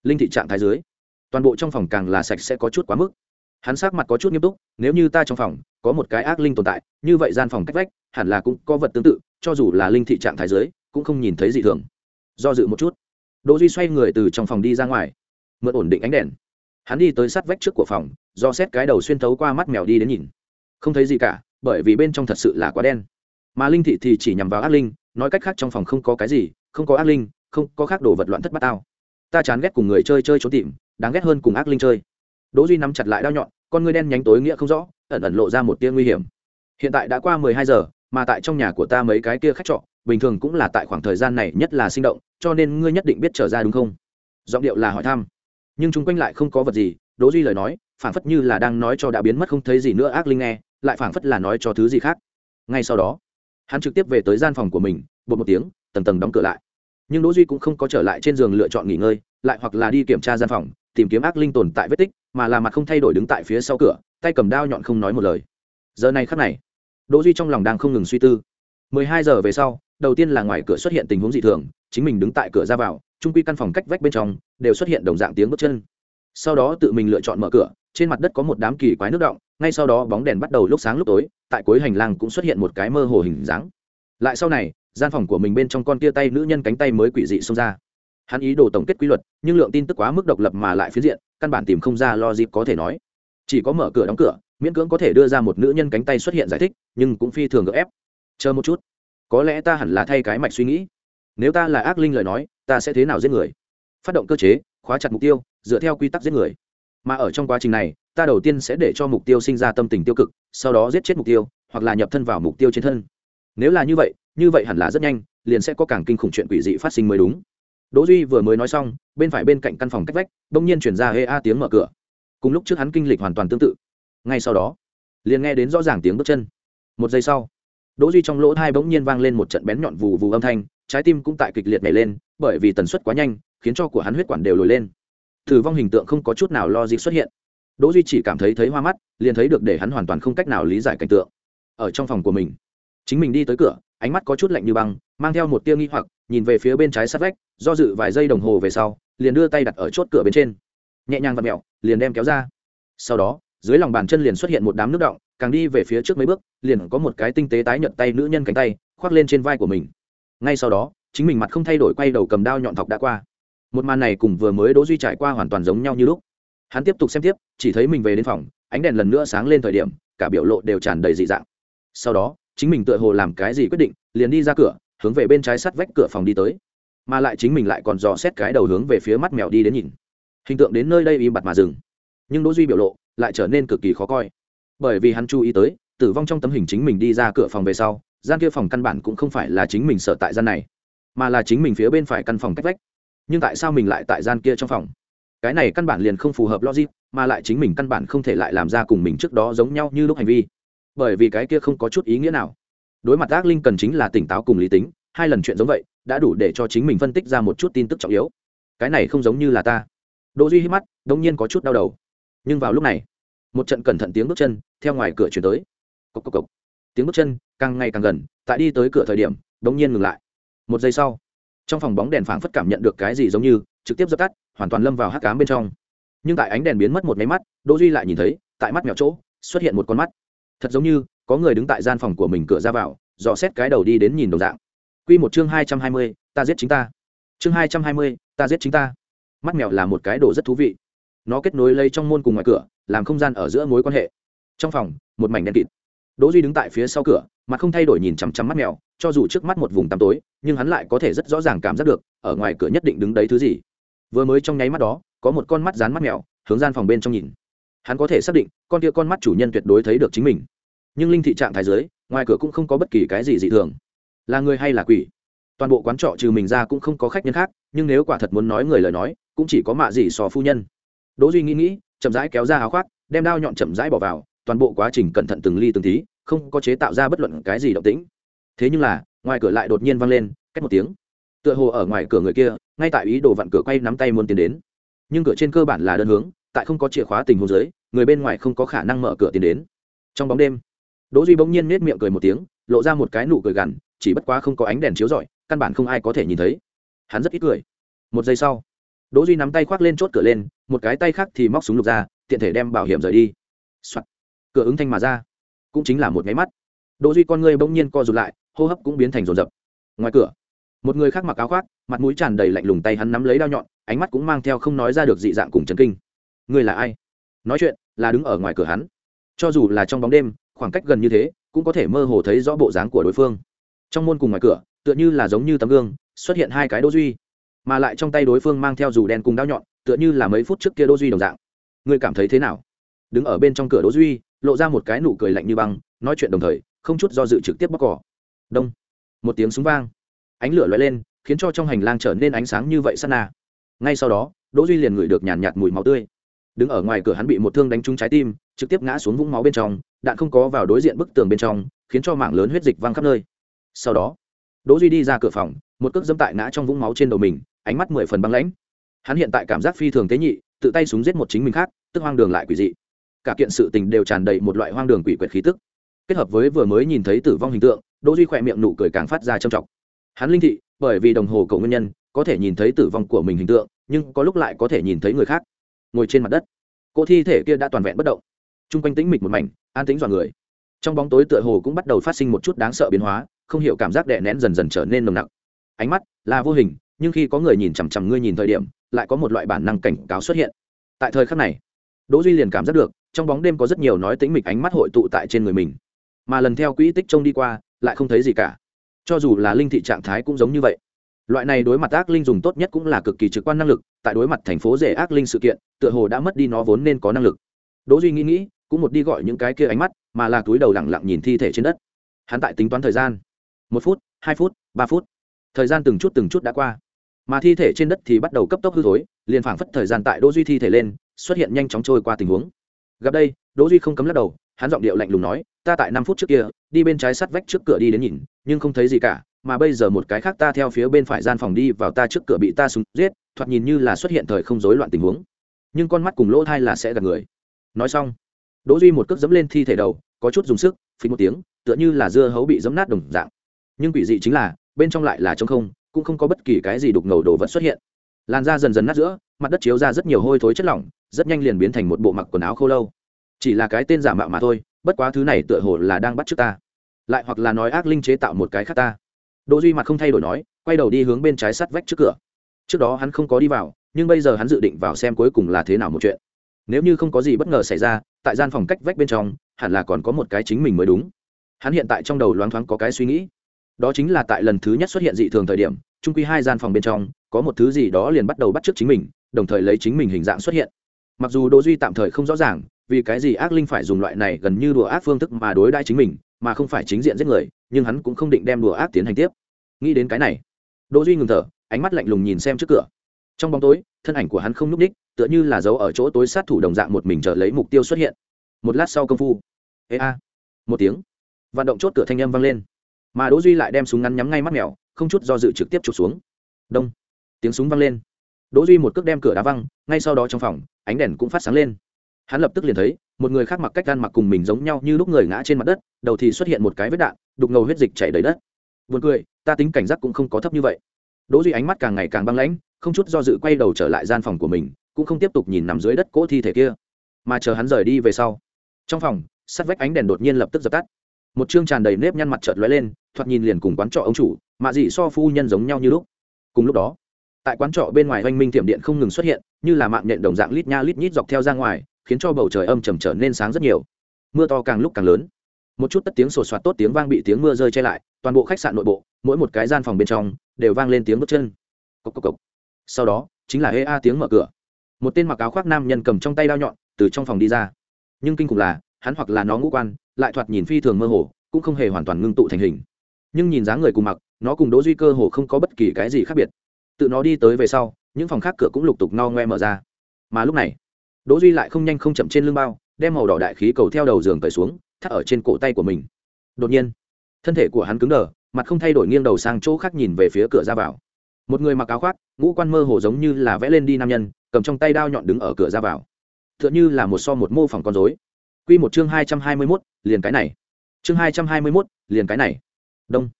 Linh thị trạng thái dưới, toàn bộ trong phòng càng là sạch sẽ có chút quá mức. Hắn sắc mặt có chút nghiêm túc, nếu như ta trong phòng có một cái ác linh tồn tại, như vậy gian phòng cách vách hẳn là cũng có vật tương tự, cho dù là linh thị trạng thái dưới, cũng không nhìn thấy gì thường. Do dự một chút, đỗ duy xoay người từ trong phòng đi ra ngoài, mượn ổn định ánh đèn hắn đi tới sát vách trước của phòng, do xét cái đầu xuyên thấu qua mắt mèo đi đến nhìn. Không thấy gì cả, bởi vì bên trong thật sự là quá đen. Mà linh thị thì chỉ nhằm vào ác linh, nói cách khác trong phòng không có cái gì, không có ác linh, không có khác đồ vật loạn thất bát tao. Ta chán ghét cùng người chơi chơi trốn tìm, đáng ghét hơn cùng ác linh chơi. Đỗ duy nắm chặt lại đao nhọn, con ngươi đen nhánh tối nghĩa không rõ, ẩn ẩn lộ ra một tia nguy hiểm. Hiện tại đã qua mười hai giờ, mà tại trong nhà của ta mấy cái kia khách trọ, bình thường cũng là tại khoảng thời gian này nhất là sinh động, cho nên ngươi nhất định biết trở ra đúng không? Giọng điệu là hỏi thăm nhưng chung quanh lại không có vật gì, đỗ duy lời nói, phảng phất như là đang nói cho đã biến mất không thấy gì nữa ác linh nghe, lại phảng phất là nói cho thứ gì khác. Ngay sau đó, hắn trực tiếp về tới gian phòng của mình bột một tiếng, tầng tầng đóng cửa lại. Nhưng đỗ duy cũng không có trở lại trên giường lựa chọn nghỉ ngơi, lại hoặc là đi kiểm tra gian phòng, tìm kiếm ác linh tồn tại vết tích, mà là mặt không thay đổi đứng tại phía sau cửa, tay cầm đao nhọn không nói một lời. Giờ này khắc này, đỗ duy trong lòng đang không ngừng suy tư. 12 giờ về sau đầu tiên là ngoài cửa xuất hiện tình huống dị thường, chính mình đứng tại cửa ra vào trung quy căn phòng cách vách bên trong đều xuất hiện đồng dạng tiếng bước chân. Sau đó tự mình lựa chọn mở cửa, trên mặt đất có một đám kỳ quái nước động, ngay sau đó bóng đèn bắt đầu lúc sáng lúc tối, tại cuối hành lang cũng xuất hiện một cái mơ hồ hình dáng. Lại sau này, gian phòng của mình bên trong con tia tay nữ nhân cánh tay mới quỷ dị xông ra. Hắn ý đồ tổng kết quy luật, nhưng lượng tin tức quá mức độc lập mà lại phiến diện, căn bản tìm không ra lo dịp có thể nói. Chỉ có mở cửa đóng cửa, miễn cưỡng có thể đưa ra một nữ nhân cánh tay xuất hiện giải thích, nhưng cũng phi thường gợ ép. Chờ một chút có lẽ ta hẳn là thay cái mạch suy nghĩ. Nếu ta là ác linh lời nói, ta sẽ thế nào giết người? Phát động cơ chế, khóa chặt mục tiêu, dựa theo quy tắc giết người. Mà ở trong quá trình này, ta đầu tiên sẽ để cho mục tiêu sinh ra tâm tình tiêu cực, sau đó giết chết mục tiêu, hoặc là nhập thân vào mục tiêu trên thân. Nếu là như vậy như vậy hẳn là rất nhanh, liền sẽ có càng kinh khủng chuyện quỷ dị phát sinh mới đúng. Đỗ duy vừa mới nói xong, bên phải bên cạnh căn phòng cách vách, bỗng nhiên chuyển ra hê a tiếng mở cửa. Cùng lúc trước hắn kinh lịch hoàn toàn tương tự. Ngay sau đó, liền nghe đến rõ ràng tiếng bước chân. Một giây sau đỗ duy trong lỗ tai bỗng nhiên vang lên một trận bén nhọn vù vù âm thanh, trái tim cũng tại kịch liệt nhảy lên, bởi vì tần suất quá nhanh, khiến cho của hắn huyết quản đều lồi lên. Thử vong hình tượng không có chút nào lo gì xuất hiện. Đỗ duy chỉ cảm thấy thấy hoa mắt, liền thấy được để hắn hoàn toàn không cách nào lý giải cảnh tượng. Ở trong phòng của mình, chính mình đi tới cửa, ánh mắt có chút lạnh như băng, mang theo một tia nghi hoặc, nhìn về phía bên trái sát vách, do dự vài giây đồng hồ về sau, liền đưa tay đặt ở chốt cửa bên trên. Nhẹ nhàng vặn mẹo, liền đem kéo ra. Sau đó, dưới lòng bàn chân liền xuất hiện một đám nước động càng đi về phía trước mấy bước, liền có một cái tinh tế tái nhận tay nữ nhân cánh tay, khoác lên trên vai của mình. Ngay sau đó, chính mình mặt không thay đổi quay đầu cầm đao nhọn thọc đã qua. Một màn này cùng vừa mới đỗ duy trải qua hoàn toàn giống nhau như lúc. Hắn tiếp tục xem tiếp, chỉ thấy mình về đến phòng, ánh đèn lần nữa sáng lên thời điểm, cả biểu lộ đều tràn đầy dị dạng. Sau đó, chính mình tựa hồ làm cái gì quyết định, liền đi ra cửa, hướng về bên trái sắt vách cửa phòng đi tới. Mà lại chính mình lại còn dò xét cái đầu hướng về phía mắt mèo đi đến nhìn. Hình tượng đến nơi đây im bặt mà dừng. Nhưng đỗ duy biểu lộ lại trở nên cực kỳ khó coi bởi vì hắn chú ý tới, tử vong trong tấm hình chính mình đi ra cửa phòng về sau, gian kia phòng căn bản cũng không phải là chính mình sợ tại gian này, mà là chính mình phía bên phải căn phòng cách vách. Nhưng tại sao mình lại tại gian kia trong phòng? Cái này căn bản liền không phù hợp logic, mà lại chính mình căn bản không thể lại làm ra cùng mình trước đó giống nhau như lúc hành vi. Bởi vì cái kia không có chút ý nghĩa nào. Đối mặt ác linh cần chính là tỉnh táo cùng lý tính, hai lần chuyện giống vậy, đã đủ để cho chính mình phân tích ra một chút tin tức trọng yếu. Cái này không giống như là ta. Đỗ duy hít mắt đông nhiên có chút đau đầu. Nhưng vào lúc này một trận cẩn thận tiếng bước chân theo ngoài cửa chuyển tới. Cộc cộc cộc. Tiếng bước chân càng ngày càng gần tại đi tới cửa thời điểm đông nhiên ngừng lại. Một giây sau trong phòng bóng đèn phảng phất cảm nhận được cái gì giống như trực tiếp dập tắt hoàn toàn lâm vào hắc cám bên trong. Nhưng tại ánh đèn biến mất một máy mắt đỗ duy lại nhìn thấy tại mắt mèo chỗ xuất hiện một con mắt. Thật giống như có người đứng tại gian phòng của mình cửa ra vào dò xét cái đầu đi đến nhìn đồng dạng. Quy một chương hai trăm hai mươi, ta giết chính ta. Chương hai trăm hai mươi, ta giết chính ta. Mắt mèo là một cái đồ rất thú vị nó kết nối lây trong môn cùng ngoài cửa, làm không gian ở giữa mối quan hệ. Trong phòng, một mảnh đen kịt. Đỗ duy đứng tại phía sau cửa, mặt không thay đổi nhìn chằm chằm mắt mèo, cho dù trước mắt một vùng tăm tối, nhưng hắn lại có thể rất rõ ràng cảm giác được, ở ngoài cửa nhất định đứng đấy thứ gì. Vừa mới trong nháy mắt đó, có một con mắt dán mắt mèo, hướng gian phòng bên trong nhìn. Hắn có thể xác định, con kia con mắt chủ nhân tuyệt đối thấy được chính mình. Nhưng linh thị trạng thái giới ngoài cửa cũng không có bất kỳ cái gì dị thường. Là người hay là quỷ? Toàn bộ quán trọ trừ mình ra cũng không có khách nhân khác, nhưng nếu quả thật muốn nói người lời nói, cũng chỉ có mạ gì sò phu nhân đỗ duy nghĩ nghĩ, chậm rãi kéo ra áo khoác, đem đao nhọn chậm rãi bỏ vào, toàn bộ quá trình cẩn thận từng ly từng tí, không có chế tạo ra bất luận cái gì động tĩnh. Thế nhưng là, ngoài cửa lại đột nhiên vang lên cách một tiếng. Tựa hồ ở ngoài cửa người kia, ngay tại ý đồ vặn cửa quay nắm tay muốn tiến đến. Nhưng cửa trên cơ bản là đơn hướng, tại không có chìa khóa tình huống dưới, người bên ngoài không có khả năng mở cửa tiến đến. Trong bóng đêm, đỗ duy bỗng nhiên nết miệng cười một tiếng, lộ ra một cái nụ cười gằn, chỉ bất quá không có ánh đèn chiếu rọi, căn bản không ai có thể nhìn thấy. Hắn rất ít cười. Một giây sau đỗ duy nắm tay khoác lên chốt cửa lên, một cái tay khác thì móc súng lục ra, tiện thể đem bảo hiểm rời đi、Soạn. cửa ứng thanh mà ra. Cũng chính là một máy mắt. Đỗ duy con ngươi bỗng nhiên co rụt lại, hô hấp cũng biến thành rồn rập ngoài cửa, một người khác mặc áo khoác, mặt mũi tràn đầy lạnh lùng tay hắn nắm lấy đao nhọn, ánh mắt cũng mang theo không nói ra được dị dạng cùng chấn kinh. Ngươi là ai? Nói chuyện, là đứng ở ngoài cửa hắn. Cho dù là trong bóng đêm, khoảng cách gần như thế, cũng có thể mơ hồ thấy rõ bộ dáng của đối phương. Trong môn cùng ngoài cửa, tựa như là giống như tấm gương, xuất hiện hai cái đỗ duy mà lại trong tay đối phương mang theo dù đen cùng đao nhọn tựa như là mấy phút trước kia đỗ duy đồng dạng. Ngươi cảm thấy thế nào? Đứng ở bên trong cửa đỗ duy lộ ra một cái nụ cười lạnh như băng nói chuyện đồng thời không chút do dự trực tiếp bóc cỏ. Đông. Một tiếng súng vang. Ánh lửa lóe lên khiến cho trong hành lang trở nên ánh sáng như vậy sát na. Ngay sau đó đỗ duy liền ngửi được nhàn nhạt, nhạt mùi máu tươi. Đứng ở ngoài cửa hắn bị một thương đánh trúng trái tim trực tiếp ngã xuống vũng máu bên trong đạn không có vào đối diện bức tường bên trong khiến cho mảng lớn huyết dịch văng khắp nơi. Sau đó đỗ duy đi ra cửa phòng một cước dẫm tại ngã trong vũng máu trên đầu mình ánh mắt mười phần băng lãnh. Hắn hiện tại cảm giác phi thường tế nhị, tự tay súng giết một chính mình khác, tức hoang đường lại quỷ dị. Cả kiện sự tình đều tràn đầy một loại hoang đường quỷ quyệt khí tức. Kết hợp với vừa mới nhìn thấy tử vong hình tượng, đỗ duy khỏe miệng nụ cười càng phát ra trầm trọng. Hắn linh thị, bởi vì đồng hồ cầu nguyên nhân, có thể nhìn thấy tử vong của mình hình tượng, nhưng có lúc lại có thể nhìn thấy người khác. Ngồi trên mặt đất cỗ thi thể kia đã toàn vẹn bất động. Trung quanh tĩnh mịch một mảnh, an tĩnh dọa người. Trong bóng tối tựa hồ cũng bắt đầu phát sinh một chút đáng sợ biến hóa, không hiểu cảm giác đè nén dần dần trở nên nồng nặc. Ánh mắt là vô hình nhưng khi có người nhìn chằm chằm ngươi nhìn thời điểm, lại có một loại bản năng cảnh cáo xuất hiện. Tại thời khắc này, đỗ duy liền cảm giác được, trong bóng đêm có rất nhiều nói tĩnh mịch ánh mắt hội tụ tại trên người mình. Mà lần theo quỹ tích trông đi qua, lại không thấy gì cả. Cho dù là linh thị trạng thái cũng giống như vậy. Loại này đối mặt ác linh dùng tốt nhất cũng là cực kỳ trực quan năng lực, tại đối mặt thành phố rể ác linh sự kiện, tựa hồ đã mất đi nó vốn nên có năng lực. Đỗ duy nghĩ nghĩ, cũng một đi gọi những cái kia ánh mắt, mà là túi đầu lặng lặng nhìn thi thể trên đất. Hắn tại tính toán thời gian. Một phút, hai phút, ba phút. Thời gian từng chút từng chút đã qua mà thi thể trên đất thì bắt đầu cấp tốc hư thối, liền phảng phất thời gian tại đỗ duy thi thể lên, xuất hiện nhanh chóng trôi qua tình huống. Gặp đây, đỗ duy không cấm lắc đầu, hắn giọng điệu lạnh lùng nói, ta tại năm phút trước kia, đi bên trái sắt vách trước cửa đi đến nhìn, nhưng không thấy gì cả, mà bây giờ một cái khác ta theo phía bên phải gian phòng đi vào ta trước cửa bị ta súng giết, thoạt nhìn như là xuất hiện thời không rối loạn tình huống. Nhưng con mắt cùng lỗ thai là sẽ gặp người. Nói xong, đỗ duy một cước dẫm lên thi thể đầu, có chút dùng sức, phình một tiếng, tựa như là dưa hấu bị dẫm nát đồng dạng. Nhưng quỷ dị chính là, bên trong lại là trống không cũng không có bất kỳ cái gì đục ngầu đồ vật xuất hiện. Làn da dần dần nát giữa, mặt đất chiếu ra rất nhiều hôi thối chất lỏng, rất nhanh liền biến thành một bộ mặc quần áo khô lâu. Chỉ là cái tên giả mạo mà thôi, bất quá thứ này tựa hồ là đang bắt trước ta. Lại hoặc là nói ác linh chế tạo một cái khác ta. Đỗ duy mặt không thay đổi nói, quay đầu đi hướng bên trái sắt vách trước cửa. Trước đó hắn không có đi vào, nhưng bây giờ hắn dự định vào xem cuối cùng là thế nào một chuyện. Nếu như không có gì bất ngờ xảy ra, tại gian phòng cách vách bên trong, hẳn là còn có một cái chính mình mới đúng. Hắn hiện tại trong đầu loáng thoáng có cái suy nghĩ đó chính là tại lần thứ nhất xuất hiện dị thường thời điểm trung quy hai gian phòng bên trong, có một thứ gì đó liền bắt đầu bắt t r ư ớ c chính mình, đồng thời lấy chính mình hình dạng xuất hiện. Mặc dù đỗ duy tạm thời không rõ ràng, vì cái gì ác linh phải dùng loại này gần như đùa ác phương thức mà đối đãi chính mình, mà không phải chính diện giết người, nhưng hắn cũng không định đem đùa ác tiến hành tiếp. Nghĩ đến cái này, đỗ duy ngừng thở, ánh mắt lạnh lùng nhìn xem trước cửa. Trong bóng tối, thân ảnh của hắn không nhúc ních tựa như là giấu ở chỗ tối sát thủ đồng dạng một mình chờ lấy mục tiêu xuất hiện. Một lát sau công phu. Ê a. Một tiếng. Vận động chốt cửa thanh âm vang lên mà đỗ duy lại đem súng ngắn nhắm ngay mắt mèo, không chút do dự trực tiếp chụp xuống. Đông. Tiếng súng vang lên. Đỗ duy một cước đem cửa đá văng, ngay sau đó trong phòng, ánh đèn cũng phát sáng lên. Hắn lập tức liền thấy, một người khác mặc cách gan mặc cùng mình giống nhau như lúc người ngã trên mặt đất, đầu thì xuất hiện một cái vết đạn, đục ngầu huyết dịch chảy đầy đất. Buồn cười, ta tính cảnh giác cũng không có thấp như vậy. Đỗ duy ánh mắt càng ngày càng băng lãnh, không chút do dự quay đầu trở lại gian phòng của mình, cũng không tiếp tục nhìn nằm dưới đất cỗ thi thể kia. Mà chờ hắn rời đi về sau, trong phòng sắt vách ánh đèn đột nhiên lập tức dập tắt một chương tràn đầy nếp nhăn mặt chợt lóe lên, thoạt nhìn liền cùng quán trọ ông chủ mạ dị so phu nhân giống nhau như lúc. Cùng lúc đó, tại quán trọ bên ngoài oanh minh tiệm điện không ngừng xuất hiện, như là mạng nhện đồng dạng lít nha lít nhít dọc theo ra ngoài, khiến cho bầu trời âm trầm trở nên sáng rất nhiều. Mưa to càng lúc càng lớn. Một chút tất tiếng sột soạt tốt tiếng vang bị tiếng mưa rơi che lại, toàn bộ khách sạn nội bộ, mỗi một cái gian phòng bên trong, đều vang lên tiếng bước chân. Cốc cốc cốc. sau đó, chính là ê a tiếng mở cửa. Một tên mặc áo khoác nam nhân cầm trong tay đao nhọn, từ trong phòng đi ra. Nhưng kinh khủng là, hắn hoặc là nó ngũ quan lại thoạt nhìn phi thường mơ hồ, cũng không hề hoàn toàn ngưng tụ thành hình. Nhưng nhìn dáng người cùng mặc, nó cùng đỗ duy cơ hồ không có bất kỳ cái gì khác biệt. Tự nó đi tới về sau, những phòng khác cửa cũng lục tục no ngoe mở ra. Mà lúc này, đỗ duy lại không nhanh không chậm trên lưng bao, đem màu đỏ đại khí cầu theo đầu giường cởi xuống, thắt ở trên cổ tay của mình. Đột nhiên, thân thể của hắn cứng đờ, mặt không thay đổi nghiêng đầu sang chỗ khác nhìn về phía cửa ra vào. Một người mặc áo khoác, ngũ quan mơ hồ giống như là vẽ lên đi nam nhân, cầm trong tay đao nhọn đứng ở cửa ra vào. T h ư ợ n h ư là một so một mô phỏng con dối quy một chương hai trăm hai mươi mốt, liền cái này. Chương hai trăm hai mươi mốt, liền cái này. Đông.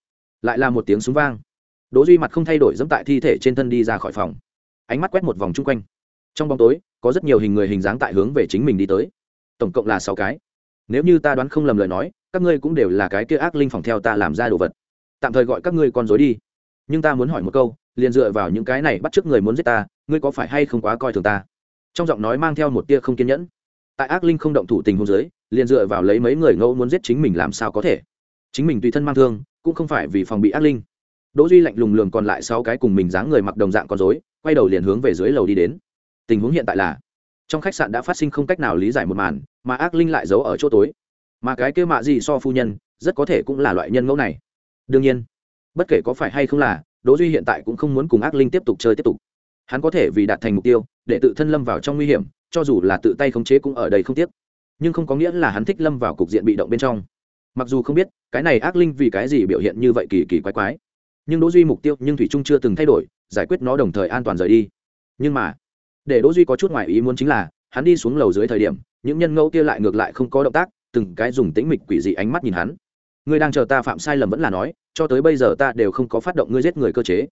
Lại là một tiếng súng vang. Đỗ duy mặt không thay đổi dẫm tại thi thể trên thân đi ra khỏi phòng. Ánh mắt quét một vòng chung quanh. Trong bóng tối, có rất nhiều hình người hình dáng tại hướng về chính mình đi tới. Tổng cộng là sáu cái. Nếu như ta đoán không lầm lời nói, các ngươi cũng đều là cái kia ác linh phòng theo ta làm ra đồ vật. Tạm thời gọi các ngươi con rối đi. Nhưng ta muốn hỏi một câu, liền dựa vào những cái này bắt trước người muốn giết ta, ngươi có phải hay không quá coi thường ta? Trong giọng nói mang theo một tia không kiên nhẫn tại ác linh không động thủ tình hôn giới liền dựa vào lấy mấy người ngẫu muốn giết chính mình làm sao có thể. Chính mình tùy thân mang thương, cũng không phải vì phòng bị ác linh. Đỗ duy lạnh lùng lường còn lại sáu cái cùng mình dáng người mặc đồng dạng con rối, quay đầu liền hướng về dưới lầu đi đến. Tình huống hiện tại là, trong khách sạn đã phát sinh không cách nào lý giải một màn, mà ác linh lại giấu ở chỗ tối. Mà cái kia mạ gì so phu nhân, rất có thể cũng là loại nhân ngẫu này. Đương nhiên, bất kể có phải hay không là, đỗ duy hiện tại cũng không muốn cùng ác linh tiếp tục chơi tiếp tục. Hắn có thể vì đạt thành mục tiêu, để tự thân lâm vào trong nguy hiểm cho dù là tự tay khống chế cũng ở đây không tiếc. Nhưng không có nghĩa là hắn thích lâm vào cục diện bị động bên trong. Mặc dù không biết, cái này ác linh vì cái gì biểu hiện như vậy kỳ kỳ quái quái. Nhưng đỗ duy mục tiêu, nhưng thủy trung chưa từng thay đổi, giải quyết nó đồng thời an toàn rời đi. Nhưng mà, để đỗ duy có chút ngoài ý muốn chính là, hắn đi xuống lầu dưới thời điểm, những nhân ngẫu kia lại ngược lại không có động tác, từng cái dùng tĩnh mịch quỷ dị ánh mắt nhìn hắn. Ngươi đang chờ ta phạm sai lầm vẫn là nói, cho tới bây giờ ta đều không có phát động ngươi giết người cơ chế.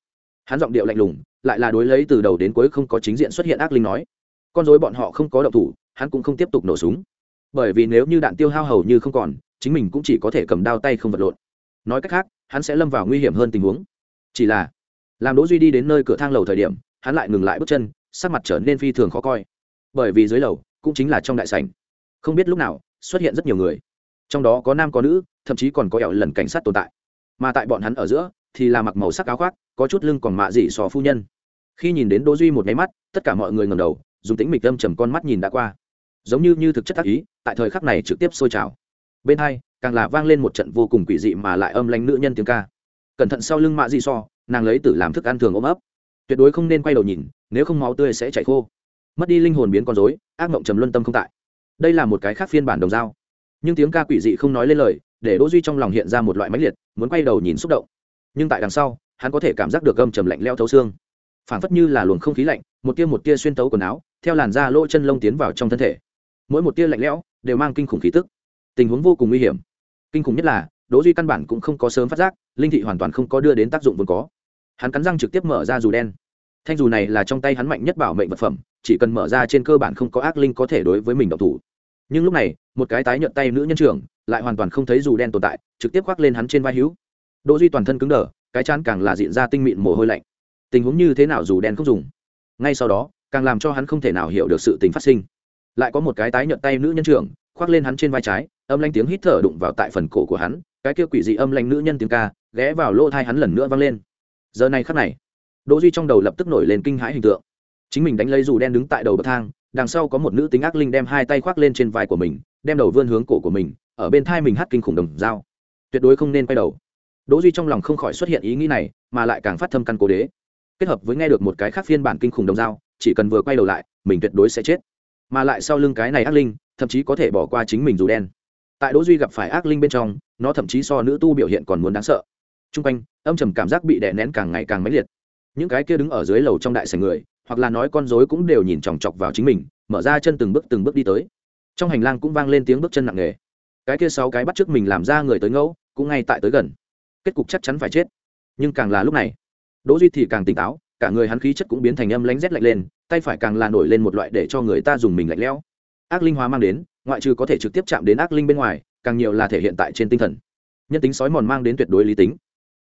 Hắn giọng điệu lạnh lùng, lại là đối lấy từ đầu đến cuối không có chính diện xuất hiện ác linh nói con dối bọn họ không có động thủ, hắn cũng không tiếp tục nổ súng. Bởi vì nếu như đạn tiêu hao hầu như không còn, chính mình cũng chỉ có thể cầm đao tay không vật lộn. Nói cách khác, hắn sẽ lâm vào nguy hiểm hơn tình huống. Chỉ là, làm đỗ duy đi đến nơi cửa thang lầu thời điểm, hắn lại ngừng lại bước chân, sắc mặt trở nên phi thường khó coi. Bởi vì dưới lầu, cũng chính là trong đại sảnh. Không biết lúc nào, xuất hiện rất nhiều người. Trong đó có nam có nữ, thậm chí còn có ẻo lần cảnh sát tồn tại. Mà tại bọn hắn ở giữa, thì là mặc màu sắc áo khoác, có chút lưng còn mạ dị sò phu nhân. Khi nhìn đến đỗ duy một máy mắt, tất cả mọi người ngẩng đầu dùng tĩnh mịch âm trầm con mắt nhìn đã qua. Giống như như thực chất tác ý, tại thời khắc này trực tiếp sôi trào. Bên hai, càng là vang lên một trận vô cùng quỷ dị mà lại âm lanh nữ nhân tiếng ca. Cẩn thận sau lưng mạ dị so, nàng lấy tử làm thức ăn thường ôm ấp. Tuyệt đối không nên quay đầu nhìn, nếu không máu tươi sẽ chảy khô. Mất đi linh hồn biến con rối, ác mộng trầm luân tâm không tại. Đây là một cái khác phiên bản đồng dao. Nhưng tiếng ca quỷ dị không nói lên lời, để đỗ duy trong lòng hiện ra một loại mãnh liệt, muốn quay đầu nhìn xúc động. Nhưng tại đằng sau, hắn có thể cảm giác được gâm trầm lạnh leo thấu xương phảng phất như là luồng không khí lạnh, một tia một tia xuyên tấu quần áo, theo làn da lỗ chân lông tiến vào trong thân thể. Mỗi một tia lạnh lẽo đều mang kinh khủng khí tức. Tình huống vô cùng nguy hiểm. Kinh khủng nhất là, đỗ duy căn bản cũng không có sớm phát giác, linh thị hoàn toàn không có đưa đến tác dụng vốn có. Hắn cắn răng trực tiếp mở ra dù đen. Thanh dù này là trong tay hắn mạnh nhất bảo mệnh vật phẩm, chỉ cần mở ra trên cơ bản không có ác linh có thể đối với mình động thủ. Nhưng lúc này, một cái tái nhợt tay nữ nhân trưởng lại hoàn toàn không thấy dù đen tồn tại, trực tiếp khoác lên hắn trên vai hữu. Đỗ duy toàn thân cứng đờ, cái chán càng là diện ra tinh mịn mồ hôi lạnh tình huống như thế nào dù đen không dùng. Ngay sau đó, càng làm cho hắn không thể nào hiểu được sự tình phát sinh. Lại có một cái tái nhợt tay nữ nhân trưởng, khoác lên hắn trên vai trái, âm lanh tiếng hít thở đụng vào tại phần cổ của hắn, cái kia quỷ dị âm lanh nữ nhân tiếng ca, ghé vào lỗ thai hắn lần nữa vang lên. Giờ này khắc này, đỗ duy trong đầu lập tức nổi lên kinh hãi hình tượng. Chính mình đánh lấy dù đen đứng tại đầu bậc thang, đằng sau có một nữ tính ác linh đem hai tay khoác lên trên vai của mình, đem đầu vươn hướng cổ của mình, ở bên thai mình hắt kinh khủng đồng dao. Tuyệt đối không nên quay đầu. Đỗ duy trong lòng không khỏi xuất hiện ý nghĩ này, mà lại càng phát thâm căn cố đế kết hợp với nghe được một cái khác phiên bản kinh khủng đồng dao, chỉ cần vừa quay đầu lại, mình tuyệt đối sẽ chết. Mà lại sau lưng cái này ác linh, thậm chí có thể bỏ qua chính mình dù đen. Tại đỗ duy gặp phải ác linh bên trong, nó thậm chí so nữ tu biểu hiện còn muốn đáng sợ. Trung quanh, âm trầm cảm giác bị đè nén càng ngày càng mãnh liệt. Những cái kia đứng ở dưới lầu trong đại sảnh người, hoặc là nói con rối cũng đều nhìn chòng chọc vào chính mình, mở ra chân từng bước từng bước đi tới. Trong hành lang cũng vang lên tiếng bước chân nặng nề. Cái kia sáu cái bắt trước mình làm ra người tới ngẫu, cũng ngay tại tới gần. Kết cục chắc chắn phải chết. Nhưng càng là lúc này đỗ duy thì càng tỉnh táo, cả người hắn khí chất cũng biến thành âm lãnh rét lạnh lên, tay phải càng là nổi lên một loại để cho người ta dùng mình lạnh lẽo. Ác linh hóa mang đến, ngoại trừ có thể trực tiếp chạm đến ác linh bên ngoài, càng nhiều là thể hiện tại trên tinh thần. Nhân tính sói mòn mang đến tuyệt đối lý tính.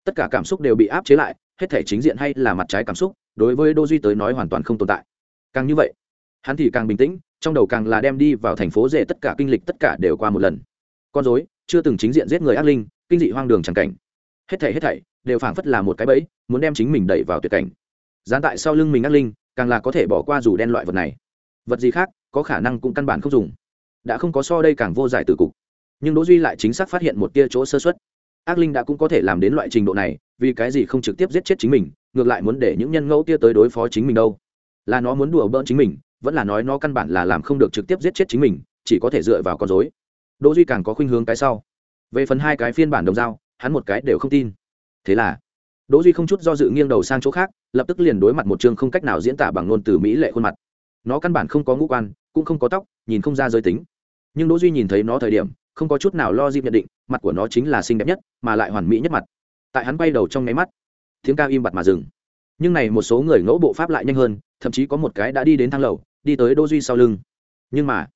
Tất cả cảm xúc đều bị áp chế lại, hết thể chính diện hay là mặt trái cảm xúc, đối với đô duy tới nói hoàn toàn không tồn tại. Càng như vậy, hắn thì càng bình tĩnh, trong đầu càng là đem đi vào thành phố rể tất cả kinh lịch tất cả đều qua một lần. Con dối chưa từng chính diện giết người ác linh, kinh dị hoang đường c cảnh. Hết thảy hết thảy đều phảng phất là một cái bẫy muốn đem chính mình đẩy vào tuyệt cảnh. Gián tại sau lưng mình ác linh càng là có thể bỏ qua dù đen loại vật này. Vật gì khác có khả năng cũng căn bản không dùng. Đã không có so đây càng vô giải từ cục. Nhưng đỗ duy lại chính xác phát hiện một tia chỗ sơ suất, ác linh đã cũng có thể làm đến loại trình độ này vì cái gì không trực tiếp giết chết chính mình ngược lại muốn để những nhân ngẫu tia tới đối phó chính mình đâu? Là nó muốn đùa bỡn chính mình vẫn là nói nó căn bản là làm không được trực tiếp giết chết chính mình chỉ có thể dựa vào con dối đỗ duy càng có khuynh hướng cái sau. Về phần hai cái phiên bản đồng dao hắn một cái đều không tin thế là, đỗ duy không chút do dự nghiêng đầu sang chỗ khác, lập tức liền đối mặt một chương không cách nào diễn tả bằng ngôn từ mỹ lệ khuôn mặt. Nó căn bản không có ngũ quan, cũng không có tóc, nhìn không ra giới tính. Nhưng đỗ duy nhìn thấy nó thời điểm, không có chút nào lo dịp nhận định, mặt của nó chính là xinh đẹp nhất, mà lại hoàn mỹ nhất mặt. Tại hắn quay đầu trong nháy mắt, tiếng ca im bặt mà dừng. Nhưng này một số người ngẫu bộ pháp lại nhanh hơn, thậm chí có một cái đã đi đến thang lầu, đi tới đỗ duy sau lưng. Nhưng mà,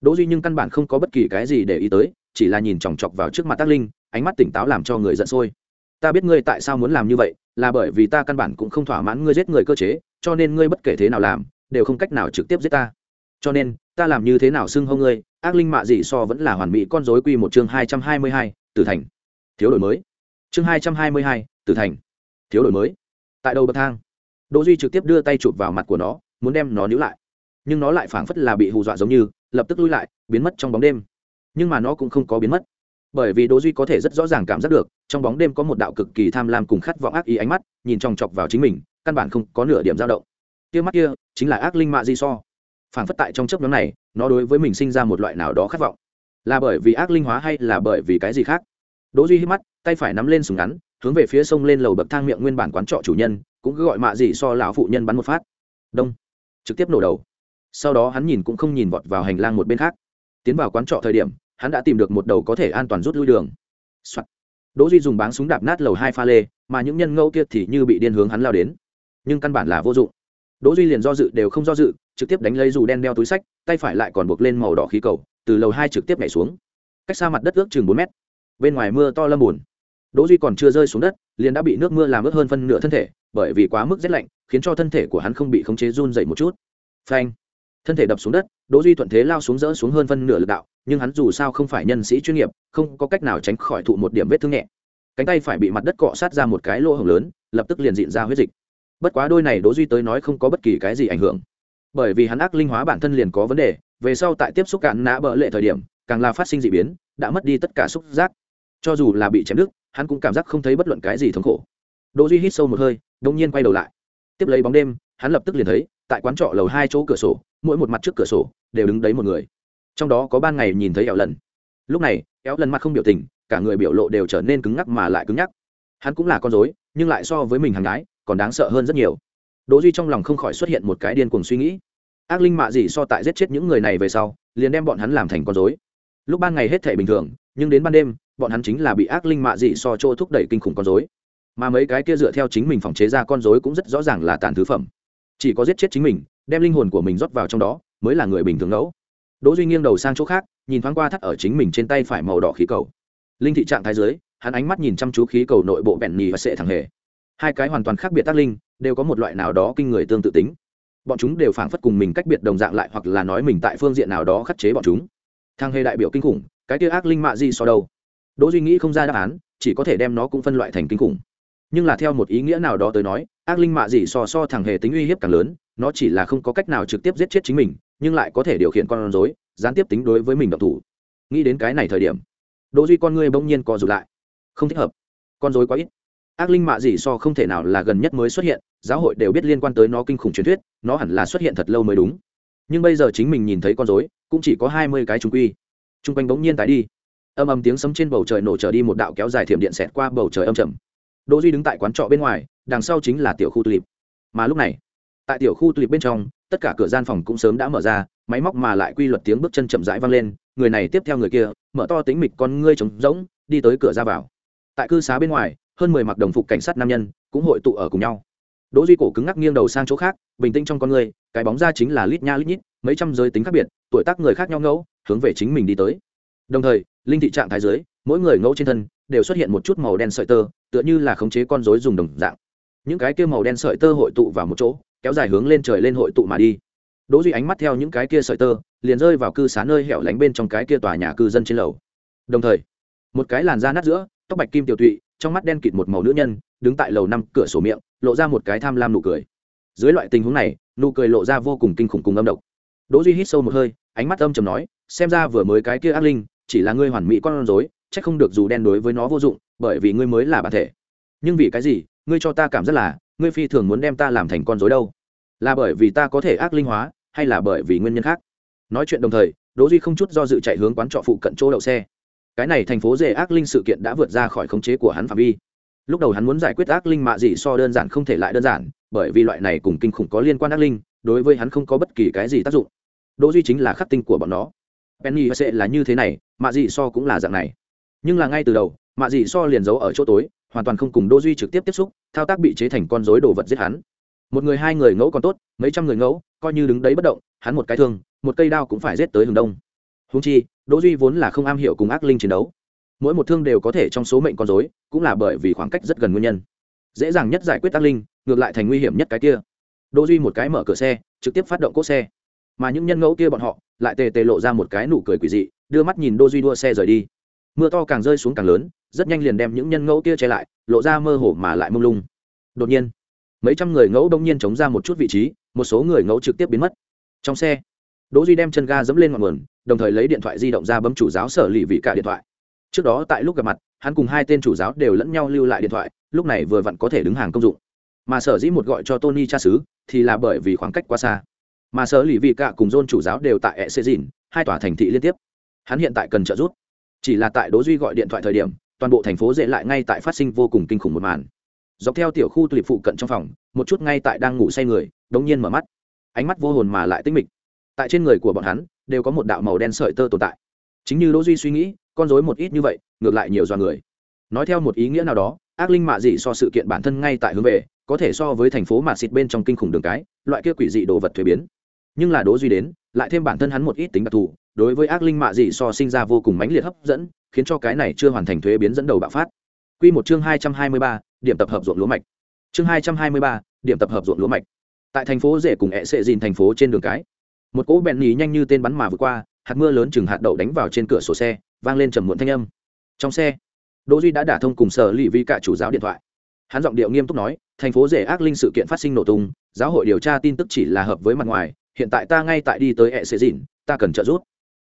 đỗ duy nhưng căn bản không có bất kỳ cái gì để ý tới, chỉ là nhìn chòng chọc vào trước mặt tác linh, ánh mắt tỉnh táo làm cho người giận sôi ta biết ngươi tại sao muốn làm như vậy, là bởi vì ta căn bản cũng không thỏa mãn ngươi giết người cơ chế, cho nên ngươi bất kể thế nào làm, đều không cách nào trực tiếp giết ta. Cho nên, ta làm như thế nào xưng hô ngươi, ác linh mạ gì so vẫn là hoàn mỹ con dối quy một chương hai trăm hai mươi hai, tử thành. Thiếu đổi mới. Chương hai trăm hai mươi hai, tử thành. Thiếu đổi mới. Tại đầu bậc thang, đỗ duy trực tiếp đưa tay chụp vào mặt của nó, muốn đem nó níu lại. Nhưng nó lại phảng phất là bị hù dọa giống như, lập tức lui lại, biến mất trong bóng đêm. Nhưng mà nó cũng không có biến mất bởi vì đỗ duy có thể rất rõ ràng cảm giác được, trong bóng đêm có một đạo cực kỳ tham lam cùng khát vọng ác ý ánh mắt, nhìn chòng chọc vào chính mình, căn bản không có nửa điểm dao động. Kia mắt kia, chính là ác linh mạ di so. Phảng phất tại trong chớp nhoáng này, nó đối với mình sinh ra một loại nào đó khát vọng. Là bởi vì ác linh hóa hay là bởi vì cái gì khác? Đỗ duy hít mắt, tay phải nắm lên súng ngắn, hướng về phía sông lên lầu bậc thang miệng nguyên bản quán trọ chủ nhân, cũng cứ gọi mạ gì so lão phụ nhân bắn một phát. Đông. Trực tiếp nổ đầu. Sau đó hắn nhìn cũng không nhìn vọt vào hành lang một bên khác. Tiến vào quán trọ thời điểm hắn đã tìm được một đầu có thể an toàn rút lui đường、Soạn. đỗ duy dùng báng súng đạp nát lầu hai pha lê, mà những nhân ngẫu kia thì như bị điên hướng hắn lao đến. Nhưng căn bản là vô dụng. Đỗ duy liền do dự đều không do dự, trực tiếp đánh lấy dù đen đeo túi sách, tay phải lại còn buộc lên màu đỏ khí cầu, từ lầu hai trực tiếp nhảy xuống. Cách xa mặt đất ước chừng bốn mét. Bên ngoài mưa to lâm buồn đỗ duy còn chưa rơi xuống đất, liền đã bị nước mưa làm ướt hơn phân nửa thân thể, bởi vì quá mức rét lạnh, khiến cho thân thể của hắn không bị khống chế run dậy một chút. Phanh. Thân thể đập xuống đất, đỗ duy thuận thế lao xuống rỡ xuống hơn phân nửa lực đạo nhưng hắn dù sao không phải nhân sĩ chuyên nghiệp, không có cách nào tránh khỏi thụ một điểm vết thương nhẹ. Cánh tay phải bị mặt đất cọ sát ra một cái lỗ hổng lớn, lập tức liền dịn ra huyết dịch. Bất quá đôi này đỗ duy tới nói không có bất kỳ cái gì ảnh hưởng. Bởi vì hắn ác linh hóa bản thân liền có vấn đề, về sau tại tiếp xúc cạn nã bỡ lệ thời điểm, càng là phát sinh dị biến, đã mất đi tất cả xúc giác. Cho dù là bị chém đứt, hắn cũng cảm giác không thấy bất luận cái gì thống khổ. Đỗ duy hít sâu một hơi đung nhiên quay đầu lại. Tiếp lấy bóng đêm, hắn lập tức liền thấy, tại quán trọ lầu hai chỗ cửa sổ, mỗi một mặt trước cửa sổ, đều đứng đấy một người trong đó có ban ngày nhìn thấy éo lần. Lúc này éo lần mặt không biểu tình, cả người biểu lộ đều trở nên cứng ngắc mà lại cứng nhắc. Hắn cũng là con dối nhưng lại so với mình hàng gái, còn đáng sợ hơn rất nhiều. Đỗ duy trong lòng không khỏi xuất hiện một cái điên cuồng suy nghĩ. Ác linh mạ gì so tại giết chết những người này về sau, liền đem bọn hắn làm thành con dối lúc ban ngày hết thể bình thường, nhưng đến ban đêm, bọn hắn chính là bị ác linh mạ dị so chỗ thúc đẩy kinh khủng con dối mà mấy cái kia dựa theo chính mình phòng chế ra con dối cũng rất rõ ràng là tàn thứ phẩm. Chỉ có giết chết chính mình, đem linh hồn của mình rót vào trong đó, mới là người bình thường ngẫu đỗ duy nghiêng đầu sang chỗ khác, nhìn thoáng qua thắt ở chính mình trên tay phải màu đỏ khí cầu. Linh thị trạng thái dưới, hắn ánh mắt nhìn chăm chú khí cầu nội bộ bẹn nhì và sệ thẳng hề. Hai cái hoàn toàn khác biệt tác linh, đều có một loại nào đó kinh người tương tự tính. Bọn chúng đều phảng phất cùng mình cách biệt đồng dạng lại hoặc là nói mình tại phương diện nào đó khắc chế bọn chúng. Thằng hề đại biểu kinh khủng, cái kia ác linh mạ gì so đâu? Đỗ duy nghĩ không ra đáp án, chỉ có thể đem nó cũng phân loại thành kinh khủng. Nhưng là theo một ý nghĩa nào đó tới nói, ác linh mạ gì so so thằng hề tính uy hiếp càng lớn, nó chỉ là không có cách nào trực tiếp giết chết chính mình nhưng lại có thể điều khiển con rối, gián tiếp tính đối với mình động thủ. Nghĩ đến cái này thời điểm, đỗ duy con ngươi bỗng nhiên co rụt lại. Không thích hợp. Con rối quá ít. Ác linh mạ gì so không thể nào là gần nhất mới xuất hiện, giáo hội đều biết liên quan tới nó kinh khủng truyền thuyết, nó hẳn là xuất hiện thật lâu mới đúng. Nhưng bây giờ chính mình nhìn thấy con rối, cũng chỉ có hai mươi cái trung quy. Trung quanh bỗng nhiên tái đi. Âm âm tiếng sấm trên bầu trời nổ trở đi một đạo kéo dài thiểm điện xẹt qua bầu trời âm trầm. Đỗ duy đứng tại quán trọ bên ngoài, đằng sau chính là tiểu khu tulip. Mà lúc này, tại tiểu khu tulip bên trong tất cả cửa gian phòng cũng sớm đã mở ra, máy móc mà lại quy luật tiếng bước chân chậm rãi vang lên, người này tiếp theo người kia, mở to tính mịch con ngươi trống rỗng, đi tới cửa ra vào. Tại cư xá bên ngoài, hơn mười mặc đồng phục cảnh sát nam nhân cũng hội tụ ở cùng nhau. Đỗ duy cổ cứng ngắc nghiêng đầu sang chỗ khác, bình tĩnh trong con người cái bóng ra chính là lít nha lít nhít, mấy trăm giới tính khác biệt, tuổi tác người khác nhau ngẫu, hướng về chính mình đi tới. Đồng thời, linh thị trạng thái dưới, mỗi người ngẫu trên thân đều xuất hiện một chút màu đen sợi tơ, tựa như là khống chế con rối dùng đồng dạng. Những cái kia màu đen sợi tơ hội tụ vào một chỗ kéo dài hướng lên trời lên hội tụ mà đi. Đỗ duy ánh mắt theo những cái kia sợi tơ, liền rơi vào cư xá nơi hẻo lánh bên trong cái kia tòa nhà cư dân trên lầu. Đồng thời, một cái làn da nát giữa, tóc bạch kim tiểu tụy, trong mắt đen kịt một màu nữ nhân, đứng tại lầu năm cửa sổ miệng, lộ ra một cái tham lam nụ cười. Dưới loại tình huống này, nụ cười lộ ra vô cùng kinh khủng cùng âm độc. Đỗ duy hít sâu một hơi, ánh mắt âm trầm nói, xem ra vừa mới cái kia ác linh, chỉ là ngươi hoàn mỹ con rối, chắc không được dù đen đối với nó vô dụng, bởi vì ngươi mới là bản thể. Nhưng vì cái gì, ngươi cho ta cảm giác là, ngươi phi thường muốn đem ta làm thành con rối đâu? Là bởi vì ta có thể ác linh hóa, hay là bởi vì nguyên nhân khác? Nói chuyện đồng thời, đỗ duy không chút do dự chạy hướng quán trọ phụ cận chỗ đậu xe. Cái này thành phố rể ác linh sự kiện đã vượt ra khỏi khống chế của hắn phạm vi. Lúc đầu hắn muốn giải quyết ác linh mạ gì so đơn giản không thể lại đơn giản, bởi vì loại này cùng kinh khủng có liên quan ác linh, đối với hắn không có bất kỳ cái gì tác dụng. Đỗ duy chính là khắc tinh của bọn nó. Penny sẽ là như thế này mạ gì so cũng là dạng này. Nhưng là ngay từ đầu mạ gì so liền giấu ở chỗ tối, hoàn toàn không cùng đỗ duy trực tiếp tiếp xúc, thao tác bị chế thành con rối đồ vật giết hắn một người hai người ngẫu còn tốt, mấy trăm người ngẫu, coi như đứng đấy bất động, hắn một cái thương, một cây đao cũng phải giết tới hướng đông. Húng chi, đỗ duy vốn là không am hiểu cùng ác linh chiến đấu. Mỗi một thương đều có thể trong số mệnh con rối, cũng là bởi vì khoảng cách rất gần nguyên nhân. Dễ dàng nhất giải quyết ác linh, ngược lại thành nguy hiểm nhất cái kia. Đỗ duy một cái mở cửa xe, trực tiếp phát động cốt xe. Mà những nhân ngẫu kia bọn họ, lại tề tề lộ ra một cái nụ cười quỷ dị, đưa mắt nhìn đỗ duy đua xe rời đi. Mưa to càng rơi xuống càng lớn, rất nhanh liền đem những nhân ngẫu kia che lại, lộ ra mơ hồ mà lại mông lung. Đột nhiên mấy trăm người ngẫu đông nhiên chống ra một chút vị trí, một số người ngẫu trực tiếp biến mất. Trong xe, đỗ duy đem chân ga dẫm lên ngọn nguồn, đồng thời lấy điện thoại di động ra bấm chủ giáo sở lì vị cả điện thoại. Trước đó tại lúc gặp mặt, hắn cùng hai tên chủ giáo đều lẫn nhau lưu lại điện thoại, lúc này vừa vặn có thể đứng hàng công dụng. Mà sở dĩ một gọi cho tony cha xứ, thì là bởi vì khoảng cách quá xa. Mà sở lì vị cả cùng John chủ giáo đều tại e xê dìn, hai tòa thành thị liên tiếp. Hắn hiện tại cần trợ giúp. Chỉ là tại đỗ duy gọi điện thoại thời điểm, toàn bộ thành phố dễ lại ngay tại phát sinh vô cùng kinh khủng một màn dọc theo tiểu khu tùy phụ cận trong phòng, một chút ngay tại đang ngủ say người, đống nhiên mở mắt. Ánh mắt vô hồn mà lại tinh mịch. Tại trên người của bọn hắn, đều có một đạo màu đen sợi tơ tồn tại. Chính như đỗ duy suy nghĩ, con rối một ít như vậy, ngược lại nhiều do người. Nói theo một ý nghĩa nào đó, ác linh mạ dị so sự kiện bản thân ngay tại hướng về, có thể so với thành phố mạt xịt bên trong kinh khủng đường cái, loại kia quỷ dị đồ vật thuế biến. Nhưng là đỗ duy đến, lại thêm bản thân hắn một ít tính đặc thù, đối với ác linh mạ dị so sinh ra vô cùng mãnh liệt hấp dẫn, khiến cho cái này chưa hoàn thành thuế biến dẫn đầu bạo phát quy một chương hai hai mươi ba, điểm tập hợp ruộng lúa mạch. Chương hai hai mươi ba, điểm tập hợp ruộng lúa mạch. Tại thành phố rể cùng ẻ sẽ dìn thành phố trên đường cái một cỗ bẹn nhí nhanh như tên bắn mà vượt qua hạt mưa lớn chừng hạt đậu đánh vào trên cửa sổ xe vang lên trầm muộn thanh âm. Trong xe đỗ duy đã đả thông cùng sở lì vi cả chủ giáo điện thoại. Hắn giọng điệu nghiêm túc nói thành phố rể ác linh sự kiện phát sinh nổ tung giáo hội điều tra tin tức chỉ là hợp với mặt ngoài hiện tại ta ngay tại đi tới ẻ sẽ dìn ta cần trợ giúp.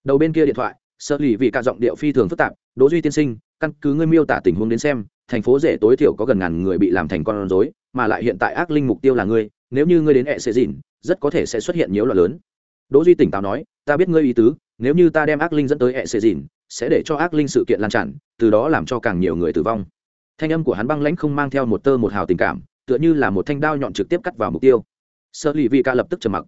Đầu bên kia điện thoại sở lì vì cả giọng điệu phi thường phức tạp đỗ duy tiên sinh căn cứ ngươi miêu tả tình huống đến xem, thành phố rể tối thiểu có gần ngàn người bị làm thành con rối, mà lại hiện tại ác linh mục tiêu là ngươi, nếu như ngươi đến ẹ sẽ dìn rất có thể sẽ xuất hiện nhiều loạn lớn. Đỗ duy tỉnh táo nói, ta biết ngươi ý tứ, nếu như ta đem ác linh dẫn tới hệ sẽ dìn sẽ để cho ác linh sự kiện lan tràn, từ đó làm cho càng nhiều người tử vong. Thanh âm của hắn băng lãnh không mang theo một tơ một hào tình cảm, tựa như là một thanh đao nhọn trực tiếp cắt vào mục tiêu. Sơ lì vị ca lập tức trầm mặc.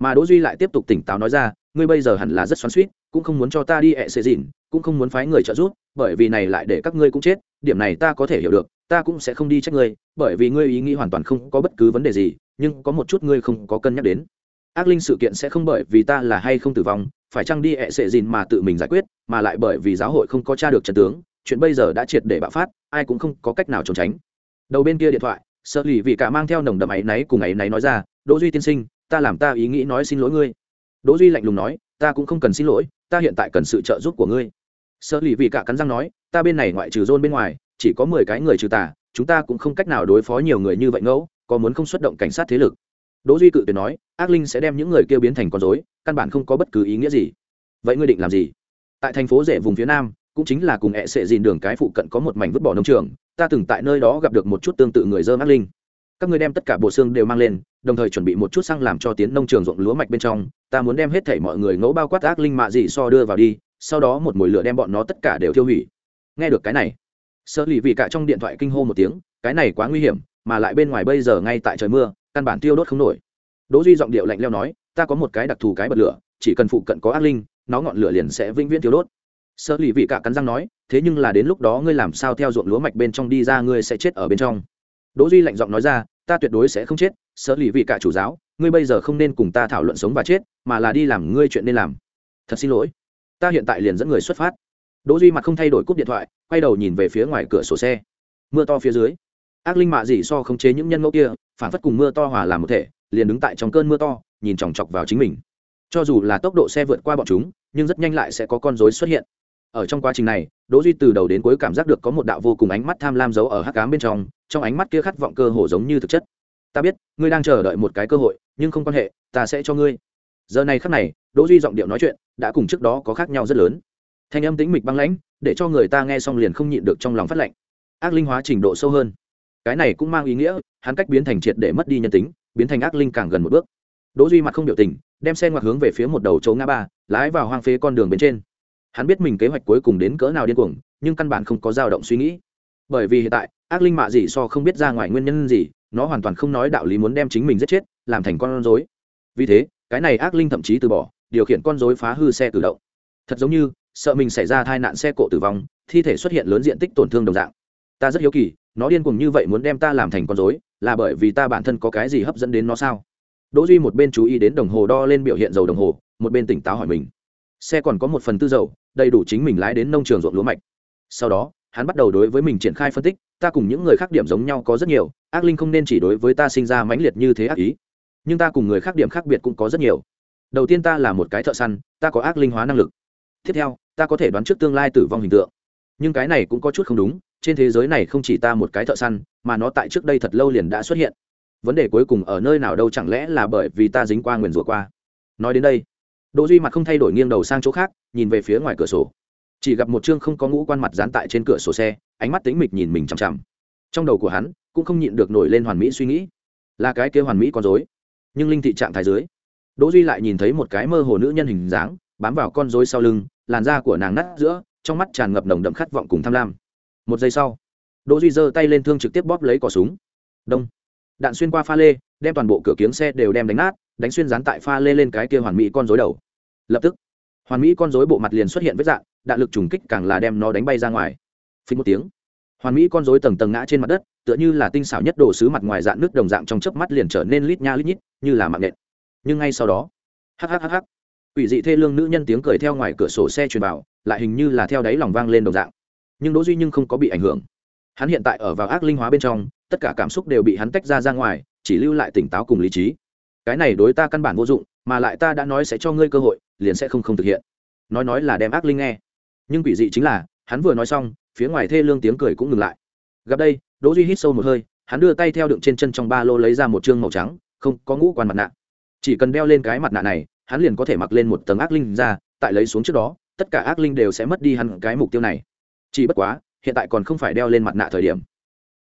Mà đỗ duy lại tiếp tục tỉnh táo nói ra, ngươi bây giờ hẳn là rất xoắn xuýt, cũng không muốn cho ta đi ẹ sẽ dìn cũng không muốn phái người trợ giúp bởi vì này lại để các ngươi cũng chết, điểm này ta có thể hiểu được, ta cũng sẽ không đi trách ngươi, bởi vì ngươi ý nghĩ hoàn toàn không có bất cứ vấn đề gì, nhưng có một chút ngươi không có cân nhắc đến. Ác linh sự kiện sẽ không bởi vì ta là hay không tử vong, phải chăng đi ẹ sệ dìn mà tự mình giải quyết, mà lại bởi vì giáo hội không có t r a được trần tướng, chuyện bây giờ đã triệt để bạo phát, ai cũng không có cách nào trốn tránh. Đầu bên kia điện thoại sợ lì vì cả mang theo nồng đậm áy náy cùng áy náy nói ra, đỗ duy tiên sinh, ta làm ta ý nghĩ nói xin lỗi ngươi. Đỗ duy lạnh lùng nói, ta cũng không cần xin lỗi, ta hiện tại cần sự trợ giúp của ngươi sợ lì vì cả cắn răng nói, ta bên này ngoại trừ rôn bên ngoài, chỉ có mười cái người trừ tà, chúng ta cũng không cách nào đối phó nhiều người như vậy ngẫu, có muốn không xuất động cảnh sát thế lực? Đỗ duy cự tuyệt nói, ác linh sẽ đem những người kia biến thành con rối, căn bản không có bất cứ ý nghĩa gì. Vậy ngươi định làm gì? Tại thành phố rể vùng phía nam, cũng chính là cùng ẹ sệ dìn đường cái phụ cận có một mảnh vứt bỏ nông trường, ta từng tại nơi đó gặp được một chút tương tự người dơ ác linh. Các ngươi đem tất cả bộ xương đều mang lên, đồng thời chuẩn bị một chút xăng làm cho tiến nông trường ruộng lúa mạch bên trong, ta muốn đem hết thảy mọi người ngẫu bao quát ác linh mạ dị so đưa vào đi sau đó một mồi lửa đem bọn nó tất cả đều tiêu hủy. Nghe được cái này sợ lì vị cả trong điện thoại kinh hô một tiếng, cái này quá nguy hiểm, mà lại bên ngoài bây giờ ngay tại trời mưa, căn bản tiêu đốt không nổi. Đỗ duy giọng điệu lạnh lẽo nói, ta có một cái đặc thù cái bật lửa, chỉ cần phụ cận có ác linh, nó ngọn lửa liền sẽ vĩnh viễn tiêu đốt. Sợ lì vị cả cắn răng nói, thế nhưng là đến lúc đó ngươi làm sao theo ruộng lúa mạch bên trong đi ra ngươi sẽ chết ở bên trong. Đỗ duy lạnh giọng nói ra, ta tuyệt đối sẽ không chết sợ lì vị cả chủ giáo, ngươi bây giờ không nên cùng ta thảo luận sống và chết, mà là đi làm ngươi chuyện nên làm. Thật xin lỗi ta hiện tại liền dẫn người xuất phát. Đỗ duy mặt không thay đổi cúp điện thoại, quay đầu nhìn về phía ngoài cửa sổ xe. Mưa to phía dưới, ác linh mạ dị so khống chế những nhân ngẫu kia, phản phất cùng mưa to hòa làm một thể, liền đứng tại trong cơn mưa to, nhìn chòng chọc vào chính mình. Cho dù là tốc độ xe vượt qua bọn chúng, nhưng rất nhanh lại sẽ có con rối xuất hiện. Ở trong quá trình này, đỗ duy từ đầu đến cuối cảm giác được có một đạo vô cùng ánh mắt tham lam giấu ở hắc ám bên trong trong ánh mắt kia khát vọng cơ hồ giống như thực chất. Ta biết, ngươi đang chờ đợi một cái cơ hội, nhưng không quan hệ, ta sẽ cho ngươi. Giờ này khắc này đỗ duy giọng điệu nói chuyện đã cùng trước đó có khác nhau rất lớn. Thanh âm tĩnh mịch băng lãnh, để cho người ta nghe xong liền không nhịn được trong lòng phát lạnh. Ác linh hóa trình độ sâu hơn. Cái này cũng mang ý nghĩa, hắn cách biến thành triệt để mất đi nhân tính, biến thành ác linh càng gần một bước. Đỗ duy mặt không biểu tình, đem xe ngoặt hướng về phía một đầu chỗ ngã ba, lái vào hoang phế con đường bên trên. Hắn biết mình kế hoạch cuối cùng đến cỡ nào điên cuồng, nhưng căn bản không có dao động suy nghĩ. Bởi vì hiện tại, ác linh mạ gì so không biết ra ngoài nguyên nhân gì, nó hoàn toàn không nói đạo lý muốn đem chính mình giết chết, làm thành con rối. Vì thế, cái này ác linh thậm chí từ bỏ điều khiển con rối phá hư xe tự động. Thật giống như, sợ mình xảy ra tai nạn xe cộ tử vong, thi thể xuất hiện lớn diện tích tổn thương đồng dạng. Ta rất hiếu kỳ, nó điên cuồng như vậy muốn đem ta làm thành con dối là bởi vì ta bản thân có cái gì hấp dẫn đến nó sao? Đỗ duy một bên chú ý đến đồng hồ đo lên biểu hiện dầu đồng hồ, một bên tỉnh táo hỏi mình. Xe còn có một phần tư dầu, đầy đủ chính mình lái đến nông trường ruộng lúa mạch. Sau đó, hắn bắt đầu đối với mình triển khai phân tích, ta cùng những người khác điểm giống nhau có rất nhiều, ác linh không nên chỉ đối với ta sinh ra mãnh liệt như thế ác ý. Nhưng ta cùng người khác điểm khác biệt cũng có rất nhiều đầu tiên ta là một cái thợ săn, ta có ác linh hóa năng lực. Tiếp theo, ta có thể đoán trước tương lai tử vong hình tượng. Nhưng cái này cũng có chút không đúng, trên thế giới này không chỉ ta một cái thợ săn, mà nó tại trước đây thật lâu liền đã xuất hiện. Vấn đề cuối cùng ở nơi nào đâu chẳng lẽ là bởi vì ta dính qua nguyền rủa qua. Nói đến đây, đỗ duy mặt không thay đổi nghiêng đầu sang chỗ khác, nhìn về phía ngoài cửa sổ. Chỉ gặp một chương không có ngũ quan mặt dán tại trên cửa sổ xe, ánh mắt tính mịch nhìn mình chằm chằm. Trong đầu của hắn, cũng không nhịn được nổi lên hoàn mỹ suy nghĩ. Là cái kia hoàn mỹ con rối, nhưng linh thị trạng thái dưới đỗ duy lại nhìn thấy một cái mơ hồ nữ nhân hình dáng, bám vào con rối sau lưng, làn da của nàng nát giữa, trong mắt tràn ngập nồng đậm khát vọng cùng tham lam. Một giây sau, đỗ duy giơ tay lên thương trực tiếp bóp lấy cò súng. Đông. Đạn xuyên qua pha lê, đem toàn bộ cửa kiếng xe đều đem đánh nát, đánh xuyên dán tại pha lê lên cái kia hoàn mỹ con rối đầu. Lập tức, hoàn mỹ con rối bộ mặt liền xuất hiện vết dạng, đạn lực trùng kích càng là đem nó đánh bay ra ngoài. Phình một tiếng, hoàn mỹ con rối tầng tầng ngã trên mặt đất, tựa như là tinh xảo nhất đồ sứ mặt ngoài dạng nước đồng dạng trong chớp mắt liền trở nên lít nha lít nhít, như là mạng nện nhưng ngay sau đó hhhh quỷ dị thê lương nữ nhân tiếng cười theo ngoài cửa sổ xe truyền vào, lại hình như là theo đáy lòng vang lên đồng dạng. Nhưng đỗ duy nhưng không có bị ảnh hưởng. Hắn hiện tại ở vào ác linh hóa bên trong, tất cả cảm xúc đều bị hắn tách ra ra ngoài, chỉ lưu lại tỉnh táo cùng lý trí. Cái này đối ta căn bản vô dụng, mà lại ta đã nói sẽ cho ngươi cơ hội, liền sẽ không không thực hiện. Nói nói là đem ác linh nghe. Nhưng quỷ dị chính là, hắn vừa nói xong, phía ngoài thê lương tiếng cười cũng ngừng lại. Gặp đây, đỗ duy hít sâu một hơi, hắn đưa tay theo đựng trên chân trong ba lô lấy ra một trương màu trắng, không có ngũ quan mặt nạ chỉ cần đeo lên cái mặt nạ này, hắn liền có thể mặc lên một tầng ác linh ra, tại lấy xuống trước đó, tất cả ác linh đều sẽ mất đi hắn cái mục tiêu này. Chỉ bất quá, hiện tại còn không phải đeo lên mặt nạ thời điểm.